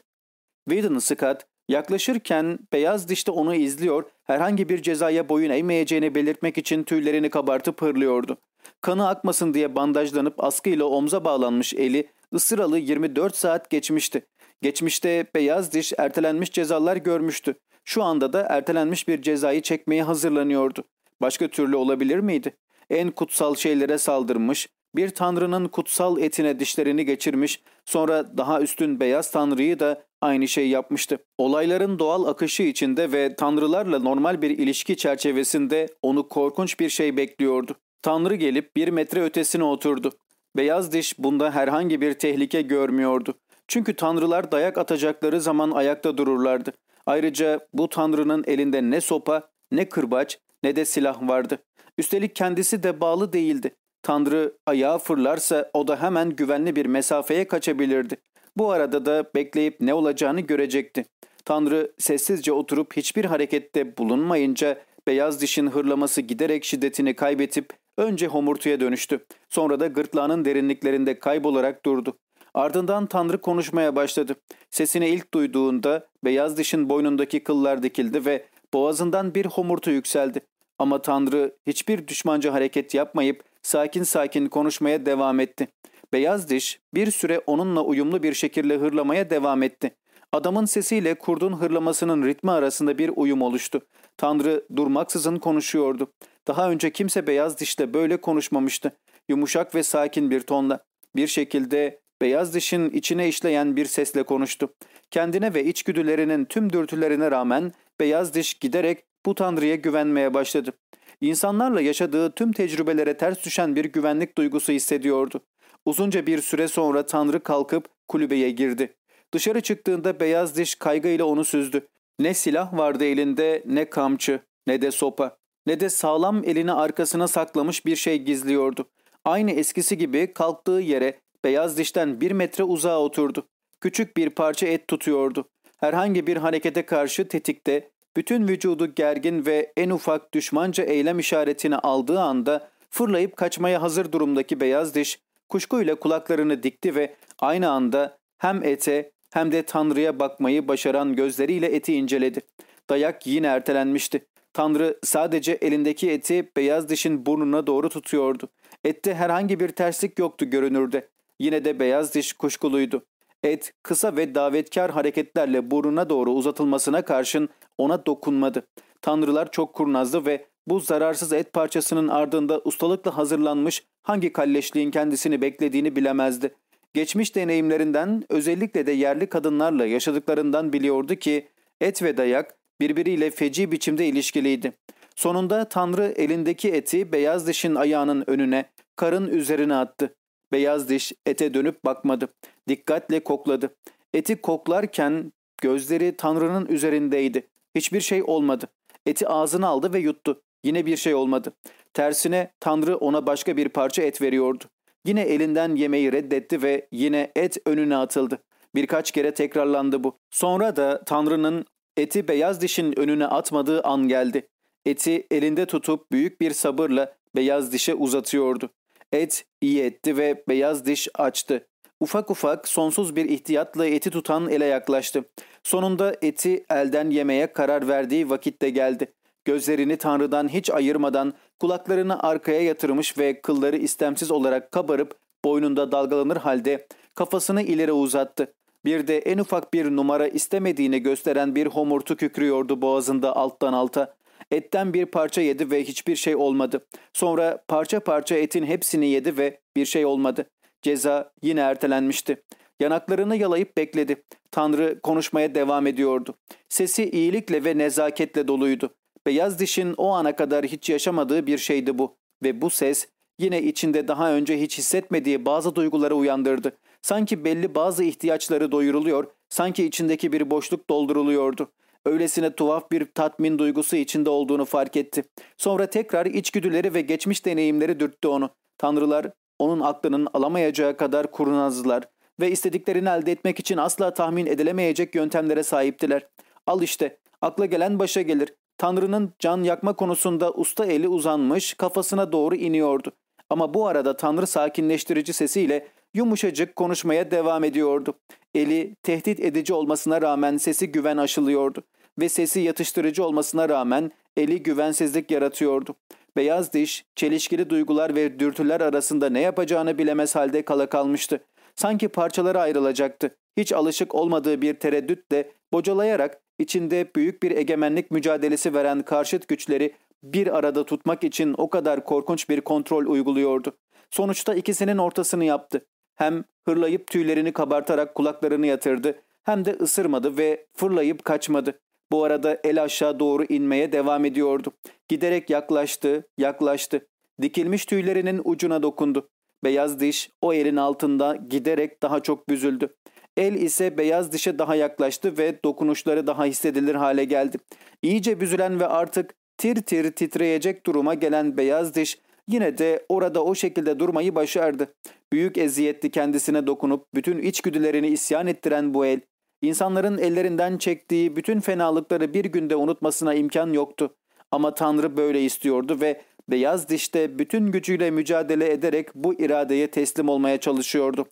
Whedon Scott yaklaşırken beyaz dişte onu izliyor, herhangi bir cezaya boyun eğmeyeceğini belirtmek için tüylerini kabartıp hırlıyordu. Kanı akmasın diye bandajlanıp askıyla omza bağlanmış eli ısıralı 24 saat geçmişti. Geçmişte beyaz diş ertelenmiş cezalar görmüştü. Şu anda da ertelenmiş bir cezayı çekmeye hazırlanıyordu. Başka türlü olabilir miydi? En kutsal şeylere saldırmış, bir tanrının kutsal etine dişlerini geçirmiş, sonra daha üstün beyaz tanrıyı da aynı şey yapmıştı. Olayların doğal akışı içinde ve tanrılarla normal bir ilişki çerçevesinde onu korkunç bir şey bekliyordu. Tanrı gelip bir metre ötesine oturdu. Beyaz diş bunda herhangi bir tehlike görmüyordu. Çünkü tanrılar dayak atacakları zaman ayakta dururlardı. Ayrıca bu tanrının elinde ne sopa, ne kırbaç, ne de silah vardı. Üstelik kendisi de bağlı değildi. Tanrı ayağa fırlarsa o da hemen güvenli bir mesafeye kaçabilirdi. Bu arada da bekleyip ne olacağını görecekti. Tanrı sessizce oturup hiçbir harekette bulunmayınca beyaz dişin hırlaması giderek şiddetini kaybetip önce homurtuya dönüştü. Sonra da gırtlağının derinliklerinde kaybolarak durdu. Ardından Tanrı konuşmaya başladı. Sesini ilk duyduğunda beyaz dişin boynundaki kıllar dikildi ve boğazından bir homurtu yükseldi. Ama Tanrı hiçbir düşmanca hareket yapmayıp sakin sakin konuşmaya devam etti. Beyaz diş bir süre onunla uyumlu bir şekilde hırlamaya devam etti. Adamın sesiyle kurdun hırlamasının ritmi arasında bir uyum oluştu. Tanrı durmaksızın konuşuyordu. Daha önce kimse beyaz dişle böyle konuşmamıştı. Yumuşak ve sakin bir tonla. Bir şekilde beyaz dişin içine işleyen bir sesle konuştu. Kendine ve içgüdülerinin tüm dürtülerine rağmen beyaz diş giderek bu Tanrı'ya güvenmeye başladı. İnsanlarla yaşadığı tüm tecrübelere ters düşen bir güvenlik duygusu hissediyordu. Uzunca bir süre sonra Tanrı kalkıp kulübeye girdi. Dışarı çıktığında beyaz diş kaygıyla onu süzdü. Ne silah vardı elinde ne kamçı ne de sopa ne de sağlam elini arkasına saklamış bir şey gizliyordu. Aynı eskisi gibi kalktığı yere beyaz dişten bir metre uzağa oturdu. Küçük bir parça et tutuyordu. Herhangi bir harekete karşı tetikte, bütün vücudu gergin ve en ufak düşmanca eylem işaretini aldığı anda fırlayıp kaçmaya hazır durumdaki beyaz diş kuşkuyla kulaklarını dikti ve aynı anda hem ete hem de Tanrı'ya bakmayı başaran gözleriyle eti inceledi. Dayak yine ertelenmişti. Tanrı sadece elindeki eti beyaz dişin burnuna doğru tutuyordu. Ette herhangi bir terslik yoktu görünürde. Yine de beyaz diş kuşkuluydu. Et kısa ve davetkar hareketlerle burnuna doğru uzatılmasına karşın ona dokunmadı. Tanrılar çok kurnazdı ve bu zararsız et parçasının ardında ustalıkla hazırlanmış hangi kalleşliğin kendisini beklediğini bilemezdi. Geçmiş deneyimlerinden özellikle de yerli kadınlarla yaşadıklarından biliyordu ki et ve dayak birbiriyle feci biçimde ilişkiliydi. Sonunda Tanrı elindeki eti beyaz dişin ayağının önüne, karın üzerine attı. Beyaz diş ete dönüp bakmadı. Dikkatle kokladı. Eti koklarken gözleri Tanrı'nın üzerindeydi. Hiçbir şey olmadı. Eti ağzına aldı ve yuttu. Yine bir şey olmadı. Tersine Tanrı ona başka bir parça et veriyordu. Yine elinden yemeği reddetti ve yine et önüne atıldı. Birkaç kere tekrarlandı bu. Sonra da Tanrı'nın eti beyaz dişin önüne atmadığı an geldi. Eti elinde tutup büyük bir sabırla beyaz dişe uzatıyordu. Et iyi etti ve beyaz diş açtı. Ufak ufak sonsuz bir ihtiyatla eti tutan ele yaklaştı. Sonunda eti elden yemeye karar verdiği vakitte geldi. Gözlerini Tanrı'dan hiç ayırmadan kulaklarını arkaya yatırmış ve kılları istemsiz olarak kabarıp boynunda dalgalanır halde kafasını ileri uzattı. Bir de en ufak bir numara istemediğini gösteren bir homurtu kükrüyordu boğazında alttan alta. Etten bir parça yedi ve hiçbir şey olmadı. Sonra parça parça etin hepsini yedi ve bir şey olmadı. Ceza yine ertelenmişti. Yanaklarını yalayıp bekledi. Tanrı konuşmaya devam ediyordu. Sesi iyilikle ve nezaketle doluydu. Beyaz dişin o ana kadar hiç yaşamadığı bir şeydi bu. Ve bu ses yine içinde daha önce hiç hissetmediği bazı duyguları uyandırdı. Sanki belli bazı ihtiyaçları doyuruluyor, sanki içindeki bir boşluk dolduruluyordu. Öylesine tuhaf bir tatmin duygusu içinde olduğunu fark etti. Sonra tekrar içgüdüleri ve geçmiş deneyimleri dürttü onu. Tanrılar onun aklının alamayacağı kadar kurnazdılar ve istediklerini elde etmek için asla tahmin edilemeyecek yöntemlere sahiptiler. Al işte, akla gelen başa gelir. Tanrı'nın can yakma konusunda usta eli uzanmış, kafasına doğru iniyordu. Ama bu arada Tanrı sakinleştirici sesiyle yumuşacık konuşmaya devam ediyordu. Eli tehdit edici olmasına rağmen sesi güven aşılıyordu ve sesi yatıştırıcı olmasına rağmen eli güvensizlik yaratıyordu. Beyaz diş, çelişkili duygular ve dürtüler arasında ne yapacağını bilemez halde kala kalmıştı. Sanki parçalara ayrılacaktı. Hiç alışık olmadığı bir tereddütle bocalayarak içinde büyük bir egemenlik mücadelesi veren karşıt güçleri bir arada tutmak için o kadar korkunç bir kontrol uyguluyordu. Sonuçta ikisinin ortasını yaptı. Hem hırlayıp tüylerini kabartarak kulaklarını yatırdı hem de ısırmadı ve fırlayıp kaçmadı. Bu arada el aşağı doğru inmeye devam ediyordu. Giderek yaklaştı, yaklaştı. Dikilmiş tüylerinin ucuna dokundu. Beyaz diş o elin altında giderek daha çok büzüldü. El ise beyaz dişe daha yaklaştı ve dokunuşları daha hissedilir hale geldi. İyice büzülen ve artık tir tir titreyecek duruma gelen beyaz diş yine de orada o şekilde durmayı başardı. Büyük eziyetti kendisine dokunup bütün içgüdülerini isyan ettiren bu el. İnsanların ellerinden çektiği bütün fenalıkları bir günde unutmasına imkan yoktu. Ama Tanrı böyle istiyordu ve beyaz dişte bütün gücüyle mücadele ederek bu iradeye teslim olmaya çalışıyordu.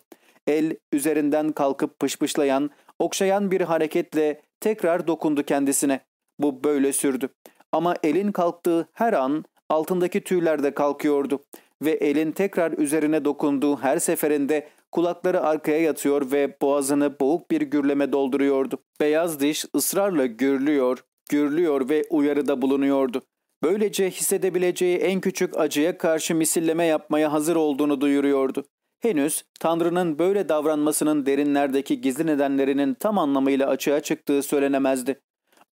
El üzerinden kalkıp pışpışlayan, okşayan bir hareketle tekrar dokundu kendisine. Bu böyle sürdü. Ama elin kalktığı her an altındaki tüyler de kalkıyordu. Ve elin tekrar üzerine dokunduğu her seferinde kulakları arkaya yatıyor ve boğazını boğuk bir gürleme dolduruyordu. Beyaz diş ısrarla gürlüyor, gürlüyor ve uyarıda bulunuyordu. Böylece hissedebileceği en küçük acıya karşı misilleme yapmaya hazır olduğunu duyuruyordu. Henüz Tanrı'nın böyle davranmasının derinlerdeki gizli nedenlerinin tam anlamıyla açığa çıktığı söylenemezdi.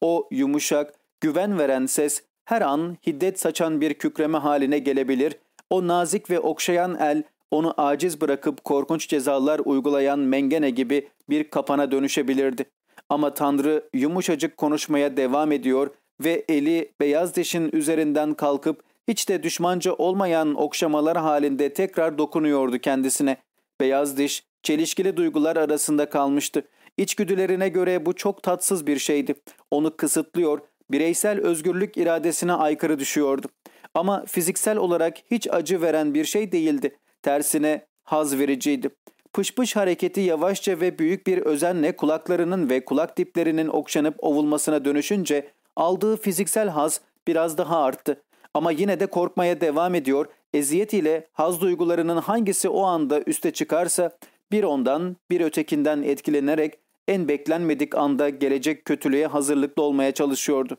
O yumuşak, güven veren ses her an hiddet saçan bir kükreme haline gelebilir, o nazik ve okşayan el onu aciz bırakıp korkunç cezalar uygulayan mengene gibi bir kapana dönüşebilirdi. Ama Tanrı yumuşacık konuşmaya devam ediyor ve eli beyaz dişin üzerinden kalkıp hiç de düşmanca olmayan okşamalar halinde tekrar dokunuyordu kendisine. Beyaz diş çelişkili duygular arasında kalmıştı. İçgüdülerine göre bu çok tatsız bir şeydi. Onu kısıtlıyor, bireysel özgürlük iradesine aykırı düşüyordu. Ama fiziksel olarak hiç acı veren bir şey değildi. Tersine haz vericiydi. Pışpış hareketi yavaşça ve büyük bir özenle kulaklarının ve kulak diplerinin okşanıp ovulmasına dönüşünce aldığı fiziksel haz biraz daha arttı. Ama yine de korkmaya devam ediyor, eziyet ile haz duygularının hangisi o anda üste çıkarsa bir ondan bir ötekinden etkilenerek en beklenmedik anda gelecek kötülüğe hazırlıklı olmaya çalışıyordu.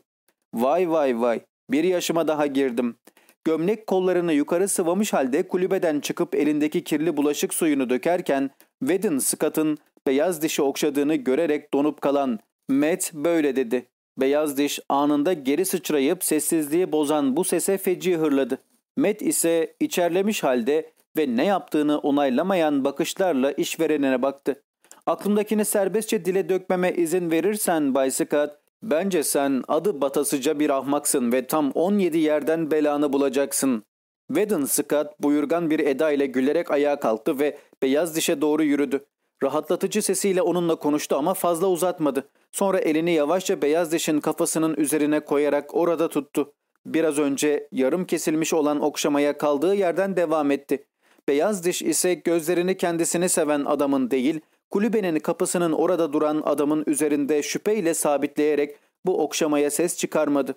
Vay vay vay bir yaşıma daha girdim. Gömlek kollarını yukarı sıvamış halde kulübeden çıkıp elindeki kirli bulaşık suyunu dökerken Wedden Scott'ın beyaz dişi okşadığını görerek donup kalan Matt böyle dedi. Beyaz diş anında geri sıçrayıp sessizliği bozan bu sese feci hırladı. Matt ise içerlemiş halde ve ne yaptığını onaylamayan bakışlarla işverenine baktı. Aklımdakini serbestçe dile dökmeme izin verirsen Bay Scott, bence sen adı batasıca bir ahmaksın ve tam 17 yerden belanı bulacaksın. Wedden Scott buyurgan bir eda ile gülerek ayağa kalktı ve beyaz dişe doğru yürüdü. Rahatlatıcı sesiyle onunla konuştu ama fazla uzatmadı. Sonra elini yavaşça beyaz dişin kafasının üzerine koyarak orada tuttu. Biraz önce yarım kesilmiş olan okşamaya kaldığı yerden devam etti. Beyaz diş ise gözlerini kendisini seven adamın değil, kulübenin kapısının orada duran adamın üzerinde şüpheyle sabitleyerek bu okşamaya ses çıkarmadı.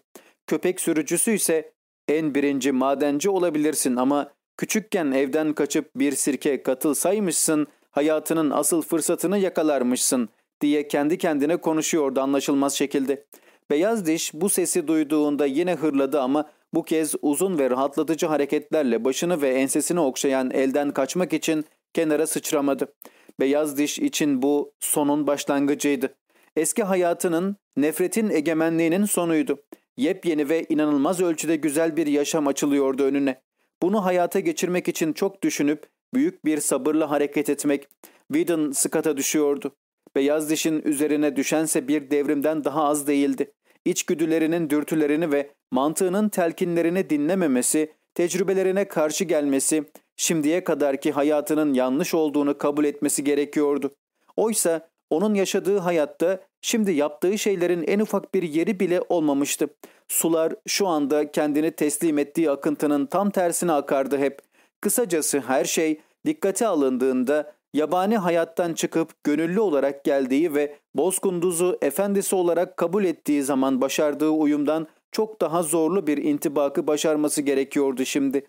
Köpek sürücüsü ise en birinci madenci olabilirsin ama küçükken evden kaçıp bir sirke katılsaymışsın hayatının asıl fırsatını yakalarmışsın diye kendi kendine konuşuyordu anlaşılmaz şekilde. Beyaz diş bu sesi duyduğunda yine hırladı ama bu kez uzun ve rahatlatıcı hareketlerle başını ve ensesini okşayan elden kaçmak için kenara sıçramadı. Beyaz diş için bu sonun başlangıcıydı. Eski hayatının, nefretin egemenliğinin sonuydu. Yepyeni ve inanılmaz ölçüde güzel bir yaşam açılıyordu önüne. Bunu hayata geçirmek için çok düşünüp büyük bir sabırla hareket etmek Whedon Scott'a düşüyordu. Beyaz dişin üzerine düşense bir devrimden daha az değildi. İçgüdülerinin dürtülerini ve mantığının telkinlerini dinlememesi, tecrübelerine karşı gelmesi, şimdiye kadarki hayatının yanlış olduğunu kabul etmesi gerekiyordu. Oysa onun yaşadığı hayatta şimdi yaptığı şeylerin en ufak bir yeri bile olmamıştı. Sular şu anda kendini teslim ettiği akıntının tam tersine akardı hep. Kısacası her şey dikkate alındığında yabani hayattan çıkıp gönüllü olarak geldiği ve Bozkunduz'u efendisi olarak kabul ettiği zaman başardığı uyumdan çok daha zorlu bir intibakı başarması gerekiyordu şimdi.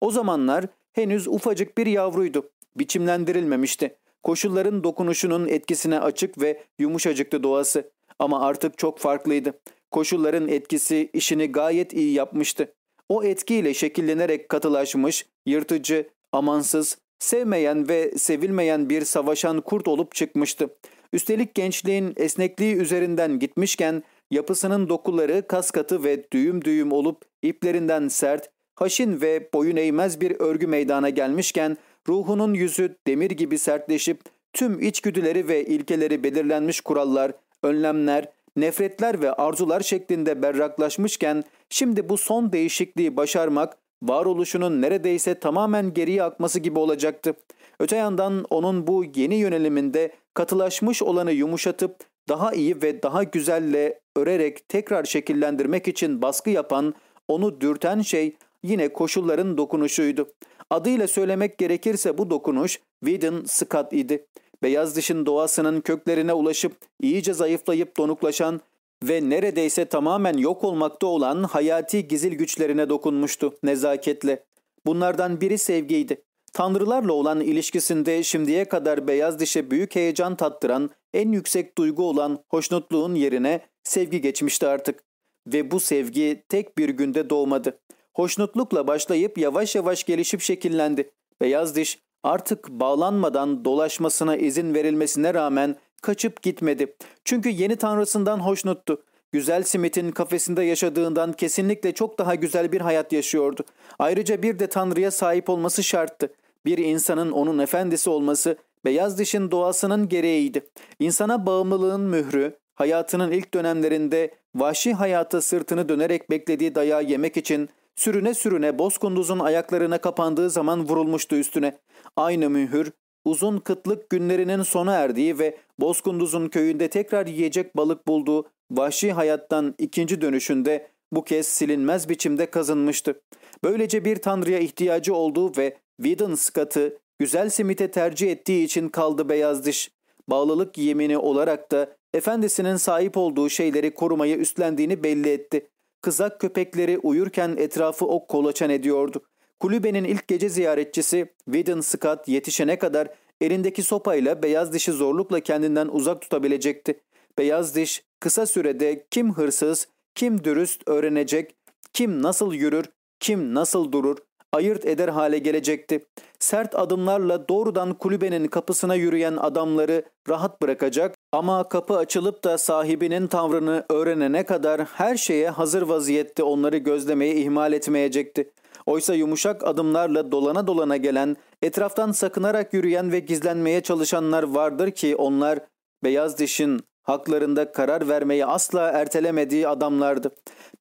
O zamanlar henüz ufacık bir yavruydu. Biçimlendirilmemişti. Koşulların dokunuşunun etkisine açık ve yumuşacıktı doğası. Ama artık çok farklıydı. Koşulların etkisi işini gayet iyi yapmıştı. O etkiyle şekillenerek katılaşmış, yırtıcı, amansız, sevmeyen ve sevilmeyen bir savaşan kurt olup çıkmıştı. Üstelik gençliğin esnekliği üzerinden gitmişken yapısının dokuları kas katı ve düğüm düğüm olup iplerinden sert, haşin ve boyun eğmez bir örgü meydana gelmişken ruhunun yüzü demir gibi sertleşip tüm içgüdüleri ve ilkeleri belirlenmiş kurallar, önlemler, nefretler ve arzular şeklinde berraklaşmışken şimdi bu son değişikliği başarmak varoluşunun neredeyse tamamen geriye akması gibi olacaktı. Öte yandan onun bu yeni yöneliminde katılaşmış olanı yumuşatıp daha iyi ve daha güzelle örerek tekrar şekillendirmek için baskı yapan, onu dürten şey yine koşulların dokunuşuydu. Adıyla söylemek gerekirse bu dokunuş Whedon Scott idi. Beyaz dişin doğasının köklerine ulaşıp iyice zayıflayıp donuklaşan, ve neredeyse tamamen yok olmakta olan hayati gizil güçlerine dokunmuştu nezaketle. Bunlardan biri sevgiydi. Tanrılarla olan ilişkisinde şimdiye kadar beyaz dişe büyük heyecan tattıran en yüksek duygu olan hoşnutluğun yerine sevgi geçmişti artık. Ve bu sevgi tek bir günde doğmadı. Hoşnutlukla başlayıp yavaş yavaş gelişip şekillendi. Beyaz diş artık bağlanmadan dolaşmasına izin verilmesine rağmen kaçıp gitmedi. Çünkü yeni tanrısından hoşnuttu. Güzel Smith'in kafesinde yaşadığından kesinlikle çok daha güzel bir hayat yaşıyordu. Ayrıca bir de Tanrı'ya sahip olması şarttı. Bir insanın onun efendisi olması beyaz dişin doğasının gereğiydi. İnsana bağımlılığın mührü, hayatının ilk dönemlerinde vahşi hayata sırtını dönerek beklediği dayağı yemek için sürüne sürüne Bozkunduz'un ayaklarına kapandığı zaman vurulmuştu üstüne. Aynı mühür uzun kıtlık günlerinin sona erdiği ve Bozkunduz'un köyünde tekrar yiyecek balık bulduğu vahşi hayattan ikinci dönüşünde bu kez silinmez biçimde kazınmıştı. Böylece bir tanrıya ihtiyacı olduğu ve Whedon Scott'ı güzel simite tercih ettiği için kaldı beyaz diş. Bağlılık yemini olarak da efendisinin sahip olduğu şeyleri korumayı üstlendiğini belli etti. Kızak köpekleri uyurken etrafı ok kolaçan ediyordu. Kulübenin ilk gece ziyaretçisi Whedon Scott yetişene kadar elindeki sopayla beyaz dişi zorlukla kendinden uzak tutabilecekti. Beyaz diş kısa sürede kim hırsız, kim dürüst öğrenecek, kim nasıl yürür, kim nasıl durur, ayırt eder hale gelecekti. Sert adımlarla doğrudan kulübenin kapısına yürüyen adamları rahat bırakacak ama kapı açılıp da sahibinin tavrını öğrenene kadar her şeye hazır vaziyette onları gözlemeyi ihmal etmeyecekti. Oysa yumuşak adımlarla dolana dolana gelen, etraftan sakınarak yürüyen ve gizlenmeye çalışanlar vardır ki onlar beyaz dişin haklarında karar vermeyi asla ertelemediği adamlardı.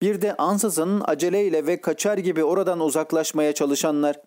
Bir de ansızın aceleyle ve kaçar gibi oradan uzaklaşmaya çalışanlar.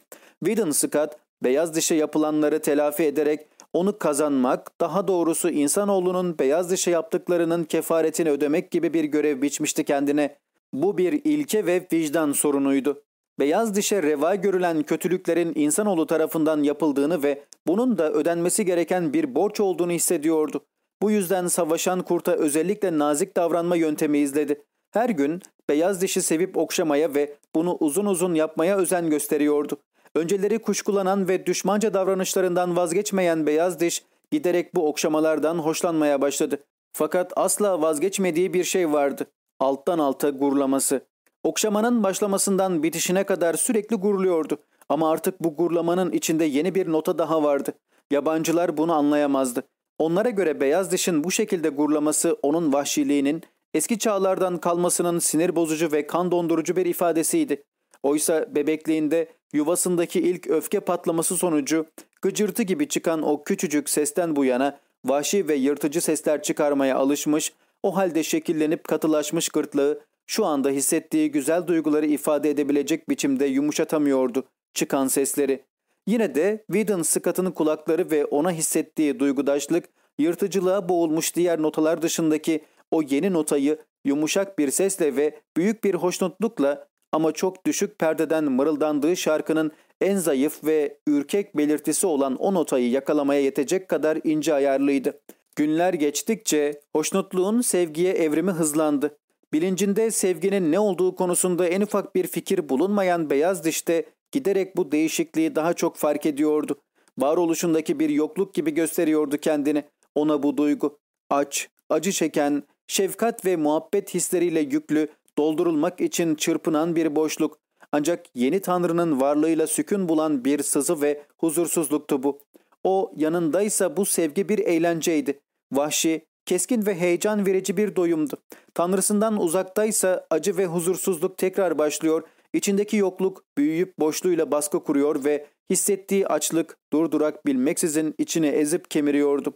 Whedon Scott beyaz dişe yapılanları telafi ederek onu kazanmak, daha doğrusu insanoğlunun beyaz dişe yaptıklarının kefaretini ödemek gibi bir görev biçmişti kendine. Bu bir ilke ve vicdan sorunuydu. Beyaz dişe reva görülen kötülüklerin insanoğlu tarafından yapıldığını ve bunun da ödenmesi gereken bir borç olduğunu hissediyordu. Bu yüzden savaşan kurta özellikle nazik davranma yöntemi izledi. Her gün beyaz dişi sevip okşamaya ve bunu uzun uzun yapmaya özen gösteriyordu. Önceleri kuşkulanan ve düşmanca davranışlarından vazgeçmeyen beyaz diş giderek bu okşamalardan hoşlanmaya başladı. Fakat asla vazgeçmediği bir şey vardı. Alttan alta gurlaması. Okşamanın başlamasından bitişine kadar sürekli gurluyordu. Ama artık bu gurlamanın içinde yeni bir nota daha vardı. Yabancılar bunu anlayamazdı. Onlara göre beyaz dişin bu şekilde gurlaması onun vahşiliğinin, eski çağlardan kalmasının sinir bozucu ve kan dondurucu bir ifadesiydi. Oysa bebekliğinde yuvasındaki ilk öfke patlaması sonucu gıcırtı gibi çıkan o küçücük sesten bu yana vahşi ve yırtıcı sesler çıkarmaya alışmış, o halde şekillenip katılaşmış gırtlağı şu anda hissettiği güzel duyguları ifade edebilecek biçimde yumuşatamıyordu çıkan sesleri. Yine de Whedon Scott'ın kulakları ve ona hissettiği duygudaşlık yırtıcılığa boğulmuş diğer notalar dışındaki o yeni notayı yumuşak bir sesle ve büyük bir hoşnutlukla ama çok düşük perdeden mırıldandığı şarkının en zayıf ve ürkek belirtisi olan o notayı yakalamaya yetecek kadar ince ayarlıydı. Günler geçtikçe hoşnutluğun sevgiye evrimi hızlandı. Bilincinde sevginin ne olduğu konusunda en ufak bir fikir bulunmayan beyaz dişte giderek bu değişikliği daha çok fark ediyordu. Varoluşundaki bir yokluk gibi gösteriyordu kendini. Ona bu duygu. Aç, acı çeken, şefkat ve muhabbet hisleriyle yüklü, doldurulmak için çırpınan bir boşluk. Ancak yeni tanrının varlığıyla sükun bulan bir sızı ve huzursuzluktu bu. O yanındaysa bu sevgi bir eğlenceydi. Vahşi, keskin ve heyecan verici bir doyumdu. Tanrısından uzaktaysa acı ve huzursuzluk tekrar başlıyor, içindeki yokluk büyüyüp boşluğuyla baskı kuruyor ve hissettiği açlık durdurak bilmeksizin içini ezip kemiriyordu.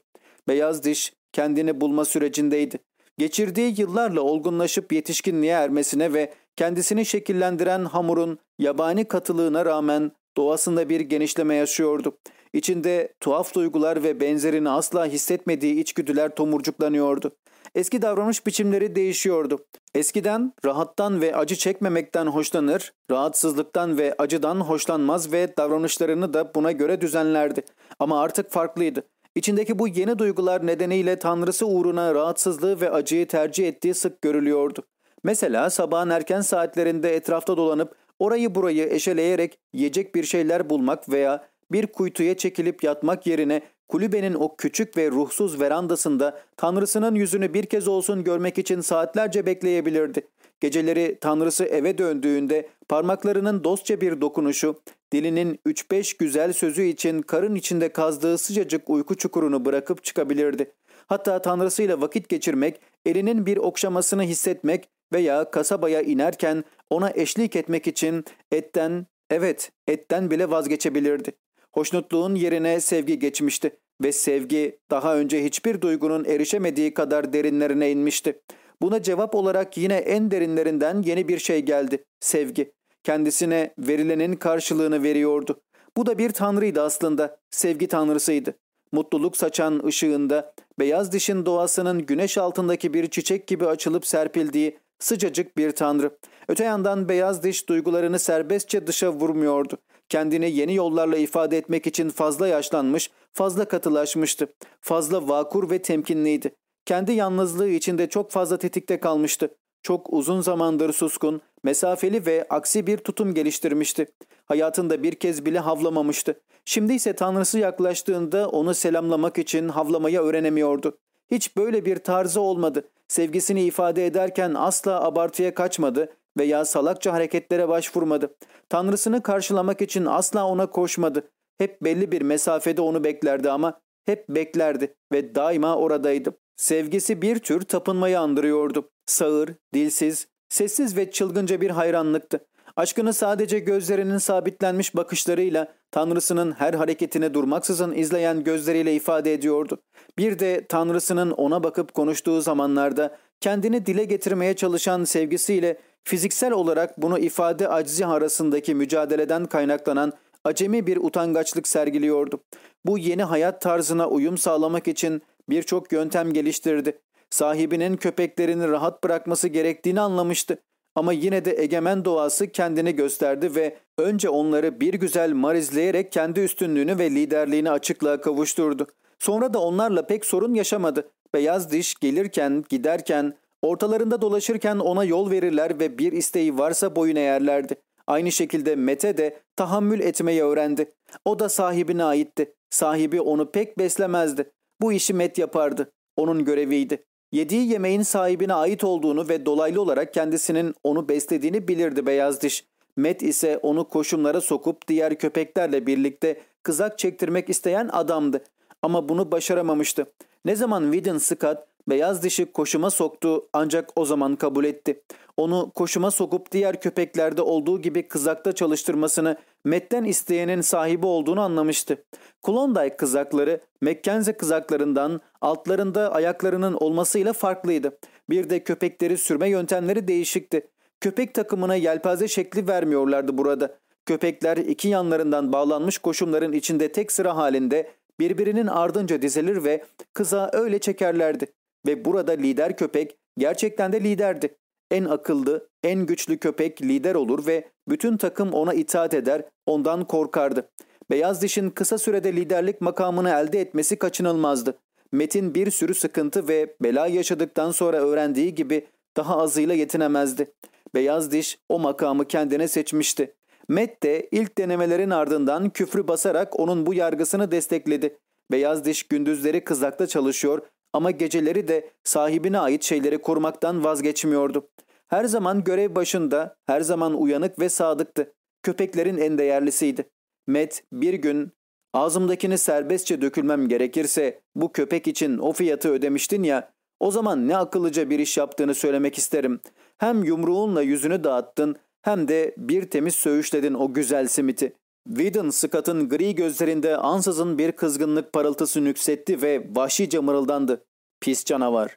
Beyaz diş kendini bulma sürecindeydi. Geçirdiği yıllarla olgunlaşıp yetişkinliğe ermesine ve kendisini şekillendiren hamurun yabani katılığına rağmen doğasında bir genişleme yaşıyordu. İçinde tuhaf duygular ve benzerini asla hissetmediği içgüdüler tomurcuklanıyordu. Eski davranış biçimleri değişiyordu. Eskiden rahattan ve acı çekmemekten hoşlanır, rahatsızlıktan ve acıdan hoşlanmaz ve davranışlarını da buna göre düzenlerdi. Ama artık farklıydı. İçindeki bu yeni duygular nedeniyle tanrısı uğruna rahatsızlığı ve acıyı tercih ettiği sık görülüyordu. Mesela sabahın erken saatlerinde etrafta dolanıp orayı burayı eşeleyerek yiyecek bir şeyler bulmak veya bir kuytuya çekilip yatmak yerine kulübenin o küçük ve ruhsuz verandasında tanrısının yüzünü bir kez olsun görmek için saatlerce bekleyebilirdi. Geceleri tanrısı eve döndüğünde parmaklarının dostça bir dokunuşu, dilinin 3-5 güzel sözü için karın içinde kazdığı sıcacık uyku çukurunu bırakıp çıkabilirdi. Hatta tanrısıyla vakit geçirmek, elinin bir okşamasını hissetmek veya kasabaya inerken ona eşlik etmek için etten, evet etten bile vazgeçebilirdi. Hoşnutluğun yerine sevgi geçmişti ve sevgi daha önce hiçbir duygunun erişemediği kadar derinlerine inmişti. Buna cevap olarak yine en derinlerinden yeni bir şey geldi. Sevgi. Kendisine verilenin karşılığını veriyordu. Bu da bir tanrıydı aslında. Sevgi tanrısıydı. Mutluluk saçan ışığında, beyaz dişin doğasının güneş altındaki bir çiçek gibi açılıp serpildiği sıcacık bir tanrı. Öte yandan beyaz diş duygularını serbestçe dışa vurmuyordu. Kendini yeni yollarla ifade etmek için fazla yaşlanmış, fazla katılaşmıştı. Fazla vakur ve temkinliydi. Kendi yalnızlığı içinde çok fazla tetikte kalmıştı. Çok uzun zamandır suskun, mesafeli ve aksi bir tutum geliştirmişti. Hayatında bir kez bile havlamamıştı. Şimdi ise tanrısı yaklaştığında onu selamlamak için havlamayı öğrenemiyordu. Hiç böyle bir tarzı olmadı. Sevgisini ifade ederken asla abartıya kaçmadı veya salakça hareketlere başvurmadı. Tanrısını karşılamak için asla ona koşmadı. Hep belli bir mesafede onu beklerdi ama hep beklerdi ve daima oradaydı. Sevgisi bir tür tapınmayı andırıyordu. Sağır, dilsiz, sessiz ve çılgınca bir hayranlıktı. Aşkını sadece gözlerinin sabitlenmiş bakışlarıyla, Tanrısının her hareketine durmaksızın izleyen gözleriyle ifade ediyordu. Bir de Tanrısının ona bakıp konuştuğu zamanlarda kendini dile getirmeye çalışan sevgisiyle fiziksel olarak bunu ifade aczi arasındaki mücadeleden kaynaklanan acemi bir utangaçlık sergiliyordu. Bu yeni hayat tarzına uyum sağlamak için birçok yöntem geliştirdi. Sahibinin köpeklerini rahat bırakması gerektiğini anlamıştı. Ama yine de egemen doğası kendini gösterdi ve önce onları bir güzel marizleyerek kendi üstünlüğünü ve liderliğini açıklığa kavuşturdu. Sonra da onlarla pek sorun yaşamadı. Beyaz diş gelirken, giderken, ortalarında dolaşırken ona yol verirler ve bir isteği varsa boyun eğerlerdi. Aynı şekilde Mete de tahammül etmeyi öğrendi. O da sahibine aitti. Sahibi onu pek beslemezdi. Bu işi Met yapardı. Onun göreviydi. Yediği yemeğin sahibine ait olduğunu ve dolaylı olarak kendisinin onu beslediğini bilirdi beyaz diş. Met ise onu koşumlara sokup diğer köpeklerle birlikte kızak çektirmek isteyen adamdı. Ama bunu başaramamıştı. Ne zaman Widden Scott beyaz dişi koşuma soktu ancak o zaman kabul etti. Onu koşuma sokup diğer köpeklerde olduğu gibi kızakta çalıştırmasını Matt'ten isteyenin sahibi olduğunu anlamıştı. Klondike kızakları Mackenzie kızaklarından altlarında ayaklarının olmasıyla farklıydı. Bir de köpekleri sürme yöntemleri değişikti. Köpek takımına yelpaze şekli vermiyorlardı burada. Köpekler iki yanlarından bağlanmış koşumların içinde tek sıra halinde birbirinin ardınca dizilir ve kıza öyle çekerlerdi. Ve burada lider köpek gerçekten de liderdi. En akıllı, en güçlü köpek lider olur ve bütün takım ona itaat eder, ondan korkardı. Beyaz dişin kısa sürede liderlik makamını elde etmesi kaçınılmazdı. Metin bir sürü sıkıntı ve bela yaşadıktan sonra öğrendiği gibi daha azıyla yetinemezdi. Beyaz diş o makamı kendine seçmişti. Met de ilk denemelerin ardından küfrü basarak onun bu yargısını destekledi. Beyaz diş gündüzleri kızakta çalışıyor ama geceleri de sahibine ait şeyleri korumaktan vazgeçmiyordu. Her zaman görev başında, her zaman uyanık ve sadıktı. Köpeklerin en değerlisiydi. Matt bir gün ağzımdakini serbestçe dökülmem gerekirse bu köpek için o fiyatı ödemiştin ya o zaman ne akıllıca bir iş yaptığını söylemek isterim. Hem yumruğunla yüzünü dağıttın hem de bir temiz söğüşledin o güzel simiti. Whedon Scott'ın gri gözlerinde ansızın bir kızgınlık parıltısı nüksetti ve vahşice mırıldandı. Pis canavar.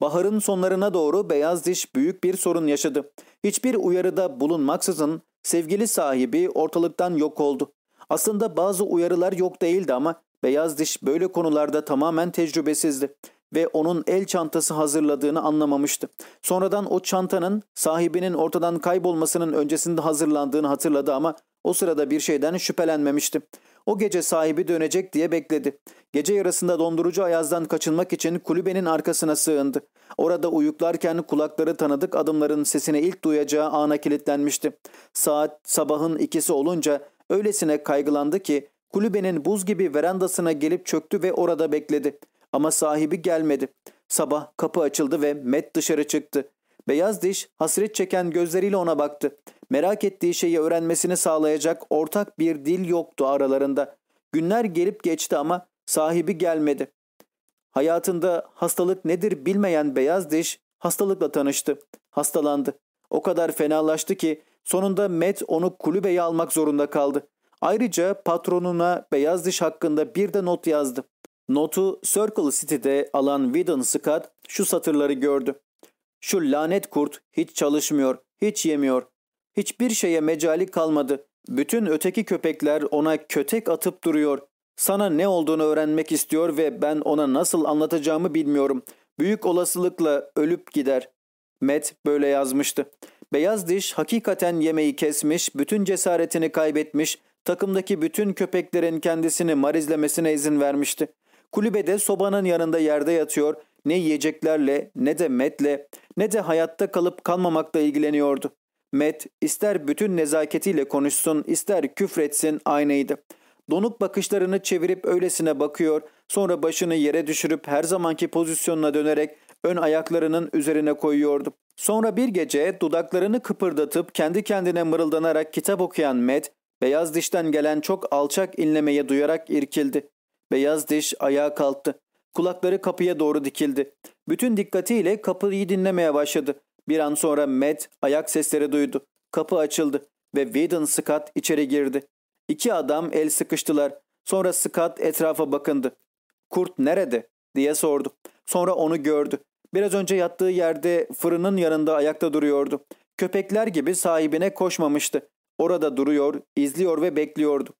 Baharın sonlarına doğru beyaz diş büyük bir sorun yaşadı. Hiçbir uyarıda bulunmaksızın sevgili sahibi ortalıktan yok oldu. Aslında bazı uyarılar yok değildi ama beyaz diş böyle konularda tamamen tecrübesizdi ve onun el çantası hazırladığını anlamamıştı. Sonradan o çantanın sahibinin ortadan kaybolmasının öncesinde hazırlandığını hatırladı ama O sırada bir şeyden şüphelenmemişti. O gece sahibi dönecek diye bekledi. Gece yarısında dondurucu ayazdan kaçınmak için kulübenin arkasına sığındı. Orada uyuklarken kulakları tanıdık adımların sesini ilk duyacağı ana kilitlenmişti. Saat sabahın ikisi olunca öylesine kaygılandı ki kulübenin buz gibi verandasına gelip çöktü ve orada bekledi. Ama sahibi gelmedi. Sabah kapı açıldı ve Matt dışarı çıktı. Beyaz diş hasret çeken gözleriyle ona baktı. Merak ettiği şeyi öğrenmesini sağlayacak ortak bir dil yoktu aralarında. Günler gelip geçti ama sahibi gelmedi. Hayatında hastalık nedir bilmeyen beyaz diş hastalıkla tanıştı. Hastalandı. O kadar fenalaştı ki sonunda Matt onu kulübeye almak zorunda kaldı. Ayrıca patronuna beyaz diş hakkında bir de not yazdı. Notu Circle City'de alan Whedon Scott şu satırları gördü. Şu lanet kurt hiç çalışmıyor, hiç yemiyor. Hiçbir şeye mecali kalmadı. Bütün öteki köpekler ona kötek atıp duruyor. Sana ne olduğunu öğrenmek istiyor ve ben ona nasıl anlatacağımı bilmiyorum. Büyük olasılıkla ölüp gider. Matt böyle yazmıştı. Beyaz diş hakikaten yemeği kesmiş, bütün cesaretini kaybetmiş, takımdaki bütün köpeklerin kendisini marizlemesine izin vermişti. Kulübede sobanın yanında yerde yatıyor, ne yiyeceklerle ne de Matt'le ne de hayatta kalıp kalmamakla ilgileniyordu. Matt ister bütün nezaketiyle konuşsun ister küfretsin aynıydı. Donuk bakışlarını çevirip öylesine bakıyor sonra başını yere düşürüp her zamanki pozisyonuna dönerek ön ayaklarının üzerine koyuyordu. Sonra bir gece dudaklarını kıpırdatıp kendi kendine mırıldanarak kitap okuyan Matt beyaz dişten gelen çok alçak inlemeyi duyarak irkildi. Beyaz diş ayağa kalktı. Kulakları kapıya doğru dikildi. Bütün dikkatiyle kapıyı dinlemeye başladı. Bir an sonra Matt ayak sesleri duydu. Kapı açıldı ve Whedon Scott içeri girdi. İki adam el sıkıştılar. Sonra Scott etrafa bakındı. Kurt nerede? diye sordu. Sonra onu gördü. Biraz önce yattığı yerde fırının yanında ayakta duruyordu. Köpekler gibi sahibine koşmamıştı. Orada duruyor, izliyor ve bekliyordu.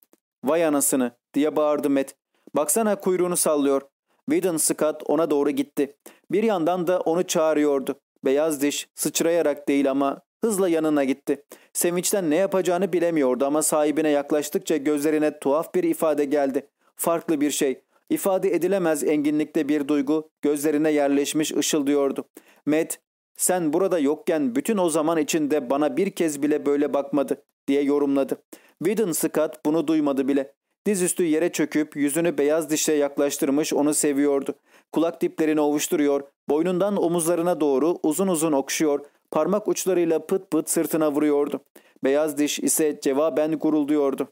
Vay anasını diye bağırdı Matt. Baksana kuyruğunu sallıyor. Whedon Scott ona doğru gitti. Bir yandan da onu çağırıyordu. Beyaz diş sıçrayarak değil ama hızla yanına gitti. Sevinçten ne yapacağını bilemiyordu ama sahibine yaklaştıkça gözlerine tuhaf bir ifade geldi. Farklı bir şey. İfade edilemez enginlikte bir duygu gözlerine yerleşmiş ışıldıyordu. Matt, sen burada yokken bütün o zaman içinde bana bir kez bile böyle bakmadı diye yorumladı. Whedon Scott bunu duymadı bile. Dizüstü yere çöküp yüzünü beyaz dişe yaklaştırmış onu seviyordu. Kulak diplerini ovuşturuyor, boynundan omuzlarına doğru uzun uzun okşuyor, parmak uçlarıyla pıt pıt sırtına vuruyordu. Beyaz diş ise cevaben gurulduyordu.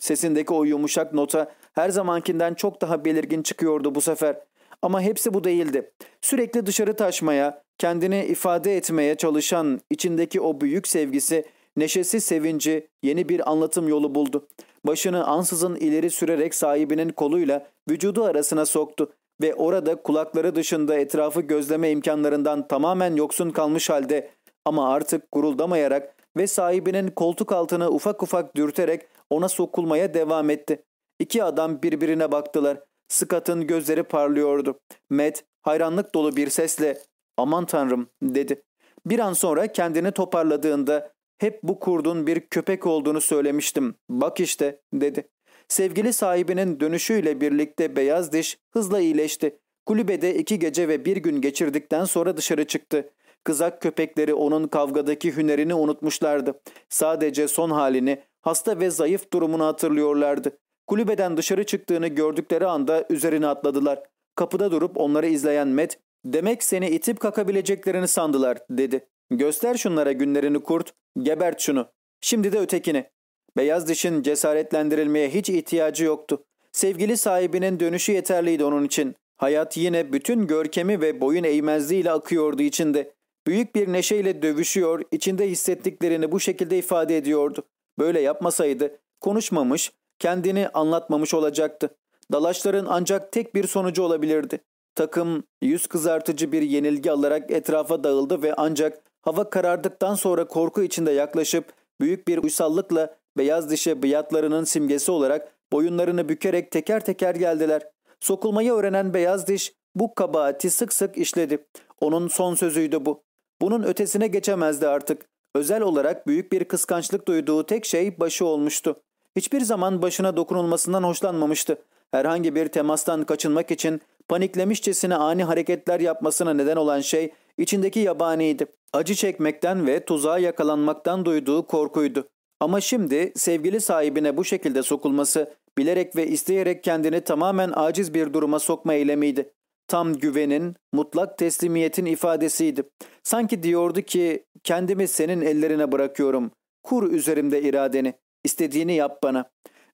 Sesindeki o yumuşak nota her zamankinden çok daha belirgin çıkıyordu bu sefer. Ama hepsi bu değildi. Sürekli dışarı taşmaya, kendini ifade etmeye çalışan içindeki o büyük sevgisi, neşesi, sevinci yeni bir anlatım yolu buldu. Başını ansızın ileri sürerek sahibinin koluyla vücudu arasına soktu ve orada kulakları dışında etrafı gözleme imkanlarından tamamen yoksun kalmış halde ama artık guruldamayarak ve sahibinin koltuk altını ufak ufak dürterek ona sokulmaya devam etti. İki adam birbirine baktılar. Scott'ın gözleri parlıyordu. Matt hayranlık dolu bir sesle ''Aman tanrım'' dedi. Bir an sonra kendini toparladığında hep bu kurdun bir köpek olduğunu söylemiştim. Bak işte dedi. Sevgili sahibinin dönüşüyle birlikte beyaz diş hızla iyileşti. Kulübede iki gece ve bir gün geçirdikten sonra dışarı çıktı. Kızak köpekleri onun kavgadaki hünerini unutmuşlardı. Sadece son halini, hasta ve zayıf durumunu hatırlıyorlardı. Kulübeden dışarı çıktığını gördükleri anda üzerine atladılar. Kapıda durup onları izleyen Matt, ''Demek seni itip kakabileceklerini sandılar.'' dedi. ''Göster şunlara günlerini kurt, gebert şunu. Şimdi de ötekini.'' Beyaz dişin cesaretlendirilmeye hiç ihtiyacı yoktu. Sevgili sahibinin dönüşü yeterliydi onun için. Hayat yine bütün görkemi ve boyun eğmezliğiyle akıyordu içinde. Büyük bir neşeyle dövüşüyor, içinde hissettiklerini bu şekilde ifade ediyordu. Böyle yapmasaydı konuşmamış, kendini anlatmamış olacaktı. Dalaşların ancak tek bir sonucu olabilirdi. Takım yüz kızartıcı bir yenilgi alarak etrafa dağıldı ve ancak hava karardıktan sonra korku içinde yaklaşıp büyük bir uysallıkla beyaz dişe bıyatlarının simgesi olarak boyunlarını bükerek teker teker geldiler. Sokulmayı öğrenen beyaz diş bu kabahati sık sık işledi. Onun son sözüydü bu. Bunun ötesine geçemezdi artık. özel olarak büyük bir kıskançlık duyduğu tek şey başı olmuştu. Hiçbir zaman başına dokunulmasından hoşlanmamıştı. Herhangi bir temastan kaçınmak için paniklemişçesine ani hareketler yapmasına neden olan şey içindeki yabaniydi. Acı çekmekten ve tuzağa yakalanmaktan duyduğu korkuydu. Ama şimdi sevgili sahibine bu şekilde sokulması bilerek ve isteyerek kendini tamamen aciz bir duruma sokma eylemiydi. Tam güvenin, mutlak teslimiyetin ifadesiydi. Sanki diyordu ki kendimi senin ellerine bırakıyorum. Kur üzerimde iradeni. İstediğini yap bana.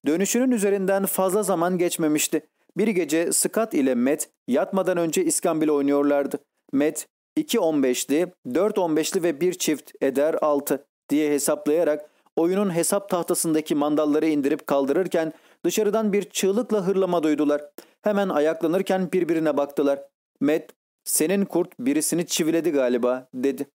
Dönüşünün üzerinden fazla zaman geçmemişti. Bir gece Scott ile Matt yatmadan önce iskambil oynuyorlardı. Matt 2-15'li, 4-15'li ve bir çift eder 6 diye hesaplayarak oyunun hesap tahtasındaki mandalları indirip kaldırırken dışarıdan bir çığlıkla hırlama duydular. Hemen ayaklanırken birbirine baktılar. Matt, senin kurt birisini çiviledi galiba dedi.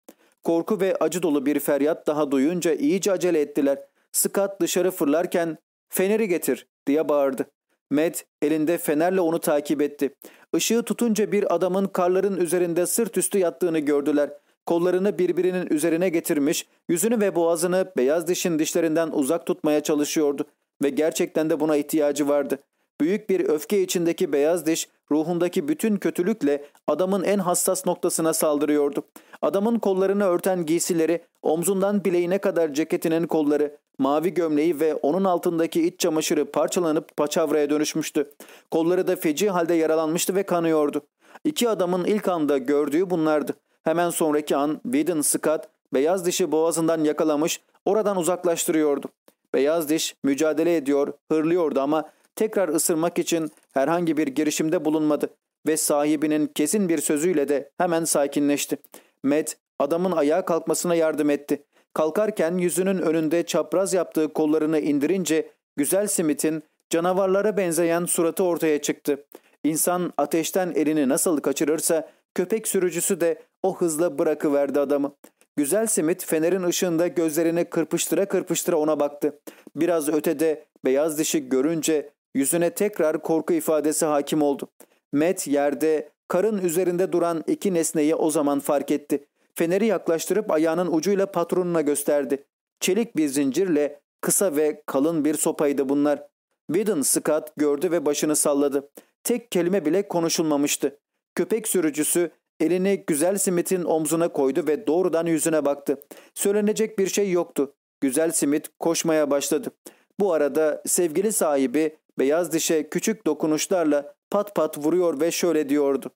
Korku ve acı dolu bir feryat daha duyunca iyice acele ettiler. Scott dışarı fırlarken feneri getir diye bağırdı. Matt elinde fenerle onu takip etti. Işığı tutunca bir adamın karların üzerinde sırt üstü yattığını gördüler. Kollarını birbirinin üzerine getirmiş, yüzünü ve boğazını beyaz dişin dişlerinden uzak tutmaya çalışıyordu. Ve gerçekten de buna ihtiyacı vardı. Büyük bir öfke içindeki beyaz diş ruhundaki bütün kötülükle adamın en hassas noktasına saldırıyordu. Adamın kollarını örten giysileri, omzundan bileğine kadar ceketinin kolları, mavi gömleği ve onun altındaki iç çamaşırı parçalanıp paçavraya dönüşmüştü. Kolları da feci halde yaralanmıştı ve kanıyordu. İki adamın ilk anda gördüğü bunlardı. Hemen sonraki an Whedon Scott beyaz dişi boğazından yakalamış, oradan uzaklaştırıyordu. Beyaz diş mücadele ediyor, hırlıyordu ama tekrar ısırmak için herhangi bir girişimde bulunmadı ve sahibinin kesin bir sözüyle de hemen sakinleşti. Matt adamın ayağa kalkmasına yardım etti. Kalkarken yüzünün önünde çapraz yaptığı kollarını indirince güzel Smith'in canavarlara benzeyen suratı ortaya çıktı. İnsan ateşten elini nasıl kaçırırsa köpek sürücüsü de o hızla bırakıverdi adamı. Güzel Smith fenerin ışığında gözlerini kırpıştıra kırpıştıra ona baktı. Biraz ötede beyaz dişi görünce yüzüne tekrar korku ifadesi hakim oldu. Matt yerde karın üzerinde duran iki nesneyi o zaman fark etti. Feneri yaklaştırıp ayağının ucuyla patronuna gösterdi. Çelik bir zincirle kısa ve kalın bir sopaydı bunlar. Whedon Scott gördü ve başını salladı. Tek kelime bile konuşulmamıştı. Köpek sürücüsü elini Güzel Smith'in omzuna koydu ve doğrudan yüzüne baktı. Söylenecek bir şey yoktu. Güzel Smith koşmaya başladı. Bu arada sevgili sahibi beyaz dişe küçük dokunuşlarla pat pat vuruyor ve şöyle diyordu.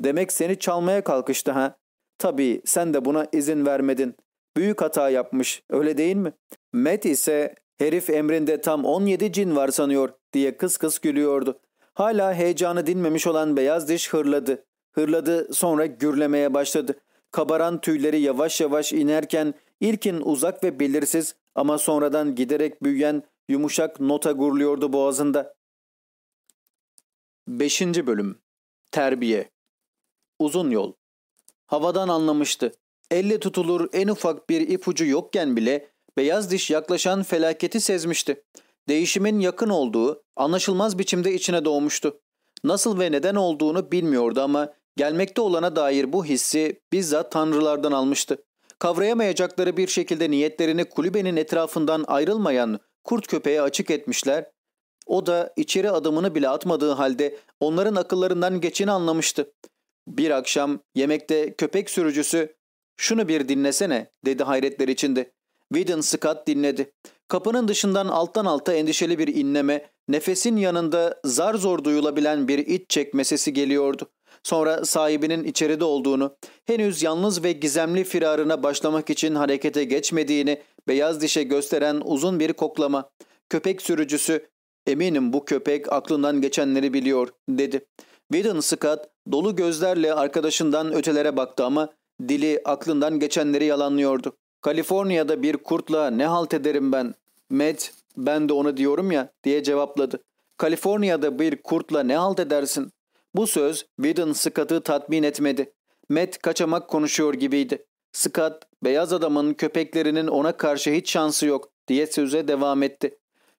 Demek seni çalmaya kalkıştı ha? Tabii sen de buna izin vermedin. Büyük hata yapmış öyle değil mi? Matt ise herif emrinde tam 17 cin var sanıyor diye kıs kıs gülüyordu. Hala heyecanı dinmemiş olan beyaz diş hırladı. Hırladı sonra gürlemeye başladı. Kabaran tüyleri yavaş yavaş inerken ilkin uzak ve belirsiz ama sonradan giderek büyüyen yumuşak nota gurluyordu boğazında. 5. Bölüm Terbiye Uzun yol Havadan anlamıştı. Elle tutulur en ufak bir ipucu yokken bile beyaz diş yaklaşan felaketi sezmişti. Değişimin yakın olduğu anlaşılmaz biçimde içine doğmuştu. Nasıl ve neden olduğunu bilmiyordu ama gelmekte olana dair bu hissi bizzat tanrılardan almıştı. Kavrayamayacakları bir şekilde niyetlerini kulübenin etrafından ayrılmayan kurt köpeğe açık etmişler. O da içeri adımını bile atmadığı halde onların akıllarından geçini anlamıştı. Bir akşam yemekte köpek sürücüsü ''Şunu bir dinlesene'' dedi hayretler içinde. Whedon Scott dinledi. Kapının dışından alttan alta endişeli bir inleme, nefesin yanında zar zor duyulabilen bir iç çekme sesi geliyordu. Sonra sahibinin içeride olduğunu, henüz yalnız ve gizemli firarına başlamak için harekete geçmediğini beyaz dişe gösteren uzun bir koklama. Köpek sürücüsü, ''Eminim bu köpek aklından geçenleri biliyor.'' dedi. Whedon Scott dolu gözlerle arkadaşından ötelere baktı ama dili aklından geçenleri yalanlıyordu. Kaliforniya'da bir kurtla ne halt ederim ben? Matt, ben de onu diyorum ya diye cevapladı. Kaliforniya'da bir kurtla ne halt edersin? Bu söz Whedon Scott'ı tatmin etmedi. Matt kaçamak konuşuyor gibiydi. Scott, beyaz adamın köpeklerinin ona karşı hiç şansı yok diye söze devam etti.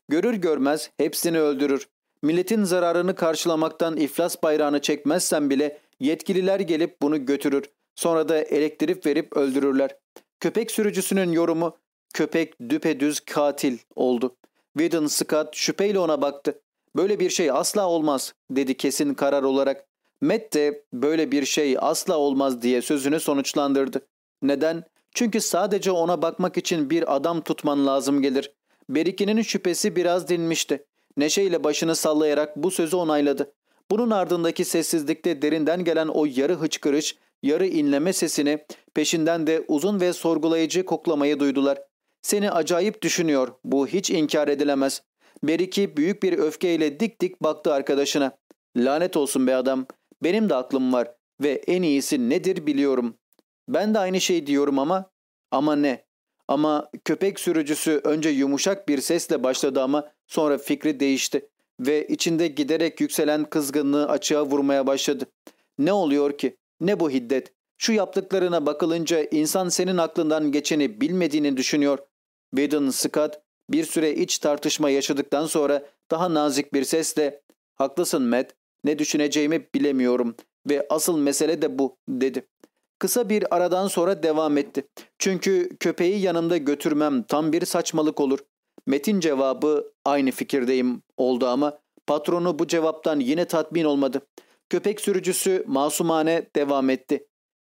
Görür görmez hepsini öldürür. Milletin zararını karşılamaktan iflas bayrağını çekmezsen bile yetkililer gelip bunu götürür. Sonra da elektrik verip öldürürler. Köpek sürücüsünün yorumu köpek düpedüz katil oldu. Whedon Scott şüpheyle ona baktı. Böyle bir şey asla olmaz dedi kesin karar olarak. Matt de böyle bir şey asla olmaz diye sözünü sonuçlandırdı. Neden? Çünkü sadece ona bakmak için bir adam tutman lazım gelir. Berikinin şüphesi biraz dinmişti. Neşeyle başını sallayarak bu sözü onayladı. Bunun ardındaki sessizlikte derinden gelen o yarı hıçkırış, yarı inleme sesini, peşinden de uzun ve sorgulayıcı koklamayı duydular. Seni acayip düşünüyor, bu hiç inkar edilemez. Beriki büyük bir öfkeyle dik dik baktı arkadaşına. Lanet olsun be adam, benim de aklım var ve en iyisi nedir biliyorum. Ben de aynı şey diyorum ama, ama ne? Ama köpek sürücüsü önce yumuşak bir sesle başladı ama sonra fikri değişti ve içinde giderek yükselen kızgınlığı açığa vurmaya başladı. Ne oluyor ki? Ne bu hiddet? Şu yaptıklarına bakılınca insan senin aklından geçeni bilmediğini düşünüyor. Whedon Scott bir süre iç tartışma yaşadıktan sonra daha nazik bir sesle ''Haklısın Matt, ne düşüneceğimi bilemiyorum ve asıl mesele de bu.'' dedi. Kısa bir aradan sonra devam etti. Çünkü köpeği yanımda götürmem tam bir saçmalık olur. Metin cevabı aynı fikirdeyim oldu ama patronu bu cevaptan yine tatmin olmadı. Köpek sürücüsü masumane devam etti.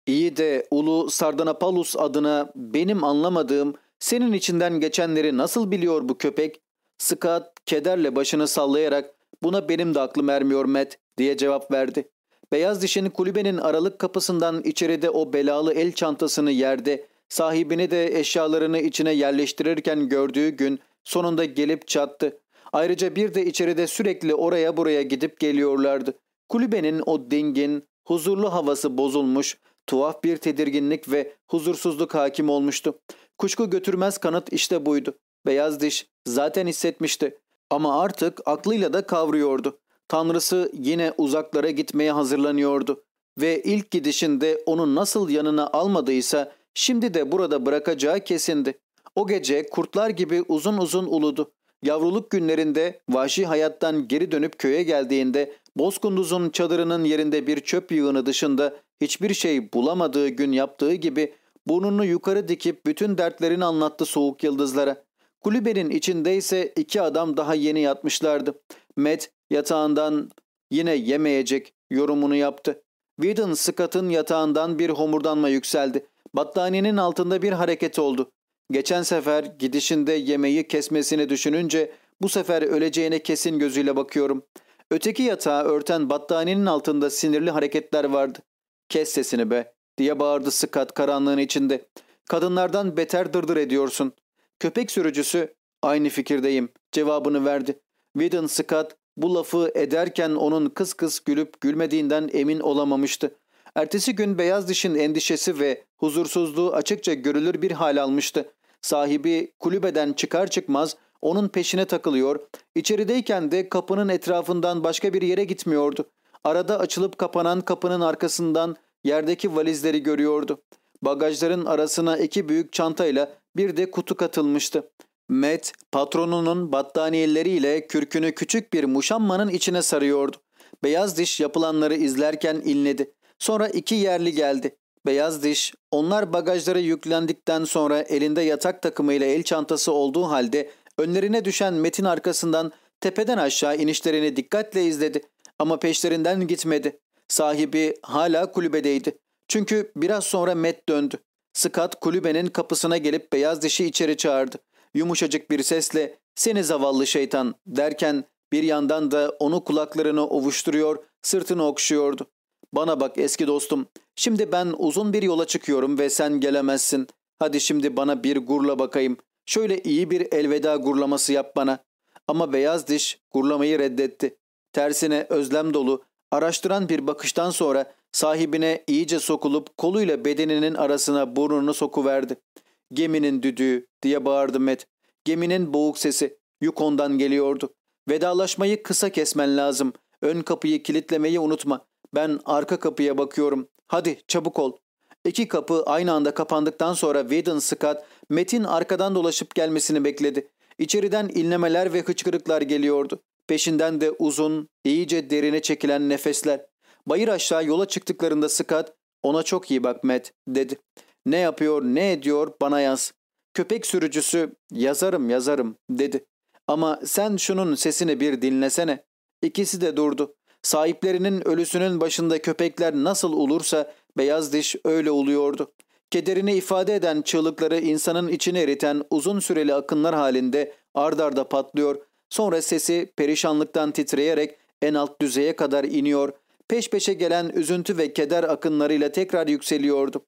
İyi de Ulu Sardanapalus adına benim anlamadığım senin içinden geçenleri nasıl biliyor bu köpek? Scott kederle başını sallayarak buna benim de aklım ermiyor Matt diye cevap verdi. Beyaz dişin kulübenin aralık kapısından içeride o belalı el çantasını yerde, sahibini de eşyalarını içine yerleştirirken gördüğü gün sonunda gelip çattı. Ayrıca bir de içeride sürekli oraya buraya gidip geliyorlardı. Kulübenin o dingin, huzurlu havası bozulmuş, tuhaf bir tedirginlik ve huzursuzluk hakim olmuştu. Kuşku götürmez kanıt işte buydu. Beyaz diş zaten hissetmişti. Ama artık aklıyla da kavruyordu. Tanrısı yine uzaklara gitmeye hazırlanıyordu. Ve ilk gidişinde onu nasıl yanına almadıysa şimdi de burada bırakacağı kesindi. O gece kurtlar gibi uzun uzun uludu. Yavruluk günlerinde vahşi hayattan geri dönüp köye geldiğinde Bozkunduz'un çadırının yerinde bir çöp yığını dışında hiçbir şey bulamadığı gün yaptığı gibi burnunu yukarı dikip bütün dertlerini anlattı soğuk yıldızlara. Kulübenin içinde ise iki adam daha yeni yatmışlardı. Matt yatağından yine yemeyecek yorumunu yaptı. Whedon Scott'ın yatağından bir homurdanma yükseldi. Battaniyenin altında bir hareket oldu. Geçen sefer gidişinde yemeği kesmesini düşününce bu sefer öleceğine kesin gözüyle bakıyorum. Öteki yatağı örten battaniyenin altında sinirli hareketler vardı. Kes sesini be diye bağırdı Scott karanlığın içinde. Kadınlardan beter dırdır ediyorsun. Köpek sürücüsü aynı fikirdeyim cevabını verdi. Whedon Scott bu lafı ederken onun kıs kıs gülüp gülmediğinden emin olamamıştı. Ertesi gün beyaz dişin endişesi ve huzursuzluğu açıkça görülür bir hal almıştı. Sahibi kulübeden çıkar çıkmaz onun peşine takılıyor, içerideyken de kapının etrafından başka bir yere gitmiyordu. Arada açılıp kapanan kapının arkasından yerdeki valizleri görüyordu. Bagajların arasına iki büyük çantayla bir de kutu katılmıştı. Matt patronunun battaniyeleriyle kürkünü küçük bir muşammanın içine sarıyordu. Beyaz diş yapılanları izlerken inledi. Sonra iki yerli geldi. Beyaz diş, onlar bagajlara yüklendikten sonra elinde yatak takımıyla el çantası olduğu halde önlerine düşen Metin arkasından tepeden aşağı inişlerini dikkatle izledi. Ama peşlerinden gitmedi. Sahibi hala kulübedeydi. Çünkü biraz sonra Met döndü. Scott kulübenin kapısına gelip beyaz dişi içeri çağırdı. Yumuşacık bir sesle seni zavallı şeytan derken bir yandan da onu kulaklarını ovuşturuyor, sırtını okşuyordu. Bana bak eski dostum. Şimdi ben uzun bir yola çıkıyorum ve sen gelemezsin. Hadi şimdi bana bir gurla bakayım. Şöyle iyi bir elveda gurlaması yap bana. Ama beyaz diş gurlamayı reddetti. Tersine özlem dolu, araştıran bir bakıştan sonra sahibine iyice sokulup koluyla bedeninin arasına burnunu sokuverdi. Geminin düdüğü diye bağırdı Met. Geminin boğuk sesi Yukon'dan geliyordu. Vedalaşmayı kısa kesmen lazım. Ön kapıyı kilitlemeyi unutma. Ben arka kapıya bakıyorum. Hadi çabuk ol. İki kapı aynı anda kapandıktan sonra Whedon Scott, Metin arkadan dolaşıp gelmesini bekledi. İçeriden inlemeler ve hıçkırıklar geliyordu. Peşinden de uzun, iyice derine çekilen nefesler. Bayır aşağı yola çıktıklarında Scott, ona çok iyi bak Matt, dedi. Ne yapıyor, ne ediyor bana yaz. Köpek sürücüsü yazarım yazarım dedi. Ama sen şunun sesini bir dinlesene. İkisi de durdu. Sahiplerinin ölüsünün başında köpekler nasıl olursa beyaz diş öyle oluyordu. Kederini ifade eden çığlıkları insanın içine eriten uzun süreli akınlar halinde ardarda patlıyor. Sonra sesi perişanlıktan titreyerek en alt düzeye kadar iniyor. Peş peşe gelen üzüntü ve keder akınlarıyla tekrar yükseliyordu.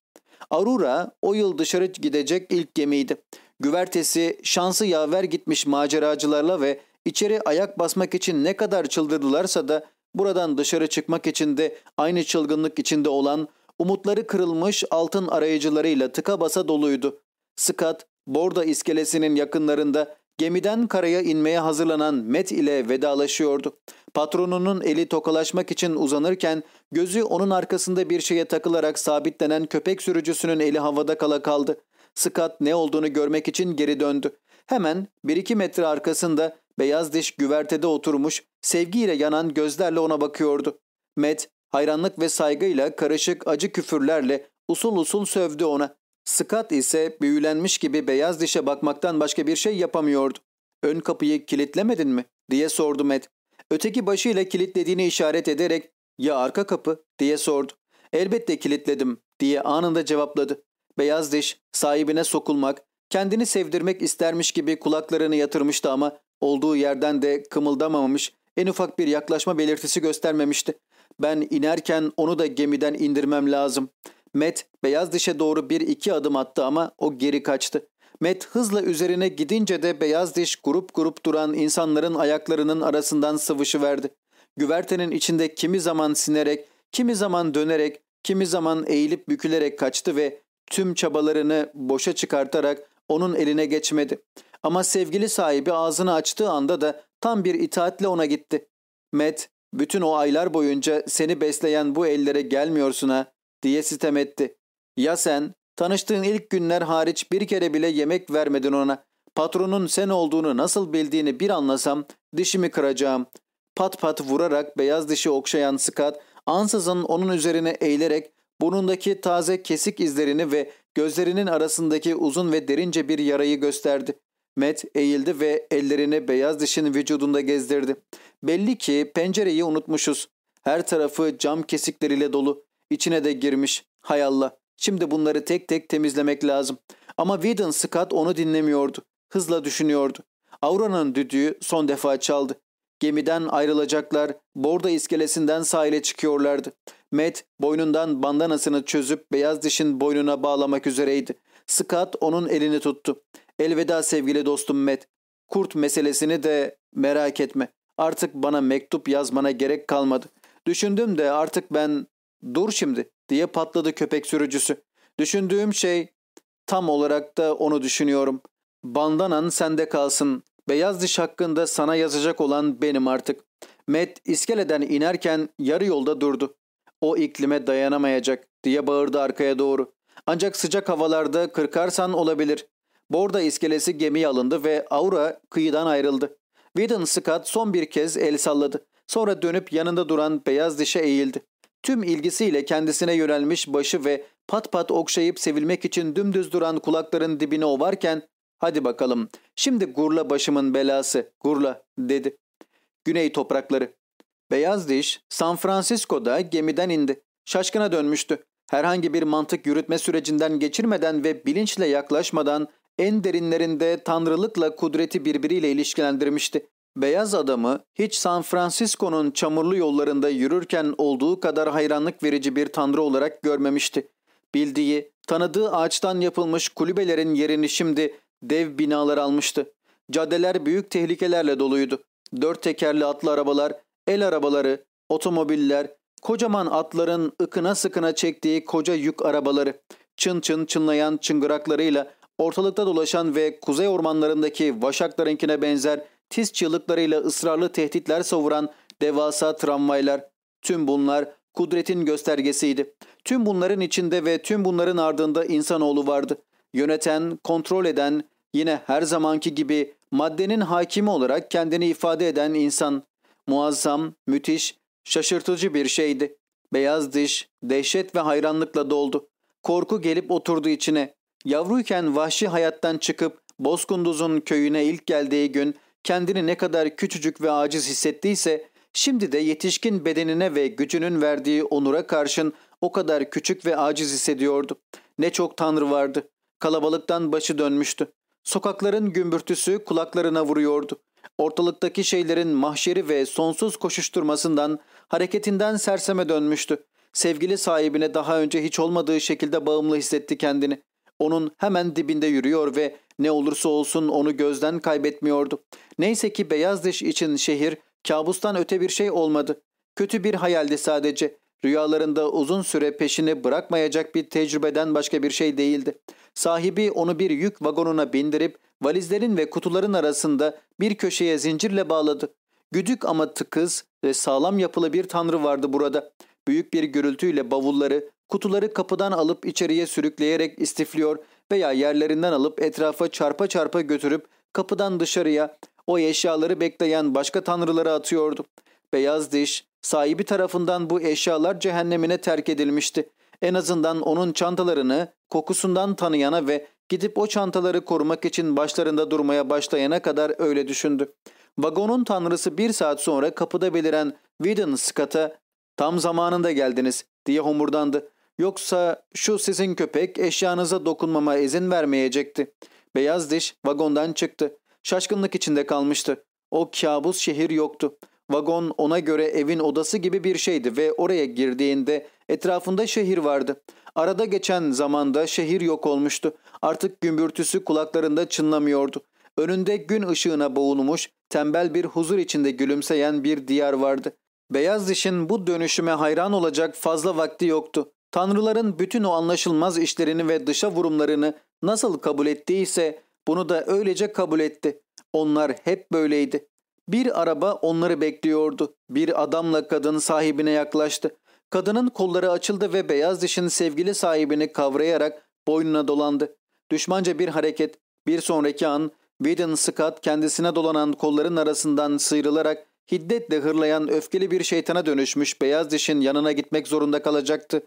Aurora o yıl dışarı gidecek ilk gemiydi. Güvertesi şansı yaver gitmiş maceracılarla ve içeri ayak basmak için ne kadar çıldırdılarsa da buradan dışarı çıkmak için de aynı çılgınlık içinde olan umutları kırılmış altın arayıcılarıyla tıka basa doluydu. Scott, Borda iskelesinin yakınlarında gemiden karaya inmeye hazırlanan Met ile vedalaşıyordu. Patronunun eli tokalaşmak için uzanırken gözü onun arkasında bir şeye takılarak sabitlenen köpek sürücüsünün eli havada kala kaldı. Scott ne olduğunu görmek için geri döndü. Hemen bir iki metre arkasında beyaz diş güvertede oturmuş, sevgiyle yanan gözlerle ona bakıyordu. Matt hayranlık ve saygıyla karışık acı küfürlerle usul usul sövdü ona. Scott ise büyülenmiş gibi beyaz dişe bakmaktan başka bir şey yapamıyordu. ''Ön kapıyı kilitlemedin mi?'' diye sordu Matt. Öteki başıyla kilitlediğini işaret ederek ''Ya arka kapı?'' diye sordu. ''Elbette kilitledim.'' diye anında cevapladı. Beyaz diş sahibine sokulmak, kendini sevdirmek istermiş gibi kulaklarını yatırmıştı ama olduğu yerden de kımıldamamış, en ufak bir yaklaşma belirtisi göstermemişti. Ben inerken onu da gemiden indirmem lazım. Matt beyaz dişe doğru bir iki adım attı ama o geri kaçtı. Matt hızla üzerine gidince de beyaz diş grup grup duran insanların ayaklarının arasından sıvışıverdi. Güvertenin içinde kimi zaman sinerek, kimi zaman dönerek, kimi zaman eğilip bükülerek kaçtı ve tüm çabalarını boşa çıkartarak onun eline geçmedi. Ama sevgili sahibi ağzını açtığı anda da tam bir itaatle ona gitti. Matt, bütün o aylar boyunca seni besleyen bu ellere gelmiyorsun ha diye sitem etti. Ya sen, tanıştığın ilk günler hariç bir kere bile yemek vermedin ona. Patronun sen olduğunu nasıl bildiğini bir anlasam dişimi kıracağım. Pat pat vurarak beyaz dişi okşayan Scott, ansızın onun üzerine eğilerek burnundaki taze kesik izlerini ve gözlerinin arasındaki uzun ve derince bir yarayı gösterdi. Matt eğildi ve ellerini beyaz dişin vücudunda gezdirdi. Belli ki pencereyi unutmuşuz. Her tarafı cam kesikleriyle dolu. İçine de girmiş. Hay Allah. Şimdi bunları tek tek temizlemek lazım. Ama Whedon Scott onu dinlemiyordu. Hızla düşünüyordu. Aura'nın düdüğü son defa çaldı. Gemiden ayrılacaklar, borda iskelesinden sahile çıkıyorlardı. Matt boynundan bandanasını çözüp beyaz dişin boynuna bağlamak üzereydi. Scott onun elini tuttu. Elveda sevgili dostum Matt. Kurt meselesini de merak etme. Artık bana mektup yazmana gerek kalmadı. Düşündüm de artık ben dur şimdi diye patladı köpek sürücüsü. Düşündüğüm şey tam olarak da onu düşünüyorum. Bandanan sende kalsın. Beyaz diş hakkında sana yazacak olan benim artık. Matt iskeleden inerken yarı yolda durdu. O iklime dayanamayacak diye bağırdı arkaya doğru. Ancak sıcak havalarda kırkarsan olabilir. Borda iskelesi gemiye alındı ve Aura kıyıdan ayrıldı. Whedon Scott son bir kez el salladı. Sonra dönüp yanında duran beyaz dişe eğildi. Tüm ilgisiyle kendisine yönelmiş başı ve pat pat okşayıp sevilmek için dümdüz duran kulakların dibine ovarken ''Hadi bakalım, şimdi gurla başımın belası, gurla'' dedi. Güney toprakları. Beyaz diş San Francisco'da gemiden indi. Şaşkına dönmüştü. Herhangi bir mantık yürütme sürecinden geçirmeden ve bilinçle yaklaşmadan en derinlerinde tanrılıkla kudreti birbiriyle ilişkilendirmişti. Beyaz adamı hiç San Francisco'nun çamurlu yollarında yürürken olduğu kadar hayranlık verici bir tanrı olarak görmemişti. Bildiği, tanıdığı ağaçtan yapılmış kulübelerin yerini şimdi dev binalar almıştı. Caddeler büyük tehlikelerle doluydu. Dört tekerli atlı arabalar, el arabaları, otomobiller, kocaman atların ıkına sıkına çektiği koca yük arabaları, çın çın çınlayan çıngıraklarıyla ortalıkta dolaşan ve kuzey ormanlarındaki vaşaklarınkine benzer tiz çığlıklarıyla ısrarlı tehditler savuran devasa tramvaylar, tüm bunlar kudretin göstergesiydi. Tüm bunların içinde ve tüm bunların ardında insanoğlu vardı. Yöneten, kontrol eden, yine her zamanki gibi maddenin hakimi olarak kendini ifade eden insan. Muazzam, müthiş, şaşırtıcı bir şeydi. Beyaz diş, dehşet ve hayranlıkla doldu. Korku gelip oturdu içine. Yavruyken vahşi hayattan çıkıp Bozkunduz'un köyüne ilk geldiği gün kendini ne kadar küçücük ve aciz hissettiyse şimdi de yetişkin bedenine ve gücünün verdiği onura karşın o kadar küçük ve aciz hissediyordu. Ne çok tanrı vardı. Kalabalıktan başı dönmüştü. Sokakların gümbürtüsü kulaklarına vuruyordu. Ortalıktaki şeylerin mahşeri ve sonsuz koşuşturmasından, hareketinden serseme dönmüştü. Sevgili sahibine daha önce hiç olmadığı şekilde bağımlı hissetti kendini. Onun hemen dibinde yürüyor ve ne olursa olsun onu gözden kaybetmiyordu. Neyse ki beyaz diş için şehir kabustan öte bir şey olmadı. Kötü bir hayaldi sadece. Rüyalarında uzun süre peşini bırakmayacak bir tecrübeden başka bir şey değildi. Sahibi onu bir yük vagonuna bindirip valizlerin ve kutuların arasında bir köşeye zincirle bağladı. Güdük ama tıkız ve sağlam yapılı bir tanrı vardı burada. Büyük bir gürültüyle bavulları, kutuları kapıdan alıp içeriye sürükleyerek istifliyor veya yerlerinden alıp etrafa çarpa çarpa götürüp kapıdan dışarıya o eşyaları bekleyen başka tanrıları atıyordu. Beyaz diş, sahibi tarafından bu eşyalar cehennemine terk edilmişti. En azından onun çantalarını kokusundan tanıyana ve gidip o çantaları korumak için başlarında durmaya başlayana kadar öyle düşündü. Vagonun tanrısı bir saat sonra kapıda beliren Whedon Scott'a ''Tam zamanında geldiniz'' diye homurdandı. Yoksa şu sizin köpek eşyanıza dokunmama izin vermeyecekti. Beyaz diş vagondan çıktı. Şaşkınlık içinde kalmıştı. O kabus şehir yoktu. Vagon ona göre evin odası gibi bir şeydi ve oraya girdiğinde etrafında şehir vardı. Arada geçen zamanda şehir yok olmuştu. Artık gümbürtüsü kulaklarında çınlamıyordu. Önünde gün ışığına boğulmuş, tembel bir huzur içinde gülümseyen bir diyar vardı. Beyaz dişin bu dönüşüme hayran olacak fazla vakti yoktu. Tanrıların bütün o anlaşılmaz işlerini ve dışa vurumlarını nasıl kabul ettiyse bunu da öylece kabul etti. Onlar hep böyleydi. Bir araba onları bekliyordu. Bir adamla kadın sahibine yaklaştı. Kadının kolları açıldı ve beyaz dişin sevgili sahibini kavrayarak boynuna dolandı. Düşmanca bir hareket. Bir sonraki an Whedon Scott kendisine dolanan kolların arasından sıyrılarak hiddetle hırlayan öfkeli bir şeytana dönüşmüş beyaz dişin yanına gitmek zorunda kalacaktı.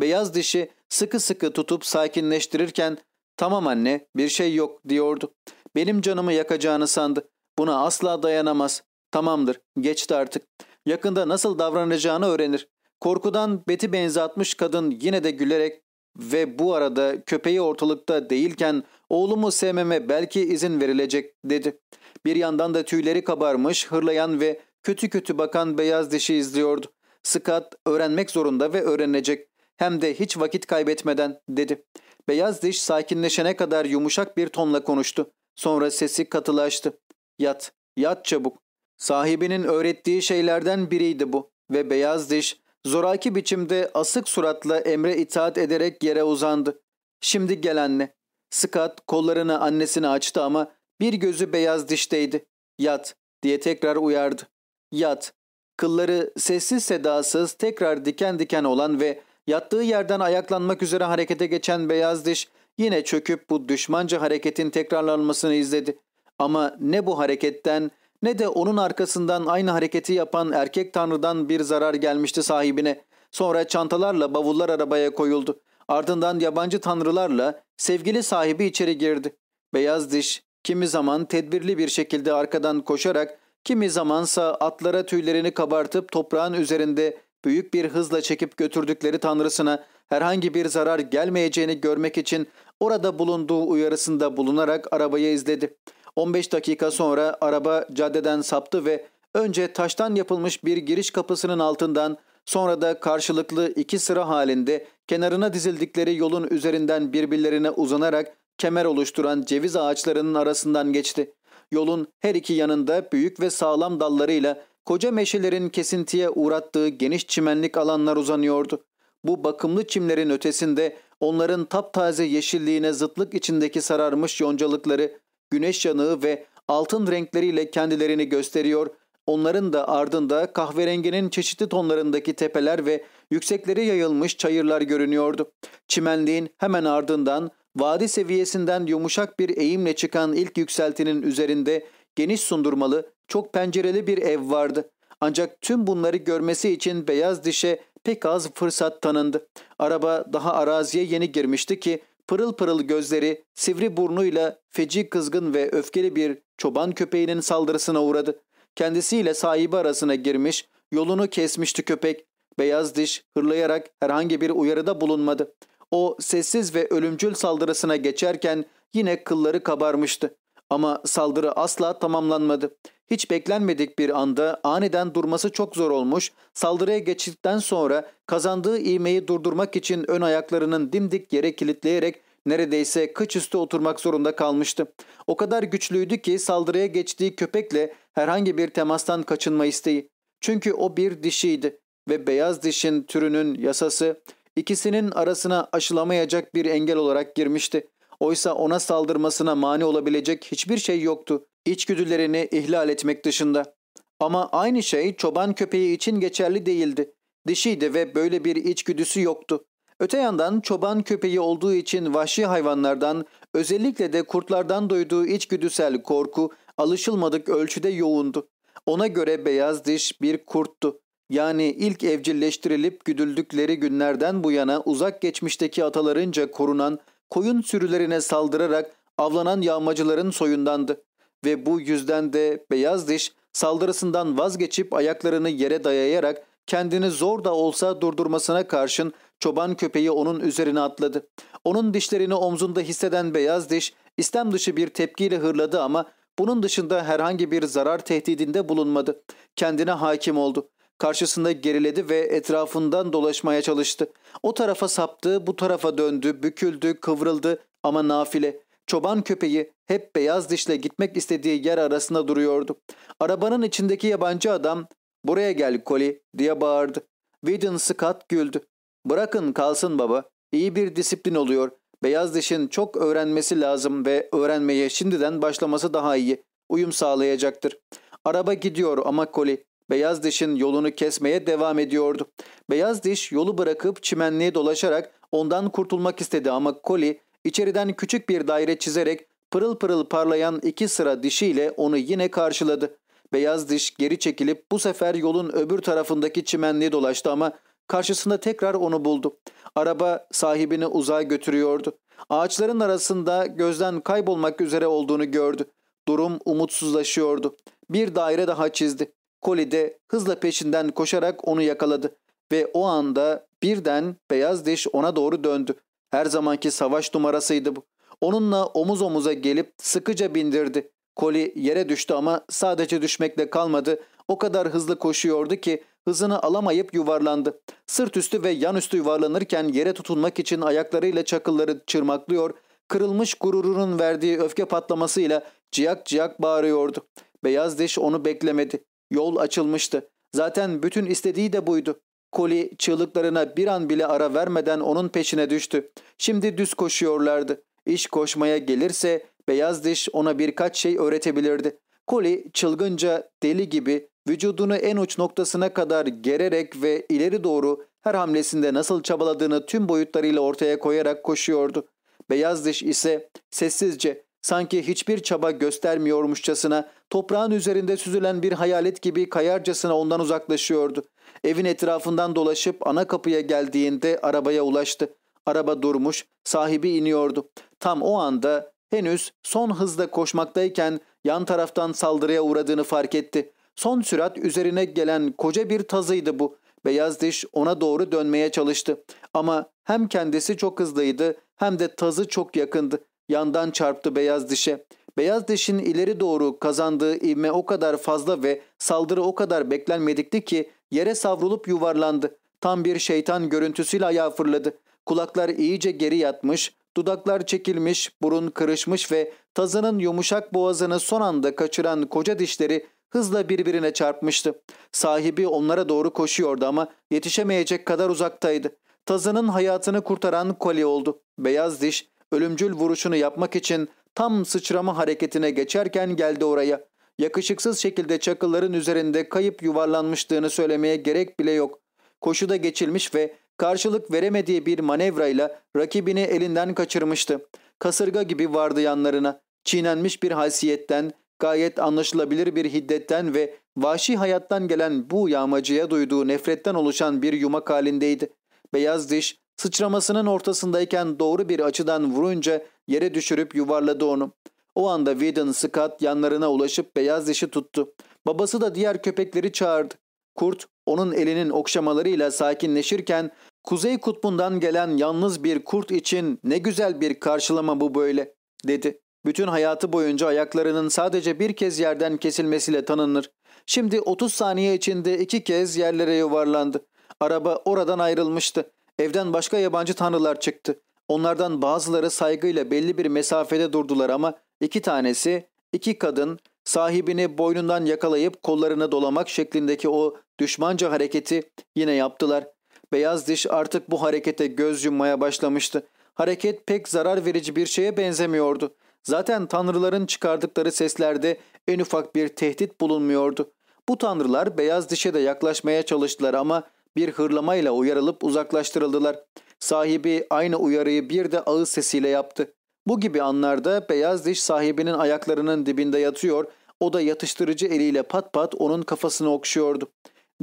Beyaz dişi sıkı sıkı tutup sakinleştirirken ''Tamam anne bir şey yok'' diyordu. Benim canımı yakacağını sandı. Buna asla dayanamaz. Tamamdır geçti artık. Yakında nasıl davranacağını öğrenir. Korkudan beti benzatmış kadın yine de gülerek ve bu arada köpeği ortalıkta değilken oğlumu sevmeme belki izin verilecek dedi. Bir yandan da tüyleri kabarmış, hırlayan ve kötü kötü bakan beyaz dişi izliyordu. Scott öğrenmek zorunda ve öğrenecek. Hem de hiç vakit kaybetmeden dedi. Beyaz diş sakinleşene kadar yumuşak bir tonla konuştu. Sonra sesi katılaştı. Yat, yat çabuk. Sahibinin öğrettiği şeylerden biriydi bu ve beyaz diş zoraki biçimde asık suratla emre itaat ederek yere uzandı. Şimdi gel anne. Scott kollarını annesine açtı ama bir gözü beyaz dişteydi. Yat diye tekrar uyardı. Yat. Kılları sessiz sedasız tekrar diken diken olan ve Yattığı yerden ayaklanmak üzere harekete geçen beyaz diş yine çöküp bu düşmanca hareketin tekrarlanmasını izledi. Ama ne bu hareketten ne de onun arkasından aynı hareketi yapan erkek tanrıdan bir zarar gelmişti sahibine. Sonra çantalarla bavullar arabaya koyuldu. Ardından yabancı tanrılarla sevgili sahibi içeri girdi. Beyaz diş kimi zaman tedbirli bir şekilde arkadan koşarak kimi zamansa atlara tüylerini kabartıp toprağın üzerinde büyük bir hızla çekip götürdükleri tanrısına herhangi bir zarar gelmeyeceğini görmek için orada bulunduğu uyarısında bulunarak arabayı izledi. 15 dakika sonra araba caddeden saptı ve önce taştan yapılmış bir giriş kapısının altından sonra da karşılıklı iki sıra halinde kenarına dizildikleri yolun üzerinden birbirlerine uzanarak kemer oluşturan ceviz ağaçlarının arasından geçti. Yolun her iki yanında büyük ve sağlam dallarıyla Koca meşelerin kesintiye uğrattığı geniş çimenlik alanlar uzanıyordu. Bu bakımlı çimlerin ötesinde onların taptaze yeşilliğine zıtlık içindeki sararmış yoncalıkları, güneş yanığı ve altın renkleriyle kendilerini gösteriyor, onların da ardında kahverenginin çeşitli tonlarındaki tepeler ve yüksekleri yayılmış çayırlar görünüyordu. Çimenliğin hemen ardından vadi seviyesinden yumuşak bir eğimle çıkan ilk yükseltinin üzerinde geniş sundurmalı, çok pencereli bir ev vardı. Ancak tüm bunları görmesi için beyaz dişe pek az fırsat tanındı. Araba daha araziye yeni girmişti ki pırıl pırıl gözleri sivri burnuyla feci kızgın ve öfkeli bir çoban köpeğinin saldırısına uğradı. Kendisiyle sahibi arasına girmiş, yolunu kesmişti köpek. Beyaz diş hırlayarak herhangi bir uyarıda bulunmadı. O sessiz ve ölümcül saldırısına geçerken yine kılları kabarmıştı. Ama saldırı asla tamamlanmadı. Hiç beklenmedik bir anda aniden durması çok zor olmuş, saldırıya geçtikten sonra kazandığı ivmeyi durdurmak için ön ayaklarının dimdik yere kilitleyerek neredeyse kıç üstü oturmak zorunda kalmıştı. O kadar güçlüydü ki saldırıya geçtiği köpekle herhangi bir temastan kaçınma isteği. Çünkü o bir dişiydi ve beyaz dişin türünün yasası ikisinin arasına aşılamayacak bir engel olarak girmişti. Oysa ona saldırmasına mani olabilecek hiçbir şey yoktu. İçgüdülerini ihlal etmek dışında. Ama aynı şey çoban köpeği için geçerli değildi. Dişiydi ve böyle bir içgüdüsü yoktu. Öte yandan çoban köpeği olduğu için vahşi hayvanlardan, özellikle de kurtlardan duyduğu içgüdüsel korku alışılmadık ölçüde yoğundu. Ona göre beyaz diş bir kurttu. Yani ilk evcilleştirilip güdüldükleri günlerden bu yana uzak geçmişteki atalarınca korunan koyun sürülerine saldırarak avlanan yağmacıların soyundandı. Ve bu yüzden de beyaz diş saldırısından vazgeçip ayaklarını yere dayayarak kendini zor da olsa durdurmasına karşın çoban köpeği onun üzerine atladı. Onun dişlerini omzunda hisseden beyaz diş istem dışı bir tepkiyle hırladı ama bunun dışında herhangi bir zarar tehdidinde bulunmadı. Kendine hakim oldu. Karşısında geriledi ve etrafından dolaşmaya çalıştı. O tarafa saptı, bu tarafa döndü, büküldü, kıvrıldı ama nafile. Çoban köpeği hep beyaz dişle gitmek istediği yer arasında duruyordu. Arabanın içindeki yabancı adam ''Buraya gel Koli'' diye bağırdı. Whedon Scott güldü. ''Bırakın kalsın baba. İyi bir disiplin oluyor. Beyaz dişin çok öğrenmesi lazım ve öğrenmeye şimdiden başlaması daha iyi. Uyum sağlayacaktır. Araba gidiyor ama Koli Beyaz dişin yolunu kesmeye devam ediyordu. Beyaz diş yolu bırakıp çimenliğe dolaşarak ondan kurtulmak istedi ama Koli içeriden küçük bir daire çizerek pırıl pırıl parlayan iki sıra dişiyle onu yine karşıladı. Beyaz diş geri çekilip bu sefer yolun öbür tarafındaki çimenliğe dolaştı ama karşısında tekrar onu buldu. Araba sahibini uzağa götürüyordu. Ağaçların arasında gözden kaybolmak üzere olduğunu gördü. Durum umutsuzlaşıyordu. Bir daire daha çizdi. Koli de hızla peşinden koşarak onu yakaladı ve o anda birden beyaz diş ona doğru döndü. Her zamanki savaş numarasıydı bu. Onunla omuz omuza gelip sıkıca bindirdi. Koli yere düştü ama sadece düşmekle kalmadı. O kadar hızlı koşuyordu ki hızını alamayıp yuvarlandı. Sırt üstü ve yan üstü yuvarlanırken yere tutunmak için ayaklarıyla çakılları çırmaklıyor, kırılmış gururunun verdiği öfke patlamasıyla ciyak ciyak bağırıyordu. Beyaz diş onu beklemedi. Yol açılmıştı. Zaten bütün istediği de buydu. Koli çığlıklarına bir an bile ara vermeden onun peşine düştü. Şimdi düz koşuyorlardı. İş koşmaya gelirse beyaz diş ona birkaç şey öğretebilirdi. Koli çılgınca deli gibi vücudunu en uç noktasına kadar gererek ve ileri doğru her hamlesinde nasıl çabaladığını tüm boyutlarıyla ortaya koyarak koşuyordu. Beyaz diş ise sessizce sanki hiçbir çaba göstermiyormuşçasına toprağın üzerinde süzülen bir hayalet gibi kayarcasına ondan uzaklaşıyordu. Evin etrafından dolaşıp ana kapıya geldiğinde arabaya ulaştı. Araba durmuş, sahibi iniyordu. Tam o anda henüz son hızda koşmaktayken yan taraftan saldırıya uğradığını fark etti. Son sürat üzerine gelen koca bir tazıydı bu. Beyaz diş ona doğru dönmeye çalıştı. Ama hem kendisi çok hızlıydı hem de tazı çok yakındı. Yandan çarptı beyaz dişe. Beyaz dişin ileri doğru kazandığı ivme o kadar fazla ve saldırı o kadar beklenmedikti ki yere savrulup yuvarlandı. Tam bir şeytan görüntüsüyle ayağa fırladı. Kulaklar iyice geri yatmış, dudaklar çekilmiş, burun kırışmış ve tazının yumuşak boğazını son anda kaçıran koca dişleri hızla birbirine çarpmıştı. Sahibi onlara doğru koşuyordu ama yetişemeyecek kadar uzaktaydı. Tazının hayatını kurtaran kolye oldu. Beyaz diş ölümcül vuruşunu yapmak için tam sıçrama hareketine geçerken geldi oraya. Yakışıksız şekilde çakılların üzerinde kayıp yuvarlanmışlığını söylemeye gerek bile yok. Koşuda geçilmiş ve karşılık veremediği bir manevrayla rakibini elinden kaçırmıştı. Kasırga gibi vardı yanlarına. Çiğnenmiş bir haysiyetten, gayet anlaşılabilir bir hiddetten ve vahşi hayattan gelen bu yağmacıya duyduğu nefretten oluşan bir yumak halindeydi. Beyaz diş sıçramasının ortasındayken doğru bir açıdan vurunca yere düşürüp yuvarladı onu. O anda Whedon Scott yanlarına ulaşıp beyaz dişi tuttu. Babası da diğer köpekleri çağırdı. Kurt onun elinin okşamalarıyla sakinleşirken Kuzey kutbundan gelen yalnız bir kurt için ne güzel bir karşılama bu böyle dedi. Bütün hayatı boyunca ayaklarının sadece bir kez yerden kesilmesiyle tanınır. Şimdi 30 saniye içinde iki kez yerlere yuvarlandı. Araba oradan ayrılmıştı. Evden başka yabancı tanrılar çıktı. Onlardan bazıları saygıyla belli bir mesafede durdular ama iki tanesi, iki kadın sahibini boynundan yakalayıp kollarını dolamak şeklindeki o düşmanca hareketi yine yaptılar. Beyaz diş artık bu harekete göz yummaya başlamıştı. Hareket pek zarar verici bir şeye benzemiyordu. Zaten tanrıların çıkardıkları seslerde en ufak bir tehdit bulunmuyordu. Bu tanrılar beyaz dişe de yaklaşmaya çalıştılar ama bir hırlamayla uyarılıp uzaklaştırıldılar. Sahibi aynı uyarıyı bir de ağız sesiyle yaptı. Bu gibi anlarda beyaz diş sahibinin ayaklarının dibinde yatıyor, o da yatıştırıcı eliyle pat pat onun kafasını okşuyordu.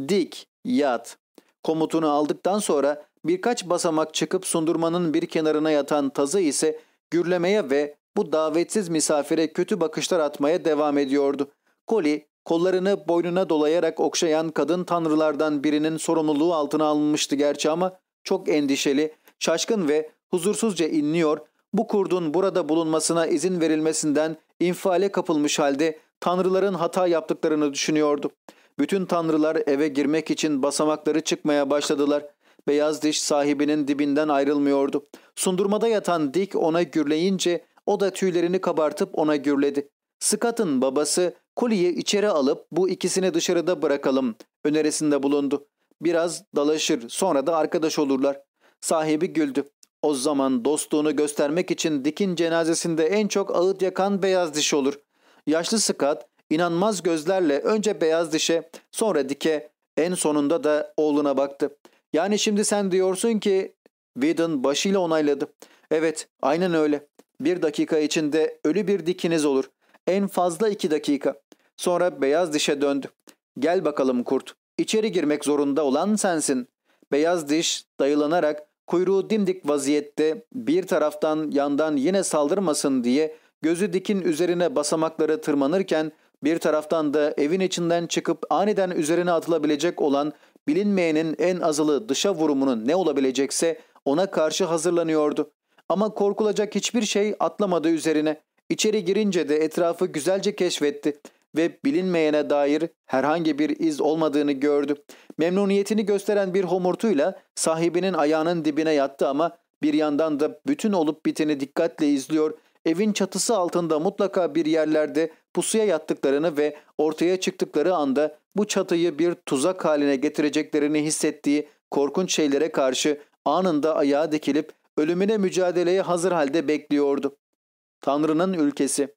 Dik, yat. Komutunu aldıktan sonra birkaç basamak çıkıp sundurmanın bir kenarına yatan tazı ise gürlemeye ve bu davetsiz misafire kötü bakışlar atmaya devam ediyordu. Koli kollarını boynuna dolayarak okşayan kadın tanrılardan birinin sorumluluğu altına alınmıştı gerçi ama çok endişeli, şaşkın ve huzursuzca inliyor, bu kurdun burada bulunmasına izin verilmesinden infiale kapılmış halde tanrıların hata yaptıklarını düşünüyordu. Bütün tanrılar eve girmek için basamakları çıkmaya başladılar. Beyaz diş sahibinin dibinden ayrılmıyordu. Sundurmada yatan Dick ona gürleyince o da tüylerini kabartıp ona gürledi. Scott'ın babası Koli'yi içeri alıp bu ikisini dışarıda bırakalım önerisinde bulundu. Biraz dalaşır sonra da arkadaş olurlar. Sahibi güldü. O zaman dostluğunu göstermek için Dick'in cenazesinde en çok ağıt yakan beyaz diş olur. Yaşlı Scott inanmaz gözlerle önce beyaz dişe sonra Dick'e en sonunda da oğluna baktı. Yani şimdi sen diyorsun ki Whedon başıyla onayladı. Evet aynen öyle. Bir dakika içinde ölü bir dikiniz olur. En fazla iki dakika. Sonra beyaz dişe döndü. Gel bakalım kurt. İçeri girmek zorunda olan sensin. Beyaz diş dayılanarak kuyruğu dimdik vaziyette bir taraftan yandan yine saldırmasın diye gözü dikin üzerine basamakları tırmanırken bir taraftan da evin içinden çıkıp aniden üzerine atılabilecek olan bilinmeyenin en azılı dışa vurumunun ne olabilecekse ona karşı hazırlanıyordu. Ama korkulacak hiçbir şey atlamadı üzerine. İçeri girince de etrafı güzelce keşfetti ve bilinmeyene dair herhangi bir iz olmadığını gördü. Memnuniyetini gösteren bir homurtuyla sahibinin ayağının dibine yattı ama bir yandan da bütün olup biteni dikkatle izliyor, evin çatısı altında mutlaka bir yerlerde pusuya yattıklarını ve ortaya çıktıkları anda bu çatıyı bir tuzak haline getireceklerini hissettiği korkunç şeylere karşı anında ayağa dikilip ölümüne mücadeleye hazır halde bekliyordu. Tanrı'nın ülkesi.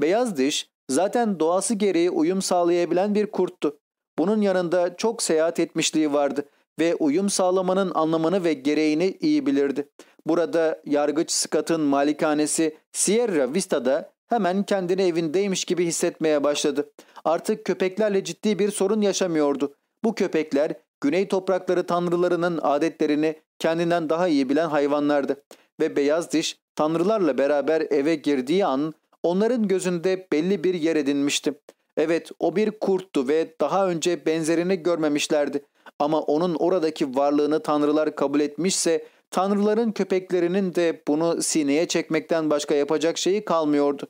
Beyaz diş zaten doğası gereği uyum sağlayabilen bir kurttu. Bunun yanında çok seyahat etmişliği vardı ve uyum sağlamanın anlamını ve gereğini iyi bilirdi. Burada yargıç Scott'ın malikanesi Sierra Vista'da hemen kendini evindeymiş gibi hissetmeye başladı. Artık köpeklerle ciddi bir sorun yaşamıyordu. Bu köpekler güney toprakları tanrılarının adetlerini kendinden daha iyi bilen hayvanlardı. Ve beyaz diş tanrılarla beraber eve girdiği an onların gözünde belli bir yer edinmişti. Evet o bir kurttu ve daha önce benzerini görmemişlerdi. Ama onun oradaki varlığını tanrılar kabul etmişse tanrıların köpeklerinin de bunu sineye çekmekten başka yapacak şeyi kalmıyordu.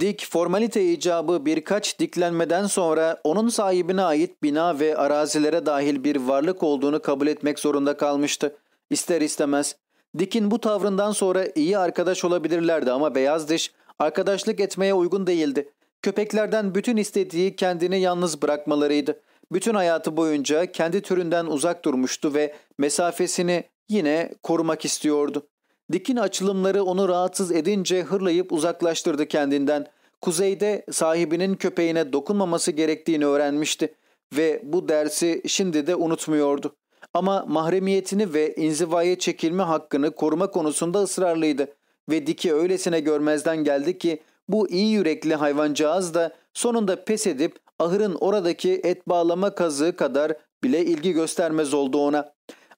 Dick formalite icabı birkaç diklenmeden sonra onun sahibine ait bina ve arazilere dahil bir varlık olduğunu kabul etmek zorunda kalmıştı. İster istemez. Dick'in bu tavrından sonra iyi arkadaş olabilirlerdi ama beyaz diş arkadaşlık etmeye uygun değildi. Köpeklerden bütün istediği kendini yalnız bırakmalarıydı. Bütün hayatı boyunca kendi türünden uzak durmuştu ve mesafesini yine korumak istiyordu. Dikin açılımları onu rahatsız edince hırlayıp uzaklaştırdı kendinden. Kuzeyde sahibinin köpeğine dokunmaması gerektiğini öğrenmişti ve bu dersi şimdi de unutmuyordu. Ama mahremiyetini ve inzivaya çekilme hakkını koruma konusunda ısrarlıydı ve Diki öylesine görmezden geldi ki Bu iyi yürekli hayvancağız da sonunda pes edip ahırın oradaki et bağlama kazığı kadar bile ilgi göstermez oldu ona.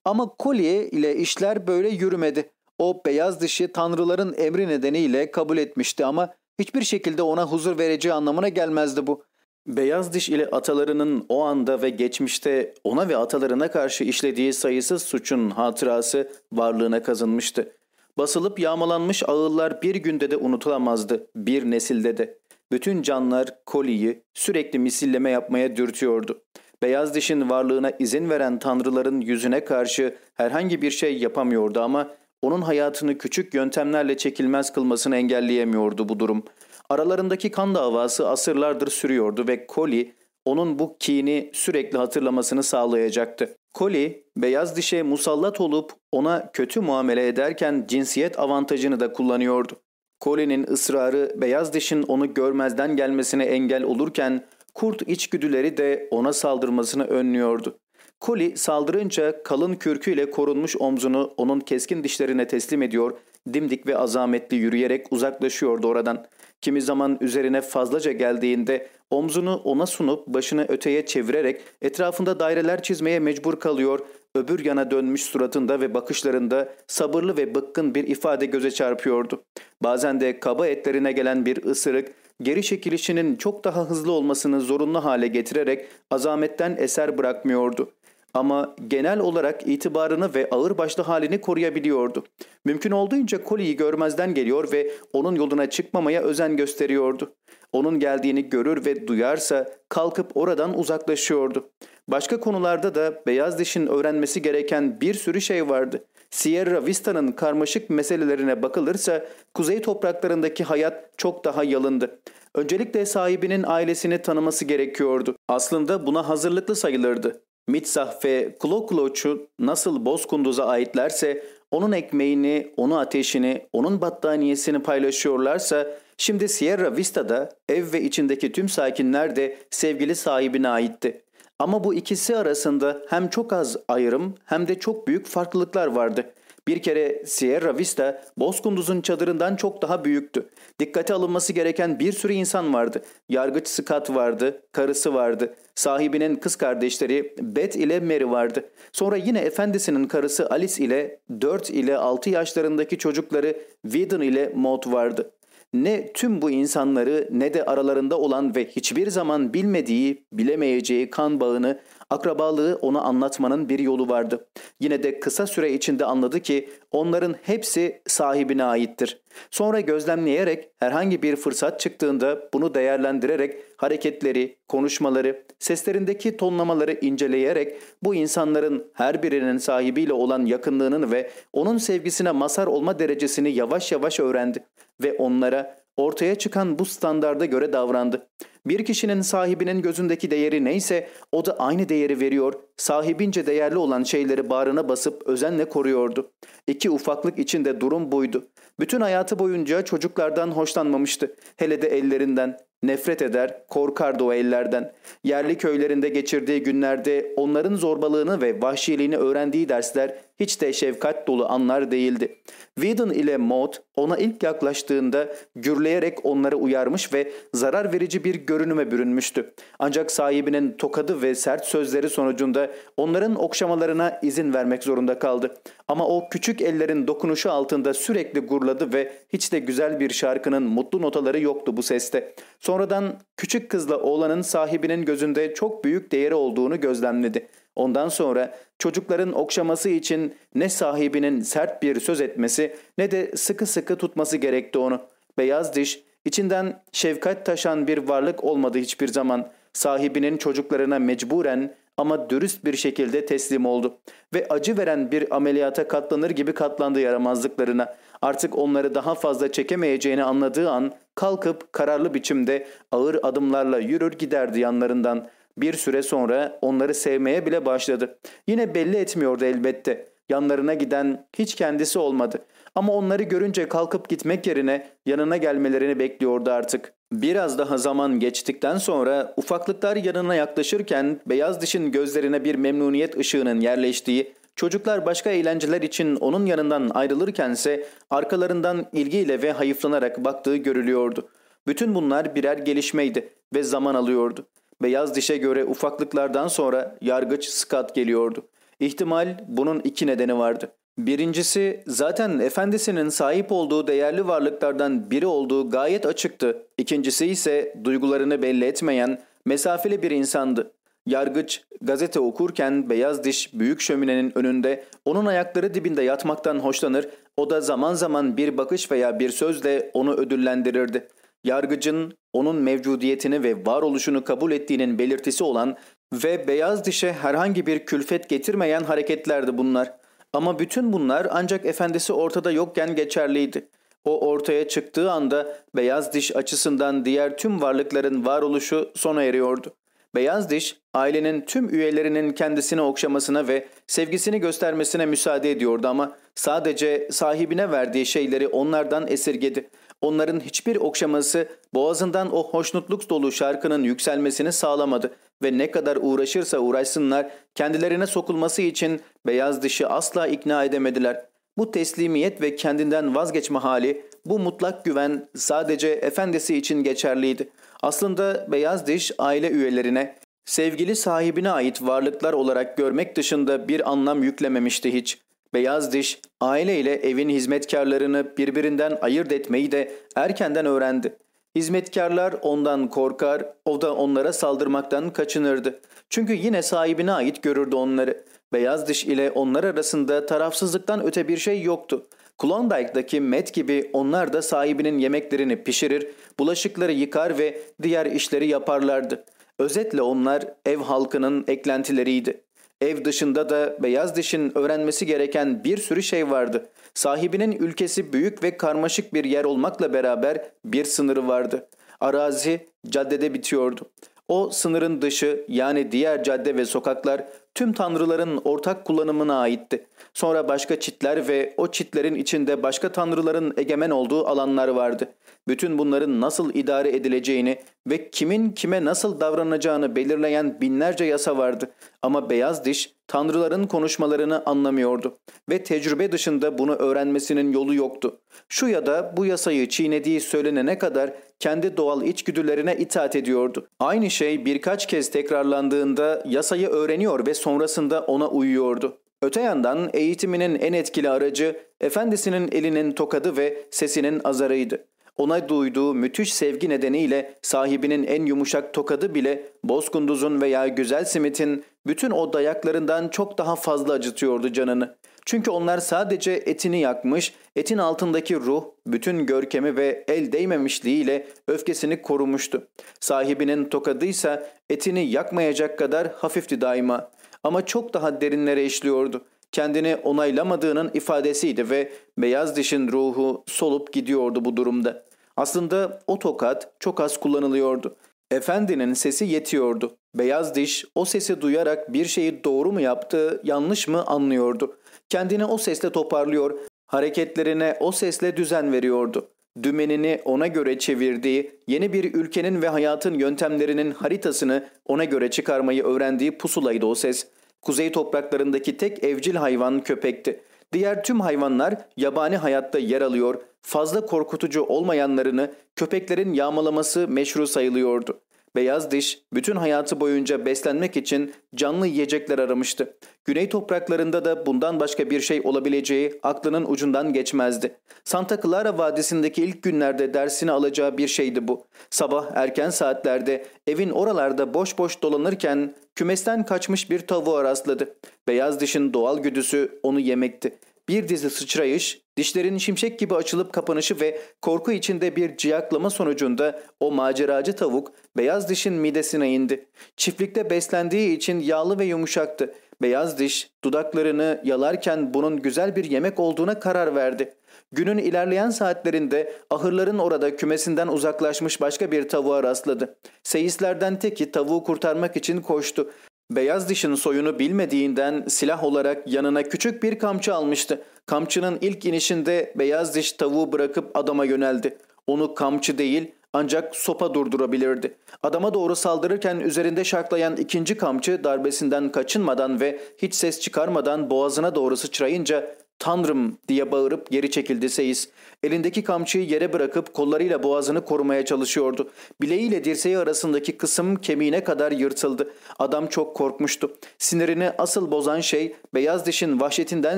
Ama kolye ile işler böyle yürümedi. O beyaz dişi tanrıların emri nedeniyle kabul etmişti ama hiçbir şekilde ona huzur vereceği anlamına gelmezdi bu. Beyaz diş ile atalarının o anda ve geçmişte ona ve atalarına karşı işlediği sayısız suçun hatırası varlığına kazınmıştı. Basılıp yağmalanmış ağıllar bir günde de unutulamazdı, bir nesilde de. Bütün canlar koliyi sürekli misilleme yapmaya dürtüyordu. Beyaz dişin varlığına izin veren tanrıların yüzüne karşı herhangi bir şey yapamıyordu ama onun hayatını küçük yöntemlerle çekilmez kılmasını engelleyemiyordu bu durum. Aralarındaki kan davası asırlardır sürüyordu ve Koli onun bu kini sürekli hatırlamasını sağlayacaktı. Koli, beyaz dişe musallat olup ona kötü muamele ederken cinsiyet avantajını da kullanıyordu. Koli'nin ısrarı beyaz dişin onu görmezden gelmesine engel olurken kurt içgüdüleri de ona saldırmasını önlüyordu. Koli saldırınca kalın kürküyle korunmuş omzunu onun keskin dişlerine teslim ediyor, dimdik ve azametli yürüyerek uzaklaşıyordu oradan. Kimi zaman üzerine fazlaca geldiğinde omzunu ona sunup başını öteye çevirerek etrafında daireler çizmeye mecbur kalıyor, öbür yana dönmüş suratında ve bakışlarında sabırlı ve bıkkın bir ifade göze çarpıyordu. Bazen de kaba etlerine gelen bir ısırık, geri çekilişinin çok daha hızlı olmasını zorunlu hale getirerek azametten eser bırakmıyordu. Ama genel olarak itibarını ve ağırbaşlı halini koruyabiliyordu. Mümkün olduğunca Koli'yi görmezden geliyor ve onun yoluna çıkmamaya özen gösteriyordu. Onun geldiğini görür ve duyarsa kalkıp oradan uzaklaşıyordu. Başka konularda da beyaz dişin öğrenmesi gereken bir sürü şey vardı. Sierra Vista'nın karmaşık meselelerine bakılırsa kuzey topraklarındaki hayat çok daha yalındı. Öncelikle sahibinin ailesini tanıması gerekiyordu. Aslında buna hazırlıklı sayılırdı. Mitsah ve Klokloç'u nasıl Bozkunduz'a aitlerse onun ekmeğini, onun ateşini, onun battaniyesini paylaşıyorlarsa şimdi Sierra Vista'da ev ve içindeki tüm sakinler de sevgili sahibine aitti. Ama bu ikisi arasında hem çok az ayrım hem de çok büyük farklılıklar vardı. Bir kere Sierra Vista Bozkunduz'un çadırından çok daha büyüktü. Dikkate alınması gereken bir sürü insan vardı. Yargıç Scott vardı, karısı vardı. Sahibinin kız kardeşleri Beth ile Mary vardı. Sonra yine efendisinin karısı Alice ile 4 ile 6 yaşlarındaki çocukları Whedon ile Maud vardı. Ne tüm bu insanları ne de aralarında olan ve hiçbir zaman bilmediği, bilemeyeceği kan bağını Akrabalığı ona anlatmanın bir yolu vardı. Yine de kısa süre içinde anladı ki onların hepsi sahibine aittir. Sonra gözlemleyerek herhangi bir fırsat çıktığında bunu değerlendirerek hareketleri, konuşmaları, seslerindeki tonlamaları inceleyerek bu insanların her birinin sahibiyle olan yakınlığının ve onun sevgisine mazhar olma derecesini yavaş yavaş öğrendi ve onlara ortaya çıkan bu standarda göre davrandı. Bir kişinin sahibinin gözündeki değeri neyse o da aynı değeri veriyor, sahibince değerli olan şeyleri bağrına basıp özenle koruyordu. İki ufaklık içinde durum buydu. Bütün hayatı boyunca çocuklardan hoşlanmamıştı. Hele de ellerinden. Nefret eder, korkardı o ellerden. Yerli köylerinde geçirdiği günlerde onların zorbalığını ve vahşiliğini öğrendiği dersler hiç de şefkat dolu anlar değildi. Whedon ile Maud ona ilk yaklaştığında gürleyerek onları uyarmış ve zarar verici bir görünüme bürünmüştü. Ancak sahibinin tokadı ve sert sözleri sonucunda onların okşamalarına izin vermek zorunda kaldı. Ama o küçük ellerin dokunuşu altında sürekli gurladı ve hiç de güzel bir şarkının mutlu notaları yoktu bu seste. Sonradan küçük kızla oğlanın sahibinin gözünde çok büyük değeri olduğunu gözlemledi. Ondan sonra çocukların okşaması için ne sahibinin sert bir söz etmesi ne de sıkı sıkı tutması gerekti onu. Beyaz diş içinden şefkat taşan bir varlık olmadı hiçbir zaman. Sahibinin çocuklarına mecburen ama dürüst bir şekilde teslim oldu. Ve acı veren bir ameliyata katlanır gibi katlandı yaramazlıklarına. Artık onları daha fazla çekemeyeceğini anladığı an kalkıp kararlı biçimde ağır adımlarla yürür giderdi yanlarından. Bir süre sonra onları sevmeye bile başladı. Yine belli etmiyordu elbette. Yanlarına giden hiç kendisi olmadı. Ama onları görünce kalkıp gitmek yerine yanına gelmelerini bekliyordu artık. Biraz daha zaman geçtikten sonra ufaklıklar yanına yaklaşırken beyaz dişin gözlerine bir memnuniyet ışığının yerleştiği, çocuklar başka eğlenceler için onun yanından ayrılırkense arkalarından ilgiyle ve hayıflanarak baktığı görülüyordu. Bütün bunlar birer gelişmeydi ve zaman alıyordu. Beyaz dişe göre ufaklıklardan sonra yargıç Scott geliyordu. İhtimal bunun iki nedeni vardı. Birincisi zaten efendisinin sahip olduğu değerli varlıklardan biri olduğu gayet açıktı. İkincisi ise duygularını belli etmeyen mesafeli bir insandı. Yargıç gazete okurken beyaz diş büyük şöminenin önünde onun ayakları dibinde yatmaktan hoşlanır, o da zaman zaman bir bakış veya bir sözle onu ödüllendirirdi. Yargıcın onun mevcudiyetini ve varoluşunu kabul ettiğinin belirtisi olan ve beyaz dişe herhangi bir külfet getirmeyen hareketlerdi bunlar. Ama bütün bunlar ancak efendisi ortada yokken geçerliydi. O ortaya çıktığı anda beyaz diş açısından diğer tüm varlıkların varoluşu sona eriyordu. Beyaz diş ailenin tüm üyelerinin kendisini okşamasına ve sevgisini göstermesine müsaade ediyordu ama sadece sahibine verdiği şeyleri onlardan esirgedi. Onların hiçbir okşaması boğazından o hoşnutluk dolu şarkının yükselmesini sağlamadı ve ne kadar uğraşırsa uğraşsınlar kendilerine sokulması için beyaz dişi asla ikna edemediler. Bu teslimiyet ve kendinden vazgeçme hali, bu mutlak güven sadece efendisi için geçerliydi. Aslında beyaz diş aile üyelerine, sevgili sahibine ait varlıklar olarak görmek dışında bir anlam yüklememişti hiç. Beyaz diş aile ile evin hizmetkarlarını birbirinden ayırt etmeyi de erkenden öğrendi. Hizmetkarlar ondan korkar, o da onlara saldırmaktan kaçınırdı. Çünkü yine sahibine ait görürdü onları. Beyaz diş ile onlar arasında tarafsızlıktan öte bir şey yoktu. Klondike'daki Matt gibi onlar da sahibinin yemeklerini pişirir, bulaşıkları yıkar ve diğer işleri yaparlardı. Özetle onlar ev halkının eklentileriydi. Ev dışında da beyaz dişin öğrenmesi gereken bir sürü şey vardı. Sahibinin ülkesi büyük ve karmaşık bir yer olmakla beraber bir sınırı vardı. Arazi caddede bitiyordu. O sınırın dışı yani diğer cadde ve sokaklar tüm tanrıların ortak kullanımına aitti. Sonra başka çitler ve o çitlerin içinde başka tanrıların egemen olduğu alanlar vardı. Bütün bunların nasıl idare edileceğini ve kimin kime nasıl davranacağını belirleyen binlerce yasa vardı. Ama beyaz diş tanrıların konuşmalarını anlamıyordu ve tecrübe dışında bunu öğrenmesinin yolu yoktu. Şu ya da bu yasayı çiğnediği söylenene kadar kendi doğal içgüdülerine itaat ediyordu. Aynı şey birkaç kez tekrarlandığında yasayı öğreniyor ve sonrasında ona uyuyordu. Öte yandan eğitiminin en etkili aracı efendisinin elinin tokadı ve sesinin azarıydı. Ona duyduğu müthiş sevgi nedeniyle sahibinin en yumuşak tokadı bile Bozkunduz'un veya Güzel Simit'in bütün o dayaklarından çok daha fazla acıtıyordu canını. Çünkü onlar sadece etini yakmış, etin altındaki ruh, bütün görkemi ve el değmemişliğiyle öfkesini korumuştu. Sahibinin tokadıysa etini yakmayacak kadar hafifti daima. Ama çok daha derinlere işliyordu. Kendini onaylamadığının ifadesiydi ve beyaz dişin ruhu solup gidiyordu bu durumda. Aslında o tokat çok az kullanılıyordu. Efendinin sesi yetiyordu. Beyaz diş o sesi duyarak bir şeyi doğru mu yaptı, yanlış mı anlıyordu. Kendini o sesle toparlıyor, hareketlerine o sesle düzen veriyordu. Dümenini ona göre çevirdiği, yeni bir ülkenin ve hayatın yöntemlerinin haritasını ona göre çıkarmayı öğrendiği pusulaydı o ses. Kuzey topraklarındaki tek evcil hayvan köpekti. Diğer tüm hayvanlar yabani hayatta yer alıyor, fazla korkutucu olmayanlarını köpeklerin yağmalaması meşru sayılıyordu. Beyaz diş bütün hayatı boyunca beslenmek için canlı yiyecekler aramıştı. Güney topraklarında da bundan başka bir şey olabileceği aklının ucundan geçmezdi. Santa Clara Vadisi'ndeki ilk günlerde dersini alacağı bir şeydi bu. Sabah erken saatlerde evin oralarda boş boş dolanırken kümesten kaçmış bir tavuğa rastladı. Beyaz dişin doğal güdüsü onu yemekti. Bir dizi sıçrayış, dişlerin şimşek gibi açılıp kapanışı ve korku içinde bir ciyaklama sonucunda o maceracı tavuk beyaz dişin midesine indi. Çiftlikte beslendiği için yağlı ve yumuşaktı. Beyaz diş dudaklarını yalarken bunun güzel bir yemek olduğuna karar verdi. Günün ilerleyen saatlerinde ahırların orada kümesinden uzaklaşmış başka bir tavuğa rastladı. Seyislerden teki tavuğu kurtarmak için koştu. Beyaz dişin soyunu bilmediğinden silah olarak yanına küçük bir kamçı almıştı. Kamçının ilk inişinde beyaz diş tavuğu bırakıp adama yöneldi. Onu kamçı değil ancak sopa durdurabilirdi. Adama doğru saldırırken üzerinde şarklayan ikinci kamçı darbesinden kaçınmadan ve hiç ses çıkarmadan boğazına doğru sıçrayınca Tanrım diye bağırıp geri çekildi Seyis. Elindeki kamçıyı yere bırakıp kollarıyla boğazını korumaya çalışıyordu. Bileğiyle dirseği arasındaki kısım kemiğine kadar yırtıldı. Adam çok korkmuştu. Sinirini asıl bozan şey beyaz dişin vahşetinden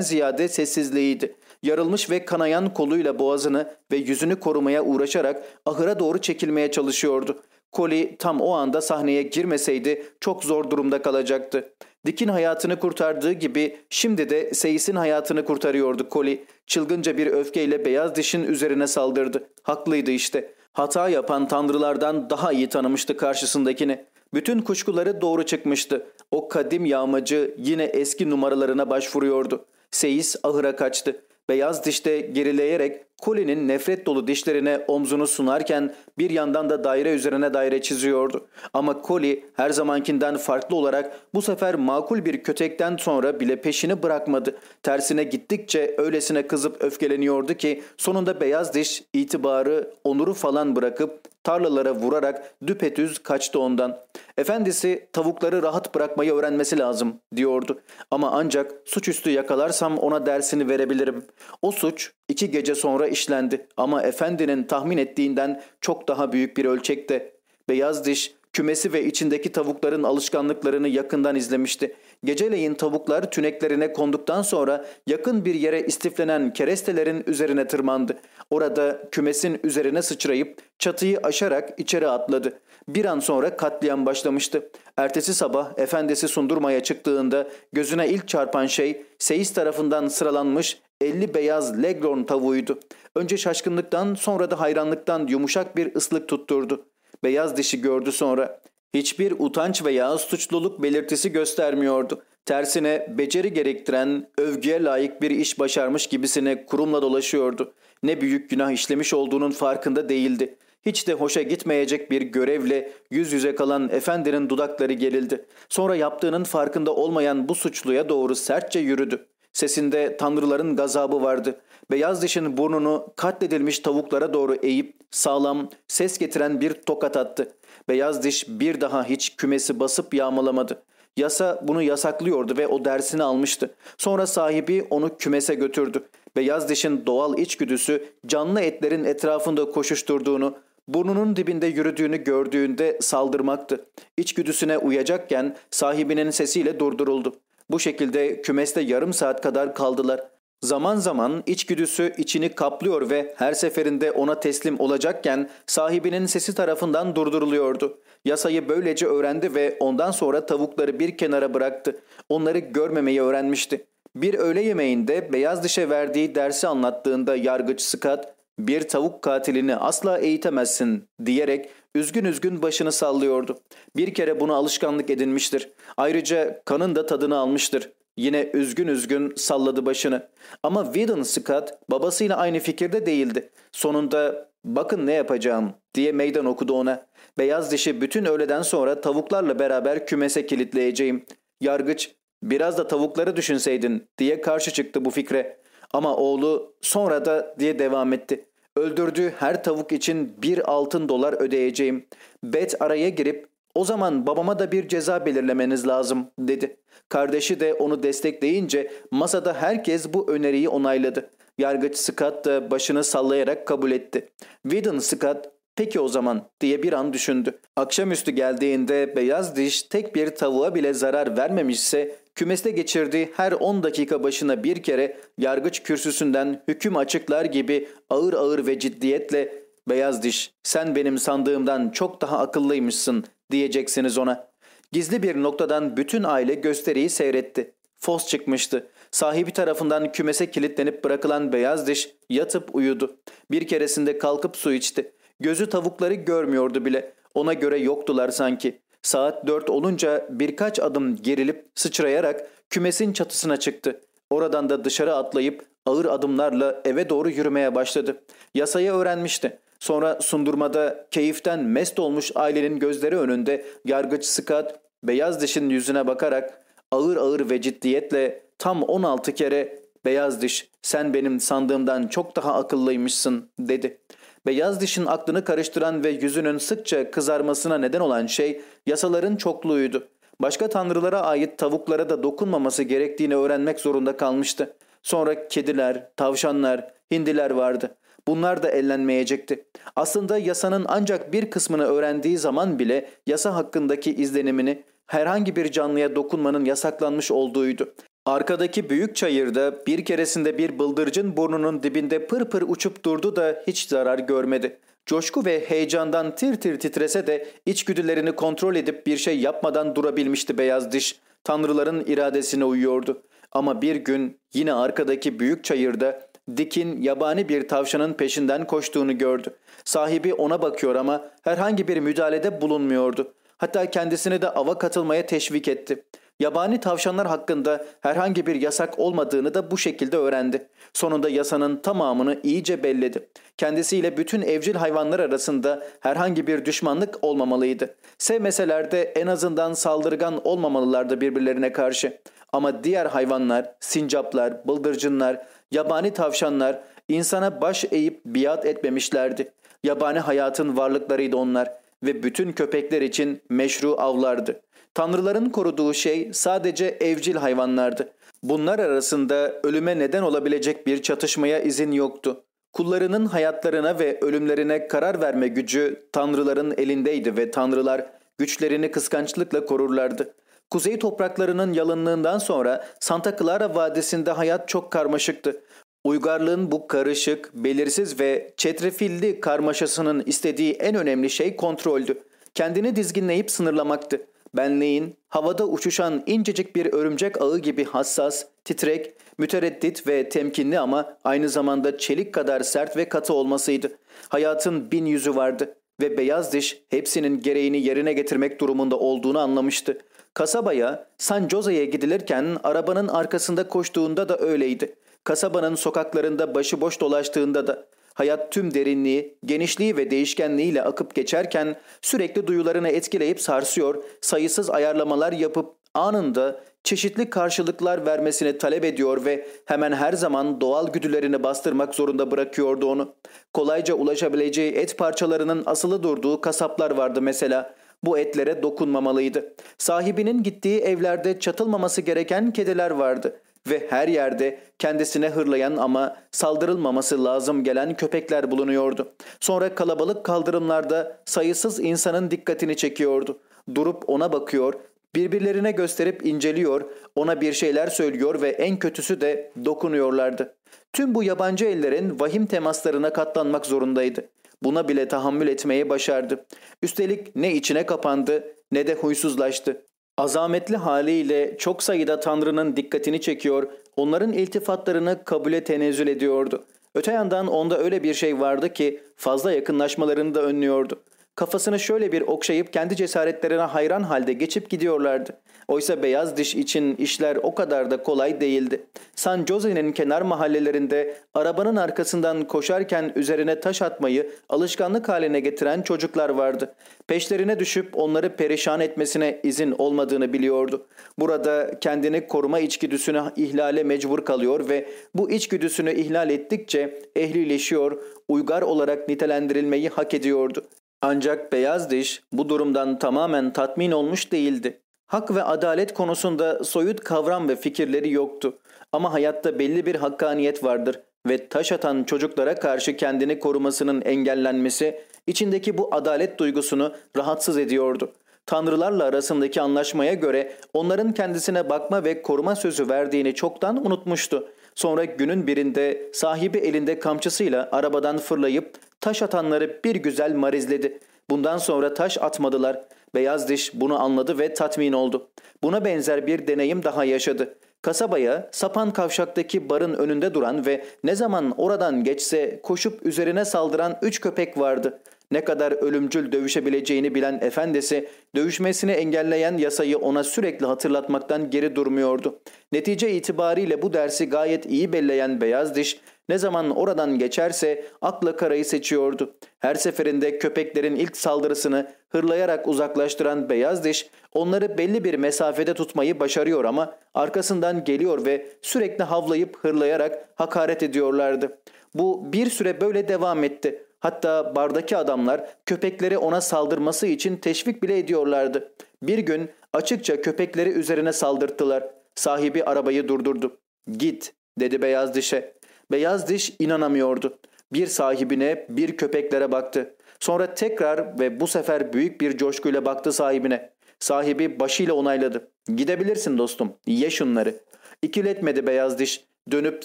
ziyade sessizliğiydi. Yarılmış ve kanayan koluyla boğazını ve yüzünü korumaya uğraşarak ahıra doğru çekilmeye çalışıyordu. Koli tam o anda sahneye girmeseydi çok zor durumda kalacaktı. Dick'in hayatını kurtardığı gibi şimdi de Seyis'in hayatını kurtarıyordu Koli. Çılgınca bir öfkeyle beyaz dişin üzerine saldırdı. Haklıydı işte. Hata yapan tanrılardan daha iyi tanımıştı karşısındakini. Bütün kuşkuları doğru çıkmıştı. O kadim yağmacı yine eski numaralarına başvuruyordu. Seyis ahıra kaçtı. Beyaz dişte gerileyerek Colin'in nefret dolu dişlerine omzunu sunarken bir yandan da daire üzerine daire çiziyordu. Ama Coli her zamankinden farklı olarak bu sefer makul bir kötekten sonra bile peşini bırakmadı. Tersine gittikçe öylesine kızıp öfkeleniyordu ki sonunda beyaz diş itibarı, onuru falan bırakıp tarlalara vurarak düpetüz kaçtı ondan. Efendisi tavukları rahat bırakmayı öğrenmesi lazım diyordu. Ama ancak suçüstü yakalarsam ona dersini verebilirim. O suç iki gece sonra işlendi ama efendinin tahmin ettiğinden çok daha büyük bir ölçekte. Beyaz diş kümesi ve içindeki tavukların alışkanlıklarını yakından izlemişti. Geceleyin tavuklar tüneklerine konduktan sonra yakın bir yere istiflenen kerestelerin üzerine tırmandı. Orada kümesin üzerine sıçrayıp çatıyı aşarak içeri atladı. Bir an sonra katliam başlamıştı. Ertesi sabah efendisi sundurmaya çıktığında gözüne ilk çarpan şey Seyis tarafından sıralanmış 50 beyaz leghorn tavuğuydu. Önce şaşkınlıktan sonra da hayranlıktan yumuşak bir ıslık tutturdu. Beyaz dişi gördü sonra. Hiçbir utanç veya suçluluk belirtisi göstermiyordu. Tersine beceri gerektiren, övgüye layık bir iş başarmış gibisine kurumla dolaşıyordu. Ne büyük günah işlemiş olduğunun farkında değildi. Hiç de hoşa gitmeyecek bir görevle yüz yüze kalan efendinin dudakları gerildi. Sonra yaptığının farkında olmayan bu suçluya doğru sertçe yürüdü. Sesinde tanrıların gazabı vardı. Beyaz dişin burnunu katledilmiş tavuklara doğru eğip sağlam, ses getiren bir tokat attı. Beyaz diş bir daha hiç kümesi basıp yağmalamadı. Yasa bunu yasaklıyordu ve o dersini almıştı. Sonra sahibi onu kümese götürdü. Beyaz dişin doğal içgüdüsü canlı etlerin etrafında koşuşturduğunu, burnunun dibinde yürüdüğünü gördüğünde saldırmaktı. İçgüdüsüne uyacakken sahibinin sesiyle durduruldu. Bu şekilde kümeste yarım saat kadar kaldılar. Zaman zaman içgüdüsü içini kaplıyor ve her seferinde ona teslim olacakken sahibinin sesi tarafından durduruluyordu. Yasayı böylece öğrendi ve ondan sonra tavukları bir kenara bıraktı. Onları görmemeyi öğrenmişti. Bir öğle yemeğinde beyaz dişe verdiği dersi anlattığında yargıç Scott, bir tavuk katilini asla eğitemezsin diyerek üzgün üzgün başını sallıyordu. Bir kere bunu alışkanlık edinmiştir. Ayrıca kanın da tadını almıştır. Yine üzgün üzgün salladı başını. Ama Whedon Scott babasıyla aynı fikirde değildi. Sonunda bakın ne yapacağım diye meydan okudu ona. Beyaz dişi bütün öğleden sonra tavuklarla beraber kümese kilitleyeceğim. Yargıç biraz da tavukları düşünseydin diye karşı çıktı bu fikre. Ama oğlu sonra da diye devam etti. Öldürdüğü her tavuk için bir altın dolar ödeyeceğim. Bet araya girip o zaman babama da bir ceza belirlemeniz lazım dedi. Kardeşi de onu destekleyince masada herkes bu öneriyi onayladı. Yargıç Scott da başını sallayarak kabul etti. Whedon Scott peki o zaman diye bir an düşündü. Akşamüstü geldiğinde beyaz diş tek bir tavuğa bile zarar vermemişse kümeste geçirdiği her 10 dakika başına bir kere yargıç kürsüsünden hüküm açıklar gibi ağır ağır ve ciddiyetle beyaz diş sen benim sandığımdan çok daha akıllıymışsın diyeceksiniz ona. Gizli bir noktadan bütün aile gösteriyi seyretti. Fos çıkmıştı. Sahibi tarafından kümese kilitlenip bırakılan beyaz diş yatıp uyudu. Bir keresinde kalkıp su içti. Gözü tavukları görmüyordu bile. Ona göre yoktular sanki. Saat dört olunca birkaç adım gerilip sıçrayarak kümesin çatısına çıktı. Oradan da dışarı atlayıp ağır adımlarla eve doğru yürümeye başladı. Yasayı öğrenmişti. Sonra sundurmada keyiften mest olmuş ailenin gözleri önünde yargıç Scott beyaz dişin yüzüne bakarak ağır ağır ve ciddiyetle tam 16 kere beyaz diş sen benim sandığımdan çok daha akıllıymışsın dedi. Beyaz dişin aklını karıştıran ve yüzünün sıkça kızarmasına neden olan şey yasaların çokluğuydu. Başka tanrılara ait tavuklara da dokunmaması gerektiğini öğrenmek zorunda kalmıştı. Sonra kediler, tavşanlar, hindiler vardı. Bunlar da ellenmeyecekti. Aslında yasanın ancak bir kısmını öğrendiği zaman bile yasa hakkındaki izlenimini herhangi bir canlıya dokunmanın yasaklanmış olduğuydu. Arkadaki büyük çayırda bir keresinde bir bıldırcın burnunun dibinde pır pır uçup durdu da hiç zarar görmedi. Coşku ve heyecandan tir tir titrese de içgüdülerini kontrol edip bir şey yapmadan durabilmişti beyaz diş. Tanrıların iradesine uyuyordu. Ama bir gün yine arkadaki büyük çayırda Dick'in yabani bir tavşanın peşinden koştuğunu gördü. Sahibi ona bakıyor ama herhangi bir müdahalede bulunmuyordu. Hatta kendisini de ava katılmaya teşvik etti. Yabani tavşanlar hakkında herhangi bir yasak olmadığını da bu şekilde öğrendi. Sonunda yasanın tamamını iyice belledi. Kendisiyle bütün evcil hayvanlar arasında herhangi bir düşmanlık olmamalıydı. Sevmeseler de en azından saldırgan olmamalılardı birbirlerine karşı. Ama diğer hayvanlar, sincaplar, bıldırcınlar, yabani tavşanlar insana baş eğip biat etmemişlerdi. Yabani hayatın varlıklarıydı onlar ve bütün köpekler için meşru avlardı. Tanrıların koruduğu şey sadece evcil hayvanlardı. Bunlar arasında ölüme neden olabilecek bir çatışmaya izin yoktu. Kullarının hayatlarına ve ölümlerine karar verme gücü tanrıların elindeydi ve tanrılar güçlerini kıskançlıkla korurlardı. Kuzey topraklarının yalınlığından sonra Santa Clara Vadisi'nde hayat çok karmaşıktı. Uygarlığın bu karışık, belirsiz ve çetrefilli karmaşasının istediği en önemli şey kontroldü. Kendini dizginleyip sınırlamaktı. Benliğin havada uçuşan incecik bir örümcek ağı gibi hassas, titrek, mütereddit ve temkinli ama aynı zamanda çelik kadar sert ve katı olmasıydı. Hayatın bin yüzü vardı ve beyaz diş hepsinin gereğini yerine getirmek durumunda olduğunu anlamıştı. Kasabaya San Jose'ye gidilirken arabanın arkasında koştuğunda da öyleydi. Kasabanın sokaklarında başıboş dolaştığında da hayat tüm derinliği, genişliği ve değişkenliğiyle akıp geçerken sürekli duyularını etkileyip sarsıyor, sayısız ayarlamalar yapıp anında çeşitli karşılıklar vermesini talep ediyor ve hemen her zaman doğal güdülerini bastırmak zorunda bırakıyordu onu. Kolayca ulaşabileceği et parçalarının asılı durduğu kasaplar vardı mesela. Bu etlere dokunmamalıydı. Sahibinin gittiği evlerde çatılmaması gereken kediler vardı ve her yerde kendisine hırlayan ama saldırılmaması lazım gelen köpekler bulunuyordu. Sonra kalabalık kaldırımlarda sayısız insanın dikkatini çekiyordu. Durup ona bakıyor, birbirlerine gösterip inceliyor, ona bir şeyler söylüyor ve en kötüsü de dokunuyorlardı. Tüm bu yabancı ellerin vahim temaslarına katlanmak zorundaydı. Buna bile tahammül etmeyi başardı. Üstelik ne içine kapandı ne de huysuzlaştı. Azametli haliyle çok sayıda tanrının dikkatini çekiyor, onların iltifatlarını kabule tenezzül ediyordu. Öte yandan onda öyle bir şey vardı ki fazla yakınlaşmalarını da önlüyordu. Kafasını şöyle bir okşayıp kendi cesaretlerine hayran halde geçip gidiyorlardı. Oysa beyaz diş için işler o kadar da kolay değildi. San Jose'nin kenar mahallelerinde arabanın arkasından koşarken üzerine taş atmayı alışkanlık haline getiren çocuklar vardı. Peşlerine düşüp onları perişan etmesine izin olmadığını biliyordu. Burada kendini koruma içgüdüsünü ihlale mecbur kalıyor ve bu içgüdüsünü ihlal ettikçe ehlileşiyor, uygar olarak nitelendirilmeyi hak ediyordu. Ancak beyaz diş bu durumdan tamamen tatmin olmuş değildi. Hak ve adalet konusunda soyut kavram ve fikirleri yoktu. Ama hayatta belli bir hakkaniyet vardır ve taş atan çocuklara karşı kendini korumasının engellenmesi içindeki bu adalet duygusunu rahatsız ediyordu. Tanrılarla arasındaki anlaşmaya göre onların kendisine bakma ve koruma sözü verdiğini çoktan unutmuştu. Sonra günün birinde sahibi elinde kamçısıyla arabadan fırlayıp taş atanları bir güzel marizledi. Bundan sonra taş atmadılar. Beyaz diş bunu anladı ve tatmin oldu. Buna benzer bir deneyim daha yaşadı. Kasabaya sapan kavşaktaki barın önünde duran ve ne zaman oradan geçse koşup üzerine saldıran üç köpek vardı. Ne kadar ölümcül dövüşebileceğini bilen efendisi, dövüşmesini engelleyen yasayı ona sürekli hatırlatmaktan geri durmuyordu. Netice itibariyle bu dersi gayet iyi belleyen beyaz diş, ne zaman oradan geçerse akla karayı seçiyordu. Her seferinde köpeklerin ilk saldırısını hırlayarak uzaklaştıran beyaz diş onları belli bir mesafede tutmayı başarıyor ama arkasından geliyor ve sürekli havlayıp hırlayarak hakaret ediyorlardı. Bu bir süre böyle devam etti. Hatta bardaki adamlar köpekleri ona saldırması için teşvik bile ediyorlardı. Bir gün açıkça köpekleri üzerine saldırttılar. Sahibi arabayı durdurdu. Git, dedi beyaz dişe. Beyaz diş inanamıyordu. Bir sahibine, bir köpeklere baktı. Sonra tekrar ve bu sefer büyük bir coşkuyla baktı sahibine. Sahibi başıyla onayladı. Gidebilirsin dostum, ye şunları. İkiletmedi beyaz diş. Dönüp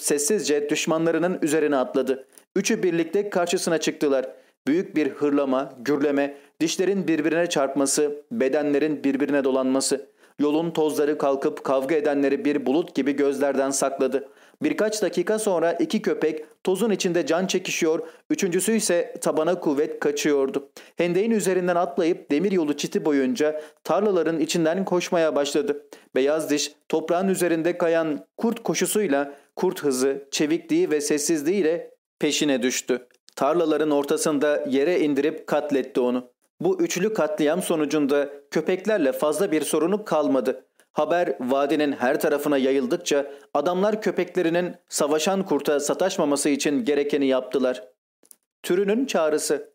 sessizce düşmanlarının üzerine atladı. Üçü birlikte karşısına çıktılar. Büyük bir hırlama, gürleme, dişlerin birbirine çarpması, bedenlerin birbirine dolanması. Yolun tozları kalkıp kavga edenleri bir bulut gibi gözlerden sakladı. Birkaç dakika sonra iki köpek tozun içinde can çekişiyor, üçüncüsü ise tabana kuvvet kaçıyordu. Hendeğin üzerinden atlayıp demir yolu çiti boyunca tarlaların içinden koşmaya başladı. Beyaz diş toprağın üzerinde kayan kurt koşusuyla kurt hızı, çevikliği ve sessizliğiyle peşine düştü. Tarlaların ortasında yere indirip katletti onu. Bu üçlü katliam sonucunda köpeklerle fazla bir sorunu kalmadı. Haber vadinin her tarafına yayıldıkça adamlar köpeklerinin savaşan kurta sataşmaması için gerekeni yaptılar. Türünün çağrısı.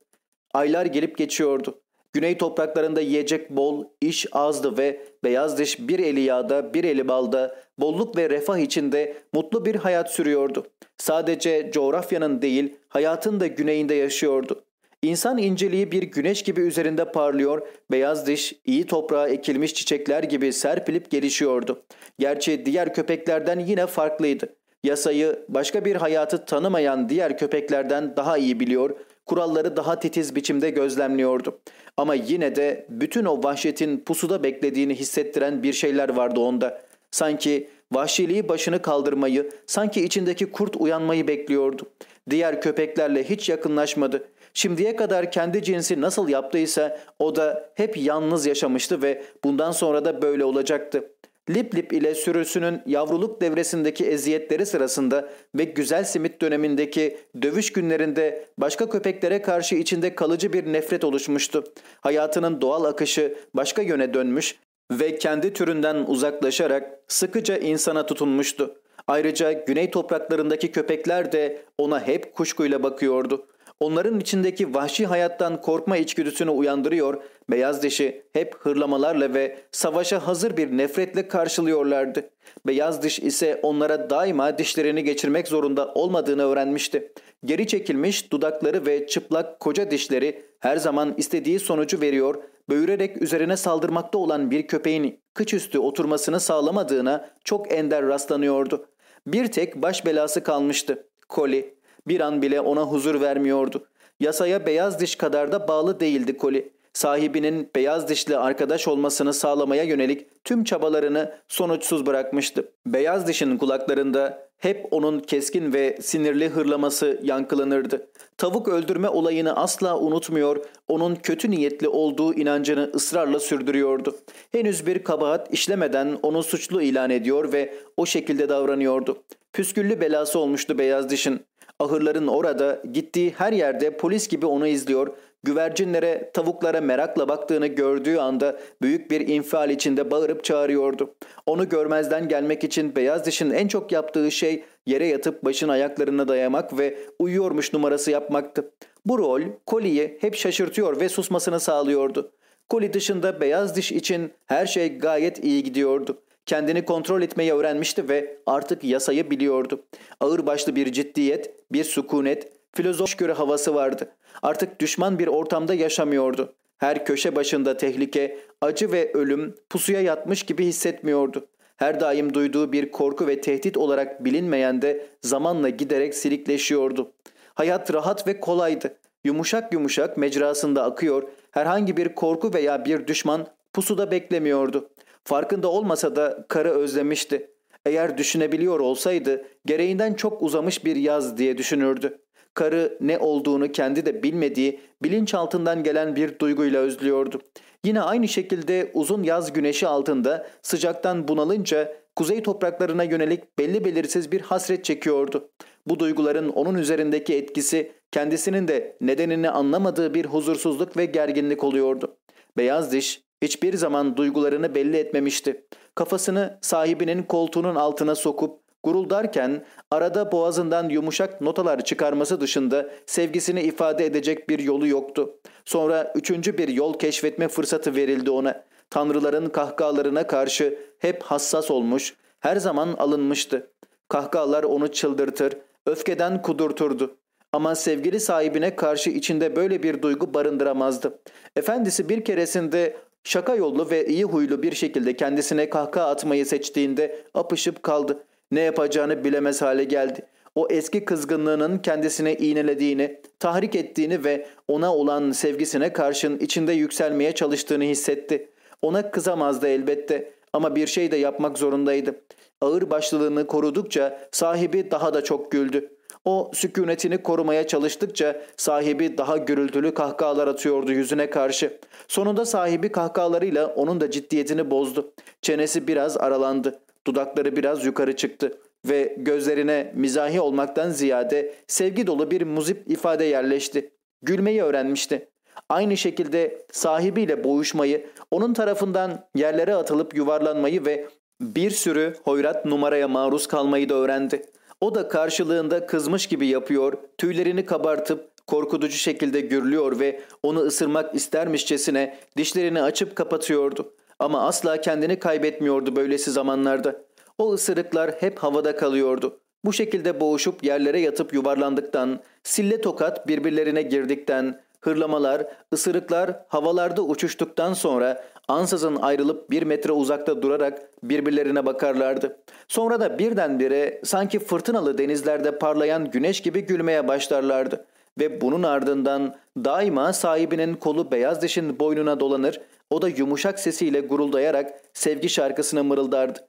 Aylar gelip geçiyordu. Güney topraklarında yiyecek bol, iş azdı ve beyaz diş bir eli yağda bir eli balda bolluk ve refah içinde mutlu bir hayat sürüyordu. Sadece coğrafyanın değil hayatın da güneyinde yaşıyordu. İnsan inceliği bir güneş gibi üzerinde parlıyor, beyaz diş iyi toprağa ekilmiş çiçekler gibi serpilip gelişiyordu. Gerçi diğer köpeklerden yine farklıydı. Yasayı başka bir hayatı tanımayan diğer köpeklerden daha iyi biliyor, kuralları daha titiz biçimde gözlemliyordu. Ama yine de bütün o vahşetin pusuda beklediğini hissettiren bir şeyler vardı onda. Sanki vahşiliği başını kaldırmayı, sanki içindeki kurt uyanmayı bekliyordu. Diğer köpeklerle hiç yakınlaşmadı. Şimdiye kadar kendi cinsi nasıl yaptıysa o da hep yalnız yaşamıştı ve bundan sonra da böyle olacaktı. Lip Lip ile sürüsünün yavruluk devresindeki eziyetleri sırasında ve güzel simit dönemindeki dövüş günlerinde başka köpeklere karşı içinde kalıcı bir nefret oluşmuştu. Hayatının doğal akışı başka yöne dönmüş ve kendi türünden uzaklaşarak sıkıca insana tutunmuştu. Ayrıca güney topraklarındaki köpekler de ona hep kuşkuyla bakıyordu. Onların içindeki vahşi hayattan korkma içgüdüsünü uyandırıyor, beyaz dişi hep hırlamalarla ve savaşa hazır bir nefretle karşılıyorlardı. Beyaz diş ise onlara daima dişlerini geçirmek zorunda olmadığını öğrenmişti. Geri çekilmiş dudakları ve çıplak koca dişleri her zaman istediği sonucu veriyor, böğürerek üzerine saldırmakta olan bir köpeğin kıç üstü oturmasını sağlamadığına çok ender rastlanıyordu. Bir tek baş belası kalmıştı. Koli. Bir an bile ona huzur vermiyordu. Yasaya beyaz diş kadar da bağlı değildi Koli. Sahibinin beyaz dişli arkadaş olmasını sağlamaya yönelik tüm çabalarını sonuçsuz bırakmıştı. Beyaz dişin kulaklarında hep onun keskin ve sinirli hırlaması yankılanırdı. Tavuk öldürme olayını asla unutmuyor, onun kötü niyetli olduğu inancını ısrarla sürdürüyordu. Henüz bir kabahat işlemeden onu suçlu ilan ediyor ve o şekilde davranıyordu. Püsküllü belası olmuştu beyaz dişin. Ahırların orada gittiği her yerde polis gibi onu izliyor, güvercinlere, tavuklara merakla baktığını gördüğü anda büyük bir infial içinde bağırıp çağırıyordu. Onu görmezden gelmek için beyaz dişin en çok yaptığı şey yere yatıp başın ayaklarına dayamak ve uyuyormuş numarası yapmaktı. Bu rol Koli'yi hep şaşırtıyor ve susmasını sağlıyordu. Koli dışında beyaz diş için her şey gayet iyi gidiyordu. Kendini kontrol etmeyi öğrenmişti ve artık yasayı biliyordu. Ağırbaşlı bir ciddiyet, bir sükunet, filozof göre havası vardı. Artık düşman bir ortamda yaşamıyordu. Her köşe başında tehlike, acı ve ölüm pusuya yatmış gibi hissetmiyordu. Her daim duyduğu bir korku ve tehdit olarak bilinmeyen de zamanla giderek silikleşiyordu. Hayat rahat ve kolaydı. Yumuşak yumuşak mecrasında akıyor, herhangi bir korku veya bir düşman pusuda beklemiyordu. Farkında olmasa da karı özlemişti. Eğer düşünebiliyor olsaydı gereğinden çok uzamış bir yaz diye düşünürdü. Karı ne olduğunu kendi de bilmediği bilinçaltından gelen bir duyguyla özlüyordu. Yine aynı şekilde uzun yaz güneşi altında sıcaktan bunalınca kuzey topraklarına yönelik belli belirsiz bir hasret çekiyordu. Bu duyguların onun üzerindeki etkisi kendisinin de nedenini anlamadığı bir huzursuzluk ve gerginlik oluyordu. Beyaz diş hiçbir zaman duygularını belli etmemişti. Kafasını sahibinin koltuğunun altına sokup guruldarken arada boğazından yumuşak notalar çıkarması dışında sevgisini ifade edecek bir yolu yoktu. Sonra üçüncü bir yol keşfetme fırsatı verildi ona. Tanrıların kahkahalarına karşı hep hassas olmuş, her zaman alınmıştı. Kahkahalar onu çıldırtır, öfkeden kudurturdu. Ama sevgili sahibine karşı içinde böyle bir duygu barındıramazdı. Efendisi bir keresinde şaka yollu ve iyi huylu bir şekilde kendisine kahkaha atmayı seçtiğinde apışıp kaldı. Ne yapacağını bilemez hale geldi. O eski kızgınlığının kendisine iğnelediğini, tahrik ettiğini ve ona olan sevgisine karşın içinde yükselmeye çalıştığını hissetti. Ona kızamazdı elbette ama bir şey de yapmak zorundaydı. Ağır başlılığını korudukça sahibi daha da çok güldü. O sükunetini korumaya çalıştıkça sahibi daha gürültülü kahkahalar atıyordu yüzüne karşı. Sonunda sahibi kahkahalarıyla onun da ciddiyetini bozdu. Çenesi biraz aralandı. Dudakları biraz yukarı çıktı ve gözlerine mizahi olmaktan ziyade sevgi dolu bir muzip ifade yerleşti. Gülmeyi öğrenmişti. Aynı şekilde sahibiyle boğuşmayı, onun tarafından yerlere atılıp yuvarlanmayı ve bir sürü hoyrat numaraya maruz kalmayı da öğrendi. O da karşılığında kızmış gibi yapıyor, tüylerini kabartıp korkutucu şekilde gürlüyor ve onu ısırmak istermişçesine dişlerini açıp kapatıyordu. Ama asla kendini kaybetmiyordu böylesi zamanlarda. O ısırıklar hep havada kalıyordu. Bu şekilde boğuşup yerlere yatıp yuvarlandıktan, sille tokat birbirlerine girdikten, hırlamalar, ısırıklar havalarda uçuştuktan sonra ansızın ayrılıp bir metre uzakta durarak birbirlerine bakarlardı. Sonra da birdenbire sanki fırtınalı denizlerde parlayan güneş gibi gülmeye başlarlardı. Ve bunun ardından daima sahibinin kolu beyaz dişin boynuna dolanır, o da yumuşak sesiyle guruldayarak sevgi şarkısını mırıldardı.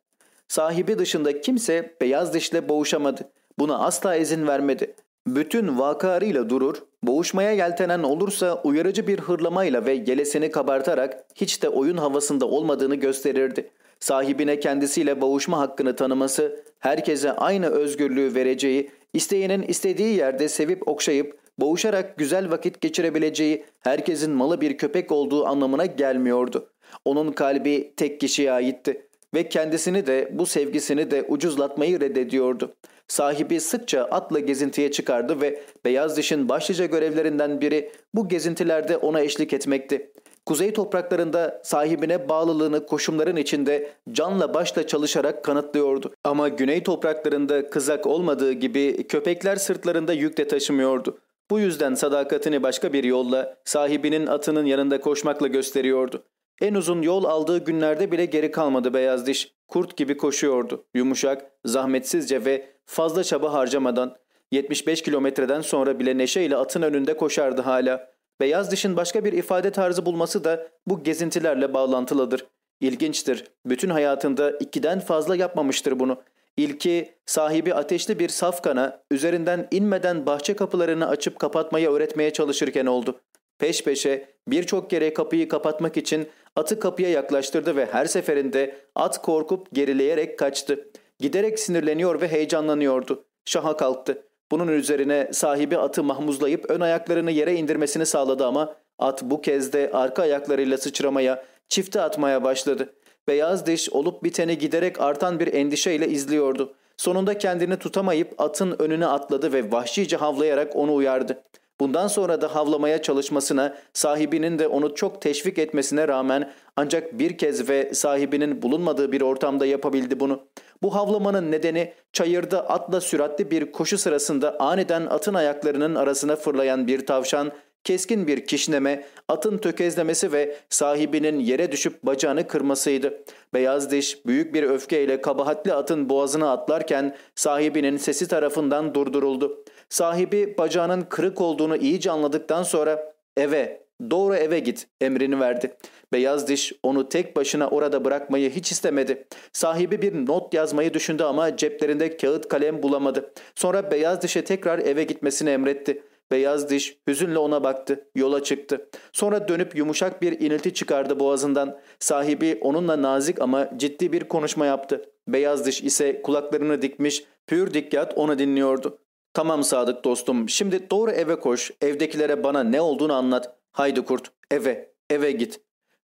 Sahibi dışında kimse beyaz dişle boğuşamadı. Buna asla izin vermedi. Bütün vakarıyla durur, boğuşmaya yeltenen olursa uyarıcı bir hırlamayla ve yelesini kabartarak hiç de oyun havasında olmadığını gösterirdi. Sahibine kendisiyle boğuşma hakkını tanıması, herkese aynı özgürlüğü vereceği, isteyenin istediği yerde sevip okşayıp boğuşarak güzel vakit geçirebileceği herkesin malı bir köpek olduğu anlamına gelmiyordu. Onun kalbi tek kişiye aitti ve kendisini de bu sevgisini de ucuzlatmayı reddediyordu. Sahibi sıkça atla gezintiye çıkardı ve Beyaz Diş'in başlıca görevlerinden biri bu gezintilerde ona eşlik etmekti. Kuzey topraklarında sahibine bağlılığını koşumların içinde canla başla çalışarak kanıtlıyordu. Ama güney topraklarında kızak olmadığı gibi köpekler sırtlarında yük de taşımıyordu. Bu yüzden sadakatini başka bir yolla sahibinin atının yanında koşmakla gösteriyordu. En uzun yol aldığı günlerde bile geri kalmadı beyaz diş. Kurt gibi koşuyordu. Yumuşak, zahmetsizce ve fazla çaba harcamadan. 75 kilometreden sonra bile neşeyle atın önünde koşardı hala. Beyaz dişin başka bir ifade tarzı bulması da bu gezintilerle bağlantılıdır. İlginçtir. Bütün hayatında ikiden fazla yapmamıştır bunu. İlki sahibi ateşli bir safkana üzerinden inmeden bahçe kapılarını açıp kapatmayı öğretmeye çalışırken oldu. Peş peşe birçok kere kapıyı kapatmak için atı kapıya yaklaştırdı ve her seferinde at korkup gerileyerek kaçtı. Giderek sinirleniyor ve heyecanlanıyordu. Şaha kalktı. Bunun üzerine sahibi atı mahmuzlayıp ön ayaklarını yere indirmesini sağladı ama at bu kez de arka ayaklarıyla sıçramaya, çifte atmaya başladı. Beyaz diş olup biteni giderek artan bir endişeyle izliyordu. Sonunda kendini tutamayıp atın önüne atladı ve vahşice havlayarak onu uyardı. Bundan sonra da havlamaya çalışmasına, sahibinin de onu çok teşvik etmesine rağmen ancak bir kez ve sahibinin bulunmadığı bir ortamda yapabildi bunu. Bu havlamanın nedeni çayırda atla süratli bir koşu sırasında aniden atın ayaklarının arasına fırlayan bir tavşan, keskin bir kişneme, atın tökezlemesi ve sahibinin yere düşüp bacağını kırmasıydı. Beyaz diş büyük bir öfkeyle kabahatli atın boğazına atlarken sahibinin sesi tarafından durduruldu. Sahibi bacağının kırık olduğunu iyice anladıktan sonra eve, doğru eve git emrini verdi. Beyaz diş onu tek başına orada bırakmayı hiç istemedi. Sahibi bir not yazmayı düşündü ama ceplerinde kağıt kalem bulamadı. Sonra beyaz dişe tekrar eve gitmesini emretti. Beyaz diş hüzünle ona baktı. Yola çıktı. Sonra dönüp yumuşak bir inilti çıkardı boğazından. Sahibi onunla nazik ama ciddi bir konuşma yaptı. Beyaz diş ise kulaklarını dikmiş, pür dikkat onu dinliyordu. Tamam Sadık dostum, şimdi doğru eve koş, evdekilere bana ne olduğunu anlat. Haydi kurt, eve, eve git.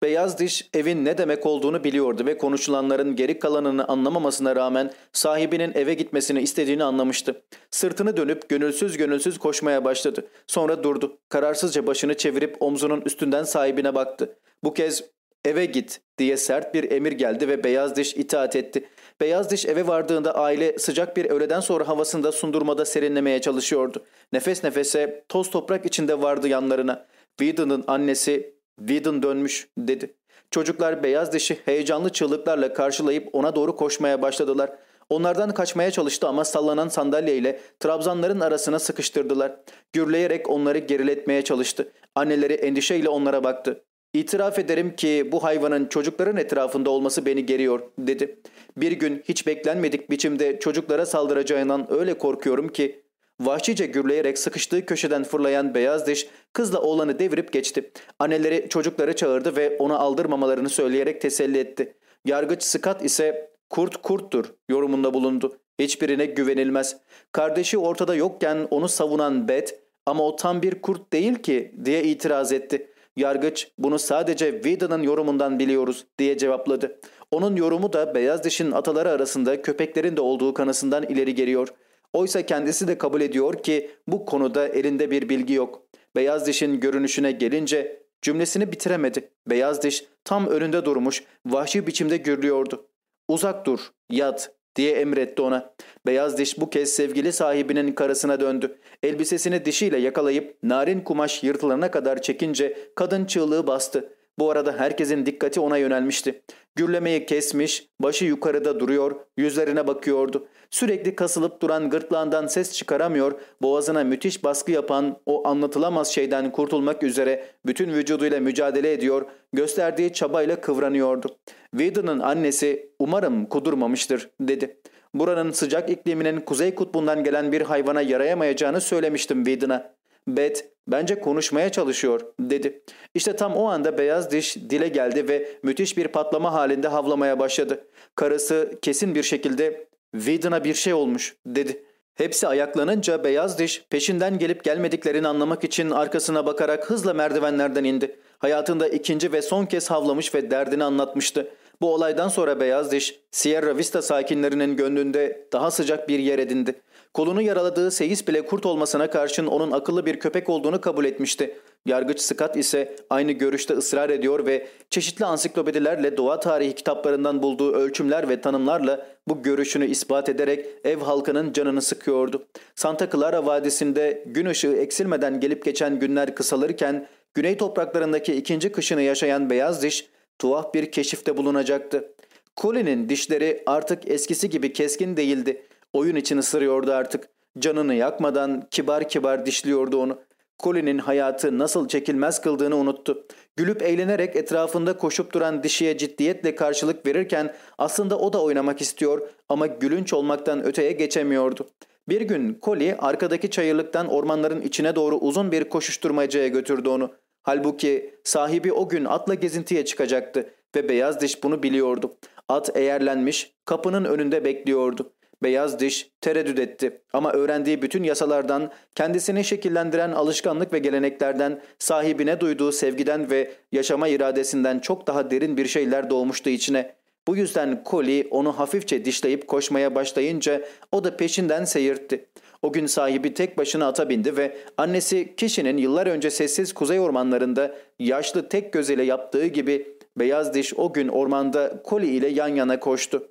Beyaz diş evin ne demek olduğunu biliyordu ve konuşulanların geri kalanını anlamamasına rağmen sahibinin eve gitmesini istediğini anlamıştı. Sırtını dönüp gönülsüz gönülsüz koşmaya başladı. Sonra durdu. Kararsızca başını çevirip omzunun üstünden sahibine baktı. Bu kez Eve git diye sert bir emir geldi ve Beyaz Diş itaat etti. Beyaz Diş eve vardığında aile sıcak bir öğleden sonra havasında sundurmada serinlemeye çalışıyordu. Nefes nefese toz toprak içinde vardı yanlarına. Whedon'ın annesi Whedon dönmüş dedi. Çocuklar beyaz dişi heyecanlı çığlıklarla karşılayıp ona doğru koşmaya başladılar. Onlardan kaçmaya çalıştı ama sallanan sandalyeyle trabzanların arasına sıkıştırdılar. Gürleyerek onları geriletmeye çalıştı. Anneleri endişeyle onlara baktı. İtiraf ederim ki bu hayvanın çocukların etrafında olması beni geriyor dedi. Bir gün hiç beklenmedik biçimde çocuklara saldıracağından öyle korkuyorum ki Vahşice gürleyerek sıkıştığı köşeden fırlayan beyaz diş kızla oğlanı devirip geçti. Anneleri çocukları çağırdı ve ona aldırmamalarını söyleyerek teselli etti. Yargıç Scott ise kurt kurttur yorumunda bulundu. Hiçbirine güvenilmez. Kardeşi ortada yokken onu savunan Bet ama o tam bir kurt değil ki diye itiraz etti. Yargıç bunu sadece Whedon'ın yorumundan biliyoruz diye cevapladı. Onun yorumu da beyaz dişin ataları arasında köpeklerin de olduğu kanısından ileri geliyor. Oysa kendisi de kabul ediyor ki bu konuda elinde bir bilgi yok. Beyaz dişin görünüşüne gelince cümlesini bitiremedi. Beyaz diş tam önünde durmuş, vahşi biçimde gürlüyordu. Uzak dur, yat diye emretti ona. Beyaz diş bu kez sevgili sahibinin karısına döndü. Elbisesini dişiyle yakalayıp narin kumaş yırtılana kadar çekince kadın çığlığı bastı. Bu arada herkesin dikkati ona yönelmişti. Gürlemeyi kesmiş, başı yukarıda duruyor, yüzlerine bakıyordu. Sürekli kasılıp duran gırtlağından ses çıkaramıyor, boğazına müthiş baskı yapan o anlatılamaz şeyden kurtulmak üzere bütün vücuduyla mücadele ediyor, gösterdiği çabayla kıvranıyordu. Whedon'ın annesi umarım kudurmamıştır dedi. Buranın sıcak ikliminin kuzey kutbundan gelen bir hayvana yarayamayacağını söylemiştim Whedon'a. Beth bence konuşmaya çalışıyor dedi. İşte tam o anda beyaz diş dile geldi ve müthiş bir patlama halinde havlamaya başladı. Karısı kesin bir şekilde Whedon'a bir şey olmuş dedi. Hepsi ayaklanınca beyaz diş peşinden gelip gelmediklerini anlamak için arkasına bakarak hızla merdivenlerden indi. Hayatında ikinci ve son kez havlamış ve derdini anlatmıştı. Bu olaydan sonra beyaz diş Sierra Vista sakinlerinin gönlünde daha sıcak bir yer edindi. Kolunu yaraladığı seyis bile kurt olmasına karşın onun akıllı bir köpek olduğunu kabul etmişti. Yargıç Scott ise aynı görüşte ısrar ediyor ve çeşitli ansiklopedilerle doğa tarihi kitaplarından bulduğu ölçümler ve tanımlarla bu görüşünü ispat ederek ev halkının canını sıkıyordu. Santa Clara Vadisi'nde gün ışığı eksilmeden gelip geçen günler kısalırken güney topraklarındaki ikinci kışını yaşayan beyaz diş tuhaf bir keşifte bulunacaktı. Colin'in dişleri artık eskisi gibi keskin değildi. Oyun için ısırıyordu artık. Canını yakmadan kibar kibar dişliyordu onu. Colin'in hayatı nasıl çekilmez kıldığını unuttu. Gülüp eğlenerek etrafında koşup duran dişiye ciddiyetle karşılık verirken aslında o da oynamak istiyor ama gülünç olmaktan öteye geçemiyordu. Bir gün Collie arkadaki çayırlıktan ormanların içine doğru uzun bir koşuşturmacaya götürdü onu. Halbuki sahibi o gün atla gezintiye çıkacaktı ve beyaz diş bunu biliyordu. At eğerlenmiş kapının önünde bekliyordu. Beyaz diş tereddüt etti ama öğrendiği bütün yasalardan, kendisini şekillendiren alışkanlık ve geleneklerden, sahibine duyduğu sevgiden ve yaşama iradesinden çok daha derin bir şeyler doğmuştu içine. Bu yüzden Collie onu hafifçe dişleyip koşmaya başlayınca o da peşinden seyirtti. O gün sahibi tek başına ata bindi ve annesi kişinin yıllar önce sessiz kuzey ormanlarında yaşlı tek göz ile yaptığı gibi beyaz diş o gün ormanda Collie ile yan yana koştu.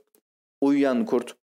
Uyuyan kurt.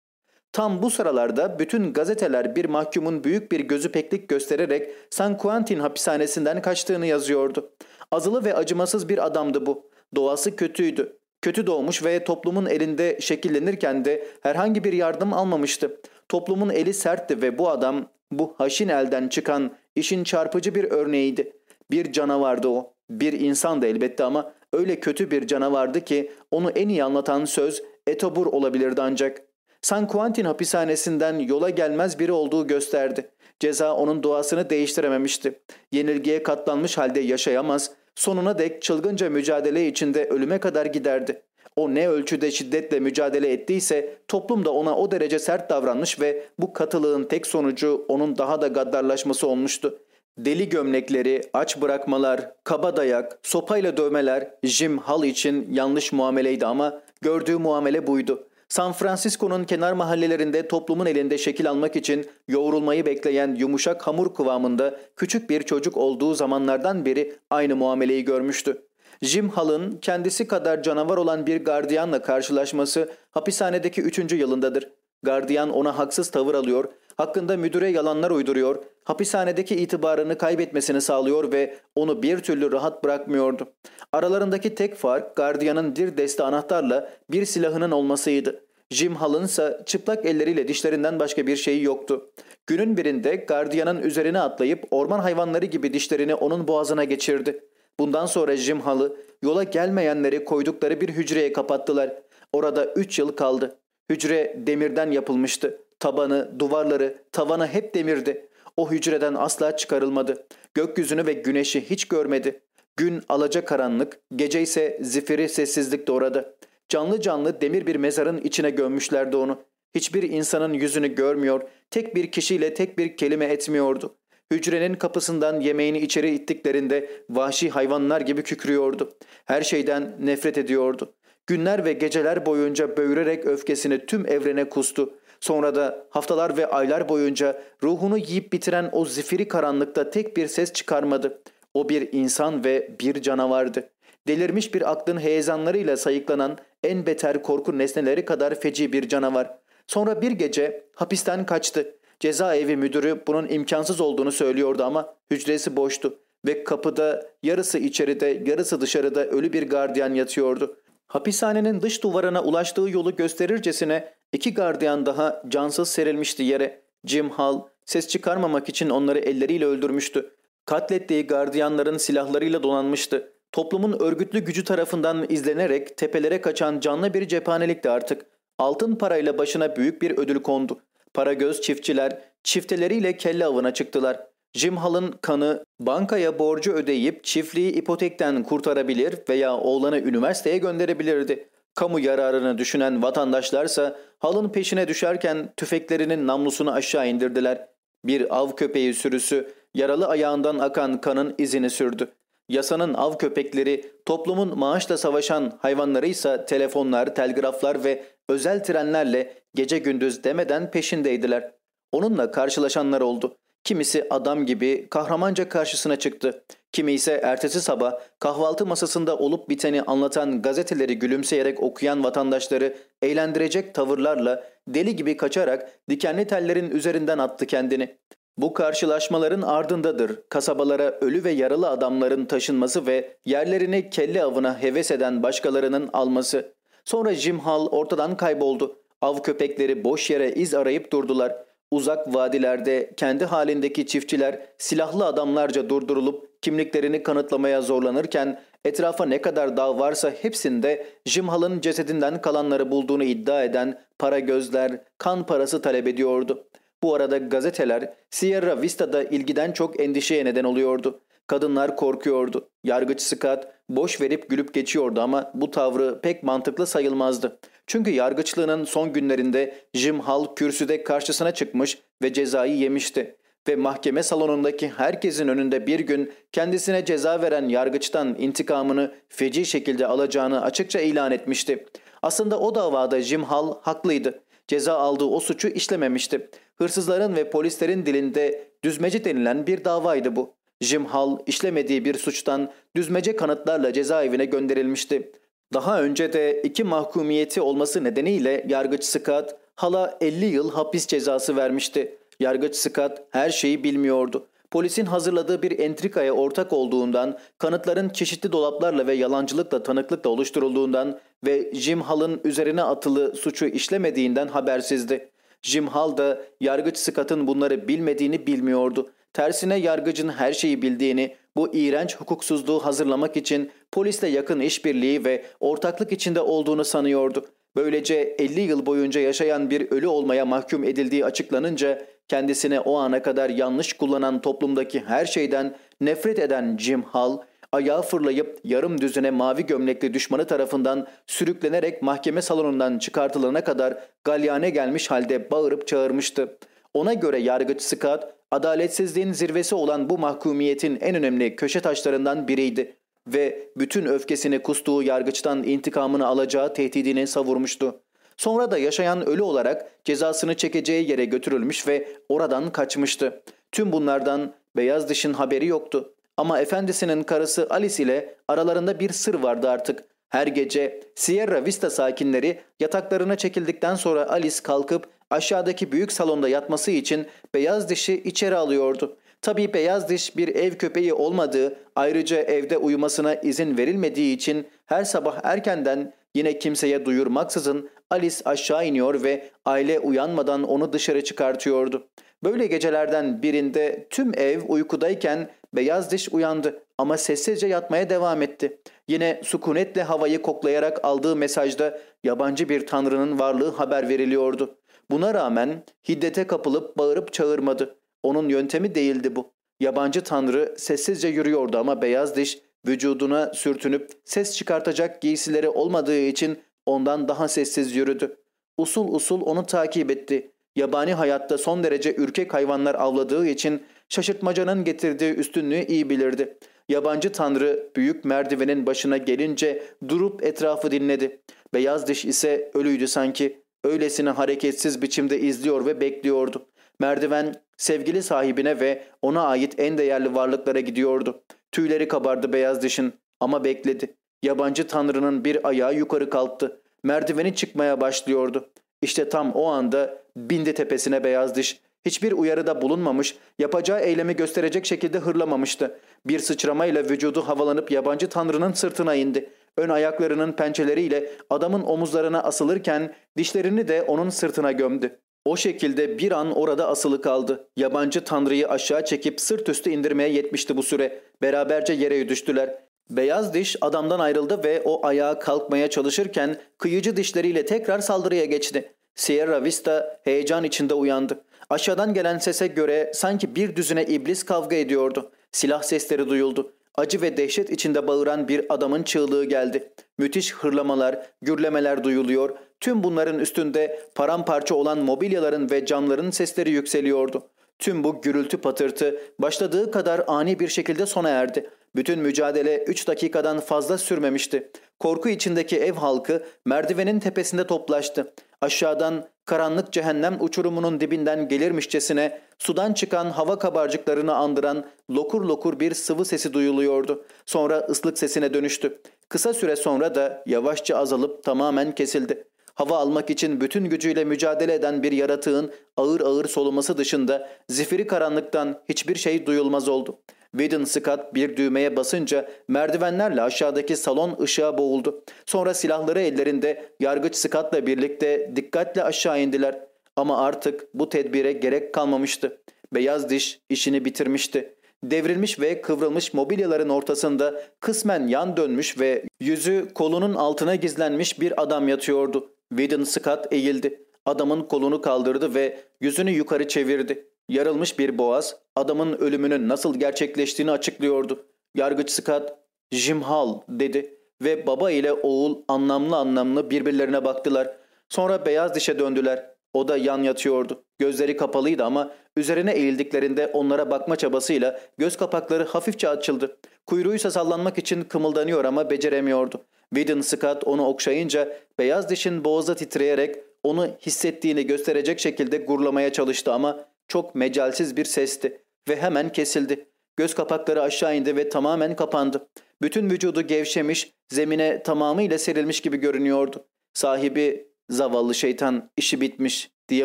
Tam bu sıralarda bütün gazeteler bir mahkumun büyük bir gözü peklik göstererek San Quentin hapishanesinden kaçtığını yazıyordu. Azılı ve acımasız bir adamdı bu. Doğası kötüydü. Kötü doğmuş ve toplumun elinde şekillenirken de herhangi bir yardım almamıştı. Toplumun eli sertti ve bu adam bu haşin elden çıkan işin çarpıcı bir örneğiydi. Bir canavardı o. Bir insandı elbette ama öyle kötü bir canavardı ki onu en iyi anlatan söz etobur olabilirdi ancak. San Quentin hapishanesinden yola gelmez biri olduğu gösterdi. Ceza onun doğasını değiştirememişti. Yenilgiye katlanmış halde yaşayamaz, sonuna dek çılgınca mücadele içinde ölüme kadar giderdi. O ne ölçüde şiddetle mücadele ettiyse toplum da ona o derece sert davranmış ve bu katılığın tek sonucu onun daha da gaddarlaşması olmuştu. Deli gömlekleri, aç bırakmalar, kaba dayak, sopayla dövmeler Jim Hall için yanlış muameleydi ama gördüğü muamele buydu. San Francisco'nun kenar mahallelerinde toplumun elinde şekil almak için yoğrulmayı bekleyen yumuşak hamur kıvamında küçük bir çocuk olduğu zamanlardan beri aynı muameleyi görmüştü. Jim Hall'ın kendisi kadar canavar olan bir gardiyanla karşılaşması hapishanedeki 3. yılındadır. Gardiyan ona haksız tavır alıyor, hakkında müdüre yalanlar uyduruyor, hapishanedeki itibarını kaybetmesini sağlıyor ve onu bir türlü rahat bırakmıyordu. Aralarındaki tek fark gardiyanın bir deste anahtarla bir silahının olmasıydı. Jim Hall'ın ise çıplak elleriyle dişlerinden başka bir şeyi yoktu. Günün birinde gardiyanın üzerine atlayıp orman hayvanları gibi dişlerini onun boğazına geçirdi. Bundan sonra Jim Hall'ı yola gelmeyenleri koydukları bir hücreye kapattılar. Orada 3 yıl kaldı. Hücre demirden yapılmıştı. Tabanı, duvarları, tavanı hep demirdi. O hücreden asla çıkarılmadı. Gökyüzünü ve güneşi hiç görmedi. Gün alaca karanlık, gece ise zifiri sessizlikte orada. Canlı canlı demir bir mezarın içine gömmüşlerdi onu. Hiçbir insanın yüzünü görmüyor, tek bir kişiyle tek bir kelime etmiyordu. Hücrenin kapısından yemeğini içeri ittiklerinde vahşi hayvanlar gibi kükrüyordu. Her şeyden nefret ediyordu. Günler ve geceler boyunca böğürerek öfkesini tüm evrene kustu. Sonra da haftalar ve aylar boyunca ruhunu yiyip bitiren o zifiri karanlıkta tek bir ses çıkarmadı. O bir insan ve bir canavardı. Delirmiş bir aklın heyecanlarıyla sayıklanan en beter korku nesneleri kadar feci bir canavar. Sonra bir gece hapisten kaçtı. Cezaevi müdürü bunun imkansız olduğunu söylüyordu ama hücresi boştu ve kapıda yarısı içeride yarısı dışarıda ölü bir gardiyan yatıyordu. Hapishanenin dış duvarına ulaştığı yolu gösterircesine iki gardiyan daha cansız serilmişti yere. Jim Hall ses çıkarmamak için onları elleriyle öldürmüştü. Katlettiği gardiyanların silahlarıyla donanmıştı. Toplumun örgütlü gücü tarafından izlenerek tepelere kaçan canlı bir cephanelikti artık. Altın parayla başına büyük bir ödül kondu. Para göz çiftçiler çifteleriyle kelle avına çıktılar. Jim Hall'ın kanı bankaya borcu ödeyip çiftliği ipotekten kurtarabilir veya oğlanı üniversiteye gönderebilirdi. Kamu yararını düşünen vatandaşlarsa Hall'ın peşine düşerken tüfeklerinin namlusunu aşağı indirdiler. Bir av köpeği sürüsü yaralı ayağından akan kanın izini sürdü. Yasanın av köpekleri, toplumun maaşla savaşan hayvanları ise telefonlar, telgraflar ve özel trenlerle gece gündüz demeden peşindeydiler. Onunla karşılaşanlar oldu. Kimisi adam gibi kahramanca karşısına çıktı. Kimi ise ertesi sabah kahvaltı masasında olup biteni anlatan gazeteleri gülümseyerek okuyan vatandaşları eğlendirecek tavırlarla deli gibi kaçarak dikenli tellerin üzerinden attı kendini. Bu karşılaşmaların ardındadır kasabalara ölü ve yaralı adamların taşınması ve yerlerini kelle avına heves eden başkalarının alması. Sonra Jim Hall ortadan kayboldu. Av köpekleri boş yere iz arayıp durdular. Uzak vadilerde kendi halindeki çiftçiler silahlı adamlarca durdurulup kimliklerini kanıtlamaya zorlanırken etrafa ne kadar dağ varsa hepsinde Jim Hall'ın cesedinden kalanları bulduğunu iddia eden para gözler kan parası talep ediyordu. Bu arada gazeteler Sierra Vista'da ilgiden çok endişeye neden oluyordu. Kadınlar korkuyordu. Yargıç Scott boş verip gülüp geçiyordu ama bu tavrı pek mantıklı sayılmazdı. Çünkü yargıçlığının son günlerinde Jim Hall kürsüde karşısına çıkmış ve cezayı yemişti. Ve mahkeme salonundaki herkesin önünde bir gün kendisine ceza veren yargıçtan intikamını feci şekilde alacağını açıkça ilan etmişti. Aslında o davada Jim Hall haklıydı. Ceza aldığı o suçu işlememişti. Hırsızların ve polislerin dilinde düzmece denilen bir davaydı bu. Jim Hall işlemediği bir suçtan düzmece kanıtlarla cezaevine gönderilmişti. Daha önce de iki mahkumiyeti olması nedeniyle yargıç Scott Hall'a 50 yıl hapis cezası vermişti. Yargıç Scott her şeyi bilmiyordu. Polisin hazırladığı bir entrikaya ortak olduğundan, kanıtların çeşitli dolaplarla ve yalancılıkla tanıklıkla oluşturulduğundan ve Jim Hall'ın üzerine atılı suçu işlemediğinden habersizdi. Jim Hall da yargıç Scott'ın bunları bilmediğini bilmiyordu. Tersine yargıcın her şeyi bildiğini, bu iğrenç hukuksuzluğu hazırlamak için polisle yakın işbirliği ve ortaklık içinde olduğunu sanıyordu. Böylece 50 yıl boyunca yaşayan bir ölü olmaya mahkum edildiği açıklanınca kendisine o ana kadar yanlış kullanan toplumdaki her şeyden nefret eden Jim Hall, ayağı fırlayıp yarım düzine mavi gömlekli düşmanı tarafından sürüklenerek mahkeme salonundan çıkartılana kadar galyane gelmiş halde bağırıp çağırmıştı. Ona göre yargıç Scott, adaletsizliğin zirvesi olan bu mahkumiyetin en önemli köşe taşlarından biriydi ve bütün öfkesini kustuğu yargıçtan intikamını alacağı tehdidini savurmuştu. Sonra da yaşayan ölü olarak cezasını çekeceği yere götürülmüş ve oradan kaçmıştı. Tüm bunlardan beyaz dışın haberi yoktu. Ama efendisinin karısı Alice ile aralarında bir sır vardı artık. Her gece Sierra Vista sakinleri yataklarına çekildikten sonra Alice kalkıp aşağıdaki büyük salonda yatması için beyaz dişi içeri alıyordu. Tabii beyaz diş bir ev köpeği olmadığı, ayrıca evde uyumasına izin verilmediği için her sabah erkenden yine kimseye duyurmaksızın Alice aşağı iniyor ve aile uyanmadan onu dışarı çıkartıyordu. Böyle gecelerden birinde tüm ev uykudayken beyaz diş uyandı ama sessizce yatmaya devam etti. Yine sukunetle havayı koklayarak aldığı mesajda yabancı bir tanrının varlığı haber veriliyordu. Buna rağmen hiddete kapılıp bağırıp çağırmadı. Onun yöntemi değildi bu. Yabancı tanrı sessizce yürüyordu ama beyaz diş vücuduna sürtünüp ses çıkartacak giysileri olmadığı için ondan daha sessiz yürüdü. Usul usul onu takip etti. Yabani hayatta son derece ürkek hayvanlar avladığı için şaşırtmacanın getirdiği üstünlüğü iyi bilirdi. Yabancı tanrı büyük merdivenin başına gelince durup etrafı dinledi. Beyaz diş ise ölüydü sanki. Öylesine hareketsiz biçimde izliyor ve bekliyordu. Merdiven sevgili sahibine ve ona ait en değerli varlıklara gidiyordu. Tüyleri kabardı beyaz dişin ama bekledi. Yabancı tanrının bir ayağı yukarı kalktı. Merdiveni çıkmaya başlıyordu. İşte tam o anda bindi tepesine beyaz diş. Hiçbir uyarıda bulunmamış, yapacağı eylemi gösterecek şekilde hırlamamıştı. Bir sıçramayla vücudu havalanıp yabancı tanrının sırtına indi. Ön ayaklarının pençeleriyle adamın omuzlarına asılırken dişlerini de onun sırtına gömdü. O şekilde bir an orada asılı kaldı. Yabancı tanrıyı aşağı çekip sırt üstü indirmeye yetmişti bu süre. Beraberce yere düştüler. Beyaz diş adamdan ayrıldı ve o ayağa kalkmaya çalışırken kıyıcı dişleriyle tekrar saldırıya geçti. Sierra Vista heyecan içinde uyandı. Aşağıdan gelen sese göre sanki bir düzine iblis kavga ediyordu. Silah sesleri duyuldu. Acı ve dehşet içinde bağıran bir adamın çığlığı geldi. Müthiş hırlamalar, gürlemeler duyuluyor. Tüm bunların üstünde paramparça olan mobilyaların ve camların sesleri yükseliyordu. Tüm bu gürültü patırtı başladığı kadar ani bir şekilde sona erdi. Bütün mücadele 3 dakikadan fazla sürmemişti. Korku içindeki ev halkı merdivenin tepesinde toplaştı. Aşağıdan karanlık cehennem uçurumunun dibinden gelirmişçesine sudan çıkan hava kabarcıklarını andıran lokur lokur bir sıvı sesi duyuluyordu. Sonra ıslık sesine dönüştü. Kısa süre sonra da yavaşça azalıp tamamen kesildi. Hava almak için bütün gücüyle mücadele eden bir yaratığın ağır ağır soluması dışında zifiri karanlıktan hiçbir şey duyulmaz oldu. Whedon Scott bir düğmeye basınca merdivenlerle aşağıdaki salon ışığa boğuldu. Sonra silahları ellerinde yargıç Scott'la birlikte dikkatle aşağı indiler. Ama artık bu tedbire gerek kalmamıştı. Beyaz diş işini bitirmişti. Devrilmiş ve kıvrılmış mobilyaların ortasında kısmen yan dönmüş ve yüzü kolunun altına gizlenmiş bir adam yatıyordu. Whedon Scott eğildi. Adamın kolunu kaldırdı ve yüzünü yukarı çevirdi. Yarılmış bir boğaz adamın ölümünün nasıl gerçekleştiğini açıklıyordu. Yargıç Scott, Jim Hall dedi ve baba ile oğul anlamlı anlamlı birbirlerine baktılar. Sonra beyaz dişe döndüler. O da yan yatıyordu. Gözleri kapalıydı ama üzerine eğildiklerinde onlara bakma çabasıyla göz kapakları hafifçe açıldı. Kuyruğuysa sallanmak için kımıldanıyor ama beceremiyordu. Whedon Scott onu okşayınca beyaz dişin boğaza titreyerek onu hissettiğini gösterecek şekilde gurlamaya çalıştı ama çok mecalsiz bir sesti ve hemen kesildi. Göz kapakları aşağı indi ve tamamen kapandı. Bütün vücudu gevşemiş, zemine tamamıyla serilmiş gibi görünüyordu. Sahibi zavallı şeytan işi bitmiş diye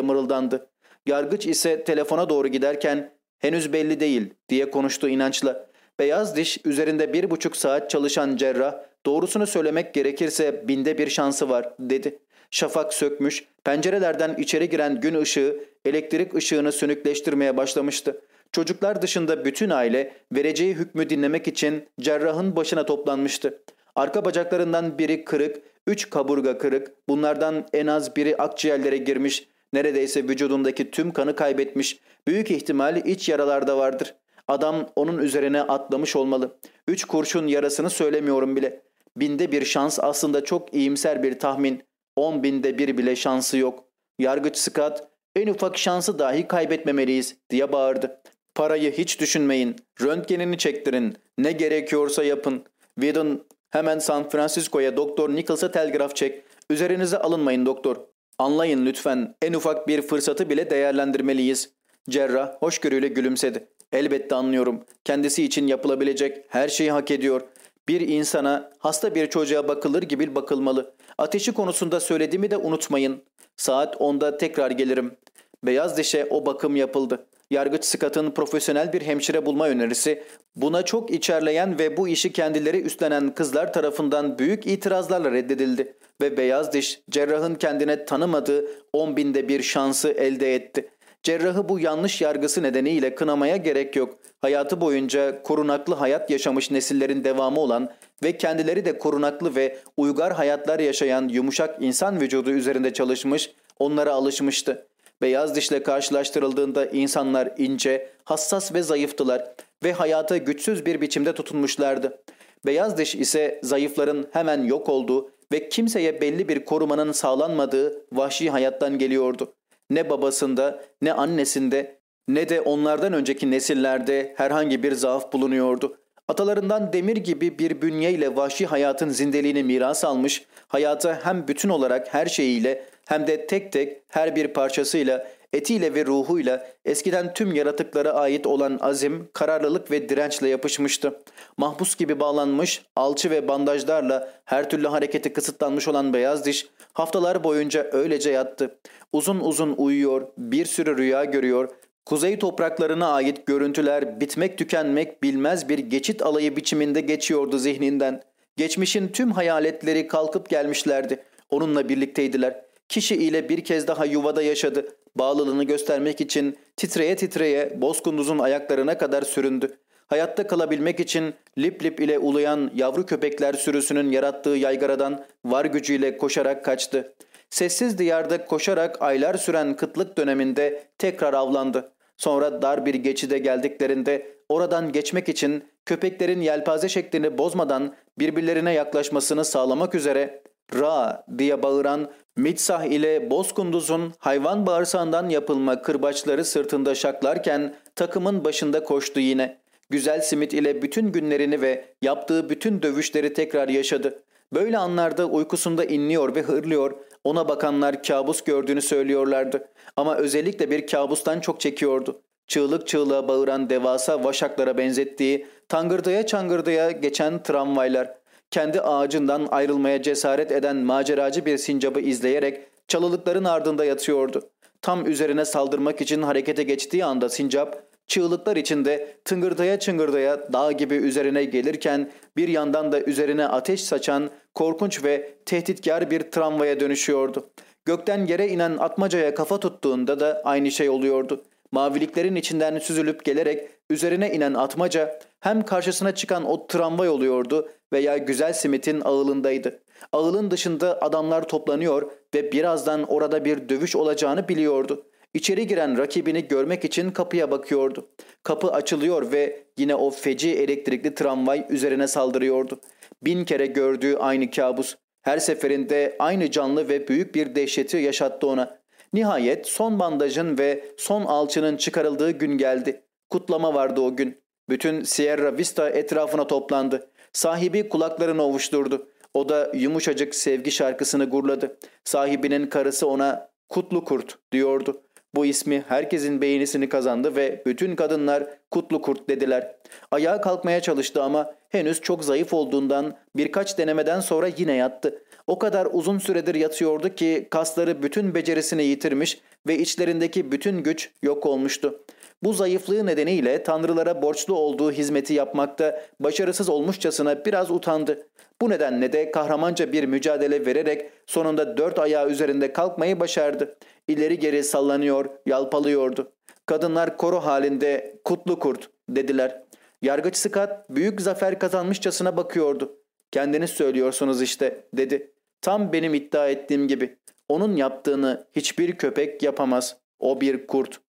mırıldandı. Yargıç ise telefona doğru giderken henüz belli değil diye konuştu inançla. Beyaz diş üzerinde bir buçuk saat çalışan cerrah doğrusunu söylemek gerekirse binde bir şansı var dedi. Şafak sökmüş, pencerelerden içeri giren gün ışığı elektrik ışığını sönükleştirmeye başlamıştı. Çocuklar dışında bütün aile vereceği hükmü dinlemek için cerrahın başına toplanmıştı. Arka bacaklarından biri kırık, üç kaburga kırık, bunlardan en az biri akciğerlere girmiş, neredeyse vücudundaki tüm kanı kaybetmiş, büyük ihtimal iç yaralarda vardır. Adam onun üzerine atlamış olmalı. Üç kurşun yarasını söylemiyorum bile. Binde bir şans aslında çok iyimser bir tahmin. On binde bir bile şansı yok. Yargıç Scott en ufak şansı dahi kaybetmemeliyiz diye bağırdı. Parayı hiç düşünmeyin. Röntgenini çektirin. Ne gerekiyorsa yapın. Whedon hemen San Francisco'ya Doktor Nichols'a telgraf çek. Üzerinize alınmayın doktor. Anlayın lütfen. En ufak bir fırsatı bile değerlendirmeliyiz. Cerrah hoşgörüyle gülümsedi. Elbette anlıyorum. Kendisi için yapılabilecek her şeyi hak ediyor. Bir insana, hasta bir çocuğa bakılır gibi bakılmalı. Ateşi konusunda söylediğimi de unutmayın. Saat 10'da tekrar gelirim. Beyaz dişe o bakım yapıldı. Yargıç Scott'ın profesyonel bir hemşire bulma önerisi buna çok içerleyen ve bu işi kendileri üstlenen kızlar tarafından büyük itirazlarla reddedildi ve Beyaz Diş cerrahın kendine tanımadığı 10 binde bir şansı elde etti. Cerrahı bu yanlış yargısı nedeniyle kınamaya gerek yok. Hayatı boyunca korunaklı hayat yaşamış nesillerin devamı olan ve kendileri de korunaklı ve uygar hayatlar yaşayan yumuşak insan vücudu üzerinde çalışmış, onlara alışmıştı. Beyaz dişle karşılaştırıldığında insanlar ince, hassas ve zayıftılar ve hayata güçsüz bir biçimde tutunmuşlardı. Beyaz diş ise zayıfların hemen yok olduğu ve kimseye belli bir korumanın sağlanmadığı vahşi hayattan geliyordu. Ne babasında, ne annesinde, ne de onlardan önceki nesillerde herhangi bir zaaf bulunuyordu. Atalarından demir gibi bir bünyeyle vahşi hayatın zindeliğini miras almış, hayata hem bütün olarak her şeyiyle hem de tek tek her bir parçasıyla, etiyle ve ruhuyla eskiden tüm yaratıklara ait olan azim, kararlılık ve dirençle yapışmıştı. Mahpus gibi bağlanmış, alçı ve bandajlarla her türlü hareketi kısıtlanmış olan beyaz diş haftalar boyunca öylece yattı. Uzun uzun uyuyor, bir sürü rüya görüyor, Kuzey topraklarına ait görüntüler bitmek tükenmek bilmez bir geçit alayı biçiminde geçiyordu zihninden. Geçmişin tüm hayaletleri kalkıp gelmişlerdi. Onunla birlikteydiler. Kişi ile bir kez daha yuvada yaşadı. Bağlılığını göstermek için titreye titreye bozkunduzun ayaklarına kadar süründü. Hayatta kalabilmek için lip lip ile uluyan yavru köpekler sürüsünün yarattığı yaygaradan var gücüyle koşarak kaçtı. Sessiz diyarda koşarak aylar süren kıtlık döneminde tekrar avlandı. Sonra dar bir geçide geldiklerinde oradan geçmek için köpeklerin yelpaze şeklini bozmadan birbirlerine yaklaşmasını sağlamak üzere Ra diye bağıran Mitsah ile Bozkunduz'un hayvan bağırsağından yapılma kırbaçları sırtında şaklarken takımın başında koştu yine. Güzel simit ile bütün günlerini ve yaptığı bütün dövüşleri tekrar yaşadı. Böyle anlarda uykusunda inliyor ve hırlıyor, ona bakanlar kabus gördüğünü söylüyorlardı. Ama özellikle bir kabustan çok çekiyordu. Çığlık çığlığa bağıran devasa vaşaklara benzettiği, tangırdaya çangırdaya geçen tramvaylar, kendi ağacından ayrılmaya cesaret eden maceracı bir sincabı izleyerek çalılıkların ardında yatıyordu. Tam üzerine saldırmak için harekete geçtiği anda sincap, çığlıklar içinde tıngırdaya çıngırdaya dağ gibi üzerine gelirken bir yandan da üzerine ateş saçan korkunç ve tehditkar bir tramvaya dönüşüyordu. Gökten yere inen atmacaya kafa tuttuğunda da aynı şey oluyordu. Maviliklerin içinden süzülüp gelerek üzerine inen atmaca hem karşısına çıkan o tramvay oluyordu veya güzel simitin ağılındaydı. Ağılın dışında adamlar toplanıyor ve birazdan orada bir dövüş olacağını biliyordu. İçeri giren rakibini görmek için kapıya bakıyordu. Kapı açılıyor ve yine o feci elektrikli tramvay üzerine saldırıyordu. Bin kere gördüğü aynı kabus. Her seferinde aynı canlı ve büyük bir dehşeti yaşattı ona. Nihayet son bandajın ve son alçının çıkarıldığı gün geldi. Kutlama vardı o gün. Bütün Sierra Vista etrafına toplandı. Sahibi kulaklarını ovuşturdu. O da yumuşacık sevgi şarkısını gurladı. Sahibinin karısı ona Kutlu Kurt diyordu. Bu ismi herkesin beğenisini kazandı ve bütün kadınlar Kutlu Kurt dediler. Ayağa kalkmaya çalıştı ama henüz çok zayıf olduğundan birkaç denemeden sonra yine yattı. O kadar uzun süredir yatıyordu ki kasları bütün becerisini yitirmiş ve içlerindeki bütün güç yok olmuştu. Bu zayıflığı nedeniyle tanrılara borçlu olduğu hizmeti yapmakta başarısız olmuşçasına biraz utandı. Bu nedenle de kahramanca bir mücadele vererek sonunda dört ayağı üzerinde kalkmayı başardı. İleri geri sallanıyor, yalpalıyordu. Kadınlar koro halinde kutlu kurt dediler. Yargıç Scott büyük zafer kazanmışçasına bakıyordu. Kendiniz söylüyorsunuz işte dedi. Tam benim iddia ettiğim gibi. Onun yaptığını hiçbir köpek yapamaz. O bir kurt.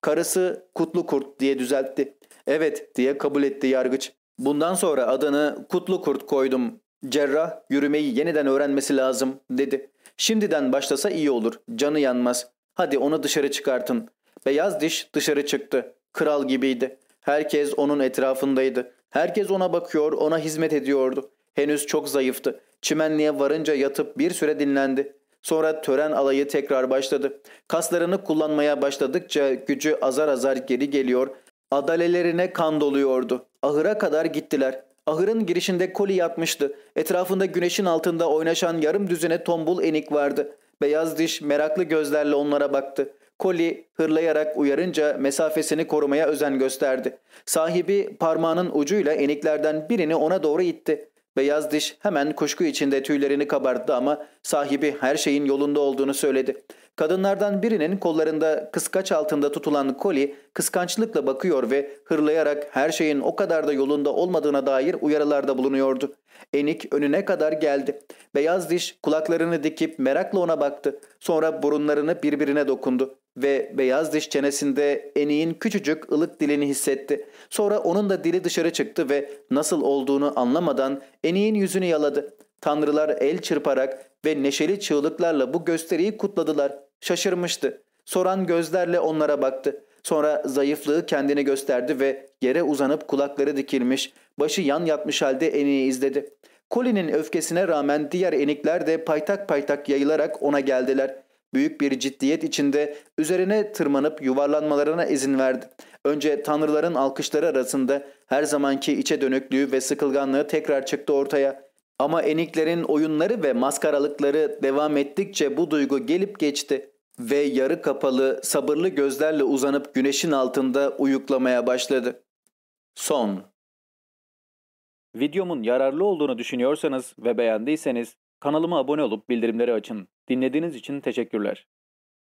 Karısı Kutlu Kurt diye düzeltti. Evet diye kabul etti yargıç. Bundan sonra adını Kutlu Kurt koydum. Cerrah yürümeyi yeniden öğrenmesi lazım dedi. Şimdiden başlasa iyi olur. Canı yanmaz. Hadi onu dışarı çıkartın. Beyaz diş dışarı çıktı. Kral gibiydi. Herkes onun etrafındaydı. Herkes ona bakıyor, ona hizmet ediyordu. Henüz çok zayıftı. Çimenliğe varınca yatıp bir süre dinlendi. Sonra tören alayı tekrar başladı. Kaslarını kullanmaya başladıkça gücü azar azar geri geliyor, Adalelerine kan doluyordu. Ahıra kadar gittiler. Ahırın girişinde koli yatmıştı. Etrafında güneşin altında oynaşan yarım düzine tombul enik vardı. Beyaz diş meraklı gözlerle onlara baktı. Koli hırlayarak uyarınca mesafesini korumaya özen gösterdi. Sahibi parmağının ucuyla eniklerden birini ona doğru itti. Beyaz diş hemen kuşku içinde tüylerini kabarttı ama sahibi her şeyin yolunda olduğunu söyledi. Kadınlardan birinin kollarında kıskaç altında tutulan koli kıskançlıkla bakıyor ve hırlayarak her şeyin o kadar da yolunda olmadığına dair uyarılarda bulunuyordu. Enik önüne kadar geldi. Beyaz diş kulaklarını dikip merakla ona baktı. Sonra burunlarını birbirine dokundu ve beyaz diş çenesinde Enik'in küçücük ılık dilini hissetti. Sonra onun da dili dışarı çıktı ve nasıl olduğunu anlamadan Enik'in yüzünü yaladı. Tanrılar el çırparak ve neşeli çığlıklarla bu gösteriyi kutladılar. Şaşırmıştı. Soran gözlerle onlara baktı. Sonra zayıflığı kendini gösterdi ve yere uzanıp kulakları dikilmiş, başı yan yatmış halde Eni'yi izledi. Colin'in öfkesine rağmen diğer enikler de paytak paytak yayılarak ona geldiler. Büyük bir ciddiyet içinde üzerine tırmanıp yuvarlanmalarına izin verdi. Önce tanrıların alkışları arasında her zamanki içe dönüklüğü ve sıkılganlığı tekrar çıktı ortaya. Ama eniklerin oyunları ve maskaralıkları devam ettikçe bu duygu gelip geçti ve yarı kapalı, sabırlı gözlerle uzanıp güneşin altında uyuklamaya başladı. Son Videomun yararlı olduğunu düşünüyorsanız ve beğendiyseniz kanalıma abone olup bildirimleri açın. Dinlediğiniz için teşekkürler.